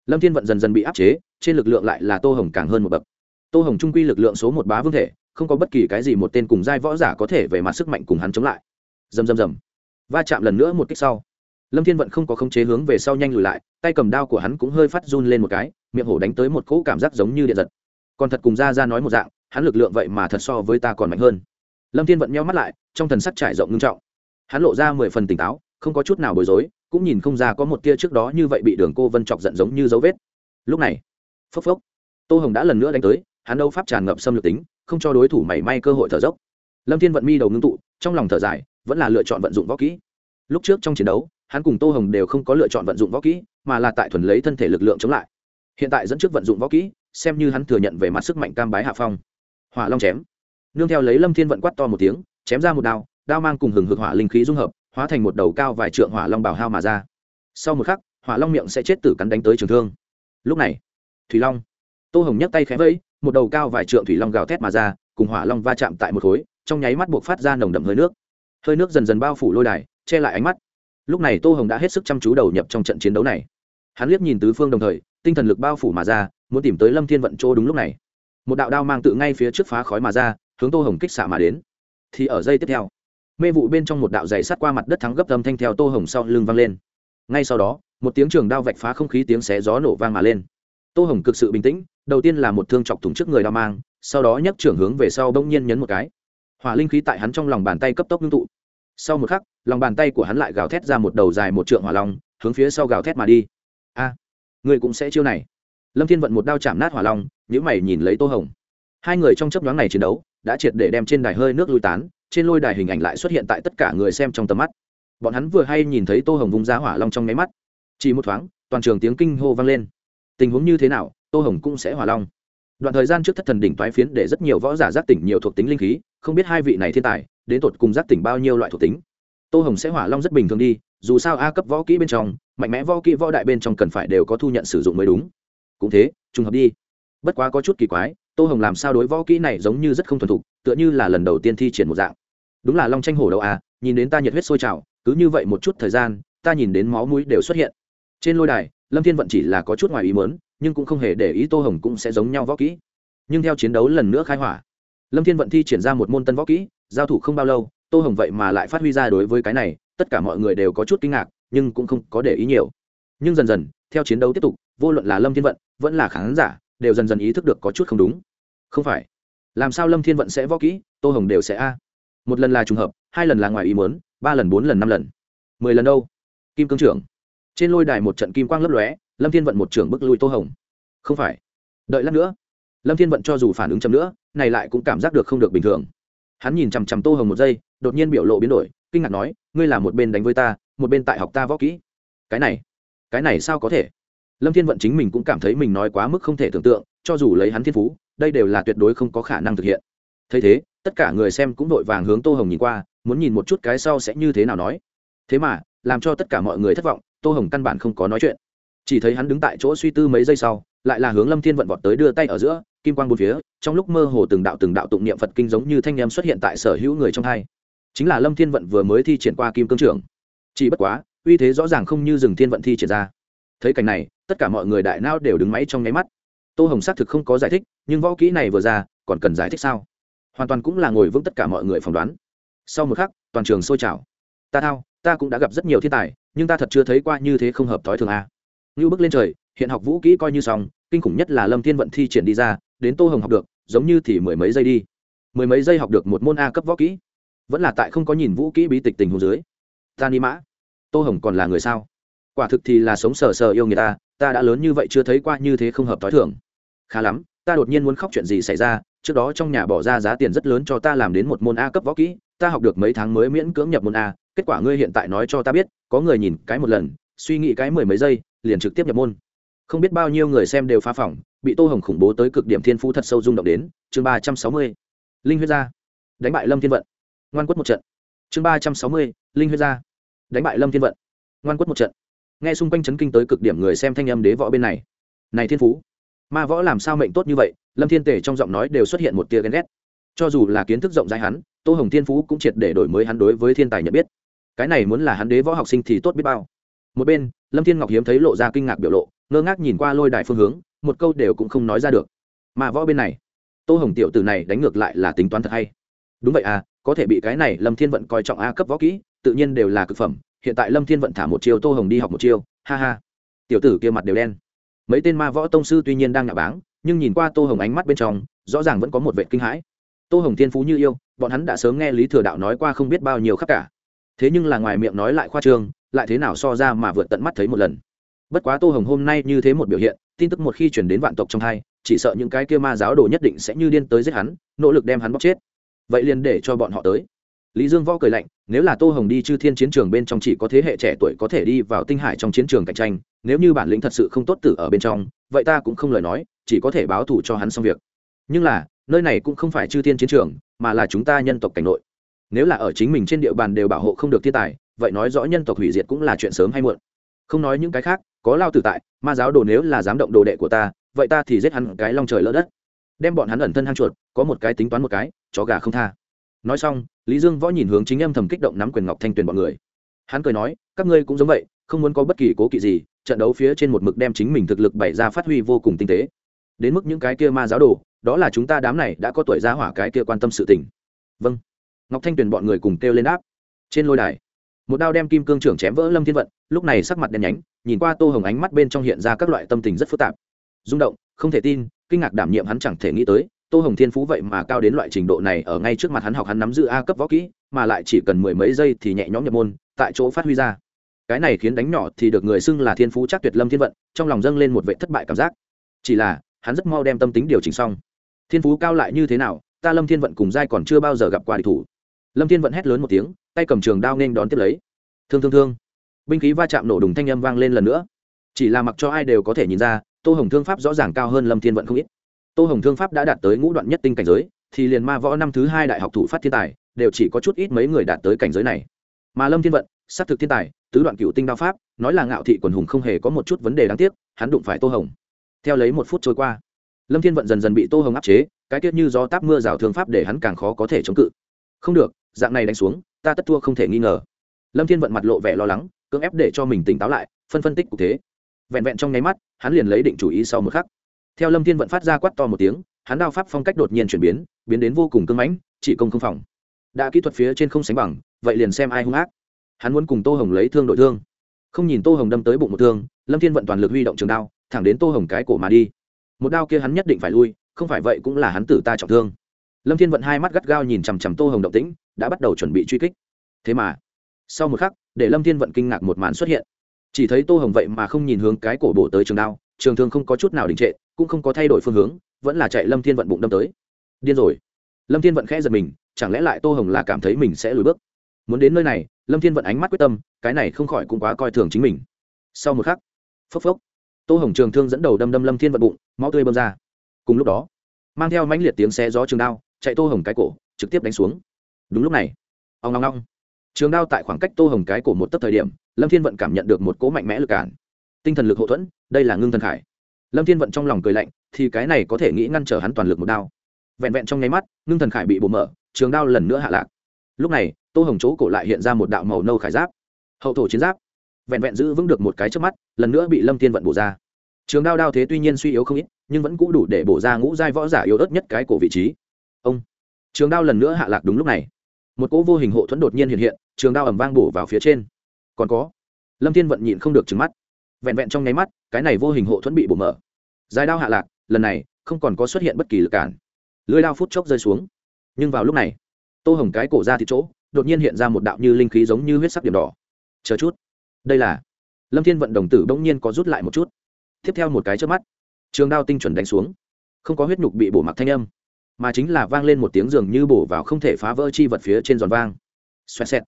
Lâm thiên vận dần dần bị áp chế, trên lực lượng lại là tô hồng càng hơn một bậc. Tô hồng trung quy lực lượng số một bá vương thể, không có bất kỳ cái gì một tên cùng giai võ giả có thể về mặt sức mạnh cùng hắn chống lại. Dầm dầm dầm va chạm lần nữa một kích sau. Lâm thiên vận không có khống chế hướng về sau nhanh lùi lại, tay cầm đao của hắn cũng hơi phát run lên một cái, miệng hổ đánh tới một cỗ cảm giác giống như điện giật. Còn thật cùng ra ra nói một dạng hắn lực lượng vậy mà thật so với ta còn mạnh hơn. Lâm thiên vận meo mắt lại, trong thần sắc trải rộng ngưng trọng. Hắn lộ ra mười phần tỉnh táo, không có chút nào bối rối, cũng nhìn không ra có một tia trước đó như vậy bị đường cô vân chọc giận giống như dấu vết. Lúc này, phốc phốc, tô hồng đã lần nữa đánh tới, hắn đâu pháp tràn ngập xâm lược tính, không cho đối thủ mảy may cơ hội thở dốc. Lâm thiên vận mi đầu ngưng tụ, trong lòng thở dài, vẫn là lựa chọn vận dụng võ kỹ. Lúc trước trong chiến đấu, hắn cùng tô hồng đều không có lựa chọn vận dụng võ kỹ, mà là tại thuần lấy thân thể lực lượng chống lại. Hiện tại dẫn trước vận dụng võ kỹ, xem như hắn thừa nhận về mặt sức mạnh cam bái hạ phong hỏa long chém. Nương theo lấy lâm thiên vận quát to một tiếng, chém ra một đao đao mang cùng hừng hực hỏa linh khí dung hợp, hóa thành một đầu cao vài trượng hỏa long bảo hao mà ra. Sau một khắc, hỏa long miệng sẽ chết tử cắn đánh tới trường thương. Lúc này, thủy long, tô hồng nhấc tay khẽ vẫy, một đầu cao vài trượng thủy long gào thét mà ra, cùng hỏa long va chạm tại một khối, trong nháy mắt buộc phát ra nồng đậm hơi nước. Hơi nước dần dần bao phủ lôi đài, che lại ánh mắt. Lúc này tô hồng đã hết sức chăm chú đầu nhập trong trận chiến đấu này. Hắn liếc nhìn tứ phương đồng thời, tinh thần lực bao phủ mà ra, muốn tìm tới lâm thiên vận chỗ đúng lúc này một đạo đao mang tự ngay phía trước phá khói mà ra hướng tô hồng kích xạ mà đến. Thì ở giây tiếp theo mê vụ bên trong một đạo dày sắt qua mặt đất thắng gấp âm thanh theo tô hồng sau lưng vang lên. Ngay sau đó một tiếng trường đao vạch phá không khí tiếng xé gió nổ vang mà lên. Tô hồng cực sự bình tĩnh đầu tiên là một thương chọc thủng trước người đao mang sau đó nhấc trưởng hướng về sau bỗng nhiên nhấn một cái. Hỏa linh khí tại hắn trong lòng bàn tay cấp tốc ngưng tụ. Sau một khắc lòng bàn tay của hắn lại gào thét ra một đầu dài một trượng hỏa long hướng phía sau gào thét mà đi. A à, người cũng sẽ chiêu này lâm thiên vận một đao chạm nát hỏa long nhữ mày nhìn lấy tô hồng. Hai người trong chấp nhoáng này chiến đấu, đã triệt để đem trên đài hơi nước lui tán, trên lôi đài hình ảnh lại xuất hiện tại tất cả người xem trong tầm mắt. Bọn hắn vừa hay nhìn thấy tô hồng vung ra hỏa long trong nháy mắt. Chỉ một thoáng, toàn trường tiếng kinh hô vang lên. Tình huống như thế nào, tô hồng cũng sẽ hỏa long. Đoạn thời gian trước thất thần đỉnh toái phiến để rất nhiều võ giả giác tỉnh nhiều thuộc tính linh khí, không biết hai vị này thiên tài, đến tột cùng giác tỉnh bao nhiêu loại thuộc tính. Tô hồng sẽ hỏa long rất bình thường đi, dù sao a cấp võ kỹ bên trong, mạnh mẽ võ kỹ võ đại bên trong cần phải đều có thu nhận sử dụng mới đúng cũng thế, trùng hợp đi. Bất quá có chút kỳ quái, tô hồng làm sao đối võ kỹ này giống như rất không thuần thục, tựa như là lần đầu tiên thi triển một dạng. Đúng là long tranh hổ đầu à nhìn đến ta nhiệt huyết sôi trào, cứ như vậy một chút thời gian, ta nhìn đến máu mũi đều xuất hiện. Trên lôi đài, lâm thiên vận chỉ là có chút ngoài ý mớn nhưng cũng không hề để ý tô hồng cũng sẽ giống nhau võ kỹ. Nhưng theo chiến đấu lần nữa khai hỏa, lâm thiên vận thi triển ra một môn tân võ kỹ, giao thủ không bao lâu, tô hồng vậy mà lại phát huy ra đối với cái này, tất cả mọi người đều có chút kinh ngạc, nhưng cũng không có để ý nhiều. Nhưng dần dần, theo chiến đấu tiếp tục, vô luận là lâm thiên vận vẫn là khán giả, đều dần dần ý thức được có chút không đúng. Không phải. Làm sao lâm thiên vận sẽ võ kỹ, tô hồng đều sẽ a. Một lần là trùng hợp, hai lần là ngoài ý muốn, ba lần, bốn lần, năm lần. Mười lần đâu? Kim cương trưởng. Trên lôi đài một trận kim quang lấp lóe, lâm thiên vận một trưởng bức lui tô hồng. Không phải. Đợi lát nữa. Lâm thiên vận cho dù phản ứng chậm nữa, này lại cũng cảm giác được không được bình thường. Hắn nhìn chằm chằm tô hồng một giây, đột nhiên biểu lộ biến đổi, kinh ngạc nói, ngươi là một bên đánh với ta, một bên tại học ta võ kỹ. Cái này cái này sao có thể? Lâm thiên vận chính mình cũng cảm thấy mình nói quá mức không thể tưởng tượng, cho dù lấy hắn thiên phú, đây đều là tuyệt đối không có khả năng thực hiện. Thấy thế, tất cả người xem cũng đội vàng hướng tô hồng nhìn qua, muốn nhìn một chút cái sau sẽ như thế nào nói. Thế mà, làm cho tất cả mọi người thất vọng, tô hồng căn bản không có nói chuyện. Chỉ thấy hắn đứng tại chỗ suy tư mấy giây sau, lại là hướng lâm thiên vận vọt tới đưa tay ở giữa, kim quang bốn phía, trong lúc mơ hồ từng đạo từng đạo tụng niệm phật kinh giống như thanh em xuất hiện tại sở hữu người trong hai. Chính là lâm thiên vận vừa mới thi triển qua kim cương trưởng. Chỉ bất quá, uy thế rõ ràng không như rừng thiên vận thi triển ra thấy cảnh này, tất cả mọi người đại nao đều đứng máy trong nháy mắt. Tô hồng xác thực không có giải thích, nhưng võ kỹ này vừa ra, còn cần giải thích sao? Hoàn toàn cũng là ngồi vững tất cả mọi người phỏng đoán. Sau một khắc, toàn trường sôi trào. Ta thao, ta cũng đã gặp rất nhiều thiên tài, nhưng ta thật chưa thấy qua như thế không hợp thói thường a. Như bước lên trời, hiện học vũ kỹ coi như xong, kinh khủng nhất là lâm thiên vận thi triển đi ra, đến tô hồng học được, giống như thì mười mấy giây đi. Mười mấy giây học được một môn a cấp võ kỹ. Vẫn là tại không có nhìn vũ kỹ bí tịch tình hồ dưới. Ta ni mã. Tô hồng còn là người sao? Quả thực thì là sống sờ sờ yêu người ta ta đã lớn như vậy chưa thấy qua như thế không hợp t h o i thưởng khá lắm, ta đột nhiên muốn khóc chuyện gì xảy ra, trước đó trong nhà bỏ ra giá tiền rất lớn cho ta làm đến một môn a cấp võ kỹ, ta học được mấy tháng mới miễn cưỡng nhập môn a, kết quả ngươi hiện tại nói cho ta biết, có người nhìn cái một lần, suy nghĩ cái mười mấy giây, liền trực tiếp nhập môn. Không biết bao nhiêu người xem đều phá phỏng bị tô hồng khủng bố tới cực điểm thiên phú thật sâu rung động đến, chương ba trăm sáu mươi, linh huyết gia. Đánh bại lâm thiên vận. Ngoan quất một trận. Chương ba trăm sáu mươi, linh huyết gia. Đánh bại lâm thiên vận. Ngoan quất một trận nghe xung quanh chấn kinh tới cực điểm người xem thanh âm đế võ bên này. Này thiên phú, ma võ làm sao mệnh tốt như vậy? Lâm thiên tể trong giọng nói đều xuất hiện một tia ghen ghét. Cho dù là kiến thức rộng rãi hắn, tô hồng thiên phú cũng triệt để đổi mới hắn đối với thiên tài nhận biết. Cái này muốn là hắn đế võ học sinh thì tốt biết bao. Một bên, lâm thiên ngọc hiếm thấy lộ ra kinh ngạc biểu lộ, ngơ ngác nhìn qua lôi đài phương hướng, một câu đều cũng không nói ra được. Mà võ bên này, tô hồng tiểu tử này đánh ngược lại là tính toán thật hay. Đúng vậy à có thể bị cái này lâm thiên vận coi trọng a cấp võ kỹ, tự nhiên đều là cực phẩm hiện tại lâm thiên vận thả một chiêu, tô hồng đi học một chiêu, ha ha. Tiểu tử kia mặt đều đen. Mấy tên ma võ tông sư tuy nhiên đang nhạ báng, nhưng nhìn qua tô hồng ánh mắt bên trong, rõ ràng vẫn có một vệ kinh hãi. Tô hồng thiên phú như yêu, bọn hắn đã sớm nghe lý thừa đạo nói qua không biết bao nhiêu khắc cả. Thế nhưng là ngoài miệng nói lại khoa trương, lại thế nào so ra mà vượt tận mắt thấy một lần. Bất quá tô hồng hôm nay như thế một biểu hiện, tin tức một khi chuyển đến vạn tộc trong hai, chỉ sợ những cái kia ma giáo đồ nhất định sẽ như điên tới giết hắn, nỗ lực đem hắn bóc chết. Vậy liền để cho bọn họ tới lý dương võ cười lạnh, nếu là tô hồng đi chư thiên chiến trường bên trong chỉ có thế hệ trẻ tuổi có thể đi vào tinh hải trong chiến trường cạnh tranh, nếu như bản lĩnh thật sự không tốt tử ở bên trong, vậy ta cũng không lời nói, chỉ có thể báo thù cho hắn xong việc. Nhưng là, nơi này cũng không phải chư thiên chiến trường, mà là chúng ta nhân tộc cảnh nội. Nếu là ở chính mình trên địa bàn đều bảo hộ không được thiên tài, vậy nói rõ nhân tộc hủy diệt cũng là chuyện sớm hay muộn. Không nói những cái khác, có lao tử tại, ma giáo đồ nếu là dám động đồ đệ của ta, vậy ta thì giết hắn cái long trời lỡ đất. Đem bọn hắn ẩn thân hang chuột, có một cái tính toán một cái, chó gà không tha nói xong lý dương võ nhìn hướng chính em thầm kích động nắm quyền ngọc thanh tuyền bọn người. Hắn cười nói các ngươi cũng giống vậy không muốn có bất kỳ cố kỵ gì trận đấu phía trên một mực đem chính mình thực lực bày ra phát huy vô cùng tinh tế. Đến mức những cái kia ma giáo đồ đó là chúng ta đám này đã có tuổi ra hỏa cái kia quan tâm sự tình. Vâng. Ngọc thanh tuyền bọn người cùng kêu lên áp, trên lôi đài một đao đem kim cương trưởng chém vỡ lâm thiên vận lúc này sắc mặt đen nhánh nhìn qua tô hồng ánh mắt bên trong hiện ra các loại tâm tình rất phức tạp. Rung động không thể tin kinh ngạc đảm nhiệm hắn chẳng thể nghĩ tới tô hồng thiên phú vậy mà cao đến loại trình độ này ở ngay trước mặt hắn học hắn nắm giữ a cấp võ kỹ, mà lại chỉ cần mười mấy giây thì nhẹ nhõm nhập môn, tại chỗ phát huy ra. Cái này khiến đánh nhỏ thì được người xưng là thiên phú chắc tuyệt lâm thiên vận, trong lòng dâng lên một vệ thất bại cảm giác. Chỉ là, hắn rất mau đem tâm tính điều chỉnh xong. Thiên phú cao lại như thế nào, ta lâm thiên vận cùng giai còn chưa bao giờ gặp qua địch thủ. Lâm thiên vận hét lớn một tiếng, tay cầm trường đao nên đón tiếp lấy. Thương thương thương. Binh khí va chạm nổ đùng thanh âm vang lên lần nữa. Chỉ là mặc cho ai đều có thể nhìn ra, tô hồng thương pháp rõ ràng cao hơn lâm thiên vận không ít tô hồng thương pháp đã đạt tới ngũ đoạn nhất tinh cảnh giới, thì liền ma võ năm thứ hai đại học thủ phát thiên tài, đều chỉ có chút ít mấy người đạt tới cảnh giới này. Mà lâm thiên vận s á c thực thiên tài, tứ đoạn cựu tinh đao pháp, nói là ngạo thị quần hùng không hề có một chút vấn đề đáng tiếc, hắn đụng phải tô hồng. Theo lấy một phút trôi qua, lâm thiên vận dần dần bị tô hồng áp chế, cái tiết như do táp mưa rào thương pháp để hắn càng khó có thể chống cự. Không được, dạng này đánh xuống, ta tất thua không thể nghi ngờ. Lâm thiên vận mặt lộ vẻ lo lắng, cưỡng ép để cho mình tỉnh táo lại, phân phân tích cụ thế vẹn vẹn trong nháy mắt, hắn liền lấy định chủ ý sau một khắc theo lâm thiên vận phát ra quát to một tiếng, hắn đao pháp phong cách đột nhiên chuyển biến biến đến vô cùng cưng mãnh, chỉ công không phòng. Đã kỹ thuật phía trên không sánh bằng, vậy liền xem ai hung ác. Hắn muốn cùng tô hồng lấy thương đội thương. Không nhìn tô hồng đâm tới bụng một thương, lâm thiên vận toàn lực huy động trường đao, thẳng đến tô hồng cái cổ mà đi. Một đao kia hắn nhất định phải lui, không phải vậy cũng là hắn tử ta trọng thương. Lâm thiên vận hai mắt gắt gao nhìn chằm chằm tô hồng động tĩnh, đã bắt đầu chuẩn bị truy kích. Thế mà, sau một khắc, để lâm thiên vận kinh ngạc một màn xuất hiện. Chỉ thấy tô hồng vậy mà không nhìn hướng cái cổ bổ tới trường đao, trường thương không có chút nào đình trệ cũng không có thay đổi phương hướng, vẫn là chạy lâm thiên vận bụng đâm tới. Điên rồi. Lâm thiên vận khẽ giật mình, chẳng lẽ lại tô hồng là cảm thấy mình sẽ lùi bước? Muốn đến nơi này, lâm thiên vận ánh mắt quyết tâm, cái này không khỏi cũng quá coi thường chính mình. Sau một khắc, phốc phốc, tô hồng trường thương dẫn đầu đâm đâm lâm thiên vận bụng, máu tươi bơm ra. Cùng lúc đó, mang theo mãnh liệt tiếng xe gió trường đao, chạy tô hồng cái cổ, trực tiếp đánh xuống. Đúng lúc này ông long long trường đao tại khoảng cách tô hồng cái cổ một tấc thời điểm, lâm thiên vận cảm nhận được một cỗ mạnh mẽ lực cản. Tinh thần lực hậu thuẫn, đây là ngưng thần khải lâm thiên vận trong lòng cười lạnh, thì cái này có thể nghĩ ngăn trở hắn toàn lực một đao. Vẹn vẹn trong nháy mắt, ngưng thần khải bị bổ mở, trường đao lần nữa hạ lạc. Lúc này, tô hồng chỗ cổ lại hiện ra một đạo màu nâu khải giáp. Hậu thổ chiến giáp. Vẹn vẹn giữ vững được một cái trước mắt, lần nữa bị lâm thiên vận bổ ra. Trường đao đao thế tuy nhiên suy yếu không ít, nhưng vẫn cũ đủ để bổ ra ngũ giai võ giả yếu ớt nhất cái cổ vị trí. Ông. Trường đao lần nữa hạ lạc đúng lúc này. Một cỗ vô hình hộ thuẫn đột nhiên hiện hiện, trường đao ẩm vang bổ vào phía trên. Còn có. Lâm thiên vận nhịn không được trừng mắt vẹn vẹn trong nháy mắt, cái này vô hình hộ thuẫn bị bổ mở. Dài đao hạ lạc, lần này, không còn có xuất hiện bất kỳ lực cản. Lưới đao phút chốc rơi xuống. Nhưng vào lúc này, tô hồng cái cổ ra thì chỗ, đột nhiên hiện ra một đạo như linh khí giống như huyết sắc điểm đỏ. Chờ chút. Đây là lâm thiên vận đồng tử bỗng nhiên có rút lại một chút. Tiếp theo một cái trước mắt, trường đao tinh chuẩn đánh xuống. Không có huyết nhục bị bổ mặc thanh âm, mà chính là vang lên một tiếng dường như bổ vào không thể phá vỡ chi vật phía trên giòn vang. Xoẹt xẹt.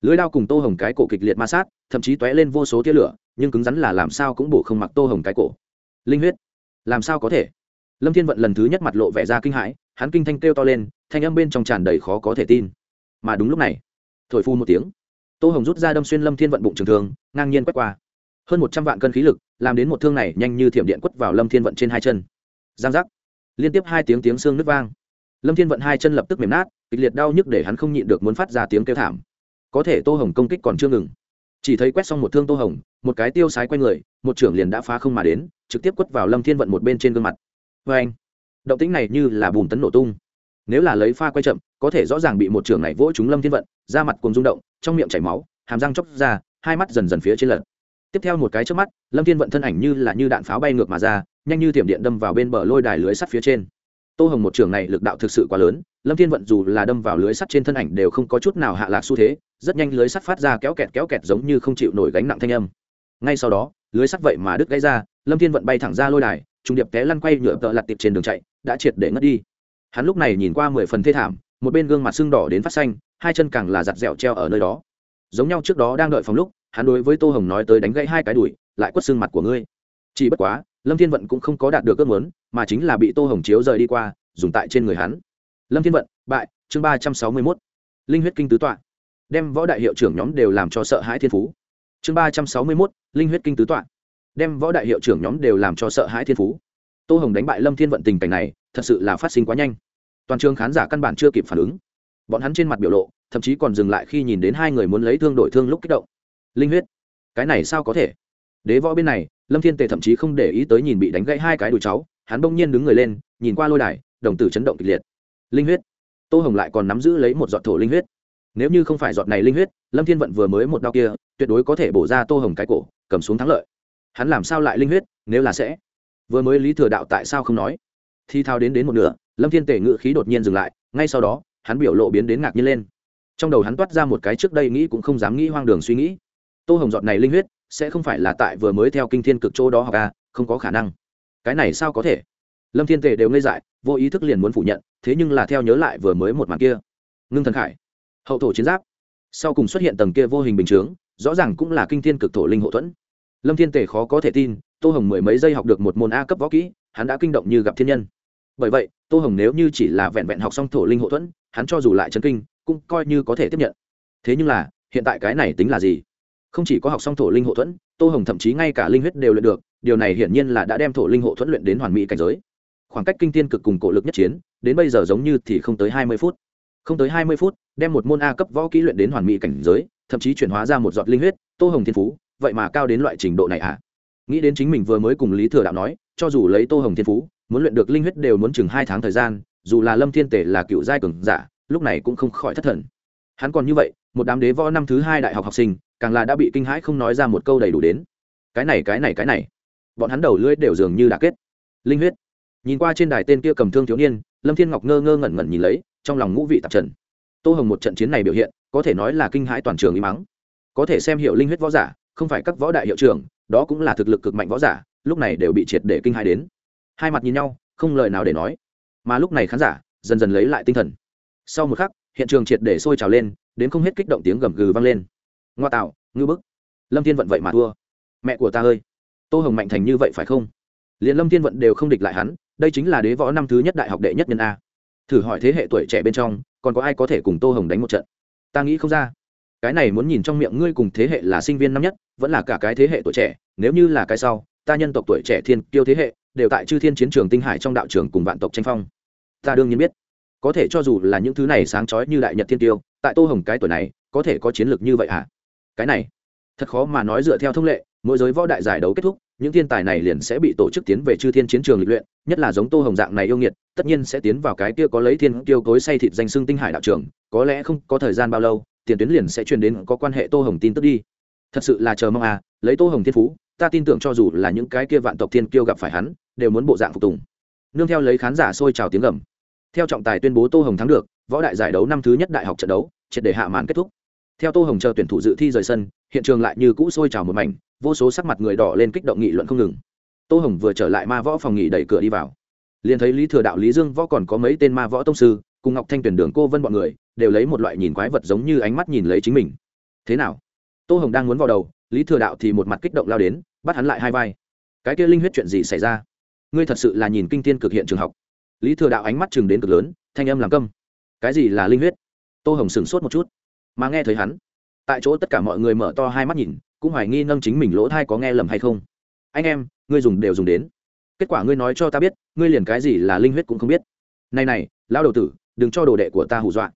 Lưới đao cùng tô hồng cái cổ kịch liệt ma sát, thậm chí t lên vô số tia lửa nhưng cứng rắn là làm sao cũng bổ không mặc tô hồng cái cổ. Linh huyết. Làm sao có thể? Lâm thiên vận lần thứ nhất mặt lộ vẻ ra kinh hãi, hắn kinh thanh kêu to lên, thanh âm bên trong tràn đầy khó có thể tin. Mà đúng lúc này, thổi phu một tiếng, tô hồng rút ra đâm xuyên lâm thiên vận bụng trường thương, ngang nhiên quét qua. Hơn một trăm vạn cân khí lực, làm đến một thương này nhanh như thiểm điện quất vào lâm thiên vận trên hai chân. Giang giác. Liên tiếp hai tiếng tiếng xương nứt vang. Lâm thiên vận hai chân lập tức mềm nát, kịch liệt đau nhức để hắn không nhịn được muốn phát ra tiếng kêu thảm. Có thể tô hồng công kích còn chưa ngừng chỉ thấy quét xong một thương tô hồng, một cái tiêu sái q u a y người, một trưởng liền đã phá không mà đến, trực tiếp quất vào lâm thiên vận một bên trên gương mặt. Vê anh, động tĩnh này như là bùn tấn nổ tung. Nếu là lấy pha quay chậm, có thể rõ ràng bị một trưởng này vỗ trúng lâm thiên vận, da mặt cùng rung động, trong miệng chảy máu, hàm răng chóc ra, hai mắt dần dần phía trên lật tiếp theo một cái trước mắt, lâm thiên vận thân ảnh như là như đạn pháo bay ngược mà ra, nhanh như thiểm điện đâm vào bên bờ lôi đài lưới sắt phía trên. Tô hồng một trường này lực đạo thực sự quá lớn lâm thiên vận dù là đâm vào lưới sắt trên thân ảnh đều không có chút nào hạ lạc xu thế, rất nhanh lưới sắt phát ra kéo kẹt kéo kẹt giống như không chịu nổi gánh nặng thanh âm. Ngay sau đó, lưới sắt vậy mà đứt gãy ra, lâm thiên vận bay thẳng ra lôi đài, trung điệp té lăn quay nhựa tợ lặt tiệp trên đường chạy, đã triệt để ngất đi. Hắn lúc này nhìn qua mười phần thê thảm, một bên gương mặt sưng đỏ đến phát xanh, hai chân càng là giặt dẻo treo ở nơi đó. Giống nhau trước đó đang đợi phòng lúc, hắn đối với tô hồng nói tới đánh gãy hai cái đùi, lại quất xương mặt của ngươi. Chỉ bất quá, lâm thiên vận cũng không có đạt được ước muốn, mà chính là bị tô hồng chiếu rời đi qua, dùng tại trên người hắn lâm thiên vận, bại, chương ba trăm sáu mươi mốt. Linh huyết kinh tứ tọa. Đem võ đại hiệu trưởng nhóm đều làm cho sợ hãi thiên phú. Chương ba trăm sáu mươi mốt, linh huyết kinh tứ tọa. Đem võ đại hiệu trưởng nhóm đều làm cho sợ hãi thiên phú. Tô hồng đánh bại lâm thiên vận tình cảnh này, thật sự là phát sinh quá nhanh. Toàn trường khán giả căn bản chưa kịp phản ứng. Bọn hắn trên mặt biểu lộ, thậm chí còn dừng lại khi nhìn đến hai người muốn lấy thương đổi thương lúc kích động. Linh huyết, cái này sao có thể? Đế võ bên này, lâm thiên tề thậm chí không để ý tới nhìn bị đánh gãy hai cái đùi cháu, hắn bỗng nhiên đứng người lên, nhìn qua lôi đài, đồng tử chấn động kịch liệt linh huyết. Tô hồng lại còn nắm giữ lấy một giọt thổ linh huyết. Nếu như không phải giọt này linh huyết, lâm thiên vận vừa mới một đau kia, tuyệt đối có thể bổ ra tô hồng cái cổ, cầm xuống thắng lợi. Hắn làm sao lại linh huyết, nếu là sẽ? Vừa mới lý thừa đạo tại sao không nói? Thi thao đến đến một nửa, lâm thiên tể ngự khí đột nhiên dừng lại, ngay sau đó, hắn biểu lộ biến đến ngạc nhiên lên. Trong đầu hắn toát ra một cái trước đây nghĩ cũng không dám nghĩ hoang đường suy nghĩ. Tô hồng giọt này linh huyết, sẽ không phải là tại vừa mới theo kinh thiên cực chỗ đó học à không có khả năng. Cái này sao có thể? Lâm thiên tề đều ngây dại, vô ý thức liền muốn phủ nhận, thế nhưng là theo nhớ lại vừa mới một màn kia. Ngưng thần khải, hậu thổ chiến giáp. Sau cùng xuất hiện tầng kia vô hình bình chướng, rõ ràng cũng là kinh thiên cực thổ linh hộ thuẫn. Lâm thiên tề khó có thể tin, tô hồng mười mấy giây học được một môn a cấp võ kỹ, hắn đã kinh động như gặp thiên nhân. Bởi vậy, tô hồng nếu như chỉ là vẹn vẹn học xong thổ linh hộ thuẫn, hắn cho dù lại chấn kinh, cũng coi như có thể tiếp nhận. Thế nhưng là, hiện tại cái này tính là gì? Không chỉ có học xong thổ linh hộ thuẫn, tô hồng thậm chí ngay cả linh huyết đều luyện được, điều này hiển nhiên là đã đem thổ linh hộ thuẫn luyện đến hoàn mỹ cảnh giới khoảng cách kinh tiên cực cùng cổ lực nhất chiến, đến bây giờ giống như thì không tới hai mươi phút. Không tới hai mươi phút, đem một môn a cấp võ kỹ luyện đến hoàn mỹ cảnh giới, thậm chí chuyển hóa ra một giọt linh huyết, tô hồng thiên phú, vậy mà cao đến loại trình độ này à? Nghĩ đến chính mình vừa mới cùng lý thừa đạo nói, cho dù lấy tô hồng thiên phú, muốn luyện được linh huyết đều muốn chừng hai tháng thời gian, dù là lâm thiên tể là cựu giai cường giả, lúc này cũng không khỏi thất thần. Hắn còn như vậy, một đám đế võ năm thứ hai đại học học sinh, càng là đã bị kinh hãi không nói ra một câu đầy đủ đến. Cái này cái này cái này. Bọn hắn đầu lưỡi đều dường như đã kết. Linh huyết nhìn qua trên đài tên kia cầm thương thiếu niên, lâm thiên ngọc ngơ ngơ ngẩn ngẩn nhìn lấy, trong lòng ngũ vị tạp trần. Tô hồng một trận chiến này biểu hiện, có thể nói là kinh hãi toàn trường y mắng có thể xem hiệu linh huyết võ giả, không phải các võ đại hiệu trưởng, đó cũng là thực lực cực mạnh võ giả, lúc này đều bị triệt để kinh hãi đến. Hai mặt nhìn nhau, không lời nào để nói. Mà lúc này khán giả, dần dần lấy lại tinh thần. Sau một khắc, hiện trường triệt để sôi trào lên, đến không hết kích động tiếng gầm gừ vang lên. Ngoa tạo, ngư bức. Lâm thiên vận vậy mà thua. Mẹ của ta ơi. Tô hồng mạnh thành như vậy phải không? Liền lâm thiên vận đều không địch lại hắn đây chính là đế võ năm thứ nhất đại học đệ nhất nhân a. Thử hỏi thế hệ tuổi trẻ bên trong, còn có ai có thể cùng tô hồng đánh một trận? Ta nghĩ không ra. Cái này muốn nhìn trong miệng ngươi cùng thế hệ là sinh viên năm nhất, vẫn là cả cái thế hệ tuổi trẻ, nếu như là cái sau, ta nhân tộc tuổi trẻ thiên kiêu thế hệ, đều tại chư thiên chiến trường tinh hải trong đạo trường cùng vạn tộc tranh phong. Ta đương nhiên biết. Có thể cho dù là những thứ này sáng trói như đại nhật thiên tiêu, tại tô hồng cái tuổi này, có thể có chiến lược như vậy hả? Cái này, thật khó mà nói dựa theo thông lệ mỗi giới võ đại giải đấu kết thúc, những thiên tài này liền sẽ bị tổ chức tiến về chư thiên chiến trường lịch luyện, nhất là giống tô hồng dạng này yêu nghiệt, tất nhiên sẽ tiến vào cái kia có lấy thiên tiêu cối say thịt danh xưng tinh hải đạo trường, có lẽ không có thời gian bao lâu, tiền tuyến liền sẽ truyền đến có quan hệ tô hồng tin tức đi. Thật sự là chờ mong à lấy tô hồng thiên phú, ta tin tưởng cho dù là những cái kia vạn tộc thiên kiêu gặp phải hắn, đều muốn bộ dạng phục tùng. Nương theo lấy khán giả sôi trào tiếng gầm. Theo trọng tài tuyên bố tô hồng thắng được, võ đại giải đấu năm thứ nhất đại học trận đấu, triệt để hạ màn kết thúc theo tô hồng chờ tuyển thủ dự thi rời sân, hiện trường lại như cũ sôi trào một mảnh, vô số sắc mặt người đỏ lên kích động nghị luận không ngừng. Tô hồng vừa trở lại ma võ phòng nghỉ đẩy cửa đi vào. Liền thấy lý thừa đạo, lý dương võ còn có mấy tên ma võ tông sư, cùng ngọc thanh tuyển đường cô vân bọn người, đều lấy một loại nhìn quái vật giống như ánh mắt nhìn lấy chính mình. Thế nào? Tô hồng đang muốn vào đầu, lý thừa đạo thì một mặt kích động lao đến, bắt hắn lại hai vai. Cái kia linh huyết chuyện gì xảy ra? Ngươi thật sự là nhìn kinh tiên cực hiện trường học. Lý thừa đạo ánh mắt chừng đến cực lớn, thanh âm làm câm. Cái gì là linh huyết? Tô hồng sửng sốt một chút mà nghe thấy hắn. Tại chỗ tất cả mọi người mở to hai mắt nhìn, cũng hoài nghi nâng chính mình lỗ thai có nghe lầm hay không. Anh em, ngươi dùng đều dùng đến. Kết quả ngươi nói cho ta biết, ngươi liền cái gì là linh huyết cũng không biết. Này này, lão đầu tử, đừng cho đồ đệ của ta hù dọa.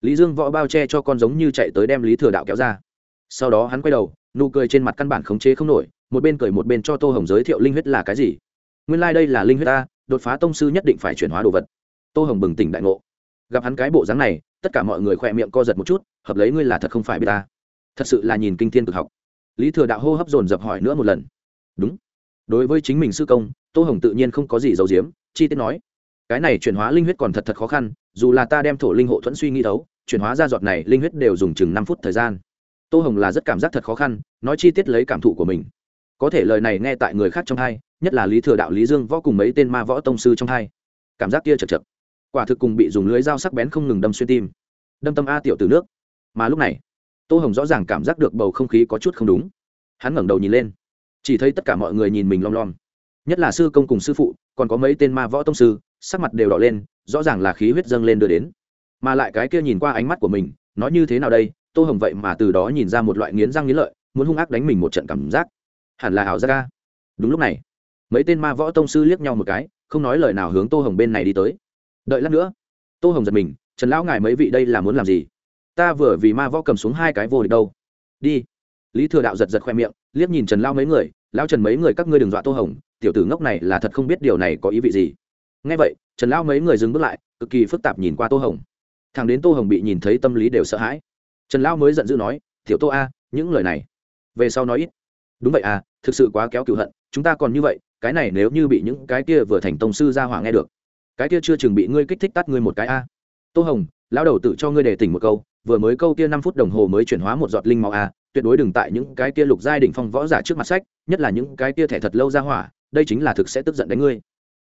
Lý dương võ bao che cho con giống như chạy tới đem lý thừa đạo kéo ra. Sau đó hắn quay đầu, nụ cười trên mặt căn bản khống chế không nổi, một bên cười một bên cho tô hồng giới thiệu linh huyết là cái gì. Nguyên lai、like、đây là linh huyết ta, đột phá tông sư nhất định phải chuyển hóa đồ vật. Tô hồng bừng tỉnh đại ngộ gặp hắn cái bộ dáng này, tất cả mọi người khỏe miệng co giật một chút, hợp lấy ngươi là thật không phải b i ế ta. Thật sự là nhìn kinh thiên cực học. Lý thừa đạo hô hấp dồn dập hỏi nữa một lần. Đúng. Đối với chính mình sư công, tô hồng tự nhiên không có gì giấu giếm, chi tiết nói, cái này chuyển hóa linh huyết còn thật thật khó khăn, dù là ta đem thổ linh hộ thuẫn suy nghĩ thấu, chuyển hóa ra giọt này linh huyết đều dùng chừng năm phút thời gian. Tô hồng là rất cảm giác thật khó khăn, nói chi tiết lấy cảm thụ của mình. Có thể lời này nghe tại người khác trong hai, nhất là lý thừa đạo, lý dương võ cùng mấy tên ma võ tông sư trong hai. Cảm giác kia chật chật quả thực cùng bị dùng lưới dao sắc bén không ngừng đâm xuyên tim. Đâm tâm a tiểu từ nước. Mà lúc này, tô hồng rõ ràng cảm giác được bầu không khí có chút không đúng. Hắn ngẩng đầu nhìn lên. Chỉ thấy tất cả mọi người nhìn mình lom lom. Nhất là sư công cùng sư phụ, còn có mấy tên ma võ tông sư, sắc mặt đều đỏ lên, rõ ràng là khí huyết dâng lên đưa đến. Mà lại cái kia nhìn qua ánh mắt của mình, nói như thế nào đây? Tô hồng vậy mà từ đó nhìn ra một loại nghiến răng nghiến lợi, muốn hung ác đánh mình một trận cảm giác. Hẳn là ảo giác ca đúng lúc này, mấy tên ma võ tông sư liếc nhau một cái, không nói lời nào hướng tô hồng bên này đi tới đợi lát nữa. Tô hồng giật mình, trần lão ngài mấy vị đây là muốn làm gì? Ta vừa vì ma võ cầm xuống hai cái vô địch đâu. Đi. Lý thừa đạo giật giật khoe miệng, liếc nhìn trần lao mấy người lao trần mấy người các ngươi đừng dọa tô hồng, tiểu tử ngốc này là thật không biết điều này có ý vị gì. Ngay vậy, trần lao mấy người dừng bước lại, cực kỳ phức tạp nhìn qua tô hồng. Thằng đến tô hồng bị nhìn thấy tâm lý đều sợ hãi. Trần lao mới giận dữ nói, tiểu tô a, những lời này, về sau nói ít. Đúng vậy à thực sự quá kéo cựu hận, chúng ta còn như vậy, cái này nếu như bị những cái kia vừa thành tông sư ra hỏa nghe được cái kia chưa chừng bị ngươi kích thích tắt ngươi một cái a. Tô hồng, lão đầu tự cho ngươi để tỉnh một câu, vừa mới câu kia năm phút đồng hồ mới chuyển hóa một giọt linh máu a, tuyệt đối đừng tại những cái kia lục giai đỉnh phong võ giả trước mặt sách, nhất là những cái kia thẻ thật lâu ra hỏa, đây chính là thực sẽ tức giận đánh ngươi.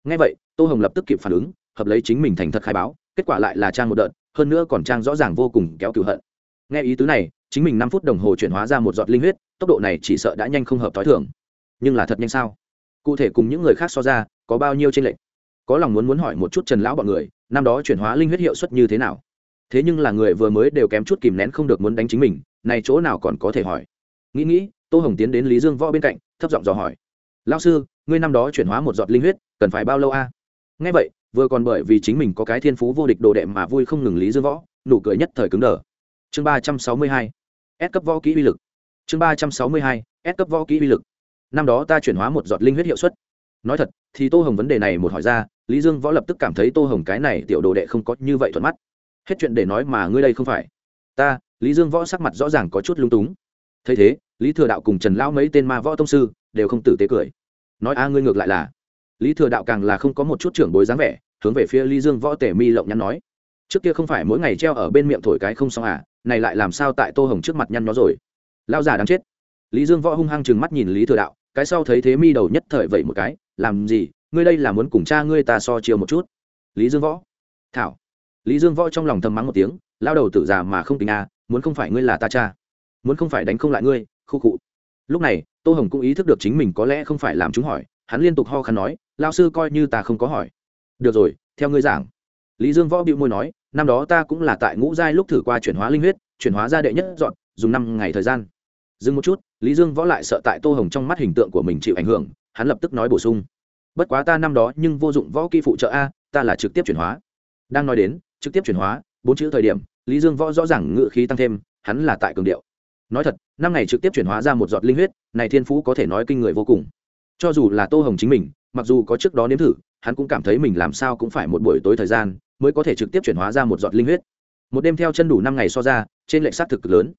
Ngay vậy, tô hồng lập tức kịp phản ứng, hợp lấy chính mình thành thật khai báo, kết quả lại là trang một đợt, hơn nữa còn trang rõ ràng vô cùng kéo cửu hận. Nghe ý tứ này, chính mình năm phút đồng hồ chuyển hóa ra một giọt linh huyết, tốc độ này chỉ sợ đã nhanh không hợp t h o i thường. Nhưng là thật nhanh sao? Cụ thể cùng những người khác so ra, có bao nhiêu tranh lệch? Có lòng muốn muốn hỏi một chút trần lão bọn người năm đó chuyển hóa linh huyết hiệu suất như thế nào thế nhưng là người vừa mới đều kém chút kìm nén không được muốn đánh chính mình này chỗ nào còn có thể hỏi nghĩ nghĩ tô hồng tiến đến lý dương võ bên cạnh thấp giọng dò hỏi lao sư ngươi năm đó chuyển hóa một giọt linh huyết cần phải bao lâu a à? ngay vậy vừa còn bởi vì chính mình có cái thiên phú vô địch đồ đệ mà vui không ngừng lý dương võ nụ cười nhất thời cứng đờ chương ba trăm sáu mươi hai S cấp võ kỹ uy lực. Chương ba trăm sáu mươi hai S cấp võ kỹ uy lực. Năm đó ta chuyển hóa một giọt linh huyết hiệu suất. Nói thật, thì Tô Hồng vấn đề này một hỏi ra, Lý Dương võ lập tức cảm thấy Tô Hồng cái này tiểu đồ đệ không có như vậy thuận mắt. Hết chuyện để nói mà ngươi đây không phải. Ta, Lý Dương võ sắc mặt rõ ràng có chút lung túng. Thấy thế, Lý Thừa đạo cùng Trần lão mấy tên ma võ tông sư đều không tử tế cười. Nói a ngươi ngược lại là. Lý Thừa đạo càng là không có một chút trưởng bối dáng vẻ, hướng về phía Lý Dương võ tể mi lộng nhắn nói trước kia không phải mỗi ngày treo ở bên miệng thổi cái không xong à này lại làm sao tại tô hồng trước mặt nhăn nó rồi lao già đáng chết lý dương võ hung hăng chừng mắt nhìn lý thừa đạo cái sau thấy thế mi đầu nhất thời vậy một cái làm gì ngươi đây là muốn cùng cha ngươi ta so chiều một chút. Lý dương võ. Thảo. Lý dương võ trong lòng thầm mắng một tiếng, lao đầu tử già mà không tình à muốn không phải ngươi là ta cha, muốn không phải đánh không lại ngươi, khu cụ lúc này, tô hồng cũng ý thức được chính mình có lẽ không phải làm chúng hỏi, hắn liên tục ho khăn nói, lao sư coi như ta không có hỏi. Được rồi, theo ngươi giảng. Lý dương võ bịu môi nói, năm đó ta cũng là tại ngũ giai lúc thử qua chuyển hóa linh huyết, chuyển hóa ra đệ nhất dọn dùng năm ngày thời gian. Dừng một chút, lý dương võ lại sợ tại tô hồng trong mắt hình tượng của mình chịu ảnh hưởng, hắn lập tức nói bổ sung bất quá ta năm đó nhưng vô dụng võ kỹ phụ trợ a, ta là trực tiếp chuyển hóa. Đang nói đến, trực tiếp chuyển hóa, bốn chữ thời điểm, lý dương võ rõ ràng ngự khí tăng thêm, hắn là tại cường điệu. Nói thật, năm ngày trực tiếp chuyển hóa ra một giọt linh huyết, này thiên phú có thể nói kinh người vô cùng. Cho dù là tô hồng chính mình, mặc dù có trước đó nếm thử, hắn cũng cảm thấy mình làm sao cũng phải một buổi tối thời gian mới có thể trực tiếp chuyển hóa ra một giọt linh huyết. Một đêm theo chân đủ năm ngày so ra, trên lệnh sát thực lớn.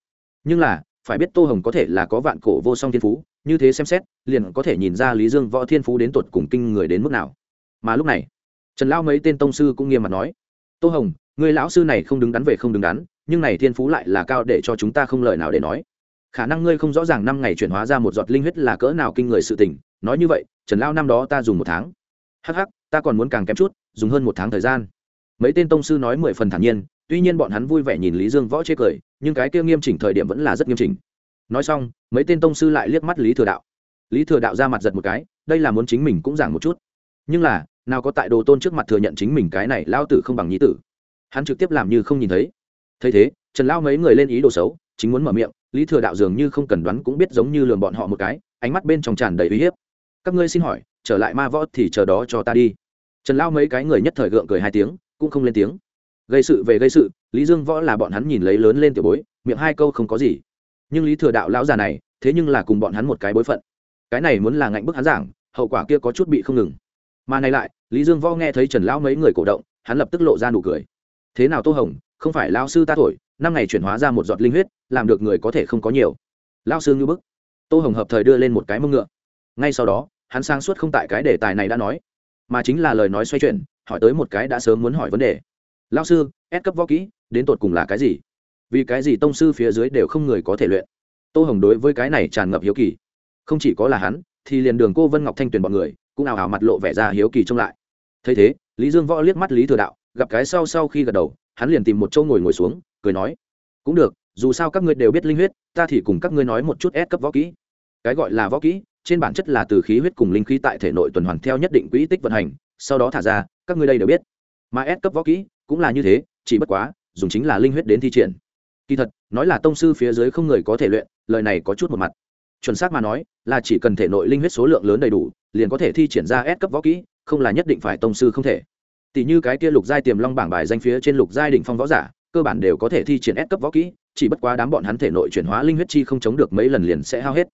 Nhưng là phải biết tô hồng có thể là có vạn cổ vô song thiên phú, như thế xem xét, liền có thể nhìn ra lý dương võ thiên phú đến tột cùng kinh người đến mức nào. Mà lúc này, trần lão mấy tên tông sư cũng nghiêm mặt nói, tô hồng, người lão sư này không đứng đắn về không đứng đắn, nhưng này thiên phú lại là cao để cho chúng ta không lời nào để nói. Khả năng ngươi không rõ ràng năm ngày chuyển hóa ra một giọt linh huyết là cỡ nào kinh người sự tình, nói như vậy, trần lao năm đó ta dùng một tháng. Hh ta còn muốn càng kém chút, dùng hơn một tháng thời gian. Mấy tên tông sư nói mười phần thản nhiên tuy nhiên bọn hắn vui vẻ nhìn lý dương võ chê cười, nhưng cái kia nghiêm chỉnh thời điểm vẫn là rất nghiêm chỉnh. Nói xong, mấy tên tông sư lại liếc mắt lý thừa đạo. Lý thừa đạo ra mặt giật một cái, đây là muốn chính mình cũng giảng một chút. Nhưng là, nào có tại đồ tôn trước mặt thừa nhận chính mình cái này lao tử không bằng nhí tử. Hắn trực tiếp làm như không nhìn thấy. Thấy thế, trần lao mấy người lên ý đồ xấu, chính muốn mở miệng, lý thừa đạo dường như không cần đoán cũng biết giống như lường bọn họ một cái, ánh mắt bên trong tràn đầy uy hiếp. Các ngươi xin hỏi, trở lại ma võ thì chờ đó cho ta đi. Trần lao mấy cái người nhất thời gượng cười hai tiếng, cũng không lên tiếng gây sự về gây sự, lý dương võ là bọn hắn nhìn lấy lớn lên tiểu bối, miệng hai câu không có gì. Nhưng lý thừa đạo lão già này, thế nhưng là cùng bọn hắn một cái bối phận. Cái này muốn là ngạnh bức hắn giảng, hậu quả kia có chút bị không ngừng. Mà này lại, lý dương võ nghe thấy trần lão mấy người cổ động, hắn lập tức lộ ra nụ cười. Thế nào tô hồng, không phải lao sư ta thổi, năm ngày chuyển hóa ra một giọt linh huyết, làm được người có thể không có nhiều. Lao sư như bức. Tô hồng hợp thời đưa lên một cái mông ngựa. Ngay sau đó, hắn sang suốt không tại cái đề tài này đã nói, mà chính là lời nói xoay chuyển, hỏi tới một cái đã sớm muốn hỏi vấn đề lao sư ép cấp võ kỹ, đến tột cùng là cái gì? Vì cái gì tông sư phía dưới đều không người có thể luyện? Tô hồng đối với cái này tràn ngập hiếu kỳ. Không chỉ có là hắn, thì liền đường cô vân ngọc thanh tuyền b ọ n người, cũng ảo ảo mặt lộ vẻ ra hiếu kỳ trông lại. Thấy thế, lý dương võ liếc mắt lý thừa đạo, gặp cái sau sau khi gật đầu, hắn liền tìm một chỗ ngồi ngồi xuống, cười nói, cũng được, dù sao các ngươi đều biết linh huyết, ta thì cùng các ngươi nói một chút ép cấp võ kỹ. Cái gọi là võ kỹ, trên bản chất là từ khí huyết cùng linh khí tại thể nội tuần hoàn theo nhất định quỹ tích vận hành, sau đó thả ra, các ngươi đây đều biết mà ép cấp võ kỹ cũng là như thế chỉ bất quá dùng chính là linh huyết đến thi triển. Kỳ thật nói là tông sư phía dưới không người có thể luyện lời này có chút một mặt. Chuẩn xác mà nói là chỉ cần thể nội linh huyết số lượng lớn đầy đủ liền có thể thi triển ra ép cấp võ kỹ không là nhất định phải tông sư không thể. Tỷ như cái kia lục giai tiềm long bảng bài danh phía trên lục giai đỉnh phong võ giả cơ bản đều có thể thi triển ép cấp võ kỹ chỉ bất quá đám bọn hắn thể nội chuyển hóa linh huyết chi không chống được mấy lần liền sẽ hao hết.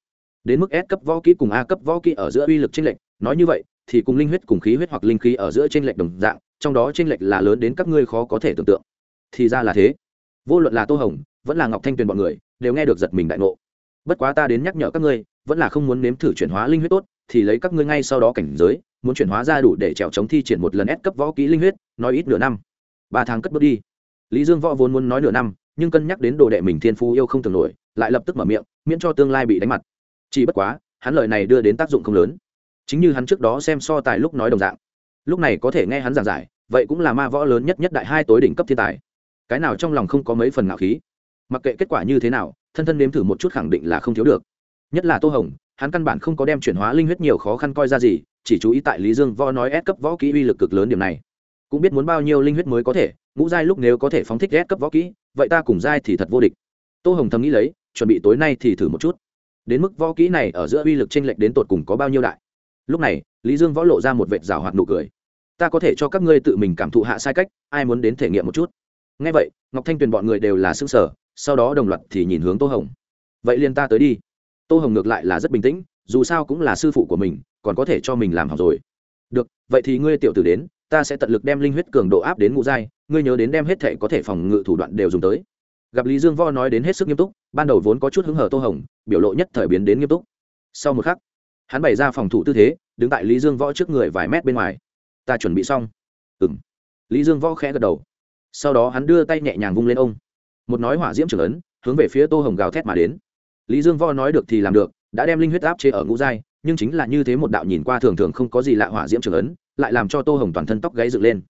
Đến mức S cấp võ kỹ cùng A cấp võ kỹ ở giữa uy lực chênh lệch, nói như vậy, thì cùng linh huyết cùng khí huyết hoặc linh khí ở giữa chênh lệch đồng dạng, trong đó chênh lệch là lớn đến các ngươi khó có thể tưởng tượng. Thì ra là thế. Vô luận là Tô Hồng, vẫn là Ngọc Thanh Tuyền bọn người, đều nghe được giật mình đại ngộ. Bất quá ta đến nhắc nhở các ngươi, vẫn là không muốn nếm thử chuyển hóa linh huyết tốt, thì lấy các ngươi ngay sau đó cảnh giới, muốn chuyển hóa ra đủ để trèo chống thi triển một lần S cấp võ kỹ linh huyết, nói ít nửa năm. ba tháng cất bước đi. Lý Dương Võ vốn muốn nói nửa năm, nhưng cân nhắc đến đồ đệ mình thiên phú yêu không tưởng nổi, lại lập tức mở miệng, miễn cho tương lai bị đánh mặt chỉ bất quá hắn lời này đưa đến tác dụng không lớn chính như hắn trước đó xem so tài lúc nói đồng dạng lúc này có thể nghe hắn giảng giải, vậy cũng là ma võ lớn nhất nhất đại hai tối đỉnh cấp thiên tài. Cái nào trong lòng không có mấy phần ngạo khí? Mặc kệ kết quả như thế nào, thân thân nếm thử một chút khẳng định là không thiếu được. Nhất là tô hồng, hắn căn bản không có đem chuyển hóa linh huyết nhiều khó khăn coi ra gì, chỉ chú ý tại lý dương võ nói ép cấp võ kỹ uy lực cực lớn điểm này. Cũng biết muốn bao nhiêu linh huyết mới có thể, ngũ giai lúc nếu có thể phóng thích ép cấp võ kỹ, vậy ta cùng giai thì thật vô địch. Tô hồng thầm nghĩ lấy, chuẩn bị tối nay thì thử một chút. Đến mức võ kỹ này ở giữa uy lực t r ê n lệch đến tột cùng có bao nhiêu đại? Lúc này lý dương võ lộ ra một vệt rào hoạt nụ cười. Ta có thể cho các ngươi tự mình cảm thụ hạ sai cách, ai muốn đến thể nghiệm một chút? Ngay vậy, ngọc thanh tuyền bọn người đều là xương sở sau đó đồng loạt thì nhìn hướng tô hồng. Vậy liền ta tới đi. Tô hồng ngược lại là rất bình tĩnh, dù sao cũng là sư phụ của mình, còn có thể cho mình làm học rồi. Được, vậy thì ngươi tiểu tử đến, ta sẽ tận lực đem linh huyết cường độ áp đến ngũ giai, ngươi nhớ đến đem hết thệ có thể phòng ngự thủ đoạn đều dùng tới. Gặp lý dương võ nói đến hết sức nghiêm túc, ban đầu vốn có chút hứng hở tô hồng, biểu lộ nhất thời biến đến nghiêm túc. Sau một khắc, hắn bày ra phòng thủ tư thế đứng tại lý dương võ trước người vài mét bên ngoài. Ta chuẩn bị xong. Ừng lý dương võ khẽ gật đầu. Sau đó hắn đưa tay nhẹ nhàng vung lên ông. Một nói hỏa diễm trưởng ấn, hướng về phía tô hồng gào thét mà đến. Lý dương võ nói được thì làm được, đã đem linh huyết áp chế ở ngũ giai, nhưng chính là như thế một đạo nhìn qua thường thường không có gì lạ hỏa diễm trưởng ấn, lại làm cho tô hồng toàn thân tóc gáy dựng lên.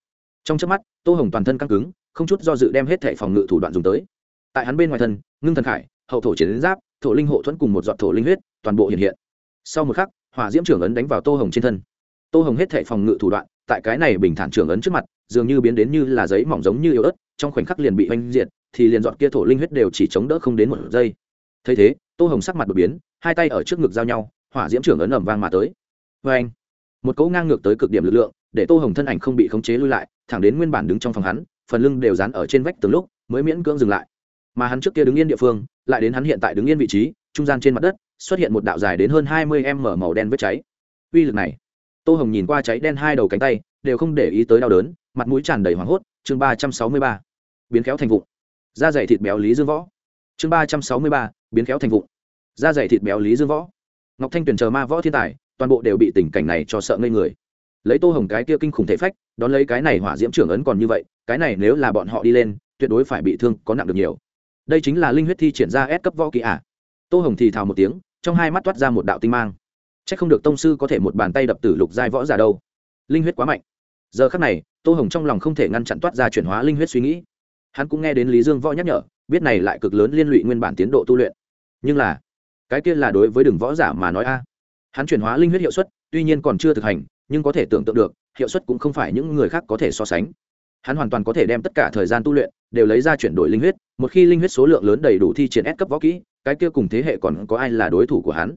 Trong trước mắt, tô hồng toàn thân căng cứng, không chút do dự đem hết thẻ phòng ngự thủ đoạn dùng tới. Tại hắn bên ngoài thân, ngưng thần khải, hậu thổ chiến giáp, thổ linh hộ thuẫn cùng một giọt thổ linh huyết, toàn bộ hiện hiện. Sau một khắc hỏa diễm trưởng ấn đánh vào tô hồng trên thân. Tô hồng hết thệ phòng ngự thủ đoạn, tại cái này bình thản trưởng ấn trước mặt, dường như biến đến như là giấy mỏng giống như yếu ớt, trong khoảnh khắc liền bị oanh diệt, thì liền dọn kia thổ linh huyết đều chỉ chống đỡ không đến một giây. Thấy thế, tô hồng sắc mặt đột biến, hai tay ở trước ngực giao nhau, hỏa diễm trưởng ấn ẩm vang mà tới. Vê anh một cỗ ngang ngược tới cực điểm lực lượng, để tô hồng thân ảnh không bị khống chế lui lại, thẳng đến nguyên bản đứng trong phòng hắn, phần lưng đều dán ở trên vách từng lúc, mới miễn cưỡng dừng lại. Mà hắn trước kia đứng yên địa phương, lại đến hắn hiện tại đứng yên vị trí trung gian trên mặt đất xuất hiện một đạo dài đến hơn hai mươi m màu đen vết cháy. Uy lực này, tô hồng nhìn qua cháy đen hai đầu cánh tay, đều không để ý tới đau đớn, mặt mũi tràn đầy hoảng hốt. Chương ba trăm sáu mươi ba, biến khéo thành vụn. Da dày thịt béo lý dương võ. Chương ba trăm sáu mươi ba, biến khéo thành vụn. Da dày thịt béo lý dương võ. Ngọc thanh tuyển chờ ma võ thiên tài, toàn bộ đều bị tình cảnh này cho sợ ngây người. Lấy tô hồng cái kia kinh khủng thể phách, đón lấy cái này hỏa diễm trưởng ấn còn như vậy, cái này nếu là bọn họ đi lên, tuyệt đối phải bị thương có nặng được nhiều. Đây chính là linh huyết thi triển ra S cấp võ kỹ ả à tô hồng thì thào một tiếng, trong hai mắt toát ra một đạo tinh mang. C h ắ c không được tông sư có thể một bàn tay đập tử lục giai võ giả đâu. Linh huyết quá mạnh. Giờ khắc này, tô hồng trong lòng không thể ngăn chặn toát ra chuyển hóa linh huyết suy nghĩ. Hắn cũng nghe đến lý dương võ nhắc nhở, biết này lại cực lớn liên lụy nguyên bản tiến độ tu luyện. Nhưng là, cái kia là đối với đường võ giả mà nói a. Hắn chuyển hóa linh huyết hiệu suất, tuy nhiên còn chưa thực hành, nhưng có thể tưởng tượng được, hiệu suất cũng không phải những người khác có thể so sánh. Hắn hoàn toàn có thể đem tất cả thời gian tu luyện, đều lấy ra chuyển đổi linh huyết, một khi linh huyết số lượng lớn đầy đủ thi triển S cấp võ kỹ cái kia cùng thế hệ còn có ai là đối thủ của hắn?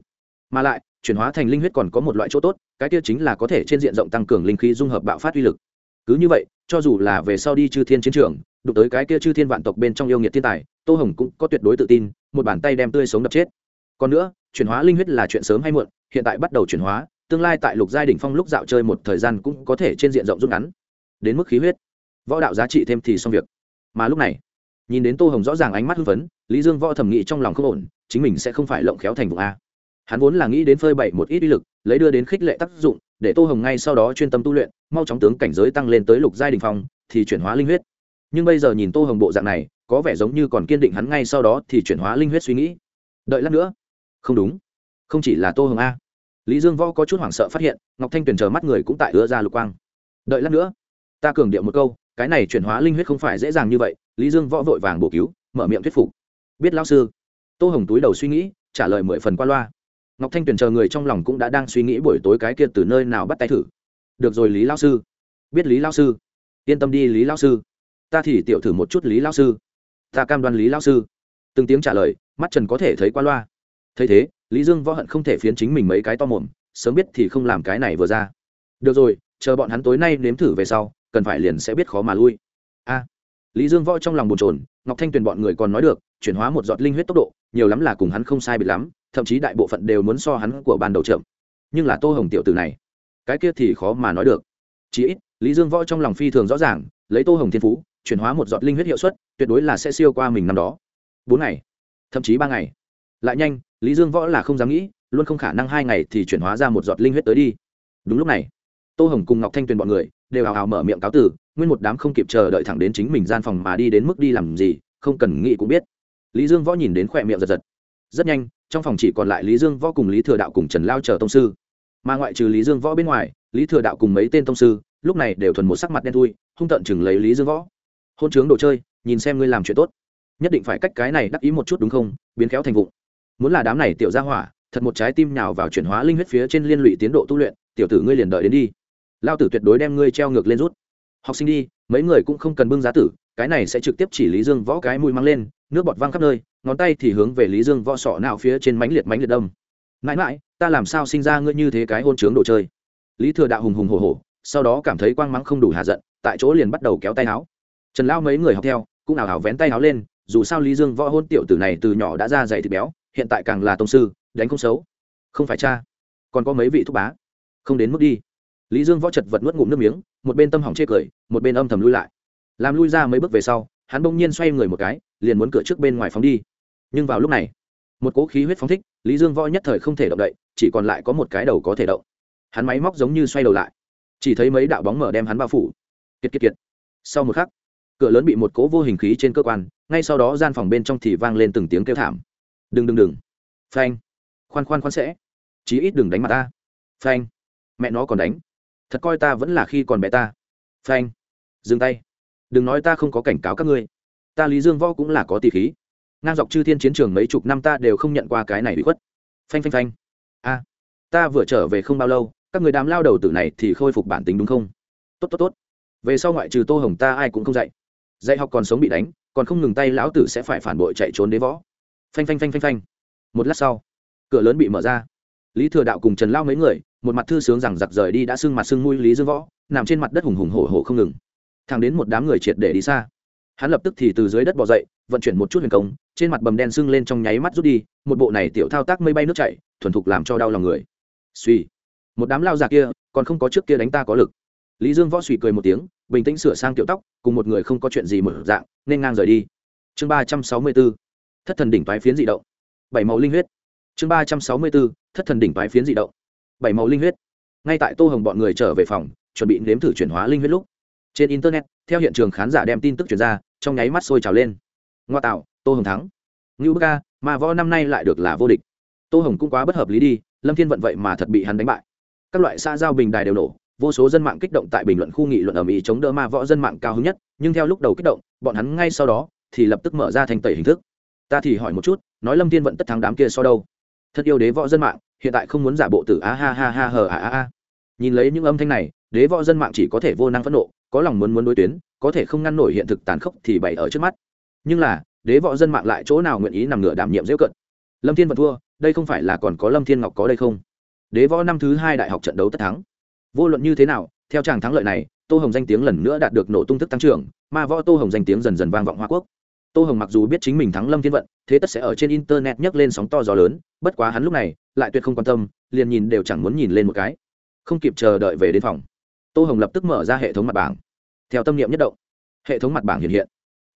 Mà lại, chuyển hóa thành linh huyết còn có một loại chỗ tốt, cái kia chính là có thể trên diện rộng tăng cường linh khí dung hợp bạo phát uy lực. Cứ như vậy, cho dù là về sau đi chư thiên chiến trường, đụng tới cái kia chư thiên vạn tộc bên trong yêu nghiệt thiên tài, tô hồng cũng có tuyệt đối tự tin, một bàn tay đem tươi sống đập chết. Còn nữa, chuyển hóa linh huyết là chuyện sớm hay muộn, hiện tại bắt đầu chuyển hóa, tương lai tại lục giai đỉnh phong lúc dạo chơi một thời gian cũng có thể trên diện rộng rút ngắn. Đến mức khí huyết. Võ đạo giá trị thêm thì xong việc. Mà lúc này, nhìn đến tô hồng rõ ràng ánh mắt hưng phấn lý dương võ thẩm nghĩ trong lòng không ổn, chính mình sẽ không phải lộng khéo thành vùng a. Hắn vốn là nghĩ đến phơi bậy một ít uy lực, lấy đưa đến khích lệ tác dụng, để tô hồng ngay sau đó chuyên tâm tu luyện, mau chóng tướng cảnh giới tăng lên tới lục giai đình phong, thì chuyển hóa linh huyết. Nhưng bây giờ nhìn tô hồng bộ dạng này, có vẻ giống như còn kiên định hắn ngay sau đó thì chuyển hóa linh huyết suy nghĩ. Đợi lát nữa. Không đúng. Không chỉ là tô hồng a. Lý dương võ có chút hoảng sợ phát hiện, ngọc thanh tuyền chờ mắt người cũng tại ứa ra lục quang. Đợi lát nữa. Ta cường điệu một câu, cái này chuyển hóa linh huyết không phải dễ dàng như vậy, lý dương võ vội vàng bổ cứu, mở miệng thuyết phục biết lão sư. Tô hồng túi đầu suy nghĩ, trả lời mười phần qua loa. Ngọc thanh tuyền chờ người trong lòng cũng đã đang suy nghĩ buổi tối cái kia từ nơi nào bắt tay thử. Được rồi, lý lao sư. Biết lý lao sư. Yên tâm đi, lý lao sư. Ta thì tiểu thử một chút lý lao sư. Ta cam đoan lý lao sư. Từng tiếng trả lời, mắt trần có thể thấy qua loa. Thấy thế, lý dương võ hận không thể phiến chính mình mấy cái to mồm, sớm biết thì không làm cái này vừa ra. Được rồi, chờ bọn hắn tối nay nếm thử về sau, cần phải liền sẽ biết khó mà lui. A. Lý dương võ trong lòng bồn trồn ngọc thanh tuyền bọn người còn nói được chuyển hóa một giọt linh huyết tốc độ, nhiều lắm là cùng hắn không sai biệt lắm, thậm chí đại bộ phận đều muốn so hắn của ban đầu chậm. Nhưng là tô hồng tiểu tử này, cái kia thì khó mà nói được. Chỉ ít, lý dương võ trong lòng phi thường rõ ràng, lấy tô hồng thiên phú, chuyển hóa một giọt linh huyết hiệu suất, tuyệt đối là sẽ siêu qua mình năm đó. Bốn ngày, thậm chí ba ngày. Lại nhanh, lý dương võ là không dám nghĩ, luôn không khả năng hai ngày thì chuyển hóa ra một giọt linh huyết tới đi. Đúng lúc này, tô hồng cùng ngọc thanh tuyền bọn người đều hào hào mở miệng cáo tử nguyên một đám không kịp chờ đợi thẳng đến chính mình gian phòng mà đi đến mức đi làm gì, không cần nghĩ cũng biết lý dương võ nhìn đến khỏe miệng giật giật. Rất nhanh, trong phòng chỉ còn lại lý dương võ cùng lý thừa đạo cùng trần lao chờ tông sư. Mà ngoại trừ lý dương võ bên ngoài, lý thừa đạo cùng mấy tên tông sư, lúc này đều thuần một sắc mặt đen thui, hung tận chừng lấy lý dương võ. Hôn chướng đồ chơi, nhìn xem ngươi làm chuyện tốt. Nhất định phải cách cái này đắc ý một chút đúng không? Biến khéo thành vụng. Muốn là đám này tiểu ra hỏa, thật một trái tim nào vào chuyển hóa linh huyết phía trên liên lụy tiến độ tu luyện, tiểu tử ngươi liền đợi đến đi. Lao tử tuyệt đối đem ngươi treo ngược lên rút. Học sinh đi, mấy người cũng không cần bưng giá tử, cái này sẽ trực tiếp chỉ lý dương võ cái mũi mang lên nước bọt văng khắp nơi, ngón tay thì hướng về lý dương võ sọ nào phía trên mánh liệt mánh liệt đông mãi mãi, ta làm sao sinh ra ngươi như thế cái hôn trướng đồ chơi? Lý thừa đạo hùng hùng hồ hồ sau đó cảm thấy quang mắng không đủ hạ giận, tại chỗ liền bắt đầu kéo tay áo. Trần lao mấy người học theo, cũng ảo ảo vén tay áo lên, dù sao lý dương võ hôn tiểu tử này từ nhỏ đã ra dày thịt béo, hiện tại càng là tông sư, đánh không xấu. Không phải cha, còn có mấy vị thúc bá. Không đến mức đi. Lý dương võ chật vật nuốt ngụm nước miếng, một bên tâm hỏng chê cười, một bên âm thầm lui lại. Làm lui ra mấy bước về sau, hắn bỗng nhiên xoay người một cái liền muốn cửa trước bên ngoài phóng đi. Nhưng vào lúc này, một cỗ khí huyết phóng thích, lý dương võ nhất thời không thể động đậy, chỉ còn lại có một cái đầu có thể động. Hắn máy móc giống như xoay đầu lại, chỉ thấy mấy đạo bóng mở đem hắn bao phủ. Kiệt kiệt kiệt. Sau một khắc, cửa lớn bị một cỗ vô hình khí trên cơ quan, ngay sau đó gian phòng bên trong thì vang lên từng tiếng kêu thảm. Đừng đừng đừng. Phanh. Khoan khoan khoan sẽ. Chí ít đừng đánh mặt ta. Phanh. Mẹ nó còn đánh. Thật coi ta vẫn là khi còn bé ta. Phanh. Dừng tay. Đừng nói ta không có cảnh cáo các ngươi ta lý dương võ cũng là có tỷ khí. Ngang dọc chư thiên chiến trường mấy chục năm ta đều không nhận qua cái này bị khuất. Phanh phanh phanh. A, ta vừa trở về không bao lâu, các người đám lao đầu tử này thì khôi phục bản tính đúng không? Tốt tốt tốt. Về sau ngoại trừ tô hồng ta ai cũng không dạy. Dạy học còn sống bị đánh, còn không ngừng tay lão tử sẽ phải phản bội chạy trốn đế võ. Phanh phanh phanh phanh phanh. Một lát sau, cửa lớn bị mở ra. Lý thừa đạo cùng trần lao mấy người, một mặt thư sướng rằng giặc rời đi đã sưng mặt sưng mũi lý dương võ, nằm trên mặt đất hùng hùng hổ hổ không ngừng. Thẳng đến một đám người triệt để đi xa hắn lập tức thì từ dưới đất bỏ dậy, vận chuyển một chút huyền công, trên mặt bầm đen sưng lên trong nháy mắt rút đi, một bộ này tiểu thao tác mây bay nước chảy, thuần thục làm cho đau lòng người. Suy một đám lao già kia, còn không có trước kia đánh ta có lực. Lý dương võ suy cười một tiếng, bình tĩnh sửa sang tiểu tóc, cùng một người không có chuyện gì mở dạng, nên ngang rời đi. Chương ba trăm sáu mươi b ố thất thần đỉnh toái phiến dị động. Bảy màu linh huyết. Chương ba trăm sáu mươi b ố thất thần đỉnh toái phiến dị động. Bảy màu linh huyết. Ngay tại tô hồng bọn người trở về phòng, chuẩn bị nếm thử chuyển hóa linh huyết lúc trên internet, theo hiện trường khán giả đem tin tức chuyển ra, trong nháy mắt sôi trào lên. Ngoa tạo, tô hồng thắng. Ngưu bức ca mà võ năm nay lại được là vô địch. Tô hồng cũng quá bất hợp lý đi, lâm thiên vận vậy mà thật bị hắn đánh bại. Các loại xã giao bình đài đều nổ, vô số dân mạng kích động tại bình luận khu nghị luận ở mỹ chống đỡ ma võ dân mạng cao hứng nhất, nhưng theo lúc đầu kích động, bọn hắn ngay sau đó thì lập tức mở ra thành tẩy hình thức. Ta thì hỏi một chút, nói lâm thiên vận tất thắng đám kia so đâu? Thật yêu đế võ dân mạng, hiện tại không muốn giả bộ tử a ha ha ha hờ a a a nhìn lấy những âm thanh này, đế võ dân mạng chỉ có thể vô năng phẫn nộ có lòng muốn muốn đối tuyến, có thể không ngăn nổi hiện thực tàn khốc thì bày ở trước mắt. Nhưng là, đế võ dân mạng lại chỗ nào nguyện ý nằm ngửa đảm nhiệm dễ cận? Lâm thiên vẫn thua, đây không phải là còn có lâm thiên ngọc có đây không? Đế võ năm thứ hai đại học trận đấu tất thắng. Vô luận như thế nào, theo chàng thắng lợi này, tô hồng danh tiếng lần nữa đạt được nổ tung thức tăng trưởng mà võ tô hồng danh tiếng dần dần vang vọng hoa quốc. Tô hồng mặc dù biết chính mình thắng lâm thiên vận, thế tất sẽ ở trên internet nhấc lên sóng to gió lớn, bất quá hắn lúc này lại tuyệt không quan tâm, liền nhìn đều chẳng muốn nhìn lên một cái. Không kịp chờ đợi về đến phòng tô hồng lập tức mở ra hệ thống mặt bảng. Theo tâm niệm nhất động, hệ thống mặt bảng hiện hiện.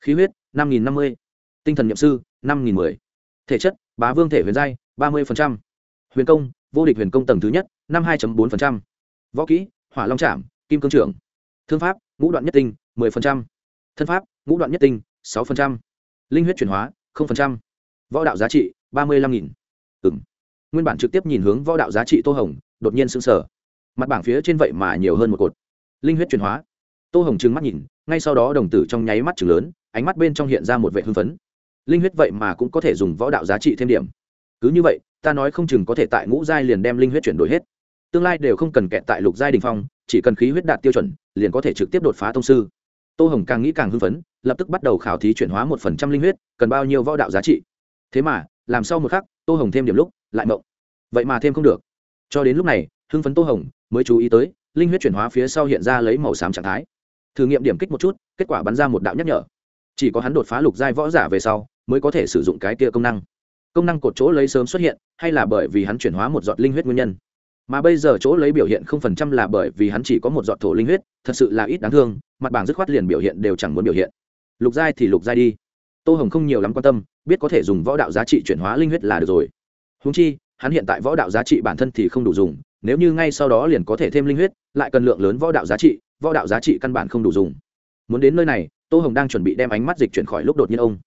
Khí huyết, năm nghìn năm mươi. Tinh thần nhậm sư, năm nghìn mười. Thể chất, bá vương thể huyền giai, ba mươi huyền công, vô địch huyền công tầng thứ nhất, năm hai bốn võ kỹ, hỏa long trảm, kim cương trưởng. Thương pháp, ngũ đoạn nhất tinh, mười thân pháp, ngũ đoạn nhất tinh, sáu linh huyết chuyển hóa võ đạo giá trị, ba mươi năm nghìn. Ừ nguyên bản trực tiếp nhìn hướng võ đạo giá trị tô hồng, đột nhiên sững sờ mặt bảng phía trên vậy mà nhiều hơn một cột. Linh huyết chuyển hóa. Tô hồng trừng mắt nhìn, ngay sau đó đồng tử trong nháy mắt chừng lớn, ánh mắt bên trong hiện ra một vệ hưng phấn. Linh huyết vậy mà cũng có thể dùng võ đạo giá trị thêm điểm. Cứ như vậy, ta nói không chừng có thể tại ngũ giai liền đem linh huyết chuyển đổi hết. Tương lai đều không cần kẹt tại lục giai đình phong, chỉ cần khí huyết đạt tiêu chuẩn, liền có thể trực tiếp đột phá thông sư. Tô hồng càng nghĩ càng hưng phấn, lập tức bắt đầu khảo thí chuyển hóa một phần trăm linh huyết, cần bao nhiêu võ đạo giá trị. Thế mà, làm sau một khắc, tô hồng thêm điểm lúc, lại mộng. Vậy mà thêm không được. Cho đến lúc này, hưng phấn tô hồng mới chú ý tới, linh huyết chuyển hóa phía sau hiện ra lấy màu xám trạng thái. Thử nghiệm điểm kích một chút, kết quả bắn ra một đạo nhắc nhở. Chỉ có hắn đột phá lục giai võ giả về sau, mới có thể sử dụng cái kia công năng. Công năng cột chỗ lấy sớm xuất hiện, hay là bởi vì hắn chuyển hóa một giọt linh huyết nguyên nhân. Mà bây giờ chỗ lấy biểu hiện không phần trăm là bởi vì hắn chỉ có một giọt thổ linh huyết, thật sự là ít đáng thương, mặt bảng dứt khoát liền biểu hiện đều chẳng muốn biểu hiện. Lục giai thì lục giai đi. Tô hồng không nhiều lắm quan tâm, biết có thể dùng võ đạo giá trị chuyển hóa linh huyết là được rồi. Húng chi, hắn hiện tại võ đạo giá trị bản thân thì không đủ dùng nếu như ngay sau đó liền có thể thêm linh huyết, lại cần lượng lớn võ đạo giá trị, võ đạo giá trị căn bản không đủ dùng. Muốn đến nơi này, tô hồng đang chuẩn bị đem ánh mắt dịch chuyển khỏi lúc đột nhiên ông.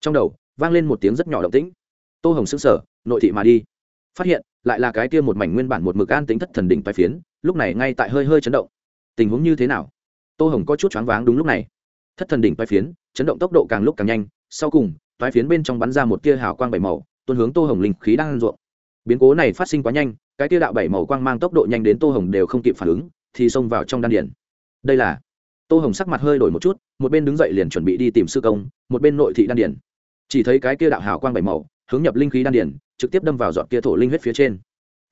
Trong đầu, vang lên một tiếng rất nhỏ động tĩnh. Tô hồng xứng sở nội thị mà đi. Phát hiện, lại là cái kia một mảnh nguyên bản một mực an tính thất thần đỉnh tai phiến, lúc này ngay tại hơi hơi chấn động. Tình huống như thế nào? Tô hồng có chút choáng váng đúng lúc này. Thất thần đỉnh tai phiến, chấn động tốc độ càng lúc càng nhanh, sau cùng tai phiến bên trong bắn ra một tia hào quang bảy màu, tuôn hướng tô hồng linh khí đang ăn ruộng biến cố này phát sinh quá nhanh, cái tiêu đạo bảy màu quang mang tốc độ nhanh đến tô hồng đều không kịp phản ứng, thì xông vào trong đan điển đây là, tô hồng sắc mặt hơi đổi một chút, một bên đứng dậy liền chuẩn bị đi tìm sư công, một bên nội thị đan điển chỉ thấy cái kia đạo hào quang bảy màu, hướng nhập linh khí đan điển trực tiếp đâm vào dọn kia thổ linh huyết phía trên.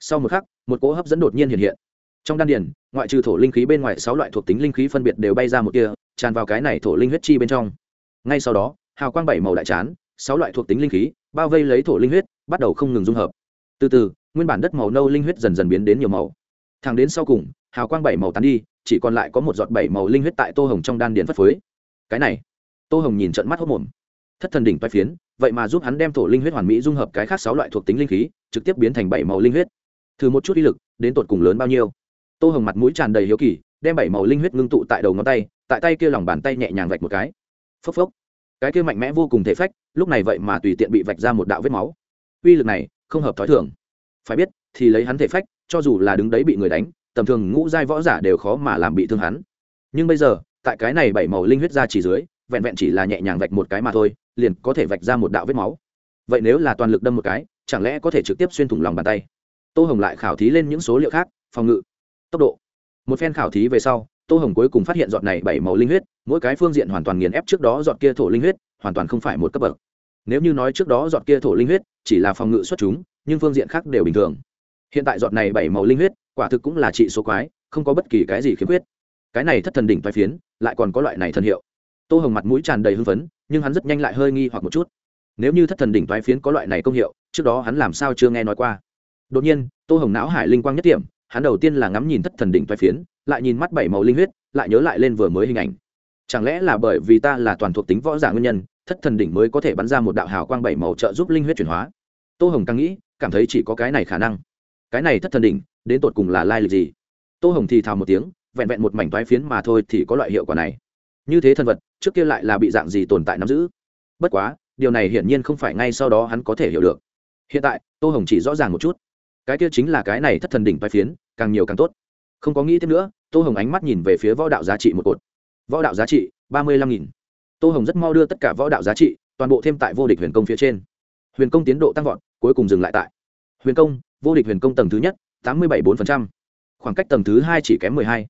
Sau một khắc, một cỗ hấp dẫn đột nhiên hiện hiện. Trong đan điển ngoại trừ thổ linh khí bên ngoài sáu loại thuộc tính linh khí phân biệt đều bay ra một kia tràn vào cái này thổ linh huyết chi bên trong. Ngay sau đó, hào quang bảy màu đại chán, sáu loại thuộc tính linh khí, bao vây lấy thổ linh huyết, bắt đầu không ngừng dung hợp từ từ, nguyên bản đất màu nâu linh huyết dần dần biến đến nhiều màu. Thẳng đến sau cùng, hào quang bảy màu tán đi, chỉ còn lại có một giọt bảy màu linh huyết tại tô hồng trong đan điền phất phới. Cái này, tô hồng nhìn trận mắt hốc mồm. Thất thần đỉnh toai phiến, vậy mà giúp hắn đem thổ linh huyết hoàn mỹ dung hợp cái khác sáu loại thuộc tính linh khí, trực tiếp biến thành bảy màu linh huyết. Thử một chút uy lực, đến tột cùng lớn bao nhiêu? Tô hồng mặt mũi tràn đầy hiếu kỳ, đem bảy màu linh huyết ngưng tụ tại đầu ngón tay, tại tay kia lòng bàn tay nhẹ nhàng vạch một cái. Phốc phốc. Cái kia mạnh mẽ vô cùng thể phách, lúc này vậy mà tùy tiện bị vạch ra một đạo vết máu. Uy lực này không hợp thói thường. Phải biết, thì lấy hắn thể phách, cho dù là đứng đấy bị người đánh, tầm thường ngũ giai võ giả đều khó mà làm bị thương hắn. Nhưng bây giờ, tại cái này bảy màu linh huyết ra chỉ dưới, vẹn vẹn chỉ là nhẹ nhàng vạch một cái mà thôi, liền có thể vạch ra một đạo vết máu. Vậy nếu là toàn lực đâm một cái, chẳng lẽ có thể trực tiếp xuyên thủng lòng bàn tay? Tô hồng lại khảo thí lên những số liệu khác, phòng ngự, tốc độ. Một phen khảo thí về sau, tô hồng cuối cùng phát hiện giọt này bảy màu linh huyết, mỗi cái phương diện hoàn toàn nghiền ép trước đó giọt kia thổ linh huyết, hoàn toàn không phải một cấp bậc nếu như nói trước đó giọt kia thổ linh huyết chỉ là phòng ngự xuất chúng, nhưng phương diện khác đều bình thường. Hiện tại giọt này bảy màu linh huyết, quả thực cũng là trị số quái, không có bất kỳ cái gì khiếm khuyết. Cái này thất thần đỉnh toai phiến, lại còn có loại này thần hiệu. Tô hồng mặt mũi tràn đầy hưng phấn, nhưng hắn rất nhanh lại hơi nghi hoặc một chút. Nếu như thất thần đỉnh toái phiến có loại này công hiệu, trước đó hắn làm sao chưa nghe nói qua? Đột nhiên, tô hồng não hải linh quang nhất điểm hắn đầu tiên là ngắm nhìn thất thần đỉnh toái phiến, lại nhìn mắt bảy màu linh huyết, lại nhớ lại lên vừa mới hình ảnh chẳng lẽ là bởi vì ta là toàn thuộc tính võ giả nguyên nhân, thất thần đỉnh mới có thể bắn ra một đạo hào quang bảy màu trợ giúp linh huyết chuyển hóa? Tô hồng càng nghĩ, cảm thấy chỉ có cái này khả năng. Cái này thất thần đỉnh, đến tột cùng là lai lịch gì? Tô hồng thì thào một tiếng, vẹn vẹn một mảnh toái phiến mà thôi thì có loại hiệu quả này. Như thế thân vật, trước kia lại là bị dạng gì tồn tại nắm giữ? Bất quá, điều này hiển nhiên không phải ngay sau đó hắn có thể hiểu được. Hiện tại, tô hồng chỉ rõ ràng một chút. Cái kia chính là cái này thất thần đỉnh toái phiến, càng nhiều càng tốt. Không có nghĩ thêm nữa, tô hồng ánh mắt nhìn về phía võ đạo giá trị một cột võ đạo giá trị, ba mươi lăm nghìn. Tô hồng rất mau đưa tất cả võ đạo giá trị, toàn bộ thêm tại vô địch huyền công phía trên. Huyền công tiến độ tăng vọt, cuối cùng dừng lại tại huyền công, vô địch huyền công tầng thứ nhất, tám mươi bảy bốn khoảng cách tầng thứ hai chỉ kém mười hai.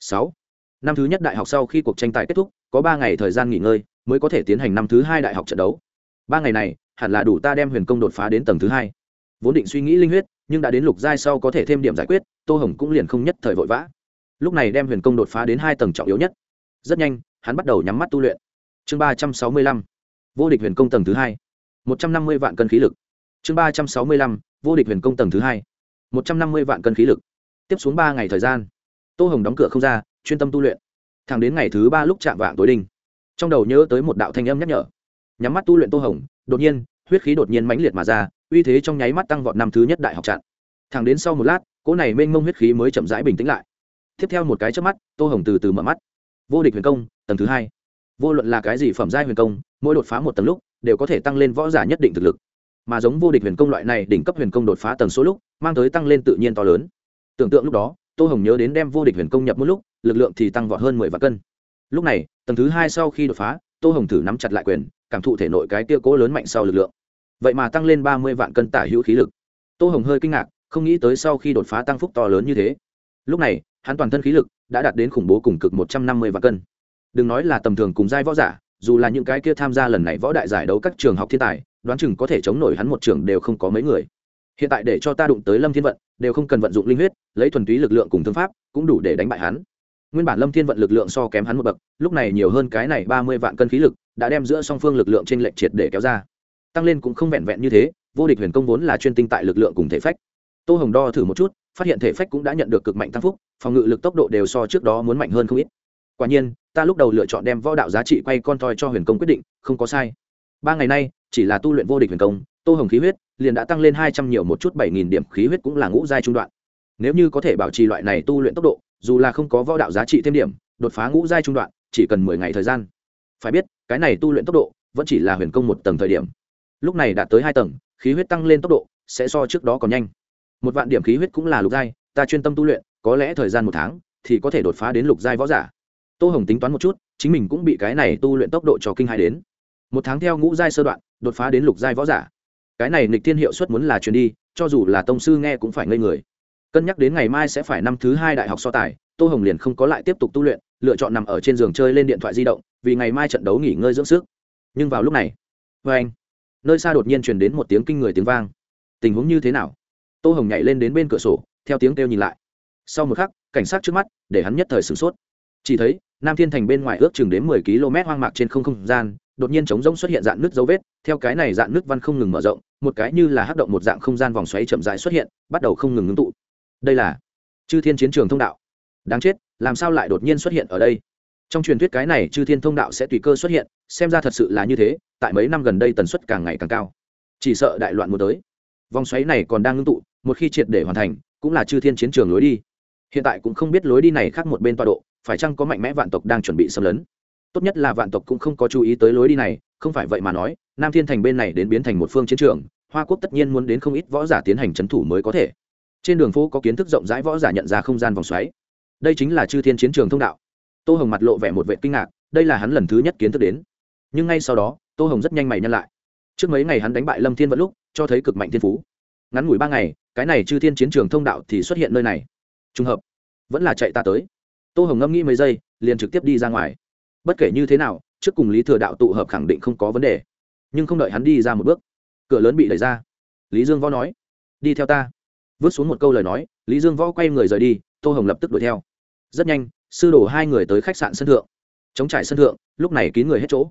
Sáu. Năm thứ nhất đại học sau khi cuộc tranh tài kết thúc, có ba ngày thời gian nghỉ ngơi mới có thể tiến hành năm thứ hai đại học trận đấu. Ba ngày này, hẳn là đủ ta đem huyền công đột phá đến tầng thứ hai. Vốn định suy nghĩ linh huyết, nhưng đã đến lục giai sau có thể thêm điểm giải quyết, tô hồng cũng liền không nhất thời vội vã. Lúc này đem huyền công đột phá đến hai tầng trọng yếu nhất rất nhanh, hắn bắt đầu nhắm mắt tu luyện. Chương ba trăm sáu mươi lăm, vô địch huyền công tầng thứ hai. Một trăm năm mươi vạn cân khí lực. Chương ba trăm sáu mươi lăm, vô địch huyền công tầng thứ hai. Một trăm năm mươi vạn cân khí lực. Tiếp xuống ba ngày thời gian, tô hồng đóng cửa không ra, chuyên tâm tu luyện. Thẳng đến ngày thứ ba lúc chạm vạng tối đinh trong đầu nhớ tới một đạo thanh âm nhắc nhở. Nhắm mắt tu luyện tô hồng, đột nhiên, huyết khí đột nhiên mãnh liệt mà ra, uy thế trong nháy mắt tăng vọt năm thứ nhất đại học trạng. Thẳng đến sau một lát, cỗ này mênh mông huyết khí mới chậm rãi bình tĩnh lại. Tiếp theo một cái trước mắt, tô hồng từ từ mở mắt vô địch huyền công, tầng thứ hai. Vô luận là cái gì phẩm giai huyền công, mỗi đột phá một tầng lúc, đều có thể tăng lên võ giả nhất định thực lực. Mà giống vô địch huyền công loại này đỉnh cấp huyền công đột phá tầng số lúc, mang tới tăng lên tự nhiên to lớn. Tưởng tượng lúc đó, tô hồng nhớ đến đem vô địch huyền công nhập một lúc, lực lượng thì tăng vọt hơn mười vạn cân. Lúc này, tầng thứ hai sau khi đột phá, tô hồng thử nắm chặt lại quyền, cảm thụ thể nội cái tia cố lớn mạnh sau lực lượng. Vậy mà tăng lên ba mươi vạn cân tả hữu khí lực. Tô hồng hơi kinh ngạc, không nghĩ tới sau khi đột phá tăng phúc to lớn như thế. Lúc này hắn toàn thân khí lực đã đạt đến khủng bố cùng cực một trăm năm mươi vạn cân. Đừng nói là tầm thường cùng giai võ giả, dù là những cái kia tham gia lần này võ đại giải đấu các trường học thiên tài, đoán chừng có thể chống nổi hắn một trường đều không có mấy người. Hiện tại để cho ta đụng tới lâm thiên vận, đều không cần vận dụng linh huyết, lấy thuần túy lực lượng cùng thương pháp, cũng đủ để đánh bại hắn. Nguyên bản lâm thiên vận lực lượng so kém hắn một bậc, lúc này nhiều hơn cái này ba mươi vạn cân khí lực, đã đem giữa song phương lực lượng trên lệnh triệt để kéo ra. Tăng lên cũng không vẹn vẹn như thế, vô địch huyền công vốn là chuyên tinh tại lực lượng cùng thể phách. Tô hồng đo thử một chút phát hiện thể phách cũng đã nhận được cực mạnh tăng phúc, phòng ngự lực tốc độ đều so trước đó muốn mạnh hơn không ít. Quả nhiên, ta lúc đầu lựa chọn đem võ đạo giá trị quay con toi cho huyền công quyết định, không có sai. Ba ngày nay, chỉ là tu luyện vô địch huyền công, tô hồng khí huyết liền đã tăng lên hai trăm nhiều một chút bảy nghìn điểm khí huyết cũng là ngũ giai trung đoạn. Nếu như có thể bảo trì loại này tu luyện tốc độ, dù là không có võ đạo giá trị thêm điểm, đột phá ngũ giai trung đoạn, chỉ cần mười ngày thời gian. Phải biết, cái này tu luyện tốc độ vẫn chỉ là huyền công một tầng thời điểm. Lúc này đạt tới hai tầng, khí huyết tăng lên tốc độ sẽ so trước đó còn nhanh một vạn điểm khí huyết cũng là lục giai, ta chuyên tâm tu luyện, có lẽ thời gian một tháng thì có thể đột phá đến lục giai võ giả. Tô hồng tính toán một chút, chính mình cũng bị cái này tu luyện tốc độ cho kinh hai đến. Một tháng theo ngũ giai sơ đoạn, đột phá đến lục giai võ giả. Cái này nịch thiên hiệu suất muốn là truyền đi, cho dù là tông sư nghe cũng phải ngây người. Cân nhắc đến ngày mai sẽ phải năm thứ hai đại học so tài, tô hồng liền không có lại tiếp tục tu luyện, lựa chọn nằm ở trên giường chơi lên điện thoại di động, vì ngày mai trận đấu nghỉ ngơi dưỡng sức. Nhưng vào lúc này vê anh nơi xa đột nhiên truyền đến một tiếng kinh người tiếng vang. Tình huống như thế nào? Tô hồng nhảy lên đến bên cửa sổ, theo tiếng kêu nhìn lại. Sau một khắc, cảnh sát trước mắt, để hắn nhất thời sửng sốt. Chỉ thấy, nam thiên thành bên ngoài ước chừng đến mười km hoang mạc trên không không gian, đột nhiên trống rỗng xuất hiện dạng nước dấu vết, theo cái này dạng nước văn không ngừng mở rộng, một cái như là hắc động một dạng không gian vòng xoáy chậm rãi xuất hiện, bắt đầu không ngừng ngưng tụ. Đây là chư thiên chiến trường thông đạo. Đáng chết, làm sao lại đột nhiên xuất hiện ở đây? Trong truyền thuyết cái này chư thiên thông đạo sẽ tùy cơ xuất hiện, xem ra thật sự là như thế, tại mấy năm gần đây tần suất càng ngày càng cao. Chỉ sợ đại loạn muốn tới. Vòng xoáy này còn đang ngưng tụ một khi triệt để hoàn thành, cũng là chư thiên chiến trường lối đi. Hiện tại cũng không biết lối đi này khác một bên tọa độ, phải chăng có mạnh mẽ vạn tộc đang chuẩn bị xâm lấn? Tốt nhất là vạn tộc cũng không có chú ý tới lối đi này, không phải vậy mà nói, nam thiên thành bên này đến biến thành một phương chiến trường, hoa quốc tất nhiên muốn đến không ít võ giả tiến hành c h ấ n thủ mới có thể. Trên đường phố có kiến thức rộng rãi võ giả nhận ra không gian vòng xoáy. Đây chính là chư thiên chiến trường thông đạo. Tô hồng mặt lộ vẻ một vệ kinh ngạc, đây là hắn lần thứ nhất kiến thức đến. Nhưng ngay sau đó, tô hồng rất nhanh mày nhân lại. Trước mấy ngày hắn đánh bại lâm thiên vẫn lúc, cho thấy cực mạnh thiên phú. Ngắn ngủi ba ngày cái này chư thiên chiến trường thông đạo thì xuất hiện nơi này. Trùng hợp, vẫn là chạy ta tới. Tô hồng ngâm nghĩ mấy giây, liền trực tiếp đi ra ngoài. Bất kể như thế nào, trước cùng lý thừa đạo tụ hợp khẳng định không có vấn đề. Nhưng không đợi hắn đi ra một bước, cửa lớn bị đẩy ra. Lý dương võ nói, đi theo ta. Vứt xuống một câu lời nói, lý dương võ quay người rời đi, tô hồng lập tức đuổi theo. Rất nhanh, sư đổ hai người tới khách sạn sân thượng. Chống trải sân thượng, lúc này kín người hết chỗ.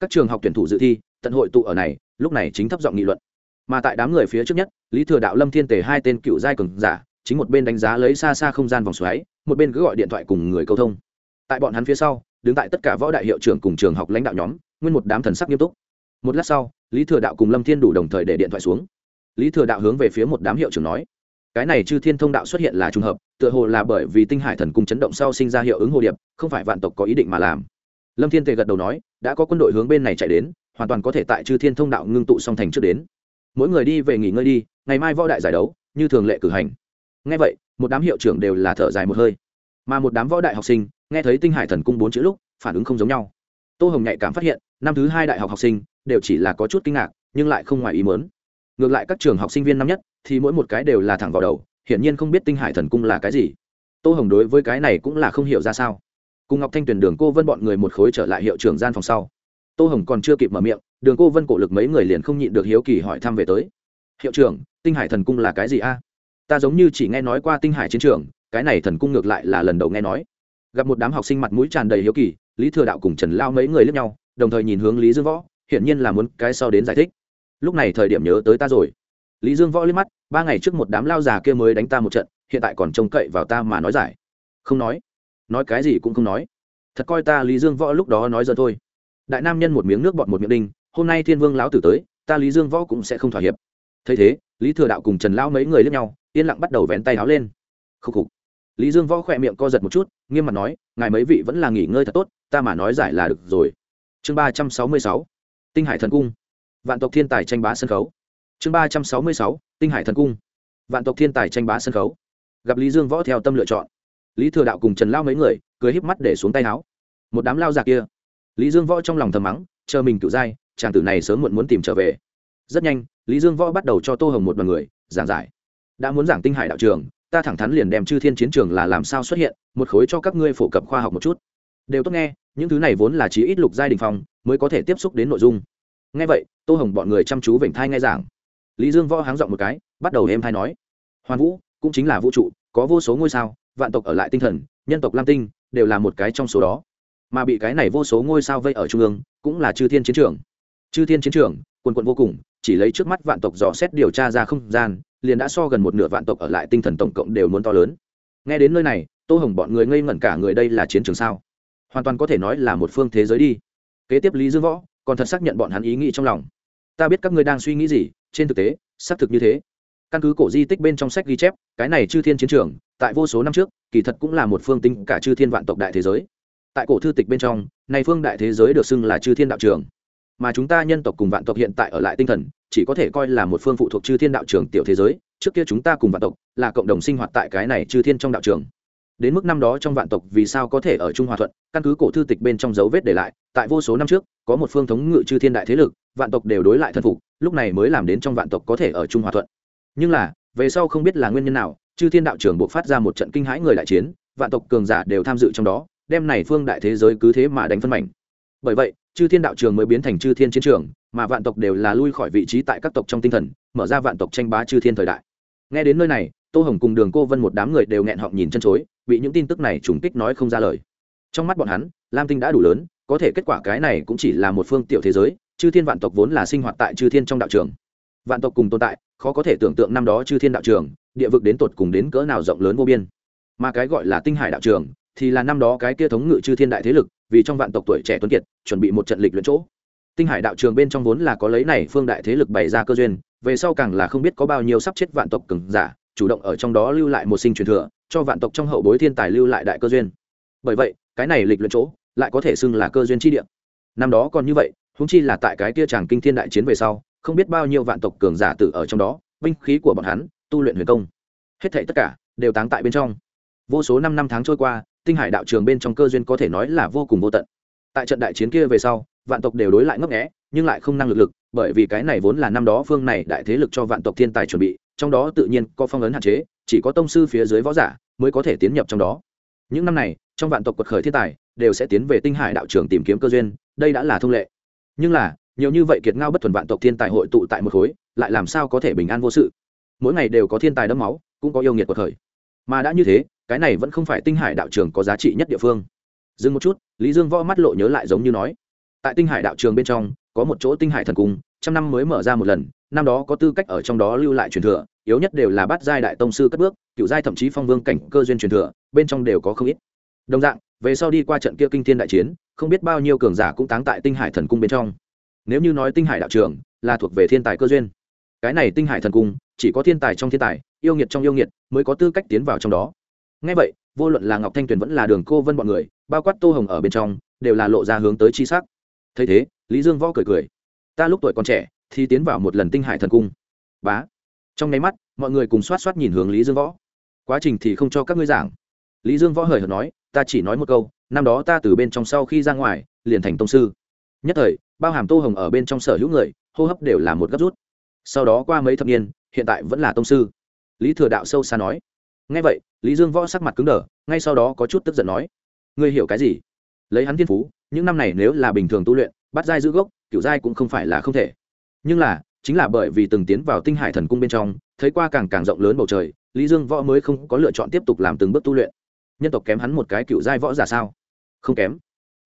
Các trường học tuyển thủ dự thi, tận hội tụ ở này, lúc này chính thấp giọng nghị luận mà tại đám người phía trước nhất, lý thừa đạo lâm thiên tề hai tên cựu giai cường giả, chính một bên đánh giá lấy xa xa không gian vòng xoáy, một bên cứ gọi điện thoại cùng người câu thông. Tại bọn hắn phía sau, đứng tại tất cả võ đại hiệu trưởng cùng trường học lãnh đạo nhóm, nguyên một đám thần sắc nghiêm túc. Một lát sau, lý thừa đạo cùng lâm thiên đủ đồng thời để điện thoại xuống. Lý thừa đạo hướng về phía một đám hiệu trưởng nói, cái này chư thiên thông đạo xuất hiện là trùng hợp, tựa hồ là bởi vì tinh hải thần cung chấn động sau sinh ra hiệu ứng hồ điệp, không phải vạn tộc có ý định mà làm. Lâm thiên tề gật đầu nói, đã có quân đội hướng bên này chạy đến, hoàn toàn có thể tại chư thiên thông đạo ngưng tụ song thành trước đến mỗi người đi về nghỉ ngơi đi, ngày mai võ đại giải đấu, như thường lệ cử hành. Ngay vậy, một đám hiệu trưởng đều là thở dài một hơi. Mà một đám võ đại học sinh, nghe thấy tinh hải thần cung bốn chữ lúc, phản ứng không giống nhau. Tô hồng nhạy cảm phát hiện, năm thứ hai đại học học sinh, đều chỉ là có chút kinh ngạc, nhưng lại không ngoài ý mớn ngược lại các trường học sinh viên năm nhất, thì mỗi một cái đều là thẳng vào đầu, hiển nhiên không biết tinh hải thần cung là cái gì. Tô hồng đối với cái này cũng là không hiểu ra sao. Cùng ngọc thanh tuyển đường cô vân bọn người một khối trở lại hiệu trưởng gian phòng sau. Tô hồng còn chưa kịp mở miệng đường cô vân cổ lực mấy người liền không nhịn được hiếu kỳ hỏi thăm về tới. Hiệu trưởng, tinh hải thần cung là cái gì a? Ta giống như chỉ nghe nói qua tinh hải chiến trường, cái này thần cung ngược lại là lần đầu nghe nói. Gặp một đám học sinh mặt mũi tràn đầy hiếu kỳ, lý thừa đạo cùng trần lao mấy người lướt nhau, đồng thời nhìn hướng lý dương võ, hiển nhiên là muốn cái sau đến giải thích. Lúc này thời điểm nhớ tới ta rồi. Lý dương võ liếc mắt, ba ngày trước một đám lao già kia mới đánh ta một trận, hiện tại còn trông cậy vào ta mà nói giải. Không nói. Nói cái gì cũng không nói. Thật coi ta lý dương võ lúc đó nói giờ thôi. Đại nam nhân một miếng nước bọt một miệng đinh hôm nay thiên vương lão tử tới, ta lý dương võ cũng sẽ không thỏa hiệp. Thấy thế, lý thừa đạo cùng trần lão mấy người lướt nhau, yên lặng bắt đầu vén tay áo lên. Khúc khục. Lý dương võ khỏe miệng co giật một chút, nghiêm mặt nói, ngài mấy vị vẫn là nghỉ ngơi thật tốt, ta mà nói giải là được rồi. Chương ba trăm sáu mươi sáu, tinh hải thần cung. Vạn tộc thiên tài tranh bá sân khấu. Chương ba trăm sáu mươi sáu, tinh hải thần cung. Vạn tộc thiên tài tranh bá sân khấu. Gặp lý dương võ theo tâm lựa chọn, lý thừa đạo cùng trần lao mấy người, cười híp mắt để xuống tay áo một đám lao già kia. Lý dương võ trong lòng thầm mắng, chờ mình cựu dai chàng tử này sớm muộn muốn tìm trở về. Rất nhanh, lý dương võ bắt đầu cho tô hồng một đ o n người, giảng giải. Đã muốn giảng tinh hải đạo trường, ta thẳng thắn liền đem chư thiên chiến trường là làm sao xuất hiện, một khối cho các ngươi phổ cập khoa học một chút. Đều tốt nghe, những thứ này vốn là chí ít lục giai đình phong, mới có thể tiếp xúc đến nội dung. Nghe vậy, tô hồng bọn người chăm chú vểnh thai nghe giảng. Lý dương võ háng dọn một cái, bắt đầu êm thai nói. Hoàn vũ, cũng chính là vũ trụ, có vô số ngôi sao, vạn tộc ở lại tinh thần, nhân tộc lam tinh, đều là một cái trong số đó. Mà bị cái này vô số ngôi sao vây ở trung ương, cũng là chư thiên chiến trường chư thiên chiến trường, quần quận vô cùng, chỉ lấy trước mắt vạn tộc dò xét điều tra ra không gian, liền đã so gần một nửa vạn tộc ở lại tinh thần tổng cộng đều muốn to lớn. Nghe đến nơi này, tô hồng bọn người ngây ngẩn cả người đây là chiến trường sao? Hoàn toàn có thể nói là một phương thế giới đi. Kế tiếp lý dương võ, còn thật xác nhận bọn hắn ý nghĩ trong lòng. Ta biết các ngươi đang suy nghĩ gì, trên thực tế, xác thực như thế. Căn cứ cổ di tích bên trong sách ghi chép, cái này chư thiên chiến trường, tại vô số năm trước, kỳ thật cũng là một phương tinh cả chư thiên vạn tộc đại thế giới. Tại cổ thư tịch bên trong, này phương đại thế giới được xưng là chư thiên đạo trường mà chúng ta nhân tộc cùng vạn tộc hiện tại ở lại tinh thần, chỉ có thể coi là một phương phụ thuộc chư thiên đạo trường tiểu thế giới, trước kia chúng ta cùng vạn tộc là cộng đồng sinh hoạt tại cái này chư thiên trong đạo trường. Đến mức năm đó trong vạn tộc vì sao có thể ở trung hòa thuận, căn cứ cổ thư tịch bên trong dấu vết để lại, tại vô số năm trước, có một phương thống ngự chư thiên đại thế lực, vạn tộc đều đối lại thân phục, lúc này mới làm đến trong vạn tộc có thể ở trung hòa thuận. Nhưng là, về sau không biết là nguyên nhân nào, chư thiên đạo trường buộc phát ra một trận kinh hãi người đại chiến, vạn tộc cường giả đều tham dự trong đó, đem này phương đại thế giới cứ thế mà đánh phân mảnh. Bởi vậy chư thiên đạo trường mới biến thành chư thiên chiến trường, mà vạn tộc đều là lui khỏi vị trí tại các tộc trong tinh thần, mở ra vạn tộc tranh bá chư thiên thời đại. Nghe đến nơi này, tô hồng cùng đường cô vân một đám người đều nghẹn họng nhìn chân chối, bị những tin tức này trùng kích nói không ra lời. Trong mắt bọn hắn, lam tinh đã đủ lớn, có thể kết quả cái này cũng chỉ là một phương tiểu thế giới, chư thiên vạn tộc vốn là sinh hoạt tại chư thiên trong đạo trường. Vạn tộc cùng tồn tại, khó có thể tưởng tượng năm đó chư thiên đạo trường, địa vực đến tột cùng đến cỡ nào rộng lớn vô biên. Mà cái gọi là tinh hải đạo trường, thì là năm đó cái kia thống ngự chư thiên đại thế lực vì trong vạn tộc tuổi trẻ tuấn kiệt, chuẩn bị một trận lịch luyện chỗ. Tinh hải đạo trường bên trong vốn là có lấy này phương đại thế lực bày ra cơ duyên, về sau càng là không biết có bao nhiêu sắp chết vạn tộc cường giả, chủ động ở trong đó lưu lại một sinh truyền thừa, cho vạn tộc trong hậu bối thiên tài lưu lại đại cơ duyên. Bởi vậy, cái này lịch luyện chỗ lại có thể xưng là cơ duyên chi địa. Năm đó còn như vậy húng chi là tại cái kia tràng kinh thiên đại chiến về sau, không biết bao nhiêu vạn tộc cường giả tử ở trong đó, binh khí của bọn hắn, tu luyện huyền công. Hết thảy tất cả đều táng tại bên trong. Vô số năm năm tháng trôi qua tinh hải đạo trường bên trong cơ duyên có thể nói là vô cùng vô tận. Tại trận đại chiến kia về sau, vạn tộc đều đối lại ngấp nghẽ nhưng lại không năng lực lực, bởi vì cái này vốn là năm đó phương này đại thế lực cho vạn tộc thiên tài chuẩn bị, trong đó tự nhiên có phong ấn hạn chế, chỉ có tông sư phía dưới võ giả mới có thể tiến nhập trong đó. Những năm này, trong vạn tộc quật khởi thiên tài, đều sẽ tiến về tinh hải đạo trường tìm kiếm cơ duyên, đây đã là thông lệ. Nhưng là, nhiều như vậy kiệt ngao bất thuần vạn tộc thiên tài hội tụ tại một khối, lại làm sao có thể bình an vô sự? Mỗi ngày đều có thiên tài đẫm máu, cũng có yêu nghiệt quật khởi mà đã như thế, cái này vẫn không phải tinh hải đạo trường có giá trị nhất địa phương. Dừng một chút, lý dương võ mắt lộ nhớ lại giống như nói. Tại tinh hải đạo trường bên trong, có một chỗ tinh hải thần cung, trăm năm mới mở ra một lần, năm đó có tư cách ở trong đó lưu lại truyền thừa, yếu nhất đều là bát giai đại tông sư cất bước, cựu giai thậm chí phong vương cảnh cơ duyên truyền thừa, bên trong đều có không ít. Đồng dạng, về sau đi qua trận kia kinh thiên đại chiến, không biết bao nhiêu cường giả cũng táng tại tinh hải thần cung bên trong. Nếu như nói tinh hải đạo trường là thuộc về thiên tài cơ duyên, cái này tinh hải thần cung chỉ có thiên tài trong thiên tài yêu nghiệt trong yêu nghiệt mới có tư cách tiến vào trong đó. Ngay vậy, vô luận là ngọc thanh tuyền vẫn là đường cô vân bọn người, bao quát tô hồng ở bên trong, đều là lộ ra hướng tới chi sắc. Thấy thế, lý dương võ cười cười. Ta lúc tuổi còn trẻ, thì tiến vào một lần tinh hải thần cung. Bá. Trong nháy mắt, mọi người cùng xoát xoát nhìn hướng lý dương võ. Quá trình thì không cho các ngươi giảng. Lý dương võ hời hợt nói, ta chỉ nói một câu, năm đó ta từ bên trong sau khi ra ngoài, liền thành tông sư. Nhất thời, bao hàm tô hồng ở bên trong sở hữu người, hô hấp đều là một gấp rút. Sau đó qua mấy thập niên, hiện tại vẫn là tông sư lý thừa đạo sâu xa nói. Ngay vậy, lý dương võ sắc mặt cứng đờ, ngay sau đó có chút tức giận nói. Ngươi hiểu cái gì? Lấy hắn thiên phú, những năm này nếu là bình thường tu luyện, bắt giai giữ gốc, kiểu giai cũng không phải là không thể. Nhưng là, chính là bởi vì từng tiến vào tinh hải thần cung bên trong, thấy qua càng càng rộng lớn bầu trời, lý dương võ mới không có lựa chọn tiếp tục làm từng bước tu luyện. Nhân tộc kém hắn một cái cựu giai võ giả sao? Không kém.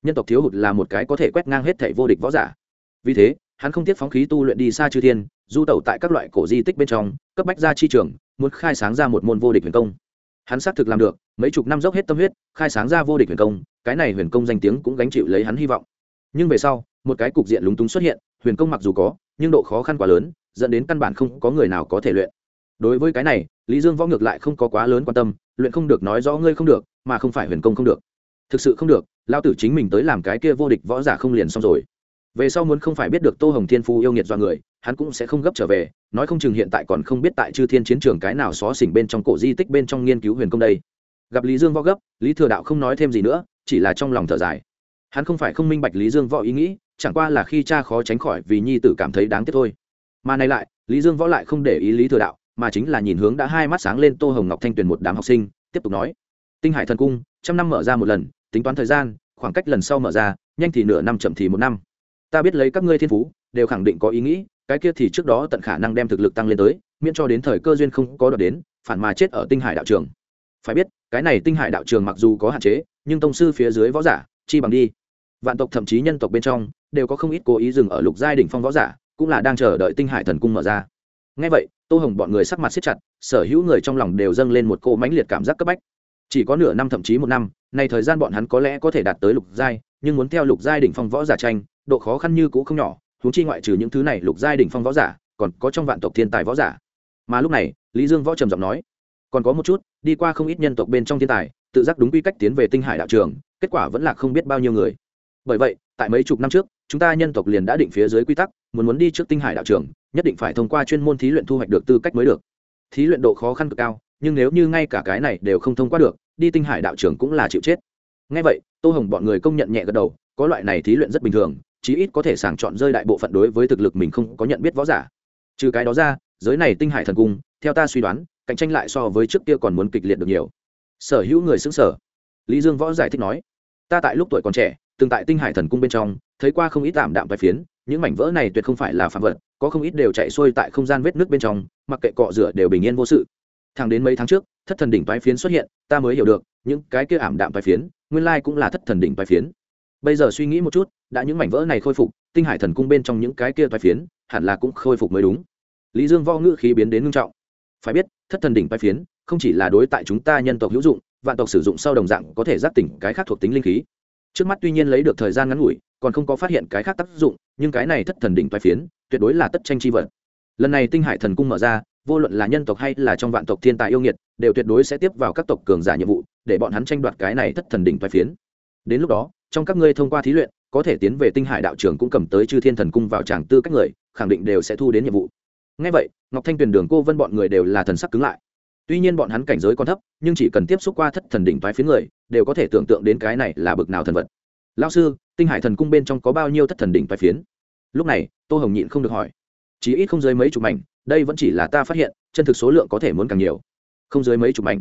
Nhân tộc thiếu hụt là một cái có thể quét ngang hết thảy vô địch võ giả. Vì thế, hắn không tiếc phóng khí tu luyện đi xa chư thiên, du tẩu tại các loại cổ di tích bên trong, cấp bách ra chi trường muốn khai sáng ra một môn vô địch huyền công. Hắn xác thực làm được, mấy chục năm dốc hết tâm huyết, khai sáng ra vô địch huyền công, cái này huyền công danh tiếng cũng gánh chịu lấy hắn hy vọng. Nhưng về sau, một cái cục diện lúng túng xuất hiện, huyền công mặc dù có, nhưng độ khó khăn quá lớn, dẫn đến căn bản không có người nào có thể luyện. Đối với cái này, lý dương võ ngược lại không có quá lớn quan tâm, luyện không được nói rõ ngươi không được, mà không phải huyền công không được. Thực sự không được lao tử chính mình tới làm cái kia vô địch võ giả không liền xong rồi. Về sau muốn không phải biết được tô hồng thiên phu yêu nghiệt do người, hắn cũng sẽ không gấp trở về nói không chừng hiện tại còn không biết tại chư thiên chiến trường cái nào xó xỉnh bên trong cổ di tích bên trong nghiên cứu huyền công đây. Gặp lý dương võ gấp, lý thừa đạo không nói thêm gì nữa, chỉ là trong lòng thở dài. Hắn không phải không minh bạch lý dương võ ý nghĩ, chẳng qua là khi cha khó tránh khỏi vì nhi tử cảm thấy đáng tiếc thôi. Mà này lại, lý dương võ lại không để ý lý thừa đạo, mà chính là nhìn hướng đã hai mắt sáng lên tô hồng ngọc thanh tuyền một đám học sinh, tiếp tục nói. Tinh hải thần cung, trăm năm mở ra một lần, tính toán thời gian, khoảng cách lần sau mở ra, nhanh thì nửa năm chậm thì một năm. Ta biết lấy các ngươi thiên phú đều khẳng định có ý nghĩ, cái kia thì trước đó tận khả năng đem thực lực tăng lên tới, miễn cho đến thời cơ duyên không có đợt đến, phản mà chết ở tinh hải đạo trường. Phải biết, cái này tinh hải đạo trường mặc dù có hạn chế, nhưng tông sư phía dưới võ giả, chi bằng đi. Vạn tộc thậm chí nhân tộc bên trong, đều có không ít cố ý dừng ở lục giai đỉnh phong võ giả, cũng là đang chờ đợi tinh hải thần cung mở ra. Ngay vậy, tô hồng bọn người sắc mặt siết chặt, sở hữu người trong lòng đều dâng lên một cỗ mãnh liệt cảm giác cấp bách. Chỉ có nửa năm thậm chí một năm, nay thời gian bọn hắn có lẽ có thể đạt tới lục giai, nhưng muốn theo lục giai đỉnh phong võ giả tranh, độ khó khăn như cũ không nhỏ huống chi ngoại trừ những thứ này lục giai đỉnh phong võ giả, còn có trong vạn tộc thiên tài võ giả. Mà lúc này, lý dương võ trầm giọng nói, còn có một chút, đi qua không ít nhân tộc bên trong thiên tài, tự giác đúng quy cách tiến về tinh hải đạo trường, kết quả vẫn là không biết bao nhiêu người. Bởi vậy, tại mấy chục năm trước, chúng ta nhân tộc liền đã định phía dưới quy tắc, muốn muốn đi trước tinh hải đạo trường, nhất định phải thông qua chuyên môn thí luyện thu hoạch được tư cách mới được. Thí luyện độ khó khăn cực cao, nhưng nếu như ngay cả cái này đều không thông qua được, đi tinh hải đạo trường cũng là chịu chết. Ngay vậy, tô hồng bọn người công nhận nhẹ gật đầu, có loại này thí luyện rất bình thường chí ít có thể sàng chọn rơi đại bộ phận đối với thực lực mình không có nhận biết võ giả. Trừ cái đó ra, giới này tinh hải thần cung, theo ta suy đoán, cạnh tranh lại so với trước kia còn muốn kịch liệt được nhiều. Sở hữu người xứng sở. Lý dương võ giải thích nói, ta tại lúc tuổi còn trẻ, từng tại tinh hải thần cung bên trong, thấy qua không ít tạm đạm vài phiến, những mảnh vỡ này tuyệt không phải là phạm vật, có không ít đều chạy xuôi tại không gian vết nước bên trong, mặc kệ cọ rửa đều bình yên vô sự. Thẳng đến mấy tháng trước, thất thần đỉnh toái phiến xuất hiện, ta mới hiểu được, những cái kia ảm đạm toái phiến, nguyên lai cũng là thất thần đỉnh toái phiến bây giờ suy nghĩ một chút, đã những mảnh vỡ này khôi phục, tinh hải thần cung bên trong những cái kia toái phiến, hẳn là cũng khôi phục mới đúng. Lý dương vo ngữ khí biến đến ngưng trọng. Phải biết, thất thần đỉnh toái phiến, không chỉ là đối tại chúng ta nhân tộc hữu dụng, vạn tộc sử dụng sau đồng dạng có thể giác tỉnh cái khác thuộc tính linh khí. Trước mắt tuy nhiên lấy được thời gian ngắn ngủi, còn không có phát hiện cái khác tác dụng, nhưng cái này thất thần đỉnh toái phiến, tuyệt đối là tất tranh chi vật. Lần này tinh hải thần cung mở ra, vô luận là nhân tộc hay là trong vạn tộc thiên tài yêu nghiệt, đều tuyệt đối sẽ tiếp vào các tộc cường giả nhiệm vụ, để bọn hắn tranh đoạt cái này thất thần đỉnh toái phiến. Đến lúc đó trong các ngươi thông qua thí luyện, có thể tiến về tinh hải đạo trường cũng cầm tới chư thiên thần cung vào tràng tư các người, khẳng định đều sẽ thu đến nhiệm vụ. Ngay vậy, ngọc thanh tuyền đường cô vân bọn người đều là thần sắc cứng lại. Tuy nhiên bọn hắn cảnh giới còn thấp, nhưng chỉ cần tiếp xúc qua thất thần đỉnh thoái phiến người, đều có thể tưởng tượng đến cái này là bực nào thần vật. Lao sư, tinh hải thần cung bên trong có bao nhiêu thất thần đỉnh thoái phiến? Lúc này, tô hồng nhịn không được hỏi. Chỉ ít không dưới mấy chục mảnh, đây vẫn chỉ là ta phát hiện, chân thực số lượng có thể muốn càng nhiều. Không dưới mấy chục mảnh.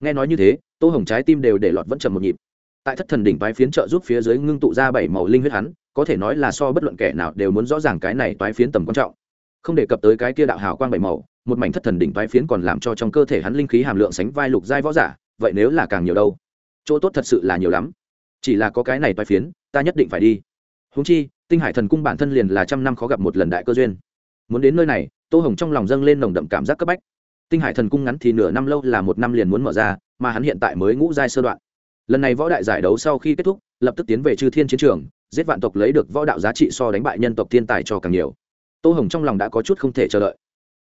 Nghe nói như thế, tô hồng trái tim đều để lọt vẫn chậm một nhịp tại thất thần đỉnh toái phiến trợ giúp phía dưới ngưng tụ ra bảy màu linh huyết hắn, có thể nói là so bất luận kẻ nào đều muốn rõ ràng cái này toái phiến tầm quan trọng. Không đề cập tới cái kia đạo hào quang bảy màu, một mảnh thất thần đỉnh toái phiến còn làm cho trong cơ thể hắn linh khí hàm lượng sánh vai lục giai võ giả, vậy nếu là càng nhiều đâu? Chỗ tốt thật sự là nhiều lắm. Chỉ là có cái này toái phiến, ta nhất định phải đi. Húng chi, tinh hải thần cung bản thân liền là trăm năm khó gặp một lần đại cơ duyên. Muốn đến nơi này, tô hồng trong lòng dâng lên nồng đậm cảm giác cấp bách. Tinh hải thần cung ngắn thì nửa năm lâu là một năm liền muốn mở ra, mà hắn hiện tại mới ngũ giai sơ đoạn lần này võ đại giải đấu sau khi kết thúc, lập tức tiến về chư thiên chiến trường, giết vạn tộc lấy được võ đạo giá trị so đánh bại nhân tộc thiên tài cho càng nhiều. Tô hồng trong lòng đã có chút không thể chờ đợi.